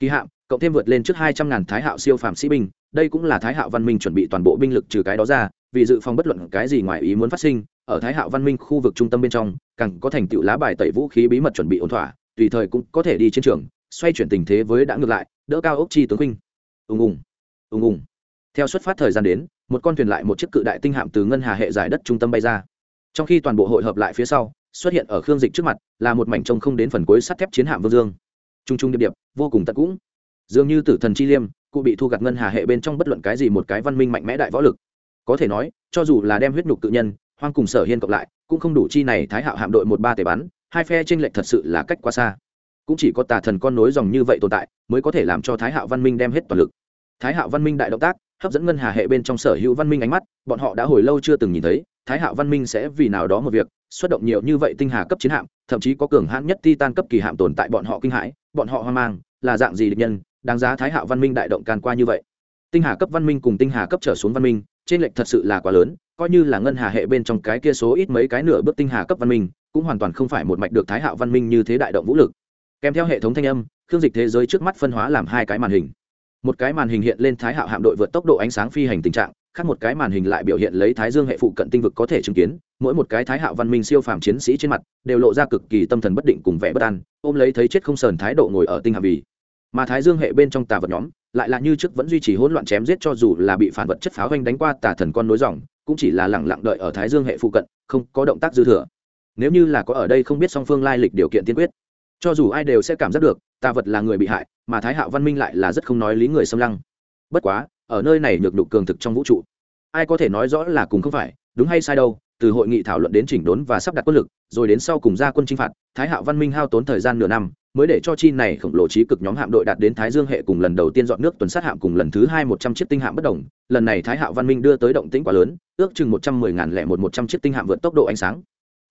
Kỳ hạm, cộng thêm vượt lên trước hai trăm ngàn thái hạo siêu phàm sĩ binh đây cũng là thái hạo văn minh chuẩn bị toàn bộ binh lực trừ cái đó ra, vì dự phòng bất luận cái gì ngoài ý muốn phát sinh, ở thái hạo văn minh khu vực trung tâm bên trong, càng có thành tựu lá bài tẩy vũ khí bí mật chuẩn bị ổn thỏa, tùy thời cũng có thể đi chiến trường, xoay chuyển tình thế với đã ngược lại, đỡ cao ốc chi tướng huynh ùng ùng ùng ùng. Theo xuất phát thời gian đến, một con thuyền lại một chiếc cự đại tinh hạm từ ngân hà hệ giải đất trung tâm bay ra. Trong khi toàn bộ hội hợp lại phía sau, xuất hiện ở khương dịch trước mặt, là một mảnh trông không đến phần cuối sắt thép chiến hạm vương dương. T r u n g t r u n g điệp điệp, vô cùng tận cũng. Dường như tử thần chi liêm cụ bị thu gặt ngân hà hệ bên trong bất luận cái gì một cái văn minh mạnh mẽ đại võ lực. Có thể nói, cho dù là đem huyết nhục tự nhân, hoang cùng sở hiên cộng lại, cũng không đủ chi này thái hạo hạm đội một ba tề bắn, hai phe t r ê n lệch thật sự là cách quá xa. Cũng chỉ có tà thần con nối dòng như vậy tồn tại, mới có thể làm cho thái hạo văn minh đem hết toàn lực. Thái hạo văn minh đại động tác, hấp dẫn ngân hà hệ bên trong sở hữu văn minh ánh mắt, bọn họ đã hồi lâu chưa từng nhìn thấy, thái hạo văn minh sẽ vì nào đó một việc, xuất động nhiều như vậy tinh hà cấp chiến hạm, thậm chí có cường hãn nhất titan cấp kỳ hạm tồn tại bọn họ kinh hãi, bọn họ hoang mang, là dạng gì địch nhân đáng giá thái hạo văn minh đại động can qua như vậy. Tinh hà cấp văn minh cùng tinh hà cấp trở xuống văn minh, trên lệch thật sự là quá lớn, coi như là ngân hà hệ bên trong cái kia số ít mấy cái nửa bước tinh hà cấp văn minh, cũng hoàn toàn không phải một mạch được thái hạo văn minh như thế đại động vũ lực. Kèm theo hệ thống thanh âm, khương dịch thế giới trước mắt phân hóa làm hai cái màn hình. Một cái màn hình hiện lên thái hạo hạm đội vượt tốc độ ánh sáng phi hành tình trạng, khác một cái màn hình lại biểu hiện lấy thái dương hệ phụ cận tinh vực có thể chứng kiến, mỗi một cái thái hạo văn minh siêu phàm chiến sĩ trên mặt, đều lộ ra cực kỳ tâm thần bất định cùng vẻ bất an, ôm lấy thấy chết không sờn thái độ ngồi ở tinh hà vì mà thái dương hệ bên trong tà vật nhóm, lại là như trước vẫn duy trì hỗn loạn chém giết cho dù là bị phản vật chất pháo hoành đánh qua tà thần con nối dòng, cũng chỉ là lẳng lặng đợi ở thái dương hệ phụ cận, không có động tác dư thừa. Nếu như là có ở đây không biết song phương lai lịch điều kiện tiên quyết, cho dù ai đều sẽ cảm giác được, tà vật là người bị hại, mà thái hạo văn minh lại là rất không nói lý người xâm lăng. Bất quá, ở nơi này nhược đục cường thực trong vũ trụ, ai có thể nói rõ là cùng không phải, đúng hay sai đâu, từ hội nghị thảo luận đến chỉnh đốn và sắp đặt quân lực, rồi đến sau cùng ra quân chinh phạt, thái hạo văn minh hao tốn thời gian nửa năm mới để cho chi này khổng lồ trí cực nhóm hạm đội đạt đến thái dương hệ cùng lần đầu tiên dọn nước tuần sát hạm cùng lần thứ hai một trăm chiếc tinh hạm bất đồng. Lần này thái hạo văn minh đưa tới động tĩnh quá lớn, ước chừng một trăm mười ngàn lẻ một một trăm chiếc tinh hạm vượt tốc độ ánh sáng.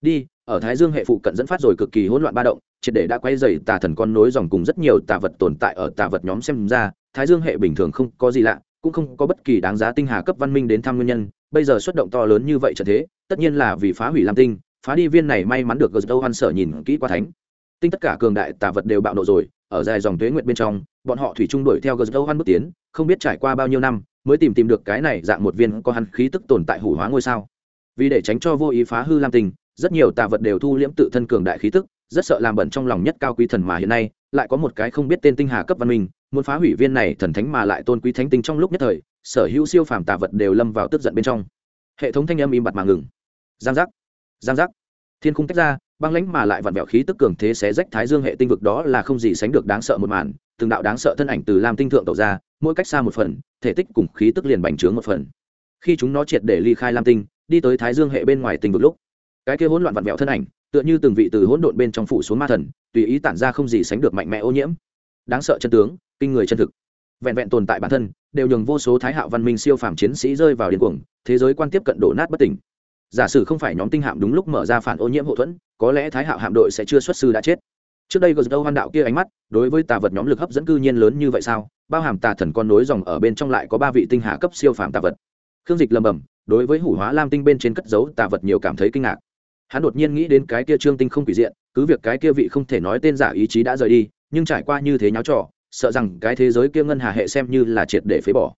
Đi, ở thái dương hệ phụ cận dẫn phát rồi cực kỳ hỗn loạn ba động, triệt để đã quay dày tà thần con nối dòng cùng rất nhiều tà vật tồn tại ở tà vật nhóm xem ra, thái dương hệ bình thường không có gì lạ, cũng không có bất kỳ đáng giá tinh hà cấp văn minh đến thăm nguyên nhân. Bây giờ xuất động to lớn như vậy trận thế, tất nhiên là vì phá hủy lam tinh, phá đi viên này may mắn được gờ đâu hoan sở nhìn kỹ qua thánh tinh tất cả cường đại tà vật đều bạo nộ rồi, ở dài dòng tuế nguyện bên trong, bọn họ thủy chung đuổi theo gờ dâu hoan bước tiến, không biết trải qua bao nhiêu năm, mới tìm tìm được cái này dạng một viên có hắn khí tức tồn tại hủ hóa ngôi sao. Vì để tránh cho vô ý phá hư lam tinh, rất nhiều tà vật đều thu liễm tự thân cường đại khí tức, rất sợ làm bẩn trong lòng nhất cao quý thần mà hiện nay, lại có một cái không biết tên tinh hà cấp văn minh, muốn phá hủy viên này thần thánh mà lại tôn quý thánh tinh trong lúc nhất thời, sở hữu siêu phàm tà vật đều lâm vào tức giận bên trong. Hệ thống thanh âm im bặt mà ngừng. Giang giác. Giang giác. Thiên khung tách ra băng lãnh mà lại vặn vẹo khí tức cường thế xé rách thái dương hệ tinh vực đó là không gì sánh được đáng sợ một màn, từng đạo đáng sợ thân ảnh từ lam tinh thượng tẩu ra, mỗi cách xa một phần, thể tích cùng khí tức liền bành trướng một phần. Khi chúng nó triệt để ly khai lam tinh, đi tới thái dương hệ bên ngoài tinh vực lúc, cái kia hỗn loạn vặn vẹo thân ảnh, tựa như từng vị từ hỗn độn bên trong phủ xuống ma thần, tùy ý tản ra không gì sánh được mạnh mẽ ô nhiễm. Đáng sợ chân tướng, kinh người chân thực. Vẹn vẹn tồn tại bản thân, đều nhường vô số thái hạo văn minh siêu phàm chiến sĩ rơi vào điên cuồng, thế giới quan tiếp cận đổ nát bất tỉnh giả sử không phải nhóm tinh hạm đúng lúc mở ra phản ô nhiễm hậu thuẫn, có lẽ thái hạo hạm đội sẽ chưa xuất sư đã chết. Trước đây gờ đâu hoan đạo kia ánh mắt, đối với tà vật nhóm lực hấp dẫn cư nhiên lớn như vậy sao? Bao hàm tà thần con nối dòng ở bên trong lại có ba vị tinh hạ cấp siêu phàm tà vật. Khương dịch lầm bầm đối với hủ hóa lam tinh bên trên cất dấu tà vật nhiều cảm thấy kinh ngạc. Hắn đột nhiên nghĩ đến cái kia trương tinh không quỷ diện, cứ việc cái kia vị không thể nói tên giả ý chí đã rời đi, nhưng trải qua như thế nháo trò, sợ rằng cái thế giới kia ngân hà hệ xem như là triệt để phế bỏ.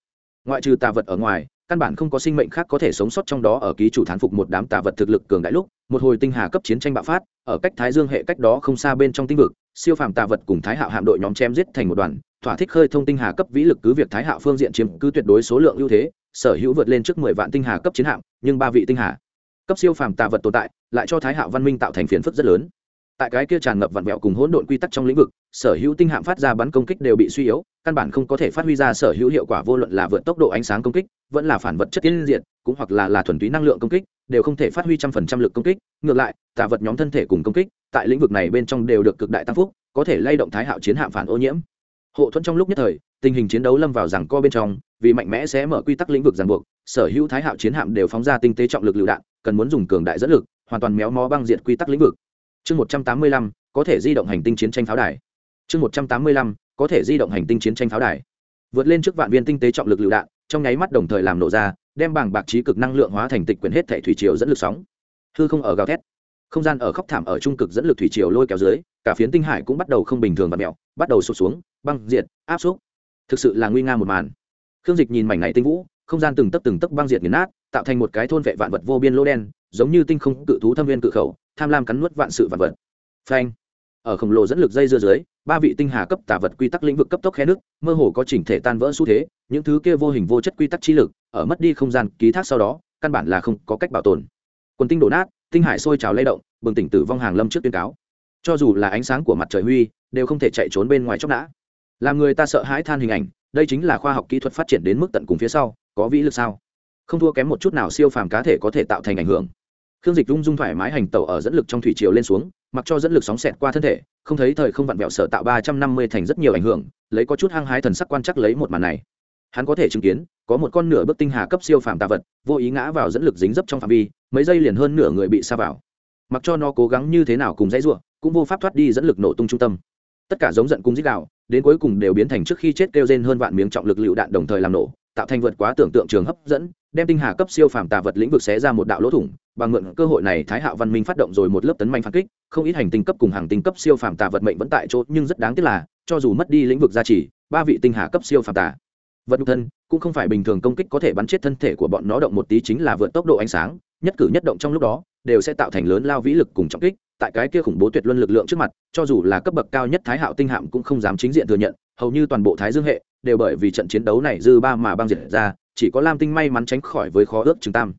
Ngoại trừ tà vật ở ngoài căn bản không có sinh mệnh khác có thể sống sót trong đó ở ký chủ thán phục một đám tà vật thực lực cường đại lúc, một hồi tinh hà cấp chiến tranh bạo phát, ở cách thái dương hệ cách đó không xa bên trong tinh vực, siêu phàm tà vật cùng thái hạo hạm đội nhóm chém giết thành một đoàn, thỏa thích khơi thông tinh hà cấp vĩ lực cứ việc thái hạo phương diện chiếm cứ tuyệt đối số lượng ưu thế, sở hữu vượt lên trước mười vạn tinh hà cấp chiến hạm, nhưng ba vị tinh hà cấp siêu phàm tà vật tồn tại, lại cho thái hạo văn minh tạo thành phiền phức rất lớn. Tại cái kia tràn ngập vặn vẹo cùng hỗn độn quy tắc trong lĩnh vực, sở hữu tinh hạm phát ra bắn công kích đều bị suy yếu căn bản không có thể phát huy ra sở hữu hiệu quả vô luận là vượt tốc độ ánh sáng công kích, vẫn là phản vật chất tiến diện cũng hoặc là là thuần túy năng lượng công kích, đều không thể phát huy trăm phần trăm lực công kích. Ngược lại, tà vật nhóm thân thể cùng công kích, tại lĩnh vực này bên trong đều được cực đại tăng phúc, có thể lay động thái hạo chiến hạm phản ô nhiễm. Hộ thuẫn trong lúc nhất thời, tình hình chiến đấu lâm vào rằng co bên trong, vì mạnh mẽ sẽ mở quy tắc lĩnh vực ràng buộc, sở hữu thái hạo chiến hạm đều phóng ra tinh tế trọng lực lựu đạn, cần muốn dùng cường đại dẫn lực, hoàn toàn méo mó băng diệt quy tắc lĩnh vực. Chương một trăm tám mươi lăm, có thể di động hành tinh chiến tranh pháo đài. Chương một trăm tám mươi lăm có thể di động hành tinh chiến tranh pháo đài. Vượt lên trước vạn viên tinh tế trọng lực lựu đạn, trong nháy mắt đồng thời làm nổ ra, đem bảng bạc trí cực năng lượng hóa thành tịch quyển hết thể thủy triều dẫn lực sóng. Hư không ở gào thét. Không gian ở khóc thảm ở trung cực dẫn lực thủy triều lôi kéo dưới, cả phiến tinh hải cũng bắt đầu không bình thường và mẹo bắt đầu sụt xuống, băng, diệt, áp xúc. Thực sự là nguy nga một màn. Khương dịch nhìn mảnh này tinh vũ, không gian từng tấc từng tấc băng diệt nghiền nát, tạo thành một cái thôn vệ vạn vật vô biên lô đen, giống như tinh không cự thú thâm viên cự khẩu, tham lam cắn nuốt vạn sự vạn vật. Phanh ở khổng lồ dẫn lực dây dưa dưới, ba vị tinh hà cấp tả vật quy tắc lĩnh vực cấp tốc khe nước, mơ hồ có chỉnh thể tan vỡ xu thế, những thứ kia vô hình vô chất quy tắc chi lực, ở mất đi không gian ký thác sau đó, căn bản là không có cách bảo tồn. Quần tinh đổ nát, tinh hải sôi trào lay động, bừng tỉnh tử vong hàng lâm trước tuyên cáo. Cho dù là ánh sáng của mặt trời huy, đều không thể chạy trốn bên ngoài chóc nã. Làm người ta sợ hãi than hình ảnh, đây chính là khoa học kỹ thuật phát triển đến mức tận cùng phía sau, có vĩ lực sao? Không thua kém một chút nào siêu phàm cá thể có thể tạo thành ảnh hưởng. Khương dịch rung dung thoải mái hành tẩu ở dẫn lực trong thủy triều lên xuống mặc cho dẫn lực sóng xẹt qua thân thể, không thấy thời không vặn vẹo sở tạo ba trăm năm mươi thành rất nhiều ảnh hưởng, lấy có chút hăng hái thần sắc quan chắc lấy một màn này. Hắn có thể chứng kiến, có một con nửa bước tinh hà cấp siêu phàm tạ vật, vô ý ngã vào dẫn lực dính dấp trong phạm vi, mấy giây liền hơn nửa người bị xa vào. Mặc cho nó cố gắng như thế nào cùng dãy ruộng cũng vô pháp thoát đi dẫn lực nổ tung trung tâm. Tất cả giống giận cung dích đạo đến cuối cùng đều biến thành trước khi chết kêu rên hơn vạn miếng trọng lực lựu đạn đồng thời làm nổ, tạo thành vượt quá tưởng tượng trường hấp dẫn đem tinh hà cấp siêu phàm tà vật lĩnh vực xé ra một đạo lỗ thủng bằng mượn cơ hội này thái hạo văn minh phát động rồi một lớp tấn manh phản kích, không ít hành tinh cấp cùng hàng tinh cấp siêu phàm tà vật mệnh vẫn tại chỗ, nhưng rất đáng tiếc là, cho dù mất đi lĩnh vực gia trì, ba vị tinh hà cấp siêu phàm tà vật nhục thân cũng không phải bình thường công kích có thể bắn chết thân thể của bọn nó động một tí chính là vượt tốc độ ánh sáng, nhất cử nhất động trong lúc đó, đều sẽ tạo thành lớn lao vĩ lực cùng trọng kích, tại cái kia khủng bố tuyệt luân lực lượng trước mặt, cho dù là cấp bậc cao nhất thái hạo tinh hạm cũng không dám chính diện thừa nhận, hầu như toàn bộ thái dương hệ đều bởi vì trận chiến đấu này dư ba mà băng diệt ra chỉ có lam tinh may mắn tránh khỏi với khó ước chứng tam.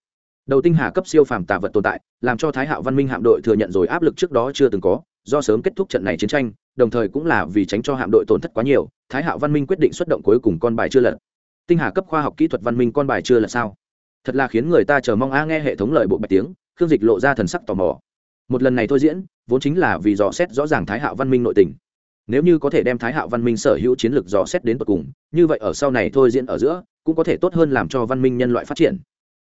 Đầu tinh hà cấp siêu phàm tà vật tồn tại, làm cho thái hạo văn minh hạm đội thừa nhận rồi áp lực trước đó chưa từng có, do sớm kết thúc trận này chiến tranh, đồng thời cũng là vì tránh cho hạm đội tổn thất quá nhiều, thái hạo văn minh quyết định xuất động cuối cùng con bài chưa lật. Tinh hà cấp khoa học kỹ thuật văn minh con bài chưa lật sao? Thật là khiến người ta chờ mong a, nghe hệ thống lời bộ bạch tiếng, khương dịch lộ ra thần sắc tò mò. Một lần này thôi diễn, vốn chính là vì dò xét rõ ràng thái hạo văn minh nội tình. Nếu như có thể đem thái hạo văn minh sở hữu chiến lược dò xét đến tận cùng, như vậy ở sau này thôi diễn ở giữa cũng có thể tốt hơn làm cho văn minh nhân loại phát triển.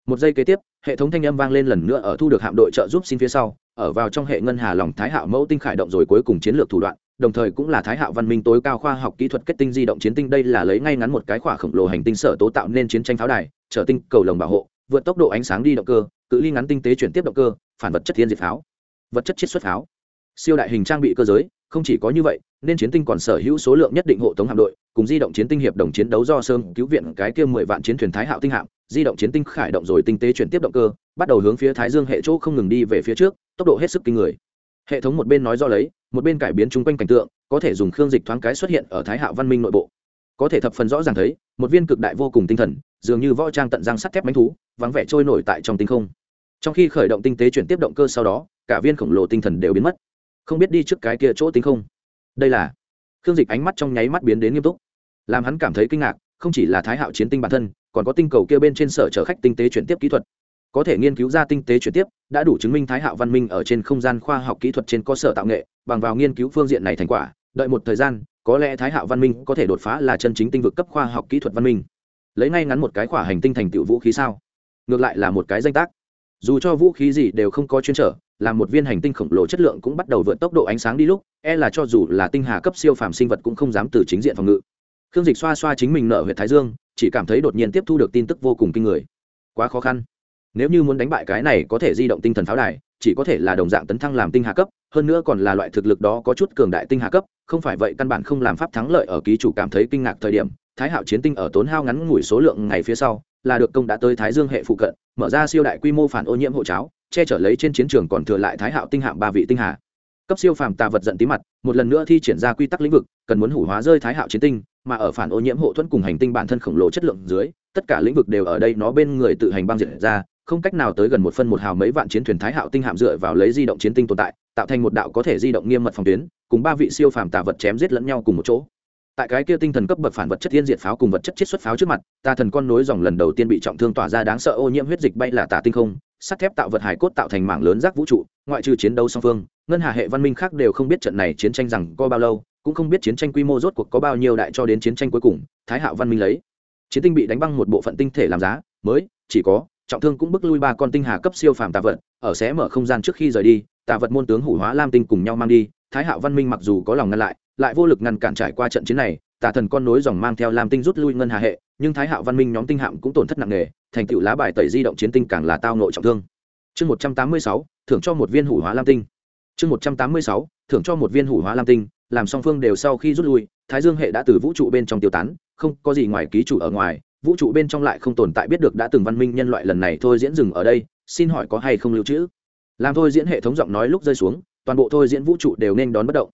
Một giây kế tiếp, hệ thống thanh âm vang lên lần nữa ở thu được hạm đội trợ giúp xin phía sau, ở vào trong hệ ngân hà lòng thái hạo mẫu tinh khải động rồi cuối cùng chiến lược thủ đoạn, đồng thời cũng là thái hạo văn minh tối cao khoa học kỹ thuật kết tinh di động chiến tinh đây là lấy ngay ngắn một cái khỏa khổng lồ hành tinh sở tố tạo nên chiến tranh pháo đài, trở tinh cầu lồng bảo hộ, vượt tốc độ ánh sáng đi động cơ, cự ly ngắn tinh tế chuyển tiếp động cơ, phản vật chất thiên diệt pháo. Vật chất chiết xuất pháo. Siêu đại hình trang bị cơ giới, không chỉ có như vậy, nên chiến tinh còn sở hữu số lượng nhất định hộ tống hạm đội cùng di động chiến tinh hiệp đồng chiến đấu do sơn cứu viện cái kia mười vạn chiến thuyền thái hạo tinh hạm, di động chiến tinh khải động rồi tinh tế chuyển tiếp động cơ, bắt đầu hướng phía thái dương hệ chỗ không ngừng đi về phía trước, tốc độ hết sức kinh người. Hệ thống một bên nói do lấy, một bên cải biến chung quanh cảnh tượng, có thể dùng khương dịch thoáng cái xuất hiện ở thái hạo văn minh nội bộ. Có thể thập phần rõ ràng thấy, một viên cực đại vô cùng tinh thần, dường như võ trang tận răng sắt thép bánh thú, vắng vẻ trôi nổi tại trong tinh không. Trong khi khởi động tinh tế chuyển tiếp động cơ sau đó, cả viên khổng lồ tinh thần đều biến mất. Không biết đi trước cái kia chỗ tinh không. Đây là khương dịch ánh mắt trong nháy mắt biến đến nghiêm túc làm hắn cảm thấy kinh ngạc, không chỉ là thái hạo chiến tinh bản thân, còn có tinh cầu kia bên trên sở chở khách tinh tế chuyển tiếp kỹ thuật. Có thể nghiên cứu ra tinh tế chuyển tiếp, đã đủ chứng minh thái hạo văn minh ở trên không gian khoa học kỹ thuật trên cơ sở tạo nghệ, bằng vào nghiên cứu phương diện này thành quả, đợi một thời gian, có lẽ thái hạo văn minh có thể đột phá là chân chính tinh vực cấp khoa học kỹ thuật văn minh. Lấy ngay ngắn một cái khỏa hành tinh thành tựu vũ khí sao? Ngược lại là một cái danh tác. Dù cho vũ khí gì đều không có chuyên trở là một viên hành tinh khổng lồ chất lượng cũng bắt đầu vượt tốc độ ánh sáng đi lúc e là cho dù là tinh hà cấp siêu phàm sinh vật cũng không dám từ chính diện phòng ngự khương dịch xoa xoa chính mình nợ huyện thái dương, chỉ cảm thấy đột nhiên tiếp thu được tin tức vô cùng kinh người. Quá khó khăn. Nếu như muốn đánh bại cái này có thể di động tinh thần pháo đài, chỉ có thể là đồng dạng tấn thăng làm tinh hạ cấp, hơn nữa còn là loại thực lực đó có chút cường đại tinh hạ cấp, không phải vậy căn bản không làm pháp thắng lợi ở ký chủ cảm thấy kinh ngạc thời điểm, thái hạo chiến tinh ở tốn hao ngắn ngủi số lượng ngày phía sau, là được công đã tới thái dương hệ phụ cận, mở ra siêu đại quy mô phản ô nhiễm hộ cháo, che chở lấy trên chiến trường còn thừa lại thái hạo tinh hạm ba vị tinh hà. Cấp siêu phàm tà vật giận tí mặt, một lần nữa thi triển ra quy tắc lĩnh vực, cần muốn hủ hóa rơi thái hạo chiến tinh mà ở phản ô nhiễm hộ thuẫn cùng hành tinh bản thân khổng lồ chất lượng dưới, tất cả lĩnh vực đều ở đây nó bên người tự hành băng diệt ra, không cách nào tới gần một phân một hào mấy vạn chiến thuyền thái hạo tinh hạm dựa vào lấy di động chiến tinh tồn tại, tạo thành một đạo có thể di động nghiêm mật phòng tuyến, cùng ba vị siêu phàm tà vật chém giết lẫn nhau cùng một chỗ. Tại cái kia tinh thần cấp bậc phản vật chất tiên diệt pháo cùng vật chất chiết xuất pháo trước mặt tà thần con nối dòng lần đầu tiên bị trọng thương tỏa ra đáng sợ ô nhiễm huyết dịch bay là tà tinh không, sắt thép tạo vật hải cốt tạo thành mảng lớn rác vũ trụ, ngoại trừ chiến đấu song phương, ngân hà hệ văn minh khác đều không biết trận này chiến tranh rằng có bao lâu cũng không biết chiến tranh quy mô rốt cuộc có bao nhiêu đại cho đến chiến tranh cuối cùng, thái hạo văn minh lấy. Chiến tinh bị đánh băng một bộ phận tinh thể làm giá, mới, chỉ có, trọng thương cũng bức lui ba con tinh hà cấp siêu phàm tà vật, ở xé mở không gian trước khi rời đi, tà vật môn tướng hủ hóa lam tinh cùng nhau mang đi, thái hạo văn minh mặc dù có lòng ngăn lại lại vô lực ngăn cản trải qua trận chiến này, tà thần con nối dòng mang theo lam tinh rút lui ngân hà hệ, nhưng thái hạo văn minh nhóm tinh hạm cũng tổn thất nặng nề, thành tựu lá bài tẩy di động chiến tinh càng là tao nội trọng thương. Chương một trăm tám mươi sáu, thưởng cho một viên hủ hóa lam tinh. Chương một trăm tám mươi sáu, thưởng cho một viên hủ hóa lam tinh làm song phương đều sau khi rút lui, thái dương hệ đã từ vũ trụ bên trong tiêu tán, không có gì ngoài ký chủ ở ngoài, vũ trụ bên trong lại không tồn tại biết được đã từng văn minh nhân loại lần này thôi diễn dừng ở đây, xin hỏi có hay không lưu trữ? Làm thôi diễn hệ thống giọng nói lúc rơi xuống, toàn bộ thôi diễn vũ trụ đều nên đón bất động.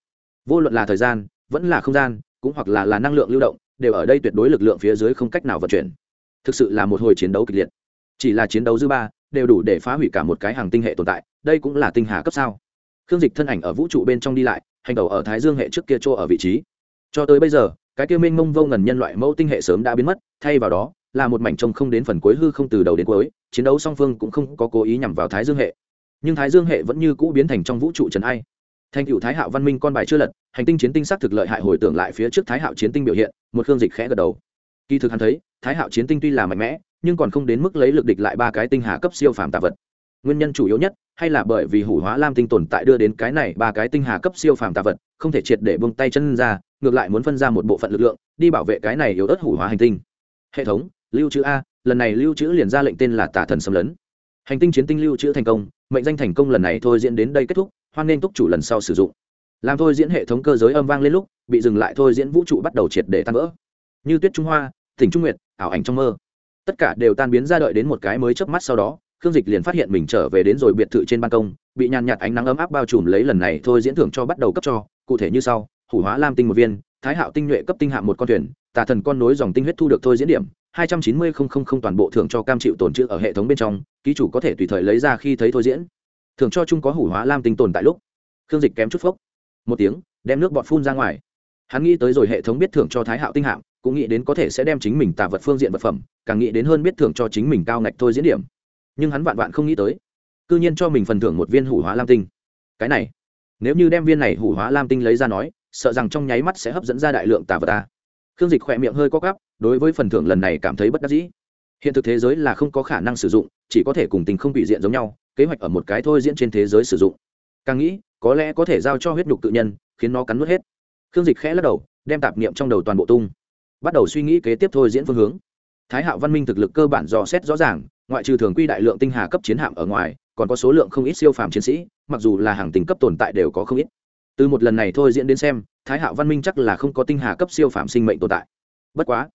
Vô luận là thời gian, vẫn là không gian, cũng hoặc là là năng lượng lưu động, đều ở đây tuyệt đối lực lượng phía dưới không cách nào vận chuyển. Thực sự là một hồi chiến đấu kịch liệt. Chỉ là chiến đấu dư ba, đều đủ để phá hủy cả một cái hàng tinh hệ tồn tại, đây cũng là tinh hà cấp sao? Khương dịch thân ảnh ở vũ trụ bên trong đi lại hành Tẩu ở thái dương hệ trước kia chỗ ở vị trí. Cho tới bây giờ, cái kia minh mông vô ngần nhân loại mẫu tinh hệ sớm đã biến mất, thay vào đó, là một mảnh trông không đến phần cuối hư không từ đầu đến cuối, chiến đấu song phương cũng không có cố ý nhằm vào thái dương hệ. Nhưng thái dương hệ vẫn như cũ biến thành trong vũ trụ trần ai. Thành cựu thái hạo văn minh con bài chưa lật, hành tinh chiến tinh xác thực lợi hại hồi tưởng lại phía trước thái hạo chiến tinh biểu hiện, một khương dịch khẽ gật đầu. Kỳ thực hắn thấy, thái hạo chiến tinh tuy là mạnh mẽ, nhưng còn không đến mức lấy lực địch lại ba cái tinh hà cấp siêu phàm tạ vật. Nguyên nhân chủ yếu nhất hay là bởi vì hủ hóa lam tinh tồn tại đưa đến cái này ba cái tinh hà cấp siêu phàm tạ vật, không thể triệt để buông tay chân ra, ngược lại muốn phân ra một bộ phận lực lượng, đi bảo vệ cái này yếu ớt hủ hóa hành tinh. Hệ thống, lưu trữ a, lần này lưu trữ liền ra lệnh tên là tả thần xâm lấn. Hành tinh chiến tinh lưu trữ thành công, mệnh danh thành công lần này thôi diễn đến đây kết thúc, hoan nên túc chủ lần sau sử dụng. Làm thôi diễn hệ thống cơ giới âm vang lên lúc, bị dừng lại thôi diễn vũ trụ bắt đầu triệt để tan vỡ. Như tuyết trung hoa tỉnh trung nguyệt, ảo ảnh trong mơ. Tất cả đều tan biến ra đợi đến một cái mới chớp mắt sau đó khương dịch liền phát hiện mình trở về đến rồi biệt thự trên ban công, bị nhàn nhạt ánh nắng ấm áp bao trùm lấy lần này thôi diễn thưởng cho bắt đầu cấp cho, cụ thể như sau, hủ hóa lam tinh một viên, thái hạo tinh nhuệ cấp tinh hạng một con thuyền, tà thần con nối dòng tinh huyết thu được thôi diễn điểm, hai trăm chín mươi không không không toàn bộ thưởng cho cam chịu tồn trữ ở hệ thống bên trong, ký chủ có thể tùy thời lấy ra khi thấy thôi diễn. Thưởng cho chung có hủ hóa lam tinh tồn tại lúc. Khương dịch kém chút phốc. Một tiếng, đem nước bọt phun ra ngoài. Hắn nghĩ tới rồi hệ thống biết thưởng cho thái hạo tinh hạng, cũng nghĩ đến có thể sẽ đem chính mình tả vật phương diện vật phẩm, càng nghĩ đến hơn biết thưởng cho chính mình cao ngạch thôi diễn điểm nhưng hắn vạn vạn không nghĩ tới, cư nhiên cho mình phần thưởng một viên hủ hóa lam tinh. Cái này, nếu như đem viên này hủ hóa lam tinh lấy ra nói, sợ rằng trong nháy mắt sẽ hấp dẫn ra đại lượng tà vật ta. Khương dịch khỏe miệng hơi co cắp đối với phần thưởng lần này cảm thấy bất đắc dĩ. Hiện thực thế giới là không có khả năng sử dụng, chỉ có thể cùng tình không bị diện giống nhau, kế hoạch ở một cái thôi diễn trên thế giới sử dụng. Càng nghĩ, có lẽ có thể giao cho huyết nhục tự nhân, khiến nó cắn nuốt hết. Khương dịch khẽ lắc đầu, đem tạp niệm trong đầu toàn bộ tung. Bắt đầu suy nghĩ kế tiếp thôi diễn phương hướng. Thái hạo văn minh thực lực cơ bản dò xét rõ ràng ngoại trừ thường quy đại lượng tinh hà cấp chiến hạm ở ngoài, còn có số lượng không ít siêu phàm chiến sĩ, mặc dù là hàng tình cấp tồn tại đều có không ít. Từ một lần này thôi diễn đến xem, thái hạo văn minh chắc là không có tinh hà cấp siêu phàm sinh mệnh tồn tại. Bất quá,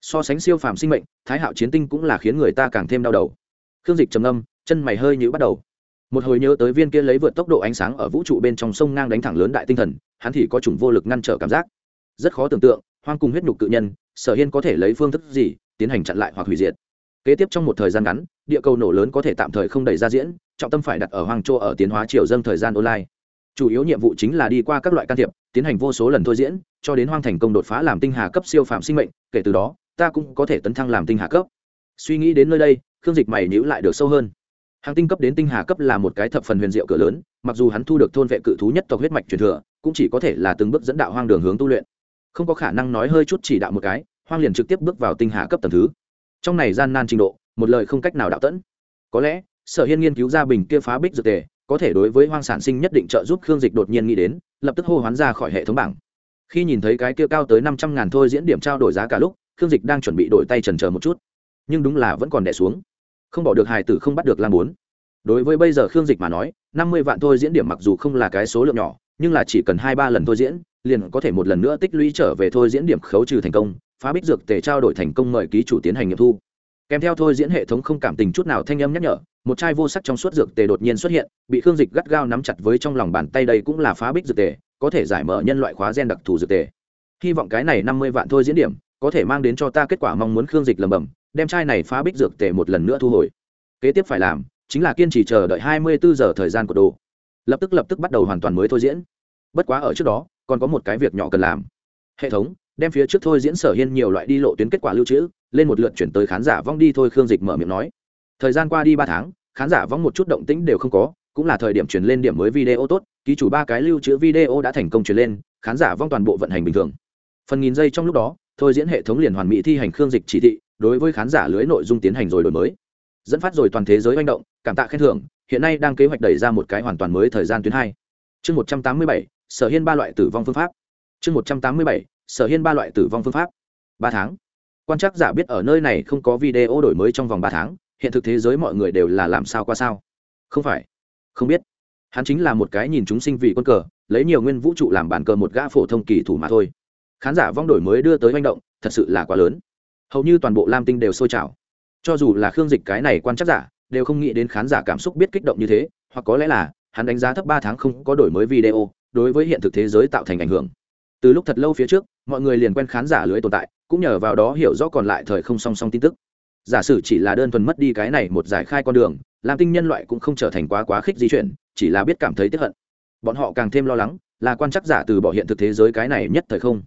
so sánh siêu phàm sinh mệnh, thái hạo chiến tinh cũng là khiến người ta càng thêm đau đầu. Khương dịch trầm âm chân mày hơi nhữ bắt đầu. Một hồi nhớ tới viên kia lấy vượt tốc độ ánh sáng ở vũ trụ bên trong sông ngang đánh thẳng lớn đại tinh thần, hắn thì có chủng vô lực ngăn trở cảm giác. Rất khó tưởng tượng, hoang cùng huyết nhục cự nhân, sở hiên có thể lấy phương thức gì, tiến hành chặn lại hoặc hủy diệt kế tiếp trong một thời gian ngắn, địa cầu nổ lớn có thể tạm thời không đẩy ra diễn, trọng tâm phải đặt ở hoàng châu ở tiến hóa triều dâng thời gian online. Chủ yếu nhiệm vụ chính là đi qua các loại can thiệp, tiến hành vô số lần thôi diễn, cho đến hoang thành công đột phá làm tinh hà cấp siêu phạm sinh mệnh, kể từ đó, ta cũng có thể tấn thăng làm tinh hà cấp. Suy nghĩ đến nơi đây, khương dịch mày nhữ lại được sâu hơn. Hàng tinh cấp đến tinh hà cấp là một cái thập phần huyền diệu cửa lớn, mặc dù hắn thu được thôn vệ cự thú nhất tộc huyết mạch truyền thừa, cũng chỉ có thể là từng bước dẫn đạo hoang đường hướng tu luyện. Không có khả năng nói hơi chút chỉ đạo một cái, hoang liền trực tiếp bước vào tinh hà cấp tầng thứ trong này gian nan trình độ, một lời không cách nào đạo tẫn. Có lẽ, sở hiên nghiên cứu ra bình kia phá bích dược tề, có thể đối với hoang sản sinh nhất định trợ giúp khương dịch đột nhiên nghĩ đến, lập tức hô hoán ra khỏi hệ thống bảng. Khi nhìn thấy cái kia cao tới năm trăm ngàn thôi diễn điểm trao đổi giá cả lúc, khương dịch đang chuẩn bị đổi tay trần chờ một chút. Nhưng đúng là vẫn còn đẻ xuống. Không bỏ được hài tử không bắt được lam bốn. Đối với bây giờ khương dịch mà nói, năm mươi vạn thôi diễn điểm mặc dù không là cái số lượng nhỏ, nhưng là chỉ cần hai ba lần thôi diễn, liền có thể một lần nữa tích lũy trở về thôi diễn điểm khấu trừ thành công phá bích dược tề trao đổi thành công mời ký chủ tiến hành nghiệm thu. Kèm theo thôi diễn hệ thống không cảm tình chút nào thanh âm nhắc nhở, một chai vô sắc trong suốt dược tề đột nhiên xuất hiện, bị khương dịch gắt gao nắm chặt với trong lòng bàn tay đây cũng là phá bích dược tề, có thể giải mở nhân loại khóa gen đặc thù dược tề. Hy vọng cái này năm mươi vạn thôi diễn điểm, có thể mang đến cho ta kết quả mong muốn khương dịch lầm bầm đem chai này phá bích dược tề một lần nữa thu hồi. Kế tiếp phải làm, chính là kiên trì chờ đợi hai mươi bốn giờ thời gian của đồ. Lập tức lập tức bắt đầu hoàn toàn mới thôi diễn. Bất quá ở trước đó, còn có một cái việc nhỏ cần làm. Hệ thống đem phía trước thôi diễn sở hiên nhiều loại đi lộ tuyến kết quả lưu trữ, lên một lượt chuyển tới khán giả vong đi thôi khương dịch mở miệng nói. Thời gian qua đi ba tháng, khán giả vong một chút động tĩnh đều không có, cũng là thời điểm chuyển lên điểm mới video tốt, ký chủ ba cái lưu trữ video đã thành công chuyển lên, khán giả vong toàn bộ vận hành bình thường. Phần nghìn giây trong lúc đó, thôi diễn hệ thống liền hoàn mỹ thi hành khương dịch chỉ thị, đối với khán giả lưới nội dung tiến hành rồi đổi mới. Dẫn phát rồi toàn thế giới manh động, cảm tạ khen thưởng, hiện nay đang kế hoạch đẩy ra một cái hoàn toàn mới thời gian tuyến hai. Chương một trăm tám mươi bảy, sở hiên ba loại tử vong phương pháp. Chương một trăm tám mươi bảy sở hiên ba loại tử vong phương pháp. Ba tháng. Quan trắc giả biết ở nơi này không có video đổi mới trong vòng ba tháng, hiện thực thế giới mọi người đều là làm sao qua sao? Không phải. Không biết. Hắn chính là một cái nhìn chúng sinh vì quân cờ, lấy nhiều nguyên vũ trụ làm bản cờ một gã phổ thông kỳ thủ mà thôi. Khán giả vong đổi mới đưa tới manh động, thật sự là quá lớn. Hầu như toàn bộ lam tinh đều sôi trào. Cho dù là khương dịch cái này quan chắc giả, đều không nghĩ đến khán giả cảm xúc biết kích động như thế, hoặc có lẽ là hắn đánh giá thấp ba tháng không có đổi mới video, đối với hiện thực thế giới tạo thành ảnh hưởng. Từ lúc thật lâu phía trước mọi người liền quen khán giả lưới tồn tại, cũng nhờ vào đó hiểu rõ còn lại thời không song song tin tức. Giả sử chỉ là đơn thuần mất đi cái này một giải khai con đường, làm tinh nhân loại cũng không trở thành quá quá khích di chuyển, chỉ là biết cảm thấy tiếp hận. Bọn họ càng thêm lo lắng, là quan chắc giả từ bỏ hiện thực thế giới cái này nhất thời không.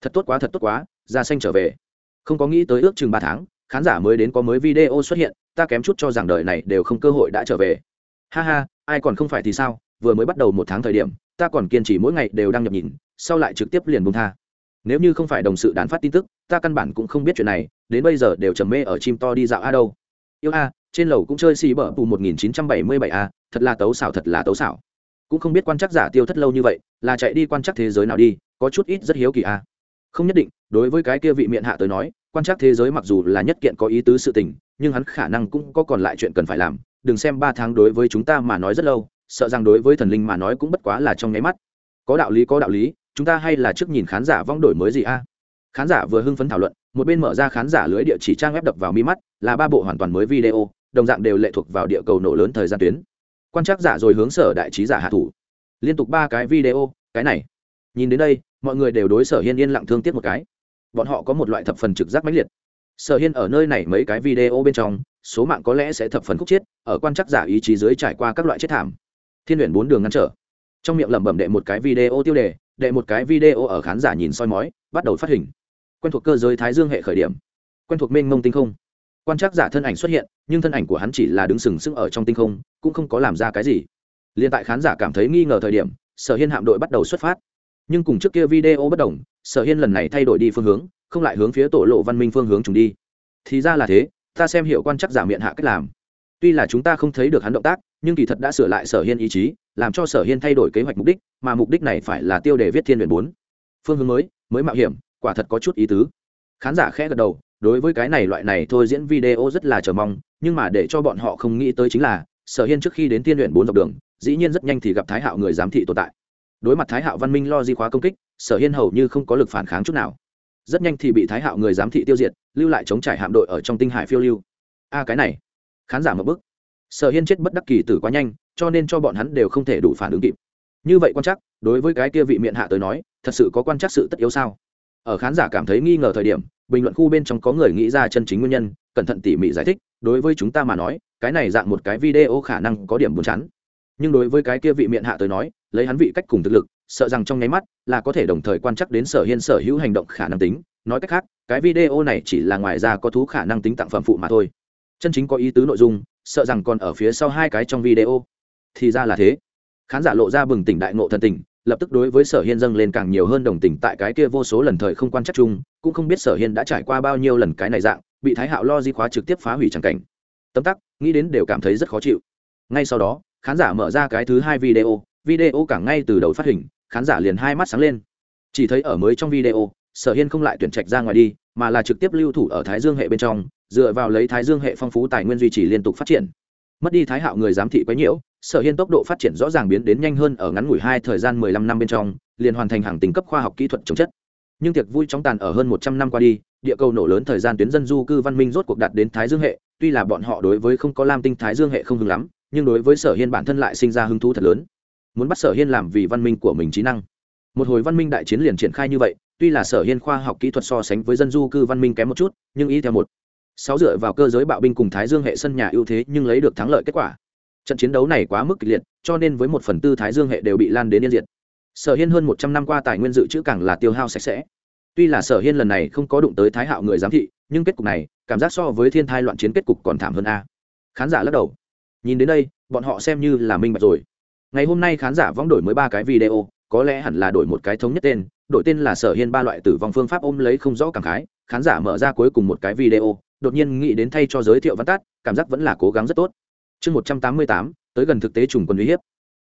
Thật tốt quá, thật tốt quá, ra xanh trở về. Không có nghĩ tới ước chừng ba tháng, khán giả mới đến có mới video xuất hiện, ta kém chút cho rằng đời này đều không cơ hội đã trở về. Ha ha, ai còn không phải thì sao, vừa mới bắt đầu một tháng thời điểm, ta còn kiên trì mỗi ngày đều đang nhập nhìn, sau lại trực tiếp liền bung tha nếu như không phải đồng sự đàn phát tin tức, ta căn bản cũng không biết chuyện này, đến bây giờ đều trầm mê ở chim to đi dạo a đâu. Yêu a, trên lầu cũng chơi xì bở tù một nghìn chín trăm bảy mươi bảy a, thật là tấu xảo, thật là tấu xảo. Cũng không biết quan chắc giả tiêu thất lâu như vậy, là chạy đi quan chắc thế giới nào đi, có chút ít rất hiếu kỳ a. Không nhất định, đối với cái kia vị miệng hạ tới nói, quan trắc thế giới mặc dù là nhất kiện có ý tứ sự tình, nhưng hắn khả năng cũng có còn lại chuyện cần phải làm. Đừng xem ba tháng đối với chúng ta mà nói rất lâu, sợ rằng đối với thần linh mà nói cũng bất quá là trong nháy mắt. Có đạo lý, có đạo lý chúng ta hay là trước nhìn khán giả vong đổi mới gì a? Khán giả vừa hưng phấn thảo luận, một bên mở ra khán giả lưới địa chỉ trang web đập vào mi mắt, là ba bộ hoàn toàn mới video, đồng dạng đều lệ thuộc vào địa cầu nổ lớn thời gian tuyến. Quan trắc giả rồi hướng sở đại trí giả hạ thủ. Liên tục ba cái video, cái này. Nhìn đến đây, mọi người đều đối sở hiên yên lặng thương tiếc một cái. Bọn họ có một loại thập phần trực giác mãnh liệt. Sở hiên ở nơi này mấy cái video bên trong, số mạng có lẽ sẽ thập phần khúc chết ở quan trắc giả ý chí dưới trải qua các loại chết thảm. Thiên luyện bốn đường ngăn trở trong miệng lẩm bẩm đệ một cái video tiêu đề, đệ một cái video ở khán giả nhìn soi mói, bắt đầu phát hình. Quen thuộc cơ giới thái dương hệ khởi điểm. Quen thuộc mênh mông tinh không. Quan trắc giả thân ảnh xuất hiện, nhưng thân ảnh của hắn chỉ là đứng sừng sững ở trong tinh không, cũng không có làm ra cái gì. Liền tại khán giả cảm thấy nghi ngờ thời điểm, sở hiên hạm đội bắt đầu xuất phát. Nhưng cùng trước kia video bất đồng, sở hiên lần này thay đổi đi phương hướng, không lại hướng phía tổ lộ văn minh phương hướng chúng đi. Thì ra là thế, ta xem hiệu quan trắc giả miệng hạ cách làm. Tuy là chúng ta không thấy được hắn động tác, nhưng kỳ thật đã sửa lại sở hiên ý chí làm cho sở hiên thay đổi kế hoạch mục đích, mà mục đích này phải là tiêu đề viết thiên luyện bốn. Phương hướng mới mới mạo hiểm, quả thật có chút ý tứ. Khán giả khẽ gật đầu, đối với cái này loại này thôi diễn video rất là chờ mong, nhưng mà để cho bọn họ không nghĩ tới chính là, sở hiên trước khi đến Tiên luyện bốn dọc đường, dĩ nhiên rất nhanh thì gặp thái hạo người giám thị tồn tại. Đối mặt thái hạo văn minh lo di khóa công kích, sở hiên hầu như không có lực phản kháng chút nào. Rất nhanh thì bị thái hạo người giám thị tiêu diệt, lưu lại chống trải hạm đội ở trong tinh hải phiêu lưu. A, cái này. Khán giả một bức sở hiên chết bất đắc kỳ tử quá nhanh cho nên cho bọn hắn đều không thể đủ phản ứng kịp. Như vậy quan chắc đối với cái kia vị miệng hạ tới nói, thật sự có quan chắc sự tất yếu sao? Ở khán giả cảm thấy nghi ngờ thời điểm, bình luận khu bên trong có người nghĩ ra chân chính nguyên nhân, cẩn thận tỉ mỉ giải thích, đối với chúng ta mà nói, cái này dạng một cái video khả năng có điểm buồn chán. Nhưng đối với cái kia vị miệng hạ tới nói, lấy hắn vị cách cùng thực lực, sợ rằng trong nháy mắt là có thể đồng thời quan chắc đến sở hiên sở hữu hành động khả năng tính. Nói cách khác, cái video này chỉ là ngoài ra có thú khả năng tính tặng phẩm phụ mà thôi. Chân chính có ý tứ nội dung, sợ rằng còn ở phía sau hai cái trong video thì ra là thế. Khán giả lộ ra bừng tỉnh đại ngộ thần tình, lập tức đối với sở hiên dâng lên càng nhiều hơn đồng tình tại cái kia vô số lần thời không quan chắc chung, cũng không biết sở hiên đã trải qua bao nhiêu lần cái này dạng, bị thái hạo lo di khóa trực tiếp phá hủy tràng cảnh. Tấm tắc, nghĩ đến đều cảm thấy rất khó chịu. Ngay sau đó, khán giả mở ra cái thứ hai video video cả ngay từ đầu phát hình, khán giả liền hai mắt sáng lên. Chỉ thấy ở mới trong video, sở hiên không lại tuyển trạch ra ngoài đi, mà là trực tiếp lưu thủ ở thái dương hệ bên trong, dựa vào lấy thái dương hệ phong phú tài nguyên duy trì liên tục phát triển mất đi thái hạo người giám thị quấy nhiễu, sở hiên tốc độ phát triển rõ ràng biến đến nhanh hơn ở ngắn ngủi hai thời gian mười lăm năm bên trong, liền hoàn thành hàng tính cấp khoa học kỹ thuật chống chất. Nhưng tiệc vui chóng tàn ở hơn một trăm năm qua đi, địa cầu nổ lớn thời gian tuyến dân du cư văn minh rốt cuộc đạt đến thái dương hệ, tuy là bọn họ đối với không có lam tinh thái dương hệ không hứng lắm, nhưng đối với sở hiên bản thân lại sinh ra hứng thú thật lớn. Muốn bắt sở hiên làm vì văn minh của mình trí năng. Một hồi văn minh đại chiến liền triển khai như vậy, tuy là sở hiên khoa học kỹ thuật so sánh với dân du cư văn minh kém một chút, nhưng ý theo một sáu dựa vào cơ giới bạo binh cùng thái dương hệ sân nhà ưu thế nhưng lấy được thắng lợi kết quả. Trận chiến đấu này quá mức kịch liệt, cho nên với một phần tư thái dương hệ đều bị lan đến yên diệt. Sở hiên hơn một trăm năm qua tài nguyên dự trữ càng là tiêu hao sạch sẽ. Tuy là sở hiên lần này không có đụng tới thái hạo người giám thị, nhưng kết cục này, cảm giác so với thiên thai loạn chiến kết cục còn thảm hơn a. Khán giả lắc đầu. Nhìn đến đây, bọn họ xem như là minh bạch rồi. Ngày hôm nay khán giả vong đổi mới ba cái video, có lẽ hẳn là đổi một cái thống nhất tên, đổi tên là sở hiên ba loại tử vong phương pháp ôm lấy không rõ cảm khái, khán giả mở ra cuối cùng một cái video đột nhiên nghĩ đến thay cho giới thiệu văn tát, cảm giác vẫn là cố gắng rất tốt. Chương một trăm tám mươi tám, tới gần thực tế trùng quân uy hiếp.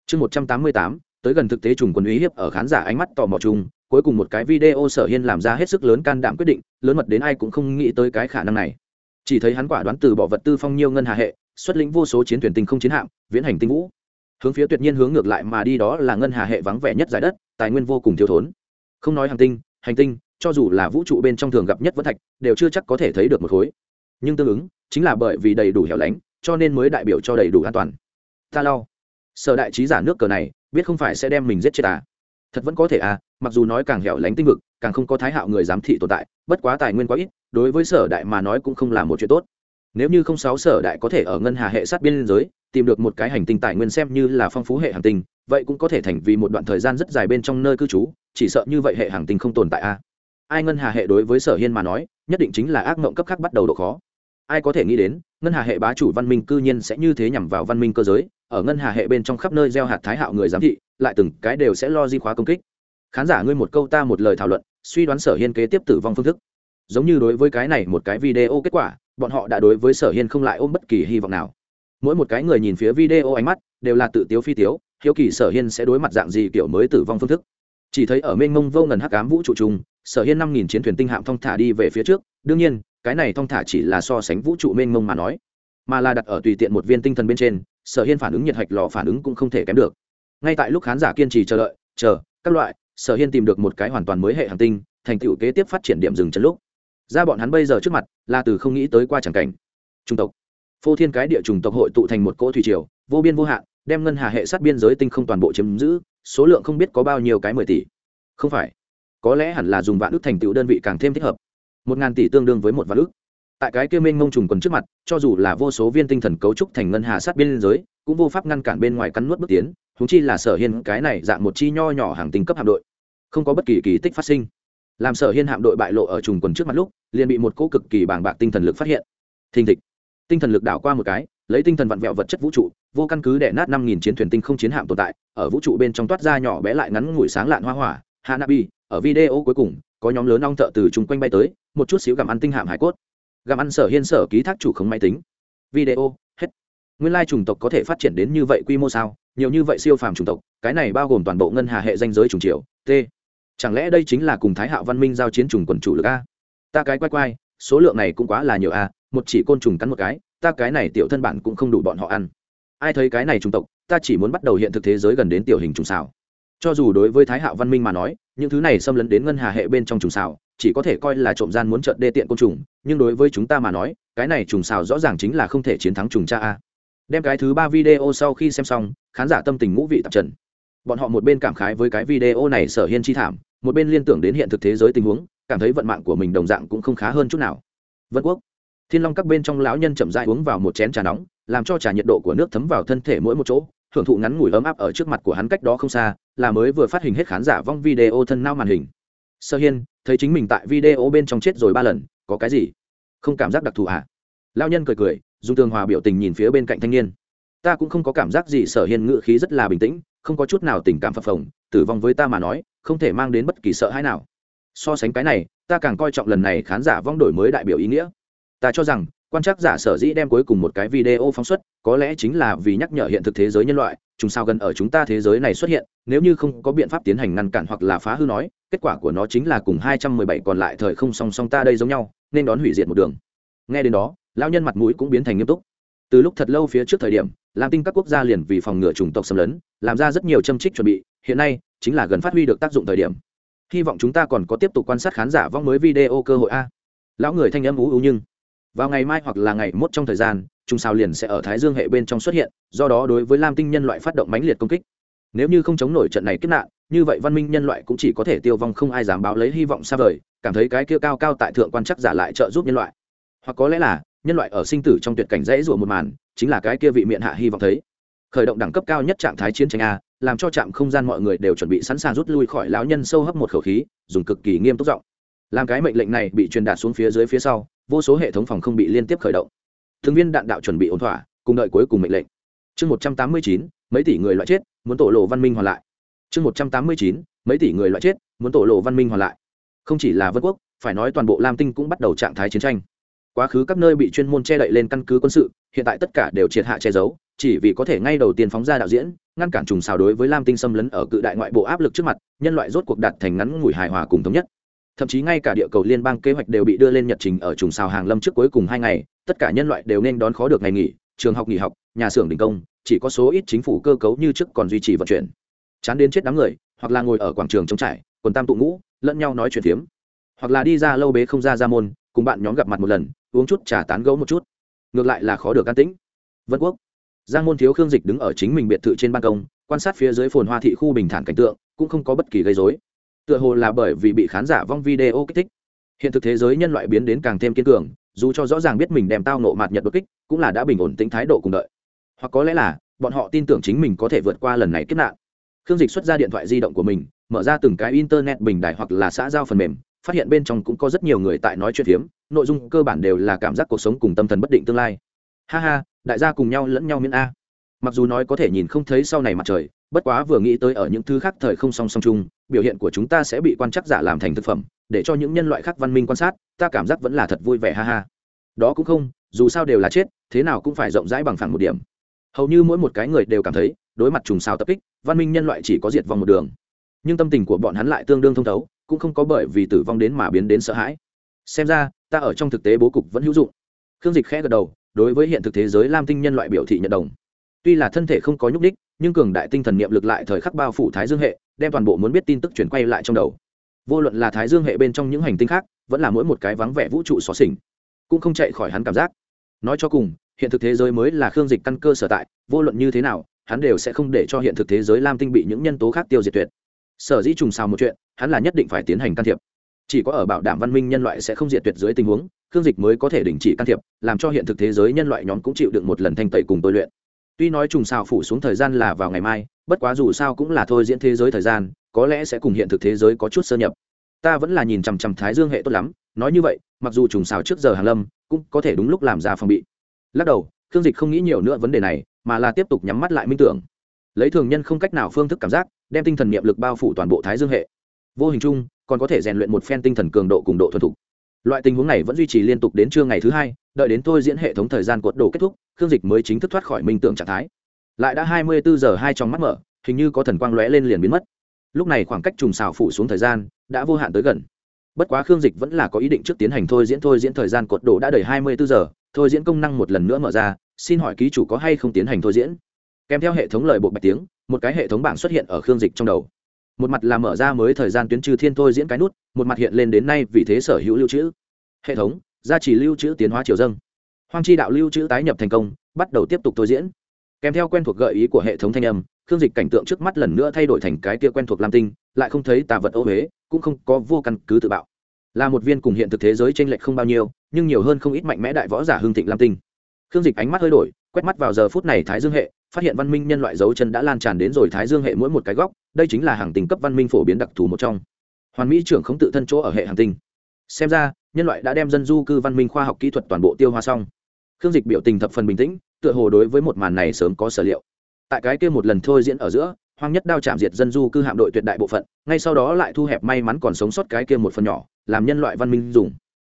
Chương một trăm tám mươi tám, tới gần thực tế trùng quân uy hiếp ở khán giả ánh mắt tò mò chung, cuối cùng một cái video sở hiên làm ra hết sức lớn can đảm quyết định, lớn mật đến ai cũng không nghĩ tới cái khả năng này. Chỉ thấy hắn quả đoán từ bỏ vật tư phong nhiêu ngân hà hệ, xuất lĩnh vô số chiến thuyền tinh không chiến hạm, viễn hành tinh vũ. Hướng phía tuyệt nhiên hướng ngược lại mà đi đó là ngân hà hệ vắng vẻ nhất giải đất, tài nguyên vô cùng thiếu thốn. Không nói hành tinh hành tinh, cho dù là vũ trụ bên trong thường gặp nhất vẫn thạch, đều chưa chắc có thể thấy được một khối nhưng tương ứng, chính là bởi vì đầy đủ hẻo lánh, cho nên mới đại biểu cho đầy đủ an toàn. Ta lau sở đại trí giả nước cờ này, biết không phải sẽ đem mình giết chết à? Thật vẫn có thể à mặc dù nói càng hẻo lánh tinh vực, càng không có thái hạo người giám thị tồn tại, bất quá tài nguyên quá ít, đối với sở đại mà nói cũng không là một chuyện tốt. Nếu như không sáu sở đại có thể ở ngân hà hệ sát biên giới, tìm được một cái hành tinh tài nguyên xem như là phong phú hệ hành tinh, vậy cũng có thể thành vì một đoạn thời gian rất dài bên trong nơi cư trú, chỉ sợ như vậy hệ hành tinh không tồn tại a à? ai ngân hà hệ đối với sở hiên mà nói, nhất định chính là ác mộng cấp khác bắt đầu độ khó ai có thể nghĩ đến, ngân hà hệ bá chủ văn minh cư nhiên sẽ như thế nhằm vào văn minh cơ giới, ở ngân hà hệ bên trong khắp nơi gieo hạt thái hạo người giám thị, lại từng cái đều sẽ lo di khóa công kích. Khán giả ngươi một câu ta một lời thảo luận, suy đoán sở hiên kế tiếp tử vong phương thức. Giống như đối với cái này một cái video kết quả, bọn họ đã đối với sở hiên không lại ôm bất kỳ hy vọng nào. Mỗi một cái người nhìn phía video ánh mắt, đều là tự tiếu phi tiếu, hiếu kỳ sở hiên sẽ đối mặt dạng gì kiểu mới tử vong phương thức. Chỉ thấy ở mênh mông vô ngần hắc ám vũ trụ trùng, sở hiên năm nghìn chiến thuyền tinh hạm thong thả đi về phía trước, đương nhiên cái này thong thả chỉ là so sánh vũ trụ mênh mông mà nói, mà là đặt ở tùy tiện một viên tinh thần bên trên, sở hiên phản ứng nhiệt hạch lò phản ứng cũng không thể kém được. Ngay tại lúc khán giả kiên trì chờ đợi, chờ, các loại, sở hiên tìm được một cái hoàn toàn mới hệ hành tinh, thành tựu kế tiếp phát triển điểm dừng chân lúc. Ra bọn hắn bây giờ trước mặt, là từ không nghĩ tới qua chẳng cảnh. Trung tộc. Phô thiên cái địa chủng tộc hội tụ thành một cỗ thủy triều, vô biên vô hạn, đem ngân hà hệ sát biên giới tinh không toàn bộ chiếm giữ, số lượng không biết có bao nhiêu cái mười tỷ. Không phải. Có lẽ hẳn là dùng vạn ước thành tựu đơn vị càng thêm thích hợp một ngàn tỷ tương đương với một vạn ước tại cái kia mênh mông trùng quần trước mặt, cho dù là vô số viên tinh thần cấu trúc thành ngân hà sát biên giới, cũng vô pháp ngăn cản bên ngoài cắn nuốt bước tiến thúng chi là sở hiên cái này dạng một chi nho nhỏ hàng tinh cấp hạm đội. Không có bất kỳ kỳ tích phát sinh. Làm sở hiên hạm đội bại lộ ở trùng quần trước mặt lúc, liền bị một cỗ cực kỳ bàng bạc tinh thần lực phát hiện. Thình thịch. Tinh thần lực đảo qua một cái, lấy tinh thần vặn vẹo vật chất vũ trụ, vô căn cứ đẻ nát năm nghìn chiến thuyền tinh không chiến hạm tồn tại, ở vũ trụ bên trong toát ra nhỏ bé lại ngắn ngủi sáng lạn hoa hỏa, hanabi, ở video cuối cùng có nhóm lớn ong thợ từ chung quanh bay tới, một chút xíu gặm ăn tinh hạm hải cốt. Gặm ăn sở hiên sở ký thác chủ khống máy tính. Video, hết. Nguyên lai chủng tộc có thể phát triển đến như vậy quy mô sao? Nhiều như vậy siêu phàm chủng tộc, cái này bao gồm toàn bộ ngân hà hệ danh giới chủng triều, t. Chẳng lẽ đây chính là cùng thái hạo văn minh giao chiến trùng quần chủ lực a? Ta cái quay quay số lượng này cũng quá là nhiều a, một chỉ côn trùng cắn một cái, ta cái này tiểu thân bản cũng không đủ bọn họ ăn. Ai thấy cái này chủng tộc, ta chỉ muốn bắt đầu hiện thực thế giới gần đến tiểu hình trùng xào cho dù đối với thái hạo văn minh mà nói, những thứ này xâm lấn đến ngân hà hệ bên trong trùng xào, chỉ có thể coi là trộm gian muốn trợn đê tiện côn trùng, nhưng đối với chúng ta mà nói, cái này trùng xào rõ ràng chính là không thể chiến thắng trùng cha a. Đem cái thứ ba video sau khi xem xong, khán giả tâm tình ngũ vị tập trần. Bọn họ một bên cảm khái với cái video này sở hiên chi thảm, một bên liên tưởng đến hiện thực thế giới tình huống, cảm thấy vận mạng của mình đồng dạng cũng không khá hơn chút nào. Vân quốc. Thiên long các bên trong lão nhân chậm dại uống vào một chén trà nóng, làm cho trà nhiệt độ của nước thấm vào thân thể mỗi một chỗ hưởng thụ ngắn ngủi ấm áp ở trước mặt của hắn cách đó không xa, là mới vừa phát hình hết khán giả vong video thân nao màn hình. Sơ hiên, thấy chính mình tại video bên trong chết rồi ba lần, có cái gì? Không cảm giác đặc thù à? Lao nhân cười cười, dùng tường hòa biểu tình nhìn phía bên cạnh thanh niên. Ta cũng không có cảm giác gì, sở hiên ngự khí rất là bình tĩnh, không có chút nào tình cảm phập phồng, tử vong với ta mà nói, không thể mang đến bất kỳ sợ hãi nào. So sánh cái này, ta càng coi trọng lần này khán giả vong đổi mới đại biểu ý nghĩa. Ta cho rằng quan trắc giả sở dĩ đem cuối cùng một cái video phóng xuất, có lẽ chính là vì nhắc nhở hiện thực thế giới nhân loại chúng sao gần ở chúng ta thế giới này xuất hiện, nếu như không có biện pháp tiến hành ngăn cản hoặc là phá hư nói, kết quả của nó chính là cùng 217 còn lại thời không song song ta đây giống nhau, nên đón hủy diệt một đường. Nghe đến đó, lão nhân mặt mũi cũng biến thành nghiêm túc. Từ lúc thật lâu phía trước thời điểm làm tinh các quốc gia liền vì phòng ngừa chủng tộc xâm lấn, làm ra rất nhiều châm trích chuẩn bị, hiện nay, chính là gần phát huy được tác dụng thời điểm. Hy vọng chúng ta còn có tiếp tục quan sát khán giả vong mới video cơ hội a. Lão người thanh âm ú ú nhưng vào ngày mai hoặc là ngày mốt trong thời gian chúng sao liền sẽ ở thái dương hệ bên trong xuất hiện, do đó đối với lam tinh nhân loại phát động mãnh liệt công kích. Nếu như không chống nổi trận này kết nạn, như vậy văn minh nhân loại cũng chỉ có thể tiêu vong không ai dám báo lấy hy vọng xa vời, cảm thấy cái kia cao cao tại thượng quan chắc giả lại trợ giúp nhân loại. Hoặc có lẽ là, nhân loại ở sinh tử trong tuyệt cảnh dễ rủa một màn, chính là cái kia vị miệng hạ hy vọng thấy. Khởi động đẳng cấp cao nhất trạng thái chiến tranh a, làm cho trạm không gian mọi người đều chuẩn bị sẵn sàng rút lui khỏi lão nhân sâu hấp một khẩu khí, dùng cực kỳ nghiêm túc giọng làm cái mệnh lệnh này bị truyền đạt xuống phía dưới phía sau, vô số hệ thống phòng không bị liên tiếp khởi động. Thường viên đạn đạo chuẩn bị ổn thỏa, cùng đợi cuối cùng mệnh lệnh. Chương một trăm tám mươi chín, mấy tỷ người loại chết, muốn tổ lộ văn minh hoàn lại. Chương một trăm tám mươi chín, mấy tỷ người loại chết, muốn tổ lộ văn minh hoàn lại. Không chỉ là vân quốc, phải nói toàn bộ lam tinh cũng bắt đầu trạng thái chiến tranh. Quá khứ các nơi bị chuyên môn che đậy lên căn cứ quân sự, hiện tại tất cả đều triệt hạ che giấu, chỉ vì có thể ngay đầu tiên phóng ra đạo diễn, ngăn cản trùng xào đối với lam tinh xâm lấn ở cự đại ngoại bộ áp lực trước mặt, nhân loại rốt cuộc đạt thành ngắn ngủi hài hòa cùng thống nhất thậm chí ngay cả địa cầu liên bang kế hoạch đều bị đưa lên nhật trình ở trùng xào hàng lâm trước cuối cùng hai ngày, tất cả nhân loại đều nên đón khó được ngày nghỉ, trường học nghỉ học, nhà xưởng đình công, chỉ có số ít chính phủ cơ cấu như trước còn duy trì vận chuyển. Chán đến chết đám người, hoặc là ngồi ở quảng trường trống trải, quần tam tụ ngũ, lẫn nhau nói chuyện phiếm. Hoặc là đi ra lâu bế không ra ra môn, cùng bạn nhóm gặp mặt một lần, uống chút trà tán gẫu một chút. Ngược lại là khó được can tĩnh. Vân quốc. Giang môn thiếu khương dịch đứng ở chính mình biệt thự trên ban công, quan sát phía dưới phồn hoa thị khu bình thản cảnh tượng, cũng không có bất kỳ gây dối tựa hồ là bởi vì bị khán giả vong video kích thích. Hiện thực thế giới nhân loại biến đến càng thêm kiên cường, dù cho rõ ràng biết mình đem tao nộ mạt nhật đột kích, cũng là đã bình ổn tính thái độ cùng đợi. Hoặc có lẽ là, bọn họ tin tưởng chính mình có thể vượt qua lần này kết nạn. Khương dịch xuất ra điện thoại di động của mình, mở ra từng cái internet bình đại hoặc là xã giao phần mềm, phát hiện bên trong cũng có rất nhiều người tại nói chuyện phiếm, nội dung cơ bản đều là cảm giác cuộc sống cùng tâm thần bất định tương lai. Ha ha, đại gia cùng nhau lẫn nhau miễn a. Mặc dù nói có thể nhìn không thấy sau này mặt trời bất quá vừa nghĩ tới ở những thứ khác thời không song song chung, biểu hiện của chúng ta sẽ bị quan chắc giả làm thành thực phẩm, để cho những nhân loại khác văn minh quan sát, ta cảm giác vẫn là thật vui vẻ ha ha. Đó cũng không, dù sao đều là chết, thế nào cũng phải rộng rãi bằng phẳng một điểm. Hầu như mỗi một cái người đều cảm thấy, đối mặt trùng sao tập kích, văn minh nhân loại chỉ có diệt vong một đường. Nhưng tâm tình của bọn hắn lại tương đương thông thấu, cũng không có bởi vì tử vong đến mà biến đến sợ hãi. Xem ra, ta ở trong thực tế bố cục vẫn hữu dụng. Khương dịch khẽ gật đầu, đối với hiện thực thế giới lam tinh nhân loại biểu thị nhận đồng. Tuy là thân thể không có nhúc đích nhưng cường đại tinh thần niệm lực lại thời khắc bao phủ thái dương hệ, đem toàn bộ muốn biết tin tức chuyển quay lại trong đầu. Vô luận là thái dương hệ bên trong những hành tinh khác, vẫn là mỗi một cái vắng vẻ vũ trụ xó xỉnh cũng không chạy khỏi hắn cảm giác. Nói cho cùng, hiện thực thế giới mới là khương dịch căn cơ sở tại, vô luận như thế nào, hắn đều sẽ không để cho hiện thực thế giới lam tinh bị những nhân tố khác tiêu diệt tuyệt. Sở dĩ trùng xào một chuyện, hắn là nhất định phải tiến hành can thiệp. Chỉ có ở bảo đảm văn minh nhân loại sẽ không diệt tuyệt dưới tình huống, khương dịch mới có thể đình chỉ can thiệp, làm cho hiện thực thế giới nhân loại nhóm cũng chịu được một lần thanh tẩy cùng tôi luyện tuy nói trùng xào phủ xuống thời gian là vào ngày mai, bất quá dù sao cũng là thôi diễn thế giới thời gian, có lẽ sẽ cùng hiện thực thế giới có chút sơ nhập. Ta vẫn là nhìn chằm chằm thái dương hệ tốt lắm, nói như vậy, mặc dù trùng xào trước giờ hàn lâm, cũng có thể đúng lúc làm ra phòng bị. Lắc đầu, khương dịch không nghĩ nhiều nữa vấn đề này, mà là tiếp tục nhắm mắt lại minh tưởng. Lấy thường nhân không cách nào phương thức cảm giác, đem tinh thần niệm lực bao phủ toàn bộ thái dương hệ. Vô hình chung, còn có thể rèn luyện một phen tinh thần cường độ cùng độ thuần thục. Loại tình huống này vẫn duy trì liên tục đến trưa ngày thứ hai đợi đến tôi diễn hệ thống thời gian cuột đồ kết thúc, khương dịch mới chính thức thoát khỏi minh tưởng trạng thái. Lại đã hai mươi bốn giờ hai trong mắt mở, hình như có thần quang lóe lên liền biến mất. Lúc này khoảng cách trùng xào phủ xuống thời gian đã vô hạn tới gần. Bất quá khương dịch vẫn là có ý định trước tiến hành thôi diễn thôi diễn thời gian cột đồ đã đầy hai mươi bốn giờ, thôi diễn công năng một lần nữa mở ra, xin hỏi ký chủ có hay không tiến hành thôi diễn? Kèm theo hệ thống lời bộ bạch tiếng, một cái hệ thống bảng xuất hiện ở khương dịch trong đầu. Một mặt là mở ra mới thời gian tuyến trừ thiên thôi diễn cái nút, một mặt hiện lên đến nay vì thế sở hữu lưu trữ. Hệ thống gia trì lưu trữ tiến hóa triều dâng. Hoang chi đạo lưu trữ tái nhập thành công, bắt đầu tiếp tục thôi diễn. Kèm theo quen thuộc gợi ý của hệ thống thanh âm, khương dịch cảnh tượng trước mắt lần nữa thay đổi thành cái kia quen thuộc lam tinh, lại không thấy tà vật ô huế cũng không có vô căn cứ tự bạo. Là một viên cùng hiện thực thế giới t r ê n lệch không bao nhiêu, nhưng nhiều hơn không ít mạnh mẽ đại võ giả hương thịnh lam tinh. Khương dịch ánh mắt hơi đổi, quét mắt vào giờ phút này thái dương hệ, phát hiện văn minh nhân loại dấu chân đã lan tràn đến rồi thái dương hệ mỗi một cái góc, đây chính là hàng tình cấp văn minh phổ biến đặc thù một trong. Hoàn mỹ trưởng không tự thân chỗ ở hệ hàng tinh. Xem ra nhân loại đã đem dân du cư văn minh khoa học kỹ thuật toàn bộ tiêu hoa xong. Khương dịch biểu tình thập phần bình tĩnh, tựa hồ đối với một màn này sớm có sở liệu. Tại cái kia một lần thôi diễn ở giữa, hoang nhất đao chạm diệt dân du cư hạm đội tuyệt đại bộ phận, ngay sau đó lại thu hẹp may mắn còn sống sót cái kia một phần nhỏ, làm nhân loại văn minh dùng.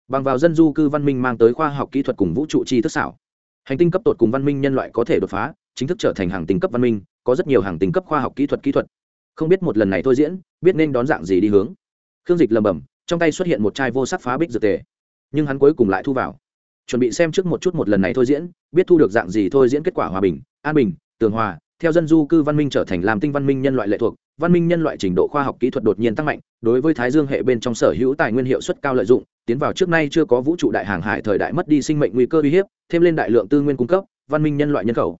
Bằng vào dân du cư văn minh mang tới khoa học kỹ thuật cùng vũ trụ chi thức xảo. Hành tinh cấp tột cùng văn minh nhân loại có thể đột phá, chính thức trở thành hàng tinh cấp văn minh, có rất nhiều hàng tinh cấp khoa học kỹ thuật kỹ thuật. Không biết một lần này thôi diễn, biết nên đón dạng gì đi hướng. Khương dịch lầm bầm trong tay xuất hiện một chai vô sắc phá bích dược tề, nhưng hắn cuối cùng lại thu vào. Chuẩn bị xem trước một chút một lần này thôi diễn, biết thu được dạng gì thôi diễn kết quả hòa bình, an bình, tường hòa, theo dân du cư văn minh trở thành làm tinh văn minh nhân loại lệ thuộc, văn minh nhân loại trình độ khoa học kỹ thuật đột nhiên tăng mạnh, đối với thái dương hệ bên trong sở hữu tài nguyên hiệu suất cao lợi dụng, tiến vào trước nay chưa có vũ trụ đại hàng hải thời đại mất đi sinh mệnh nguy cơ uy hiếp, thêm lên đại lượng tư nguyên cung cấp, văn minh nhân loại nhân khẩu.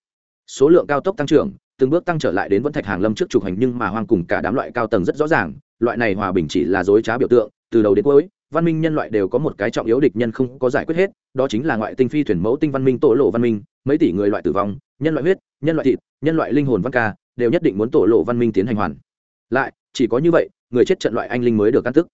Số lượng cao tốc tăng trưởng, từng bước tăng trở lại đến vẫn thạch hàng lâm trước trục hành nhưng mà hoang cùng cả đám loại cao tầng rất rõ ràng, loại này hòa bình chỉ là dối trá biểu tượng từ đầu đến cuối, văn minh nhân loại đều có một cái trọng yếu địch nhân không có giải quyết hết, đó chính là ngoại tinh phi thuyền mẫu tinh văn minh tổ lộ văn minh, mấy tỷ người loại tử vong, nhân loại huyết, nhân loại thịt, nhân loại linh hồn văn ca, đều nhất định muốn tổ lộ văn minh tiến hành hoàn. Lại, chỉ có như vậy, người chết trận loại anh linh mới được căn tức.